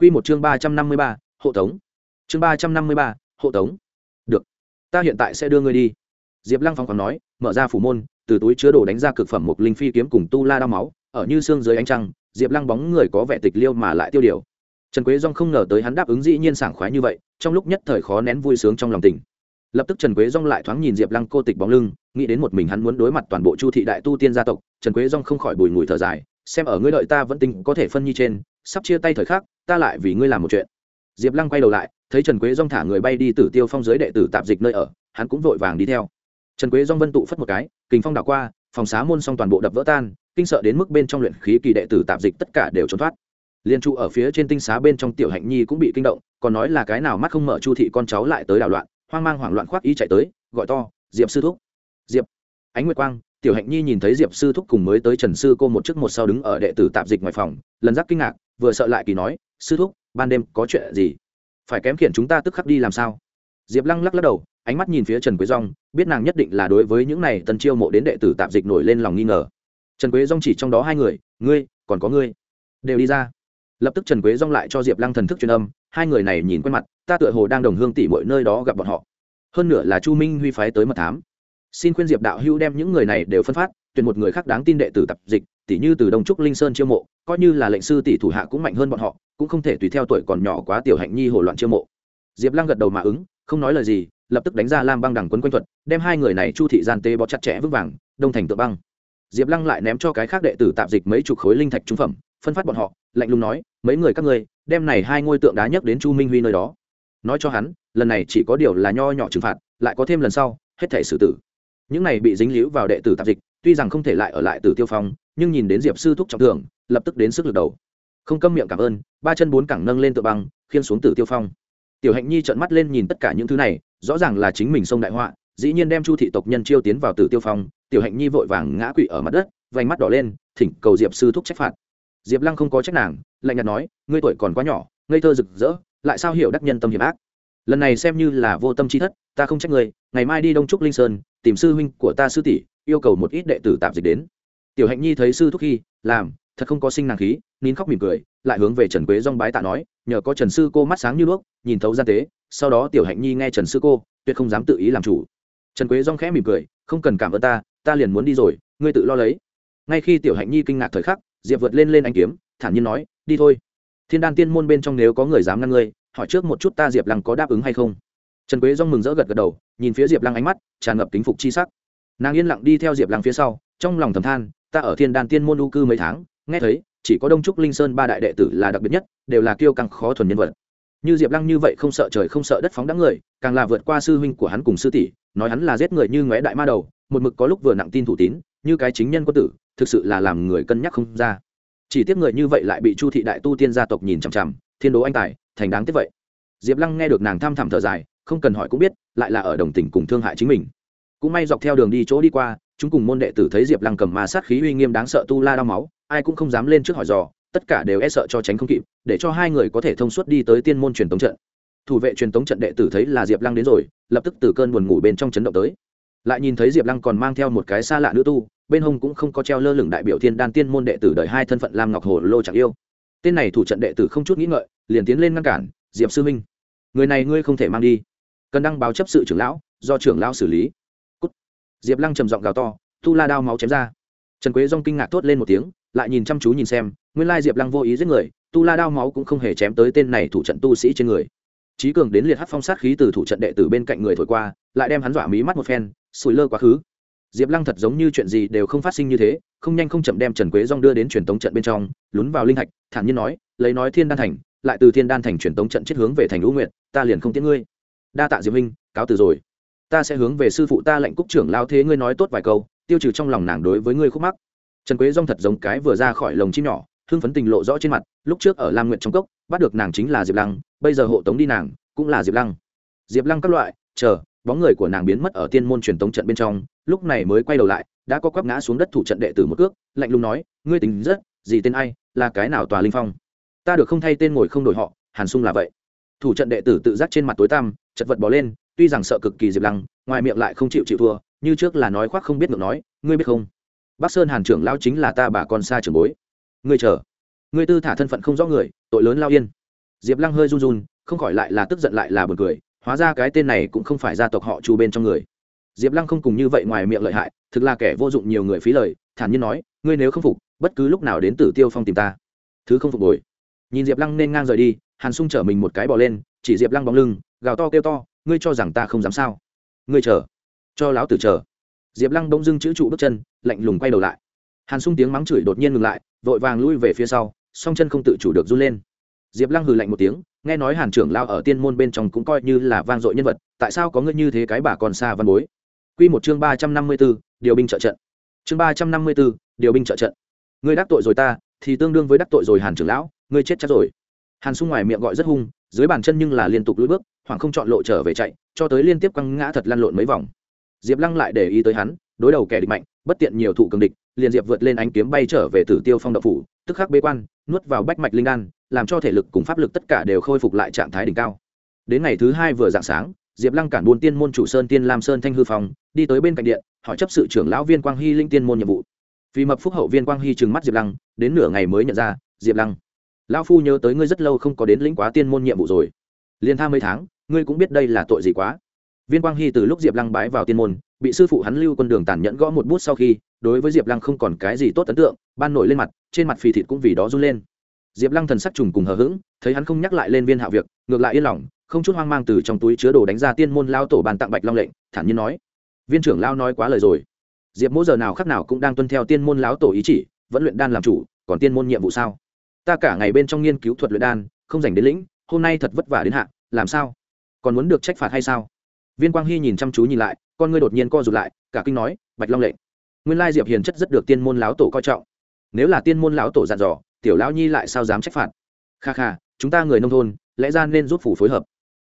Quy một chương ba trăm năm mươi ba, hộ tống. Chương ba trăm năm mươi ba, hộ tống. Được, ta hiện tại sẽ đưa ngươi đi. Diệp Lăng phong còn nói, mở ra phủ môn, từ túi chứa đồ đánh ra cực phẩm một linh phi kiếm cùng tu la đao máu, ở như xương dưới ánh trăng, Diệp Lăng bóng người có vẻ tịch liêu mà lại tiêu điều. Trần Quế Dung không ngờ tới hắn đáp ứng dĩ nhiên sảng khoái như vậy, trong lúc nhất thời khó nén vui sướng trong lòng tình. Lập tức Trần Quế Dung lại thoáng nhìn Diệp Lăng cô tịch bóng lưng, nghĩ đến một mình hắn muốn đối mặt toàn bộ Chu thị đại tu tiên gia tộc, Trần Quế Dung không khỏi bùi ngùi thở dài, xem ở ngươi đợi ta vẫn tình có thể phân nhi trên, sắp chia tay thời khắc, ta lại vì ngươi làm một chuyện. Diệp Lăng quay đầu lại, thấy Trần Quế dong thả người bay đi Tử Tiêu Phong dưới đệ tử tạp dịch nơi ở, hắn cũng vội vàng đi theo. Trần Quế dong vân tụ phất một cái, kình phong đảo qua, phòng xá môn xong toàn bộ đập vỡ tan, kinh sợ đến mức bên trong luyện khí kỳ đệ tử tạp dịch tất cả đều trốn thoát liên trụ ở phía trên tinh xá bên trong tiểu hạnh nhi cũng bị kinh động còn nói là cái nào mắt không mở chu thị con cháu lại tới đảo loạn hoang mang hoảng loạn khoác ý chạy tới gọi to diệp sư thúc diệp ánh nguyệt quang tiểu hạnh nhi nhìn thấy diệp sư thúc cùng mới tới trần sư cô một chức một sau đứng ở đệ tử tạp dịch ngoài phòng lần giác kinh ngạc vừa sợ lại kỳ nói, sư thúc, ban đêm có chuyện gì? Phải kém khiển chúng ta tức khắc đi làm sao? Diệp lăng lắc lắc đầu, ánh mắt nhìn phía trần quế dong biết nàng nhất định là đối với những này tân chiêu mộ đến đệ tử tạp dịch nổi lên lòng nghi ngờ. Trần quế dong chỉ trong đó hai người, ngươi, còn có ngươi. Đều đi ra. Lập tức trần quế dong lại cho diệp lăng thần thức truyền âm, hai người này nhìn quen mặt, ta tựa hồ đang đồng hương tỷ mọi nơi đó gặp bọn họ. Hơn nữa là chu minh huy phái tới mật thám xin khuyên diệp đạo hữu đem những người này đều phân phát, tuyển một người khác đáng tin đệ tử tập dịch tỷ như từ đông trúc linh sơn chiêu mộ, coi như là lệnh sư tỷ thủ hạ cũng mạnh hơn bọn họ, cũng không thể tùy theo tuổi còn nhỏ quá tiểu hạnh nhi hồ loạn chiêu mộ. Diệp lăng gật đầu mà ứng, không nói lời gì, lập tức đánh ra lam băng đằng quấn quanh thuật, đem hai người này chu thị gian tê bó chặt chẽ vững vàng, đông thành tự băng. Diệp lăng lại ném cho cái khác đệ tử tạp dịch mấy chục khối linh thạch trung phẩm, phân phát bọn họ, lạnh lùng nói, mấy người các ngươi, đem này hai ngôi tượng đá nhấc đến chu minh huy nơi đó. Nói cho hắn, lần này chỉ có điều là nho nhỏ trừng phạt, lại có thêm lần sau, hết thể xử tử những này bị dính líu vào đệ tử tạp dịch, tuy rằng không thể lại ở lại từ tiêu phong, nhưng nhìn đến diệp sư thúc trọng thưởng, lập tức đến sức lực đầu. Không câm miệng cảm ơn, ba chân bốn cẳng nâng lên tự băng, khiên xuống Tử tiêu phong. Tiểu hạnh nhi trợn mắt lên nhìn tất cả những thứ này, rõ ràng là chính mình sông đại họa, dĩ nhiên đem chu thị tộc nhân chiêu tiến vào Tử tiêu phong, tiểu hạnh nhi vội vàng ngã quỵ ở mặt đất, vành mắt đỏ lên, thỉnh cầu diệp sư thúc trách phạt. Diệp lăng không có trách nàng, lạnh nhạt nói, ngươi tuổi còn quá nhỏ, ngây thơ rực rỡ, lại sao hiểu đắc nhân tâm hiểm ác? Lần này xem như là vô tâm chi thất, ta không trách ngươi, ngày mai đi đông trúc linh sơn tìm sư huynh của ta sư tỷ, yêu cầu một ít đệ tử tạm dịch đến. Tiểu hạnh nhi thấy sư thúc khi, làm, thật không có sinh nàng khí, nín khóc mỉm cười, lại hướng về trần quế dong bái tạ nói, nhờ có trần sư cô mắt sáng như đuốc, nhìn thấu gian tế, sau đó tiểu hạnh nhi nghe trần sư cô, tuyệt không dám tự ý làm chủ. Trần quế dong khẽ mỉm cười, không cần cảm ơn ta ta liền muốn đi rồi, ngươi tự lo lấy. Ngay khi tiểu hạnh nhi kinh ngạc thời khắc, diệp vượt lên lên anh kiếm, thản nhiên nói, đi thôi. Thiên đan tiên môn bên trong nếu có người dám ngăn ngươi, hỏi trước một chút ta diệp lăng có đáp ứng hay không trần quế dong mừng rỡ gật gật đầu, nhìn phía diệp lăng ánh mắt, tràn ngập kính phục chi sắc. Nàng yên lặng đi theo diệp lăng phía sau, trong lòng thầm than, ta ở thiên Đàn tiên môn u cư mấy tháng, nghe thấy, chỉ có đông trúc linh sơn ba đại đệ tử là đặc biệt nhất, đều là kiêu càng khó thuần nhân vật. Như diệp lăng như vậy không sợ trời không sợ đất phóng đáng người, càng là vượt qua sư huynh của hắn cùng sư tỷ, nói hắn là giết người như ngóe đại ma đầu, một mực có lúc vừa nặng tin thủ tín, như cái chính nhân có tử, thực sự là làm người cân nhắc không ra. Chỉ tiếc người như vậy lại bị chu thị đại tu tiên gia tộc nhìn chằm chằm, thiên đố anh tài, thành đáng tiếc vậy. Diệp lăng nghe được nàng tham thẳm thở dài không cần hỏi cũng biết, lại là ở đồng tình cùng thương hại chính mình. Cũng may dọc theo đường đi chỗ đi qua, chúng cùng môn đệ tử thấy diệp lăng cầm ma sát khí uy nghiêm đáng sợ tu la đau máu, ai cũng không dám lên trước hỏi dò, tất cả đều e sợ cho tránh không kịp, để cho hai người có thể thông suốt đi tới tiên môn truyền tống trận. Thủ vệ truyền tống trận đệ tử thấy là diệp lăng đến rồi, lập tức từ cơn buồn ngủ bên trong chấn động tới. Lại nhìn thấy diệp lăng còn mang theo một cái xa lạ nữ tu, bên hông cũng không có treo lơ lửng đại biểu thiên đan tiên môn đệ tử đợi hai thân phận lam ngọc hồ lô chẳng yêu. Tên này thủ trận đệ tử không chút nghĩ ngợi, liền tiến lên ngăn cản, diệp sư minh người này ngươi không thể mang đi cần đăng báo chấp sự trưởng lão, do trưởng lão xử lý. Cút. diệp lăng trầm giọng gào to tu la đao máu chém ra. Trần quế dong kinh ngạc thốt lên một tiếng, lại nhìn chăm chú nhìn xem, nguyên lai diệp lăng vô ý giết người tu la đao máu cũng không hề chém tới tên này thủ trận tu sĩ trên người. Trí cường đến liệt hát phong sát khí từ thủ trận đệ tử bên cạnh người thổi qua, lại đem hắn dọa mí mắt một phen, sủi lơ quá khứ. Diệp lăng thật giống như chuyện gì đều không phát sinh như thế, không nhanh không chậm đem trần quế dong đưa đến truyền tống trận bên trong, lún vào linh hạch, thản nhiên nói, lấy nói thiên đan thành, lại từ thiên đan thành truyền tống trận chết hướng về thành lũ nguyện ta liền không tiễn ngươi đa tạ diệp minh cáo từ rồi. Ta sẽ hướng về sư phụ ta lệnh cúc trưởng lao thế ngươi nói tốt vài câu, tiêu trừ trong lòng nàng đối với ngươi khúc mắc. Trần quế dong thật giống cái vừa ra khỏi lồng chim nhỏ, hưng phấn tình lộ rõ trên mặt, lúc trước ở lam nguyện trong cốc, bắt được nàng chính là diệp lăng, bây giờ hộ tống đi nàng, cũng là diệp lăng. Diệp lăng các loại, chờ, bóng người của nàng biến mất ở tiên môn truyền tống trận bên trong, lúc này mới quay đầu lại, đã có quắp ngã xuống đất thủ trận đệ tử một cước, lạnh lùng nói, ngươi tính rất, gì tên ai, là cái nào tòa linh phong? Ta được không thay tên ngồi không đổi họ, hàn sung là vậy thủ trận đệ tử tự giác trên mặt tối tăm, chật vật bỏ lên, tuy rằng sợ cực kỳ diệp lăng, ngoài miệng lại không chịu chịu thua, như trước là nói khoác không biết ngược nói, ngươi biết không? Bắc sơn hàn trưởng lão chính là ta bà con xa trưởng bối. Ngươi chờ. Ngươi tư thả thân phận không rõ người, tội lớn lao yên. Diệp lăng hơi run run, không khỏi lại là tức giận lại là b u ồ n cười, hóa ra cái tên này cũng không phải gia tộc họ chu bên trong người. Diệp lăng không cùng như vậy ngoài miệng lợi hại, thực là kẻ vô dụng nhiều người phí lời, thản nhiên nói, ngươi nếu không phục, bất cứ lúc nào đến tử tiêu phong tìm ta. Thứ không phục hồi nhìn diệp lăng nên ngang rời đi hàn sung chở mình một cái bỏ lên, chỉ diệp lăng bóng lưng, gào to kêu to, ngươi cho rằng ta không dám sao? Ngươi chờ, cho lão tử chờ. Diệp lăng bỗng dưng chữ trụ bước chân, lạnh lùng quay đầu lại. Hàn sung tiếng mắng chửi đột nhiên ngừng lại, vội vàng lui về phía sau, song chân không tự chủ được run lên. Diệp lăng hừ lạnh một tiếng, nghe nói hàn trưởng lao ở tiên môn bên trong cũng coi như là vang dội nhân vật, tại sao có ngươi như thế cái bà còn xa văn bối? Q một chương ba trăm năm mươi b ố điều binh trợ trận. Chương ba trăm năm mươi b ố điều binh trợ trận. Ngươi đắc tội rồi ta, thì tương đương với đắc tội rồi hàn trưởng lão, ngươi chết chắc rồi hàn sung ngoài miệng gọi rất hung, dưới bàn chân nhưng là liên tục lưỡi bước hoàng không chọn lộ trở về chạy, cho tới liên tiếp quăng ngã thật lăn lộn mấy vòng. Diệp lăng lại để ý tới hắn, đối đầu kẻ địch mạnh, bất tiện nhiều thụ cường địch, liền diệp vượt lên ánh kiếm bay trở về tử tiêu phong đậu phủ, tức khắc bế quan, nuốt vào bách mạch linh đan, làm cho thể lực cùng pháp lực tất cả đều khôi phục lại trạng thái đỉnh cao. Đến ngày thứ hai vừa dạng sáng, diệp lăng cản buôn tiên môn chủ sơn tiên lam sơn thanh hư phong, đi tới bên cạnh điện, hỏi chấp sự trưởng lão viên quang hy linh tiên môn nhiệm vụ. Vì mập phúc hậu viên quang hy trừng mắt diệp lăng, đến nửa ngày mới nhận ra, diệp lăng lão phu nhớ tới ngươi rất lâu không có đến lĩnh quá tiên môn nhiệm vụ rồi. Liên tha mấy tháng, ngươi cũng biết đây là tội gì quá. Viên quang hy từ lúc diệp lăng bái vào tiên môn, bị sư phụ hắn lưu quân đường tàn nhẫn gõ một bút sau khi, đối với diệp lăng không còn cái gì tốt ấn tượng, ban nổi lên mặt, trên mặt phì thịt cũng vì đó run lên. Diệp lăng thần sắc trùng cùng hờ hững, thấy hắn không nhắc lại lên viên hạ việc, ngược lại yên lòng, không chút hoang mang từ trong túi chứa đồ đánh ra tiên môn lao tổ bàn tặng bạch long lệnh, thản nhiên nói. Viên trưởng lao nói quá lời rồi. Diệp mỗi giờ nào khác nào cũng đang tuân theo tiên môn lão tổ ý chỉ, vẫn luyện đan làm chủ, còn tiên môn nhiệm vụ sao? Ta cả ngày bên trong nghiên cứu thuật luyện đan, không dành đến lĩnh, hôm nay thật vất vả đến hạ, làm sao? Còn muốn được trách phạt hay sao? Viên quang hy nhìn chăm chú nhìn lại, con ngươi đột nhiên co rụt lại, cả kinh nói, bạch long lệnh nguyên lai diệp hiền chất rất được tiên môn lão tổ coi trọng. Nếu là tiên môn lão tổ dặn dò, tiểu lão nhi lại sao dám trách phạt? Kha kha, chúng ta người nông thôn, lẽ ra nên giúp phủ phối hợp.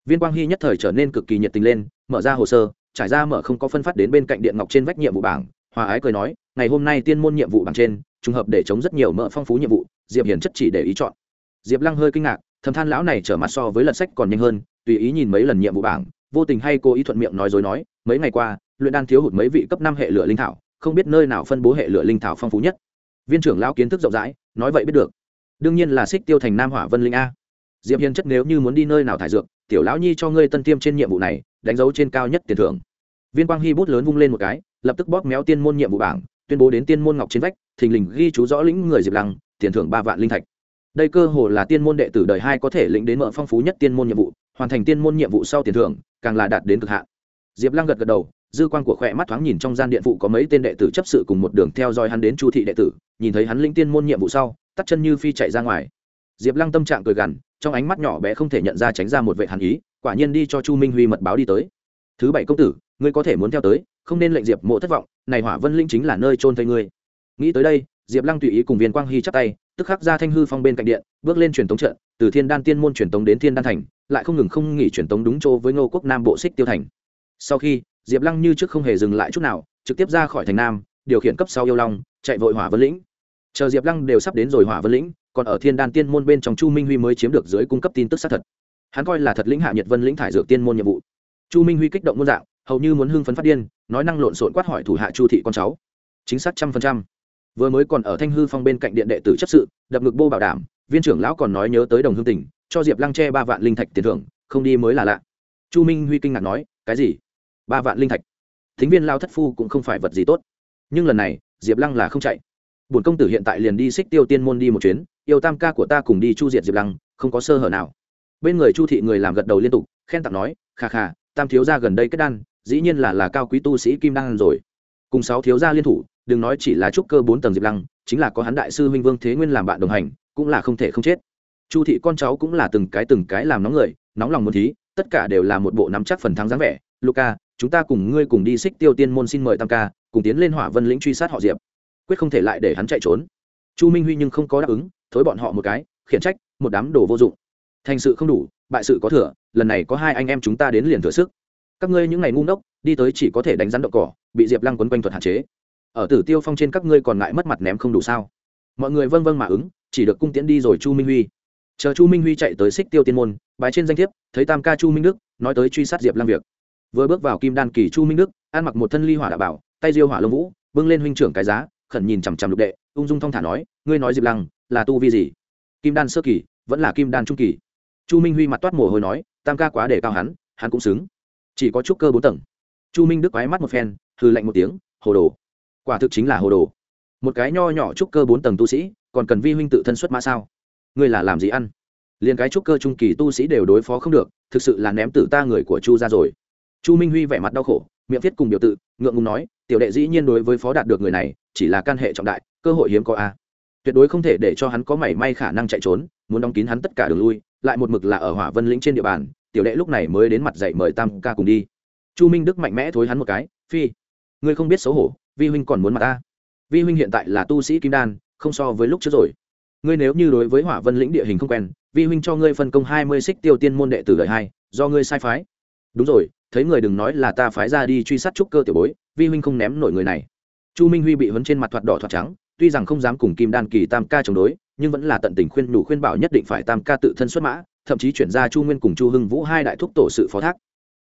Viên quang hy nhất thời trở nên cực kỳ nhiệt tình lên, mở ra hồ sơ, trải ra mở không có phân phát đến bên cạnh điện ngọc trên vách nhiệm vụ bảng, hòa ái cười nói, ngày hôm nay tiên môn nhiệm vụ bảng trên, trùng hợp để chống rất nhiều mỡ phong phú nhiệm vụ diệp hiền chất chỉ để ý chọn. Diệp lăng hơi kinh ngạc, thầm than lão này trở mặt so với lật sách còn nhanh hơn, tùy ý nhìn mấy lần nhiệm vụ bảng, vô tình hay cố ý thuận miệng nói dối nói, mấy ngày qua, luyện đan thiếu hụt mấy vị cấp năm hệ lửa linh thảo, không biết nơi nào phân bố hệ lửa linh thảo phong phú nhất. Viên trưởng lão kiến thức rộng rãi, nói vậy biết được. Đương nhiên là xích tiêu thành nam hỏa vân linh a. Diệp hiền chất nếu như muốn đi nơi nào thải dược, tiểu lão nhi cho ngươi tân tiêm trên nhiệm vụ này, đánh dấu trên cao nhất tiền thưởng. Viên quang hy bút lớn vung lên một cái, lập tức bóp méo tiên môn nhiệm vụ bảng tuyên bố đến tiên môn ngọc trên vách, thình lình ghi chú rõ lĩnh người diệp lăng, tiền thưởng ba vạn linh thạch. Đây cơ hồ là tiên môn đệ tử đời hai có thể lĩnh đến mở phong phú nhất tiên môn nhiệm vụ, hoàn thành tiên môn nhiệm vụ sau tiền thưởng, càng là đạt đến cực hạn. Diệp lăng gật gật đầu, dư quan của khỏe mắt thoáng nhìn trong gian điện phụ có mấy tên đệ tử chấp sự cùng một đường theo dõi hắn đến chu thị đệ tử, nhìn thấy hắn lĩnh tiên môn nhiệm vụ sau, tắt chân như phi chạy ra ngoài. Diệp lăng tâm trạng cười gằn, trong ánh mắt nhỏ bé không thể nhận ra tránh ra một vệ hàn ý, quả nhiên đi cho chu minh huy mật báo đi tới. Thứ bảy công tử, ngươi có thể muốn theo tới không nên lệnh diệp mộ thất vọng này hỏa vân linh chính là nơi trôn thây ngươi nghĩ tới đây diệp lăng tùy ý cùng viên quang hy chắp tay tức khắc ra thanh hư phong bên cạnh điện bước lên truyền tống trận từ thiên đan tiên môn truyền tống đến thiên đan thành lại không ngừng không nghỉ truyền tống đúng chỗ với ngô quốc nam bộ xích tiêu thành sau khi diệp lăng như trước không hề dừng lại chút nào trực tiếp ra khỏi thành nam điều khiển cấp sau yêu long chạy vội hỏa vân lĩnh chờ diệp lăng đều sắp đến rồi hỏa vân lĩnh còn ở thiên đan tiên môn bên trong chu minh huy mới chiếm được dưới cung cấp tin tức xác thật hắn coi là thật lĩnh hạ nhật vân lĩnh thải dược tiên môn nhiệm vụ chu minh huy kích động muôn dạng hầu như muốn hưng phấn phát điên nói năng lộn xộn quát hỏi thủ hạ chu thị con cháu. Chính xác trăm phần trăm. Vừa mới còn ở thanh hư phong bên cạnh điện đệ tử chấp sự, đập ngực bô bảo đảm, viên trưởng lão còn nói nhớ tới đồng hương tỉnh cho diệp lăng tre ba vạn linh thạch tiền thưởng, không đi mới là lạ. Chu minh huy kinh ngạc nói, cái gì? Ba vạn linh thạch? Thính viên lao thất phu cũng không phải vật gì tốt. Nhưng lần này, diệp lăng là không chạy. Bổn công tử hiện tại liền đi xích tiêu tiên môn đi một chuyến, yêu tam ca của ta cùng đi chu diệt diệp lăng, không có sơ hở nào. Bên người chu thị người làm gật đầu liên tục, khen tặng nói khà khà tam thiếu gia gần đây kết đan dĩ nhiên là là cao quý tu sĩ kim đan rồi. Cùng sáu thiếu gia liên thủ, đừng nói chỉ là trúc cơ bốn tầng diệp lăng, chính là có hắn đại sư huynh vương thế nguyên làm bạn đồng hành, cũng là không thể không chết. Chu thị con cháu cũng là từng cái từng cái làm nóng người, nóng lòng muốn thí, tất cả đều là một bộ nắm chắc phần thắng dáng vẻ. Luca chúng ta cùng ngươi cùng đi xích tiêu tiên môn xin mời tam ca, cùng tiến lên hỏa vân lĩnh truy sát họ diệp. Quyết không thể lại để hắn chạy trốn. Chu minh huy nhưng không có đáp ứng, thối bọn họ một cái, khiển trách, một đám đồ vô dụng. Thành sự không đủ, bại sự có thừa, lần này có hai anh em chúng ta đến liền thừa sức các ngươi những ngày ngu ngốc, đi tới chỉ có thể đánh rắn đậu cỏ, bị diệp lăng quấn quanh thuật hạn chế. Ở tử tiêu phong trên các ngươi còn ngại mất mặt ném không đủ sao? Mọi người vâng vâng mà ứng, chỉ được cung tiễn đi rồi chu minh huy. Chờ chu minh huy chạy tới xích tiêu tiên môn bài trên danh thiếp, thấy tam ca chu minh đức, nói tới truy sát diệp lăng việc. Vừa bước vào kim đan kỳ chu minh đức, ăn mặc một thân ly hỏa đạo bảo, tay diêu hỏa lông vũ, bưng lên huynh trưởng cái giá, khẩn nhìn chằm chằm lục đệ, ung dung thong thả nói, ngươi nói diệp lăng, là tu vi gì? Kim đan sơ kỳ, vẫn là kim đan trung kỳ. Chu minh huy mặt toát mồ hôi nói, tam ca quá để cao hắn hắn cũng xứng chỉ có trúc cơ bốn tầng. Chu minh đức quái mắt một phen hư lạnh một tiếng, hồ đồ, quả thực chính là hồ đồ. Một cái nho nhỏ trúc cơ bốn tầng tu sĩ, còn cần vi huynh tự thân xuất mã sao? Ngươi là làm gì ăn? Liền cái trúc cơ trung kỳ tu sĩ đều đối phó không được, thực sự là ném tử ta người của chu ra rồi. Chu minh huy vẻ mặt đau khổ, miệng viết cùng biểu tự, ngượng ngùng nói, tiểu đệ dĩ nhiên đối với phó đạt được người này, chỉ là căn hệ trọng đại, cơ hội hiếm có a. Tuyệt đối không thể để cho hắn có mảy may khả năng chạy trốn, muốn đóng kín hắn tất cả đường lui, lại một mực là ở hỏa vân lĩnh trên địa bàn tiểu đệ lúc này mới đến mặt dậy mời tam ca cùng đi. Chu minh đức mạnh mẽ thối hắn một cái, phi, ngươi không biết xấu hổ, vi huynh còn muốn mặt ta. Vi huynh hiện tại là tu sĩ kim đan, không so với lúc trước rồi. Ngươi nếu như đối với hỏa vân lĩnh địa hình không quen, vi huynh cho ngươi phân công hai mươi xích tiêu tiên môn đệ tử đời hai, do ngươi sai phái. Đúng rồi, thấy người đừng nói là ta phái ra đi truy sát trúc cơ tiểu bối, vi huynh không ném nổi người này. Chu minh huy bị vấn trên mặt thoạt đỏ thoạt trắng, tuy rằng không dám cùng kim đan kỳ tam ca chống đối, nhưng vẫn là tận tình khuyên nhủ khuyên bảo nhất định phải tam ca tự thân xuất mã thậm chí chuyển ra chu nguyên cùng chu hưng vũ hai đại thúc tổ sự phó thác.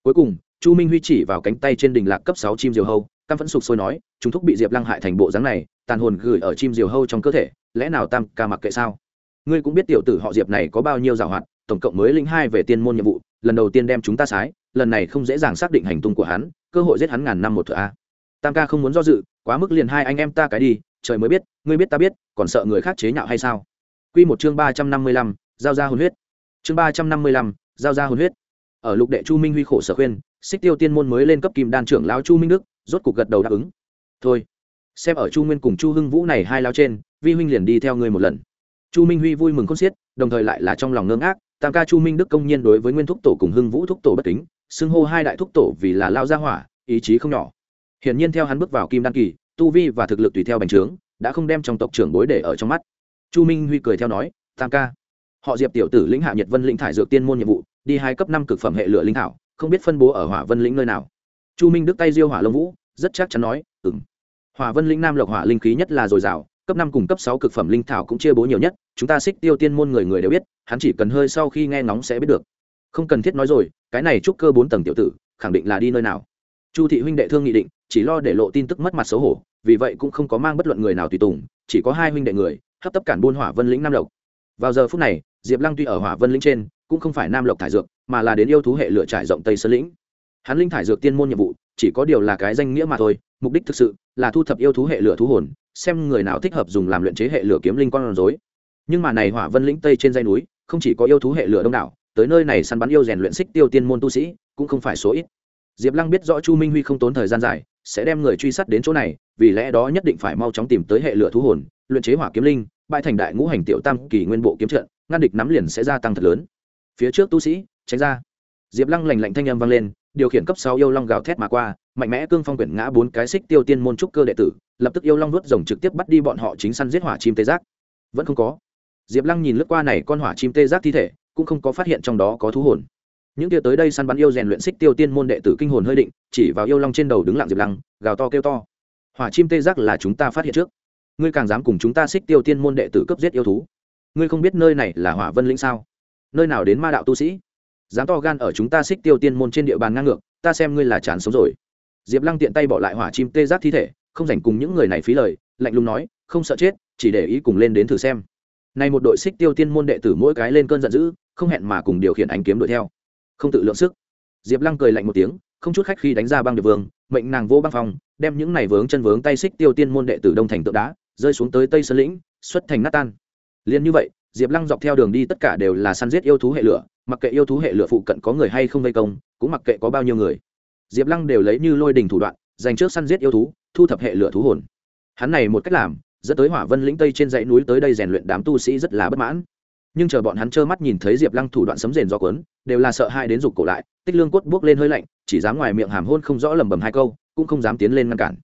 Cuối cùng, chu minh huy chỉ vào cánh tay trên đỉnh lạc cấp sáu chim diều hâu Tam phẫn sục sôi nói, chúng thúc bị diệp lăng hại thành bộ dáng này, tàn hồn gửi ở chim diều hâu trong cơ thể, lẽ nào tam ca mặc kệ sao? Ngươi cũng biết tiểu tử họ diệp này có bao nhiêu giảo hoạt, tổng cộng mới linh hai về tiên môn nhiệm vụ, lần đầu tiên đem chúng ta sái, lần này không dễ dàng xác định hành tung của hắn, cơ hội giết hắn ngàn năm một thửa a. Tam ca không muốn do dự, quá mức liền hai anh em ta cái đi, trời mới biết, ngươi biết ta biết, còn sợ người khác chế nhạo hay sao? Quy một chương ba trăm năm mươi lăm, giao ra hồn huyết chương ba trăm năm mươi lăm, giao ra hồn huyết. Ở lục đệ chu minh huy khổ sở khuyên, xích tiêu tiên môn mới lên cấp kim đan trưởng lão chu minh đức, rốt cục gật đầu đáp ứng. Thôi, xem ở chu nguyên cùng chu hưng vũ này hai lao trên, vi huynh liền đi theo ngươi một lần. Chu minh huy vui mừng khôn xiết, đồng thời lại là trong lòng ngưng ác, tam ca chu minh đức công nhiên đối với nguyên thúc tổ cùng hưng vũ thúc tổ bất kính, xưng hô hai đại thúc tổ vì là lao gia hỏa, ý chí không nhỏ. Hiển nhiên theo hắn bước vào kim đan kỳ, tu vi và thực lực tùy theo bành trướng, đã không đem trong tộc trưởng bối để ở trong mắt. Chu minh huy cười theo nói, tam ca họ diệp tiểu tử lĩnh hạ nhật vân lĩnh thải dược tiên môn nhiệm vụ, đi hai cấp năm cực phẩm hệ lửa linh thảo, không biết phân bố ở hỏa vân lĩnh nơi nào. Chu minh đức tay diêu hỏa lông vũ, rất chắc chắn nói ừng hỏa vân lĩnh nam lộc hỏa linh khí nhất là dồi dào, cấp năm cùng cấp sáu cực phẩm linh thảo cũng chia bố nhiều nhất, chúng ta xích tiêu tiên môn người người đều biết, hắn chỉ cần hơi sau khi nghe ngóng sẽ biết được. Không cần thiết nói rồi, cái này trúc cơ bốn tầng tiểu tử, khẳng định là đi nơi nào. Chu thị huynh đệ thương nghị định, chỉ lo để lộ tin tức mất mặt xấu hổ, vì vậy cũng không có mang bất luận người nào tùy tùng, chỉ có hai huynh đệ người, hấp tấp cản buôn hỏa vân lĩnh nam lộc. Vào giờ phút này diệp lăng tuy ở hỏa vân lĩnh trên, cũng không phải nam lộc thải dược, mà là đến yêu thú hệ lựa trải rộng tây sơn lĩnh. Hắn linh thải dược tiên môn nhiệm vụ, chỉ có điều là cái danh nghĩa mà thôi, mục đích thực sự là thu thập yêu thú hệ lửa thú hồn, xem người nào thích hợp dùng làm luyện chế hệ lửa kiếm linh con rối. Nhưng mà này hỏa vân lĩnh tây trên dây núi, không chỉ có yêu thú hệ lửa đông đảo, tới nơi này săn bắn yêu rèn luyện xích tiêu tiên môn tu sĩ, cũng không phải số ít. Diệp lăng biết rõ chu minh huy không tốn thời gian dài, sẽ đem người truy sát đến chỗ này, vì lẽ đó nhất định phải mau chóng tìm tới hệ lửa thú hồn, luyện chế hỏa kiếm linh bại thành đại ngũ hành tiểu tam kỳ nguyên bộ kiếm trận ngăn địch nắm liền sẽ gia tăng thật lớn. Phía trước tu sĩ, tránh ra. Diệp lăng lành lạnh thanh âm vang lên, điều khiển cấp sáu yêu long gào thét mà qua, mạnh mẽ cương phong quyển ngã bốn cái xích tiêu tiên môn trúc cơ đệ tử, lập tức yêu long nuốt rồng trực tiếp bắt đi bọn họ chính săn giết hỏa chim tê giác. Vẫn không có. Diệp lăng nhìn lướt qua này con hỏa chim tê giác thi thể, cũng không có phát hiện trong đó có thú hồn. Những kia tới đây săn bắn yêu rèn luyện xích tiêu tiên môn đệ tử kinh hồn hơi định, chỉ vào yêu long trên đầu đứng lặng diệp lăng, gào to kêu to. Hỏa chim tê giác là chúng ta phát hiện trước. Ngươi càng dám cùng chúng ta xích tiêu tiên môn đệ tử cấp giết yêu thú ngươi không biết nơi này là hỏa vân lĩnh sao? Nơi nào đến ma đạo tu sĩ? Dám to gan ở chúng ta xích tiêu tiên môn trên địa bàn ngang ngược, ta xem ngươi là chán sống rồi. Diệp lăng tiện tay bỏ lại hỏa chim tê giác thi thể, không dành cùng những người này phí lời, lạnh lùng nói, không sợ chết, chỉ để ý cùng lên đến thử xem. Nay một đội xích tiêu tiên môn đệ tử mỗi cái lên cơn giận dữ, không hẹn mà cùng điều khiển ánh kiếm đuổi theo. Không tự lượng sức. Diệp lăng cười lạnh một tiếng, không chút khách khi đánh ra băng điệp vương, mệnh nàng vô băng phòng, đem những này vướng chân vướng tay xích tiêu tiên môn đệ tử đông thành tượng đá, rơi xuống tới tây sơn lĩnh, xuất thành nát tan liền như vậy, diệp lăng dọc theo đường đi tất cả đều là săn giết yêu thú hệ lửa, mặc kệ yêu thú hệ lửa phụ cận có người hay không vây công, cũng mặc kệ có bao nhiêu người. Diệp lăng đều lấy như lôi đình thủ đoạn, dành trước săn giết yêu thú, thu thập hệ lửa thú hồn. Hắn này một cách làm, dẫn tới hỏa vân lĩnh tây trên dãy núi tới đây rèn luyện đám tu sĩ rất là bất mãn. Nhưng chờ bọn hắn trơ mắt nhìn thấy diệp lăng thủ đoạn sấm rền do quấn đều là sợ hai đến rụt cổ lại, tích lương cốt buốc lên hơi lạnh, chỉ dám ngoài miệng hàm hôn không rõ lầm bầm hai câu, cũng không dám tiến lên ngăn cản.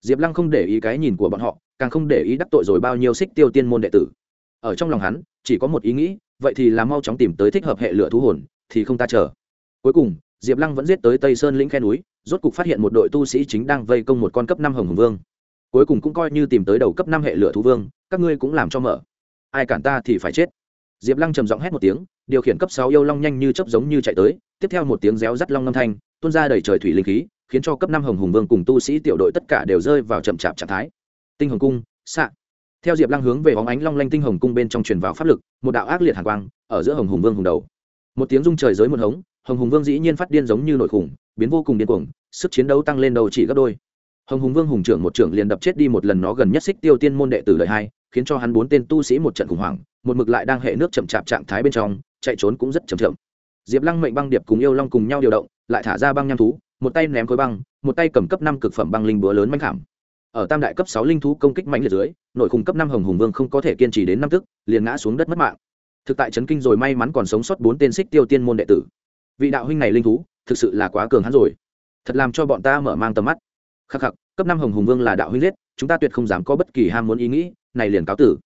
Diệp lăng không để ý cái nhìn của bọn họ, càng không để ý đắc tội rồi bao nhiêu xích tiêu tiên môn đệ tử ở trong lòng hắn, chỉ có một ý nghĩ, vậy thì là mau chóng tìm tới thích hợp hệ lửa thú hồn, thì không ta chờ. Cuối cùng, diệp lăng vẫn giết tới tây sơn lĩnh khe núi, rốt cục phát hiện một đội tu sĩ chính đang vây công một con cấp năm hồng hùng vương. Cuối cùng cũng coi như tìm tới đầu cấp năm hệ lửa thú vương, các ngươi cũng làm cho mở. Ai cản ta thì phải chết. Diệp lăng trầm giọng hét một tiếng, điều khiển cấp sáu yêu long nhanh như chấp giống như chạy tới, tiếp theo một tiếng réo rắt long ngâm thanh, tuôn ra đầy trời thủy linh khí, khiến cho cấp năm hồng hùng vương cùng tu sĩ tiểu đội tất cả đều rơi vào chậm chạp trạng thái. Tinh hồng cung, xạ theo diệp lăng hướng về bóng ánh long lanh tinh hồng cung bên trong truyền vào pháp lực, một đạo ác liệt hàn quang, ở giữa hồng hùng vương hùng đầu. Một tiếng rung trời giới một hống, hồng hùng vương dĩ nhiên phát điên giống như nội khủng, biến vô cùng điên cuồng, sức chiến đấu tăng lên đầu chỉ gấp đôi. Hồng hùng vương hùng trưởng một trưởng liền đập chết đi một lần nó gần nhất xích tiêu tiên môn đệ tử đời hai, khiến cho hắn bốn tên tu sĩ một trận khủng hoảng, một mực lại đang hệ nước chậm chạp trạng thái bên trong, chạy trốn cũng rất chậm chậm. Diệp lăng mệnh băng điệp cùng yêu long cùng nhau điều động, lại thả ra băng nham thú, một tay ném khối băng, một tay cầm cấp năm cực phẩm băng linh búa lớn manh khảm ở tam đại cấp sáu linh thú công kích mạnh liệt dưới, nội khung cấp năm hồng hùng vương không có thể kiên trì đến năm tức, liền ngã xuống đất mất mạng. Thực tại chấn kinh rồi may mắn còn sống sót bốn tên xích tiêu tiên môn đệ tử. Vị đạo huynh này linh thú, thực sự là quá cường hắn rồi. Thật làm cho bọn ta mở mang tầm mắt. Khắc khắc, cấp năm hồng hùng vương là đạo huynh liệt chúng ta tuyệt không dám có bất kỳ ham muốn ý nghĩ, này liền cáo tử.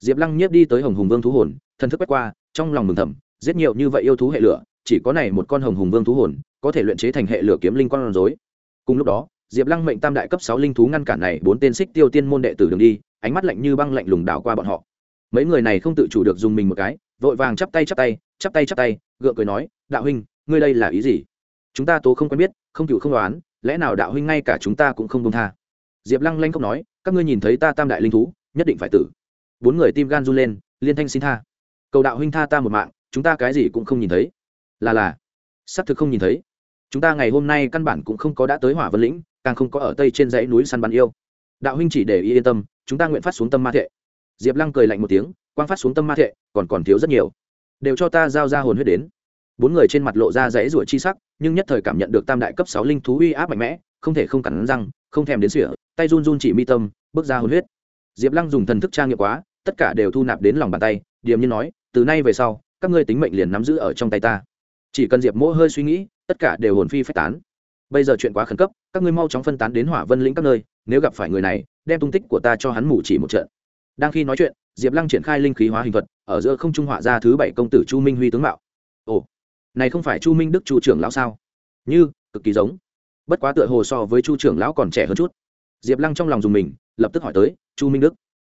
Diệp lăng nhiếp đi tới hồng hùng vương thú hồn thân thức quét qua, trong lòng mừng thầm, giết nhiều như vậy yêu thú hệ lửa, chỉ có này một con hồng hùng vương thú hồn, có thể luyện chế thành hệ lửa kiếm linh con rối. Cùng lúc đó diệp lăng mệnh tam đại cấp sáu linh thú ngăn cản này, bốn tên xích tiêu tiên môn đệ tử đường đi, ánh mắt lạnh như băng lạnh lùng đảo qua bọn họ. Mấy người này không tự chủ được dùng mình một cái, vội vàng chắp tay chắp tay chắp tay chắp tay, gượng cười nói, đạo huynh, ngươi đây là ý gì? Chúng ta tố không quen biết, không cựu không đoán, lẽ nào đạo huynh ngay cả chúng ta cũng không công tha? Diệp lăng lanh không nói, các ngươi nhìn thấy ta tam đại linh thú, nhất định phải tử. Bốn người tim gan run lên, liên thanh xin tha. Cầu đạo huynh tha ta một mạng, chúng ta cái gì cũng không nhìn thấy. Là là sắp thực không nhìn thấy. Chúng ta ngày hôm nay căn bản cũng không có đã tới hỏa vân lĩnh càng không có ở tây trên dãy núi săn bắn yêu. Đạo huynh chỉ để ý yên tâm, chúng ta nguyện phát xuống tâm ma thệ. Diệp lăng cười lạnh một tiếng, quang phát xuống tâm ma thệ, còn còn thiếu rất nhiều. Đều cho ta giao ra hồn huyết đến. Bốn người trên mặt lộ ra dãy ruổi chi sắc, nhưng nhất thời cảm nhận được tam đại cấp sáu linh thú uy áp mạnh mẽ, không thể không cắn răng, không thèm đến sỉa, tay run run chỉ mi tâm, bước ra hồn huyết. Diệp lăng dùng thần thức trang nghiệm quá, tất cả đều thu nạp đến lòng bàn tay, điềm nhiên nói, từ nay về sau, các ngươi tính mệnh liền nắm giữ ở trong tay ta. Chỉ cần diệp mỗ hơi suy nghĩ, tất cả đều hồn phi phách tán bây giờ chuyện quá khẩn cấp, các ngươi mau chóng phân tán đến hỏa vân lĩnh các nơi, nếu gặp phải người này, đem tung tích của ta cho hắn mủ chỉ một trận. Đang khi nói chuyện, diệp lăng triển khai linh khí hóa hình thuật, ở giữa không trung họa ra thứ bảy công tử chu minh huy tướng mạo. Ồ, này không phải chu minh đức chu trưởng lão sao? Như, cực kỳ giống. Bất quá tựa hồ so với chu trưởng lão còn trẻ hơn chút. Diệp lăng trong lòng dùng mình, lập tức hỏi tới, chu minh đức,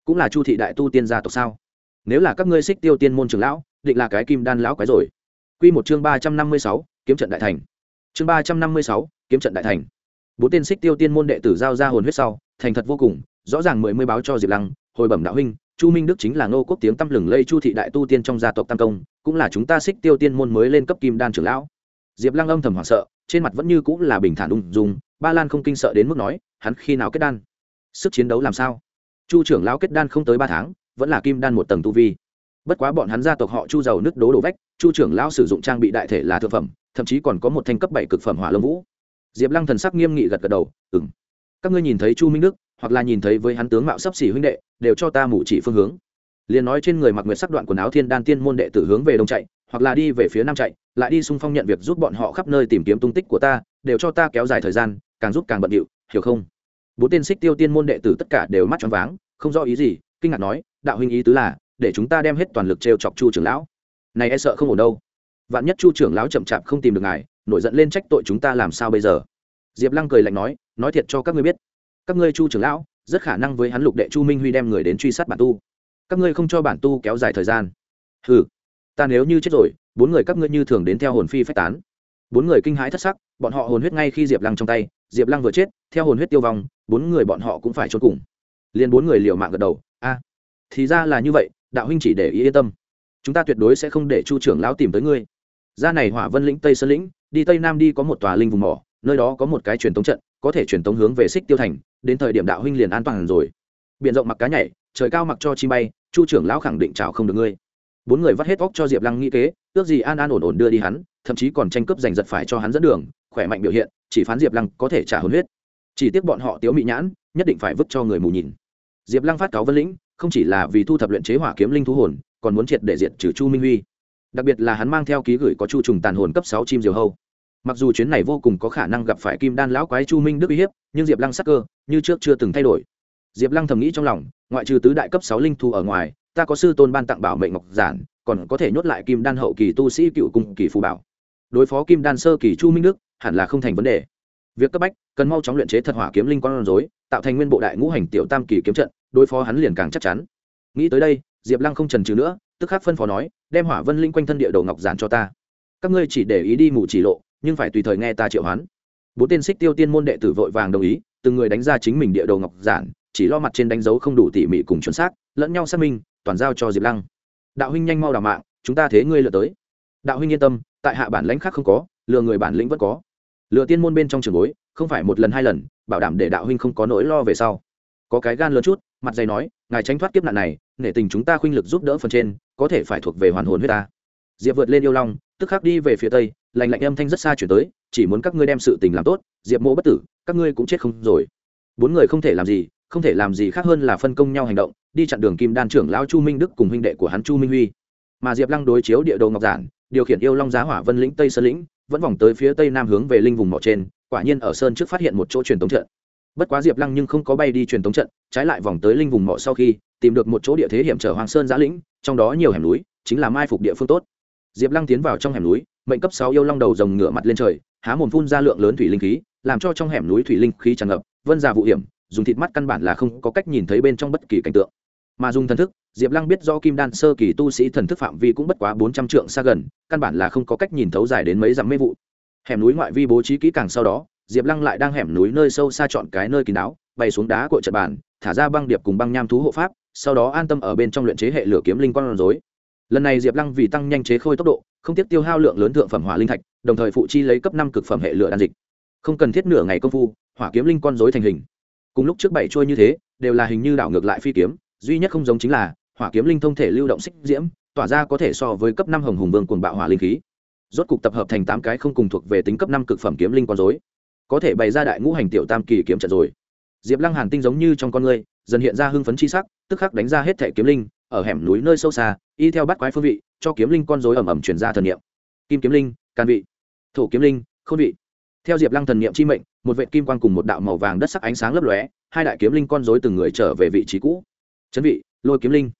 cũng là chu thị đại tu tiên gia tộc sao? Nếu là các ngươi xích tiêu tiên môn trưởng lão, định là cái kim đan lão quái rồi. Q một chương ba trăm năm mươi sáu, kiếm trận đại thành. Chương ba trăm năm mươi sáu kiếm trận đại thành. Bốn tên xích tiêu tiên môn đệ tử giao ra hồn huyết sau, thành thật vô cùng, rõ ràng mười mươi báo cho diệp lăng, hồi bẩm đạo huynh, chu minh đức chính là ngô quốc tiếng tăm lừng lây chu thị đại tu tiên trong gia tộc tam công, cũng là chúng ta xích tiêu tiên môn mới lên cấp kim đan trưởng lão. Diệp lăng âm thầm hoảng sợ, trên mặt vẫn như cũng là bình thản ung dung, ba lan không kinh sợ đến mức nói, hắn khi nào kết đan? Sức chiến đấu làm sao? Chu trưởng lão kết đan không tới ba tháng, vẫn là kim đan một tầng tu vi. Bất quá bọn hắn gia tộc họ chu giàu nước đố đổ vách, chu trưởng lão sử dụng trang bị đại thể là thực phẩm, thậm chí còn có một thanh cấp bảy cực phẩm hỏa lông vũ diệp lăng thần sắc nghiêm nghị gật gật đầu ừng các ngươi nhìn thấy chu minh đức, hoặc là nhìn thấy với hắn tướng mạo sấp xỉ huynh đệ, đều cho ta mủ chỉ phương hướng. Liền nói trên người mặc nguyệt sắc đoạn quần áo thiên đan tiên môn đệ tử hướng về đông chạy, hoặc là đi về phía nam chạy, lại đi xung phong nhận việc giúp bọn họ khắp nơi tìm kiếm tung tích của ta, đều cho ta kéo dài thời gian, càng giúp càng bận điệu, hiểu không? Bốn tên xích tiêu tiên môn đệ tử tất cả đều mắt choáng váng, không rõ ý gì, kinh ngạc nói, đạo huynh ý tứ là, để chúng ta đem hết toàn lực t chọc chu trưởng lão. Này e sợ không ổn đâu. Vạn nhất chu trưởng lão chậm chạp không tìm được ngài nổi giận lên trách tội chúng ta làm sao bây giờ? Diệp lăng cười lạnh nói nói thiệt cho các ngươi biết, các ngươi chu trưởng lão, rất khả năng với hắn lục đệ chu minh huy đem người đến truy sát bản tu. Các ngươi không cho bản tu kéo dài thời gian. Ừ ta nếu như chết rồi, bốn người các ngươi như thường đến theo hồn phi phách tán. Bốn người kinh hãi thất sắc, bọn họ hồn huyết ngay khi diệp lăng trong tay, diệp lăng vừa chết, theo hồn huyết tiêu vong, bốn người bọn họ cũng phải trốn cùng. Liền bốn người liều mạng gật đầu, a, thì ra là như vậy, đạo huynh chỉ để ý yên tâm. Chúng ta tuyệt đối sẽ không để chu trưởng lão tìm tới ngươi. Ra này hỏa vân lĩnh, tây sơn lĩnh đi tây nam đi có một tòa linh vùng mỏ, nơi đó có một cái truyền tống trận, có thể truyền tống hướng về xích tiêu thành, đến thời điểm đạo huynh liền an toàn rồi. Biện rộng mặc cá nhảy, trời cao mặc cho chi bay, chu trưởng lão khẳng định chào không được ngươi. Bốn người vắt hết óc cho diệp lăng nghĩ kế, ước gì an an ổn ổn đưa đi hắn, thậm chí còn tranh cướp giành giật phải cho hắn dẫn đường, khỏe mạnh biểu hiện, chỉ phán diệp lăng có thể trả hồn huyết. Chỉ tiếc bọn họ tiếu mị nhãn, nhất định phải vứt cho người mù nhìn. Diệp lăng phát cáo vân lĩnh, không chỉ là vì thu thập luyện chế hỏa kiếm linh thú hồn, còn muốn triệt để diệt trừ chu minh huy đặc biệt là hắn mang theo ký gửi có chu trùng tàn hồn cấp sáu chim diều hâu. Mặc dù chuyến này vô cùng có khả năng gặp phải kim đan lão quái chu minh đức uy hiếp, nhưng diệp lăng sắc cơ, như trước chưa từng thay đổi. Diệp lăng thầm nghĩ trong lòng, ngoại trừ tứ đại cấp sáu linh thu ở ngoài, ta có sư tôn ban tặng bảo mệnh ngọc giản, còn có thể nhốt lại kim đan hậu kỳ tu sĩ cựu cung kỳ phù bảo. Đối phó kim đan sơ kỳ chu minh đức, hẳn là không thành vấn đề. Việc cấp bách, cần mau chóng luyện chế thật hỏa kiếm linh con rối, tạo thành nguyên bộ đại ngũ hành tiểu tam kỳ kiếm trận, đối phó hắn liền càng chắc chắn. Nghĩ tới đây, diệp lăng không trần trừ nữa, tức khắc phân phó nói đem hỏa vân linh quanh thân địa đồ ngọc giản cho ta. Các ngươi chỉ để ý đi mù chỉ lộ, nhưng phải tùy thời nghe ta triệu hoán. Bốn tên xích tiêu tiên môn đệ tử vội vàng đồng ý, từng người đánh ra chính mình địa đồ ngọc giản, chỉ lo mặt trên đánh dấu không đủ tỉ mỉ cùng chuẩn xác, lẫn nhau xác minh, toàn giao cho diệp lăng. Đạo huynh nhanh mau đào mạng, chúng ta thế ngươi lừa tới. Đạo huynh yên tâm, tại hạ bản lãnh khác không có, lừa người bản lĩnh vẫn có. Lừa tiên môn bên trong trường bối, không phải một lần hai lần, bảo đảm để đạo huynh không có nỗi lo về sau. Có cái gan lớn chút, mặt dày nói, ngài tránh thoát kiếp nạn này nể tình chúng ta khuynh lực giúp đỡ phần trên, có thể phải thuộc về hoàn hồn huyết ta. Diệp vượt lên yêu long, tức khắc đi về phía tây lành lạnh âm thanh rất xa chuyển tới, chỉ muốn các ngươi đem sự tình làm tốt, diệp mộ bất tử, các ngươi cũng chết không rồi. Bốn người không thể làm gì, không thể làm gì khác hơn là phân công nhau hành động, đi chặn đường kim đan trưởng lão chu minh đức cùng huynh đệ của hắn chu minh huy. Mà diệp lăng đối chiếu địa đồ ngọc giản, điều khiển yêu long giá hỏa vân lĩnh tây sơn lĩnh, vẫn vòng tới phía tây nam hướng về linh vùng mỏ trên, quả nhiên ở sơn trước phát hiện một chỗ truyền tống trận. Bất quá diệp lăng nhưng không có bay đi truyền tống trận, trái lại vòng tới linh vùng mỏ sau khi tìm được một chỗ địa thế hiểm trở hoàng sơn giã lĩnh, trong đó nhiều hẻm núi, chính là mai phục địa phương tốt. Diệp lăng tiến vào trong hẻm núi, mệnh cấp sáu yêu long đầu rồng ngửa mặt lên trời, há mồm phun ra lượng lớn thủy linh khí, làm cho trong hẻm núi thủy linh khí tràn ngập, vân ra vụ hiểm, dùng thịt mắt căn bản là không có cách nhìn thấy bên trong bất kỳ cảnh tượng. Mà dùng thần thức, diệp lăng biết do kim đan sơ kỳ tu sĩ thần thức phạm vi cũng bất quá bốn trăm trượng xa gần, căn bản là không có cách nhìn thấu dài đến mấy dặm mê vụ. Hẻm núi ngoại vi bố trí kỹ càng sau đó, diệp lăng lại đang hẻm núi nơi sâu xa chọn cái nơi kín đáo, bay xuống đá của trận bàn, thả ra băng điệp cùng băng nham thú hộ pháp sau đó an tâm ở bên trong luyện chế hệ lửa kiếm linh quan rối. Lần này diệp lăng vì tăng nhanh chế khôi tốc độ, không tiếc tiêu hao lượng lớn thượng phẩm hỏa linh thạch, đồng thời phụ chi lấy cấp năm cực phẩm hệ lửa đan dịch. Không cần thiết nửa ngày công phu, hỏa kiếm linh con rối thành hình. Cùng lúc trước bảy trôi như thế, đều là hình như đảo ngược lại phi kiếm, duy nhất không giống chính là, hỏa kiếm linh thông thể lưu động xích diễm, tỏa ra có thể so với cấp năm hồng hùng vương cuồng bạo hỏa linh khí. Rốt cục tập hợp thành tám cái không cùng thuộc về tính cấp năm cực phẩm kiếm linh con dối có thể bày ra đại ngũ hành tiểu tam kỳ kiếm trận rồi. Diệp lăng hàn tinh giống như trong con người dần hiện ra hưng phấn chi sắc, tức khắc đánh ra hết thẻ kiếm linh, ở hẻm núi nơi sâu xa, y theo bắt quái phương vị, cho kiếm linh con dối ẩm ẩm chuyển ra thần niệm. Kim kiếm linh can vị. Thổ kiếm linh, khôn vị. Theo diệp lăng thần niệm chi mệnh, một vệ kim quan cùng một đạo màu vàng đất sắc ánh sáng lấp lóe, hai đại kiếm linh con dối từng người trở về vị trí cũ. Chấn vị, lôi kiếm linh.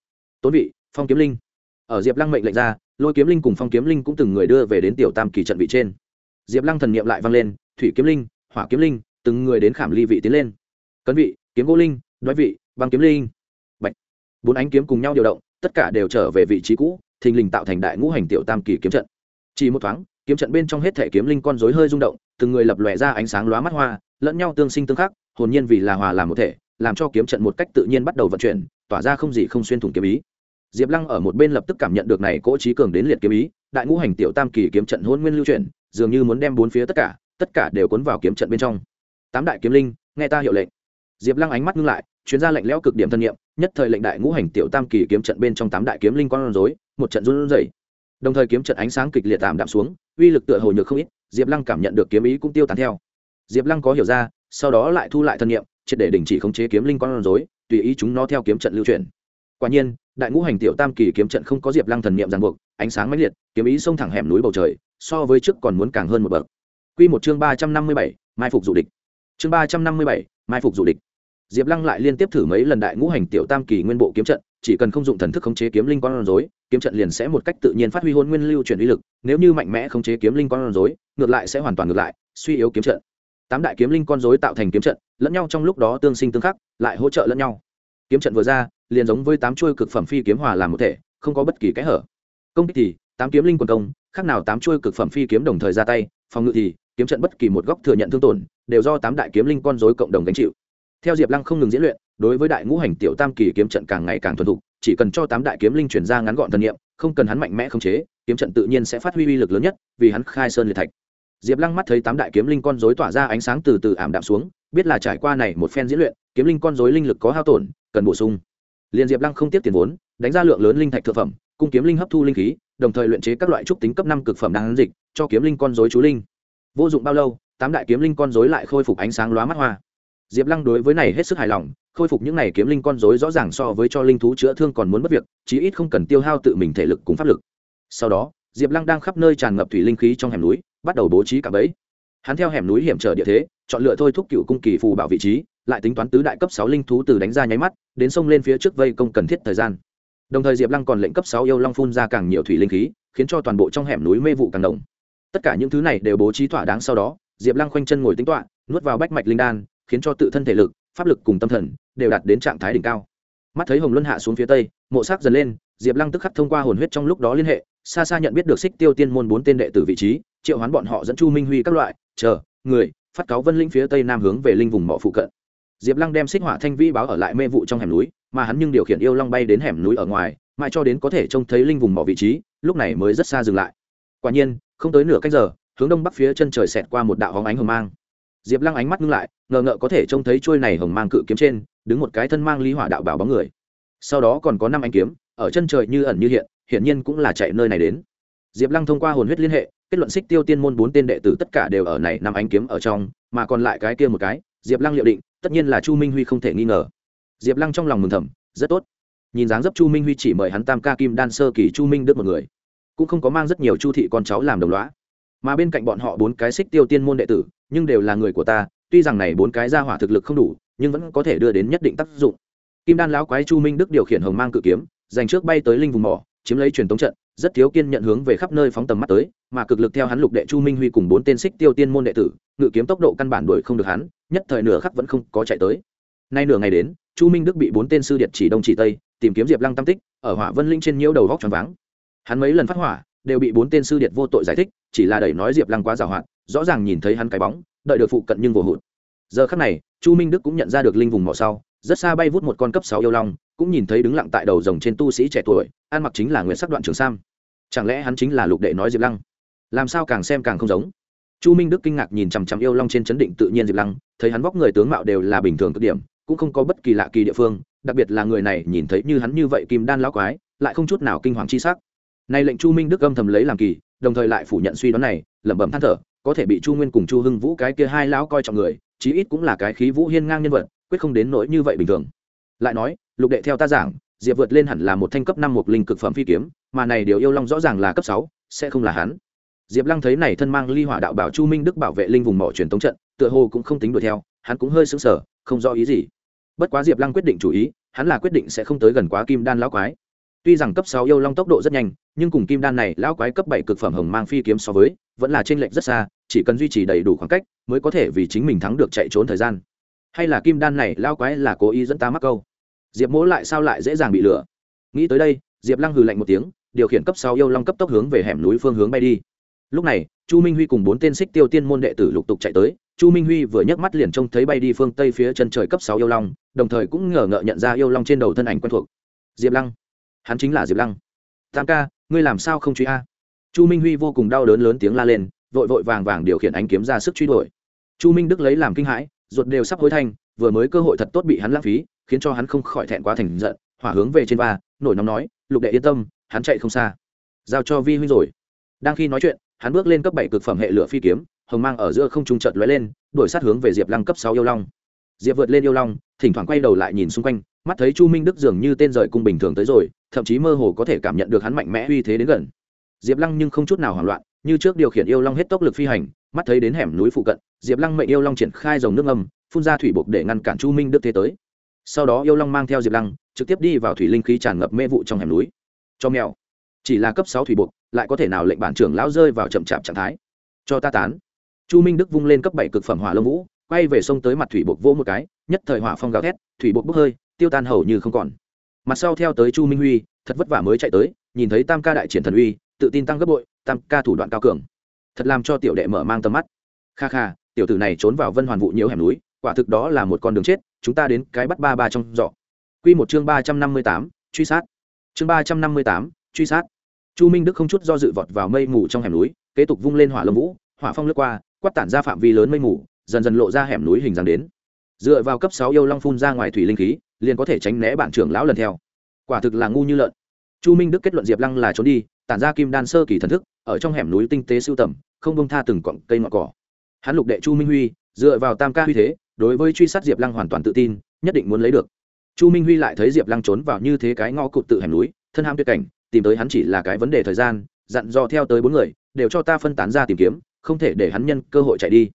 Tốn vị, phong kiếm linh. Ở diệp lăng mệnh lệnh ra, lôi kiếm linh cùng phong kiếm linh cũng từng người đưa về đến tiểu tam kỳ trận vị trên. Diệp lăng thần niệm lại vang lên, thủy kiếm linh, hỏa kiếm linh, từng người đến khảm ly vị tiến lên. Cấn vị, kiếm gỗ linh đoái vị, băng kiếm linh. Bạch. bốn ánh kiếm cùng nhau điều động, tất cả đều trở về vị trí cũ, thình lình tạo thành đại ngũ hành tiểu tam kỳ kiếm trận. Chỉ một thoáng, kiếm trận bên trong hết thể kiếm linh con dối hơi rung động, từng người lập lòe ra ánh sáng lóa mắt hoa, lẫn nhau tương sinh tương khắc, hồn nhiên vì là hòa làm một thể, làm cho kiếm trận một cách tự nhiên bắt đầu vận chuyển, tỏa ra không gì không xuyên thủng kiếm ý. Diệp lăng ở một bên lập tức cảm nhận được này cỗ trí cường đến liệt kiếm ý, đại ngũ hành tiểu tam kỳ kiếm trận hôn nguyên lưu chuyển, dường như muốn đem bốn phía tất cả tất cả đều cuốn vào kiếm trận bên trong. Tám đại kiếm linh, nghe ta hiệu lệnh. Diệp lăng ánh mắt ngưng lại chuyên gia lạnh lẽo cực điểm thân nhiệm nhất thời lệnh đại ngũ hành tiểu tam kỳ kiếm trận bên trong tám đại kiếm linh con rối, một trận run rẩy. Đồng thời kiếm trận ánh sáng kịch liệt tạm đạm xuống, uy lực tựa hồ nhược không ít, diệp lăng cảm nhận được kiếm ý cũng tiêu tán theo. Diệp lăng có hiểu ra, sau đó lại thu lại thân nhiệm triệt để đình chỉ khống chế kiếm linh con rối, tùy ý chúng nó theo kiếm trận lưu truyền. quả nhiên, đại ngũ hành tiểu tam kỳ kiếm trận không có diệp lăng thần niệm ràng buộc, ánh sáng mãnh liệt, kiếm ý xông thẳng hẻm núi bầu trời, so với trước còn muốn càng hơn một bậc. Quy một chương ba trăm năm mươi bảy, mai phục du địch. Chương ba trăm năm mươi bảy, mai phục du địch diệp lăng lại liên tiếp thử mấy lần đại ngũ hành tiểu tam kỳ nguyên bộ kiếm trận, chỉ cần không dụng thần thức khống chế kiếm linh con rối, kiếm trận liền sẽ một cách tự nhiên phát huy hôn nguyên lưu chuyển uy lực, nếu như mạnh mẽ khống chế kiếm linh con rối, ngược lại sẽ hoàn toàn ngược lại, suy yếu kiếm trận. Tám đại kiếm linh con rối tạo thành kiếm trận, lẫn nhau trong lúc đó tương sinh tương khắc, lại hỗ trợ lẫn nhau. Kiếm trận vừa ra, liền giống với tám chuôi cực phẩm phi kiếm hòa làm một thể, không có bất kỳ kẽ hở. Công kích thì, tám kiếm linh quần công, khác nào tám chuôi cực phẩm phi kiếm đồng thời ra tay, phòng ngự thì, kiếm trận bất kỳ một góc thừa nhận thương tổn, đều do tám đại kiếm linh con rối cộng đồng gánh chịu theo diệp lăng không ngừng diễn luyện, đối với đại ngũ hành tiểu tam kỳ kiếm trận càng ngày càng thuần thục, chỉ cần cho tám đại kiếm linh chuyển ra ngắn gọn thân nhiệm không cần hắn mạnh mẽ khống chế, kiếm trận tự nhiên sẽ phát huy uy lực lớn nhất, vì hắn khai sơn liệt thạch. Diệp lăng mắt thấy tám đại kiếm linh con dối tỏa ra ánh sáng từ từ ảm đạm xuống, biết là trải qua này một phen diễn luyện, kiếm linh con dối linh lực có hao tổn, cần bổ sung. Liền diệp lăng không tiếp tiền vốn, đánh ra lượng lớn linh thạch thực phẩm, cung kiếm linh hấp thu linh khí, đồng thời luyện chế các loại trúc tính cấp năm cực phẩm đang dịch, cho kiếm linh con dối chú linh. Vô dụng bao lâu, tám đại kiếm linh con dối lại khôi phục ánh sáng lóa mắt hoa diệp lăng đối với này hết sức hài lòng, khôi phục những này kiếm linh con dối rõ ràng so với cho linh thú chữa thương còn muốn mất việc, chí ít không cần tiêu hao tự mình thể lực cùng pháp lực. Sau đó, diệp lăng đang khắp nơi tràn ngập thủy linh khí trong hẻm núi, bắt đầu bố trí cả bẫy. Hắn theo hẻm núi hiểm trở địa thế, chọn lựa thôi thúc cựu cung kỳ phù bảo vị trí, lại tính toán tứ đại cấp sáu linh thú từ đánh ra nháy mắt, đến sông lên phía trước vây công cần thiết thời gian. Đồng thời diệp lăng còn lệnh cấp sáu yêu long phun ra càng nhiều thủy linh khí, khiến cho toàn bộ trong hẻm núi mê vụ càng đồng tất cả những thứ này đều bố trí thỏa đáng sau đó, diệp lăng khoanh chân ngồi tính toạ nuốt vào bách mạch linh đan khiến cho tự thân thể lực, pháp lực cùng tâm thần đều đạt đến trạng thái đỉnh cao. Mắt thấy hồng luân hạ xuống phía tây, mộ sắc dần lên, diệp lăng tức khắc thông qua hồn huyết trong lúc đó liên hệ, xa xa nhận biết được xích tiêu tiên môn bốn tên đệ tử vị trí, triệu hoán bọn họ dẫn chu minh huy các loại, chờ, người, phát cáo vân linh phía tây nam hướng về linh vùng mỏ phụ cận. Diệp lăng đem xích hỏa thanh vi báo ở lại mê vụ trong hẻm núi, mà hắn nhưng điều khiển yêu long bay đến hẻm núi ở ngoài, mãi cho đến có thể trông thấy linh vùng mỏ vị trí, lúc này mới rất xa dừng lại. Quả nhiên, không tới nửa cách giờ, hướng đông bắc phía chân trời xẹt qua một đạo hóng ánh hồng mang diệp lăng ánh mắt ngưng lại, ngờ ngợ có thể trông thấy trôi này hồng mang cự kiếm trên, đứng một cái thân mang lý hỏa đạo bảo bóng người. Sau đó còn có năm anh kiếm, ở chân trời như ẩn như hiện, hiển nhiên cũng là chạy nơi này đến. Diệp lăng thông qua hồn huyết liên hệ, kết luận xích tiêu tiên môn bốn tên đệ tử tất cả đều ở này năm ánh kiếm ở trong, mà còn lại cái kia một cái, diệp lăng liệu định, tất nhiên là chu minh huy không thể nghi ngờ. Diệp lăng trong lòng mừng thầm, rất tốt. Nhìn dáng dấp chu minh huy chỉ mời hắn tam ca kim đan sơ kỳ chu minh đức một người, cũng không có mang rất nhiều chu thị con cháu làm đồng loá mà bên cạnh bọn họ bốn cái xích tiêu tiên môn đệ tử nhưng đều là người của ta, tuy rằng này bốn cái ra hỏa thực lực không đủ, nhưng vẫn có thể đưa đến nhất định tác dụng. Kim đan lão quái chu minh đức điều khiển hồng mang cự kiếm, dành trước bay tới linh vùng mỏ, chiếm lấy truyền tống trận, rất thiếu kiên nhận hướng về khắp nơi phóng tầm mắt tới, mà cực lực theo hắn lục đệ chu minh huy cùng bốn tên xích tiêu tiên môn đệ tử, ngự kiếm tốc độ căn bản đuổi không được hắn, nhất thời nửa khắc vẫn không có chạy tới. Nay nửa ngày đến, chu minh đức bị bốn tên sư điện chỉ đông chỉ tây, tìm kiếm diệp lăng tam tích, ở hỏa vân linh trên nhiễu đầu góc tròn váng. Hắn mấy lần phát hỏa, đều bị bốn tên sư điện vô tội giải thích, chỉ là đẩy nói diệp lăng quá giàu hoạt rõ ràng nhìn thấy hắn cái bóng, đợi được phụ cận nhưng vô hụt. Giờ khắc này, chu minh đức cũng nhận ra được linh vùng mỏ sau, rất xa bay vút một con cấp sáu yêu long, cũng nhìn thấy đứng lặng tại đầu rồng trên tu sĩ trẻ tuổi, ăn mặc chính là nguyễn sắc đoạn trường sam. Chẳng lẽ hắn chính là lục đệ nói diệp lăng? Làm sao càng xem càng không giống? Chu minh đức kinh ngạc nhìn chằm chằm yêu long trên chấn định tự nhiên diệp lăng, thấy hắn vóc người tướng mạo đều là bình thường cực điểm, cũng không có bất kỳ lạ kỳ địa phương, đặc biệt là người này nhìn thấy như hắn như vậy kim đan lão quái, lại không chút nào kinh hoàng chi sắc. Này lệnh chu minh đức âm thầm lấy làm kỳ, đồng thời lại phủ nhận suy đoán này, lẩm bẩm than thở có thể bị chu nguyên cùng chu hưng vũ cái kia hai lão coi trọng người, chí ít cũng là cái khí vũ hiên ngang nhân vật, quyết không đến nỗi như vậy bình thường. Lại nói, lục đệ theo ta giảng, diệp vượt lên hẳn là một thanh cấp năm một linh cực phẩm phi kiếm, mà này điều yêu long rõ ràng là cấp sáu, sẽ không là hắn. Diệp lăng thấy này thân mang ly hỏa đạo bảo chu minh đức bảo vệ linh vùng mỏ truyền tống trận, tựa hồ cũng không tính đuổi theo, hắn cũng hơi sững sờ, không rõ ý gì. Bất quá diệp lăng quyết định chủ ý, hắn là quyết định sẽ không tới gần quá kim đan lão quái tuy rằng cấp sáu yêu long tốc độ rất nhanh, nhưng cùng kim đan này, lão quái cấp bảy cực phẩm hồng mang phi kiếm so với, vẫn là trên lệnh rất xa, chỉ cần duy trì đầy đủ khoảng cách, mới có thể vì chính mình thắng được chạy trốn thời gian. Hay là kim đan này, lão quái là cố ý dẫn ta mắc câu? Diệp mỗ lại sao lại dễ dàng bị lừa? Nghĩ tới đây, diệp lăng hừ lạnh một tiếng, điều khiển cấp sáu yêu long cấp tốc hướng về hẻm núi phương hướng bay đi. Lúc này, chu minh huy cùng bốn tên xích tiêu tiên môn đệ tử lục tục chạy tới. Chu minh huy vừa nhấc mắt liền trông thấy bay đi phương tây phía chân trời cấp sáu yêu long, đồng thời cũng ngờ ngợ nhận ra yêu long trên đầu thân ảnh quen thuộc. Diệp lăng hắn chính là diệp lăng. Tam ca, ngươi làm sao không truy a? Chu minh huy vô cùng đau đớn lớn tiếng la lên, vội vội vàng vàng điều khiển ánh kiếm ra sức truy đuổi. Chu minh đức lấy làm kinh hãi, ruột đều sắp hối thanh vừa mới cơ hội thật tốt bị hắn lãng phí, khiến cho hắn không khỏi thẹn quá thành giận, hỏa hướng về trên va, nổi nóng nói, lục đệ yên tâm, hắn chạy không xa. Giao cho vi huynh rồi. Đang khi nói chuyện, hắn bước lên cấp bảy cực phẩm hệ lửa phi kiếm, hồng mang ở giữa không trung chợt lóe lên, đổi sát hướng về diệp lăng cấp sáu yêu long. Diệp vượt lên yêu long, thỉnh thoảng quay đầu lại nhìn xung quanh mắt thấy chu minh đức dường như tên rời cung bình thường tới rồi, thậm chí mơ hồ có thể cảm nhận được hắn mạnh mẽ uy thế đến gần. Diệp lăng nhưng không chút nào hoảng loạn, như trước điều khiển yêu long hết tốc lực phi hành, mắt thấy đến hẻm núi phụ cận, diệp lăng mệnh yêu long triển khai dòng nước âm phun ra thủy bục để ngăn cản chu minh đức thế tới. Sau đó yêu long mang theo diệp lăng, trực tiếp đi vào thủy linh khí tràn ngập mê vụ trong hẻm núi. Cho mèo. Chỉ là cấp sáu thủy buộc lại có thể nào lệnh bản trưởng lão rơi vào chậm chạp trạng thái. Cho ta tán. Chu minh đức vung lên cấp bảy cực phẩm hỏa lông vũ, quay về sông tới mặt thủy buộc vỗ một cái, nhất thời hỏa phong gào thét, thủy buộc bốc hơi tiêu tan hầu như không còn. Mặt sau theo tới chu minh huy, thật vất vả mới chạy tới, nhìn thấy tam ca đại triển thần uy, tự tin tăng gấp bội, tam ca thủ đoạn cao cường. Thật làm cho tiểu đệ mở mang tầm mắt. Kha kha, tiểu tử này trốn vào vân hoàn vụ nhiều hẻm núi, quả thực đó là một con đường chết, chúng ta đến cái bắt ba ba trong giỏ quy một chương ba trăm năm mươi tám, truy sát. Chương ba trăm năm mươi tám, truy sát. Chu minh đức không chút do dự vọt vào mây mù trong hẻm núi, kế tục vung lên hỏa lâm vũ, hỏa phong lướt qua, quát tản ra phạm vi lớn mây mù, dần dần lộ ra hẻm núi hình dáng đến dựa vào cấp sáu yêu long phun ra ngoài thủy linh khí, liền có thể tránh né bản trưởng lão lần theo. Quả thực là ngu như lợn. Chu minh đức kết luận diệp lăng là trốn đi, tản ra kim đan sơ kỳ thần thức, ở trong hẻm núi tinh tế sưu tầm, không bông tha từng cọng cây ngọn cỏ. Hắn lục đệ chu minh huy, dựa vào tam ca huy thế, đối với truy sát diệp lăng hoàn toàn tự tin, nhất định muốn lấy được. Chu minh huy lại thấy diệp lăng trốn vào như thế cái ngõ cụt tự hẻm núi, thân ham tuyệt cảnh, tìm tới hắn chỉ là cái vấn đề thời gian, dặn dò theo tới bốn người, đều cho ta phân tán ra tìm kiếm, không thể để hắn nhân cơ hội chạy đi.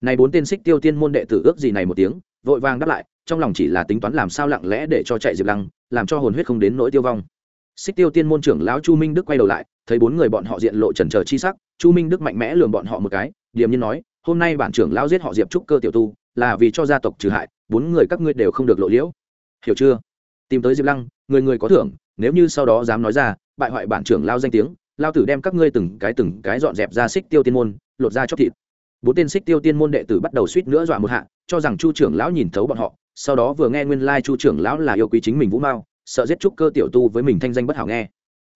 Này bốn tên xích tiêu tiên môn đệ tử ước gì này một tiếng vội vàng đáp lại, trong lòng chỉ là tính toán làm sao lặng lẽ để cho chạy diệp lăng, làm cho hồn huyết không đến nỗi tiêu vong. Xích tiêu tiên môn trưởng lão chu minh đức quay đầu lại, thấy bốn người bọn họ diện lộ trần trờ chi sắc, chu minh đức mạnh mẽ lường bọn họ một cái, điềm nhiên nói, hôm nay bản trưởng lão giết họ diệp trúc cơ tiểu tu, là vì cho gia tộc trừ hại, bốn người các ngươi đều không được lộ liễu. Hiểu chưa? Tìm tới diệp lăng, người người có thưởng, nếu như sau đó dám nói ra, bại hoại bản trưởng lao danh tiếng lao tử đem các ngươi từng cái từng cái dọn dẹp ra xích tiêu tiên môn, lột ra chóc thịt bốn tên xích tiêu tiên môn đệ tử bắt đầu suýt nữa dọa một hạ, cho rằng chu trưởng lão nhìn thấu bọn họ, sau đó vừa nghe nguyên lai chu trưởng lão là yêu quý chính mình vũ mao, sợ giết trúc cơ tiểu tu với mình thanh danh bất hảo nghe.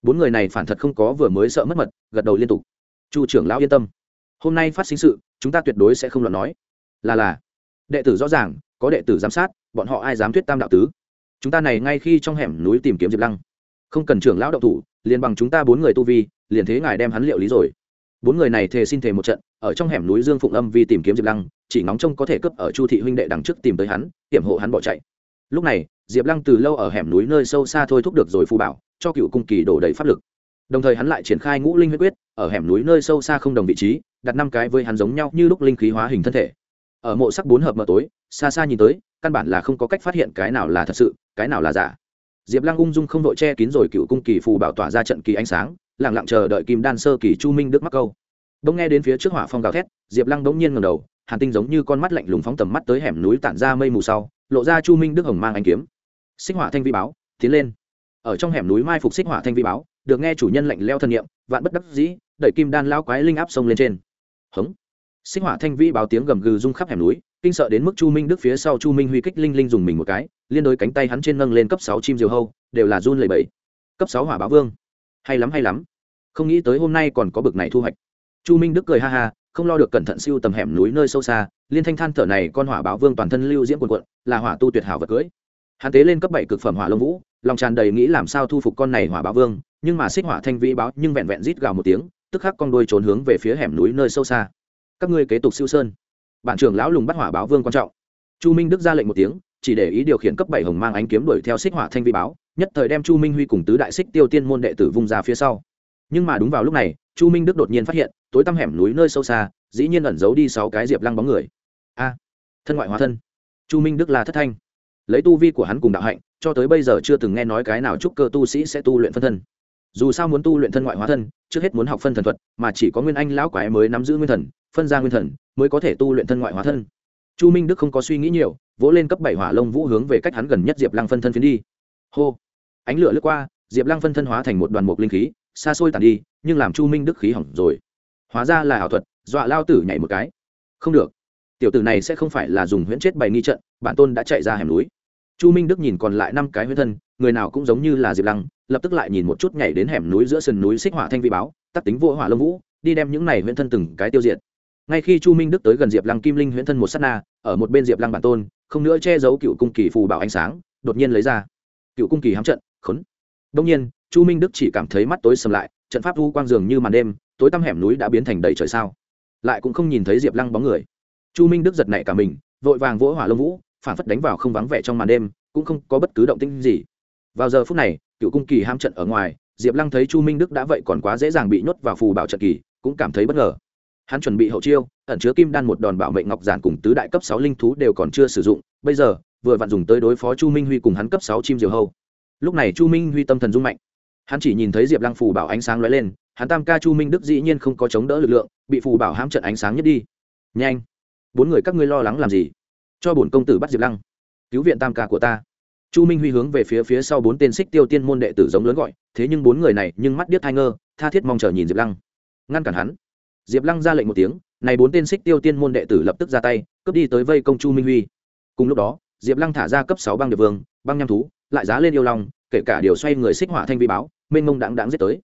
Bốn người này phản thật không có vừa mới sợ mất mật, gật đầu liên tục. Chu trưởng lão yên tâm. Hôm nay phát sinh sự, chúng ta tuyệt đối sẽ không loạn nói. Là là. Đệ tử rõ ràng, có đệ tử giám sát, bọn họ ai dám thuyết tam đạo tứ? Chúng ta này ngay khi trong hẻm núi tìm kiếm diệp lăng. Không cần trưởng lão động thủ, liền bằng chúng ta bốn người tu vi, liền thế ngài đem hắn liệu lý rồi bốn người này thề xin thề một trận, ở trong hẻm núi dương phụng âm vì tìm kiếm diệp lăng, chỉ ngóng trông có thể cướp ở chu thị huynh đệ đằng trước tìm tới hắn, hiểm hộ hắn bỏ chạy. Lúc này, diệp lăng từ lâu ở hẻm núi nơi sâu xa thôi thúc được rồi phù bảo, cho cựu cung kỳ đổ đầy pháp lực. Đồng thời hắn lại triển khai ngũ linh huyết quyết, ở hẻm núi nơi sâu xa không đồng vị trí, đặt năm cái với hắn giống nhau như lúc linh khí hóa hình thân thể. Ở mộ sắc bốn hợp mờ tối, xa xa nhìn tới, căn bản là không có cách phát hiện cái nào là thật sự, cái nào là giả. Diệp lăng ung dung không đội che kín rồi cựu cung kỳ phù bảo tỏa ra trận kỳ ánh sáng lẳng lặng chờ đợi kim đan sơ kỳ chu minh đức mắc câu. Bỗng nghe đến phía trước hỏa phong gào thét, diệp lăng bỗng nhiên ngầm đầu, hàn tinh giống như con mắt lạnh lùng phóng tầm mắt tới hẻm núi tản ra mây mù sau, lộ ra chu minh đức hồng mang anh kiếm. Xích hỏa thanh vi báo, tiến lên. Ở trong hẻm núi mai phục xích hỏa thanh vi báo, được nghe chủ nhân lệnh leo thân nhiệm vạn bất đắc dĩ, đẩy kim đan lao quái linh áp sông lên trên. Hống. Xích hỏa thanh vi báo tiếng gầm gừ rung khắp hẻm núi, kinh sợ đến mức chu minh đức phía sau chu minh huy kích linh linh dùng mình một cái, liên đối cánh tay hắn trên nâng lên cấp sáu chim diều hâu, đều là run lầy bẫy cấp sáu hỏa báo vương hay lắm hay lắm. Không nghĩ tới hôm nay còn có bực này thu hoạch. Chu minh đức cười ha ha, không lo được cẩn thận siêu tầm hẻm núi nơi sâu xa, liên thanh than thở này con hỏa báo vương toàn thân lưu diễm quần quận là hỏa tu tuyệt hảo vật cưới. Hắn tế lên cấp bảy cực phẩm hỏa lông vũ, lòng tràn đầy nghĩ làm sao thu phục con này hỏa báo vương, nhưng mà xích hỏa thanh vĩ báo nhưng vẹn vẹn rít gào một tiếng, tức khắc con đôi trốn hướng về phía hẻm núi nơi sâu xa. Các ngươi kế tục siêu sơn. Bản trưởng lão lùng bắt hỏa báo vương quan trọng. Chu minh đức ra lệnh một tiếng, chỉ để ý điều khiển cấp bảy hồng mang ánh kiếm đuổi theo xích hỏa thanh vĩ báo nhất thời đem chu minh huy cùng tứ đại xích tiêu tiên môn đệ tử vung ra phía sau. Nhưng mà đúng vào lúc này, chu minh đức đột nhiên phát hiện, tối tăm hẻm núi nơi sâu xa, dĩ nhiên ẩn giấu đi sáu cái diệp lăng bóng người. A, thân ngoại hóa thân. Chu minh đức là thất thanh. Lấy tu vi của hắn cùng đạo hạnh, cho tới bây giờ chưa từng nghe nói cái nào chúc cơ tu sĩ sẽ tu luyện phân thân. Dù sao muốn tu luyện thân ngoại hóa thân, trước hết muốn học phân thần thuật, mà chỉ có nguyên anh lão quái mới nắm giữ nguyên thần, phân ra nguyên thần, mới có thể tu luyện thân ngoại hóa thân. Chu minh đức không có suy nghĩ nhiều, vỗ lên cấp bảy hỏa lông vũ hướng về cách hắn gần nhất diệp lăng phân thân phiến đi. Hô ánh lửa lướt qua, diệp lăng phân thân hóa thành một đoàn mục linh khí, xa xôi tàn đi, nhưng làm chu minh đức khí hỏng rồi. Hóa ra là ảo thuật, dọa lao tử nhảy một cái. Không được. Tiểu tử này sẽ không phải là dùng huyễn chết bày nghi trận, bản tôn đã chạy ra hẻm núi. Chu minh đức nhìn còn lại năm cái huyễn thân, người nào cũng giống như là diệp lăng, lập tức lại nhìn một chút nhảy đến hẻm núi giữa sườn núi xích hỏa thanh vi báo tắc tính vô hỏa lâm vũ, đi đem những này huyễn thân từng cái tiêu diệt. Ngay khi chu minh đức tới gần diệp lăng kim linh huyễn thân một s á t na, ở một bên diệp lăng bản tôn, không nữa che giấu cựu cung kỳ phù bảo ánh sáng, đột nhiên lấy ra. Cựu cung kỳ hám trận khốn. Đông nhiên, chu minh đức chỉ cảm thấy mắt tối sầm lại, trận pháp vu quang dường như màn đêm, tối tăm hẻm núi đã biến thành đầy trời sao. Lại cũng không nhìn thấy diệp lăng bóng người. Chu minh đức giật nảy cả mình, vội vàng vỗ hỏa lông vũ, phản phất đánh vào không vắng vẻ trong màn đêm, cũng không có bất cứ động tĩnh gì. Vào giờ phút này, cựu cung kỳ ham trận ở ngoài, diệp lăng thấy chu minh đức đã vậy còn quá dễ dàng bị nhốt vào phù bảo trận kỳ, cũng cảm thấy bất ngờ. Hắn chuẩn bị hậu chiêu, ẩn chứa kim đan một đòn bảo mệnh ngọc giản cùng tứ đại cấp sáu linh thú đều còn chưa sử dụng, bây giờ, vừa vặn dùng tới đối phó chu minh huy cùng hắn cấp sáu chim diều hâu lúc này chu minh huy tâm thần rung mạnh. Hắn chỉ nhìn thấy diệp lăng phù bảo ánh sáng lóe lên, hắn tam ca chu minh đức dĩ nhiên không có chống đỡ lực lượng, bị phù bảo hãm trận ánh sáng nhất đi. Nhanh! Bốn người các ngươi lo lắng làm gì? Cho bổn công tử bắt diệp lăng. Cứu viện tam ca của ta. Chu minh huy hướng về phía phía sau bốn tên xích tiêu tiên môn đệ tử giống lớn gọi, thế nhưng bốn người này nhưng mắt điếc thai ngơ, tha thiết mong chờ nhìn diệp lăng. Ngăn cản hắn. Diệp lăng ra lệnh một tiếng, này bốn tên xích tiêu tiên môn đệ tử lập tức ra tay, cướp đi tới vây công chu minh huy. Cùng lúc đó, diệp lăng thả ra cấp sáu băng điệp vương, băng nham thú lại giá lên yêu long, kể cả điều xoay người xích hỏa thanh vi báo, mênh mông đáng đáng giết tới.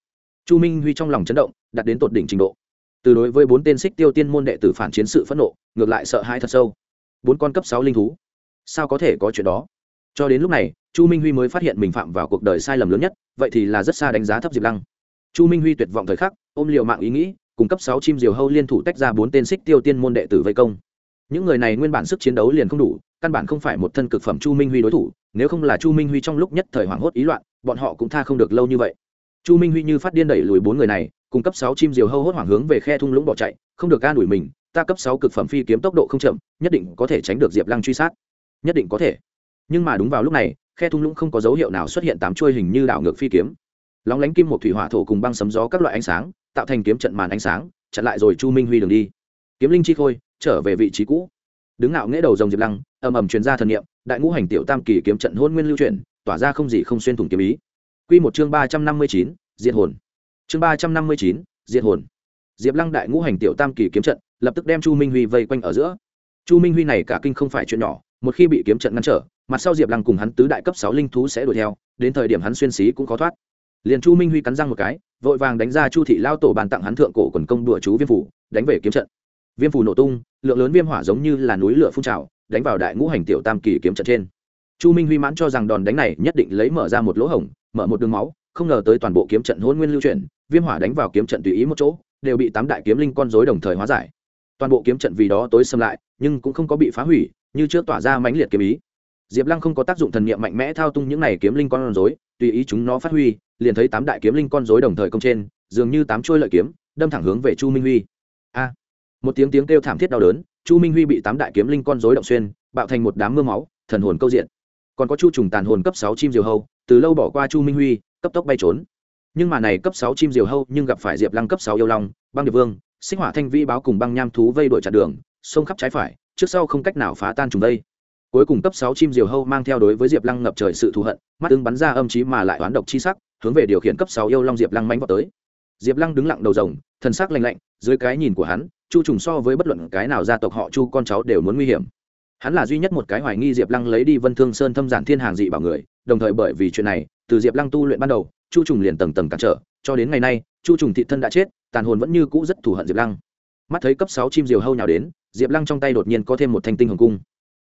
Chu minh huy trong lòng chấn động đặt đến tột đỉnh trình độ. Từ đối với bốn tên xích tiêu tiên môn đệ tử phản chiến sự phẫn nộ, ngược lại sợ hãi thật sâu. Bốn con cấp sáu linh thú. Sao có thể có chuyện đó? Cho đến lúc này, chu minh huy mới phát hiện mình phạm vào cuộc đời sai lầm lớn nhất, vậy thì là rất xa đánh giá thấp diệp lăng. Chu minh huy tuyệt vọng thời khắc, ôm liều mạng ý nghĩ, cùng cấp sáu chim diều hâu liên thủ tách ra bốn tên xích tiêu tiên môn đệ tử vây công. Những người này nguyên bản sức chiến đấu liền không đủ căn bản không phải một thân cực phẩm chu minh huy đối thủ, nếu không là chu minh huy trong lúc nhất thời hoảng hốt ý loạn, bọn họ cũng tha không được lâu như vậy. Chu minh huy như phát điên đẩy lùi bốn người này, cùng cấp sáu chim diều hâu hốt hoảng hướng về khe thung lũng bỏ chạy, không được ca đuổi mình, ta cấp sáu cực phẩm phi kiếm tốc độ không chậm, nhất định có thể tránh được diệp lăng truy sát. Nhất định có thể. Nhưng mà đúng vào lúc này, khe thung lũng không có dấu hiệu nào xuất hiện tám chuôi hình như đảo ngược phi kiếm. Lóng lánh kim một thủy hỏa thổ cùng băng sấm gió các loại ánh sáng, tạo thành kiếm trận màn ánh sáng, chặn lại rồi chu minh huy đường đi. Kiếm linh chi khôi, trở về vị trí cũ đứng ngạo nghễ đầu rồng diệp lăng, ầm ầm truyền ra thần niệm, đại ngũ hành tiểu tam kỳ kiếm trận hôn nguyên lưu truyền tỏa ra không gì không xuyên thủng kiếm ý. Quy một chương ba trăm năm mươi chín, diệt hồn. Chương ba trăm năm mươi chín, diệt hồn. Diệp lăng đại ngũ hành tiểu tam kỳ kiếm trận, lập tức đem chu minh huy vây quanh ở giữa. Chu minh huy này cả kinh không phải chuyện nhỏ, một khi bị kiếm trận ngăn trở, mặt sau diệp lăng cùng hắn tứ đại cấp sáu linh thú sẽ đuổi theo, đến thời điểm hắn xuyên xí cũng khó thoát. Liền chu minh huy cắn răng một cái, vội vàng đánh ra chu thị lao tổ bàn tặng hắn thượng cổ quần công đùa chú viêm phủ, đánh về kiếm trận. Viêm phủ nổ tung lượng lớn viêm hỏa giống như là núi lửa phun trào, đánh vào đại ngũ hành tiểu tam kỳ kiếm trận trên. Chu minh huy mãn cho rằng đòn đánh này nhất định lấy mở ra một lỗ hổng, mở một đường máu, không ngờ tới toàn bộ kiếm trận hôn nguyên lưu chuyển, viêm hỏa đánh vào kiếm trận tùy ý một chỗ, đều bị tám đại kiếm linh con dối đồng thời hóa giải. Toàn bộ kiếm trận vì đó tối xâm lại, nhưng cũng không có bị phá hủy, như trước tỏa ra mãnh liệt kiếm ý. Diệp lăng không có tác dụng thần niệm mạnh mẽ thao tung những này kiếm linh con rối, tùy ý chúng nó phát huy, liền thấy tám đại kiếm linh con rối đồng thời công trên, dường như tám chuôi lợi kiếm, đâm thẳng hướng về chu minh huy. A! Một tiếng tiếng kêu thảm thiết đau đớn, chu minh huy bị tám đại kiếm linh con rối động xuyên, bạo thành một đám mưa máu, thần hồn câu diện. Còn có chu trùng tàn hồn cấp sáu chim diều hâu, từ lâu bỏ qua chu minh huy, cấp tốc bay trốn. Nhưng mà này cấp sáu chim diều hâu nhưng gặp phải diệp lăng cấp sáu yêu long, băng điệp vương, sinh hỏa thanh vĩ báo cùng băng nham thú vây đuổi chặn đường, xông khắp trái phải, trước sau không cách nào phá tan trùng đây cuối cùng cấp sáu chim diều hâu mang theo đối với diệp lăng ngập trời sự thù hận, mắt ưng bắn ra âm chí mà lại oán độc chi sắc, hướng về điều khiển cấp sáu yêu long diệp lăng mánh vào tới. Diệp lăng đứng lặng đầu rồng, thần sắc lạnh lạnh, dưới cái nhìn của hắn chu trùng so với bất luận cái nào gia tộc họ chu con cháu đều muốn nguy hiểm. Hắn là duy nhất một cái hoài nghi diệp lăng lấy đi vân thương sơn thâm giản thiên hàng dị bảo người, đồng thời bởi vì chuyện này, từ diệp lăng tu luyện ban đầu, chu trùng liền tầng tầng cản trở, cho đến ngày nay, chu trùng thị thân đã chết, tàn hồn vẫn như cũ rất thù hận diệp lăng. Mắt thấy cấp sáu chim diều hâu nhào đến, diệp lăng trong tay đột nhiên có thêm một thanh tinh hồng cung.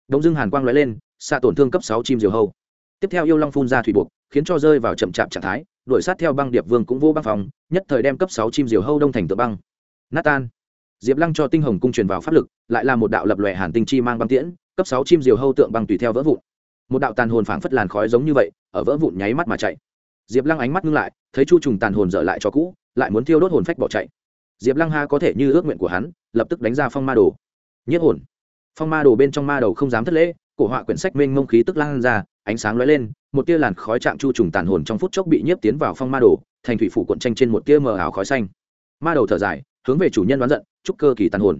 Đông dưng hàn quang lóe lên, xạ tổn thương cấp sáu chim diều hâu. Tiếp theo yêu long phun ra thủy buộc, khiến cho rơi vào chậm chạp trạng thái, đuổi sát theo băng điệp vương cũng vô băng phòng, nhất thời đem cấp sáu chim diều hâu đông thành tựa băng. Nát tan diệp lăng cho tinh hồng cung truyền vào pháp lực, lại là một đạo lập lòe hàn tinh chi mang băng tiễn, cấp sáu chim diều hâu tượng băng tùy theo vỡ vụn. Một đạo tàn hồn phảng phất làn khói giống như vậy, ở vỡ vụn nháy mắt mà chạy. Diệp lăng ánh mắt ngưng lại, thấy chu trùng tàn hồn dở lại cho cũ, lại muốn thiêu đốt hồn phách bỏ chạy. Diệp lăng ha có thể như ước nguyện của hắn, lập tức đánh ra phong ma đồ. Nhất hồn. Phong ma đồ bên trong ma đầu không dám thất lễ, cổ họa quyển sách mênh mông khí tức lan ra, ánh sáng lóe lên, một tia làn khói chạm chu trùng tàn hồn trong phút chốc bị nhiếp tiến vào phong ma đồ, thành thủy phủ cuộn tranh trên một tia mờ ảo khói xanh. Ma đầu thở dài, hướng về chủ nhân đoán giận chúc cơ kỳ tàn hồn.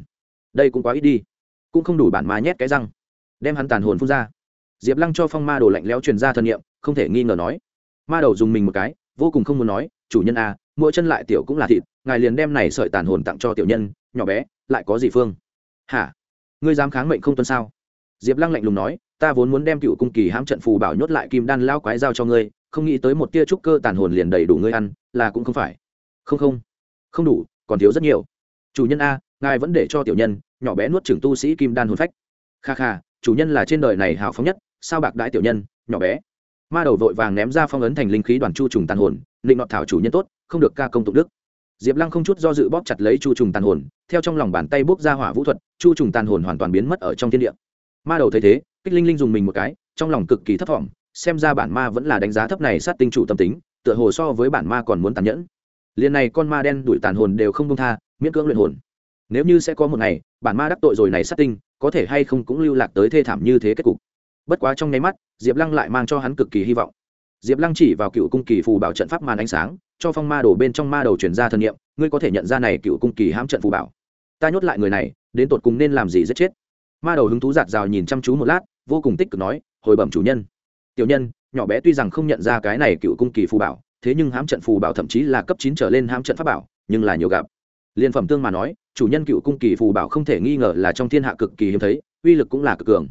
Đây cũng quá ít đi. Cũng không đủ bản ma nhét cái răng. Đem hắn tàn hồn phun ra. Diệp lăng cho phong ma đồ lạnh lẽo truyền ra thân nhiệm không thể nghi ngờ nói. Ma đầu dùng mình một cái vô cùng không muốn nói chủ nhân a à, mỗi chân lại tiểu cũng là thịt ngài liền đem này sợi tàn hồn tặng cho tiểu nhân nhỏ bé lại có gì phương? Hả? Ngươi dám kháng mệnh không tuân sao? Diệp lăng lạnh lùng nói ta vốn muốn đem cựu cung kỳ hãm trận phù bảo nhốt lại kim đan lao quái giao cho ngươi không nghĩ tới một tia trúc cơ tàn hồn liền đầy đủ ngươi ăn là cũng không phải. Không không. Không đủ còn thiếu rất nhiều chủ nhân a, ngài vẫn để cho tiểu nhân, nhỏ bé nuốt trưởng tu sĩ kim đan hồn phách. Kha kha, chủ nhân là trên đời này hào phóng nhất, sao bạc đãi tiểu nhân, nhỏ bé. Ma đầu vội vàng ném ra phong ấn thành linh khí đoàn chu trùng tàn hồn, định nọt thảo chủ nhân tốt, không được ca công tụng đức. Diệp lăng không chút do dự bóp chặt lấy chu trùng tàn hồn, theo trong lòng bàn tay bốc ra hỏa vũ thuật, chu trùng tàn hồn hoàn toàn biến mất ở trong thiên địa. Ma đầu thấy thế, kích linh linh dùng mình một cái, trong lòng cực kỳ thấp t xem ra bản ma vẫn là đánh giá thấp này sát tinh chủ tâm tính, tựa hồ so với bản ma còn muốn tàn nhẫn. Liền này con ma đen đuổi tàn hồn đều không công tha miễn cưỡng luyện hồn. Nếu như sẽ có một ngày, bản ma đắc tội rồi này sát tinh, có thể hay không cũng lưu lạc tới thê thảm như thế kết cục. Bất quá trong nháy mắt, diệp lăng lại mang cho hắn cực kỳ hy vọng. Diệp lăng chỉ vào cựu cung kỳ phù bảo trận pháp màn ánh sáng, cho phong ma đổ bên trong ma đầu chuyển ra thân nhiệm ngươi có thể nhận ra này cựu cung kỳ hãm trận phù bảo. Ta nhốt lại người này, đến tột cùng nên làm gì giết chết? Ma đầu hứng thú giạt rào nhìn chăm chú một lát, vô cùng tích cực nói, hồi bẩm chủ nhân. Tiểu nhân, nhỏ bé tuy rằng không nhận ra cái này cựu cung kỳ phù bảo, thế nhưng hãm trận phù bảo thậm chí là cấp chín trở lên hãm trận pháp bảo, nhưng là nhiều gặp liên phẩm tương mà nói, chủ nhân cựu cung kỳ phù bảo không thể nghi ngờ là trong thiên hạ cực kỳ hiếm thấy, uy lực cũng là cực cường.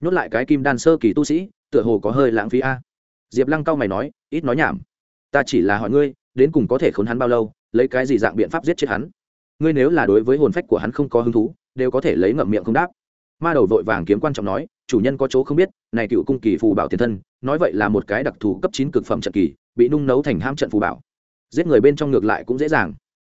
Nhốt lại cái kim đan sơ kỳ tu sĩ, tựa hồ có hơi lãng phí a. Diệp lăng cao mày nói, ít nói nhảm. Ta chỉ là hỏi ngươi, đến cùng có thể khốn hắn bao lâu, lấy cái gì dạng biện pháp giết chết hắn? Ngươi nếu là đối với hồn phách của hắn không có hứng thú, đều có thể lấy ngậm miệng không đáp. Ma đầu vội vàng kiếm quan trọng nói, chủ nhân có chỗ không biết, này cựu cung kỳ phù bảo tiền thân, nói vậy là một cái đặc thù cấp chín cực phẩm trận kỳ, bị nung nấu thành ham trận phù bảo. Giết người bên trong ngược lại cũng dễ dàng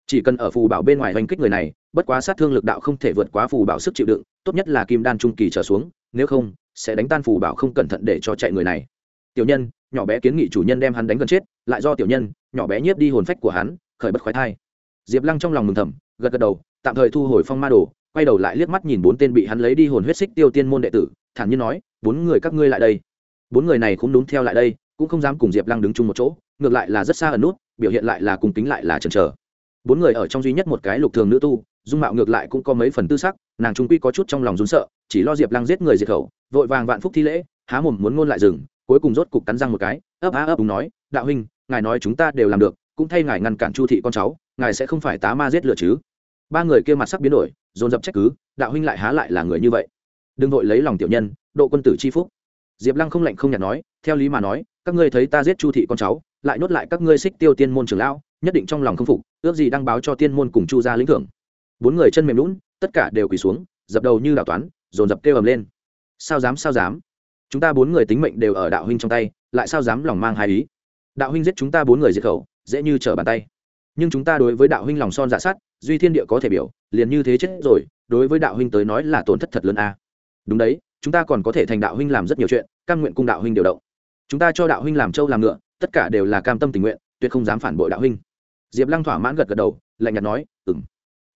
chỉ cần ở phù bảo bên ngoài hành kích người này, bất quá sát thương lực đạo không thể vượt quá phù bảo sức chịu đựng, tốt nhất là kim đan trung kỳ trở xuống, nếu không, sẽ đánh tan phù bảo không cẩn thận để cho chạy người này. Tiểu nhân, nhỏ bé kiến nghị chủ nhân đem hắn đánh gần chết, lại do tiểu nhân, nhỏ bé nhiếp đi hồn phách của hắn, khởi bất khoái thai. Diệp lăng trong lòng mừng thầm, gật gật đầu, tạm thời thu hồi phong ma đồ, quay đầu lại liếc mắt nhìn bốn tên bị hắn lấy đi hồn huyết xích tiêu tiên môn đệ tử, thản nhiên nói, bốn người các ngươi lại đây. Bốn người này cũng đúng theo lại đây, cũng không dám cùng diệp lăng đứng chung một chỗ, ngược lại là rất xa ở nút, biểu hiện lại là cùng kính lại là chần chờ bốn người ở trong duy nhất một cái lục thường nữ tu, dung mạo ngược lại cũng có mấy phần tư sắc, nàng trung quy có chút trong lòng rún sợ, chỉ lo diệp lăng giết người diệt khẩu, vội vàng vạn phúc thi lễ, há mồm muốn ngôn lại rừng cuối cùng rốt cục cắn răng một cái, ấp á ấp đúng nói, đạo huynh, ngài nói chúng ta đều làm được, cũng thay ngài ngăn cản chu thị con cháu, ngài sẽ không phải tá ma giết lửa chứ? Ba người kia mặt sắc biến đổi, dồn dập trách cứ, đạo huynh lại há lại là người như vậy? Đừng vội lấy lòng tiểu nhân, độ quân tử chi phúc. Diệp lăng không lạnh không nhạt nói, theo lý mà nói, các ngươi thấy ta giết chu thị con cháu lại nhốt lại các ngươi xích tiêu tiên môn trưởng lão, nhất định trong lòng không phục, ước gì đăng báo cho tiên môn cùng chu gia lĩnh thưởng. Bốn người chân mềm lún, tất cả đều quỳ xuống, dập đầu như đạo toán, dồn dập kêu ầm lên. Sao dám sao dám? Chúng ta bốn người tính mệnh đều ở đạo huynh trong tay, lại sao dám lòng mang hai ý? Đạo huynh giết chúng ta bốn người diệt khẩu, dễ như trở bàn tay. Nhưng chúng ta đối với đạo huynh lòng son dạ sát duy thiên địa có thể biểu, liền như thế chết rồi, đối với đạo huynh tới nói là tổn thất thật lớn a. Đúng đấy, chúng ta còn có thể thành đạo huynh làm rất nhiều chuyện, cam nguyện cung đạo huynh điều động. Chúng ta cho đạo huynh làm trâu làm ngựa tất cả đều là cam tâm tình nguyện, tuyệt không dám phản bội đạo huynh. Diệp lăng thỏa mãn gật gật đầu, lạnh nhạt nói ừng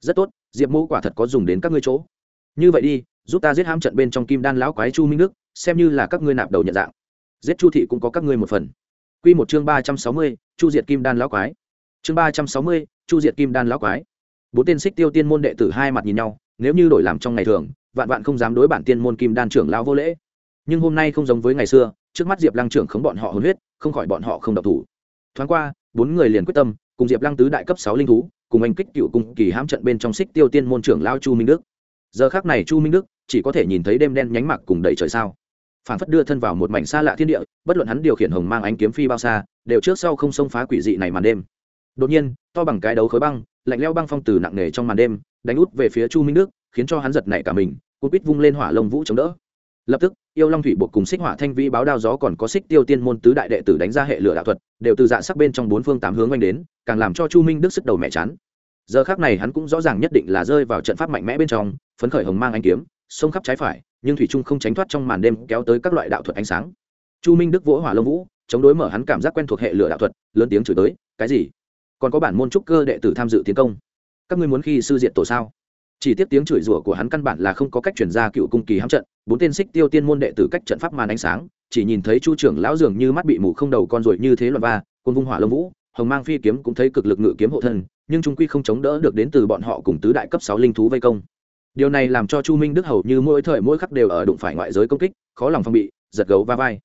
rất tốt, diệp mô quả thật có dùng đến các ngươi chỗ. Như vậy đi, giúp ta giết hãm trận bên trong kim đan lão quái chu minh đức, xem như là các ngươi nạp đầu nhận dạng. Giết chu thị cũng có các ngươi một phần. Q một chương ba trăm sáu mươi, chu diệt kim đan lão quái. Chương ba trăm sáu mươi, chu diệt kim đan lão quái. Bốn tên xích tiêu tiên môn đệ tử hai mặt nhìn nhau, nếu như đổi làm trong ngày thường, vạn vạn không dám đối bản tiên môn kim đan trưởng lão vô lễ. Nhưng hôm nay không giống với ngày xưa trước mắt diệp lăng trưởng khống bọn họ hôn huyết, không khỏi bọn họ không độc thủ. Thoáng qua, bốn người liền quyết tâm, cùng diệp lăng tứ đại cấp sáu linh thú, cùng anh kích cựu cùng kỳ hãm trận bên trong xích tiêu tiên môn trưởng lao chu minh đức. Giờ khác này chu minh đức chỉ có thể nhìn thấy đêm đen nhánh mặc cùng đầy trời sao. Phản phất đưa thân vào một mảnh xa lạ thiên địa, bất luận hắn điều khiển hồng mang ánh kiếm phi bao xa, đều trước sau không xông phá quỷ dị này màn đêm. Đột nhiên, to bằng cái đấu khối băng, lạnh leo băng phong từ nặng nề trong màn đêm, đánh út về phía chu minh đức, khiến cho hắn giật nảy cả mình cúp bít vung lên hỏa lông vũ chống đỡ lập tức, yêu long thủy buộc cùng xích hỏa thanh vĩ báo đao gió còn có xích tiêu tiên môn tứ đại đệ tử đánh ra hệ lửa đạo thuật, đều từ dạ sắc bên trong bốn phương tám hướng oanh đến, càng làm cho chu minh đức sức đầu mẹ chán. Giờ khác này hắn cũng rõ ràng nhất định là rơi vào trận pháp mạnh mẽ bên trong, phấn khởi hồng mang anh kiếm xông khắp trái phải, nhưng thủy trung không tránh thoát trong màn đêm kéo tới các loại đạo thuật ánh sáng. Chu minh đức vỗ hỏa lông vũ, chống đối mở hắn cảm giác quen thuộc hệ lửa đạo thuật, lớn tiếng chửi tới, cái gì? Còn có bản môn trúc cơ đệ tử tham dự tiến công? Các ngươi muốn khi sư diện tổ sao? Chỉ tiếp tiếng chửi rủa của hắn căn bản là không có cách chuyển ra cựu cung kỳ hám trận bốn tên xích tiêu tiên môn đệ tử cách trận pháp màn ánh sáng, chỉ nhìn thấy chu trưởng lão dường như mắt bị mù không đầu con ruồi như thế loạn va, côn vung hỏa lông vũ, hồng mang phi kiếm cũng thấy cực lực ngự kiếm hộ thân, nhưng trung quy không chống đỡ được đến từ bọn họ cùng tứ đại cấp sáu linh thú vây công. Điều này làm cho chu minh đức hầu như mỗi thời mỗi khắc đều ở đụng phải ngoại giới công kích, khó lòng phong bị, giật gấu va vai.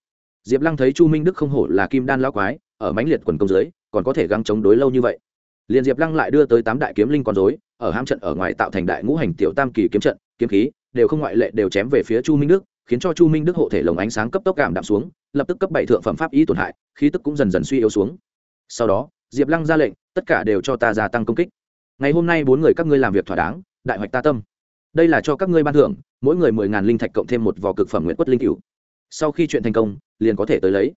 Diệp lăng thấy chu minh đức không hổ là kim đan lão quái, ở mãnh liệt quần công giới còn có thể găng chống đối lâu như vậy. Liền diệp lăng lại đưa tới tám đại kiếm linh con dối ở ham trận ở ngoài tạo thành đại ngũ hành tiểu tam kỳ kiếm trận, kiếm khí đều không ngoại lệ đều chém về phía chu minh đức, khiến cho chu minh đức hộ thể lồng ánh sáng cấp tốc cảm đạm xuống, lập tức cấp bảy thượng phẩm pháp ý tổn hại, khí tức cũng dần dần suy yếu xuống. Sau đó, diệp lăng ra lệnh, tất cả đều cho ta gia tăng công kích. Ngày hôm nay bốn người các ngươi làm việc thỏa đáng, đại hoạch ta tâm. Đây là cho các ngươi ban thưởng, mỗi người mười ngàn linh thạch cộng thêm một vò cực phẩm nguyện quất linh cửu. Sau khi chuyện thành công, liền có thể tới lấy.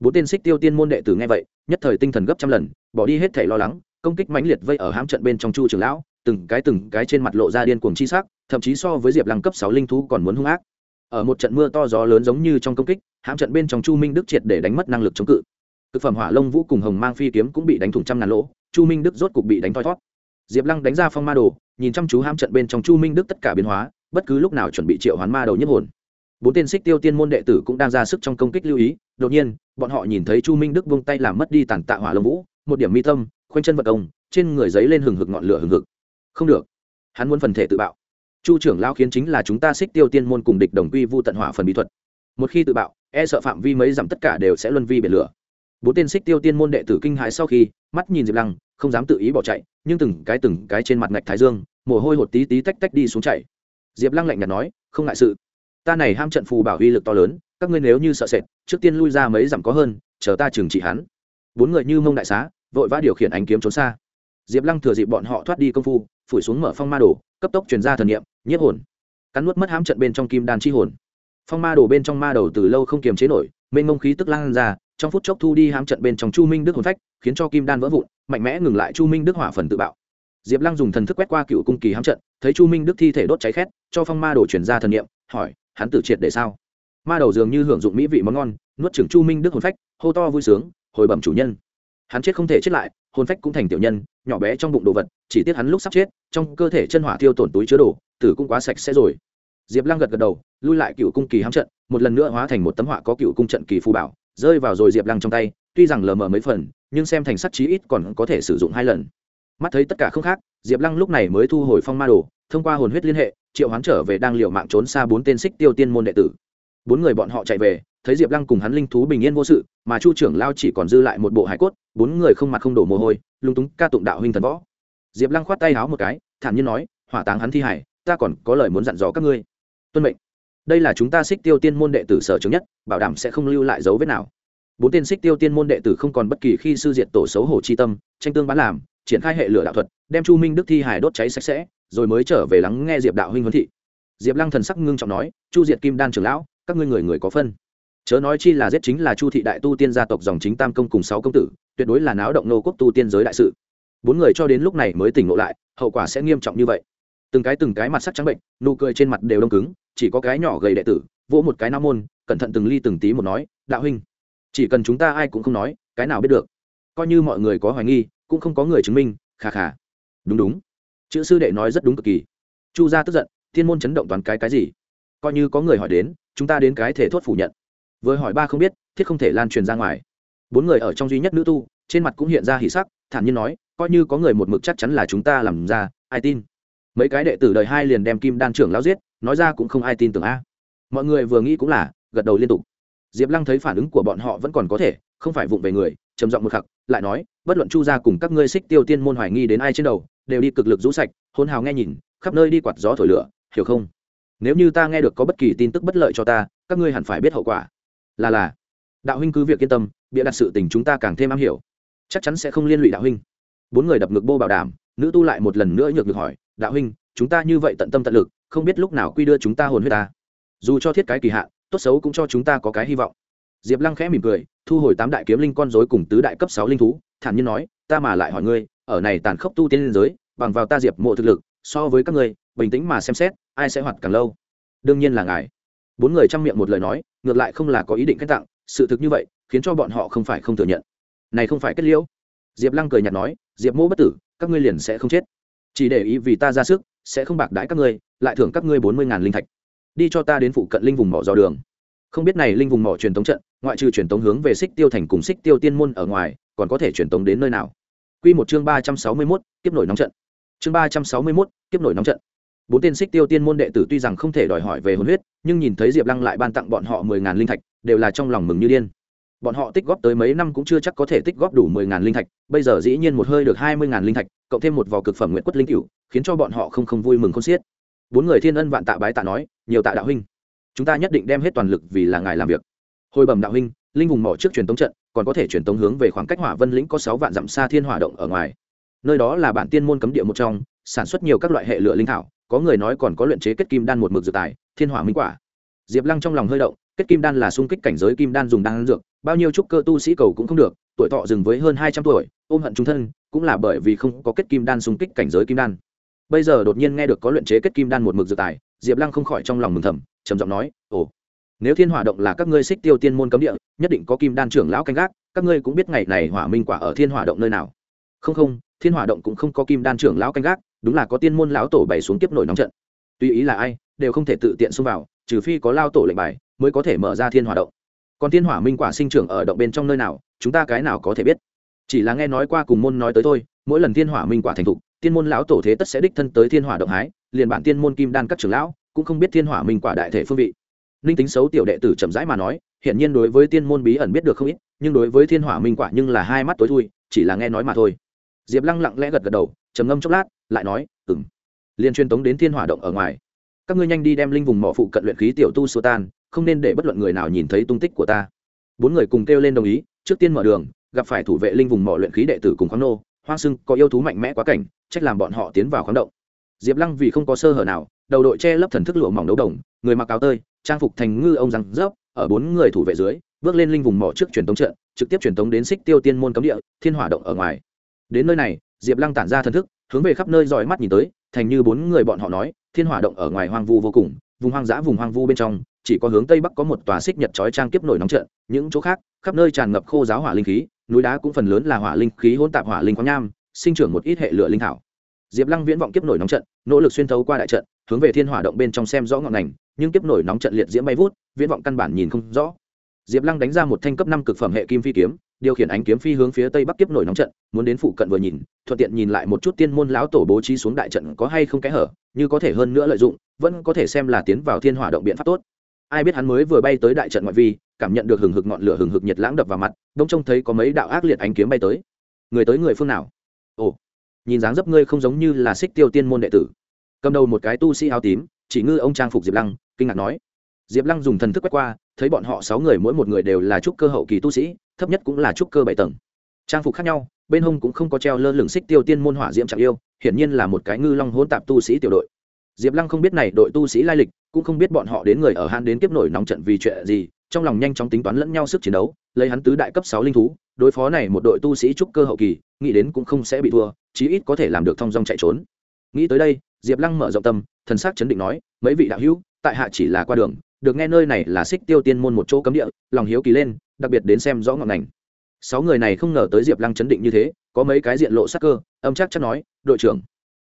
Bốn tên xích tiêu tiên môn đệ tử nghe vậy, nhất thời tinh thần gấp trăm lần, bỏ đi hết thể lo lắng, công kích mãnh liệt vây ở hãm trận bên trong chu trường lão từng cái từng cái trên mặt lộ ra điên cuồng chi sắc, thậm chí so với diệp lăng cấp sáu linh thú còn muốn hung ác. Ở một trận mưa to gió lớn giống như trong công kích, hãm trận bên trong chu minh đức triệt để đánh mất năng lực chống cự. Thực phẩm hỏa long vũ cùng hồng mang phi kiếm cũng bị đánh thủng trăm ngàn lỗ, chu minh đức rốt cục bị đánh toi thoát. diệp lăng đánh ra phong ma đồ, nhìn chăm chú hãm trận bên trong chu minh đức tất cả biến hóa, bất cứ lúc nào chuẩn bị triệu hoán ma đầu nhất hồn. Bốn tên xích tiêu tiên môn đệ tử cũng đang ra sức trong công kích lưu ý, đột nhiên, bọn họ nhìn thấy chu minh đức vung tay làm mất đi tàn tạ hỏa long vũ, một điểm mi tâm khoanh chân vật công, trên người giấy lên hừng hực ngọn lửa hừng hực không được. Hắn muốn phần thể tự bạo. Chu trưởng lao khiến chính là chúng ta xích tiêu tiên môn cùng địch đồng quy vu tận hỏa phần bí thuật. Một khi tự bạo e sợ phạm vi mấy dặm tất cả đều sẽ luân vi biển lửa. Bốn tên xích tiêu tiên môn đệ tử kinh hãi sau khi, mắt nhìn diệp lăng, không dám tự ý bỏ chạy, nhưng từng cái từng cái trên mặt ngạch thái dương, mồ hôi hột tí tí tách tách đi xuống chạy. Diệp lăng lạnh nhạt nói, không ngại sự. Ta này ham trận phù bảo uy lực to lớn, các ngươi nếu như sợ sệt, trước tiên lui ra mấy dặm có hơn, chờ ta trừng trị hắn. Bốn người như mông đại xá, vội vã điều khiển ánh kiếm trốn xa. Diệp lăng thừa dịp bọn họ thoát đi công phu phủi xuống mở phong ma đồ cấp tốc truyền ra thần nghiệm nhiếp hồn. Cắn nuốt mất hám trận bên trong kim đan chi hồn. Phong ma đồ bên trong ma đầu từ lâu không kiềm chế nổi mênh mông khí tức lan ra trong phút chốc thu đi hám trận bên trong chu minh đức hồn phách khiến cho kim đan vỡ vụn mạnh mẽ ngừng lại chu minh đức hỏa phần tự bạo. Diệp lăng dùng thần thức quét qua cựu cung kỳ hám trận thấy chu minh đức thi thể đốt cháy khét cho phong ma đồ chuyển ra thần niệm, hỏi hắn tự triệt để sao? Ma đầu dường như hưởng dụng mỹ vị món ngon nuốt trưởng chu minh đức hồn phách hô to vui sướng hồi bẩm chủ nhân hắn chết không thể chết lại, hồn phách cũng thành tiểu nhân, nhỏ bé trong bụng đồ vật, chỉ tiếc hắn lúc sắp chết, trong cơ thể chân hỏa thiêu tổn túi chứa đồ, tử cũng quá sạch sẽ rồi. Diệp lăng gật gật đầu, lui lại cựu cung kỳ hám trận, một lần nữa hóa thành một tấm họa có cựu cung trận kỳ phù bảo, rơi vào rồi diệp lăng trong tay, tuy rằng lờ mờ mấy phần, nhưng xem thành sắc chí ít còn có thể sử dụng hai lần. Mắt thấy tất cả không khác, diệp lăng lúc này mới thu hồi phong ma đồ, thông qua hồn huyết liên hệ, triệu hoán trở về đang liệu mạng trốn xa bốn tên xích tiêu tiên môn đệ tử bốn người bọn họ chạy về, thấy diệp lăng cùng hắn linh thú bình yên vô sự, mà chu trưởng lao chỉ còn dư lại một bộ hải cốt, bốn người không mặt không đổ mồ hôi, lung túng ca tụng đạo huynh thần võ. Diệp lăng khoát tay háo một cái, thản nhiên nói, hỏa táng hắn thi hải, ta còn có lời muốn dặn dò các ngươi. Tuân mệnh. Đây là chúng ta xích tiêu tiên môn đệ tử sở chứng nhất, bảo đảm sẽ không lưu lại dấu vết nào. Bốn tên xích tiêu tiên môn đệ tử không còn bất kỳ khi sư diệt tổ xấu hổ chi tâm, tranh tương bán làm, triển khai hệ lửa đạo thuật, đem chu minh đức thi hải đốt cháy sạch sẽ, rồi mới trở về lắng nghe diệp đạo huynh huấn thị. Diệp lăng thần sắc ngưng trọng nói, chu diệt kim đan trưởng lão các ngươi người người có phân. Chớ nói chi là giết chính là chu thị đại tu tiên gia tộc dòng chính tam công cùng sáu công tử, tuyệt đối là náo động nô quốc tu tiên giới đại sự. Bốn người cho đến lúc này mới tỉnh ngộ lại, hậu quả sẽ nghiêm trọng như vậy. Từng cái từng cái mặt sắc trắng bệnh, nụ cười trên mặt đều đông cứng, chỉ có cái nhỏ gầy đệ tử, vỗ một cái nam môn, cẩn thận từng ly từng tí một nói, đạo huynh, chỉ cần chúng ta ai cũng không nói, cái nào biết được? Coi như mọi người có hoài nghi, cũng không có người chứng minh khà khà đúng đúng. Chữ sư đệ nói rất đúng cực kỳ. Chu gia tức giận, thiên môn chấn động toàn cái cái gì? Coi như có người hỏi đến chúng ta đến cái thể thốt phủ nhận. Vừa hỏi ba không biết, thiết không thể lan truyền ra ngoài. Bốn người ở trong duy nhất nữ tu, trên mặt cũng hiện ra hỉ sắc, thản nhiên nói, coi như có người một mực chắc chắn là chúng ta làm ra, ai tin. Mấy cái đệ tử đời hai liền đem kim đan trưởng lao giết, nói ra cũng không ai tin tưởng a. Mọi người vừa nghĩ cũng là, gật đầu liên tục. Diệp lăng thấy phản ứng của bọn họ vẫn còn có thể, không phải vụng về người, trầm giọng một khặc lại nói, bất luận chu gia cùng các ngươi xích tiêu tiên môn hoài nghi đến ai trên đầu, đều đi cực lực rũ sạch, hôn hào nghe nhìn, khắp nơi đi quạt gió thổi lửa, hiểu không? Nếu như ta nghe được có bất kỳ tin tức bất lợi cho ta, các ngươi hẳn phải biết hậu quả. Là là, đạo huynh cứ việc yên tâm, bịa đặt sự tình chúng ta càng thêm am hiểu. Chắc chắn sẽ không liên lụy đạo huynh. Bốn người đập ngực bô bảo đảm, nữ tu lại một lần nữa nhược được hỏi, đạo huynh, chúng ta như vậy tận tâm tận lực, không biết lúc nào quy đưa chúng ta hồn huyết ta? Dù cho thiết cái kỳ hạn, tốt xấu cũng cho chúng ta có cái hy vọng. Diệp lăng khẽ mỉm cười, thu hồi tám đại kiếm linh con dối cùng tứ đại cấp sáu linh thú, thản nhiên nói, ta mà lại hỏi ngươi, ở này tàn khốc tu tiên liên giới, bằng vào ta diệp mộ thực lực, so với các ngươi bình tĩnh mà xem xét, ai sẽ hoạt càng lâu? Đương nhiên là ngài. Bốn người chăm miệng một lời nói, ngược lại không là có ý định kết tặng, sự thực như vậy, khiến cho bọn họ không phải không thừa nhận. Này không phải kết liễu. Diệp lăng cười nhạt nói, diệp mỗ bất tử, các ngươi liền sẽ không chết. Chỉ để ý vì ta ra sức, sẽ không bạc đãi các ngươi, lại thưởng các ngươi bốn mươi ngàn linh thạch. Đi cho ta đến phụ cận linh vùng mỏ dò đường. Không biết này linh vùng mỏ truyền tống trận, ngoại trừ truyền tống hướng về xích tiêu thành cùng xích tiêu tiên môn ở ngoài, còn có thể truyền tống đến nơi nào? Quy một chương ba trăm sáu mươi mốt, kiếp nổi nóng trận. Chương ba trăm sáu mươi mốt, kiếp nổi nóng trận. Bốn tên xích tiêu tiên môn đệ tử tuy rằng không thể đòi hỏi về hồn huyết, nhưng nhìn thấy Diệp Lăng lại ban tặng bọn họ mười ngàn linh thạch, đều là trong lòng mừng như điên. Bọn họ tích góp tới mấy năm cũng chưa chắc có thể tích góp đủ mười ngàn linh thạch, bây giờ dĩ nhiên một hơi được hai mươi ngàn linh thạch, cộng thêm một vò cực phẩm nguyện quất linh cựu khiến cho bọn họ không không vui mừng không xiết. Bốn người thiên ân vạn tạ bái tạ nói, nhiều tạ đạo huynh chúng ta nhất định đem hết toàn lực vì là ngài làm việc hồi bẩm đạo huynh linh vùng mỏ trước truyền tống trận còn có thể truyền tống hướng về khoảng cách hỏa vân lĩnh có sáu vạn dặm xa thiên hỏa động ở ngoài nơi đó là bản tiên môn cấm địa một trong sản xuất nhiều các loại hệ lửa linh thảo có người nói còn có luyện chế kết kim đan một mực dược tài, thiên hỏa minh quả. Diệp lăng trong lòng hơi động, kết kim đan là sung kích cảnh giới kim đan dùng đan dược, bao nhiêu trúc cơ tu sĩ cầu cũng không được, tuổi thọ dừng với hơn hai trăm tuổi, ôm hận trung thân, cũng là bởi vì không có kết kim đan sung kích cảnh giới kim đan. Bây giờ đột nhiên nghe được có luyện chế kết kim đan một mực dược tài, diệp lăng không khỏi trong lòng mừng thầm, trầm giọng nói, ồ, nếu thiên hỏa động là các ngươi xích tiêu tiên môn cấm địa, nhất định có kim đan trưởng lão canh gác, các ngươi cũng biết ngày này hỏa minh quả ở thiên hỏa động nơi nào. Không không thiên hỏa động cũng không có kim đan trưởng lão canh gác, đúng là có tiên môn lão tổ bày xuống tiếp nổi nóng trận. Tuy ý là ai, đều không thể tự tiện xông vào, trừ phi có lao tổ lệnh bài mới có thể mở ra thiên hỏa động. Còn thiên hỏa minh quả sinh trưởng ở động bên trong nơi nào, chúng ta cái nào có thể biết. Chỉ là nghe nói qua cùng môn nói tới thôi, mỗi lần thiên hỏa minh quả thành thục, tiên môn lão tổ thế tất sẽ đích thân tới thiên hỏa động hái, liền bản tiên môn kim đan các trưởng lão cũng không biết thiên hỏa minh quả đại thể phương vị. Ninh tính xấu tiểu đệ tử chậm rãi mà nói hiện nhiên đối với tiên môn bí ẩn biết được không ít, nhưng đối với thiên hỏa minh quả nhưng là hai mắt tối thui, chỉ là nghe nói mà thôi diệp lăng lặng lẽ gật gật đầu, trầm ngâm chốc lát, lại nói ừng liên truyền tống đến thiên hỏa động ở ngoài. Các ngươi nhanh đi đem linh vùng mỏ phụ cận luyện khí tiểu tu sô tan, không nên để bất luận người nào nhìn thấy tung tích của ta. Bốn người cùng kêu lên đồng ý, trước tiên mở đường, gặp phải thủ vệ linh vùng mỏ luyện khí đệ tử cùng khoáng nô. Hoang sưng có yêu thú mạnh mẽ quá cảnh, trách làm bọn họ tiến vào khoáng động. Diệp lăng vì không có sơ hở nào, đầu đội che lấp thần thức lụa mỏng đấu đồng, người mặc áo tơi, trang phục thành ngư ông răng rớp, ở bốn người thủ vệ dưới, bước lên linh vùng mỏ trước truyền tống trận, trực tiếp truyền tống đến xích tiêu tiên môn cấm địa, thiên hỏa động ở ngoài đến nơi này, diệp lăng tản ra thần thức, hướng về khắp nơi dõi mắt nhìn tới, thành như bốn người bọn họ nói, thiên hỏa động ở ngoài hoang vu vô cùng, vùng hoang dã vùng hoang vu bên trong, chỉ có hướng tây bắc có một tòa xích nhật chói trang kiếp nổi nóng trận, những chỗ khác, khắp nơi tràn ngập khô giáo hỏa linh khí, núi đá cũng phần lớn là hỏa linh khí hỗn tạp hỏa linh khoáng nham, sinh trưởng một ít hệ lửa linh thảo. Diệp lăng viễn vọng kiếp nổi nóng trận, nỗ lực xuyên thấu qua đại trận, hướng về thiên hỏa động bên trong xem rõ ngọn ngành, nhưng kiếp nổi nóng trận liệt diễm bay vút, viễn vọng căn bản nhìn không rõ diệp lăng đánh ra một thanh cấp năm cực phẩm hệ kim phi kiếm, điều khiển ánh kiếm phi hướng phía tây bắc kiếp nổi nóng trận, muốn đến phụ cận vừa nhìn, thuận tiện nhìn lại một chút tiên môn lão tổ bố trí xuống đại trận có hay không kẽ hở, như có thể hơn nữa lợi dụng, vẫn có thể xem là tiến vào thiên hỏa động biện pháp tốt. Ai biết hắn mới vừa bay tới đại trận ngoại vi, cảm nhận được hừng hực ngọn lửa hừng hực nhiệt lãng đập vào mặt, đông trông thấy có mấy đạo ác liệt ánh kiếm bay tới. Người tới người phương nào? Ồ, nhìn dáng dấp ngươi không giống như là xích tiêu tiên môn đệ tử. Cầm đầu một cái tu sĩ áo tím, chỉ ngư ông trang phục diệp lăng, kinh ngạc nói. Diệp lăng dùng thần thức quét qua thấy bọn họ sáu người mỗi một người đều là trúc cơ hậu kỳ tu sĩ, thấp nhất cũng là trúc cơ bảy tầng. Trang phục khác nhau, bên hông cũng không có treo lơ lửng xích tiêu tiên môn hỏa diễm chẳng yêu, hiển nhiên là một cái ngư long hỗn tạp tu sĩ tiểu đội. Diệp lăng không biết này đội tu sĩ lai lịch, cũng không biết bọn họ đến người ở han đến tiếp nổi nóng trận vì chuyện gì, trong lòng nhanh chóng tính toán lẫn nhau sức chiến đấu, lấy hắn tứ đại cấp sáu linh thú, đối phó này một đội tu sĩ trúc cơ hậu kỳ, nghĩ đến cũng không sẽ bị thua, chí ít có thể làm được thong dong chạy trốn. Nghĩ tới đây, diệp lăng mở rộng tâm, thần sắc chấn định nói, mấy vị đạo hữu, tại hạ chỉ là qua đường được nghe nơi này là xích tiêu tiên môn một chỗ cấm địa, lòng hiếu kỳ lên, đặc biệt đến xem rõ ngọn ngành. Sáu người này không ngờ tới diệp lăng chấn định như thế, có mấy cái diện lộ sắc cơ, âm chắc chắc nói, đội trưởng,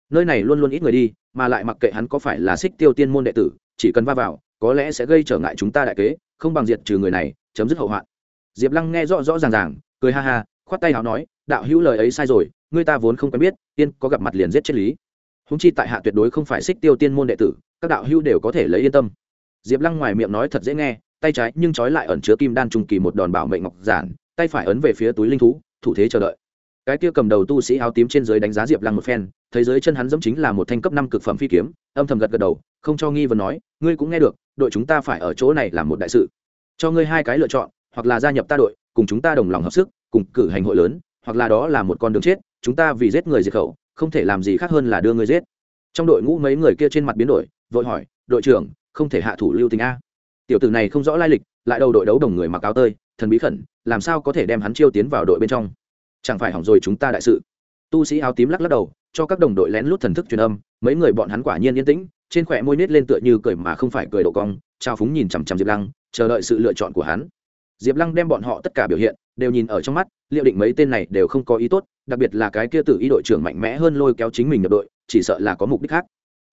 nơi này luôn luôn ít người đi, mà lại mặc kệ hắn có phải là xích tiêu tiên môn đệ tử, chỉ cần va vào, có lẽ sẽ gây trở ngại chúng ta đại kế, không bằng diệt trừ người này, chấm dứt hậu hoạn. Diệp lăng nghe rõ rõ ràng ràng, cười ha ha, khoát tay h nói, đạo hữu lời ấy sai rồi, ngươi ta vốn không quen biết, tiên có gặp mặt liền giết chết lý. Húng chi tại hạ tuyệt đối không phải xích tiêu tiên môn đệ tử, các đạo hữu đều có thể lấy yên tâm diệp lăng ngoài miệng nói thật dễ nghe, tay trái nhưng trói lại ẩn chứa kim đan trung kỳ một đòn bảo mệnh ngọc giản, tay phải ấn về phía túi linh thú, thủ thế chờ đợi. Cái kia cầm đầu tu sĩ áo tím trên dưới đánh giá diệp lăng một phen, thấy dưới chân hắn dẫm chính là một thanh cấp năm cực phẩm phi kiếm, âm thầm gật gật đầu, không cho nghi vấn nói, ngươi cũng nghe được, đội chúng ta phải ở chỗ này làm một đại sự. Cho ngươi hai cái lựa chọn, hoặc là gia nhập ta đội, cùng chúng ta đồng lòng hợp sức, cùng cử hành hội lớn, hoặc là đó là một con đường chết, chúng ta vì giết người diệt khẩu, không thể làm gì khác hơn là đưa ngươi giết. Trong đội ngũ mấy người kia trên mặt biến đổi, vội hỏi, đội trưởng không thể hạ thủ lưu tình a. Tiểu tử này không rõ lai lịch, lại đầu đội đấu đồng người mặc áo tơi, thần bí khẩn, làm sao có thể đem hắn chiêu tiến vào đội bên trong? Chẳng phải hỏng rồi chúng ta đại sự. Tu sĩ áo tím lắc lắc đầu, cho các đồng đội lén lút thần thức truyền âm, mấy người bọn hắn quả nhiên yên tĩnh, trên khỏe môi nết lên tựa như cười mà không phải cười độ cong, trao phúng nhìn chằm chằm diệp lăng, chờ đợi sự lựa chọn của hắn. Diệp lăng đem bọn họ tất cả biểu hiện, đều nhìn ở trong mắt, liệu định mấy tên này đều không có ý tốt, đặc biệt là cái kia tự ý đội trưởng mạnh mẽ hơn lôi kéo chính mình nhập đội, chỉ sợ là có mục đích khác.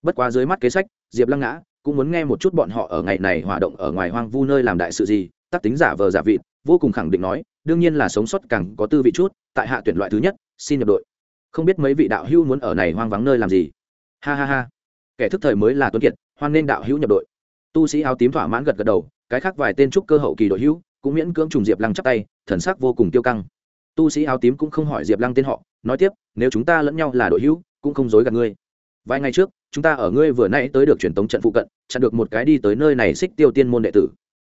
Bất quá dưới mắt kế sách, diệp lăng ngã cũng muốn nghe một chút bọn họ ở ngày này hoạt động ở ngoài hoang vu nơi làm đại sự gì, tác tính giả vờ giả vịt, vô cùng khẳng định nói, đương nhiên là sống sót càng có tư vị chút, tại hạ tuyển loại thứ nhất, xin nhập đội. Không biết mấy vị đạo hữu muốn ở này hoang vắng nơi làm gì? Ha ha ha. Kẻ thức thời mới là tuấn kiệt, hoan nên đạo hữu nhập đội. Tu sĩ áo tím thỏa mãn gật gật đầu, cái khác vài tên trúc cơ hậu kỳ đội hữu cũng miễn cưỡng trùng diệp lăng chắp tay, thần sắc vô cùng tiêu căng. Tu sĩ áo tím cũng không hỏi diệp lăng tên họ, nói tiếp, nếu chúng ta lẫn nhau là đội hữu, cũng không dối gạt ngươi vài ngày trước, chúng ta ở ngươi vừa nãy tới được truyền tống trận phụ cận, chặn được một cái đi tới nơi này xích tiêu tiên môn đệ tử.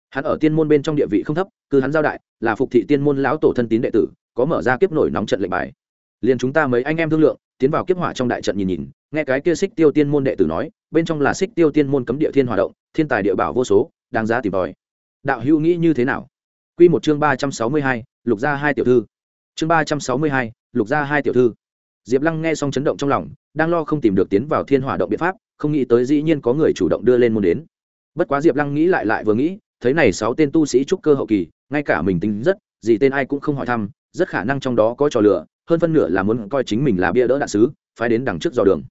Hắn ở tiên môn bên trong địa vị không thấp, cứ hắn giao đại, là phục thị tiên môn lão tổ thân tín đệ tử, có mở ra kiếp nổi nóng trận lệnh bài. Liền chúng ta mấy anh em thương lượng, tiến vào kiếp hỏa trong đại trận nhìn nhìn, nghe cái kia xích tiêu tiên môn đệ tử nói, bên trong là xích tiêu tiên môn cấm địa thiên hòa động, thiên tài địa bảo vô số, đáng giá tìm tòi. Đạo hữu nghĩ như thế nào? Quy một chương ba trăm sáu mươi hai, lục gia hai tiểu thư. Chương ba trăm sáu mươi hai, lục gia hai tiểu thư. Diệp lăng nghe xong chấn động trong lòng đang lo không tìm được tiến vào thiên hỏa động biện pháp, không nghĩ tới dĩ nhiên có người chủ động đưa lên môn đến. Bất quá diệp lăng nghĩ lại lại vừa nghĩ, thấy này sáu tên tu sĩ trúc cơ hậu kỳ, ngay cả mình tính rất, gì tên ai cũng không hỏi thăm, rất khả năng trong đó có trò lửa hơn phân nửa là muốn coi chính mình là bia đỡ đạn sứ phải đến đằng trước dò đường.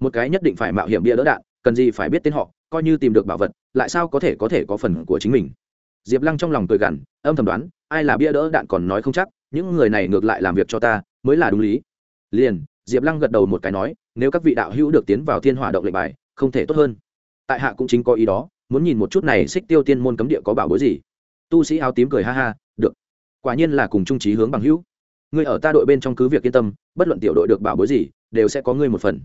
Một cái nhất định phải mạo hiểm bia đỡ đạn, cần gì phải biết tên họ, coi như tìm được bảo vật, lại sao có thể có thể có phần của chính mình. Diệp lăng trong lòng cười gằn, âm thầm đoán, ai là bia đỡ đạn còn nói không chắc, những người này ngược lại làm việc cho ta, mới là đúng lý. Liền, diệp lăng gật đầu một cái nói nếu các vị đạo hữu được tiến vào thiên hỏa động lệnh bài, không thể tốt hơn. Tại hạ cũng chính có ý đó, muốn nhìn một chút này xích tiêu tiên môn cấm địa có bảo bối gì. Tu sĩ áo tím cười ha ha, được. Quả nhiên là cùng trung trí hướng bằng hữu. Ngươi ở ta đội bên trong cứ việc yên tâm, bất luận tiểu đội được bảo bối gì, đều sẽ có ngươi một phần.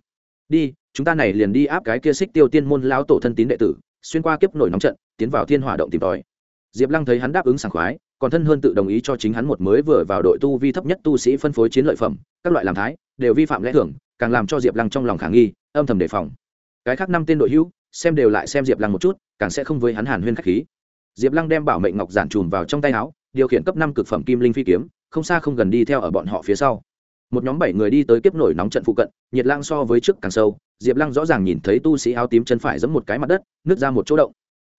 Đi, chúng ta này liền đi áp cái kia xích tiêu tiên môn lão tổ thân tín đệ tử, xuyên qua kiếp nổi nóng trận, tiến vào thiên hỏa động tìm tòi. Diệp lăng thấy hắn đáp ứng sảng khoái, còn thân hơn tự đồng ý cho chính hắn một mới vừa vào đội tu vi thấp nhất tu sĩ phân phối chiến lợi phẩm, các loại làm thái, đều vi phạm lẽ thưởng càng làm cho diệp lăng trong lòng khả nghi, âm thầm đề phòng. Cái khác năm tên đội hữu, xem đều lại xem diệp lăng một chút, càng sẽ không với hắn hàn huyên khách khí. Diệp lăng đem bảo mệnh ngọc giản trùm vào trong tay áo, điều khiển cấp năm cực phẩm kim linh phi kiếm, không xa không gần đi theo ở bọn họ phía sau. Một nhóm bảy người đi tới kiếp nổi nóng trận phụ cận, nhiệt lang so với trước càng sâu, diệp lăng rõ ràng nhìn thấy tu sĩ áo tím chân phải giẫm một cái mặt đất, nứt ra một chỗ động.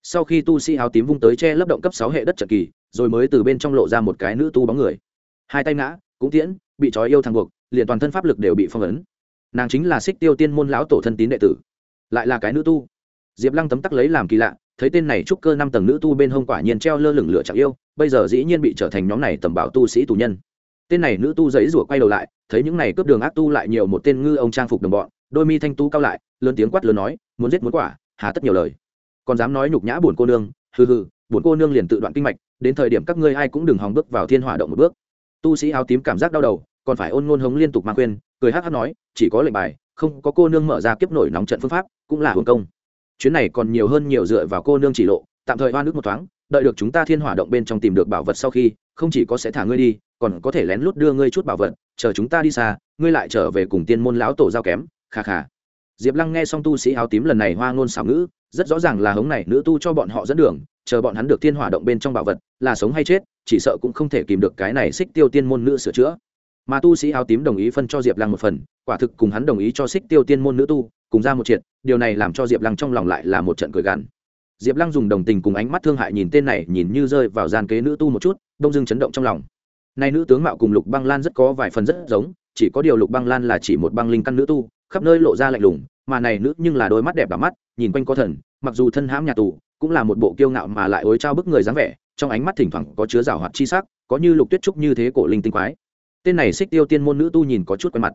Sau khi tu sĩ áo tím vung tới che lấp động cấp sáu hệ đất trận kỳ, rồi mới từ bên trong lộ ra một cái nữ tu bóng người. Hai tay ngã, cũng tiễn, bị trói yêu thang buộc, liền toàn thân pháp lực đều bị phong ấn nàng chính là xích tiêu tiên môn lão tổ thân tín đệ tử, lại là cái nữ tu. Diệp lăng tấm tắc lấy làm kỳ lạ, thấy tên này trúc cơ năm tầng nữ tu bên hông quả nhiên treo lơ lửng lửa chẳng yêu, bây giờ dĩ nhiên bị trở thành nhóm này tầm bảo tu sĩ tù nhân. Tên này nữ tu giấy rủa quay đầu lại, thấy những này cướp đường ác tu lại nhiều một tên ngư ông trang phục đồng bọn, đôi mi thanh tu cao lại, lớn tiếng quát lớn nói, muốn giết muốn quả, hà tất nhiều lời. Còn dám nói nhục nhã buồn cô nương, hừ hừ, buồn cô nương liền tự đoạn kinh mạch, đến thời điểm các ngươi ai cũng đừng hòng bước vào thiên hỏa động một bước. Tu sĩ áo tím cảm giác đau đầu, còn phải ôn ngôn hống liên tục mang khuyên cười hắc hắc nói, chỉ có lệnh bài, không có cô nương mở ra kiếp nổi nóng trận phương pháp, cũng là hưởng công. Chuyến này còn nhiều hơn nhiều dựa vào cô nương chỉ lộ, tạm thời hoa nước một thoáng, đợi được chúng ta thiên hỏa động bên trong tìm được bảo vật sau khi, không chỉ có sẽ thả ngươi đi, còn có thể lén lút đưa ngươi chút bảo vật, chờ chúng ta đi xa, ngươi lại trở về cùng tiên môn lão tổ giao kém khà khà diệp lăng nghe xong tu sĩ áo tím lần này hoa ngôn xảo ngữ, rất rõ ràng là hống này nữ tu cho bọn họ dẫn đường, chờ bọn hắn được thiên hỏa động bên trong bảo vật, là sống hay chết, chỉ sợ cũng không thể kìm được cái này xích tiêu tiên môn nữ sửa chữa mà tu sĩ áo tím đồng ý phân cho diệp lăng một phần, quả thực cùng hắn đồng ý cho xích tiêu tiên môn nữ tu, cùng ra một triệt, điều này làm cho diệp lăng trong lòng lại là một trận cười gằn. Diệp lăng dùng đồng tình cùng ánh mắt thương hại nhìn tên này, nhìn như rơi vào gian kế nữ tu một chút, đông dưng chấn động trong lòng. Nay nữ tướng mạo cùng lục băng lan rất có vài phần rất giống, chỉ có điều lục băng lan là chỉ một băng linh căn nữ tu, khắp nơi lộ ra lạnh lùng, mà này nữ nhưng là đôi mắt đẹp đỏ mắt, nhìn quanh có thần, mặc dù thân hãm nhà tù, cũng là một bộ kiêu ngạo mà lại ối trao bức người dáng vẻ, trong ánh mắt thỉnh thoảng có chứa rào hoạt chi sắc, có như lục tuyết trúc như thế cổ linh tinh quái tên này xích tiêu tiên môn nữ tu nhìn có chút quen mặt.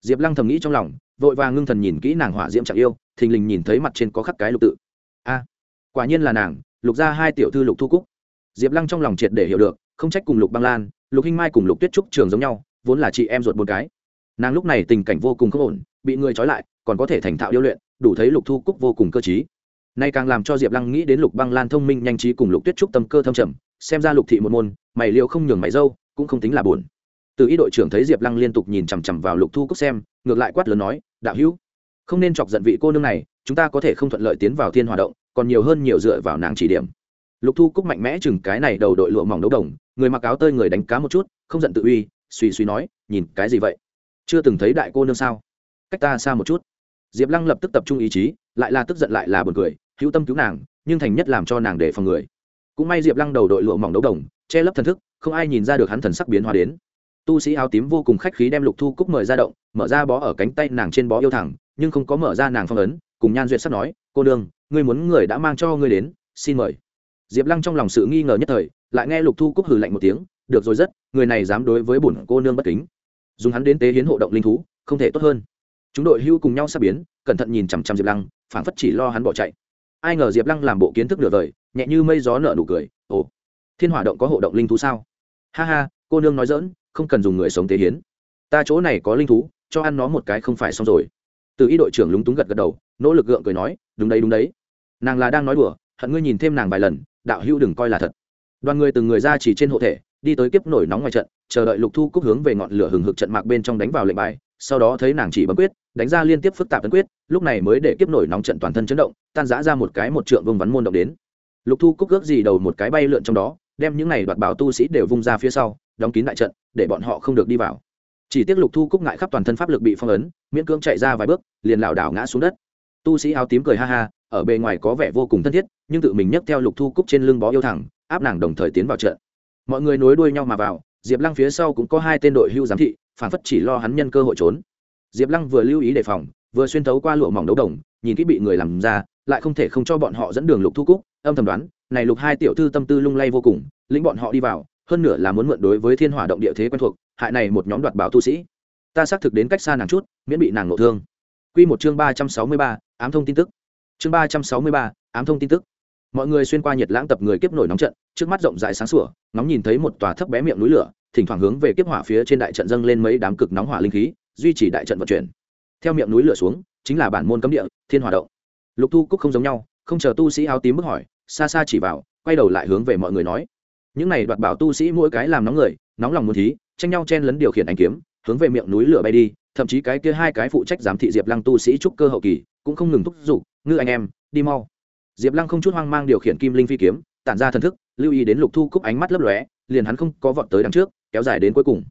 Diệp lăng thầm nghĩ trong lòng, vội vàng ngưng thần nhìn kỹ nàng hỏa diễm trạng yêu, thình lình nhìn thấy mặt trên có khắc cái lục tự. A, quả nhiên là nàng, lục ra hai tiểu thư lục thu cúc. Diệp lăng trong lòng triệt để hiểu được, không trách cùng lục băng lan, lục hinh mai cùng lục tuyết trúc trường giống nhau, vốn là chị em ruột một cái. Nàng lúc này tình cảnh vô cùng không ổn, bị người trói lại, còn có thể thành thạo điêu luyện, đủ thấy lục thu cúc vô cùng cơ t nay càng làm cho diệp lăng nghĩ đến lục băng lan thông minh nhanh trí cùng lục tuyết trúc tâm cơ thâm trầm, xem ra lục thị một môn, mày liệu không nhường mày dâu, cũng không tính là buồn từ ý đội trưởng thấy diệp lăng liên tục nhìn chằm chằm vào lục thu cúc xem, ngược lại quát lớn nói, đạo hữu, không nên chọc giận vị cô nương này, chúng ta có thể không thuận lợi tiến vào thiên hòa động, còn nhiều hơn nhiều dựa vào nàng chỉ điểm. Lục thu cúc mạnh mẽ chừng cái này đầu đội lụa mỏng đấu đồng, người mặc áo tơi người đánh cá một chút, không giận tự uy, suy suy nói, nhìn cái gì vậy? Chưa từng thấy đại cô nương sao? Cách ta xa một chút. Diệp lăng lập tức tập trung ý chí, lại là tức giận lại là buồn cười, hữu tâm cứu nàng, nhưng thành nhất làm cho nàng để phòng người. Cũng may diệp lăng đầu đội lụa mỏng đấu đồng, che lấp thần thức, không ai nhìn ra được hắn thần sắc biến hóa đến tu sĩ áo tím vô cùng khách khí đem lục thu cúc mời ra động, mở ra bó ở cánh tay nàng trên bó yêu thẳng, nhưng không có mở ra nàng phong ấn, cùng nhan duyệt sắp nói, cô đương ngươi muốn người đã mang cho ngươi đến, xin mời. Diệp lăng trong lòng sự nghi ngờ nhất thời, lại nghe lục thu cúc hừ lạnh một tiếng, được rồi rất, người này dám đối với bổn cô nương bất kính. Dùng hắn đến tế hiến hộ động linh thú, không thể tốt hơn. Chúng đội hưu cùng nhau sắp biến, cẩn thận nhìn chằm chằm diệp lăng, phảng phất chỉ lo hắn bỏ chạy. Ai ngờ diệp lăng làm bộ kiến thức nửa vời, nhẹ như mây gió nở nụ cười, ồ, thiên hỏa động có hộ động linh thú sao? Ha ha, cô nương nói dỡn không cần dùng người sống tế hiến. Ta chỗ này có linh thú, cho ăn nó một cái không phải xong rồi. Từ ý đội trưởng lúng túng gật gật đầu, nỗ lực gượng cười nói, đúng đấy đúng đấy. Nàng là đang nói đùa, hận ngươi nhìn thêm nàng vài lần, đạo hữu đừng coi là thật. Đoàn người từng người ra chỉ trên hộ thể, đi tới kiếp nổi nóng ngoài trận, chờ đợi lục thu cúc hướng về ngọn lửa hừng hực trận mạc bên trong đánh vào lệnh bài, sau đó thấy nàng chỉ bấm quyết, đánh ra liên tiếp phức tạp ấn quyết, lúc này mới để kiếp nổi nóng trận toàn thân chấn động, tan giã ra một cái một trượng vương vắn môn động đến. Lục thu cúc ước gì đầu một cái bay lượn trong đó, đem những này đoạt bảo tu sĩ đều vung ra phía sau đóng kín đại trận, để bọn họ không được đi vào. Chỉ tiếc lục thu cúc ngại khắp toàn thân pháp lực bị phong ấn, miễn cưỡng chạy ra vài bước, liền lảo đảo ngã xuống đất. Tu sĩ áo tím cười ha ha, ở bề ngoài có vẻ vô cùng thân thiết, nhưng tự mình nhấc theo lục thu cúc trên lưng bó yêu thẳng, áp nàng đồng thời tiến vào trận. Mọi người nối đuôi nhau mà vào, diệp lăng phía sau cũng có hai tên đội hưu giám thị, phản phất chỉ lo hắn nhân cơ hội trốn. Diệp lăng vừa lưu ý đề phòng, vừa xuyên thấu qua lụa mỏng đấu đồng, nhìn kỹ bị người làm ra, lại không thể không cho bọn họ dẫn đường lục thu cúc, âm thầm đoán, này lục hai tiểu thư tâm tư lung lay vô cùng, lĩnh bọn họ đi vào hơn nữa là muốn mượn đối với thiên hỏa động địa thế quen thuộc, hại này một nhóm đoạt bảo tu sĩ. Ta xác thực đến cách xa nàng chút, miễn bị nàng ngộ thương. Quy một chương ba trăm sáu mươi ba, ám thông tin tức. Chương ba trăm sáu mươi ba, ám thông tin tức. Mọi người xuyên qua nhiệt lãng tập người kiếp nổi nóng trận, trước mắt rộng rãi sáng sủa nóng nhìn thấy một tòa thấp bé miệng núi lửa, thỉnh thoảng hướng về kiếp hỏa phía trên đại trận dâng lên mấy đám cực nóng hỏa linh khí, duy trì đại trận vận chuyển. Theo miệng núi lửa xuống, chính là bản môn cấm địa, thiên hỏa động. Lục thu cúc không giống nhau, không chờ tu sĩ áo tím bước hỏi, xa xa chỉ vào, quay đầu lại hướng về mọi người nói những này đoạt bảo tu sĩ mỗi cái làm nóng người, nóng lòng muốn thí, tranh nhau chen lấn điều khiển ánh kiếm, hướng về miệng núi lửa bay đi, thậm chí cái kia hai cái phụ trách giám thị diệp lăng tu sĩ trúc cơ hậu kỳ, cũng không ngừng thúc giục, ngư anh em, đi mau. Diệp lăng không chút hoang mang điều khiển kim linh phi kiếm, tản ra thần thức, lưu ý đến lục thu cúc ánh mắt lấp lóe, liền hắn không có vọt tới đằng trước, kéo dài đến cuối cùng.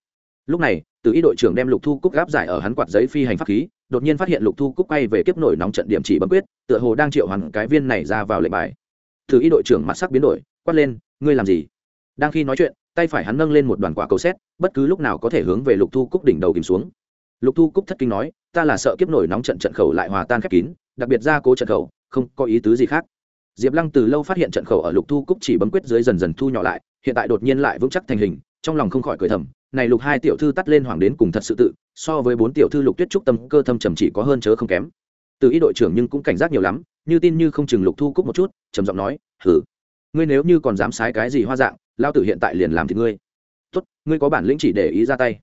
Lúc này từ ý đội trưởng đem lục thu cúc gáp giải ở hắn quạt giấy phi hành pháp khí, đột nhiên phát hiện lục thu cúc quay về kiếp nổi nóng trận điểm chỉ bấm quyết, tựa hồ đang triệu hoàn cái viên này ra vào lệnh bài. Từ ý đội trưởng mặt sắc biến đổi, quát lên, ngươi làm gì? Đang khi nói chuyện, tay phải hắn nâng lên một đoàn quả cầu xét bất cứ lúc nào có thể hướng về lục thu cúc đỉnh đầu kìm xuống. Lục thu cúc thất kinh nói, ta là sợ kiếp nổi nóng trận trận khẩu lại hòa tan khép kín, đặc biệt ra cố trận khẩu, không có ý tứ gì khác. Diệp lăng từ lâu phát hiện trận khẩu ở lục thu cúc chỉ bấm quyết dưới dần dần thu nhỏ lại, hiện tại đột nhiên lại vững chắc thành hình, trong lòng không khỏi cười thầm, này lục hai tiểu thư tắt lên hoàng đến cùng thật sự tự, so với bốn tiểu thư lục tuyết trúc tâm cơ thâm trầm chỉ có hơn chớ không kém. Từ ý đội trưởng nhưng cũng cảnh giác nhiều lắm, như tin như không chừng lục thu cúc một chút, trầm giọng nói hử ngươi nếu như còn dám sái cái gì hoa dạng lao tử hiện tại liền làm thì ngươi. Tốt, ngươi có bản lĩnh chỉ để ý ra tay.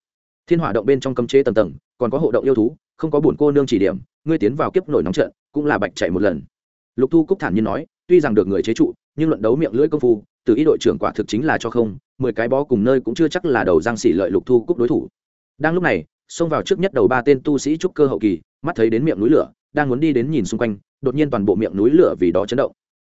Thiên hỏa động bên trong cấm chế tầng tầng, còn có hộ động yêu thú, không có bổn cô nương chỉ điểm, ngươi tiến vào kiếp nổi nóng trận, cũng là bạch chạy một lần. Lục thu cúc thản nhiên nói, tuy rằng được người chế trụ, nhưng luận đấu miệng lưỡi công phu, từ ý đội trưởng quả thực chính là cho không, mười cái bó cùng nơi cũng chưa chắc là đầu giang xỉ lợi lục thu cúc đối thủ. Đang lúc này, xông vào trước nhất đầu ba tên tu sĩ trúc cơ hậu kỳ, mắt thấy đến miệng núi lửa, đang muốn đi đến nhìn xung quanh, đột nhiên toàn bộ miệng núi lửa vì đó chấn động.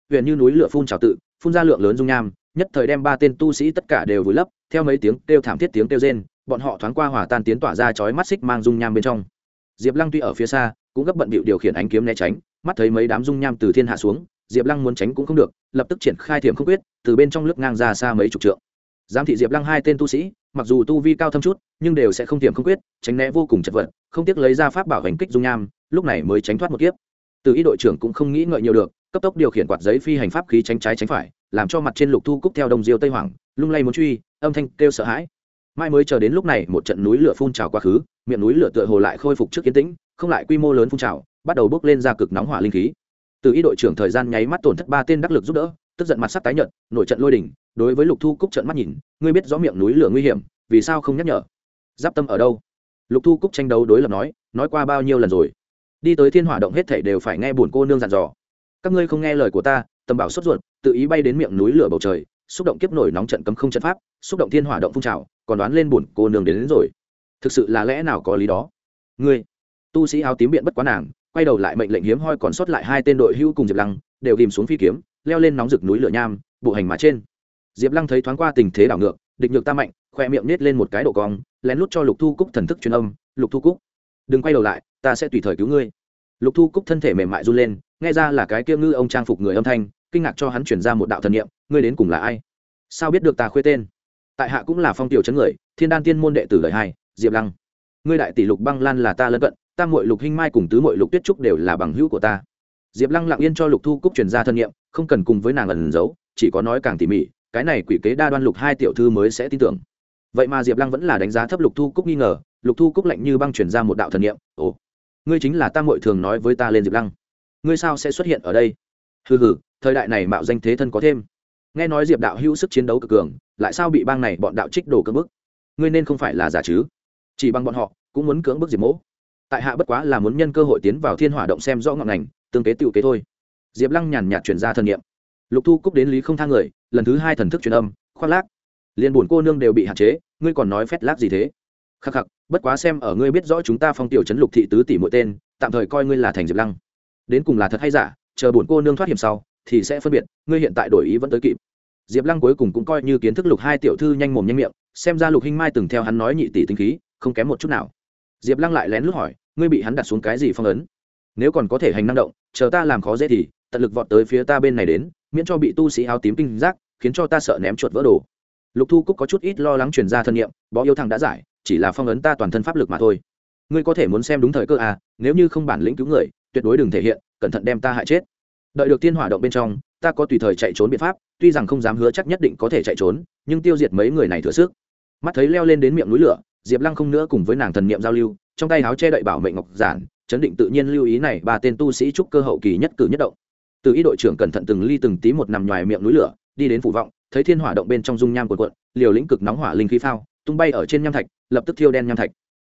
Huyện như núi lửa phun trào tự, phun ra lượng lớn dung nham nhất thời đem ba tên tu sĩ tất cả đều vùi lấp, theo mấy tiếng kêu thảm thiết tiếng kêu rên, bọn họ thoáng qua hỏa tan tiến tỏa ra chói mắt xích mang dung nham bên trong. Diệp lăng tuy ở phía xa, cũng gấp bận bịu điều khiển ánh kiếm né tránh, mắt thấy mấy đám dung nham từ thiên hạ xuống, diệp lăng muốn tránh cũng không được, lập tức triển khai thiểm không quyết, từ bên trong lướt ngang ra xa mấy chục trượng. Giám thị diệp lăng hai tên tu sĩ, mặc dù tu vi cao thâm chút, nhưng đều sẽ không thiểm không quyết, tránh né vô cùng chật vật, không tiếc lấy ra pháp bảo hành kích dung nham, lúc này mới tránh thoát một kiếp. Từ ý đội trưởng cũng không nghĩ ngợi nhiều được, cấp tốc điều khiển quạt giấy phi hành pháp khí tránh trái tránh phải làm cho mặt trên lục thu cúc theo đông diêu tây hoàng, lung lay muốn truy, âm thanh kêu sợ hãi. Mai mới chờ đến lúc này, một trận núi lửa phun trào quá khứ, miệng núi lửa tựa hồ lại khôi phục trước kiến tĩnh, không lại quy mô lớn phun trào, bắt đầu bốc lên ra cực nóng hỏa linh khí. Từ ý đội trưởng thời gian nháy mắt tổn thất ba tên đắc lực giúp đỡ, tức giận mặt sắc tái nhợt, nổi trận lôi đỉnh đối với lục thu cúc trận mắt nhìn, ngươi biết rõ miệng núi lửa nguy hiểm, vì sao không nhắc nhở? Giáp tâm ở đâu? Lục thu cúc tranh đấu đối lập nói nói qua bao nhiêu lần rồi? Đi tới thiên hỏa động hết thảy đều phải nghe buồn cô nương dặn dò. Các ngươi không nghe lời của ta tầm bảo sốt ruột tự ý bay đến miệng núi lửa bầu trời xúc động kiếp nổi nóng trận cấm không trận pháp xúc động thiên hỏa động phun trào còn đoán lên bùn cô nương đến, đến rồi. Thực sự là lẽ nào có lý đó? Ngươi tu sĩ áo tím biện bất quá nàng quay đầu lại mệnh lệnh hiếm hoi còn sót lại hai tên đội hưu cùng diệp lăng đều tìm xuống phi kiếm leo lên nóng rực núi lửa nham bộ hành mà trên. Diệp lăng thấy thoáng qua tình thế đảo ngược địch nhược ta mạnh khoe miệng nết lên một cái độ cong lén lút cho lục thu cúc thần thức truyền âm lục thu cúc đừng quay đầu lại ta sẽ tùy thời cứu ngươi. Lục thu cúc thân thể mềm mại run lên nghe ra là cái kia ngư ông trang phục người âm thanh, kinh ngạc cho hắn chuyển ra một đạo thần niệm, ngươi đến cùng là ai? Sao biết được ta khuê tên? Tại hạ cũng là phong tiểu chấn người, thiên đan tiên môn đệ tử lời hai, diệp lăng. Ngươi đại tỷ lục băng lan là ta lân cận tam mội lục hinh mai cùng tứ mội lục tuyết trúc đều là bằng hữu của ta. Diệp lăng lặng yên cho lục thu cúc chuyển ra thân nhiệm không cần cùng với nàng ẩn giấu, chỉ có nói càng tỉ mỉ, cái này quỷ kế đa đoan lục hai tiểu thư mới sẽ tin tưởng. Vậy mà diệp lăng vẫn là đánh giá thấp lục thu cúc nghi ngờ, lục thu cúc lạnh như băng chuyển ra một đạo thần nhiệm ồ, ngươi chính là tam mội thường nói với ta lên diệp lăng ngươi sao sẽ xuất hiện ở đây? Hừ hừ, thời đại này mạo danh thế thân có thêm. Nghe nói diệp đạo hữu sức chiến đấu cực cường, lại sao bị bang này bọn đạo trích đổ cưỡng bức? Ngươi nên không phải là giả chứ. Chỉ bằng bọn họ, cũng muốn cưỡng bức diệp mỗ. Tại hạ bất quá là muốn nhân cơ hội tiến vào thiên hỏa động xem rõ ngọn ngành, tương kế tựu kế thôi. Diệp lăng nhàn nhạt chuyển ra thần nghiệm lục thu cúc đến lý không thang người, lần thứ hai thần thức truyền âm, khoác lác. Liền buồn cô nương đều bị hạn chế, ngươi còn nói phét lác gì thế? Khắc khắc, bất quá xem ở ngươi biết rõ chúng ta phong tiểu chấn lục thị tứ tỷ mỗi tên, tạm thời coi ngươi là thành diệp lăng đến cùng là thật hay giả, chờ buồn cô nương thoát hiểm sau, thì sẽ phân biệt, ngươi hiện tại đổi ý vẫn tới kịp. Diệp lăng cuối cùng cũng coi như kiến thức lục hai tiểu thư nhanh mồm nhanh miệng, xem ra lục hinh mai từng theo hắn nói nhị tỷ tinh khí, không kém một chút nào. Diệp lăng lại lén lút hỏi, ngươi bị hắn đặt xuống cái gì phong ấn? Nếu còn có thể hành năng động, chờ ta làm khó dễ thì, tận lực vọt tới phía ta bên này đến, miễn cho bị tu sĩ áo tím kinh giác, khiến cho ta sợ ném chuột vỡ đồ. Lục thu cúc có chút ít lo lắng truyền ra thân nhiệm, bó yêu thằng đã giải, chỉ là phong ấn ta toàn thân pháp lực mà thôi. Ngươi có thể muốn xem đúng thời cơ à nếu như không bản lĩnh cứu người tuyệt đối đừng thể hiện, cẩn thận đem ta hại chết. Đợi được thiên hỏa động bên trong, ta có tùy thời chạy trốn biện pháp, tuy rằng không dám hứa chắc nhất định có thể chạy trốn, nhưng tiêu diệt mấy người này thừa sức. Mắt thấy leo lên đến miệng núi lửa, diệp lăng không nữa cùng với nàng thần niệm giao lưu, trong tay áo che đậy bảo mệnh ngọc giản, chấn định tự nhiên lưu ý này ba tên tu sĩ trúc cơ hậu kỳ nhất cử nhất động. Từ ý đội trưởng cẩn thận từng ly từng tí một nằm ngoài miệng núi lửa, đi đến phủ vọng, thấy thiên hỏa động bên trong dung nham cuộn cuộn, liều lĩnh cực nóng hỏa linh khí phao, tung bay ở trên nham thạch, lập tức thiêu đen nham thạch.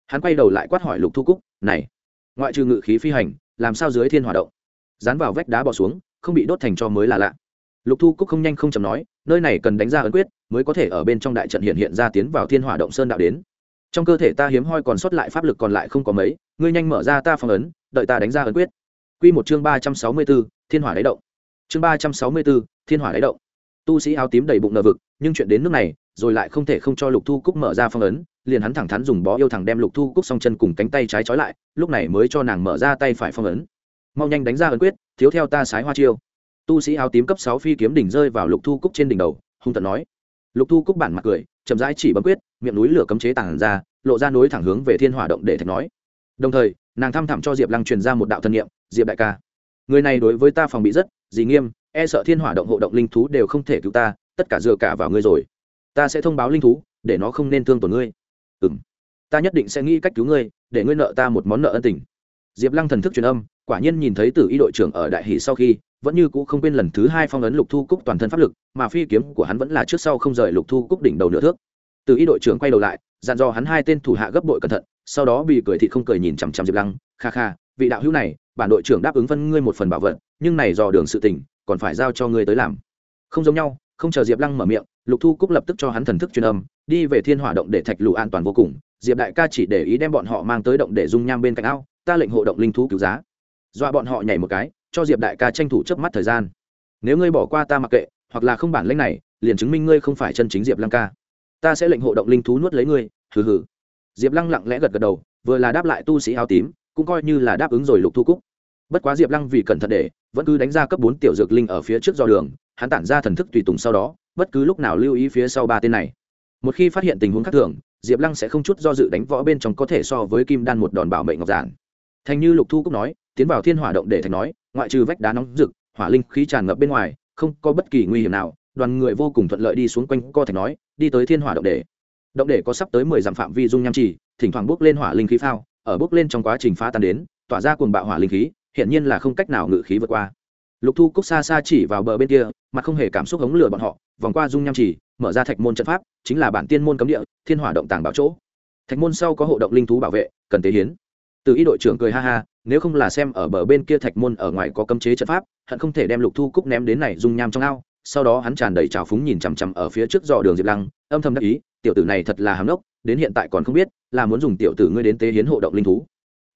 Hắn quay đầu lại quát hỏi lục thu cúc, này, ngoại trừ ngự khí phi hành làm sao dưới thiên hỏa động? Dán vào vách đá bỏ xuống, không bị đốt thành cho mới là lạ. Lục thu cúc không nhanh không chầm nói, nơi này cần đánh ra ấn quyết, mới có thể ở bên trong đại trận hiện hiện ra tiến vào thiên hỏa động sơn đạo đến. Trong cơ thể ta hiếm hoi còn sót lại pháp lực còn lại không có mấy, ngươi nhanh mở ra ta phong ấn, đợi ta đánh ra ấn quyết. Q một chương ba trăm sáu mươi b ố thiên hỏa đáy động. Chương ba trăm sáu mươi b ố thiên hỏa đáy động. Tu sĩ áo tím đầy bụng nợ vực, nhưng chuyện đến nước này, rồi lại không thể không cho lục thu cúc mở ra phong ấn liền hắn thẳng thắn dùng bó yêu thẳng đem lục thu cúc s o n g chân cùng cánh tay trái trói lại, lúc này mới cho nàng mở ra tay phải phong ấn. Mau nhanh đánh ra ấn quyết, thiếu theo ta sái hoa chiêu. Tu sĩ áo tím cấp sáu phi kiếm đỉnh rơi vào lục thu cúc trên đỉnh đầu, hung tận nói. Lục thu cúc bản mặt cười, chậm rãi chỉ bấm quyết, miệng núi lửa cấm chế tản ra, lộ ra núi thẳng hướng về thiên hỏa động để thạch nói. Đồng thời, nàng thăm thẳm cho diệp lăng truyền ra một đạo thân nhiệm diệp đại ca, người này đối với ta phòng bị rất dì nghiêm e sợ thiên hỏa động hộ động linh thú đều không thể cứu ta, tất cả dựa cả vào ngươi rồi. Ta sẽ thông báo linh thú, để nó không nên thương tổn ngươi ừ m ta nhất định sẽ nghĩ cách cứu ngươi, để ngươi nợ ta một món nợ ân tình. Diệp lăng thần thức truyền âm, quả nhiên nhìn thấy Tử y đội trưởng ở đại hỷ sau khi, vẫn như cũ không quên lần thứ hai phong ấn lục thu cúc toàn thân pháp lực, mà phi kiếm của hắn vẫn là trước sau không rời lục thu cúc đỉnh đầu nửa thước. Tử y đội trưởng quay đầu lại, dặn dò hắn hai tên thủ hạ gấp bội cẩn thận, sau đó bị cười thị không cười nhìn chằm chằm diệp lăng, kha kha, vị đạo hữu này, bản đội trưởng đáp ứng phân ngươi một phần bảo vật, nhưng này do đường sự tình, còn phải giao cho ngươi tới làm. Không giống nhau, không chờ diệp lăng mở miệng lục thu cúc lập tức cho hắn thần thức truyền âm, đi về thiên hỏa động để thạch lũ an toàn vô cùng, diệp đại ca chỉ để ý đem bọn họ mang tới động để dung nham bên cạnh ao, ta lệnh hộ động linh thú cứu giá. Dọa bọn họ nhảy một cái, cho diệp đại ca tranh thủ chớp mắt thời gian. Nếu ngươi bỏ qua ta mặc kệ, hoặc là không bản lãnh này, liền chứng minh ngươi không phải chân chính diệp lăng ca. Ta sẽ lệnh hộ động linh thú nuốt lấy ngươi, hừ hừ. Diệp lăng lặng lẽ gật gật đầu, vừa là đáp lại tu sĩ áo tím, cũng coi như là đáp ứng rồi lục thu cúc. Bất quá diệp lăng vì cẩn thận để, vẫn cứ đánh ra cấp bốn tiểu dược linh ở phía trước do đường, hắn tản ra thần thức tùy tùng sau đó bất cứ lúc nào lưu ý phía sau ba tên này. Một khi phát hiện tình huống khác thường, diệp lăng sẽ không chút do dự đánh võ bên trong có thể so với kim đan một đòn bảo mệnh ngọc giản. Thành như lục thu cúc nói, tiến vào thiên hỏa động để thành nói, ngoại trừ vách đá nóng rực, hỏa linh khí tràn ngập bên ngoài, không có bất kỳ nguy hiểm nào, đoàn người vô cùng thuận lợi đi xuống quanh co thành nói, đi tới thiên hỏa động để. Động để có sắp tới mười dặm phạm vi dung nham trì, thỉnh thoảng bước lên hỏa linh khí phao, ở bước lên trong quá trình phá tan đến, tỏa ra cuồng bạo hỏa linh khí hiện nhiên là không cách nào ngự khí vượt qua lục thu cúc xa xa chỉ vào bờ bên kia mà không hề cảm xúc hống lửa bọn họ vòng qua dung nham chỉ, mở ra thạch môn trận pháp chính là bản tiên môn cấm địa thiên hỏa động tàng bảo chỗ. Thạch môn sau có hộ động linh thú bảo vệ cần tế hiến. Từ ý đội trưởng cười ha ha nếu không là xem ở bờ bên kia thạch môn ở ngoài có cấm chế trận pháp hận không thể đem lục thu cúc ném đến này dung nham trong ao. Sau đó hắn tràn đầy trào phúng nhìn chằm chằm ở phía trước dò đường diệp lăng âm thầm đắc ý tiểu tử này thật là hàm ốc đến hiện tại còn không biết là muốn dùng tiểu tử ngươi đến tế hiến hộ động linh thú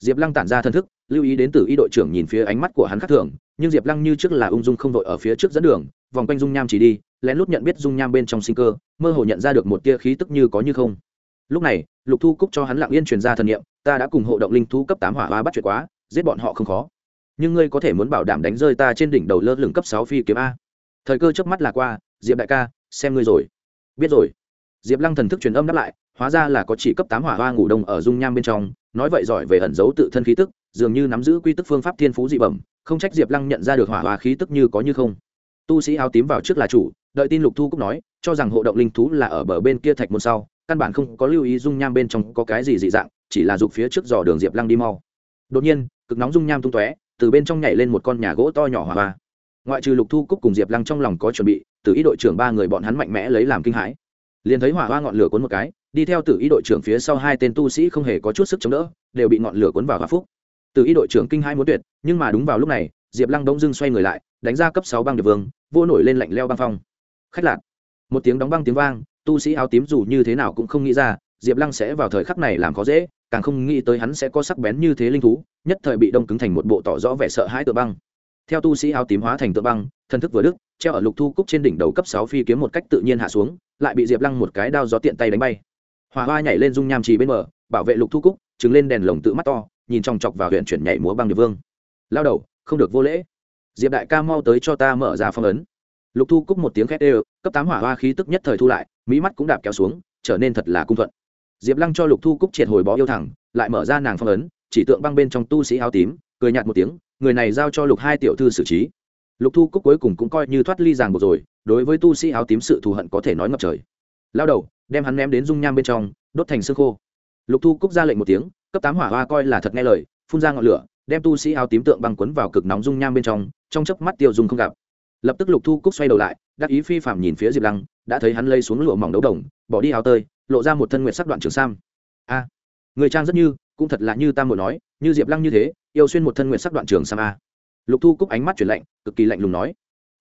diệp lăng tản ra thân thức, lưu ý đến từ y đội trưởng nhìn phía ánh mắt của hắn khác thường, nhưng diệp lăng như trước là ung dung không đội ở phía trước dẫn đường, vòng quanh dung nham chỉ đi, lén lút nhận biết dung nham bên trong sinh cơ, mơ hồ nhận ra được một tia khí tức như có như không. Lúc này, lục thu cúc cho hắn lặng yên truyền ra thần nghiệm ta đã cùng hộ động linh thú cấp tám hỏa hoa bắt chuyện quá, giết bọn họ không khó. Nhưng ngươi có thể muốn bảo đảm đánh rơi ta trên đỉnh đầu lơ lửng cấp sáu phi kiếm a. Thời cơ trước mắt là qua, diệp đại ca, xem ngươi rồi. Biết rồi. Diệp lăng thần thức truyền âm đáp lại, hóa ra là có chỉ cấp tám hỏa hoa ngủ đông ở dung nham bên trong nói vậy giỏi về ẩn giấu tự thân khí tức, dường như nắm giữ quy tức phương pháp thiên phú dị bẩm, không trách diệp lăng nhận ra được hỏa hòa khí tức như có như không. Tu sĩ áo tím vào trước là chủ, đợi tin lục thu cúc nói, cho rằng hộ động linh thú là ở bờ bên kia thạch môn sau, căn bản không có lưu ý dung nham bên trong có cái gì dị dạng, chỉ là dục phía trước dò đường diệp lăng đi mau. Đột nhiên, cực nóng dung nham tung tóe, từ bên trong nhảy lên một con nhà gỗ to nhỏ hòa hoa. Ngoại trừ lục thu cúc cùng diệp lăng trong lòng có chuẩn bị, từ ý đội trưởng ba người bọn hắn mạnh mẽ lấy làm kinh hãi liền thấy hỏa hoa ngọn lửa cuốn một cái, đi theo từ ý đội trưởng phía sau hai tên tu sĩ không hề có chút sức chống đỡ, đều bị ngọn lửa cuốn vào hỏa phúc. Từ ý đội trưởng kinh hai muốn tuyệt, nhưng mà đúng vào lúc này, diệp lăng đống dưng xoay người lại, đánh ra cấp sáu băng điệp vương, vô nổi lên lạnh leo băng phong. Khách lạc một tiếng đóng băng tiếng vang, tu sĩ áo tím dù như thế nào cũng không nghĩ ra, diệp lăng sẽ vào thời khắc này làm khó dễ, càng không nghĩ tới hắn sẽ có sắc bén như thế linh thú, nhất thời bị đông cứng thành một bộ tỏ rõ vẻ sợ hãi tự băng theo tu sĩ áo tím hóa thành tượng băng thân thức vừa đức treo ở lục thu cúc trên đỉnh đầu cấp sáu phi kiếm một cách tự nhiên hạ xuống, lại bị diệp lăng một cái đao gió tiện tay đánh bay. Hòa hoa nhảy lên dung nham trì bên bờ, bảo vệ lục thu cúc trứng lên đèn lồng tự mắt to, nhìn trong chọc vào huyện chuyển nhảy múa băng điệp vương. Lao đầu, không được vô lễ. Diệp đại ca mau tới cho ta mở ra phong ấn. Lục thu cúc một tiếng khét ê cấp tám hỏa hoa khí tức nhất thời thu lại, mỹ mắt cũng đạp kéo xuống, trở nên thật là cung thuận. Diệp lăng cho lục thu cúc triệt hồi bó yêu thẳng, lại mở ra nàng phong ấn, chỉ tượng băng bên trong tu sĩ áo tím, cười nhạt một tiếng người này giao cho lục hai tiểu thư xử trí. Lục thu cúc cuối cùng cũng coi như thoát ly ràng buộc rồi, đối với tu sĩ áo tím sự thù hận có thể nói ngập trời. Lao đầu, đem hắn ném đến dung nham bên trong, đốt thành xương khô. Lục thu cúc ra lệnh một tiếng, cấp tám hỏa hoa coi là thật nghe lời, phun ra ngọn lửa, đem tu sĩ áo tím tượng băng quấn vào cực nóng dung nham bên trong trong chớp mắt tiêu dùng không gặp. Lập tức lục thu cúc xoay đầu lại, đắc ý phi phạm nhìn phía diệp lăng, đã thấy hắn lây xuống lụa mỏng đấu đồng, bỏ đi áo tơi, lộ ra một thân nguyện sắc đoạn trường sam. A, người trang rất như, cũng thật là như ta muốn nói, như diệp lăng như thế yêu xuyên một thân nguyện sắc đoạn trường sam a. Lục thu cúc ánh mắt chuyển lạnh, cực kỳ lạnh lùng nói.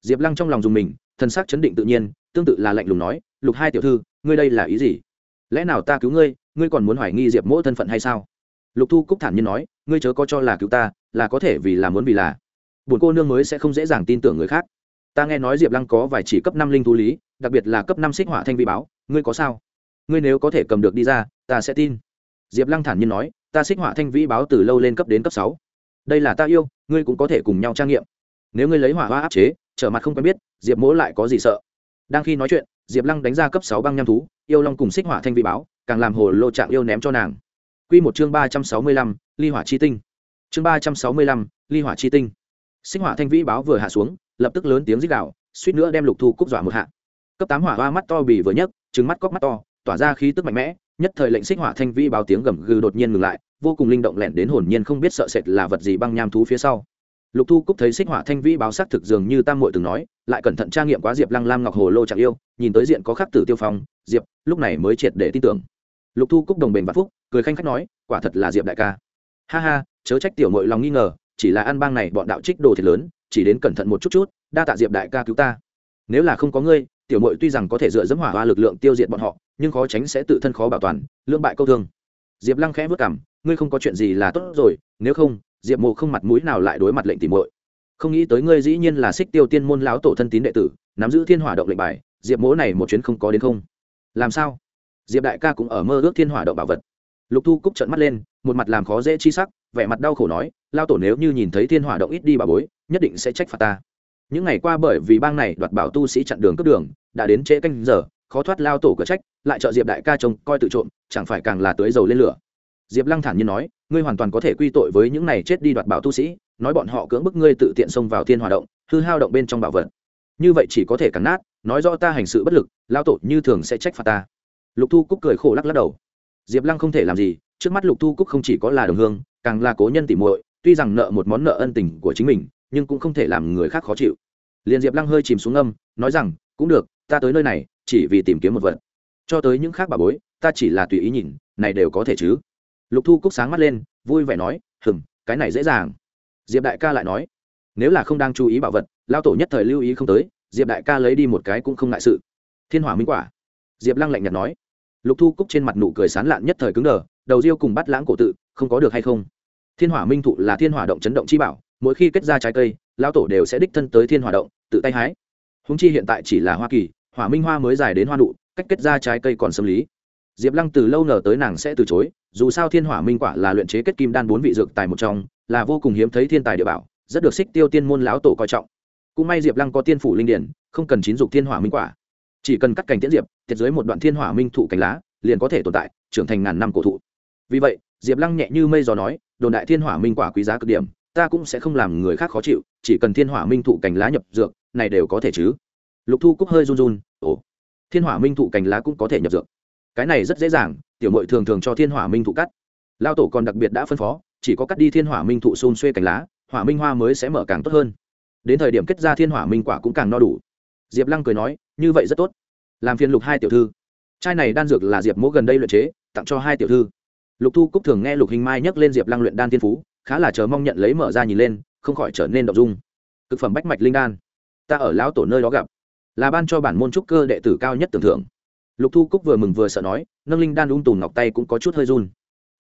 Diệp lăng trong lòng dùng mình thân sắc chấn định tự nhiên, tương tự là lạnh lùng nói, lục hai tiểu thư, ngươi đây là ý gì? Lẽ nào ta cứu ngươi ngươi còn muốn hoài nghi diệp mỗ thân phận hay sao? Lục thu cúc thản nhiên nói, ngươi chớ có cho là cứu ta, là có thể vì là muốn vì là. Buồn cô nương mới sẽ không dễ dàng tin tưởng người khác. Ta nghe nói diệp lăng có vài chỉ cấp năm linh thú lý, đặc biệt là cấp năm xích hỏa thanh vi báo, ngươi có sao? Ngươi nếu có thể cầm được đi ra, ta sẽ tin diệp lăng thản nhiên nói, ta xích hỏa thanh vĩ báo từ lâu lên cấp đến cấp sáu. Đây là ta yêu, ngươi cũng có thể cùng nhau trang nghiệm. Nếu ngươi lấy hỏa hoa áp chế, trở mặt không quen biết, diệp mỗ lại có gì sợ? Đang khi nói chuyện, diệp lăng đánh ra cấp sáu băng nham thú, yêu long cùng xích hỏa thanh vĩ báo, càng làm hồ lô trạng yêu ném cho nàng. Q một chương ba trăm sáu mươi lăm, ly hỏa chi tinh. Chương ba trăm sáu mươi lăm, ly hỏa chi tinh. Xích hỏa thanh vĩ báo vừa hạ xuống, lập tức lớn tiếng rít đạo suýt nữa đem lục thu cúc dọa một hạ. Cấp tám hỏa hoa mắt to bì vừa nhấc trứng mắt cóc mắt to, tỏa ra khí tức mạnh mẽ nhất thời lệnh xích hỏa thanh vi báo tiếng gầm gừ đột nhiên ngừng lại, vô cùng linh động lẻn đến hồn nhiên không biết sợ sệt là vật gì băng nham thú phía sau. Lục thu cúc thấy xích hỏa thanh vi báo sắc thực dường như tam Mội từng nói, lại cẩn thận tra nghiệm quá diệp lăng lam ngọc hồ lô chẳng yêu, nhìn tới diện có khắc tử tiêu phong, diệp, lúc này mới triệt để tin tưởng. Lục thu cúc đồng bền vạn phúc, cười khanh khách nói, quả thật là diệp đại ca. Ha ha, chớ trách tiểu mội lòng nghi ngờ, chỉ là ăn bang này bọn đạo trích đồ thiệt lớn, chỉ đến cẩn thận một chút chút, đa tạ diệp đại ca cứu ta. Nếu là không có ngươi, tiểu mội tuy rằng có thể dựa dẫm hỏa hoa lực lượng tiêu diệt bọn họ nhưng khó tránh sẽ tự thân khó bảo toàn lương bại câu thương. Diệp lăng khẽ vất cảm ngươi không có chuyện gì là tốt rồi, nếu không, diệp mộ không mặt mũi nào lại đối mặt lệnh tìm muội. Không nghĩ tới ngươi dĩ nhiên là xích tiêu tiên môn lão tổ thân tín đệ tử, nắm giữ thiên hỏa động lệnh bài, diệp mỗ này một chuyến không có đến không. Làm sao? Diệp đại ca cũng ở mơ ước thiên hỏa động bảo vật. Lục thu cúc trợn mắt lên, một mặt làm khó dễ chi sắc, vẻ mặt đau khổ nói lao tổ nếu như nhìn thấy thiên hỏa động ít đi bà bối, nhất định sẽ trách phạt ta. Những ngày qua bởi vì bang này đoạt bảo tu sĩ chặn đường cướp đường, đã đến trễ canh giờ khó thoát lao tổ cửa trách, lại trợ diệp đại ca chồng coi tự trộm, chẳng phải càng là tưới dầu lên lửa. Diệp lăng thản nhiên nói, ngươi hoàn toàn có thể quy tội với những này chết đi đoạt bảo tu sĩ, nói bọn họ cưỡng bức ngươi tự tiện xông vào thiên hòa động, hư hao động bên trong bảo vật. Như vậy chỉ có thể cắn nát, nói rõ ta hành sự bất lực, lao tổ như thường sẽ trách phạt ta. Lục thu cúc cười khổ lắc lắc đầu. Diệp lăng không thể làm gì, trước mắt lục thu cúc không chỉ có là đồng hương, càng là cố nhân tỉ muội, tuy rằng nợ một món nợ ân tình của chính mình, nhưng cũng không thể làm người khác khó chịu. Liền diệp lăng hơi chìm xuống âm nói rằng, cũng được, ta tới nơi này chỉ vì tìm kiếm một vật. Cho tới những khác bà bối, ta chỉ là tùy ý nhìn, này đều có thể chứ? Lục thu cúc sáng mắt lên, vui vẻ nói, hừm, cái này dễ dàng. Diệp đại ca lại nói, nếu là không đang chú ý bảo vật, lao tổ nhất thời lưu ý không tới, diệp đại ca lấy đi một cái cũng không ngại sự. Thiên hỏa minh quả. Diệp lăng lạnh nhạt nói. Lục thu cúc trên mặt nụ cười sán lạn nhất thời cứng đờ, đầu riêu cùng bắt lãng cổ tự, không có được hay không? Thiên hỏa minh thụ là thiên hỏa động chấn động chi bảo, mỗi khi kết ra trái cây, lao tổ đều sẽ đích thân tới thiên hỏa động, tự tay hái. Húng chi hiện tại chỉ là hoa kỳ hỏa minh hoa mới dài đến hoa nụ, cách kết ra trái cây còn xâm lý. Diệp lăng từ lâu nở tới nàng sẽ từ chối, dù sao thiên hỏa minh quả là luyện chế kết kim đan bốn vị dược tài một trong, là vô cùng hiếm thấy thiên tài địa bảo, rất được xích tiêu tiên môn lão tổ coi trọng. Cũng may diệp lăng có tiên phủ linh điển, không cần chín dục thiên hỏa minh quả. Chỉ cần cắt cành tiễn diệp, tiệt dưới một đoạn thiên hỏa minh thụ cành lá, liền có thể tồn tại, trưởng thành ngàn năm cổ thụ. Vì vậy, diệp lăng nhẹ như mây gió nói, đồn đại thiên hỏa minh quả quý giá cực điểm, ta cũng sẽ không làm người khác khó chịu, chỉ cần thiên hỏa minh thụ cành lá nhập dược, này đều có thể chứ lục thu cúc hơi run run, ồ, thiên hỏa minh thụ cành lá cũng có thể nhập dược. Cái này rất dễ dàng, tiểu mội thường thường cho thiên hỏa minh thụ cắt. Lao tổ còn đặc biệt đã phân phó, chỉ có cắt đi thiên hỏa minh thụ xôn xuê cành lá, hỏa minh hoa mới sẽ mở càng tốt hơn. Đến thời điểm kết ra thiên hỏa minh quả cũng càng no đủ. Diệp lăng cười nói, như vậy rất tốt. Làm phiền lục hai tiểu thư. Chai này đan dược là diệp mỗ gần đây luyện chế, tặng cho hai tiểu thư. Lục thu cúc thường nghe lục hình mai nhắc lên diệp lăng luyện đan Thiên phú, khá là chờ mong nhận lấy mở ra nhìn lên, không khỏi trở nên đ ộ n g dung. Thực phẩm bách mạch linh đan. Ta ở lão tổ nơi đó gặp là ban cho bản môn trúc cơ đệ tử cao nhất tưởng thưởng. Lục thu cúc vừa mừng vừa sợ nói, nâng linh đan ung tùn ngọc tay cũng có chút hơi run.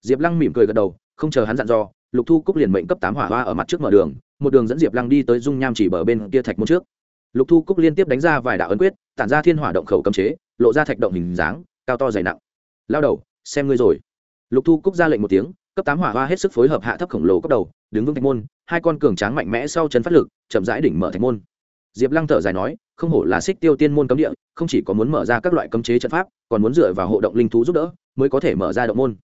Diệp lăng mỉm cười gật đầu, không chờ hắn dặn dò, lục thu cúc liền mệnh cấp tám hỏa hoa ở mặt trước mở đường, một đường dẫn diệp lăng đi tới dung nham chỉ bờ bên kia thạch môn trước. Lục thu cúc liên tiếp đánh ra vài đạo ấn quyết, tản ra thiên hỏa động khẩu cấm chế, lộ ra thạch động hình dáng, cao to dày nặng. Lao đầu, xem ngươi rồi. Lục thu cúc ra lệnh một tiếng, cấp tám hỏa hoa hết sức phối hợp hạ thấp khổng lồ cấp đầu, đứng vững thạch môn, hai con cường tráng mạnh mẽ sau chân phát lực, chậm rãi đỉnh mở thạch môn diệp lăng thở dài nói, không hổ là xích tiêu tiên môn cấm địa, không chỉ có muốn mở ra các loại cấm chế trận pháp, còn muốn dựa vào hộ động linh thú giúp đỡ, mới có thể mở ra động môn.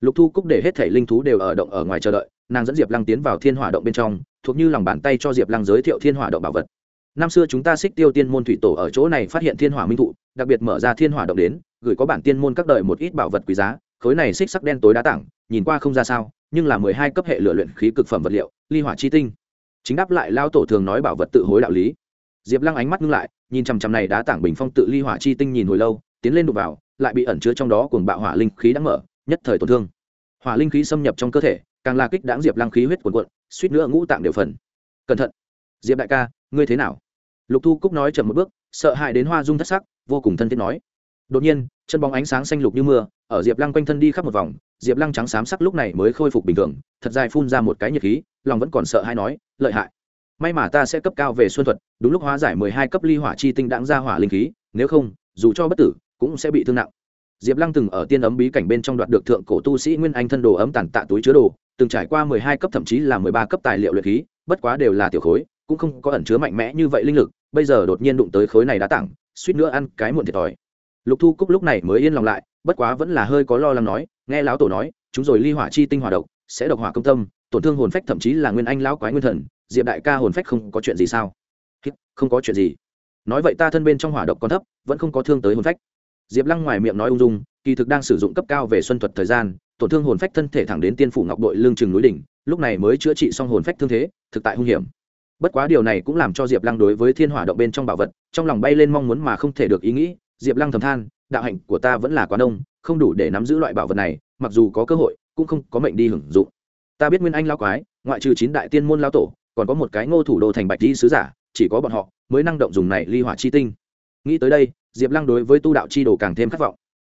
Lục thu cúc để hết thể linh thú đều ở động ở ngoài chờ đợi, nàng dẫn diệp lăng tiến vào thiên hỏa động bên trong, thuộc như lòng bàn tay cho diệp lăng giới thiệu thiên hỏa động bảo vật. Năm xưa chúng ta xích tiêu tiên môn thủy tổ ở chỗ này phát hiện thiên hỏa minh thụ, đặc biệt mở ra thiên hỏa động đến, gửi có bản tiên môn các đời một ít bảo vật quý giá, khối này xích sắc đen tối đá tảng, nhìn qua không ra sao, nhưng là mười hai cấp hệ lửa luyện khí cực phẩm vật liệu, ly hỏa chi tinh. Chính đáp lại lao tổ thường nói bảo vật tự hối đạo lý diệp lăng ánh mắt ngưng lại, nhìn chằm chằm này đá tảng bình phong tự ly hỏa chi tinh nhìn hồi lâu, tiến lên đục vào, lại bị ẩn chứa trong đó cùng bạo hỏa linh khí đã mở, nhất thời tổn thương. Hỏa linh khí xâm nhập trong cơ thể, càng là kích đáng diệp lăng khí huyết cuồn cuộn, suýt nữa ngũ tạng đều phần. Cẩn thận! Diệp đại ca, ngươi thế nào? Lục thu cúc nói chậm một bước, sợ hãi đến hoa dung thất sắc, vô cùng thân thiết nói. Đột nhiên, chân bóng ánh sáng xanh lục như mưa, ở diệp lăng quanh thân đi khắp một vòng, diệp lăng trắng xám sắc lúc này mới khôi phục bình thường, thật dài phun ra một cái nhiệt khí, lòng vẫn còn sợ hãi nói, lợi hại! May mà ta sẽ cấp cao về xuân thuật, đúng lúc hóa giải mười hai cấp ly hỏa chi tinh đãng ra hỏa linh khí, nếu không, dù cho bất tử, cũng sẽ bị thương nặng. Diệp lăng từng ở tiên ấm bí cảnh bên trong đoạt được thượng cổ tu sĩ nguyên anh thân đồ ấm tàn tạ túi chứa đồ, từng trải qua mười hai cấp thậm chí là mười ba cấp tài liệu luyện khí, bất quá đều là tiểu khối, cũng không có ẩn chứa mạnh mẽ như vậy linh lực, bây giờ đột nhiên đụng tới khối này đã tặng suýt nữa ăn cái muộn thiệt thòi. Lục thu cúc lúc này mới yên lòng lại, bất quá vẫn là hơi có lo lắng nói, nghe lão tổ nói, chúng rồi ly hỏa chi tinh hỏa độc, sẽ độc hỏa công tâm, tổn thương hồn phách thậm chí là nguyên anh lão quái nguyên thần diệp đại ca hồn phách không có chuyện gì sao? Không có chuyện gì. Nói vậy ta thân bên trong hỏa độc còn thấp, vẫn không có thương tới hồn phách. Diệp lăng ngoài miệng nói ung dung, kỳ thực đang sử dụng cấp cao về xuân thuật thời gian, tổn thương hồn phách thân thể thẳng đến tiên phủ ngọc đội lương chừng núi đỉnh, lúc này mới chữa trị xong hồn phách thương thế, thực tại hung hiểm. Bất quá điều này cũng làm cho diệp lăng đối với thiên hỏa động bên trong bảo vật, trong lòng bay lên mong muốn mà không thể được ý nghĩ. Diệp lăng thầm than, đạo hạnh của ta vẫn là quá đông, không đủ để nắm giữ loại bảo vật này, mặc dù có cơ hội, cũng không có mệnh đi hưởng dụng. Ta biết nguyên anh lao quái, ngoại trừ chín đại tiên môn lao tổ còn có một cái ngô thủ đô thành bạch di sứ giả, chỉ có bọn họ mới năng động dùng này ly hỏa chi tinh. Nghĩ tới đây, diệp lăng đối với tu đạo chi đồ càng thêm khát vọng.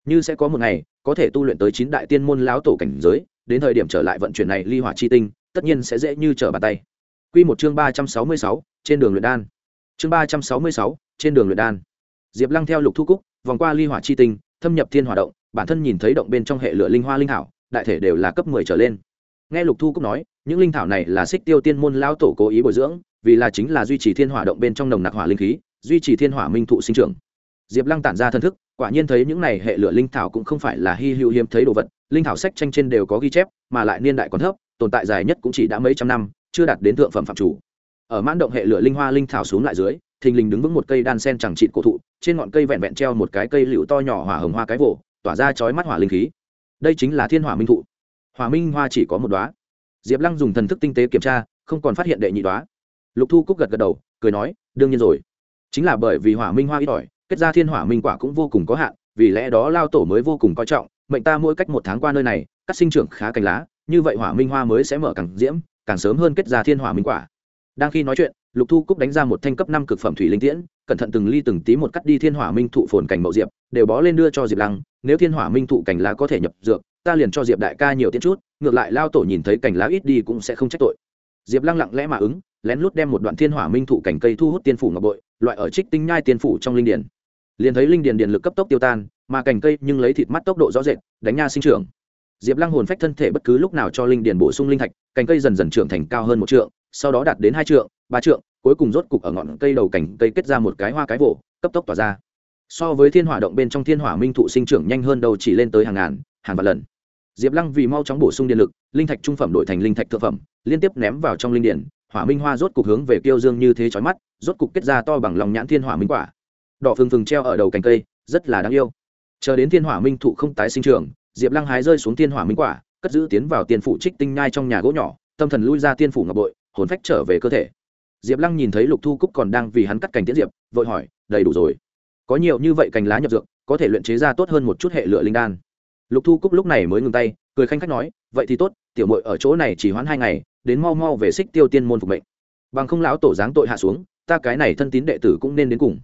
Như sẽ có một ngày, có thể tu luyện tới chín đại tiên môn lão tổ cảnh giới, đến thời điểm trở lại vận chuyển này ly hỏa chi tinh, tất nhiên sẽ dễ như trở bàn tay. Quy một chương ba trăm sáu mươi sáu, trên đường luyện đan. Chương ba trăm sáu mươi sáu, trên đường luyện đan. Diệp lăng theo lục thu cúc, vòng qua ly hỏa chi tinh, thâm nhập thiên hỏa động, bản thân nhìn thấy động bên trong hệ lửa linh hoa linh hảo đại thể đều là cấp mười trở lên. Nghe lục thu cúc nói những linh thảo này là xích tiêu tiên môn lão tổ cố ý bồi dưỡng, vì là chính là duy trì thiên hỏa động bên trong nồng nặc hỏa linh khí, duy trì thiên hỏa minh thụ sinh trưởng. Diệp lăng tản ra thân thức, quả nhiên thấy những này hệ lửa linh thảo cũng không phải là hy hữu hiếm thấy đồ vật, linh thảo sách tranh trên đều có ghi chép, mà lại niên đại còn thấp, tồn tại dài nhất cũng chỉ đã mấy trăm năm, chưa đạt đến thượng phẩm phạm chủ. Ở mãn động hệ lửa linh hoa linh thảo xuống lại dưới, thình lình đứng vững một cây đan sen chẳng trịt cổ thụ, trên ngọn cây vẹn vẹn treo một cái cây liễu to nhỏ hỏa hồng hoa cái vỗ tỏa ra chói mắt hỏa linh khí. Đây chính là thiên hỏa minh thụ. Hỏa minh hoa chỉ có một đóa diệp lăng dùng thần thức tinh tế kiểm tra, không còn phát hiện đệ nhị đóa. Lục thu cúc gật gật đầu, cười nói, đương nhiên rồi. Chính là bởi vì hỏa minh hoa ít ỏi, kết ra thiên hỏa minh quả cũng vô cùng có hạn, vì lẽ đó lao tổ mới vô cùng coi trọng, mệnh ta mỗi cách một tháng qua nơi này cắt sinh trưởng khá cành lá, như vậy hỏa minh hoa mới sẽ mở càng diễm, càng sớm hơn kết ra thiên hỏa minh quả. Đang khi nói chuyện, lục thu cúc đánh ra một thanh cấp năm cực phẩm thủy linh tiễn, cẩn thận từng ly từng tí một cắt đi thiên hỏa minh thụ phồn cảnh mậu diệp, đều bó lên đưa cho diệp lăng, nếu thiên hỏa minh thụ cảnh lá có thể nhập dược, ta liền cho diệp đại ca nhiều tiễn chút ngược lại lao tổ nhìn thấy cành lá ít đi cũng sẽ không trách tội. Diệp lăng lặng lẽ mà ứng, lén lút đem một đoạn thiên hỏa minh thụ cành cây thu hút tiên phủ ngọc bội, loại ở trích tinh nhai tiên phủ trong linh điển. Liền thấy linh điển điện lực cấp tốc tiêu tan, mà cành cây nhưng lấy thịt mắt tốc độ rõ rệt, đánh nha sinh trưởng. Diệp lăng hồn phách thân thể bất cứ lúc nào cho linh điển bổ sung linh thạch, cành cây dần dần trưởng thành cao hơn một trượng, sau đó đạt đến hai trượng, ba trượng, cuối cùng rốt cục ở ngọn cây đầu cành cây kết ra một cái hoa cái vỗ cấp tốc tỏa ra. So với thiên hỏa động bên trong thiên hỏa minh thụ sinh trưởng nhanh hơn đầu chỉ lên tới hàng ngàn, hàng vạn lần diệp lăng vì mau chóng bổ sung điện lực, linh thạch trung phẩm đổi thành linh thạch thượng phẩm, liên tiếp ném vào trong linh điển hỏa minh hoa rốt cục hướng về kiêu dương như thế chói mắt, rốt cục kết ra to bằng lòng nhãn thiên hỏa minh quả. Đỏ phừng phừng treo ở đầu cành cây, rất là đáng yêu. Chờ đến thiên hỏa minh thụ không tái sinh trưởng, diệp lăng hái rơi xuống thiên hỏa minh quả, cất giữ tiến vào tiền phủ trích tinh nhai trong nhà gỗ nhỏ, tâm thần lui ra tiên phủ ngọc bội, hồn phách trở về cơ thể. Diệp lăng nhìn thấy lục thu cúc còn đang vì hắn cắt cành tiễn diệp, vội hỏi, đầy đủ rồi. Có nhiều như vậy cành lá nhập dược, có thể luyện chế ra tốt hơn một chút hệ lựa linh đan lục thu cúc lúc này mới ngừng tay, cười khanh khách nói, vậy thì tốt, tiểu mội ở chỗ này chỉ hoãn hai ngày, đến mau mau về xích tiêu tiên môn phục mệnh. Bằng không lão tổ giáng tội hạ xuống, ta cái này thân tín đệ tử cũng nên đến cùng.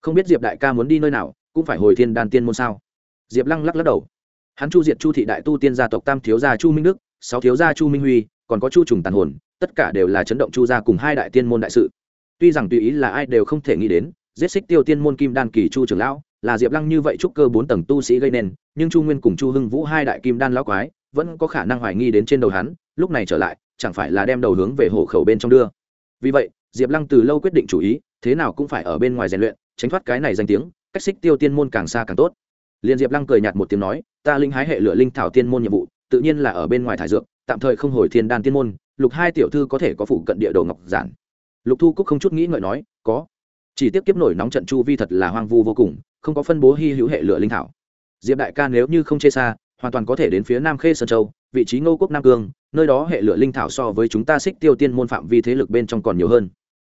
Không biết diệp đại ca muốn đi nơi nào, cũng phải hồi thiên đan tiên môn sao? Diệp lăng lắc lắc đầu. Hắn chu diệt chu thị đại tu tiên gia tộc tam thiếu gia chu minh đức, sáu thiếu gia chu minh huy, còn có chu trùng tàn hồn, tất cả đều là chấn động chu gia cùng hai đại tiên môn đại sự. Tuy rằng tùy ý là ai đều không thể nghĩ đến, giết xích tiêu tiên môn kim đan kỳ chu trưởng lão là diệp lăng như vậy trúc cơ bốn tầng tu sĩ gây nên, nhưng chu nguyên cùng chu hưng vũ hai đại kim đan lão quái, vẫn có khả năng hoài nghi đến trên đầu hắn, lúc này trở lại, chẳng phải là đem đầu hướng về hộ khẩu bên trong đưa. Vì vậy, diệp lăng từ lâu quyết định chủ ý, thế nào cũng phải ở bên ngoài rèn luyện, tránh thoát cái này danh tiếng, cách xích tiêu tiên môn càng xa càng tốt. Liền diệp lăng cười nhạt một tiếng nói, ta linh hái hệ lựa linh thảo tiên môn nhiệm vụ, tự nhiên là ở bên ngoài thải dược, tạm thời không hồi thiên đan tiên môn, lục hai tiểu thư có thể có phụ cận địa đồ ngọc giản. Lục thu cúc không chút nghĩ ngợi nói, có. Chỉ tiếp kiếp nổi nóng trận chu vi thật là hoang vu vô cùng không có phân bố hy hữu hệ lửa linh thảo. Diệp đại ca nếu như không chê xa, hoàn toàn có thể đến phía nam khê sơn châu, vị trí ngô quốc nam cương, nơi đó hệ lửa linh thảo so với chúng ta xích tiêu tiên môn phạm vi thế lực bên trong còn nhiều hơn.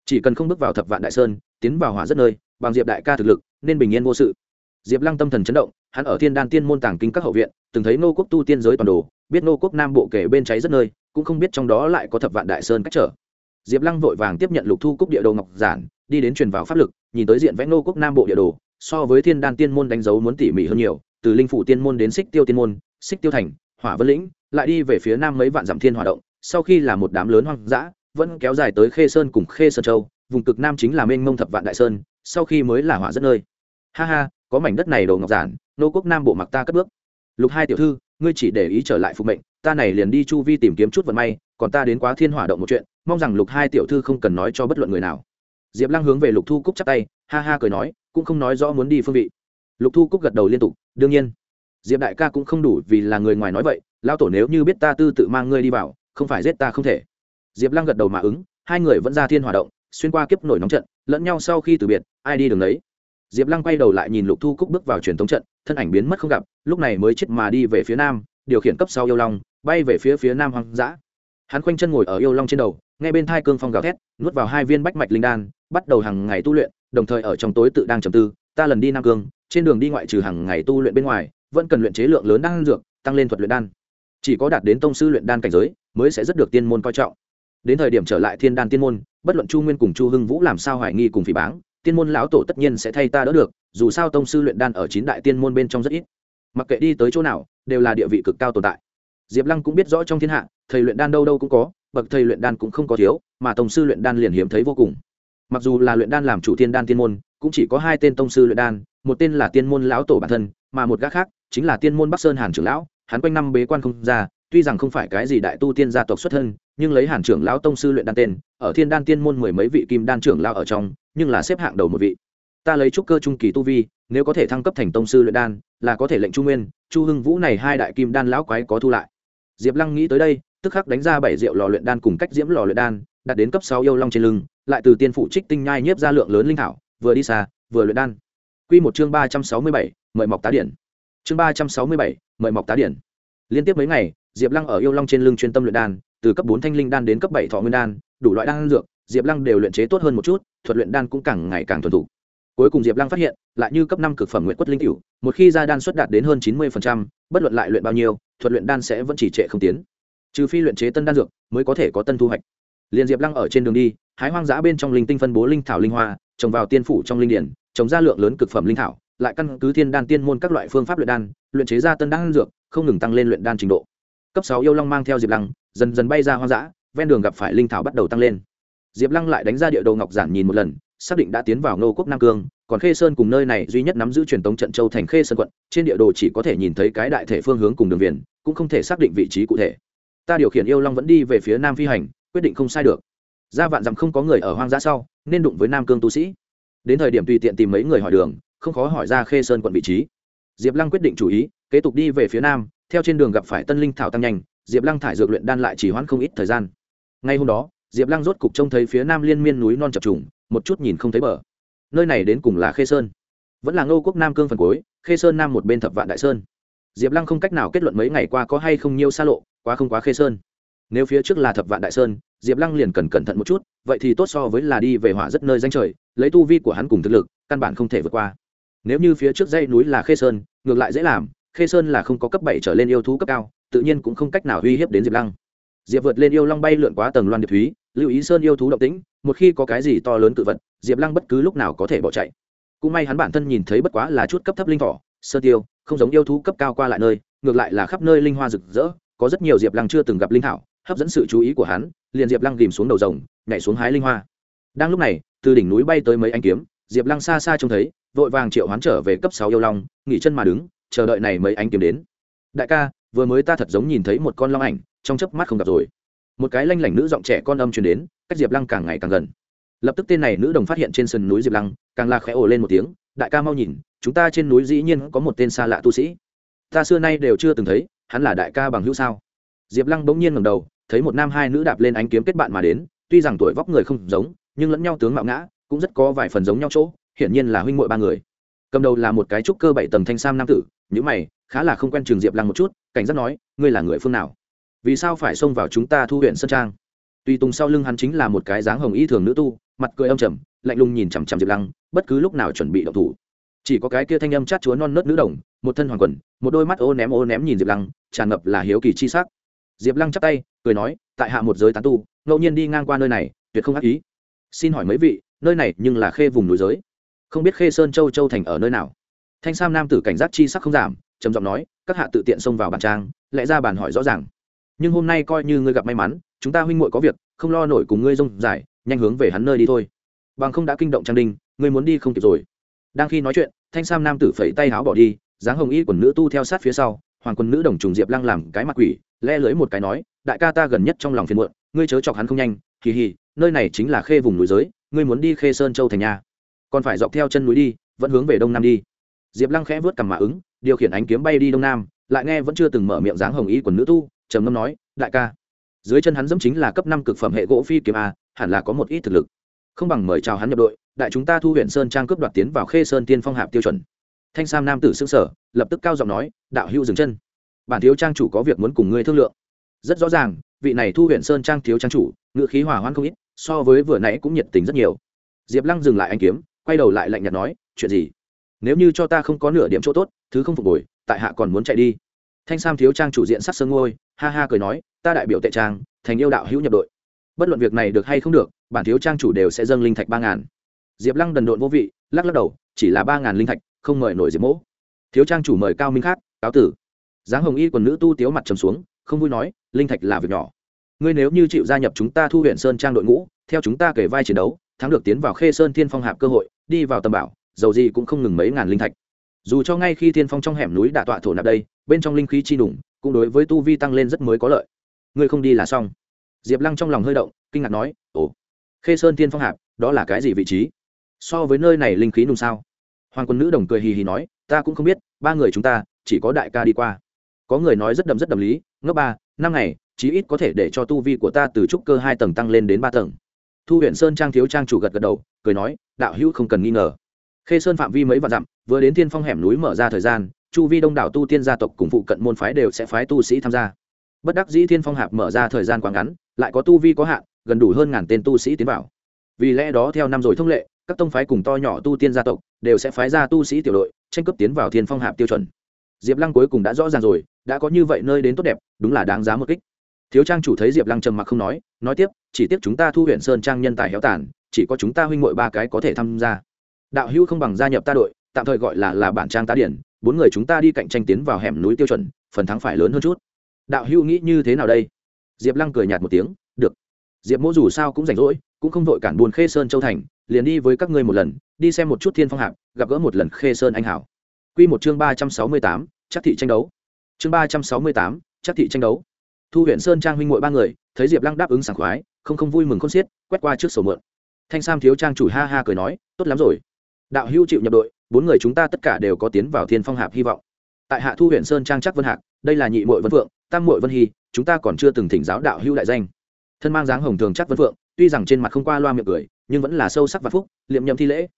Chỉ cần không bước vào thập vạn đại sơn, tiến vào hỏa rất nơi, bằng diệp đại ca thực lực, nên bình yên vô sự. Diệp lăng tâm thần chấn động, hắn ở thiên đan tiên môn tàng kinh các hậu viện, từng thấy Ngô quốc tu tiên giới toàn đồ, biết Ngô quốc nam bộ kể bên cháy rất nơi, cũng không biết trong đó lại có thập vạn đại sơn cách trở. Diệp lăng vội vàng tiếp nhận lục thu cúc địa đồ ngọc giản, đi đến truyền vào pháp lực, nhìn tới diện vẽ Ngô quốc nam bộ địa đồ so với thiên đan tiên môn đánh dấu muốn tỉ mỉ hơn nhiều, từ linh phủ tiên môn đến xích tiêu tiên môn, xích tiêu thành, hỏa vân lĩnh, lại đi về phía nam mấy vạn dặm thiên hỏa động, sau khi là một đám lớn hoang dã, vẫn kéo dài tới khê sơn cùng khê sơn châu, vùng cực nam chính là mênh mông thập vạn đại sơn, sau khi mới là hỏa rất nơi. Ha ha, có mảnh đất này đồ ngọc giản, nô quốc nam bộ mặc ta cất bước. Lục hai tiểu thư, ngươi chỉ để ý trở lại phục mệnh, ta này liền đi chu vi tìm kiếm chút vận may, còn ta đến quá thiên hỏa động một chuyện, mong rằng lục hai tiểu thư không cần nói cho bất luận người nào. Diệp lăng hướng về lục thu cúc chắp tay, ha ha cười nói cũng không nói rõ muốn đi phương vị. Lục thu cúc gật đầu liên tục, đương nhiên. Diệp đại ca cũng không đủ vì là người ngoài nói vậy lao tổ nếu như biết ta tư tự mang ngươi đi vào, không phải giết ta không thể. Diệp lăng gật đầu mà ứng, hai người vẫn ra thiên hòa động, xuyên qua kiếp nổi nóng trận, lẫn nhau sau khi từ biệt, ai đi đường đấy diệp lăng quay đầu lại nhìn lục thu cúc bước vào truyền thống trận, thân ảnh biến mất không gặp, lúc này mới chết mà đi về phía nam, điều khiển cấp sau yêu long, bay về phía phía nam hoang dã. Hắn khoanh chân ngồi ở yêu long trên đầu ngay bên thai cương phong gào thét, nuốt vào hai viên bách mạch linh đan, bắt đầu hàng ngày tu luyện đồng thời ở trong tối tự đang trầm tư, ta lần đi nam cương, trên đường đi ngoại trừ hàng ngày tu luyện bên ngoài, vẫn cần luyện chế lượng lớn đan dược, tăng lên thuật luyện đan. Chỉ có đạt đến tông sư luyện đan cảnh giới, mới sẽ rất được tiên môn coi trọng. Đến thời điểm trở lại thiên đan tiên môn, bất luận chu nguyên cùng chu hưng vũ làm sao hoài nghi cùng phỉ báng, tiên môn lão tổ tất nhiên sẽ thay ta đỡ được, dù sao tông sư luyện đan ở chín đại tiên môn bên trong rất ít. Mặc kệ đi tới chỗ nào, đều là địa vị cực cao tồn tại. Diệp lăng cũng biết rõ trong thiên hạ, thầy luyện đan đâu đâu cũng có, bậc thầy luyện đan cũng không có thiếu, mà tông sư luyện đan liền hiếm thấy vô cùng mặc dù là luyện đan làm chủ tiên đan tiên môn, cũng chỉ có hai tên tông sư luyện đan, một tên là tiên môn lão tổ bản thân, mà một gã khác chính là tiên môn bắc sơn hàn trưởng lão, hắn quanh năm bế quan không ra, tuy rằng không phải cái gì đại tu tiên gia tộc xuất thân, nhưng lấy hàn trưởng lão tông sư luyện đan tên, ở thiên đan tiên môn mười mấy vị kim đan trưởng lão ở trong, nhưng là xếp hạng đầu một vị. Ta lấy trúc cơ trung kỳ tu vi, nếu có thể thăng cấp thành tông sư luyện đan, là có thể lệnh trung nguyên, chu hưng vũ này hai đại kim đan lão quái có thu lại. Diệp lăng nghĩ tới đây, tức khắc đánh ra bảy rượu lò luyện đan cùng cách diễm lò luyện đan đạt đến cấp sáu yêu long trên lưng, lại từ tiên phụ trích tinh nhai nhiếp ra lượng lớn linh thảo, vừa đi xa, vừa luyện đan. Quy một chương ba trăm sáu mươi bảy, mời mọc tá điển. Chương ba trăm sáu mươi bảy, mời mọc tá điển. Liên tiếp mấy ngày, diệp lăng ở yêu long trên lưng chuyên tâm luyện đan, từ cấp bốn thanh linh đan đến cấp bảy thọ nguyên đan, đủ loại đan dược, diệp lăng đều luyện chế tốt hơn một chút, thuật luyện đan cũng càng ngày càng thuần thục. Cuối cùng diệp lăng phát hiện, lại như cấp năm cực phẩm nguyện quất linh cựu một khi ra đan suất đạt đến hơn chín mươi bất luận lại luyện bao nhiêu, thuật luyện đan sẽ vẫn chỉ trệ không tiến. Trừ phi luyện chế tân đan dược mới có thể có tân thu hoạch liền diệp lăng ở trên đường đi, hái hoang dã bên trong linh tinh phân bố linh thảo linh hoa, trồng vào tiên phủ trong linh điển, trồng ra lượng lớn cực phẩm linh thảo, lại căn cứ thiên đan tiên môn các loại phương pháp luyện đan, luyện chế ra tân đan dược, không ngừng tăng lên luyện đan trình độ. Cấp sáu yêu long mang theo diệp lăng, dần dần bay ra hoang dã, ven đường gặp phải linh thảo bắt đầu tăng lên. Diệp lăng lại đánh ra địa đồ ngọc giản nhìn một lần, xác định đã tiến vào ngô quốc nam cương, còn khê sơn cùng nơi này duy nhất nắm giữ truyền tống trận châu thành khê sơn quận, trên địa đồ chỉ có thể nhìn thấy cái đại thể phương hướng cùng đường viền, cũng không thể xác định vị trí cụ thể. Ta điều khiển yêu long vẫn đi về phía nam phi hành quyết định không sai được. Ra vạn dặm không có người ở hoang dã sau, nên đụng với nam cương tu sĩ. Đến thời điểm tùy tiện tìm mấy người hỏi đường, không khó hỏi ra khê sơn quận vị trí. Diệp lăng quyết định chủ ý, kế tục đi về phía nam, theo trên đường gặp phải tân linh thảo tăng nhanh, diệp lăng thải dược luyện đan lại chỉ hoãn không ít thời gian. Ngay hôm đó, diệp lăng rốt cục trông thấy phía nam liên miên núi non chập trùng, một chút nhìn không thấy bờ. Nơi này đến cùng là khê sơn. Vẫn là ngô quốc nam cương phần cuối, khê sơn nam một bên thập vạn đại sơn. Diệp lăng không cách nào kết luận mấy ngày qua có hay không nhiều xa lộ, quá không quá khê sơn nếu phía trước là thập vạn đại sơn, diệp lăng liền cần cẩn thận một chút, vậy thì tốt so với là đi về hỏa rất nơi danh trời, lấy tu vi của hắn cùng thực lực, căn bản không thể vượt qua. Nếu như phía trước dãy núi là khê sơn, ngược lại dễ làm, khê sơn là không có cấp bảy trở lên yêu thú cấp cao, tự nhiên cũng không cách nào uy hiếp đến diệp lăng. Diệp vượt lên yêu long bay lượn quá tầng loan điệp thúy, lưu ý sơn yêu thú động tĩnh, một khi có cái gì to lớn cự vật, diệp lăng bất cứ lúc nào có thể bỏ chạy. Cũng may hắn bản thân nhìn thấy bất quá là chút cấp thấp linh thỏ sơ tiêu, không giống yêu thú cấp cao qua lại nơi, ngược lại là khắp nơi linh hoa rực rỡ, có rất nhiều diệp lăng chưa từng gặp linh thảo hấp dẫn sự chú ý của hắn, liền diệp lăng ghìm xuống đầu rồng, nhảy xuống hái linh hoa. Đang lúc này, từ đỉnh núi bay tới mấy anh kiếm, diệp lăng xa xa trông thấy, vội vàng triệu hoán trở về cấp sáu yêu long, nghỉ chân mà đứng, chờ đợi này mấy anh kiếm đến. Đại ca, vừa mới ta thật giống nhìn thấy một con long ảnh, trong chớp mắt không gặp rồi. Một cái lanh lảnh nữ giọng trẻ con âm truyền đến, cách diệp lăng càng ngày càng gần. Lập tức tên này nữ đồng phát hiện trên sườn núi diệp lăng, càng la khẽ ồ lên một tiếng, đại ca mau nhìn, chúng ta trên núi dĩ nhiên có một tên xa lạ tu sĩ. Ta xưa nay đều chưa từng thấy, hắn là đại ca bằng hữu sao? Diệp lăng bỗng nhiên ngầm đầu thấy một nam hai nữ đạp lên ánh kiếm kết bạn mà đến, tuy rằng tuổi vóc người không giống, nhưng lẫn nhau tướng mạo ngã, cũng rất có vài phần giống nhau chỗ, hiển nhiên là huynh muội ba người. Cầm đầu là một cái trúc cơ bảy tầng thanh sam nam tử nhữ mày, khá là không quen trường diệp lăng một chút, cảnh giác nói, ngươi là người phương nào? Vì sao phải xông vào chúng ta thu huyện sơn trang? Tùy tùng sau lưng hắn chính là một cái dáng hồng y thường nữ tu, mặt cười âm trầm, lạnh lùng nhìn chằm chằm diệp lăng, bất cứ lúc nào chuẩn bị động thủ. Chỉ có cái kia thanh âm chát chúa non nớt nữ đồng, một thân hoàng quần, một đôi mắt ô ném ô ném nhìn diệp lăng, tràn ngập là hiếu kỳ chi sắc diệp lăng chắp tay, cười nói, tại hạ một giới tán tu, ngẫu nhiên đi ngang qua nơi này, tuyệt không ác ý. Xin hỏi mấy vị, nơi này nhưng là khê vùng núi giới? Không biết khê sơn châu châu thành ở nơi nào? Thanh sam nam tử cảnh giác chi sắc không giảm, trầm giọng nói, các hạ tự tiện xông vào bàn trang, lẽ ra bàn hỏi rõ ràng. Nhưng hôm nay coi như ngươi gặp may mắn, chúng ta huynh muội có việc, không lo nổi cùng ngươi rông dài, nhanh hướng về hắn nơi đi thôi. Bằng không đã kinh động trang đinh, ngươi muốn đi không kịp rồi. Đang khi nói chuyện, thanh sam nam tử phẩy tay háo bỏ đi, dáng hồng y quần nữ tu theo sát phía sau hoàng quân nữ đồng trùng diệp lăng làm cái mặt quỷ, le lưới một cái nói, đại ca ta gần nhất trong lòng phiền muộn, ngươi chớ chọc hắn không nhanh kỳ hì, nơi này chính là khê vùng núi giới, ngươi muốn đi khê sơn châu thành nhà. Còn phải dọc theo chân núi đi, vẫn hướng về đông nam đi. Diệp lăng khẽ vớt cằm mạ ứng, điều khiển ánh kiếm bay đi đông nam, lại nghe vẫn chưa từng mở miệng dáng hồng ý quần nữ tu, trầm ngâm nói, đại ca, dưới chân hắn dẫm chính là cấp năm cực phẩm hệ gỗ phi kiếm a, hẳn là có một ít thực lực. Không bằng mời chào hắn nhập đội, đại chúng ta thu huyện sơn trang cướp đoạt tiến vào khê sơn tiên phong hạp tiêu chuẩn thanh sam nam tử xương sở, lập tức cao giọng nói, đạo hữu dừng chân. Bản thiếu trang chủ có việc muốn cùng ngươi thương lượng. Rất rõ ràng, vị này thu huyện sơn trang thiếu trang chủ ngự khí hỏa hoan không ít, so với vừa nãy cũng nhiệt tình rất nhiều. Diệp lăng dừng lại anh kiếm, quay đầu lại lạnh nhạt nói, chuyện gì? Nếu như cho ta không có nửa điểm chỗ tốt, thứ không phục hồi, tại hạ còn muốn chạy đi. Thanh sam thiếu trang chủ diện sắc sơn ngôi, ha ha cười nói, ta đại biểu tệ trang, thành yêu đạo hữu nhập đội. Bất luận việc này được hay không được, bản thiếu trang chủ đều sẽ dâng linh thạch ba ngàn. Diệp lăng đần độn vô vị, lắc lắc đầu, chỉ là ba ngàn linh thạch không mời nổi diệp mỗ. Thiếu trang chủ mời cao minh khác cáo tử. Giáng hồng y quần nữ tu tiếu mặt trầm xuống, không vui nói, linh thạch là việc nhỏ. Ngươi nếu như chịu gia nhập chúng ta thu huyện sơn trang đội ngũ, theo chúng ta kể vai chiến đấu, thắng được tiến vào khê sơn thiên phong hạp cơ hội, đi vào tầm bảo, dầu gì cũng không ngừng mấy ngàn linh thạch. Dù cho ngay khi thiên phong trong hẻm núi đạ tọa thổ nạp đây, bên trong linh khí chi đủng, cũng đối với tu vi tăng lên rất mới có lợi. Ngươi không đi là xong. Diệp lăng trong lòng hơi động, kinh ngạc nói, ồ, khê sơn thiên phong hạp, đó là cái gì vị trí? So với nơi này linh khí nung sao? Hoàng quân nữ đồng cười hì hì nói, ta cũng không biết, ba người chúng ta chỉ có đại ca đi qua. Có người nói rất đậm rất đậm lý, ngốc ba, năm ngày, chí ít có thể để cho tu vi của ta từ trúc cơ hai tầng tăng lên đến ba tầng. Thu huyện sơn trang thiếu trang chủ gật gật đầu, cười nói, đạo hữu không cần nghi ngờ. Khê sơn phạm vi mấy vạn dặm, vừa đến thiên phong hẻm núi mở ra thời gian, chu vi đông đảo tu tiên gia tộc cùng phụ cận môn phái đều sẽ phái tu sĩ tham gia. Bất đắc dĩ thiên phong hạp mở ra thời gian quá ngắn, lại có tu vi có hạn, gần đủ hơn ngàn tên tu sĩ tiến vào. Vì lẽ đó theo năm rồi thông lệ các tông phái cùng to nhỏ tu tiên gia tộc đều sẽ phái ra tu sĩ tiểu đội, tranh cướp tiến vào thiên phong hạp tiêu chuẩn. Diệp lăng cuối cùng đã rõ ràng rồi, đã có như vậy nơi đến tốt đẹp, đúng là đáng giá một kích. Thiếu trang chủ thấy diệp lăng trầm mặc không nói nói tiếp, chỉ tiếc chúng ta thu huyện sơn trang nhân tài héo tàn, chỉ có chúng ta huynh mội ba cái có thể tham gia. Đạo hữu không bằng gia nhập ta đội, tạm thời gọi là là bản trang tá điển, bốn người chúng ta đi cạnh tranh tiến vào hẻm núi tiêu chuẩn, phần thắng phải lớn hơn chút. Đạo hữu nghĩ như thế nào đây? Diệp lăng cười nhạt một tiếng, được. Diệp mỗ dù sao cũng rảnh rỗi, cũng không vội cản buồn khê sơn châu thành liền đi với các ngươi một lần, đi xem một chút thiên phong hạp, gặp gỡ một lần khê sơn anh hảo. Q một chương ba trăm sáu mươi tám, chắc thị tranh đấu. Chương ba trăm sáu mươi tám, chắc thị tranh đấu. Thu huyện sơn trang huynh m ba người, thấy diệp lăng đáp ứng sảng khoái, không không vui mừng con xiết, quét qua trước sổ mượn. Thanh sam thiếu trang chủ ha ha cười nói, tốt lắm rồi. Đạo hữu chịu nhập đội, bốn người chúng ta tất cả đều có tiến vào thiên phong hạp hy vọng. Tại hạ thu huyện sơn trang chắc vân hạc, đây là nhị mội vân phượng, tam mội vân hy, chúng ta còn chưa từng thỉnh giáo đạo hữu đại danh. Thân mang dáng hồng thường chắc vân phượng tuy rằng trên mặt không qua loa miệng cười, nhưng vẫn là sâu sắc và phúc, liệm nhậm thi lễ.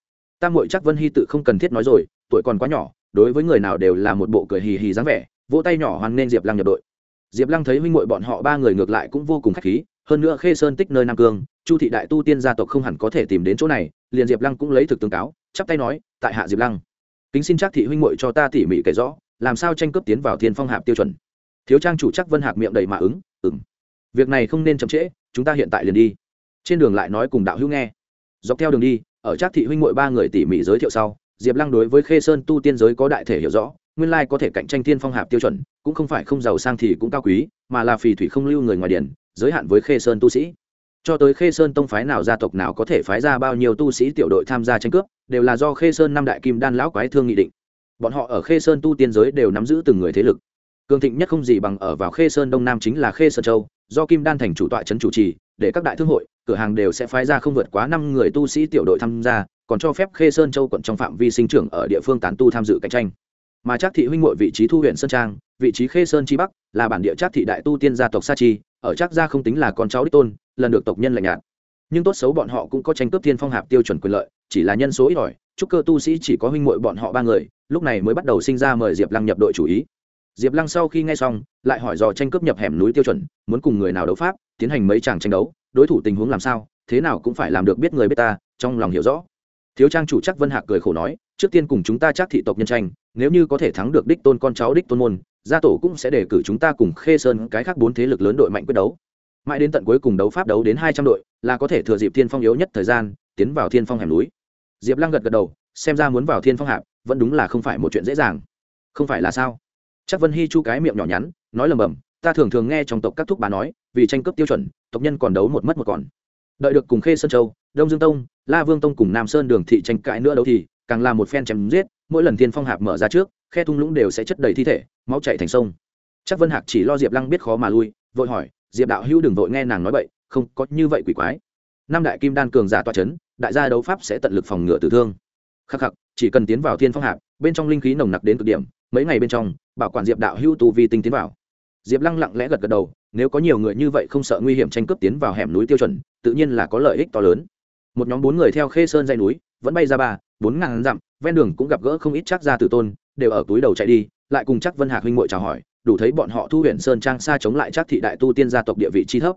Tam mội chắc vân hy tự không cần thiết nói rồi, tuổi còn quá nhỏ, đối với người nào đều là một bộ cười hì hì dáng vẻ, vỗ tay nhỏ hoan nên diệp lăng nhập đội. Diệp lăng thấy huynh mội bọn họ ba người ngược lại cũng vô cùng k h á c h khí, hơn nữa khê sơn tích nơi nam cương, chu thị đại tu tiên gia tộc không hẳn có thể tìm đến chỗ này, liền diệp lăng cũng lấy thực tương cáo, chắp tay nói, tại hạ diệp lăng, kính xin chắc thị huynh mội cho ta tỉ mỉ kể rõ, làm sao tranh cướp tiến vào thiên phong hạp tiêu chuẩn? Thiếu trang chủ chắc vân hạc miệng đầy mà ứng ừng việc này không nên chậm trễ, chúng ta hiện tại liền đi trên đường lại nói cùng đạo hữu nghe. Dọc theo đường đi, ở trác thị huynh mội ba người tỉ mỉ giới thiệu sau, diệp lăng đối với khê sơn tu tiên giới có đại thể hiểu rõ, nguyên lai có thể cạnh tranh thiên phong hạp tiêu chuẩn, cũng không phải không giàu sang thì cũng cao quý, mà là phì thủy không lưu người ngoài điển, giới hạn với khê sơn tu sĩ. Cho tới khê sơn tông phái nào gia tộc nào có thể phái ra bao nhiêu tu sĩ tiểu đội tham gia tranh cướp, đều là do khê sơn năm đại kim đan lão quái thương nghị định. Bọn họ ở khê sơn tu tiên giới đều nắm giữ từng người thế lực. Cường thịnh nhất không gì bằng ở vào khê sơn đông nam chính là khê sơn châu do kim đan thành chủ tọa trấn chủ trì, để các đại thương hội, cửa hàng đều sẽ phái ra không vượt quá năm người tu sĩ tiểu đội tham gia, còn cho phép khê sơn châu quận trong phạm vi sinh trưởng ở địa phương tán tu tham dự cạnh tranh. Mà Trác thị huynh hội vị trí thu huyện sơn trang, vị trí khê sơn chi bắc, là bản địa Trác thị đại tu tiên gia tộc sa chi, ở Trác gia không tính là con cháu đích tôn, lần được tộc nhân lạnh nhạt. Nhưng tốt xấu bọn họ cũng có tranh cướp thiên phong hạp tiêu chuẩn quyền lợi, chỉ là nhân số ít ỏi chúc cơ tu sĩ chỉ có huynh muội bọn họ ba người, lúc này mới bắt đầu sinh ra mời diệp lăng nhập đội chủ ý diệp lăng sau khi nghe xong, lại hỏi dò tranh cướp nhập hẻm núi tiêu chuẩn, muốn cùng người nào đấu pháp, tiến hành mấy tràng tranh đấu, đối thủ tình huống làm sao, thế nào cũng phải làm được biết người biết ta, trong lòng hiểu rõ. Thiếu trang chủ chắc vân hạc cười khổ nói, trước tiên cùng chúng ta chắc thị tộc nhân tranh, nếu như có thể thắng được đích tôn con cháu, đích tôn môn, gia tổ cũng sẽ đề cử chúng ta cùng khê sơn, cái khác bốn thế lực lớn đội mạnh quyết đấu. Mãi đến tận cuối cùng đấu pháp đấu đến hai trăm đội, là có thể thừa dịp thiên phong yếu nhất thời gian, tiến vào thiên phong hẻm núi. Diệp lăng gật gật đầu, xem ra muốn vào thiên phong hạp, vẫn đúng là không phải một chuyện dễ dàng. Không phải là sao? Chắc vân hy chu cái miệng nhỏ nhắn nói lầm bầm ta thường thường nghe trong tộc các thúc bà nói vì tranh cướp tiêu chuẩn tộc nhân còn đấu một mất một còn. Đợi được cùng khê sơn châu đông dương tông la vương tông cùng nam sơn đường thị tranh cãi nữa đấu thì càng là một phen chém giết mỗi lần thiên phong hạp mở ra trước khe thung lũng đều sẽ chất đầy thi thể máu chạy thành sông. Chắc vân hạc chỉ lo diệp lăng biết khó mà lui vội hỏi diệp đạo hữu đừng vội nghe nàng nói vậy, không có như vậy quỷ quái. Năm đại kim đan cường giả toa c h ấ n đại gia đấu pháp sẽ tận lực phòng ngừa tử thương. Khắc khắc chỉ cần tiến vào thiên phong hạp bên trong linh khí nồng nặc đến cực điểm mấy ngày bên trong, bảo quản diệp đạo hưu tu vi tinh tiến vào. Diệp lăng lặng lẽ gật gật đầu, nếu có nhiều người như vậy không sợ nguy hiểm tranh cướp tiến vào hẻm núi tiêu chuẩn, tự nhiên là có lợi ích to lớn. Một nhóm bốn người theo khê sơn dây núi, vẫn bay ra ba, bốn ngàn dặm, ven đường cũng gặp gỡ không ít chắc ra từ tôn, đều ở túi đầu chạy đi, lại cùng chắc vân hạc huynh ngội chào hỏi, đủ thấy bọn họ thu huyện sơn trang xa chống lại chắc thị đại tu tiên gia tộc địa vị chi thấp.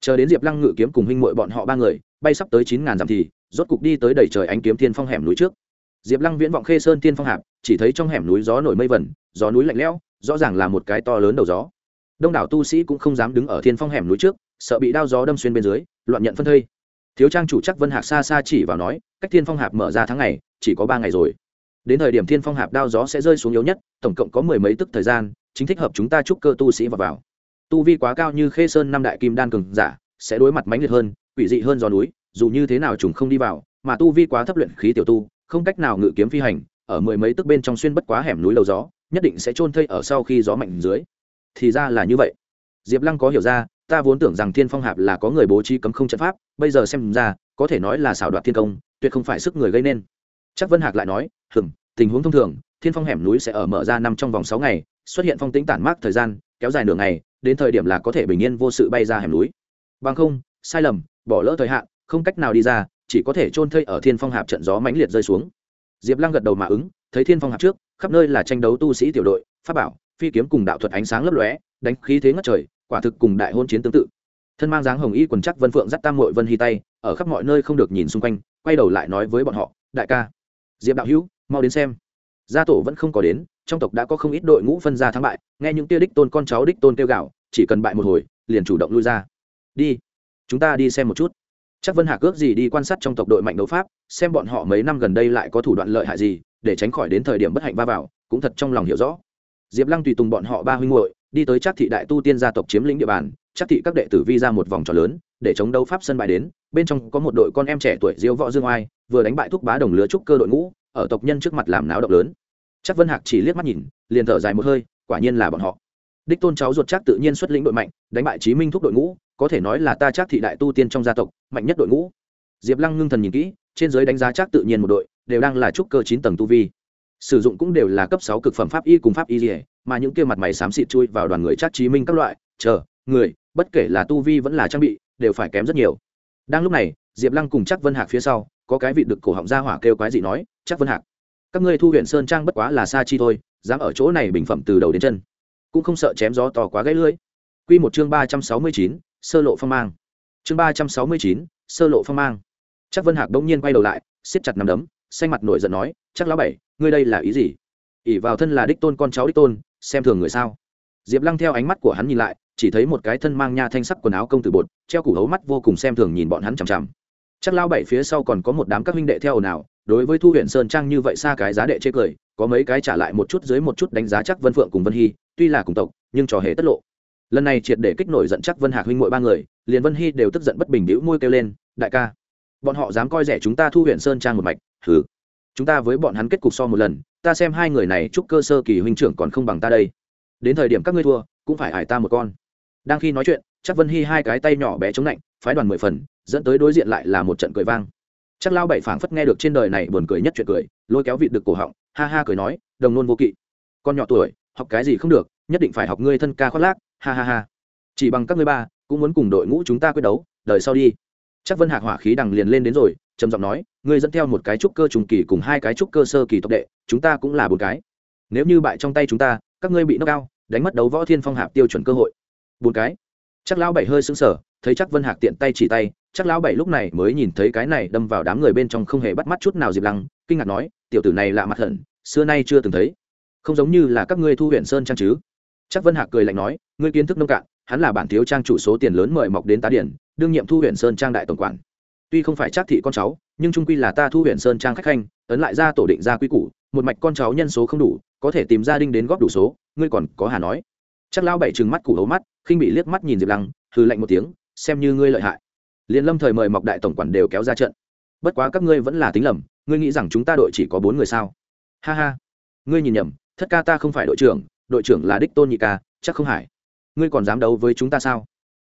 Chờ đến diệp lăng ngự kiếm cùng huynh ngội bọn họ ba người, bay sắp tới chín ngàn dặm thì, rốt cục đi tới đầy trời ánh kiếm thiên phong hẻm núi trước. Diệp lăng viễn vọng khê sơn tiên phong hạp chỉ thấy trong hẻm núi gió nổi mây vẩn gió núi lạnh lẽo, rõ ràng là một cái to lớn đầu gió. Đông đảo tu sĩ cũng không dám đứng ở thiên phong hẻm núi trước, sợ bị đao gió đâm xuyên bên dưới, loạn nhận phân thây. Thiếu trang chủ chắc vân hạc xa xa chỉ vào nói, cách thiên phong hạp mở ra tháng ngày, chỉ có ba ngày rồi. Đến thời điểm thiên phong hạp đao gió sẽ rơi xuống yếu nhất, tổng cộng có mười mấy tức thời gian, chính thích hợp chúng ta chúc cơ tu sĩ vào vào. Tu vi quá cao như khê sơn năm đại kim đan cường giả, sẽ đối mặt mãnh liệt hơn, quỷ dị hơn gió núi, dù như thế nào chúng không đi vào, mà tu vi quá thấp luyện khí tiểu tu, không cách nào ngự kiếm phi hành ở mười mấy tức bên trong xuyên bất quá hẻm núi lầu gió, nhất định sẽ trôn thây ở sau khi gió mạnh dưới. Thì ra là như vậy. Diệp lăng có hiểu ra, ta vốn tưởng rằng thiên phong hạp là có người bố trí cấm không trận pháp, bây giờ xem ra, có thể nói là xảo đoạt thiên công, tuyệt không phải sức người gây nên. Chắc vân hạc lại nói hừng tình huống thông thường, thiên phong hẻm núi sẽ ở mở ra năm trong vòng sáu ngày, xuất hiện phong tính tản mát thời gian, kéo dài nửa ngày, đến thời điểm là có thể bình yên vô sự bay ra hẻm núi. Bằng không, sai lầm, bỏ lỡ thời hạn, không cách nào đi ra, chỉ có thể trôn thây ở thiên phong hạp trận gió mãnh liệt rơi xuống diệp lăng gật đầu mà ứng, thấy thiên phong hạp trước, khắp nơi là tranh đấu tu sĩ tiểu đội, pháp bảo, phi kiếm cùng đạo thuật ánh sáng lấp lóe, đánh khí thế ngất trời, quả thực cùng đại hôn chiến tương tự. Thân mang dáng hồng y quần chắc vân phượng dắt tam mội vân hy tay, ở khắp mọi nơi không được nhìn xung quanh, quay đầu lại nói với bọn họ, đại ca, diệp đạo hữu, mau đến xem. Gia tổ vẫn không có đến, trong tộc đã có không ít đội ngũ phân ra thắng bại, nghe những tia đích tôn con cháu đích tôn kêu gạo, chỉ cần bại một hồi, liền chủ động lui ra. Đi, chúng ta đi xem một chút chắc vân hạc ước gì đi quan sát trong tộc đội mạnh đấu pháp, xem bọn họ mấy năm gần đây lại có thủ đoạn lợi hại gì, để tránh khỏi đến thời điểm bất hạnh va vào, cũng thật trong lòng hiểu rõ. Diệp lăng tùy tùng bọn họ ba huynh hội đi tới chắc thị đại tu tiên gia tộc chiếm lĩnh địa bàn chắc thị các đệ tử vi ra một vòng trò lớn, để chống đấu pháp sân bài đến, bên trong có một đội con em trẻ tuổi diêu võ dương oai, vừa đánh bại thúc bá đồng lứa trúc cơ đội ngũ, ở tộc nhân trước mặt làm náo động lớn. Chắc vân hạc chỉ liếc mắt nhìn, liền thở dài một hơi, quả nhiên là bọn họ. Đích tôn cháu ruột chắc tự nhiên xuất lĩnh đội mạnh, đánh bại chí minh thúc đội ngũ có thể nói là ta chắc thị đại tu tiên trong gia tộc mạnh nhất đội ngũ. Diệp lăng ngưng thần nhìn kỹ trên giới đánh giá chắc tự nhiên một đội đều đang là trúc cơ chín tầng tu vi. Sử dụng cũng đều là cấp sáu cực phẩm pháp y cùng pháp y dỉa mà những kia mặt mày xám xịt chui vào đoàn người chắc chí minh các loại chờ người bất kể là tu vi vẫn là trang bị đều phải kém rất nhiều. Đang lúc này diệp lăng cùng chắc vân hạc phía sau có cái vị được cổ họng ra hỏa kêu quái gì nói chắc vân hạc các ngươi thu huyện sơn trang bất quá là sa chi thôi dám ở chỗ này bình phẩm từ đầu đến chân cũng không sợ chém gió to quá gãy lưỡi. Quy một chương 369, sơ lộ phong mang. Chương ba trăm sáu mươi chín, sơ lộ phong mang. Chắc vân hạc bỗng nhiên quay đầu lại, siết chặt nắm đấm, xanh mặt nổi giận nói, chắc lão bảy, ngươi đây là ý gì? Ỉ vào thân là đích tôn, con cháu đích tôn, xem thường người sao? Diệp lăng theo ánh mắt của hắn nhìn lại, chỉ thấy một cái thân mang nha thanh sắc quần áo công tử bột, treo củ hấu mắt vô cùng xem thường nhìn bọn hắn chằm chằm. Chắc lao bảy phía sau còn có một đám các huynh đệ theo ồn ào, đối với thu huyện sơn trang như vậy xa cái giá đệ chê cười, có mấy cái trả lại một chút dưới một chút đánh giá chắc vân phượng cùng vân hy, tuy là cùng tộc, nhưng trò hề tất lộ lần này triệt để kích nổi giận chắc vân hạc huynh mội ba người, liền vân hy đều tức giận bất bình đĩu môi kêu lên, đại ca, bọn họ dám coi rẻ chúng ta thu huyện sơn trang một mạch thử chúng ta với bọn hắn kết cục so một lần, ta xem hai người này chúc cơ sơ kỳ huynh trưởng còn không bằng ta đây. Đến thời điểm các ngươi thua, cũng phải ải ta một con. Đang khi nói chuyện, chắc vân hy hai cái tay nhỏ bé chống lạnh phái đoàn mười phần, dẫn tới đối diện lại là một trận cười vang. Chắc lao bảy phảng phất nghe được trên đời này buồn cười nhất chuyện cười, lôi kéo vị được cổ họng, ha ha cười nói, đồng nôn vô kỵ. Con nhỏ tuổi, học cái gì không được, nhất định phải học ngươi thân ca khoác lác ha ha ha. Chỉ bằng các ngươi ba, cũng muốn cùng đội ngũ chúng ta quyết đấu, đời sau đi. Chắc vân hạc hỏa khí đằng liền lên đến rồi, trầm giọng nói, ngươi dẫn theo một cái trúc cơ trùng kỳ cùng hai cái trúc cơ sơ kỳ tộc đệ, chúng ta cũng là bốn cái. Nếu như bại trong tay chúng ta, các ngươi bị nâng cao đánh mất đấu võ thiên phong hạp tiêu chuẩn cơ hội. Bốn cái. Chắc lão bảy hơi sững sờ, thấy chắc vân hạc tiện tay chỉ tay, chắc lão bảy lúc này mới nhìn thấy cái này đâm vào đám người bên trong không hề bắt mắt chút nào dịp lăng, kinh ngạc nói, tiểu tử này lạ mặt hận, xưa nay chưa từng thấy. Không giống như là các ngươi thu huyện sơn trang chứ chắc vân hạc cười lạnh nói, ngươi kiến thức nông cạn, hắn là bản thiếu trang chủ số tiền lớn mời mọc đến tá điển, đương nhiệm thu huyện sơn trang đại tổng quản. Tuy không phải chắc thị con cháu, nhưng trung quy là ta thu huyện sơn trang khách khanh, ấn lại ra tổ định ra quy củ, một mạch con cháu nhân số không đủ, có thể tìm gia đình đến góp đủ số, ngươi còn có hà nói. Chắc lão bảy trừng mắt củ hấu mắt, khinh bị liếc mắt nhìn diệp lăng, hừ lạnh một tiếng, xem như ngươi lợi hại. Liền lâm thời mời mọc đại tổng quản đều kéo ra trận. Bất quá các ngươi vẫn là tính lầm, ngươi nghĩ rằng chúng ta đội chỉ có bốn người sao? Ha ha. Ngươi nhìn nhầm, thất ca ta không phải đội trưởng đội trưởng là đích tôn nhị ca, chắc không hải ngươi còn dám đấu với chúng ta sao?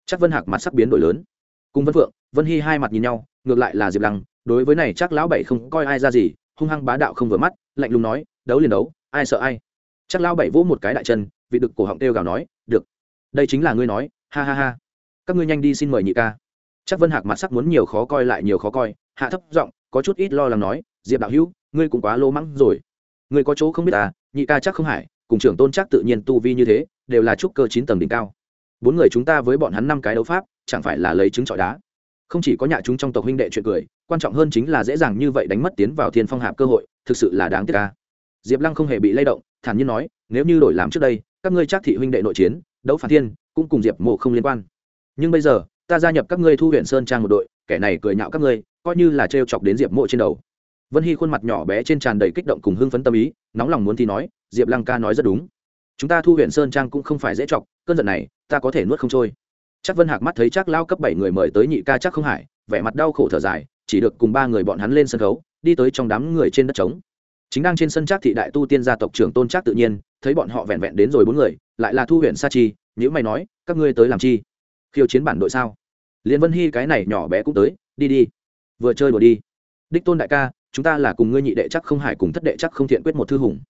Chắc vân hạc mặt sắc biến đổi lớn. Cùng vân phượng, vân hy hai mặt nhìn nhau, ngược lại là diệp lăng, đối với này chắc lão bảy không coi ai ra gì, hung hăng bá đạo không vừa mắt, lạnh lùng nói, đấu liền đấu, ai sợ ai? Chắc lão bảy vỗ một cái đại chân, vị đực cổ họng kêu gào nói, được, đây chính là ngươi nói, ha ha ha. Các ngươi nhanh đi xin mời nhị ca. Chắc vân hạc mặt sắc muốn nhiều khó coi lại nhiều khó coi, hạ thấp giọng, có chút ít lo lắng nói, diệp đạo hữu, ngươi cũng quá lô mắng rồi. Ngươi có chỗ không biết à nhị ca chắc không hải cùng trưởng tôn chắc tự nhiên tu vi như thế, đều là trúc cơ chín tầng đỉnh cao. Bốn người chúng ta với bọn hắn năm cái đấu pháp, chẳng phải là lấy trứng trọi đá. Không chỉ có nhà chúng trong tộc huynh đệ chuyện cười, quan trọng hơn chính là dễ dàng như vậy đánh mất tiến vào thiên phong hạp cơ hội, thực sự là đáng tiếc ca diệp lăng không hề bị lay động, thản nhiên nói, nếu như đổi làm trước đây, các ngươi chắc thị huynh đệ nội chiến, đấu phản thiên, cũng cùng diệp mộ không liên quan. Nhưng bây giờ, ta gia nhập các ngươi thu huyện sơn trang một đội, kẻ này cười nhạo các ngươi, coi như là trêu chọc đến diệp mộ trên đầu. Vân hy khuôn mặt nhỏ bé trên tràn đầy kích động cùng hưng phấn tâm ý, nóng lòng muốn thì nói diệp lăng ca nói rất đúng. Chúng ta thu huyện sơn trang cũng không phải dễ chọc, cơn giận này, ta có thể nuốt không trôi. Chắc vân hạc mắt thấy chắc lao cấp bảy người mời tới nhị ca chắc không hải vẻ mặt đau khổ thở dài, chỉ được cùng ba người bọn hắn lên sân khấu, đi tới trong đám người trên đất trống. Chính đang trên sân trác thị đại tu tiên gia tộc trưởng tôn trác tự nhiên, thấy bọn họ vẹn vẹn đến rồi bốn người, lại là thu huyện sa chi nhữ mày nói, các ngươi tới làm chi? Khiêu chiến bản đội sao? Liên vân hy cái này nhỏ bé cũng tới, đi đi, vừa chơi đùa đi. Đích tôn đại ca, chúng ta là cùng ngươi nhị đệ chắc không hải cùng thất đệ chắc không thiện quyết một thư hùng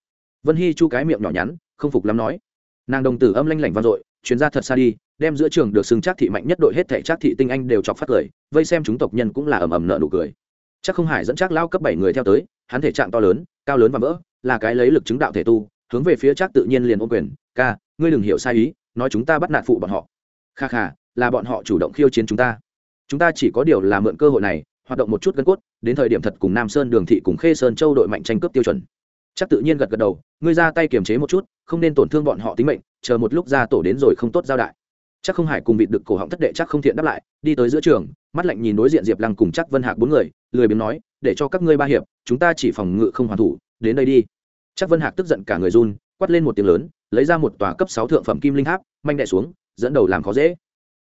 vân hy chu cái miệng nhỏ nhắn, không phục lắm nói. Nàng đồng tử âm lanh lảnh vang dội chuyên ra thật xa đi, đem giữa trường được xưng trác thị mạnh nhất đội hết thể trác thị tinh anh đều chọc phát cười vây xem chúng tộc nhân cũng là ầm ầm nợ nụ cười. Chắc không hải dẫn trác lao cấp bảy người theo tới, hắn thể trạng to lớn, cao lớn và vỡ, là cái lấy lực chứng đạo thể tu, hướng về phía trác tự nhiên liền ôm quyền, ca, ngươi đừng hiểu sai ý, nói chúng ta bắt nạt phụ bọn họ. Kha kha, là bọn họ chủ động khiêu chiến chúng ta. Chúng ta chỉ có điều là mượn cơ hội này, hoạt động một chút gân cốt, đến thời điểm thật cùng nam sơn đường thị cùng khê sơn châu đội mạnh tranh cướp tiêu chuẩn chắc tự nhiên gật gật đầu, ngươi ra tay kiềm chế một chút, không nên tổn thương bọn họ tính mệnh, chờ một lúc ra tổ đến rồi không tốt giao đại. Chắc không hải cùng vịt được cổ họng thất đệ chắc không thiện đáp lại, đi tới giữa trường, mắt lạnh nhìn đối diện diệp lăng cùng chắc vân hạc bốn người, lười biếng nói, để cho các ngươi ba hiệp, chúng ta chỉ phòng ngự không hoàn thủ, đến đây đi. Chắc vân hạc tức giận cả người run, quát lên một tiếng lớn, lấy ra một tòa cấp sáu thượng phẩm kim linh tháp, manh đệ xuống, dẫn đầu làm khó dễ.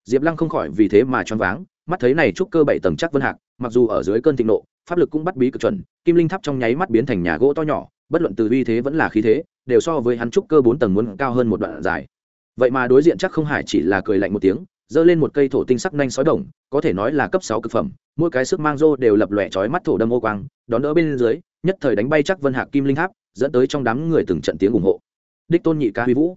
Diệp lăng không khỏi vì thế mà choáng váng, mắt thấy này trúc cơ bảy tầng chắc vân hạc, mặc dù ở dưới cơn thịnh nộ, pháp lực cũng bắt bí cực chuẩn, kim linh tháp trong nháy mắt biến thành nhà gỗ to nhỏ bất luận từ uy thế vẫn là khí thế, đều so với hắn trúc cơ bốn tầng muốn cao hơn một đoạn dài. Vậy mà đối diện chắc không hải chỉ là cười lạnh một tiếng, giơ lên một cây thổ tinh sắc nhanh sói đồng, có thể nói là cấp sáu cực phẩm, mỗi cái sức mang rô đều lập lòe chói mắt thổ đâm ô quang, đón đỡ bên dưới, nhất thời đánh bay chắc vân hạc kim linh tháp, dẫn tới trong đám người từng trận tiếng ủng hộ. Đích tôn nhị ca huy vũ.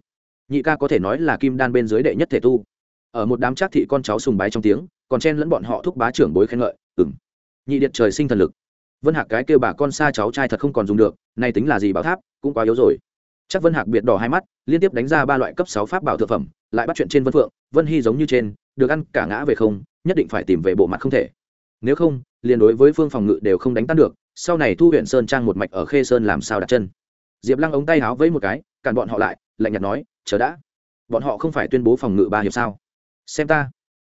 Nhị ca có thể nói là kim đan bên dưới đệ nhất thể tu. Ở một đám trác thị con cháu sùng bái trong tiếng, còn chen lẫn bọn họ thúc bá trưởng bối khen ngợi ừng nhị điện trời sinh thần lực vân hạc cái kêu bà con xa cháu trai thật không còn dùng được, nay tính là gì bảo tháp, cũng quá yếu rồi. Chắc vân hạc biệt đỏ hai mắt, liên tiếp đánh ra ba loại cấp sáu pháp bảo thực phẩm, lại bắt chuyện trên vân phượng, vân hy giống như trên, được ăn cả ngã về không, nhất định phải tìm về bộ mặt không thể. Nếu không, liền đối với phương phòng ngự đều không đánh tan được, sau này thu huyện sơn trang một mạch ở khê sơn làm sao đặt chân. Diệp lăng ống tay háo vẫy một cái, cản bọn họ lại, lạnh nhạt nói, chờ đã. Bọn họ không phải tuyên bố phòng ngự ba hiệp sao? Xem ta.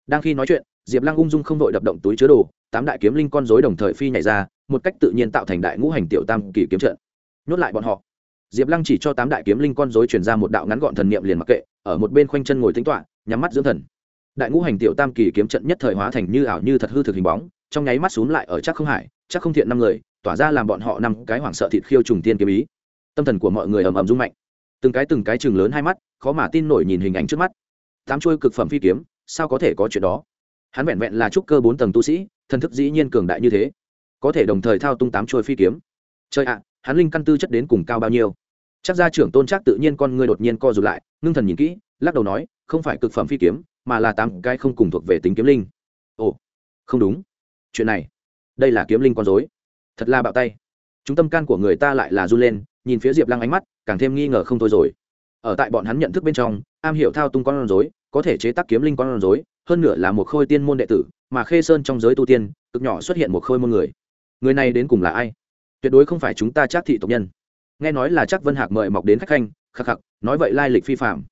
Đang khi nói chuyện, diệp lăng ung dung không đội đập động túi chứa đồ tám đại kiếm linh con rối đồng thời phi nhảy ra, một cách tự nhiên tạo thành đại ngũ hành tiểu tam kỳ kiếm trận. Nhốt lại bọn họ. Diệp lăng chỉ cho tám đại kiếm linh con rối truyền ra một đạo ngắn gọn thần niệm liền mặc kệ, ở một bên khoanh chân ngồi tính toạ nhắm mắt dưỡng thần. Đại ngũ hành tiểu tam kỳ kiếm trận nhất thời hóa thành như ảo như thật hư thực hình bóng, trong nháy mắt xúm lại ở chắc không hải chắc không thiện năm người, tỏa ra làm bọn họ năm cái hoảng sợ thịt khiêu trùng tiên kiếm ý. Tâm thần của mọi người ầm ầm rung mạnh. Từng cái từng cái chừng lớn hai mắt, khó mà tin nổi nhìn hình ảnh trước mắt. Tám chuôi cực phẩm phi kiếm, sao có thể có chuyện đó? Hắn vẹn vẹn là trúc cơ bốn tầng tu sĩ thần thức dĩ nhiên cường đại như thế, có thể đồng thời thao tung tám chuôi phi kiếm. Chơi ạ, hắn linh căn tư chất đến cùng cao bao nhiêu? Chắc ra trưởng tôn trác tự nhiên con ngươi đột nhiên co rụt lại, ngưng thần nhìn kỹ, lắc đầu nói, không phải cực phẩm phi kiếm, mà là tám cái không cùng thuộc về tính kiếm linh. Ồ, không đúng. Chuyện này, đây là kiếm linh con dối thật là bạo tay. Chúng tâm can của người ta lại là run lên, nhìn phía diệp lăng ánh mắt, càng thêm nghi ngờ không thôi rồi. Ở tại bọn hắn nhận thức bên trong, am hiểu thao tung con rối, có thể chế tác kiếm linh con rối, hơn nữa là một khôi tiên môn đệ tử mà khê sơn trong giới tu tiên, cực nhỏ xuất hiện một khôi môn người. Người này đến cùng là ai? Tuyệt đối không phải chúng ta chắc thị tộc nhân. Nghe nói là chắc vân hạc mời mọc đến khách khanh, khắc khắc, nói vậy lai lịch phi phạm.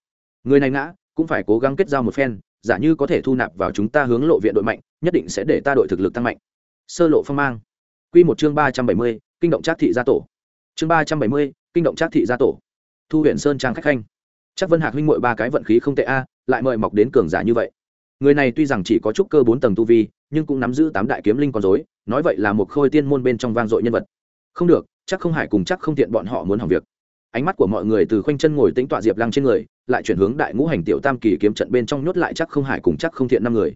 Người này ngã, cũng phải cố gắng kết giao một phen, giả như có thể thu nạp vào chúng ta hướng lộ viện đội mạnh, nhất định sẽ để ta đội thực lực tăng mạnh. Sơ lộ phong mang. Q một chương ba trăm bảy mươi, kinh động trác thị gia tổ. Chương ba trăm bảy mươi, kinh động trác thị gia tổ. Thu huyện sơn trang khách khanh. Chắc vân hạc huynh mội ba cái vận khí không tệ a, lại mời mọc đến cường giả như vậy người này tuy rằng chỉ có chút cơ bốn tầng tu vi, nhưng cũng nắm giữ tám đại kiếm linh con dối nói vậy là một khôi tiên môn bên trong vang dội nhân vật. Không được, chắc không hải cùng chắc không tiện bọn họ muốn hỏng việc. Ánh mắt của mọi người từ khoanh chân ngồi tính tọa diệp lăng trên người, lại chuyển hướng đại ngũ hành tiểu tam kỳ kiếm trận bên trong nhốt lại chắc không hải cùng chắc không thiện năm người.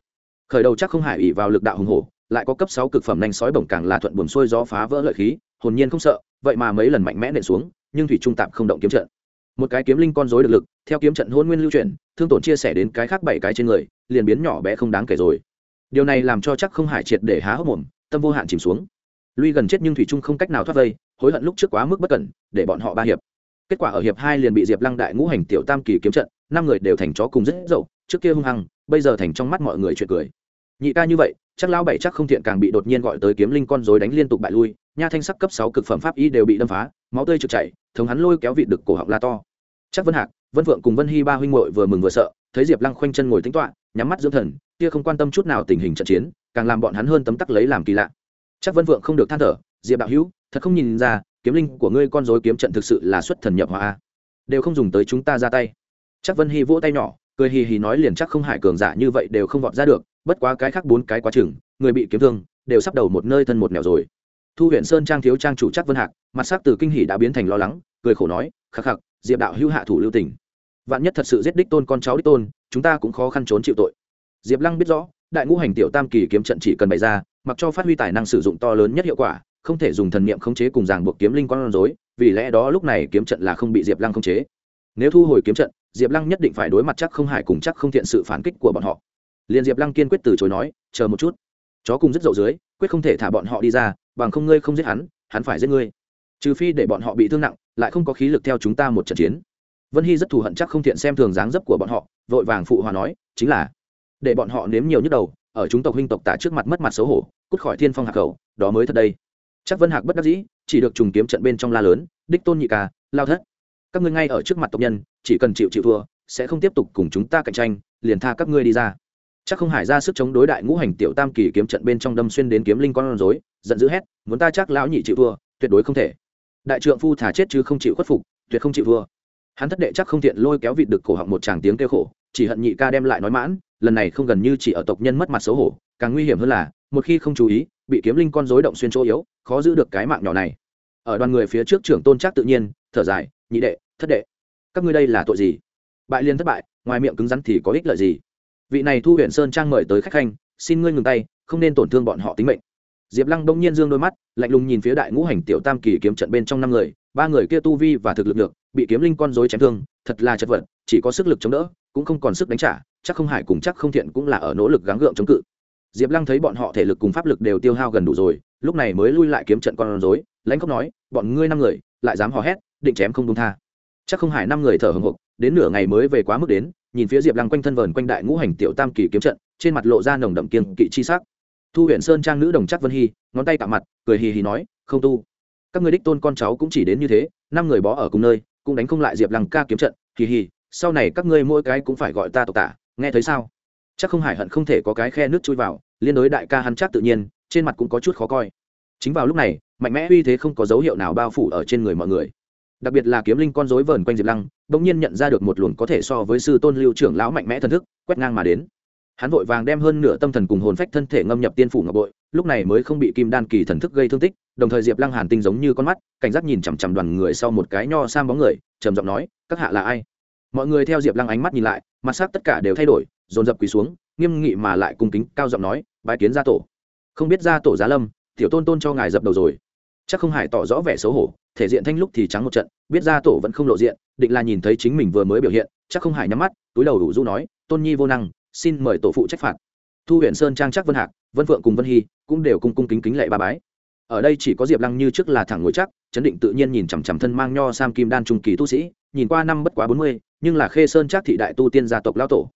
Khởi đầu chắc không hải ỉ vào lực đạo hùng hổ, lại có cấp sáu cực phẩm nhanh sói bổng càng là thuận buồn xuôi gió phá vỡ lợi khí, hồn nhiên không sợ, vậy mà mấy lần mạnh mẽ nện xuống, nhưng thủy trung tạm không động kiếm trận. Một cái kiếm linh con dối được lực, theo kiếm trận hôn nguyên lưu chuyển, thương tổn chia sẻ đến cái khác bảy cái trên người liền biến nhỏ bé không đáng kể rồi. Điều này làm cho chắc không hải triệt để há hốc mồm, tâm vô hạn chìm xuống. Lui gần chết nhưng thủy trung không cách nào thoát vây, hối hận lúc trước quá mức bất cẩn, để bọn họ ba hiệp. Kết quả ở hiệp hai liền bị diệp lăng đại ngũ hành tiểu tam kỳ kiếm trận, năm người đều thành chó cùng rất dậu, trước kia hung hăng, bây giờ thành trong mắt mọi người chuyện cười. Nhị ca như vậy, chắc lão bảy chắc không thiện càng bị đột nhiên gọi tới kiếm linh con dối đánh liên tục bại lui, nha thanh sắc cấp sáu cực phẩm pháp y đều bị đâm phá, máu tươi trực chảy, thống hắn lôi kéo vị được cổ họng la to. Chắc vân hạc, vân vượng cùng vân hy ba huynh muội vừa mừng vừa sợ, thấy diệp lăng khoanh chân ngồi tính toạ nhắm mắt dưỡng thần, kia không quan tâm chút nào tình hình trận chiến, càng làm bọn hắn hơn tấm tắc lấy làm kỳ lạ. Chắc vân vượng không được than thở, diệp đạo hữu, thật không nhìn ra, kiếm linh của ngươi con dối kiếm trận thực sự là xuất thần nhập hòa đều không dùng tới chúng ta ra tay. Chắc vân hy vỗ tay nhỏ, cười hì hì nói liền chắc không hải cường giả như vậy đều không vọt ra được, bất quá cái khác bốn cái quá chừng, người bị kiếm thương, đều sắp đầu một nơi thân một nẻo rồi. Thu huyện sơn trang thiếu trang chủ chắc vân hạc, mặt sắc từ kinh hỉ đã biến thành lo lắng, cười khổ nói, khắc khắc, diệp đạo hữu hạ thủ lưu tình. Vạn nhất thật sự giết đích tôn con cháu đích tôn chúng ta cũng khó khăn trốn chịu tội. Diệp lăng biết rõ, đại ngũ hành tiểu tam kỳ kiếm trận chỉ cần bày ra, mặc cho phát huy tài năng sử dụng to lớn nhất hiệu quả, không thể dùng thần niệm khống chế cùng ràng buộc kiếm linh con rối, vì lẽ đó lúc này kiếm trận là không bị diệp lăng khống chế. Nếu thu hồi kiếm trận, diệp lăng nhất định phải đối mặt chắc không hải cùng chắc không thiện sự phản kích của bọn họ. Liền diệp lăng kiên quyết từ chối nói, chờ một chút. Chó cùng rất dậu dưới, quyết không thể thả bọn họ đi ra, bằng không ngươi không giết hắn hắn phải giết ngươi. Trừ phi để bọn họ bị thương nặng, lại không có khí lực theo chúng ta một trận chiến. Vân hy rất thù hận chắc không thiện xem thường dáng dấp của bọn họ vội vàng phụ hòa nói, chính là, để bọn họ nếm nhiều nhức đầu, ở chúng tộc huynh tộc tả trước mặt mất mặt xấu hổ, cút khỏi thiên phong hạc khẩu, đó mới thật đây. Chắc vân hạc bất đắc dĩ, chỉ được trùng kiếm trận bên trong la lớn, đích tôn nhị ca, lao thất. Các ngươi ngay ở trước mặt tộc nhân, chỉ cần chịu chịu thua, sẽ không tiếp tục cùng chúng ta cạnh tranh, liền tha các ngươi đi ra. Chắc không hải ra sức chống đối đại ngũ hành tiểu tam kỳ kiếm trận bên trong đâm xuyên đến kiếm linh con rối, giận dữ hét, muốn ta chắc lão nhị chịu thua, tuyệt đối không thể. Đại trượng phu thả chết chứ không chịu khuất phục, tuyệt không chịu thua hắn thất đệ chắc không tiện lôi kéo vịt được cổ họng một tràng tiếng kêu khổ, chỉ hận nhị ca đem lại nói mãn, lần này không gần như chỉ ở tộc nhân mất mặt xấu hổ, càng nguy hiểm hơn là, một khi không chú ý, bị kiếm linh con rối động xuyên chỗ yếu, khó giữ được cái mạng nhỏ này. Ở đoàn người phía trước trưởng tôn chắc tự nhiên, thở dài, nhị đệ, thất đệ, các ngươi đây là tội gì? Bại liên thất bại, ngoài miệng cứng rắn thì có ích lợi gì? Vị này thu huyện sơn trang mời tới khách khanh, xin ngươi ngừng tay, không nên tổn thương bọn họ tính mệnh. Diệp lăng đông nhiên dương đôi mắt, lạnh lùng nhìn phía đại ngũ hành tiểu tam kỳ kiếm trận bên trong năm người, ba người kia tu vi và thực lực được bị kiếm linh con dối chém thương, thật là chật vật, chỉ có sức lực chống đỡ, cũng không còn sức đánh trả, chắc không hải cùng chắc không thiện cũng là ở nỗ lực gắng gượng chống cự. Diệp lăng thấy bọn họ thể lực cùng pháp lực đều tiêu hao gần đủ rồi, lúc này mới lui lại kiếm trận con rối, lãnh không nói, bọn ngươi năm người, lại dám hò hét, định chém không đúng tha. Chắc không hải năm người thở hồng hộc, đến nửa ngày mới về quá mức đến, nhìn phía diệp lăng quanh thân vờn quanh đại ngũ hành tiểu tam kỳ kiếm trận, trên mặt lộ ra nồng đậm kiên kỵ chi sắc. Thu huyện sơn trang nữ đồng chắc vân hy, ngón tay tạ mặt, cười hì hì nói, không tu, các người đích tôn con cháu cũng chỉ đến như thế, năm người bó ở cùng nơi cũng đánh không lại diệp lăng ca kiếm trận, hì hì, sau này các ngươi mỗi cái cũng phải gọi ta tộc tả, nghe thấy sao? Chắc không hải hận không thể có cái khe nước chui vào, liên đối đại ca hắn chắc tự nhiên, trên mặt cũng có chút khó coi. Chính vào lúc này, mạnh mẽ uy thế không có dấu hiệu nào bao phủ ở trên người mọi người. Đặc biệt là kiếm linh con rối vờn quanh diệp lăng, bỗng nhiên nhận ra được một luồng có thể so với sư tôn lưu trưởng lão mạnh mẽ thần thức, quét ngang mà đến. Hắn vội vàng đem hơn nửa tâm thần cùng hồn phách thân thể ngâm nhập tiên phủ ngọc bội lúc này mới không bị kim đan kỳ thần thức gây thương tích, đồng thời diệp lăng hàn tinh giống như con mắt, cảnh giác nhìn chằm chằm đoàn người sau một cái nho sam bóng người, trầm giọng nói, các hạ là ai? Mọi người theo diệp lăng ánh mắt nhìn lại, mặt sắc tất cả đều thay đổi, dồn dập quỳ xuống, nghiêm nghị mà lại cung kính, cao giọng nói, bái kiến gia tổ. Không biết gia tổ giá lâm, tiểu tôn tôn cho ngài dập đầu rồi. Chắc không hải tỏ rõ vẻ xấu hổ, thể diện thanh lúc thì trắng một trận, biết gia tổ vẫn không lộ diện, định là nhìn thấy chính mình vừa mới biểu hiện, chắc không hải nhắm mắt, túi đầu đủ du nói, tôn nhi vô năng, xin mời tổ phụ trách phạt. Thu huyện sơn trang chắc vân hạc, vân phượng cùng vân hy cũng đều cung cung kính kính lệ ba bái. Ở đây chỉ có diệp lăng như trước là thẳng ngồi chắc, chấn định tự nhiên nhìn chằm chằm thân mang nho sam kim đan trung kỳ tu sĩ, nhìn qua năm bất quá bốn mươi, nhưng là khê sơn chắc thị đại tu tiên gia tộc lão tổ.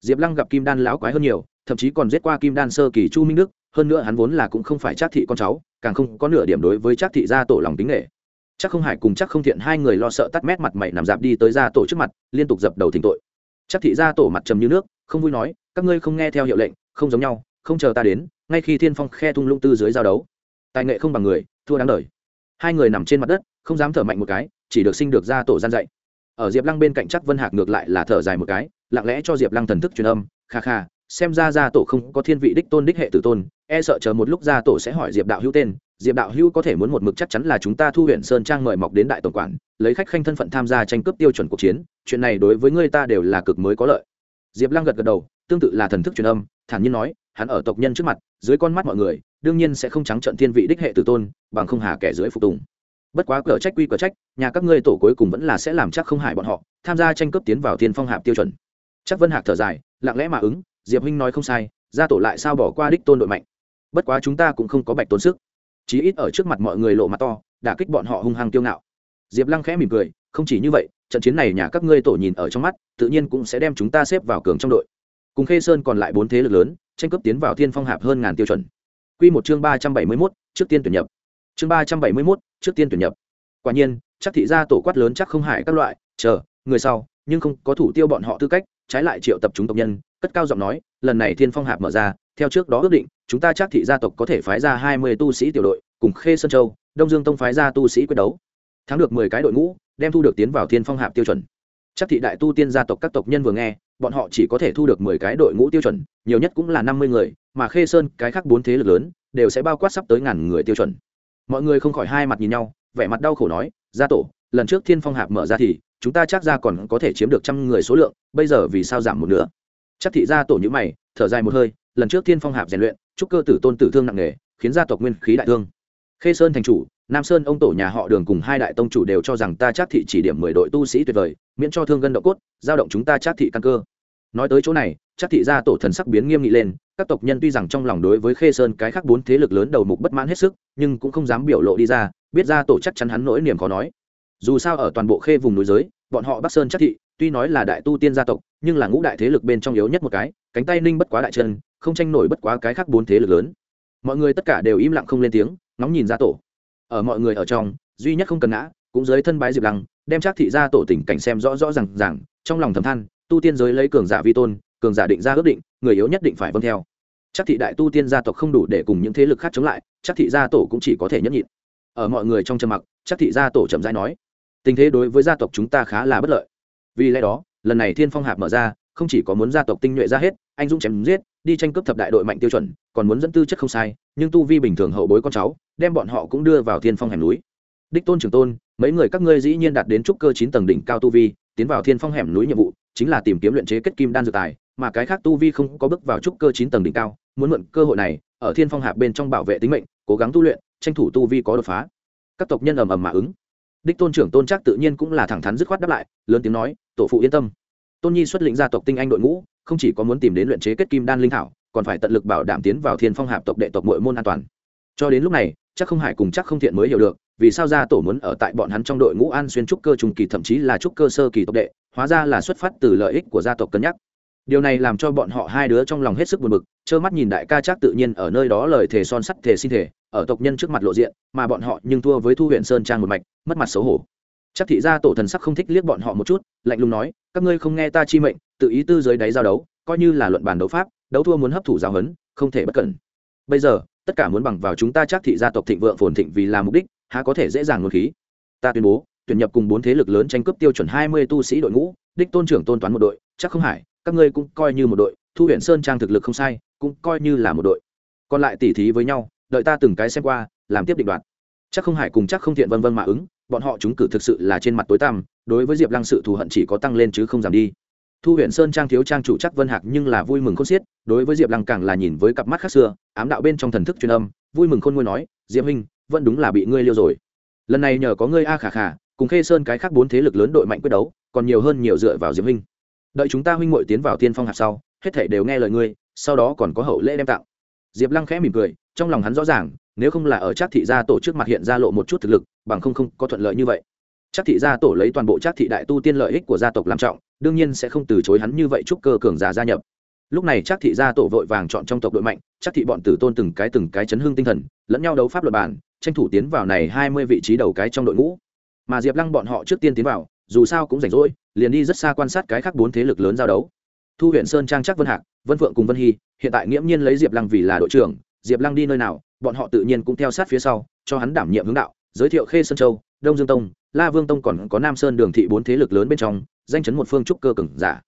Diệp lăng gặp kim đan lão quái hơn nhiều, thậm chí còn giết qua kim đan sơ kỳ chu minh đức, hơn nữa hắn vốn là cũng không phải chắc thị con cháu, càng không có nửa điểm đối với chắc thị gia tổ lòng tính nghệ chắc không hải cùng chắc không thiện hai người lo sợ tắt mét mặt mày nằm dạp đi tới gia tổ trước mặt, liên tục dập đầu thỉnh tội. Chắc thị gia tổ mặt trầm như nước, không vui nói, các ngươi không nghe theo hiệu lệnh, không giống nhau không chờ ta đến, ngay khi thiên phong khe thung lũng tư dưới giao đấu, tài nghệ không bằng người, thua đáng đời. Hai người nằm trên mặt đất, không dám thở mạnh một cái, chỉ được sinh được ra tổ gian dạy. Ở diệp lăng bên cạnh chắc vân hạc ngược lại là thở dài một cái, lặng lẽ cho diệp lăng thần thức truyền âm, kha kha, xem ra gia tổ không có thiên vị đích tôn đích hệ tử tôn e sợ chờ một lúc gia tổ sẽ hỏi diệp đạo hữu tên, diệp đạo hữu có thể muốn một mực chắc chắn là chúng ta thu huyện sơn trang mời mọc đến đại tổng quản, lấy khách khanh thân phận tham gia tranh cướp tiêu chuẩn cuộc chiến, chuyện này đối với người ta đều là cực mới có lợi. Diệp lăng gật gật đầu, tương tự là thần thức truyền âm, thản nhiên nói hắn ở tộc nhân trước mặt, dưới con mắt mọi người, đương nhiên sẽ không trắng trận thiên vị đích hệ tử tôn, bằng không hà kẻ dưới phục tùng. Bất quá cờ trách quy cờ trách, nhà các ngươi tổ cuối cùng vẫn là sẽ làm chắc không hại bọn họ, tham gia tranh cướp tiến vào thiên phong hạp tiêu chuẩn. Chắc vân hạc thở dài, lặng lẽ mà ứng, diệp huynh nói không sai, gia tổ lại sao bỏ qua đích tôn đội mạnh. Bất quá chúng ta cũng không có bạch tốn sức. Chí ít ở trước mặt mọi người lộ mặt to, đả kích bọn họ hung hăng tiêu ngạo. Diệp lăng khẽ mỉm cười, không chỉ như vậy, trận chiến này nhà các ngươi tổ nhìn ở trong mắt, tự nhiên cũng sẽ đem chúng ta xếp vào cường trong đội. Cùng khê sơn còn lại bốn thế lực lớn tranh cướp tiến vào thiên phong hạp hơn ngàn tiêu chuẩn. Q một chương ba trăm bảy mươi mốt, trước tiên tuyển nhập. Chương ba trăm bảy mươi mốt, trước tiên tuyển nhập. Quả nhiên, chắc thị gia tổ quát lớn chắc không hại các loại, chờ, người sau, nhưng không có thủ tiêu bọn họ tư cách, trái lại triệu tập chúng tộc nhân, cất cao giọng nói, lần này thiên phong hạp mở ra, theo trước đó ước định, chúng ta chắc thị gia tộc có thể phái ra hai mươi tu sĩ tiểu đội, cùng khê sơn châu, đông dương tông phái ra tu sĩ quyết đấu. Thắng được mười cái đội ngũ, đem thu được tiến vào thiên phong hạp tiêu chuẩn chắc thị đại tu tiên gia tộc các tộc nhân vừa nghe, bọn họ chỉ có thể thu được mười cái đội ngũ tiêu chuẩn, nhiều nhất cũng là năm mươi người, mà khê sơn, cái khác bốn thế lực lớn, đều sẽ bao quát sắp tới ngàn người tiêu chuẩn. Mọi người không khỏi hai mặt nhìn nhau, vẻ mặt đau khổ nói, gia tổ, lần trước thiên phong hạp mở ra thì, chúng ta chắc ra còn có thể chiếm được trăm người số lượng, bây giờ vì sao giảm một nửa? Chắc thị gia tổ như mày, thở dài một hơi, lần trước thiên phong hạp rèn luyện, chúc cơ tử tôn tử thương nặng nề, khiến gia tộc nguyên khí đại thương. Khê sơn thành chủ nam sơn ông tổ nhà họ đường cùng hai đại tông chủ đều cho rằng ta chắc thị chỉ điểm mười đội tu sĩ tuyệt vời, miễn cho thương gân độ cốt, giao động chúng ta chắc thị căn cơ. Nói tới chỗ này, chắc thị gia tổ thần sắc biến nghiêm nghị lên, các tộc nhân tuy rằng trong lòng đối với khê sơn cái khác bốn thế lực lớn đầu mục bất mãn hết sức, nhưng cũng không dám biểu lộ đi ra, biết ra tổ chắc chắn hắn nỗi niềm khó nói. Dù sao ở toàn bộ khê vùng núi giới, bọn họ bắc sơn chắc thị, tuy nói là đại tu tiên gia tộc, nhưng là ngũ đại thế lực bên trong yếu nhất một cái, cánh tay ninh bất quá đại chân, không tranh nổi bất quá cái khác bốn thế lực lớn. Mọi người tất cả đều im lặng không lên tiếng, ngóng nhìn ra tổ ở mọi người ở trong, duy nhất không cần ngã, cũng dưới thân bái diệp lăng, đem chắc thị ra tổ tình cảnh xem rõ rõ r à n g rằng trong lòng thầm than, tu tiên giới lấy cường giả vi tôn, cường giả định ra ước định, người yếu nhất định phải vâng theo. Chắc thị đại tu tiên gia tộc không đủ để cùng những thế lực khác chống lại chắc thị gia tổ cũng chỉ có thể nhẫn nhịn. Ở mọi người trong trầm mặc chắc thị gia tổ chậm rãi nói, tình thế đối với gia tộc chúng ta khá là bất lợi. Vì lẽ đó, lần này thiên phong hạp mở ra không chỉ có muốn gia tộc tinh nhuệ ra hết, anh dũng chém giết, đi tranh cướp thập đại đội mạnh tiêu chuẩn, còn muốn dẫn tư chất không sai, nhưng tu vi bình thường hậu bối con cháu, đem bọn họ cũng đưa vào thiên phong hẻm núi. Đích tôn trường tôn, mấy người các ngươi dĩ nhiên đạt đến trúc cơ chín tầng đỉnh cao tu vi, tiến vào thiên phong hẻm núi nhiệm vụ, chính là tìm kiếm luyện chế kết kim đan dược tài, mà cái khác tu vi không có bước vào trúc cơ chín tầng đỉnh cao, muốn mượn cơ hội này, ở thiên phong hạp bên trong bảo vệ tính mệnh, cố gắng tu luyện, tranh thủ tu vi có đột phá. Các tộc nhân ầm ầm mà ứng. Đích tôn trưởng tôn chắc tự nhiên cũng là thẳng thắn dứt khoát đáp lại, lớn tiếng nói, tổ phụ yên tâm tôn nhi xuất lĩnh gia tộc tinh anh đội ngũ, không chỉ có muốn tìm đến luyện chế kết kim đan linh thảo, còn phải tận lực bảo đảm tiến vào thiên phong hạp tộc đệ tộc mọi môn an toàn. Cho đến lúc này, chắc không hải cùng chắc không thiện mới hiểu được, vì sao gia tổ muốn ở tại bọn hắn trong đội ngũ an xuyên trúc cơ trung kỳ thậm chí là trúc cơ sơ kỳ tộc đệ, hóa ra là xuất phát từ lợi ích của gia tộc cân nhắc. Điều này làm cho bọn họ hai đứa trong lòng hết sức buồn bực, trơ mắt nhìn đại ca chắc tự nhiên ở nơi đó lời thề son sắt thề xin thể ở tộc nhân trước mặt lộ diện, mà bọn họ nhưng thua với thu huyện sơn trang một mạch, mất mặt xấu hổ chắc thị gia tổ thần sắc không thích liếc bọn họ một chút lạnh lùng nói các ngươi không nghe ta chi mệnh tự ý tư dưới đáy giao đấu coi như là luận bàn đấu pháp đấu thua muốn hấp thụ giáo hấn, không thể bất cẩn. Bây giờ tất cả muốn bằng vào chúng ta chắc thị gia tộc thịnh vượng phồn thịnh vì là mục đích há có thể dễ dàng luân khí. Ta tuyên bố tuyển nhập cùng bốn thế lực lớn tranh cướp tiêu chuẩn hai mươi tu sĩ đội ngũ đích tôn trưởng tôn toán một đội chắc không hải các ngươi cũng coi như một đội thu huyện sơn trang thực lực không sai cũng coi như là một đội. Còn lại tỉ thí với nhau đợi ta từng cái xem qua làm tiếp định đoạt. Chắc không hải cùng chắc không thiện vân vân mà ứng bọn họ chúng cử thực sự là trên mặt tối tăm, đối với diệp lăng sự thù hận chỉ có tăng lên chứ không giảm đi. Thu huyện sơn trang thiếu trang chủ chắc vân hạc nhưng là vui mừng khôn xiết, đối với diệp lăng càng là nhìn với cặp mắt khác xưa, ám đạo bên trong thần thức truyền âm, vui mừng khôn ngôi nói, diệp minh vẫn đúng là bị ngươi liêu rồi. Lần này nhờ có ngươi a khả khả cùng khê sơn cái khác bốn thế lực lớn đội mạnh quyết đấu, còn nhiều hơn nhiều dựa vào diệp minh đợi chúng ta huynh muội tiến vào tiên phong hạt sau, hết thể đều nghe lời ngươi, sau đó còn có hậu lễ đem tặng. Diệp lăng khẽ mỉm cười, trong lòng hắn rõ ràng nếu không là ở trác thị gia tổ trước mặt hiện ra lộ một chút thực lực, bằng không không có thuận lợi như vậy. Trác thị gia tổ lấy toàn bộ trác thị đại tu tiên lợi ích của gia tộc làm trọng, đương nhiên sẽ không từ chối hắn như vậy chúc cơ cường giả gia nhập. Lúc này trác thị gia tổ vội vàng chọn trong tộc đội mạnh, trác thị bọn tử tôn từng cái từng cái chấn hương tinh thần, lẫn nhau đấu pháp luật bản, tranh thủ tiến vào này hai mươi vị trí đầu cái trong đội ngũ. Mà diệp lăng bọn họ trước tiên tiến vào, dù sao cũng rảnh rỗi, liền đi rất xa quan sát cái khác bốn thế lực lớn giao đấu. Thu huyện sơn trang chắc vân hạc, vân phượng cùng vân hy, hiện tại nghiễm nhiên lấy diệp lăng vì là đội trưởng, diệp lăng đi nơi nào bọn họ tự nhiên cũng theo sát phía sau, cho hắn đảm nhiệm hướng đạo, giới thiệu khê sơn châu, đông dương tông, la vương tông còn có nam sơn đường thị bốn thế lực lớn bên trong, danh chấn một phương trúc cơ cừng giả.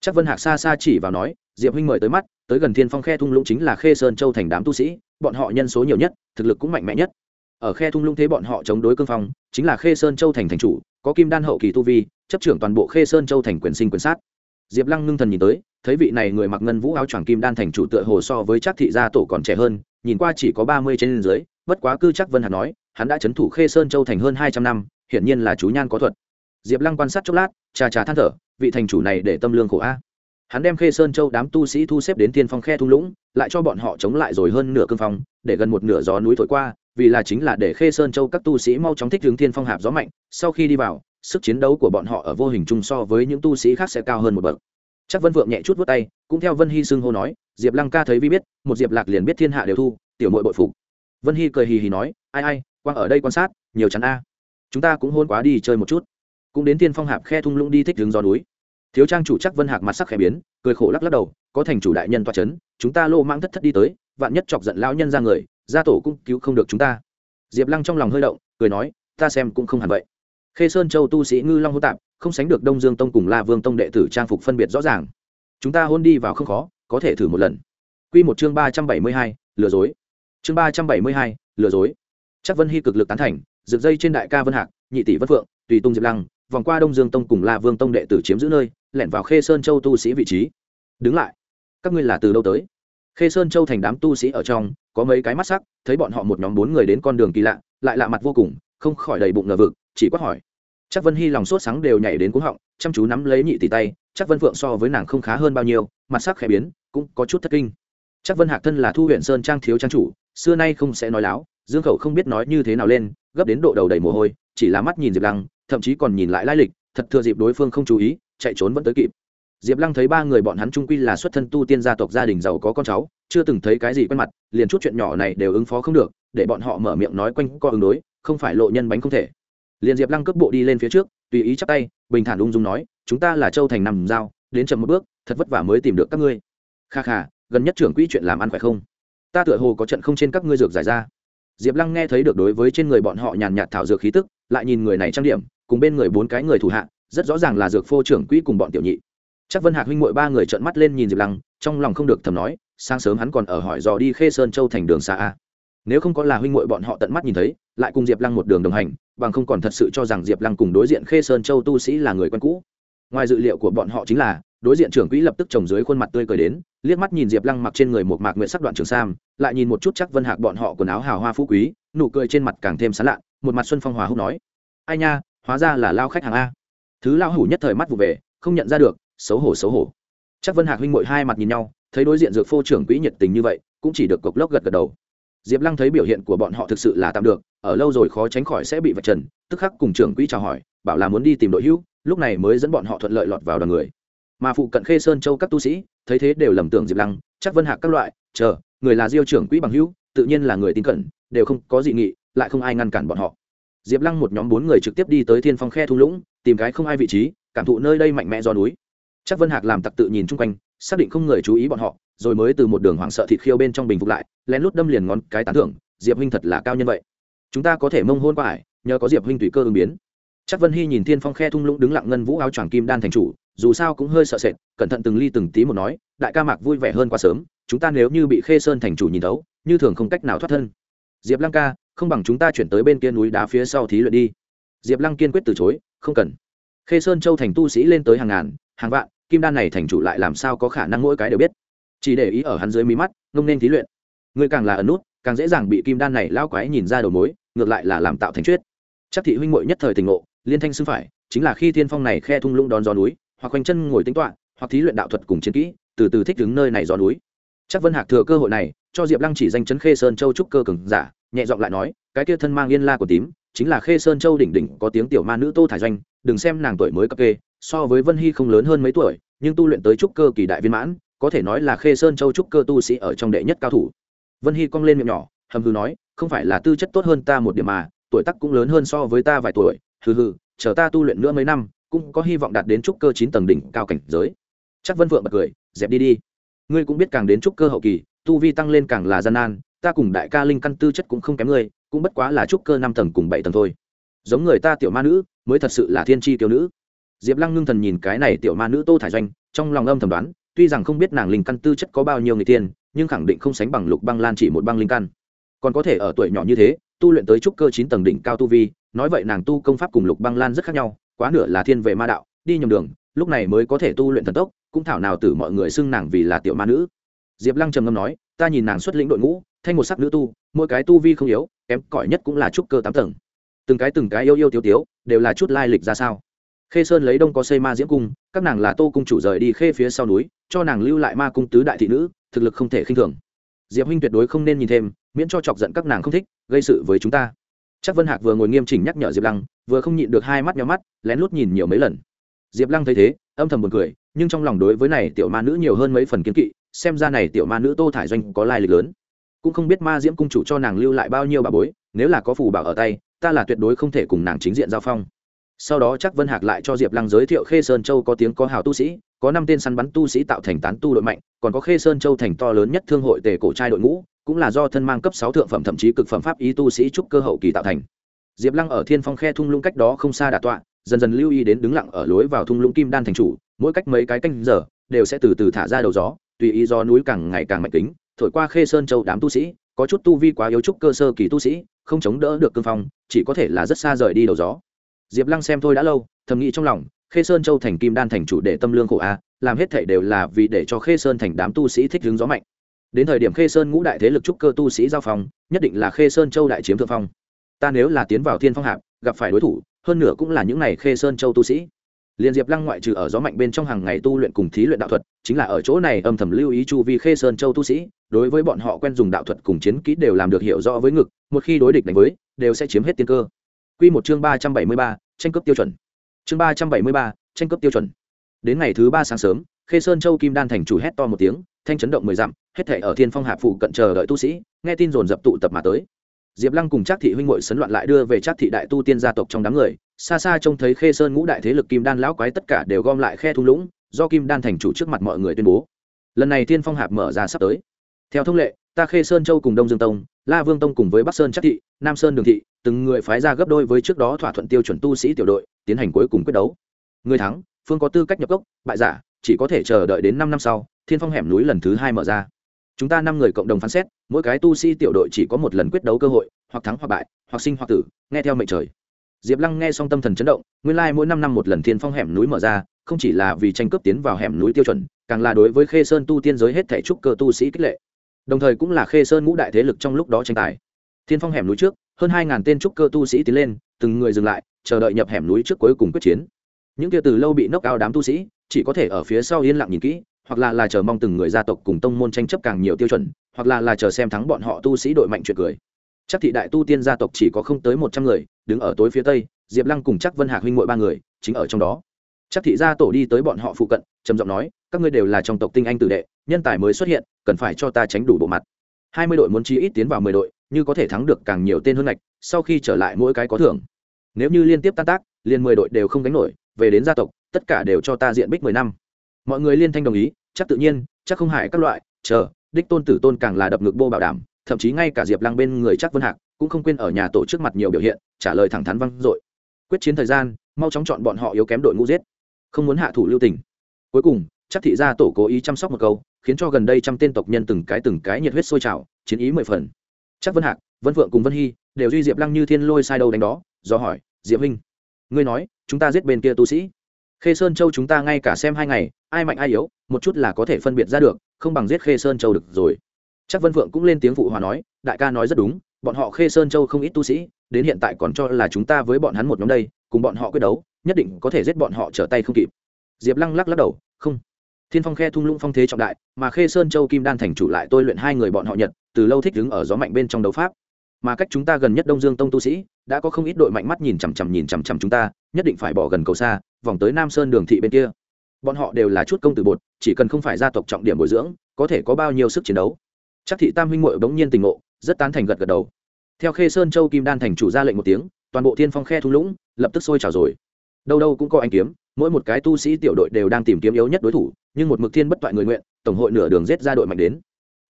Chắc vân hạc xa xa chỉ vào nói, diệp huynh mời tới mắt, tới gần thiên phong khe thung lũng chính là khê sơn châu thành đám tu sĩ, bọn họ nhân số nhiều nhất, thực lực cũng mạnh mẽ nhất. Ở khe thung lũng thế bọn họ chống đối cương phong, chính là khê sơn châu thành thành chủ, có kim đan hậu kỳ tu vi, chấp trưởng toàn bộ khê sơn châu thành quyền sinh quyền sát. Diệp lăng ngưng thần nhìn tới, thấy vị này người mặc ngân vũ áo choàng kim đan thành chủ tựa hồ so với chắc thị gia tổ còn trẻ hơn nhìn qua chỉ có ba mươi trên dưới, bất quá cư chắc vân hạt nói, hắn đã c h ấ n thủ khê sơn châu thành hơn hai trăm năm, hiển nhiên là chú nhan có thuật. Diệp lăng quan sát chốc lát trà trà than thở, vị thành chủ này để tâm lương khổ a. Hắn đem khê sơn châu đám tu sĩ thu xếp đến tiên phong khe thung lũng, lại cho bọn họ chống lại rồi hơn nửa cương phong, để gần một nửa gió núi thổi qua, vì là chính là để khê sơn châu các tu sĩ mau chóng thích hướng thiên phong hạp gió mạnh, sau khi đi vào, sức chiến đấu của bọn họ ở vô hình chung so với những tu sĩ khác sẽ cao hơn một bậc. Chắc vân vượng nhẹ chút vút tay, cũng theo vân hy xưng hô nói diệp lăng ca thấy vi biết, một diệp lạc liền biết thiên hạ đều thu, tiểu mội bội phục. Vân hy cười hì hì nói, ai ai, quang ở đây quan sát, nhiều chắn a. Chúng ta cũng hôn quá đi chơi một chút. Cũng đến tiên phong hạp khe thung lũng đi thích hướng gió núi. Thiếu trang chủ chắc vân hạc mặt sắc khẽ biến, cười khổ lắc lắc đầu, có thành chủ đại nhân toa c h ấ n chúng ta lô mang thất thất đi tới, vạn nhất chọc giận lão nhân ra người, gia tổ cũng cứu không được chúng ta. Diệp lăng trong lòng hơi động, cười nói, ta xem cũng không hẳn vậy. Khê sơn châu tu sĩ ngư long hô tạp, không sánh được đông dương tông cùng la vương tông đệ tử trang phục phân biệt rõ ràng. Chúng ta hôn đi vào không khó có thể thử một lần. Q một chương ba trăm bảy mươi hai, lừa dối. Chương ba trăm bảy mươi hai, lừa dối. Chắc vân hy cực lực tán thành, rực dây trên đại ca vân hạc, nhị tỷ vân phượng, tùy tung diệp lăng, vòng qua đông dương tông cùng la vương tông đệ tử chiếm giữ nơi, lẻn vào khê sơn châu tu sĩ vị trí. Đứng lại. Các ngươi là từ đâu tới? Khê sơn châu thành đám tu sĩ ở trong, có mấy cái mắt sắc, thấy bọn họ một nhóm bốn người đến con đường kỳ lạ, lại lạ mặt vô cùng, không khỏi đầy bụng ngờ vực, chỉ quát hỏi. Chắc vân hy lòng sốt sáng đều nhảy đến cúng họng, chăm chú nắm lấy nhị tỷ tay chắc vân phượng so với nàng không khá hơn bao nhiêu, mặt sắc khẽ biến, cũng có chút thất kinh. Chắc vân hạc thân là thu huyện sơn trang thiếu trang chủ, xưa nay không sẽ nói láo, dương khẩu không biết nói như thế nào lên, gấp đến độ đầu đầy mồ hôi, chỉ là mắt nhìn diệp lăng, thậm chí còn nhìn lại lai lịch, thật thừa dịp đối phương không chú ý, chạy trốn vẫn tới kịp. Diệp lăng thấy ba người bọn hắn trung quy là xuất thân tu tiên gia tộc gia đình giàu có con cháu, chưa từng thấy cái gì quen mặt, liền chút chuyện nhỏ này đều ứng phó không được, để bọn họ mở miệng nói quanh co ứng đối, không phải lộ nhân bánh không thể. Liền diệp lăng cước bộ đi lên phía trước, tùy ý chắp tay, bình thản ung dung nói chúng ta là châu thành nằm giao, đến chậm một bước, thật vất vả mới tìm được các ngươi. Kha kha, gần nhất trưởng quỹ chuyện làm ăn phải không? Ta tựa hồ có trận không trên các ngươi dược giải ra. Diệp lăng nghe thấy được đối với trên người bọn họ nhàn nhạt thảo dược khí tức, lại nhìn người này trang điểm, cùng bên người bốn cái người thủ hạ, rất rõ ràng là dược phô trưởng quỹ cùng bọn tiểu nhị. Chắc vân hạc huynh mội ba người trợn mắt lên nhìn diệp lăng, trong lòng không được thầm nói, sáng sớm hắn còn ở hỏi dò đi khê sơn châu thành đường xa a. Nếu không có là huynh mội bọn họ tận mắt nhìn thấy, lại cùng diệp lăng một đường đồng hành, bằng không còn thật sự cho rằng diệp lăng cùng đối diện khê sơn châu tu sĩ là người quen cũ ngoài dự liệu của bọn họ chính là, đối diện trưởng quỹ lập tức trồng dưới khuôn mặt tươi cười đến, liếc mắt nhìn diệp lăng mặc trên người một mạc nguyện sắc đoạn trường sam, lại nhìn một chút chắc vân hạc bọn họ quần áo hào hoa phú quý, nụ cười trên mặt càng thêm sán lạ một mặt xuân phong hòa húc nói, ai nha, hóa ra là lao khách hàng a. Thứ lao hủ nhất thời mắt vụ về, không nhận ra được, xấu hổ xấu hổ. Chắc vân hạc huynh mội hai mặt nhìn nhau, thấy đối diện dược phô trưởng quỹ nhiệt tình như vậy, cũng chỉ được cộc lốc gật gật đầu. Diệp lăng thấy biểu hiện của bọn họ thực sự là tạm được, ở lâu rồi khó tránh khỏi sẽ bị vạch trần, tức khắc cùng trưởng quỹ chào hỏi, bảo là muốn đi tìm đội hữu lúc này mới dẫn bọn họ thuận lợi lọt vào đoàn người. Mà phụ cận khê sơn châu các tu sĩ, thấy thế đều lầm tưởng diệp lăng, chắc vân hạc các loại, chờ, người là diêu trưởng quỹ bằng hữu, tự nhiên là người tin cẩn, đều không có dị nghị, lại không ai ngăn cản bọn họ. Diệp lăng một nhóm bốn người trực tiếp đi tới thiên phong khe thung lũng, tìm cái không ai vị trí, cảm thụ nơi đây mạnh mẽ do núi. Chắc vân hạc làm tặc tự nhìn chung quanh, xác định không người chú ý bọn họ, rồi mới từ một đường hoảng sợ thịt khiêu bên trong bình phục lại, lén lút đâm liền ngón cái tán thưởng, diệp huynh thật là cao nhân vậy. Chúng ta có thể mông hôn qua ải, nhờ có diệp huynh tùy cơ ứng biến chắc vân hy nhìn thiên phong khe thung lũng đứng lặng ngân vũ áo choàng kim đan thành chủ, dù sao cũng hơi sợ sệt, cẩn thận từng ly từng tí một nói, đại ca mạc vui vẻ hơn quá sớm, chúng ta nếu như bị khê sơn thành chủ nhìn thấu, như thường không cách nào thoát thân. Diệp lăng ca, không bằng chúng ta chuyển tới bên kia núi đá phía sau thí luyện đi. Diệp lăng kiên quyết từ chối, không cần. Khê sơn châu thành tu sĩ lên tới hàng ngàn, hàng vạn, kim đan này thành chủ lại làm sao có khả năng mỗi cái đều biết? Chỉ để ý ở hắn dưới mí mắt, ngông nên thí luyện. Người càng là ẩn nút, càng dễ dàng bị kim đan này lao quái nhìn ra đầu mối, ngược lại là làm tạo thành chuyết. Chắc thị huynh muội nhất thời tình ngộ liên thanh xưng phải, chính là khi thiên phong này khe thung lũng đón gió núi, hoặc quanh chân ngồi tính toạ hoặc thí luyện đạo thuật cùng chiến kỹ, từ từ thích đứng nơi này gió núi. Chắc vân hạc thừa cơ hội này, cho diệp lăng chỉ danh chấn khê sơn châu trúc cơ cường giả, nhẹ giọng lại nói, cái kia thân mang yên la của tím, chính là khê sơn châu đỉnh đỉnh có tiếng tiểu ma nữ tô thải doanh, đừng xem nàng tuổi mới cấp kê, so với vân hy không lớn hơn mấy tuổi, nhưng tu luyện tới trúc cơ kỳ đại viên mãn, có thể nói là khê sơn châu trúc cơ tu sĩ ở trong đệ nhất cao thủ. Vân hy cong lên miệng nhỏ, hầm hư nói, không phải là tư chất tốt hơn ta một điểm mà, tuổi tắc cũng lớn hơn so với ta vài tuổi hừ hừ, chờ ta tu luyện nữa mấy năm, cũng có hy vọng đạt đến trúc cơ chín tầng đỉnh cao cảnh giới. Chắc vân vượng bật cười, dẹp đi đi. Ngươi cũng biết càng đến trúc cơ hậu kỳ, tu vi tăng lên càng là gian nan, ta cùng đại ca linh căn tư chất cũng không kém ngươi, cũng bất quá là trúc cơ năm tầng cùng bảy tầng thôi. Giống người ta tiểu ma nữ, mới thật sự là thiên tri tiểu nữ. Diệp lăng ngưng thần nhìn cái này tiểu ma nữ tô thải doanh, trong lòng âm thầm đoán, tuy rằng không biết nàng linh căn tư chất có bao nhiêu người tiên nhưng khẳng định không sánh bằng lục băng lan chỉ một băng linh căn. Còn có thể ở tuổi nhỏ như thế tu luyện tới trúc cơ chín tầng đỉnh cao tu vi, nói vậy nàng tu công pháp cùng lục băng lan rất khác nhau, quá nửa là thiên về ma đạo, đi nhầm đường, lúc này mới có thể tu luyện thần tốc, cũng thảo nào từ mọi người xưng nàng vì là tiểu ma nữ. Diệp lăng trầm ngâm nói, ta nhìn nàng xuất lĩnh đội ngũ, thanh một sắc nữ tu, mỗi cái tu vi không yếu, kém cỏi nhất cũng là trúc cơ tám tầng. Từng cái từng cái yêu yêu tiêu tiếu, đều là chút lai lịch ra sao? Khê sơn lấy đông có xây ma diễm cung, các nàng là tô cung chủ rời đi khê phía sau núi, cho nàng lưu lại ma cung tứ đại thị nữ, thực lực không thể khinh thường diệp huynh tuyệt đối không nên nhìn thêm, miễn cho chọc giận các nàng không thích, gây sự với chúng ta. Chắc vân hạc vừa ngồi nghiêm chỉnh nhắc nhở diệp lăng, vừa không nhịn được hai mắt nhau mắt, lén lút nhìn nhiều mấy lần. Diệp lăng thấy thế, âm thầm buồn cười, nhưng trong lòng đối với này tiểu ma nữ nhiều hơn mấy phần kiến kỵ, xem ra này tiểu ma nữ tô thải doanh có lai lịch lớn. Cũng không biết ma diễm cung chủ cho nàng lưu lại bao nhiêu bà bối, nếu là có phù bảo ở tay, ta là tuyệt đối không thể cùng nàng chính diện giao phong sau đó chắc vân hạc lại cho diệp lăng giới thiệu khê sơn châu có tiếng có hào tu sĩ, có năm tên săn bắn tu sĩ tạo thành tán tu đội mạnh, còn có khê sơn châu thành to lớn nhất thương hội tề cổ trai đội ngũ, cũng là do thân mang cấp sáu thượng phẩm thậm chí cực phẩm pháp ý tu sĩ trúc cơ hậu kỳ tạo thành. Diệp lăng ở thiên phong khe thung lũng cách đó không xa đà tọa, dần dần lưu ý đến đứng lặng ở lối vào thung lũng kim đan thành chủ, mỗi cách mấy cái canh giờ, đều sẽ từ từ thả ra đầu gió, tùy ý do núi càng ngày càng mạnh tính thổi qua khê sơn châu đám tu sĩ, có chút tu vi quá yếu trúc cơ sơ kỳ tu sĩ, không chống đỡ được cương phong, chỉ có thể là rất xa rời đi đầu gió diệp lăng xem thôi đã lâu, thầm nghĩ trong lòng, khê sơn châu thành kim đan thành chủ để tâm lương khổ a, làm hết thảy đều là vì để cho khê sơn thành đám tu sĩ thích hướng gió mạnh. Đến thời điểm khê sơn ngũ đại thế lực trúc cơ tu sĩ giao phong, nhất định là khê sơn châu đại chiếm thượng phong. Ta nếu là tiến vào thiên phong hạp, gặp phải đối thủ, hơn nữa cũng là những này khê sơn châu tu sĩ. Liên diệp lăng ngoại trừ ở gió mạnh bên trong hàng ngày tu luyện cùng thí luyện đạo thuật, chính là ở chỗ này âm thầm lưu ý chu vi khê sơn châu tu sĩ, đối với bọn họ quen dùng đạo thuật cùng chiến kỹ đều làm được hiểu rõ với ngực, một khi đối địch đánh với, đều sẽ chiếm hết tiên cơ. Quy một chương ba trăm bảy mươi ba, tranh cấp tiêu chuẩn. Chương ba trăm bảy mươi ba, tranh cấp tiêu chuẩn. Đến ngày thứ ba sáng sớm, khê sơn châu kim đan thành chủ hét to một tiếng, thanh chấn động mười dặm, hết thảy ở thiên phong hạ phụ cận chờ đợi tu sĩ, nghe tin dồn dập tụ tập mà tới. Diệp lăng cùng trác thị huynh muội sấn loạn lại đưa về trác thị đại tu tiên gia tộc trong đám người, xa xa trông thấy khê sơn ngũ đại thế lực kim đan lão quái tất cả đều gom lại khe thung lũng, do kim đan thành chủ trước mặt mọi người tuyên bố. Lần này thiên phong hạp mở ra sắp tới theo thông lệ, ta khê sơn châu cùng đông dương tông, la vương tông cùng với bắc sơn chắc thị, nam sơn đường thị, từng người phái ra gấp đôi với trước đó thỏa thuận tiêu chuẩn tu sĩ tiểu đội, tiến hành cuối cùng quyết đấu. Người thắng, phương có tư cách nhập cốc, bại giả, chỉ có thể chờ đợi đến năm năm sau, thiên phong hẻm núi lần thứ hai mở ra. Chúng ta năm người cộng đồng phán xét, mỗi cái tu sĩ tiểu đội chỉ có một lần quyết đấu cơ hội, hoặc thắng hoặc bại, hoặc sinh hoặc tử, nghe theo mệnh trời. Diệp lăng nghe xong tâm thần chấn động, nguyên lai mỗi năm năm một lần thiên phong hẻm núi mở ra, không chỉ là vì tranh cướp tiến vào hẻm núi tiêu chuẩn, càng là đối với khê sơn tu tiên giới hết thể trúc cơ tu sĩ kích lệ đồng thời cũng là khê sơn ngũ đại thế lực trong lúc đó tranh tài. Thiên phong hẻm núi trước, hơn hai ngàn tên trúc cơ tu sĩ tiến lên, từng người dừng lại, chờ đợi nhập hẻm núi trước cuối cùng quyết chiến. Những kia từ lâu bị nốc cao đám tu sĩ, chỉ có thể ở phía sau yên lặng nhìn kỹ, hoặc là là chờ mong từng người gia tộc cùng tông môn tranh chấp càng nhiều tiêu chuẩn, hoặc là là chờ xem thắng bọn họ tu sĩ đội mạnh chuyện cười. Chắc thị đại tu tiên gia tộc chỉ có không tới một trăm người, đứng ở tối phía tây, diệp lăng cùng chắc vân hạc huynh ngội ba người, chính ở trong đó chắc thị gia tổ đi tới bọn họ phụ cận, trầm giọng nói, các ngươi đều là trong tộc tinh anh tử đệ, nhân tài mới xuất hiện, cần phải cho ta tránh đủ bộ mặt. Hai mươi đội muốn chi ít tiến vào mười đội, như có thể thắng được càng nhiều tên hơn ngạch, sau khi trở lại mỗi cái có thưởng. Nếu như liên tiếp tan tác, liền mười đội đều không đánh nổi, về đến gia tộc, tất cả đều cho ta diện bích mười năm. Mọi người liên thanh đồng ý, chắc tự nhiên, chắc không hại các loại, chờ, đích tôn tử tôn càng là đập ngực bô bảo đảm, thậm chí ngay cả diệp lăng bên người chắc vân hạc cũng không quên ở nhà tổ trước mặt nhiều biểu hiện, trả lời thẳng thắn văng dội. Quyết chiến thời gian, mau chóng chọn bọn họ yếu kém đội ngũ giết không muốn hạ thủ lưu tình. Cuối cùng, chắc thị gia tổ cố ý chăm sóc một câu, khiến cho gần đây trăm tên tộc nhân từng cái từng cái nhiệt huyết sôi trào, chiến ý mười phần. Chắc vân hạc, vân phượng cùng vân hy đều duy diệp lăng như thiên lôi sai đầu đánh đó, do hỏi, diệp huynh, ngươi nói, chúng ta giết bên kia tu sĩ. Khê sơn châu chúng ta ngay cả xem hai ngày, ai mạnh ai yếu, một chút là có thể phân biệt ra được, không bằng giết khê sơn châu được rồi. Chắc vân phượng cũng lên tiếng phụ hòa nói, đại ca nói rất đúng, bọn họ khê sơn châu không ít tu sĩ, đến hiện tại còn cho là chúng ta với bọn hắn một nhóm đây, cùng bọn họ quyết đấu nhất định có thể giết bọn họ trở tay không kịp. Diệp lăng lắc lắc đầu, không. Thiên phong khe thung lũng phong thế trọng đại, mà khê sơn châu kim đan thành chủ lại tôi luyện hai người bọn họ nhật, từ lâu thích đứng ở gió mạnh bên trong đấu pháp. Mà cách chúng ta gần nhất đông dương tông tu sĩ, đã có không ít đội mạnh mắt nhìn chằm chằm nhìn chằm chằm chúng ta, nhất định phải bỏ gần cầu xa, vòng tới nam sơn đường thị bên kia. Bọn họ đều là chút công tử bột, chỉ cần không phải gia tộc trọng điểm bồi dưỡng, có thể có bao nhiêu sức chiến đấu. Chắc thị tam huynh muội bỗng nhiên tình ngộ, rất tán thành gật gật đầu. Theo khê sơn châu kim đan thành chủ ra lệnh một tiếng, toàn bộ thiên phong khe thung lũng lập tức sôi trào rồi đâu đâu cũng có anh kiếm, mỗi một cái tu sĩ tiểu đội đều đang tìm kiếm yếu nhất đối thủ, nhưng một mực thiên bất toại người nguyện, tổng hội nửa đường rết ra đội mạnh đến.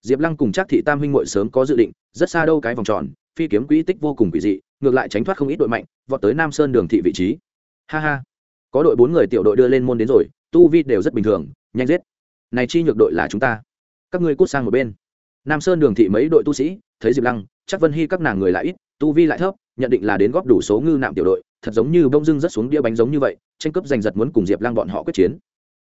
Diệp lăng cùng chắc thị tam huynh muội sớm có dự định, rất xa đâu cái vòng tròn, phi kiếm quỹ tích vô cùng quỷ dị, ngược lại tránh thoát không ít đội mạnh, vọt tới nam sơn đường thị vị trí. Ha ha. Có đội bốn người tiểu đội đưa lên môn đến rồi, tu vi đều rất bình thường, nhanh giết. Này chi nhược đội là chúng ta. Các ngươi cút sang một bên. Nam sơn đường thị mấy đội tu sĩ, thấy diệp lăng chắc vân hy các nàng người lại ít, tu vi lại thấp, nhận định là đến góp đủ số ngư nạm tiểu đội thật giống như bông dưng rất xuống đĩa bánh giống như vậy, tranh cướp giành giật muốn cùng diệp lăng bọn họ quyết chiến.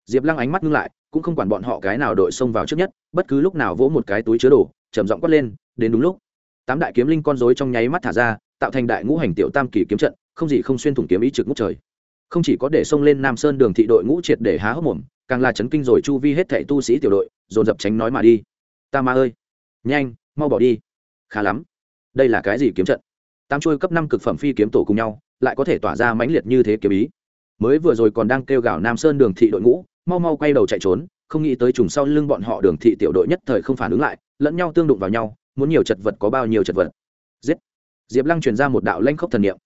Diệp lăng ánh mắt ngưng lại, cũng không quản bọn họ cái nào đội xông vào trước nhất, bất cứ lúc nào vỗ một cái túi chứa đồ, trầm giọng quát lên, đến đúng lúc. Tám đại kiếm linh con dối trong nháy mắt thả ra, tạo thành đại ngũ hành tiểu tam kỳ kiếm trận, không gì không xuyên thủng kiếm ý trực ngút trời. Không chỉ có để xông lên nam sơn đường thị đội ngũ triệt để há hốc mồm, càng là chấn kinh rồi chu vi hết thệ tu sĩ tiểu đội, dồn dập tránh nói mà đi. Ta ma ơi, nhanh, mau bỏ đi. Khá lắm. Đây là cái gì kiếm trận? Tam chuôi cấp năm cực phẩm phi kiếm tổ cùng nhau, lại có thể tỏa ra mãnh liệt như thế kiếm ý. Mới vừa rồi còn đang kêu gào nam sơn đường thị đội ngũ, mau mau quay đầu chạy trốn, không nghĩ tới trùng sau lưng bọn họ đường thị tiểu đội nhất thời không phản ứng lại, lẫn nhau tương đụng vào nhau, muốn nhiều chật vật có bao nhiêu chật vật. Giết! Diệp lăng truyền ra một đạo lanh khốc thần niệm.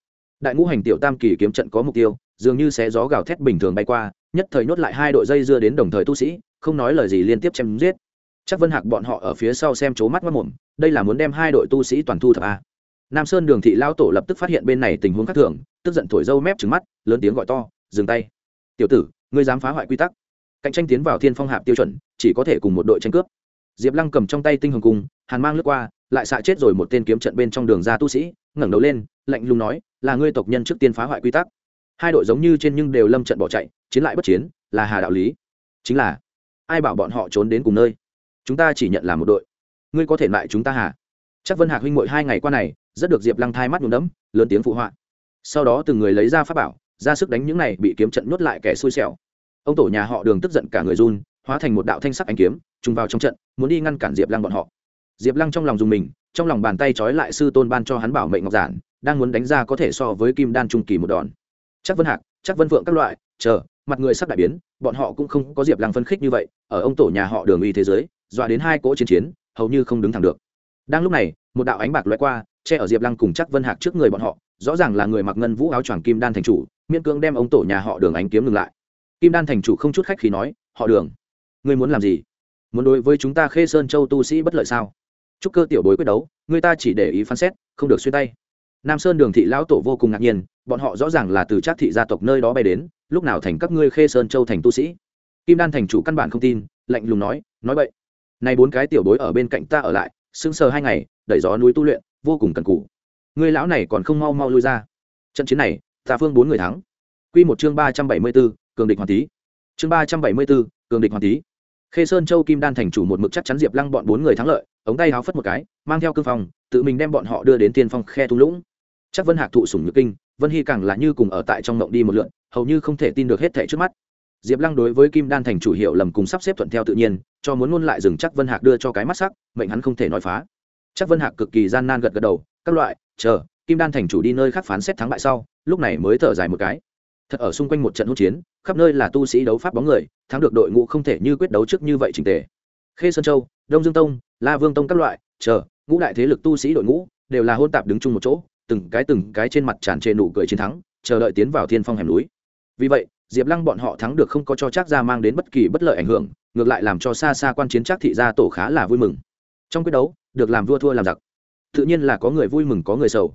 Đại ngũ hành tiểu tam kỳ kiếm trận có mục tiêu, dường như xé gió gào thét bình thường bay qua, nhất thời nhốt lại hai đội dây dưa đến đồng thời tu sĩ, không nói lời gì liên tiếp chém giết. Chắc vân hạc bọn họ ở phía sau xem c mắt mất mồm, đây là muốn đem hai đội tu sĩ toàn thu thập a nam sơn đường thị lao tổ lập tức phát hiện bên này tình huống khác thường, tức giận thổi dâu mép trứng mắt, lớn tiếng gọi to, dừng tay! Tiểu tử, ngươi dám phá hoại quy tắc! Cạnh tranh tiến vào thiên phong hạp tiêu chuẩn, chỉ có thể cùng một đội tranh cướp. Diệp lăng cầm trong tay tinh hồng cung, hàn mang lướt qua, lại xạ chết rồi một tên kiếm trận bên trong đường ra tu sĩ, ngẩng đầu lên, lạnh lùng nói, là ngươi tộc nhân trước tiên phá hoại quy tắc. Hai đội giống như trên nhưng đều lâm trận bỏ chạy, chiến lại bất chiến, là hà đạo lý. Chính là, ai bảo bọn họ trốn đến cùng nơi? Chúng ta chỉ nhận là một đội. Ngươi có thể lại chúng ta hà? Chắc vân hạc huynh mội hai ngày qua này, rất được diệp lăng thai mắt nhuộm đẫm, lớn tiếng phụ họa. Sau đó từng người lấy ra pháp bảo, ra sức đánh những này bị kiếm trận nuốt lại kẻ xui xẻo. Ông tổ nhà họ đường tức giận cả người run, hóa thành một đạo thanh sắc ánh kiếm, trùng vào trong trận, muốn đi ngăn cản diệp lăng bọn họ. Diệp lăng trong lòng dùng mình, trong lòng bàn tay trói lại sư tôn ban cho hắn bảo mệnh ngọc giản, đang muốn đánh ra có thể so với kim đan trung kỳ một đòn. Chắc vân hạc, chắc vân vượng các loại, chờ, mặt người sắp đại biến, bọn họ cũng không có diệp lăng phân khích như vậy, ở ông tổ nhà họ đường uy thế giới, dọa đến hai cỗ chiến chiến, hầu như không đứng thẳng được đang lúc này, một đạo ánh bạc loại qua, che ở diệp lăng cùng chắc vân hạc trước người bọn họ, rõ ràng là người mặc ngân vũ áo choàng kim đan thành chủ, miễn cưỡng đem ông tổ nhà họ đường ánh kiếm ngừng lại. Kim đan thành chủ không chút khách khi nói, họ đường, ngươi muốn làm gì? Muốn đối với chúng ta khê sơn châu tu sĩ bất lợi sao? Chúc cơ tiểu bối quyết đấu, người ta chỉ để ý phán xét, không được xuyên tay. Nam sơn đường thị lão tổ vô cùng ngạc nhiên, bọn họ rõ ràng là từ trác thị gia tộc nơi đó bay đến, lúc nào thành các ngươi khê sơn châu thành tu sĩ? Kim đan thành chủ căn bản không tin, lạnh lùng nói nói vậy này bốn cái tiểu bối ở bên cạnh ta ở lại sững sờ hai ngày đẩy gió núi tu luyện vô cùng cần cù. Người lão này còn không mau mau lui ra. Trận chiến này tà phương bốn người thắng. Quy một chương ba trăm bảy mươi 374, cường địch hoàn tý chương ba trăm bảy mươi 374, cường địch hoàn tý khê sơn châu kim đan thành chủ một mực chắc chắn diệp lăng bọn bốn người thắng lợi ống tay háo phất một cái mang theo cương phong tự mình đem bọn họ đưa đến tiên phong khe thung lũng. Chắc vân hạc thụ sủng nhược kinh vân hy càng là như cùng ở tại trong mộng đi một lượn hầu như không thể tin được hết thẻ trước mắt diệp lăng đối với kim đan thành chủ hiệu lầm cùng sắp xếp thuận theo tự nhiên, cho muốn ngôn lại dừng chắc vân hạc đưa cho cái mắt sắc, mệnh hắn không thể nói phá. Chắc vân hạc cực kỳ gian nan gật gật đầu, các loại, chờ, kim đan thành chủ đi nơi khác phán xét thắng bại sau, lúc này mới thở dài một cái. Thật ở xung quanh một trận hỗn chiến, khắp nơi là tu sĩ đấu pháp bóng người, thắng được đội ngũ không thể như quyết đấu trước như vậy trình tề. Khê sơn châu, đông dương tông, la vương tông các loại, chờ, ngũ đại thế lực tu sĩ đội ngũ, đều là hôn tạp đứng chung một chỗ, từng cái từng cái trên mặt tràn trề nụ cười chiến thắng, chờ đợi tiến vào thiên phong hẻm núi. Vì vậy diệp lăng bọn họ thắng được không có cho trác gia mang đến bất kỳ bất lợi ảnh hưởng, ngược lại làm cho xa xa quan chiến trác thị gia tổ khá là vui mừng. Trong quyết đấu, được làm vua thua làm giặc. Tự nhiên là có người vui mừng có người sầu.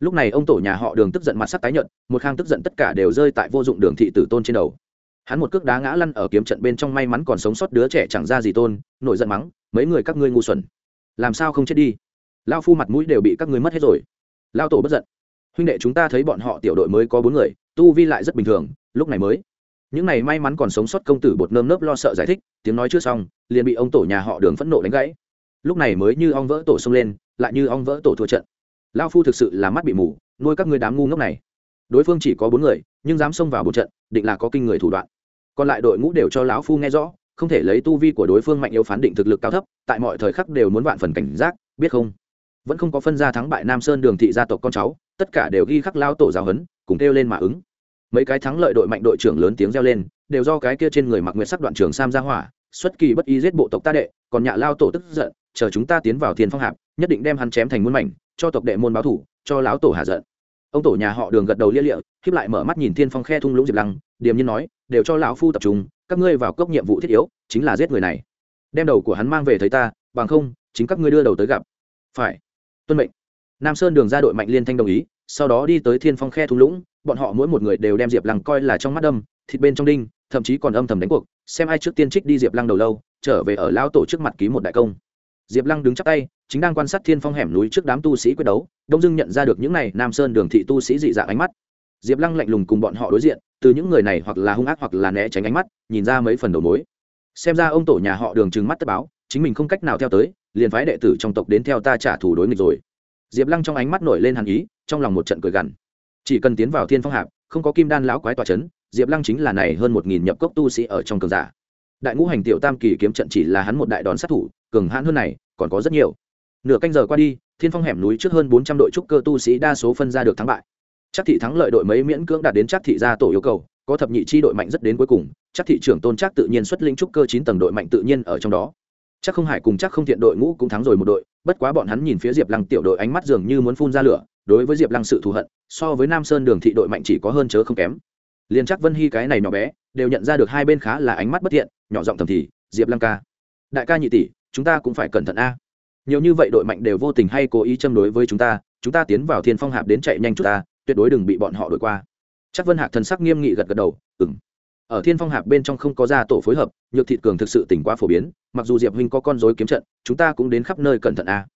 Lúc này ông tổ nhà họ đường tức giận mặt sắc tái nhợt, một khang tức giận tất cả đều rơi tại vô dụng đường thị tử tôn trên đầu. Hắn một cước đá ngã lăn ở kiếm trận bên trong may mắn còn sống sót đứa trẻ chẳng ra gì tôn, nổi giận mắng, mấy người các ngươi ngu xuẩn, làm sao không chết đi? Lao phu mặt mũi đều bị các ngươi mất hết rồi. Lao tổ bất giận. Huynh đệ chúng ta thấy bọn họ tiểu đội mới có bốn người, tu vi lại rất bình thường lúc này mới. Những này may mắn còn sống sót công tử bột nơm nớp lo sợ giải thích, tiếng nói chưa xong, liền bị ông tổ nhà họ đường phẫn nộ đánh gãy. Lúc này mới như ong vỡ tổ xông lên, lại như ong vỡ tổ thua trận. Lao phu thực sự là mắt bị mù, nuôi các ngươi đám ngu ngốc này. Đối phương chỉ có bốn người, nhưng dám xông vào một trận, định là có kinh người thủ đoạn. Còn lại đội ngũ đều cho lão phu nghe rõ, không thể lấy tu vi của đối phương mạnh yếu phán định thực lực cao thấp, tại mọi thời khắc đều muốn vạn phần cảnh giác, biết không? Vẫn không có phân ra thắng bại nam sơn đường thị gia tộc con cháu, tất cả đều ghi khắc lao tổ giáo hấn cùng kêu lên mà ứng mấy cái thắng lợi đội mạnh đội trưởng lớn tiếng reo lên, đều do cái kia trên người mặc nguyệt sắc đoạn trường sam ra hỏa, xuất kỳ bất ý giết bộ tộc ta đệ, còn nhạ lao tổ tức giận, chờ chúng ta tiến vào thiên phong hạp, nhất định đem hắn chém thành muôn mảnh, cho tộc đệ môn báo thủ, cho lão tổ hạ giận. Ông tổ nhà họ đường gật đầu lia lịa khiếp lại mở mắt nhìn thiên phong khe thung lũng diệp lăng, điềm nhiên nói, đều cho lão phu tập trung, các ngươi vào cốc nhiệm vụ thiết yếu, chính là giết người này. Đem đầu của hắn mang về thấy ta, bằng không, chính các ngươi đưa đầu tới gặp. Phải. Tuân mệnh. Nam sơn đường ra đội mạnh liên thanh đồng ý, sau đó đi tới thiên phong khe thung lũng bọn họ mỗi một người đều đem diệp lăng coi là trong mắt đâm thịt bên trong đinh, thậm chí còn âm thầm đánh cuộc, xem ai trước tiên trích đi diệp lăng đầu lâu, trở về ở lão tổ trước mặt ký một đại công. Diệp lăng đứng chắc tay, chính đang quan sát thiên phong hẻm núi trước đám tu sĩ quyết đấu, đông dưng nhận ra được những này nam sơn đường thị tu sĩ dị dạng ánh mắt. Diệp lăng lạnh lùng cùng bọn họ đối diện, từ những người này hoặc là hung ác hoặc là né tránh ánh mắt, nhìn ra mấy phần đầu mối. Xem ra ông tổ nhà họ đường trừng mắt tất báo, chính mình không cách nào theo tới, liền phái đệ tử trong tộc đến theo ta trả thù đối nghịch rồi. Diệp lăng trong ánh mắt nổi lên hàn ý, trong lòng một trận cười gằn chỉ cần tiến vào thiên phong hạp, không có kim đan lão quái tòa c h ấ n diệp lăng chính là này hơn một nghìn nhập cốc tu sĩ ở trong cường giả. Đại ngũ hành tiểu tam kỳ kiếm trận chỉ là hắn một đại đòn sát thủ, cường hãn hơn này, còn có rất nhiều. Nửa canh giờ qua đi, thiên phong hẻm núi trước hơn bốn trăm đội trúc cơ tu sĩ đa số phân ra được thắng bại. Chắc thị thắng lợi đội mấy miễn cưỡng đạt đến chắc thị gia tổ yêu cầu, có thập nhị chi đội mạnh rất đến cuối cùng, chắc thị trưởng tôn chắc tự nhiên xuất linh trúc cơ chín tầng đội mạnh tự nhiên ở trong đó. Chắc không hải cùng chắc không thiện đội ngũ cũng thắng rồi một đội, bất quá bọn hắn nhìn phía diệp lăng tiểu đội ánh mắt dường như muốn phun ra lửa đối với diệp lăng sự thù hận, so với nam sơn đường thị đội mạnh chỉ có hơn chớ không kém. Liền chắc vân hy cái này nhỏ bé, đều nhận ra được hai bên khá là ánh mắt bất thiện, nhỏ giọng thầm thì, diệp lăng ca, đại ca nhị tỷ, chúng ta cũng phải cẩn thận a. Nhiều như vậy đội mạnh đều vô tình hay cố ý châm đối với chúng ta chúng ta tiến vào thiên phong hạp đến chạy nhanh chút ta, tuyệt đối đừng bị bọn họ đổi qua. Chắc vân hạc thần sắc nghiêm nghị gật gật đầu ừng ở thiên phong hạp bên trong không có gia tổ phối hợp, nhược Thị cường thực sự tỉnh quá phổ biến, mặc dù diệp huynh có con dối kiếm trận, chúng ta cũng đến khắp nơi cẩn thận a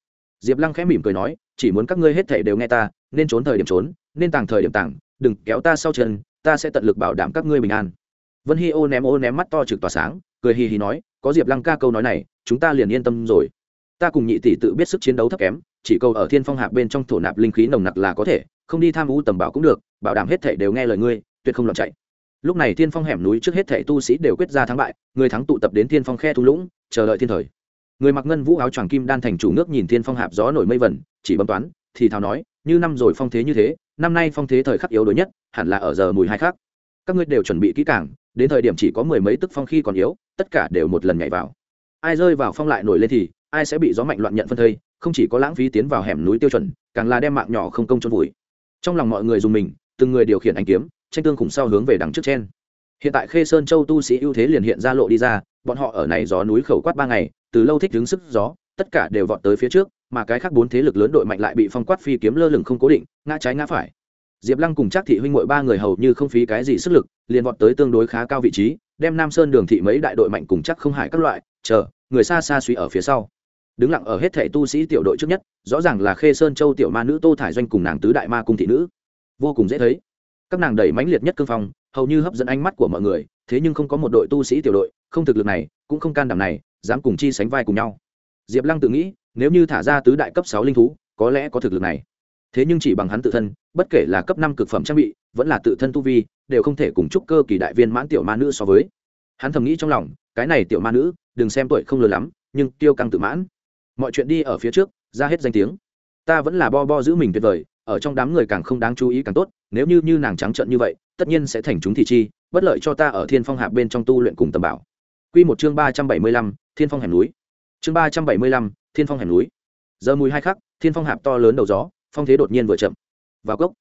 diệp lăng khẽ mỉm cười nói, chỉ muốn các ngươi hết thể đều nghe ta, nên trốn thời điểm trốn, nên tàng thời điểm tàng, đừng kéo ta sau chân, ta sẽ tận lực bảo đảm các ngươi bình an. Vân hi ô ném ô ném mắt to trực tỏa sáng, cười hì hì nói, có diệp lăng ca câu nói này, chúng ta liền yên tâm rồi. Ta cùng nhị tỷ tự biết sức chiến đấu thấp kém, chỉ câu ở thiên phong hạp bên trong thổ nạp linh khí nồng nặc là có thể, không đi tham u tầm bảo cũng được, bảo đảm hết thể đều nghe lời ngươi, tuyệt không loạn chạy. Lúc này thiên phong hẻm núi trước hết thể tu sĩ đều quyết ra thắng bại, người thắng tụ tập đến thiên phong khe thung lũng, chờ đợi thiên thời người mặc ngân vũ áo choàng kim đan thành chủ nước nhìn thiên phong hạp gió nổi mây vẩn chỉ bấm toán, thì thào nói, như năm rồi phong thế như thế, năm nay phong thế thời khắc yếu đuối nhất, hẳn là ở giờ mùi hai khác các ngươi đều chuẩn bị kỹ càng, đến thời điểm chỉ có mười mấy tức phong khi còn yếu, tất cả đều một lần nhảy vào. Ai rơi vào phong lại nổi lên thì, ai sẽ bị gió mạnh loạn nhận phân thây, không chỉ có lãng phí tiến vào hẻm núi tiêu chuẩn, càng là đem mạng nhỏ không công trôn vùi. Trong lòng mọi người dùng mình, từng người điều khiển anh kiếm, tranh tương khủng sau hướng về đằng trước trên hiện tại khê sơn châu tu sĩ ưu thế liền hiện ra lộ đi ra bọn họ ở này gió núi khẩu quát ba ngày, từ lâu thích đứng sức gió, tất cả đều vọt tới phía trước, mà cái khác bốn thế lực lớn đội mạnh lại bị phong quát phi kiếm lơ lửng không cố định, ngã trái ngã phải. Diệp lăng cùng chắc thị huynh m ba người hầu như không phí cái gì sức lực, liền vọt tới tương đối khá cao vị trí, đem nam sơn đường thị mấy đại đội mạnh cùng chắc không hại các loại, chờ, người xa xa suy ở phía sau. Đứng lặng ở hết thệ tu sĩ tiểu đội trước nhất, rõ ràng là khê sơn châu tiểu ma nữ tô thải doanh cùng nàng tứ đại ma cung thị nữ. Vô cùng dễ thấy các nàng đẩy mãnh liệt nhất cương phong, hầu như hấp dẫn ánh mắt của mọi người, thế nhưng không có một đội tu sĩ tiểu đội, không thực lực này, cũng không can đảm này, dám cùng chi sánh vai cùng nhau. Diệp lăng tự nghĩ, nếu như thả ra tứ đại cấp sáu linh thú, có lẽ có thực lực này. Thế nhưng chỉ bằng hắn tự thân, bất kể là cấp năm cực phẩm trang bị, vẫn là tự thân tu vi, đều không thể cùng chúc cơ kỳ đại viên mãn tiểu ma nữ so với. Hắn thầm nghĩ trong lòng, cái này tiểu ma nữ, đừng xem tuổi không lớn lắm, nhưng tiêu căng tự mãn. Mọi chuyện đi ở phía trước, ra hết danh tiếng. Ta vẫn là bo bo giữ mình tuyệt vời ở trong đám người càng không đáng chú ý càng tốt nếu như như nàng trắng trợn như vậy tất nhiên sẽ thành chúng thị chi bất lợi cho ta ở thiên phong hạp bên trong tu luyện cùng tầm bảo. Quy một chương ba trăm bảy mươi lăm thiên phong hẻm núi. Chương ba trăm bảy mươi lăm thiên phong hẻm núi. Giờ mùi hai khắc thiên phong hạp to lớn đầu gió phong thế đột nhiên vừa chậm. Vào cốc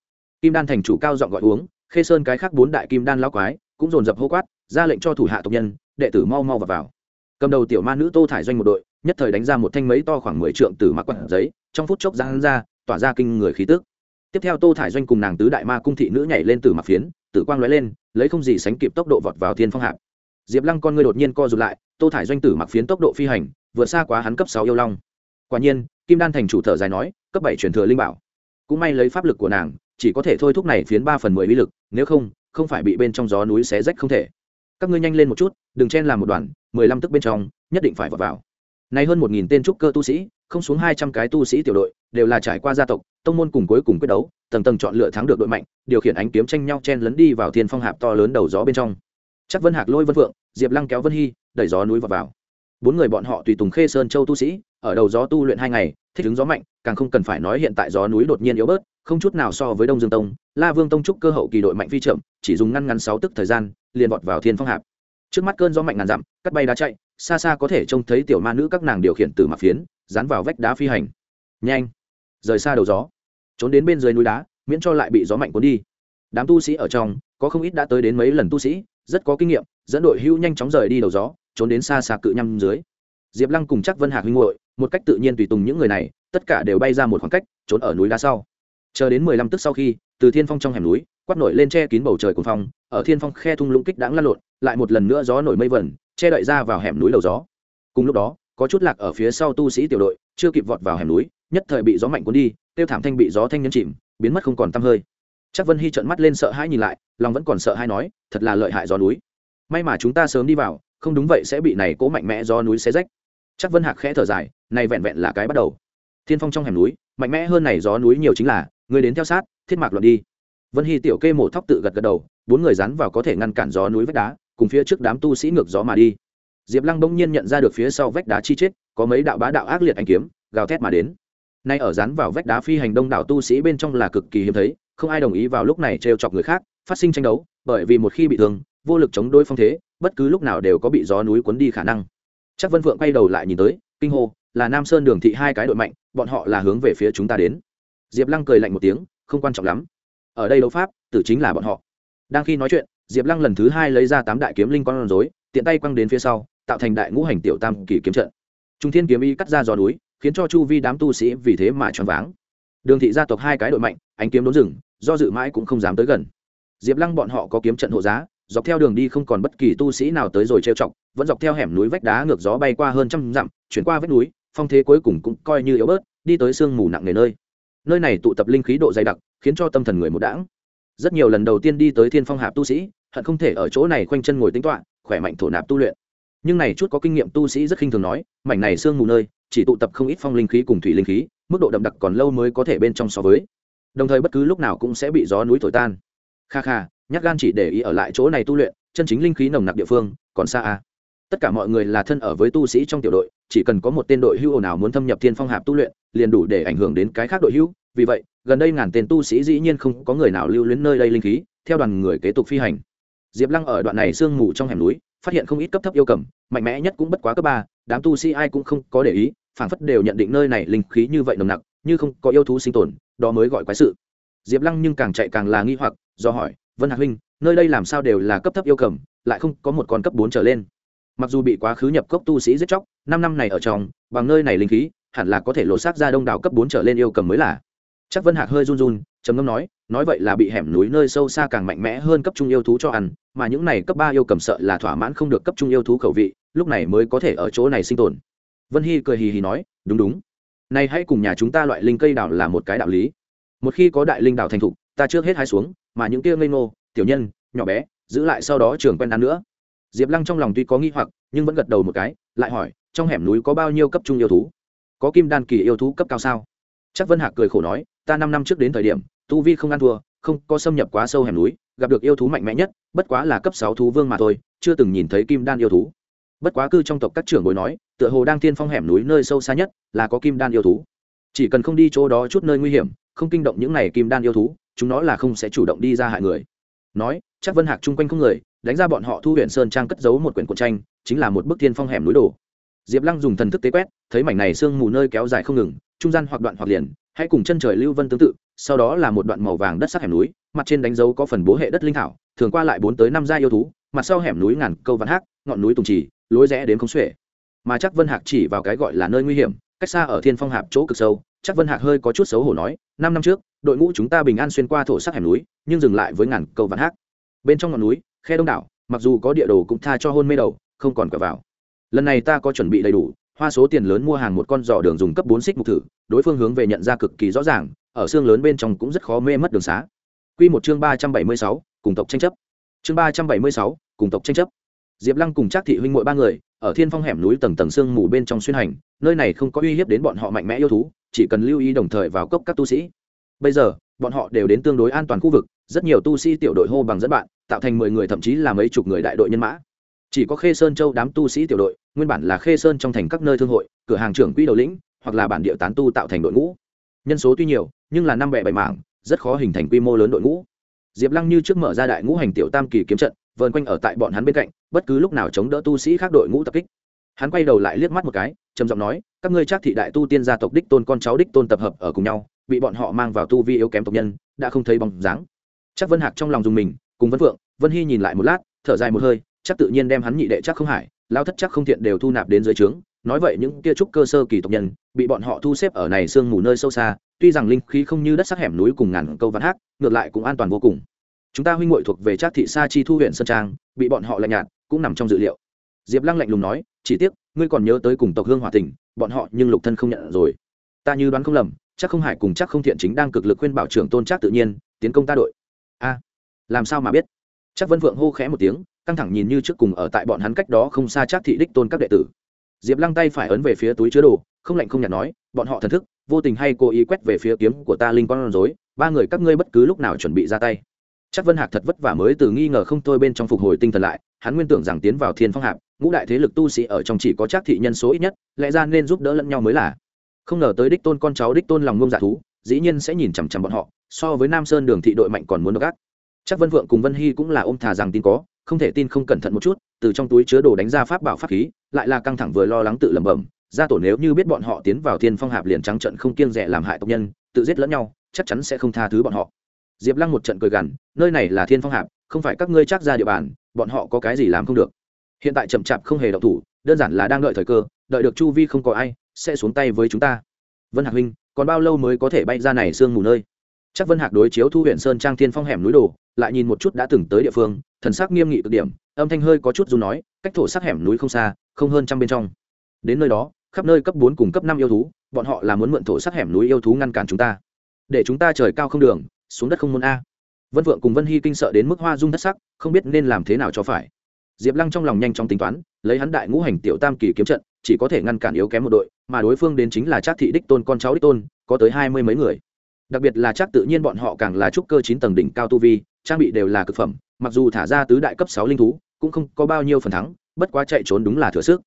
kim đan thành chủ cao giọng gọi uống khê sơn cái khác bốn đại kim đan lão quái cũng dồn dập hô quát ra lệnh cho thủ hạ tộc nhân đệ tử mau mau vào, vào. cầm đầu tiểu ma nữ tô thải doanh một đội nhất thời đánh ra một thanh mấy to khoảng mười trượng từ mặc quặng giấy trong phút chốc ra hắn ra tỏa ra kinh người khí tức tiếp theo tô thải doanh cùng nàng tứ đại ma cung thị nữ nhảy lên từ mặt phiến, tử quang lóe lên, lấy không gì sánh kịp tốc độ vọt vào thiên phong hạp. Diệp lăng con người đột nhiên co rụt lại, tô thải doanh tử mặc phiến tốc độ phi hành, vượt xa quá hắn cấp sáu yêu long. Quả nhiên, kim đan thành chủ thở dài nói, cấp bảy truyền thừa linh bảo. Cũng may lấy pháp lực của nàng, chỉ có thể thôi thúc này phiến ba phần mười uy lực, nếu không không phải bị bên trong gió núi xé rách không thể. Các ngươi nhanh lên một chút, đừng chen làm một đoàn mười lăm tức bên trong, nhất định phải vào vào nay hơn một nghìn tên trúc cơ tu sĩ không xuống hai trăm cái tu sĩ tiểu đội đều là trải qua gia tộc tông môn cùng cuối cùng quyết đấu tầng tầng chọn lựa thắng được đội mạnh điều khiển ánh kiếm tranh nhau chen lấn đi vào thiên phong hạp to lớn đầu gió bên trong. Chắc vân hạc lôi vân phượng diệp lăng kéo vân hy đẩy gió núi vào, vào. Bốn người bọn họ tùy tùng khê sơn châu tu sĩ ở đầu gió tu luyện hai ngày thích ứng gió mạnh càng không cần phải nói hiện tại gió núi đột nhiên yếu bớt không chút nào so với đông dương tông la vương tông trúc cơ hậu kỳ đội mạnh phi chậm chỉ dùng ngăn ngắn sáu tức thời gian liền vọt vào thiên phong hạp trước mắt cơn gió mạnh ngàn dặm, cắt bay đá chạy, xa xa có thể trông thấy tiểu ma nữ các nàng điều khiển từ mặt phiến, dán vào vách đá phi hành. Nhanh! Rời xa đầu gió. Trốn đến bên dưới núi đá, miễn cho lại bị gió mạnh cuốn đi. Đám tu sĩ ở trong, có không ít đã tới đến mấy lần tu sĩ, rất có kinh nghiệm, dẫn đội hưu nhanh chóng rời đi đầu gió, trốn đến xa xa cự nhăm dưới. Diệp lăng cùng chắc vân hạc huynh hội một cách tự nhiên tùy tùng những người này, tất cả đều bay ra một khoảng cách, trốn ở núi đá sau chờ đến mười lăm tức sau khi, từ thiên phong trong hẻm núi, quát nổi lên che kín bầu trời cùng phong, ở thiên phong khe thung lũng kích đáng lăn lộn, lại một lần nữa gió nổi mây vẩn, che đậy ra vào hẻm núi đầu gió. Cùng lúc đó, có chút lạc ở phía sau tu sĩ tiểu đội, chưa kịp vọt vào hẻm núi, nhất thời bị gió mạnh cuốn đi, tiêu thảm thanh bị gió thanh nhấn chìm, biến mất không còn tăm hơi. Chắc vân hy trợn mắt lên sợ hãi nhìn lại, lòng vẫn còn sợ hãi nói, thật là lợi hại gió núi. May mà chúng ta sớm đi vào, không đúng vậy sẽ bị này cố mạnh mẽ gió núi xé rách. Chắc vân hạc khẽ thở dài, này vẹn vẹn là cái bắt đầu. Thiên phong trong hẻm núi, mạnh mẽ hơn này gió núi nhiều chính là người đến theo sát, thiết mạc luận đi. Vân hy tiểu kê mổ thóc tự gật gật đầu, bốn người rắn vào có thể ngăn cản gió núi vách đá, cùng phía trước đám tu sĩ ngược gió mà đi. Diệp lăng bỗng nhiên nhận ra được phía sau vách đá chi chết, có mấy đạo bá đạo ác liệt anh kiếm, gào thét mà đến. Nay ở rắn vào vách đá phi hành đông đảo tu sĩ bên trong là cực kỳ hiếm thấy, không ai đồng ý vào lúc này trêu chọc người khác, phát sinh tranh đấu, bởi vì một khi bị thương, vô lực chống đối phong thế, bất cứ lúc nào đều có bị gió núi cuốn đi khả năng. Chắc vân phượng quay đầu lại nhìn tới, kinh hô, là nam sơn đường thị hai cái đội mạnh, bọn họ là hướng về phía chúng ta đến diệp lăng cười lạnh một tiếng, không quan trọng lắm. Ở đây đấu pháp, tử chính là bọn họ. Đang khi nói chuyện, diệp lăng lần thứ hai lấy ra tám đại kiếm linh con rối, tiện tay quăng đến phía sau, tạo thành đại ngũ hành tiểu tam kỳ kiếm trận. Trung thiên kiếm y cắt ra giò núi, khiến cho chu vi đám tu sĩ vì thế mà choáng váng. Đường thị gia tộc hai cái đội mạnh, ánh kiếm đốn rừng, do dự mãi cũng không dám tới gần. Diệp lăng bọn họ có kiếm trận hộ giá, dọc theo đường đi không còn bất kỳ tu sĩ nào tới rồi trêu chọc, vẫn dọc theo hẻm núi vách đá ngược gió bay qua hơn trăm dặm, chuyển qua vách núi, phong thế cuối cùng cũng coi như yếu bớt, đi tới sương mù nặng nề nơi nơi này tụ tập linh khí độ dày đặc, khiến cho tâm thần người một đãng. Rất nhiều lần đầu tiên đi tới thiên phong hạp tu sĩ, hận không thể ở chỗ này khoanh chân ngồi tính toạ khỏe mạnh thổ nạp tu luyện. Nhưng này chút có kinh nghiệm tu sĩ rất khinh thường nói, mảnh này sương mù nơi, chỉ tụ tập không ít phong linh khí cùng thủy linh khí, mức độ đậm đặc còn lâu mới có thể bên trong so với. Đồng thời bất cứ lúc nào cũng sẽ bị gió núi thổi tan. Kha kha nhắc gan chỉ để ý ở lại chỗ này tu luyện, chân chính linh khí nồng nặc địa phương, còn xa à tất cả mọi người là thân ở với tu sĩ trong tiểu đội, chỉ cần có một tên đội hưu nào muốn thâm nhập thiên phong hạp tu luyện, liền đủ để ảnh hưởng đến cái khác đội hưu. Vì vậy, gần đây ngàn tên tu sĩ dĩ nhiên không có người nào lưu luyến nơi đây linh khí, theo đoàn người kế tục phi hành. Diệp lăng ở đoạn này sương mù trong hẻm núi, phát hiện không ít cấp thấp yêu cầm, mạnh mẽ nhất cũng bất quá cấp ba, đám tu sĩ ai cũng không có để ý, phảng phất đều nhận định nơi này linh khí như vậy nồng nặc, như không có yêu thú sinh tồn, đó mới gọi quái sự. Diệp lăng nhưng càng chạy càng là nghi hoặc, do hỏi, vân hạc huynh, nơi đây làm sao đều là cấp thấp yêu cầm, lại không có một con cấp bốn trở lên? Mặc dù bị quá khứ nhập cốc tu sĩ giết chóc, năm năm này ở trong, bằng nơi này linh khí, hẳn là có thể lột xác ra đông đảo cấp bốn trở lên yêu cầm mới là. Chắc vân hạc hơi run run, trầm ngâm nói nói vậy là bị hẻm núi nơi sâu xa càng mạnh mẽ hơn cấp trung yêu thú cho ăn, mà những này cấp ba yêu cầm sợ là thỏa mãn không được cấp trung yêu thú khẩu vị, lúc này mới có thể ở chỗ này sinh tồn. Vân hy cười hì hì nói, đúng đúng. Này hãy cùng nhà chúng ta loại linh cây đảo là một cái đạo lý. Một khi có đại linh đảo thành thục, ta trước hết hai xuống, mà những kia ngây ngô, tiểu nhân, nhỏ bé, giữ lại sau đó trường quen ăn nữa diệp lăng trong lòng tuy có nghi hoặc, nhưng vẫn gật đầu một cái, lại hỏi, trong hẻm núi có bao nhiêu cấp trung yêu thú? Có kim đan kỳ yêu thú cấp cao sao? Chắc vân hạc cười khổ nói, ta năm năm trước đến thời điểm, tu vi không ăn thua, không có xâm nhập quá sâu hẻm núi, gặp được yêu thú mạnh mẽ nhất, bất quá là cấp sáu thú vương mà thôi, chưa từng nhìn thấy kim đan yêu thú. Bất quá cư trong tộc các trưởng bối nói, tựa hồ đang tiên phong hẻm núi nơi sâu xa nhất, là có kim đan yêu thú. Chỉ cần không đi chỗ đó chút nơi nguy hiểm, không kinh động những này kim đan yêu thú, chúng nó là không sẽ chủ động đi ra hại người. Nói, chắc vân hạc chung quanh không người đánh ra bọn họ thu huyện sơn trang cất giấu một quyển cuộn tranh, chính là một bức thiên phong hẻm núi đổ diệp lăng dùng thần thức tế quét, thấy mảnh này sương mù nơi kéo dài không ngừng, trung gian hoặc đoạn hoặc liền, hãy cùng chân trời lưu vân tương tự, sau đó là một đoạn màu vàng đất sắc hẻm núi, mặt trên đánh dấu có phần bố hệ đất linh thảo, thường qua lại bốn tới năm gia yêu thú, mặt sau hẻm núi ngàn câu văn hác ngọn núi tùng trì, lối rẽ đến không xuể. Mà chắc vân hạc chỉ vào cái gọi là nơi nguy hiểm, cách xa ở thiên phong hạp chỗ cực sâu, chắc vân hạc hơi có chút xấu hổ nói, năm năm trước, đội ngũ chúng ta bình an xuyên qua thổ sắc hẻm núi, nhưng dừng lại với ngàn câu văn hác bên trong ngọn núi khe đông đảo, mặc dù có địa đồ cũng tha cho hôn mê đầu, không còn cờ vào. Lần này ta có chuẩn bị đầy đủ, hoa số tiền lớn mua hàng một con giò đường dùng cấp bốn xích mục thử, đối phương hướng về nhận ra cực kỳ rõ ràng, ở xương lớn bên trong cũng rất khó mê mất đường xá. Quy một chương ba trăm bảy mươi sáu, cùng tộc tranh chấp. Chương ba trăm bảy mươi sáu, cùng tộc tranh chấp. Diệp lăng cùng trác thị huynh mỗi ba người, ở thiên phong hẻm núi tầng tầng sương mù bên trong xuyên hành, nơi này không có uy hiếp đến bọn họ mạnh mẽ yêu thú, chỉ cần lưu ý đồng thời vào cốc các tu sĩ. Bây giờ, bọn họ đều đến tương đối an toàn khu vực, rất nhiều tu sĩ tiểu đội hô bằng dẫn bạn tạo thành mười người thậm chí là mấy chục người đại đội nhân mã. Chỉ có khê sơn châu đám tu sĩ tiểu đội, nguyên bản là khê sơn trong thành các nơi thương hội, cửa hàng trưởng quỹ đầu lĩnh, hoặc là bản địa tán tu tạo thành đội ngũ. Nhân số tuy nhiều, nhưng là năm bẻ bảy mảng, rất khó hình thành quy mô lớn đội ngũ. Diệp lăng như trước mở ra đại ngũ hành tiểu tam kỳ kiếm trận, vờn quanh ở tại bọn hắn bên cạnh, bất cứ lúc nào chống đỡ tu sĩ khác đội ngũ tập kích. Hắn quay đầu lại liếc mắt một cái, trầm giọng nói, các ngươi chắc thị đại tu tiên gia tộc đích tôn con cháu đích tôn tập hợp ở cùng nhau, bị bọn họ mang vào tu vi yếu kém tộc nhân, đã không thấy bóng dáng. Chắc vân hạc trong lòng dùng mình cùng vân phượng, vân hy nhìn lại một lát, thở dài một hơi, chắc tự nhiên đem hắn nhị đệ chắc không hải, lao thất chắc không thiện đều thu nạp đến dưới trướng, nói vậy những kia trúc cơ sơ kỳ tộc nhân, bị bọn họ thu xếp ở này sương mù nơi sâu xa, tuy rằng linh khí không như đất sắc hẻm núi cùng ngàn câu văn hát ngược lại cũng an toàn vô cùng. Chúng ta huynh ngội thuộc về trác thị sa chi thu huyện sơn trang, bị bọn họ lạnh nhạt, cũng nằm trong dự liệu. Diệp lăng lạnh lùng nói, chỉ tiếc, ngươi còn nhớ tới cùng tộc hương hòa tình bọn họ nhưng lục thân không nhận rồi. Ta như đoán không lầm, chắc không hải cùng chắc không thiện chính đang cực lực khuyên bảo trưởng tôn trác tự nhiên, tiến công ta đội. A làm sao mà biết? Chắc vân Vượng hô khẽ một tiếng, căng thẳng nhìn như trước cùng ở tại bọn hắn cách đó không xa chắc thị đích tôn các đệ tử. Diệp lăng tay phải ấn về phía túi chứa đồ, không lạnh không nhạt nói, bọn họ thần thức, vô tình hay cố ý quét về phía kiếm của ta linh con rối, ba người các ngươi bất cứ lúc nào chuẩn bị ra tay. Chắc vân hạc thật vất vả mới từ nghi ngờ không thôi bên trong phục hồi tinh thần lại, hắn nguyên tưởng rằng tiến vào thiên phong hạp, ngũ đại thế lực tu sĩ ở trong chỉ có chắc thị nhân số ít nhất, lẽ ra nên giúp đỡ lẫn nhau mới là. Không ngờ tới đích tôn con cháu đích tôn lòng ngông dạ thú, dĩ nhiên sẽ nhìn chằm chằm bọn họ, so với nam sơn đường thị đội mạnh còn muốn gác chắc vân vượng cùng vân hy cũng là ôm thà rằng tin có, không thể tin không cẩn thận một chút, từ trong túi chứa đồ đánh ra pháp bảo pháp khí, lại là căng thẳng vừa lo lắng tự lẩm bẩm, gia tổ nếu như biết bọn họ tiến vào thiên phong hạp liền trắng trận không kiêng rẻ làm hại tộc nhân, tự giết lẫn nhau, chắc chắn sẽ không tha thứ bọn họ. Diệp lăng một trận cười gằn, nơi này là thiên phong hạp, không phải các ngươi chắc ra địa bàn, bọn họ có cái gì làm không được. Hiện tại chậm chạp không hề động thủ, đơn giản là đang đợi thời cơ, đợi được chu vi không có ai, sẽ xuống tay với chúng ta. Vân hạc huynh, còn bao lâu mới có thể bay ra này sương mù nơi? Chắc vân hạc đối chiếu thu huyện sơn trang thiên phong hẻm núi đồ, lại nhìn một chút đã từng tới địa phương, thần sắc nghiêm nghị cực điểm, âm thanh hơi có chút dù nói, cách thổ sắc hẻm núi không xa, không hơn trăm bên trong. Đến nơi đó, khắp nơi cấp bốn cùng cấp năm yêu thú, bọn họ là muốn mượn thổ sắc hẻm núi yêu thú ngăn cản chúng ta. Để chúng ta trời cao không đường, xuống đất không muốn a. Vân vượng cùng vân hy kinh sợ đến mức hoa dung thất sắc, không biết nên làm thế nào cho phải. Diệp lăng trong lòng nhanh chóng tính toán, lấy hắn đại ngũ hành tiểu tam kỳ kiếm trận, chỉ có thể ngăn cản yếu kém một đội, mà đối phương đến chính là trác thị đích tôn con cháu đích tôn, có tới hai mươi mấy người đặc biệt là chắc tự nhiên bọn họ càng là trúc cơ chín tầng đỉnh cao tu vi, trang bị đều là cực phẩm, mặc dù thả ra tứ đại cấp sáu linh thú, cũng không có bao nhiêu phần thắng, bất quá chạy trốn đúng là thừa sức.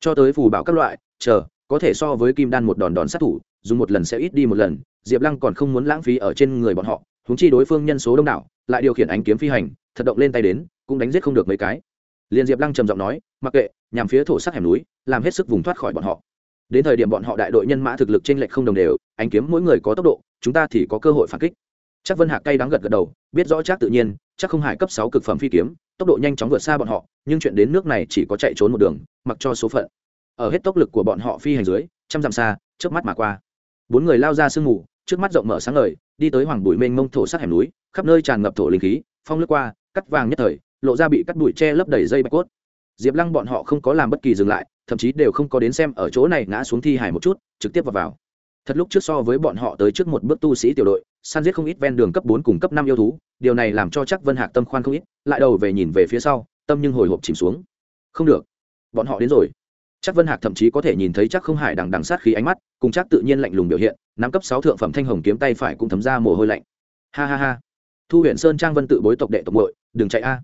Cho tới phù bảo các loại, chờ, có thể so với kim đan một đòn đòn sát thủ, dùng một lần sẽ ít đi một lần, diệp lăng còn không muốn lãng phí ở trên người bọn họ húng chi đối phương nhân số đông đảo, lại điều khiển ánh kiếm phi hành, thật động lên tay đến, cũng đánh giết không được mấy cái. Liền diệp lăng trầm giọng nói, mặc kệ, nhằm phía thổ sắc hẻm núi, làm hết sức vùng thoát khỏi bọn họ. Đến thời điểm bọn họ đại đội nhân mã thực lực t r ê n lệch không đồng đều, ánh kiếm mỗi người có tốc độ chúng ta thì có cơ hội phản kích. Chắc vân hạc cay đắng gật gật đầu, biết rõ chắc tự nhiên, chắc không hải cấp sáu cực phẩm phi kiếm, tốc độ nhanh chóng vượt xa bọn họ, nhưng chuyện đến nước này chỉ có chạy trốn một đường, mặc cho số phận. Ở hết tốc lực của bọn họ phi hành dưới, trăm dặm xa trước mắt mà qua. Bốn người lao ra sương mù, trước mắt rộng mở sáng ngời, đi tới hoàng bụi mênh mông thổ sát hẻm núi, khắp nơi tràn ngập thổ linh khí, phong lướt qua, cắt vàng nhất thời, lộ ra bị cắt bụi che lấp đầy dây bạch cốt. Diệp lăng bọn họ không có làm bất kỳ dừng lại, thậm chí đều không có đến xem ở chỗ này ngã xuống thi hải một chút, trực tiếp vào vào thật lúc trước so với bọn họ tới trước một bước tu sĩ tiểu đội, săn giết không ít ven đường cấp bốn cùng cấp năm yêu thú, điều này làm cho chắc vân hạc tâm khoan không ít, lại đầu về nhìn về phía sau, tâm nhưng hồi hộp chìm xuống. Không được, bọn họ đến rồi. Chắc vân hạc thậm chí có thể nhìn thấy chắc không hải đằng đằng sát khí ánh mắt, cùng chắc tự nhiên lạnh lùng biểu hiện, nắm cấp sáu thượng phẩm thanh hồng kiếm tay phải cũng thấm ra mồ hôi lạnh. Ha ha ha. Thu huyện sơn trang vân tự bối tộc đệ tộc bội đừng chạy a.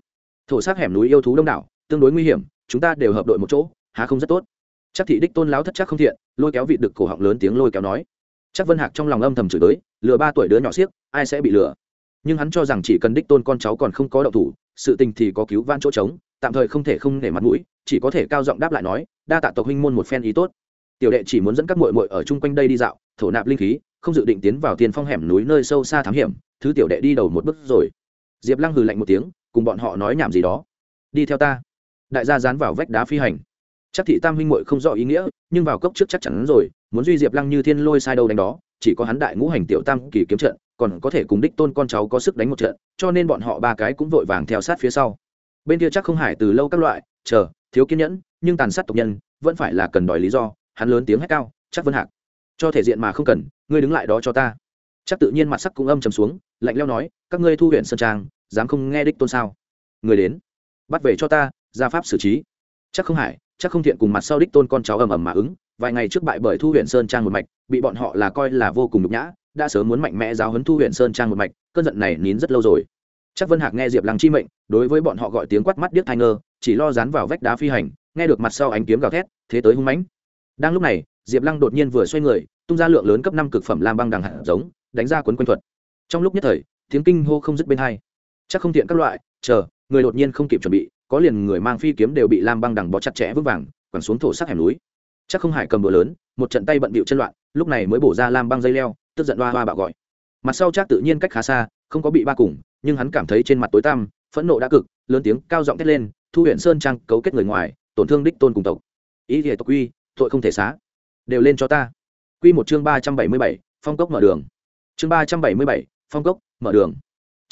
Thổ sát hẻm núi yêu thú đông đảo, tương đối nguy hiểm, chúng ta đều hợp đội một chỗ, há không rất tốt. Chắc thị đích tôn láo thất chắc không thiện, lôi kéo vị đực cổ họng lớn tiếng lôi kéo nói chắc vân hạc trong lòng âm thầm chửi tới lừa ba tuổi đứa nhỏ xiếc ai sẽ bị lừa? Nhưng hắn cho rằng chỉ cần đích tôn con cháu còn không có đậu thủ, sự tình thì có cứu van chỗ trống, tạm thời không thể không để mặt mũi, chỉ có thể cao giọng đáp lại nói, đa tạ tộc huynh môn một phen ý tốt. Tiểu đệ chỉ muốn dẫn các muội muội ở chung quanh đây đi dạo, thổ nạp linh khí, không dự định tiến vào tiền phong hẻm núi nơi sâu xa thám hiểm, thứ tiểu đệ đi đầu một bước rồi. Diệp lăng hừ lạnh một tiếng, cùng bọn họ nói nhảm gì đó. Đi theo ta. Đại gia dán vào vách đá phi hành chắc thị tam huynh muội không rõ ý nghĩa, nhưng vào cốc trước chắc chắn rồi, muốn duy diệp lăng như thiên lôi sai đâu đánh đó, chỉ có hắn đại ngũ hành tiểu tam kỳ kiếm trận, còn có thể cùng đích tôn con cháu có sức đánh một trận, cho nên bọn họ ba cái cũng vội vàng theo sát phía sau. Bên kia chắc không hải từ lâu các loại, chờ, thiếu kiên nhẫn, nhưng tàn sát tộc nhân, vẫn phải là cần đòi lý do, hắn lớn tiếng hét cao, chắc vân hạc, cho thể diện mà không cần, ngươi đứng lại đó cho ta. Chắc tự nhiên mặt sắc cũng âm trầm xuống, lạnh leo nói, các ngươi thu huyện sơn trang, dám không nghe đích tôn sao? Người đến, bắt về cho ta, ra pháp xử trí. Chắc không hải chắc không thiện cùng mặt sau đích tôn con cháu ầm ầm mà ứng, vài ngày trước bại bởi thu huyện sơn trang một mạch, bị bọn họ là coi là vô cùng nhục nhã, đã sớm muốn mạnh mẽ giáo huấn thu huyện sơn trang một mạch, cơn giận này nín rất lâu rồi. Chắc vân hạc nghe diệp lăng chi mệnh, đối với bọn họ gọi tiếng quát mắt điếc thai ngơ, chỉ lo dán vào vách đá phi hành, nghe được mặt sau ánh kiếm gào thét, thế tới hung mãnh. Đang lúc này, diệp lăng đột nhiên vừa xoay người, tung ra lượng lớn cấp năm cực phẩm lam băng đằng hạt giống, đánh ra quấn quanh thuật. Trong lúc nhất thời, tiếng kinh hô không dứt bên hai. Chắc không tiện các loại, chờ, người đột nhiên không kịp chuẩn bị có liền người mang phi kiếm đều bị lam băng đằng bó chặt chẽ vững vàng, quẳng xuống thổ sắc hẻm núi. Chắc không hải cầm bữa lớn, một trận tay bận bịu chân loạn, lúc này mới bổ ra lam băng dây leo, tức giận hoa hoa bạo gọi. Mặt sau chắc tự nhiên cách khá xa, không có bị ba cùng, nhưng hắn cảm thấy trên mặt tối tăm, phẫn nộ đã cực, lớn tiếng cao giọng thét lên, thu huyện sơn trang cấu kết người ngoài, tổn thương đích tôn cùng tộc. Ý thì tộc quy, tội không thể xá. Đều lên cho ta. Quy một chương ba trăm bảy mươi bảy, phong cốc mở đường. Chương ba trăm bảy mươi bảy, phong cốc mở đường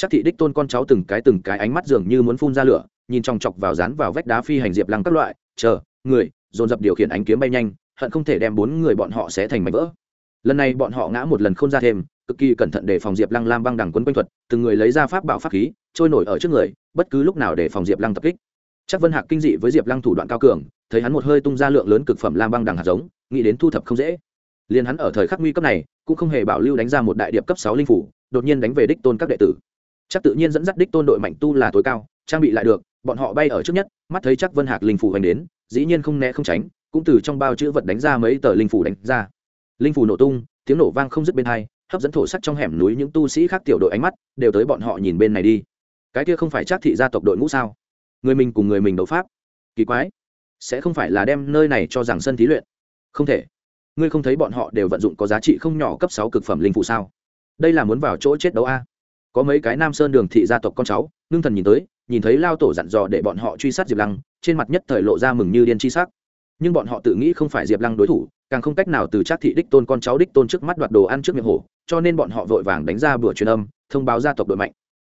chắc thị đích tôn con cháu từng cái từng cái ánh mắt dường như muốn phun ra lửa, nhìn chòng chọc vào dán vào vách đá phi hành diệp lăng các loại, chờ, người, dồn dập điều khiển ánh kiếm bay nhanh, hận không thể đem bốn người bọn họ sẽ thành mảnh vỡ. Lần này bọn họ ngã một lần không ra thêm, cực kỳ cẩn thận để phòng diệp lăng lam băng đằng quấn quanh thuật, từng người lấy ra pháp bảo pháp khí, trôi nổi ở trước người, bất cứ lúc nào để phòng diệp lăng tập kích. Chắc vân hạc kinh dị với diệp lăng thủ đoạn cao cường, thấy hắn một hơi tung ra lượng lớn cực phẩm lam băng đằng hạt giống, nghĩ đến thu thập không dễ. Liền hắn ở thời khắc nguy cấp này, cũng không hề bảo lưu đánh ra một đại điệp cấp sáu linh phủ, đột nhiên đánh về đích tôn các đệ tử chắc tự nhiên dẫn dắt đích tôn đội mạnh tu là tối cao, trang bị lại được, bọn họ bay ở trước nhất, mắt thấy chắc vân hạc linh phủ hành đến, dĩ nhiên không né không tránh, cũng từ trong bao chữ vật đánh ra mấy tờ linh phủ đánh ra. Linh phủ nổ tung, tiếng nổ vang không dứt bên hai, hấp dẫn thổ sắc trong hẻm núi những tu sĩ khác tiểu đội ánh mắt, đều tới bọn họ nhìn bên này đi. Cái kia không phải chắc thị gia tộc đội ngũ sao? Người mình cùng người mình đấu pháp. Kỳ quái. Sẽ không phải là đem nơi này cho rằng sân thí luyện. Không thể. Ngươi không thấy bọn họ đều vận dụng có giá trị không nhỏ cấp sáu cực phẩm linh phủ sao? Đây là muốn vào chỗ chết đấu a có mấy cái nam sơn đường thị gia tộc con cháu, ngưng thần nhìn tới, nhìn thấy lao tổ dặn dò để bọn họ truy sát diệp lăng, trên mặt nhất thời lộ ra mừng như điên chi sắc. Nhưng bọn họ tự nghĩ không phải diệp lăng đối thủ, càng không cách nào từ trác thị đích tôn con cháu đích tôn trước mắt đoạt đồ ăn trước miệng hổ, cho nên bọn họ vội vàng đánh ra bữa truyền âm, thông báo gia tộc đội mạnh.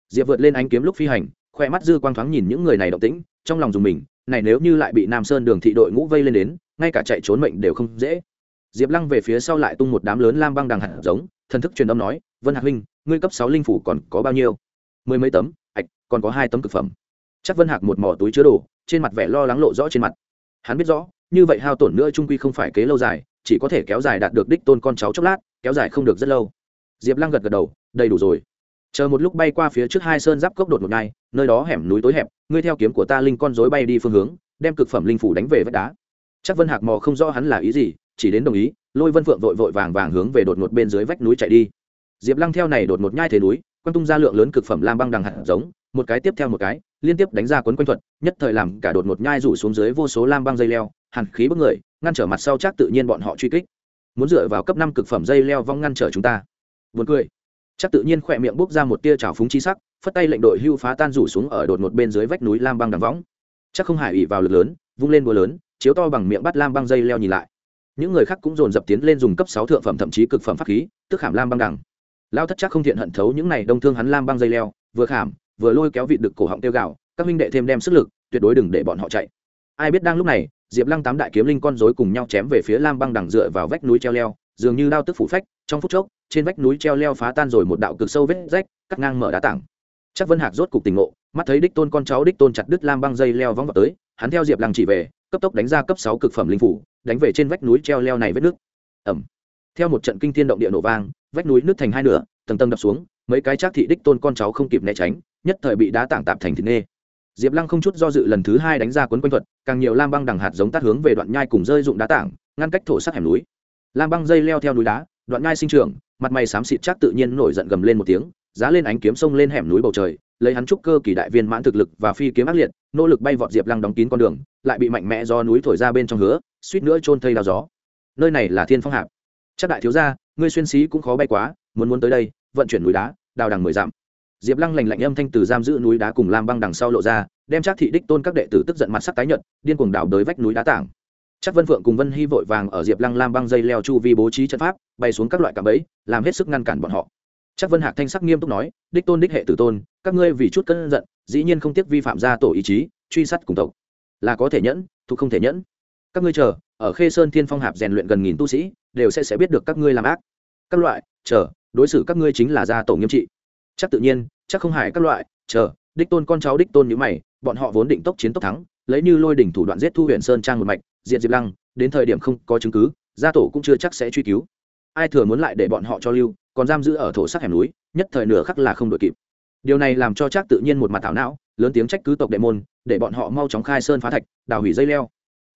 Diệp vượt lên ánh kiếm lúc phi hành, khoe mắt dư quang thoáng nhìn những người này động tĩnh, trong lòng dùng mình, này nếu như lại bị nam sơn đường thị đội ngũ vây lên đến, ngay cả chạy trốn mệnh đều không dễ. Diệp lăng về phía sau lại tung một đám lớn lam băng đằng hạt giống, thần thức truyền âm nói vân hạc huynh, ngươi cấp sáu linh phủ còn có bao nhiêu? Mười mấy tấm, ạch, còn có hai tấm cực phẩm. Chắc vân hạc một mỏ túi chứa đồ, trên mặt vẻ lo lắng lộ rõ trên mặt. Hắn biết rõ, như vậy hao tổn nữa trung quy không phải kế lâu dài, chỉ có thể kéo dài đạt được đích tôn con cháu chốc lát, kéo dài không được rất lâu. Diệp lăng gật gật đầu, đầy đủ rồi. Chờ một lúc bay qua phía trước hai sơn giáp cốc đột một ngày nơi đó hẻm núi tối hẹp, ngươi theo kiếm của ta linh con dối bay đi phương hướng, đem cực phẩm linh phủ đánh về vách đá. Chắc vân hạc mò không rõ hắn là ý gì, chỉ đến đồng ý, lôi vân phượng vội vội vàng vàng hướng về đột ngột bên dưới vách núi chạy đi diệp lăng theo này đột ngột nhai thế núi, quăng tung ra lượng lớn cực phẩm lam băng đằng hạt giống, một cái tiếp theo một cái, liên tiếp đánh ra quấn quanh thuật, nhất thời làm cả đột ngột nhai rủ xuống dưới vô số lam băng dây leo, hàn khí bức người, ngăn trở mặt sau chắc tự nhiên bọn họ truy kích. Muốn dựa vào cấp năm cực phẩm dây leo vong ngăn trở chúng ta. Buồn cười. Chắc tự nhiên khỏe miệng bốc ra một tia trào phúng chi sắc, phất tay lệnh đội hưu phá tan rủ xuống ở đột một bên dưới vách núi lam băng đằng võng. Chắc không hải ỉ vào lực lớn, vung lên búa lớn, chiếu to bằng miệng bắt lam băng dây leo nhìn lại. Những người khác cũng dồn dập tiến lên dùng cấp sáu thượng phẩm thậm chí cực phẩm pháp khí, tức khảm lam băng đằng lao thất chắc không thiện hận thấu những này đông thương hắn lam băng dây leo, vừa khảm, vừa lôi kéo vịt đực cổ họng tiêu gạo, các minh đệ thêm đem sức lực, tuyệt đối đừng để bọn họ chạy. Ai biết đang lúc này, diệp lăng tám đại kiếm linh con dối cùng nhau chém về phía lam băng đằng dựa vào vách núi treo leo, dường như đao tức phủ phách, trong phút chốc, trên vách núi treo leo phá tan rồi một đạo cực sâu vết rách, cắt ngang mở đá tảng. Chắc vân hạc rốt cục tỉnh ngộ, mắt thấy đích tôn con cháu đích tôn chặt đứt lam băng dây leo vóng vào tới, hắn theo diệp lăng chỉ về, cấp tốc đánh ra cấp sáu cực phẩm linh phủ, đánh về trên vách núi treo leo này vết nước ẩm theo một trận kinh thiên động địa nổ vang vách núi nước thành hai nửa, tầng tầng đập xuống, mấy cái trác thị đích tôn con cháu không kịp né tránh, nhất thời bị đá tảng tạp thành thịt nê. Diệp lăng không chút do dự lần thứ hai đánh ra quấn quanh thuật, càng nhiều lam băng đằng hạt giống tát hướng về đoạn nhai cùng rơi dụng đá tảng, ngăn cách thổ sắc hẻm núi. Lam băng dây leo theo núi đá, đoạn nhai sinh trưởng, mặt mày xám xịt chắc tự nhiên nổi giận gầm lên một tiếng, giá lên ánh kiếm sông lên hẻm núi bầu trời, lấy hắn trúc cơ kỳ đại viên mãn thực lực và phi kiếm ác liệt, nỗ lực bay vọt diệp lăng đóng kín con đường, lại bị mạnh mẽ do núi thổi ra bên trong hứa, suýt nữa trôn thây đào gió. Nơi này là thiên phong hạp. Chắc đại thiếu gia ngươi xuyên xí cũng khó bay quá, muốn muốn tới đây, vận chuyển núi đá, đào đằng mười dặm. Diệp lăng lành lạnh âm thanh từ giam giữ núi đá cùng lam băng đằng sau lộ ra, đem chắc thị đích tôn các đệ tử tức giận mặt sắc tái nhợt, điên cuồng đào đới vách núi đá tảng. Chắc vân phượng cùng vân hy vội vàng ở diệp lăng lam băng dây leo chu vi bố trí trận pháp, bay xuống các loại cạm bẫy, làm hết sức ngăn cản bọn họ. Chắc vân hạc thanh sắc nghiêm túc nói, đích tôn, đích hệ tử tôn, các ngươi vì chút cân giận, dĩ nhiên không tiếc vi phạm gia tổ ý chí, truy sát cùng tộc. Là có thể nhẫn thuộc không thể nhẫn. Các ngươi chờ, ở khê sơn thiên phong hạp rèn luyện gần nghìn tu sĩ, đều sẽ sẽ biết được các ngươi làm ác các loại, chờ, đối xử các ngươi chính là gia tổ nghiêm trị. Chắc tự nhiên, chắc không hại các loại, chờ, đích tôn con cháu đích tôn như mày, bọn họ vốn định tốc chiến tốc thắng, lấy như lôi đỉnh thủ đoạn giết thu huyện sơn trang một mạch, diệt diệp lăng, đến thời điểm không có chứng cứ, gia tổ cũng chưa chắc sẽ truy cứu. Ai thừa muốn lại để bọn họ cho lưu, còn giam giữ ở thổ sắc hẻm núi, nhất thời nửa khắc là không đội kịp. Điều này làm cho chắc tự nhiên một mặt thảo não, lớn tiếng trách cứ tộc đệ môn, để bọn họ mau chóng khai sơn phá thạch, đào hủy dây leo.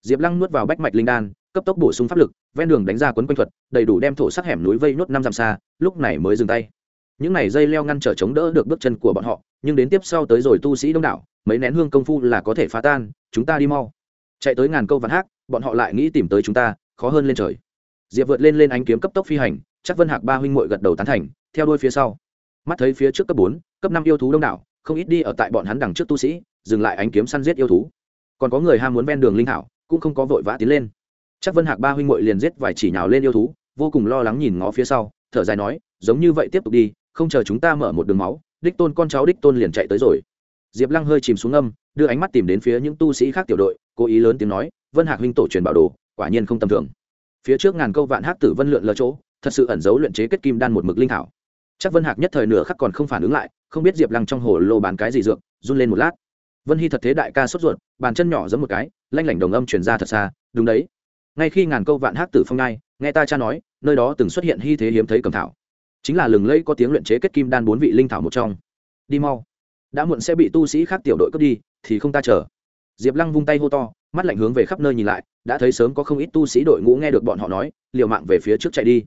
Diệp lăng nuốt vào bách mạch linh đan cấp tốc bổ sung pháp lực, ven đường đánh ra quấn quanh thuật, đầy đủ đem thổ sắc hẻm núi vây nốt năm dặm xa, lúc này mới dừng tay. Những này dây leo ngăn trở chống đỡ được bước chân của bọn họ, nhưng đến tiếp sau tới rồi tu sĩ đông đảo, mấy nén hương công phu là có thể phá tan, chúng ta đi mau. Chạy tới ngàn câu vạn hát bọn họ lại nghĩ tìm tới chúng ta, khó hơn lên trời. Diệp vượt lên lên ánh kiếm cấp tốc phi hành, chắc vân hạc ba huynh muội gật đầu tán thành, theo đuôi phía sau. Mắt thấy phía trước cấp bốn, cấp năm yêu thú đông đảo, không ít đi ở tại bọn hắn đằng trước tu sĩ, dừng lại ánh kiếm săn giết yêu thú. Còn có người ham muốn ven đường linh hảo cũng không có vội vã tiến lên chắc vân hạc ba huynh muội liền giết vài chỉ nhào lên yêu thú, vô cùng lo lắng nhìn ngó phía sau, thở dài nói, giống như vậy tiếp tục đi, không chờ chúng ta mở một đường máu, đích tôn con cháu đích tôn liền chạy tới rồi. Diệp lăng hơi chìm xuống âm, đưa ánh mắt tìm đến phía những tu sĩ khác tiểu đội, cố ý lớn tiếng nói, vân hạc huynh tổ truyền bảo đồ, quả nhiên không tầm thường. Phía trước ngàn câu vạn hát tử vân lượn lờ chỗ, thật sự ẩn giấu luyện chế kết kim đan một mực linh thảo. Chắc vân hạc nhất thời nửa khắc còn không phản ứng lại, không biết diệp lăng trong hồ lô bán cái gì dược, run lên một lát. Vân hy thật thế đại ca sốt ruột, bàn chân nhỏ giấm một cái, lanh lảnh đồng âm chuyển ra thật xa, đúng đấy ngay khi ngàn câu vạn hát tử phong ngai, nghe ta cha nói, nơi đó từng xuất hiện hy thế hiếm thấy cầm thảo. Chính là lừng lẫy có tiếng luyện chế kết kim đan bốn vị linh thảo một trong. Đi mau. Đã muộn sẽ bị tu sĩ khác tiểu đội cướp đi, thì không ta chờ. Diệp lăng vung tay hô to, mắt lạnh hướng về khắp nơi nhìn lại, đã thấy sớm có không ít tu sĩ đội ngũ nghe được bọn họ nói, liều mạng về phía trước chạy đi.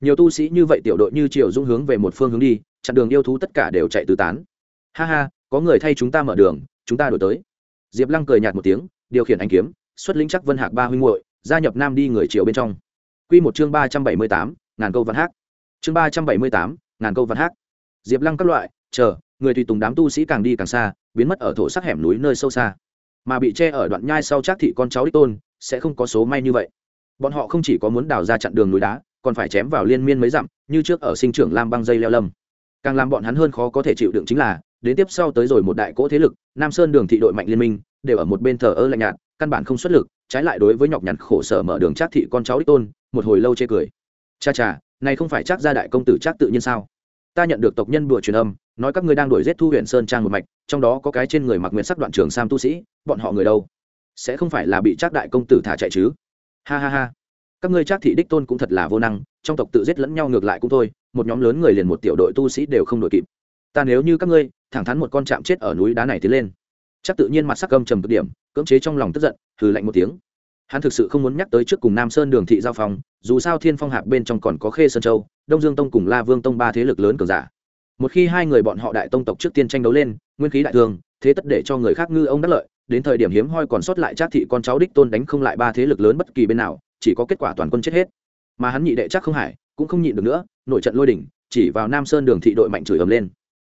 Nhiều tu sĩ như vậy tiểu đội như triều dung hướng về một phương hướng đi, chặn đường yêu thú tất cả đều chạy tứ tán. Ha ha, có người thay chúng ta mở đường, chúng ta đổi tới. Diệp lăng cười nhạt một tiếng, điều khiển anh kiếm, xuất lĩnh chắc vân hạc ba huynh muội gia nhập nam đi người triều bên trong. Q một chương ba trăm bảy mươi tám, ngàn câu văn hát chương ba trăm bảy mươi tám, ngàn câu văn hát diệp lăng các loại, chờ, người tùy tùng đám tu sĩ càng đi càng xa, biến mất ở thổ sắc hẻm núi nơi sâu xa. Mà bị che ở đoạn nhai sau trác thị con cháu đích tôn, sẽ không có số may như vậy. Bọn họ không chỉ có muốn đào ra chặn đường núi đá, còn phải chém vào liên miên mấy dặm, như trước ở sinh trưởng lam băng dây leo lâm. Càng làm bọn hắn hơn khó có thể chịu đựng chính là, đến tiếp sau tới rồi một đại cỗ thế lực, nam sơn đường thị đội mạnh liên minh, đều ở một bên thờ ơ lạnh nhạt, căn bản không xuất lực trái lại đối với nhọc nhằn khổ sở mở đường trác thị con cháu đích tôn, một hồi lâu chê cười. Cha cha, này không phải trác gia đại công tử trác tự nhiên sao? Ta nhận được tộc nhân bùa truyền âm, nói các ngươi đang đuổi giết thu huyện sơn trang một mạch, trong đó có cái trên người mặc nguyện sắc đoạn trường sam tu sĩ, bọn họ người đâu? Sẽ không phải là bị trác đại công tử thả chạy chứ? Ha ha ha. Các ngươi trác thị đích tôn cũng thật là vô năng, trong tộc tự giết lẫn nhau ngược lại cũng thôi, một nhóm lớn người liền một tiểu đội tu sĩ đều không đội kịp. Ta nếu như các ngươi, thẳng thắn một con chạm chết ở núi đá này tiến lên. Chắc tự nhiên mặt sắc gâm trầm cực điểm cưỡng chế trong lòng tức giận, hừ lạnh một tiếng. Hắn thực sự không muốn nhắc tới trước cùng nam sơn đường thị giao phòng. dù sao thiên phong hạp bên trong còn có khê sơn châu, đông dương tông cùng la vương tông ba thế lực lớn cường giả. Một khi hai người bọn họ đại tông tộc trước tiên tranh đấu lên, nguyên khí đại thương thế tất để cho người khác ngư ông đắc lợi, đến thời điểm hiếm hoi còn sót lại trác thị con cháu đích tôn đánh không lại ba thế lực lớn bất kỳ bên nào, chỉ có kết quả toàn quân chết hết. Mà hắn nhị đệ chắc không hải cũng không nhịn được nữa nổi trận lôi đỉnh, chỉ vào nam sơn đường thị đội mạnh chửi ầm lên.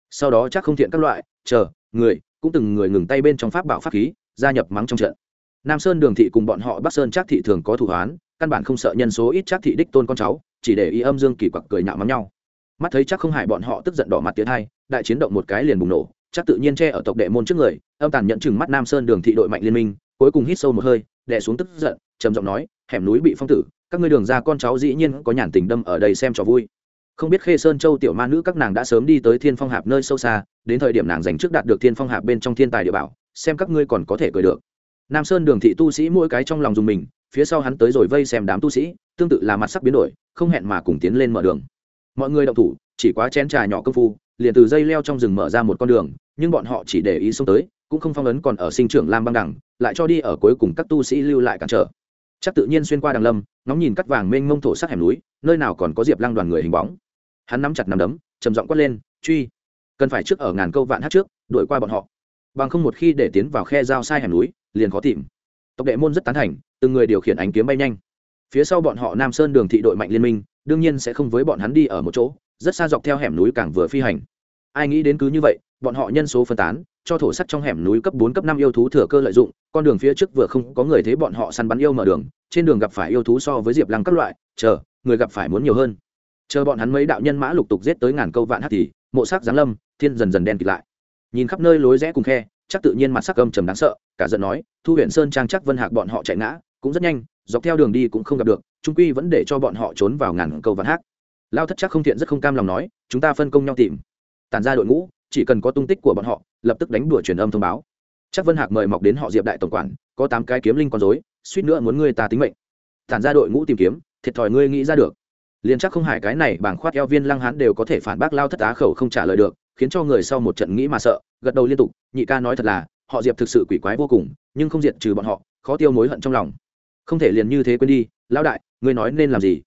Sau đó chắc không thiện các loại, chờ, người, cũng từng người ngừng tay bên trong pháp bảo pháp khí gia nhập mắng trong trận. Nam sơn đường thị cùng bọn họ bắc sơn trác thị thường có thủ hoán, căn bản không sợ nhân số ít trác thị đích tôn con cháu, chỉ để ý âm dương kỳ quặc cười nhạo mắm nhau. Mắt thấy chắc không hại bọn họ tức giận đỏ mặt tiến hai, đại chiến động một cái liền bùng nổ, chắc tự nhiên che ở tộc đệ môn trước người, âm tàn nhận chừng mắt nam sơn đường thị đội mạnh liên minh, cuối cùng hít sâu một hơi, đè xuống tức giận, trầm giọng nói, hẻm núi bị phong tử, các ngươi đường ra con cháu dĩ nhiên có nhàn tình đâm ở đây xem trò vui. Không biết khê sơn châu tiểu ma nữ các nàng đã sớm đi tới thiên phong hạp nơi sâu xa, đến thời điểm nàng giành trước đạt được thiên phong hạp bên trong thiên tài địa bảo xem các ngươi còn có thể cười được. Nam sơn đường thị tu sĩ mỗi cái trong lòng dùng mình, phía sau hắn tới rồi vây xem đám tu sĩ, tương tự là mặt sắc biến đổi, không hẹn mà cùng tiến lên mở đường. Mọi người động thủ, chỉ quá chén trà nhỏ công phu, liền từ dây leo trong rừng mở ra một con đường, nhưng bọn họ chỉ để ý xông tới, cũng không phong ấn còn ở sinh trưởng lam băng đẳng lại cho đi ở cuối cùng các tu sĩ lưu lại cản trở. Chắc tự nhiên xuyên qua đằng lâm, ngóng nhìn cắt vàng mênh mông thổ sắc hẻm núi, nơi nào còn có diệp lăng đoàn người hình bóng. Hắn nắm chặt nắm đấm, trầm giọng quát lên, truy, cần phải trước ở ngàn câu vạn hát trước, đuổi qua bọn họ bằng không một khi để tiến vào khe giao sai hẻm núi, liền khó tìm. Tộc đệ môn rất tán thành, từng người điều khiển ánh kiếm bay nhanh. Phía sau bọn họ nam sơn đường thị đội mạnh liên minh, đương nhiên sẽ không với bọn hắn đi ở một chỗ, rất xa dọc theo hẻm núi càng vừa phi hành. Ai nghĩ đến cứ như vậy, bọn họ nhân số phân tán, cho thổ sắt trong hẻm núi cấp bốn, cấp năm yêu thú thừa cơ lợi dụng, con đường phía trước vừa không có người thấy bọn họ săn bắn yêu mở đường, trên đường gặp phải yêu thú so với diệp lăng các loại, chờ, người gặp phải muốn nhiều hơn. Chờ bọn hắn mấy đạo nhân mã lục tục giết tới ngàn câu vạn hát thì, mộ sắc giáng lâm, thiên dần dần đen kịt lại nhìn khắp nơi lối rẽ cùng khe, chắc tự nhiên mặt sắc âm trầm đáng sợ, cả giận nói, thu huyện sơn trang chắc vân hạc bọn họ chạy ngã, cũng rất nhanh, dọc theo đường đi cũng không gặp được, trung quy vẫn để cho bọn họ trốn vào ngàn câu vạn hát lao thất chắc không thiện, rất không cam lòng nói, chúng ta phân công nhau tìm. Tàn ra đội ngũ, chỉ cần có tung tích của bọn họ, lập tức đánh đuổi truyền âm thông báo. Chắc vân hạc mời mọc đến họ diệp đại tổng quản, có tám cái kiếm linh con dối suýt nữa muốn ngươi ta tính mệnh. Tàn ra đội ngũ tìm kiếm, thiệt thòi ngươi nghĩ ra được. Liền chắc không hải cái này bảng khoát eo viên lăng hán đều có thể phản bác lao thất á khẩu không trả lời được khiến cho người sau một trận nghĩ mà sợ, gật đầu liên tục, nhị ca nói thật là, họ diệp thực sự quỷ quái vô cùng, nhưng không diệt trừ bọn họ, khó tiêu mối hận trong lòng. Không thể liền như thế quên đi, lão đại, ngươi nói nên làm gì?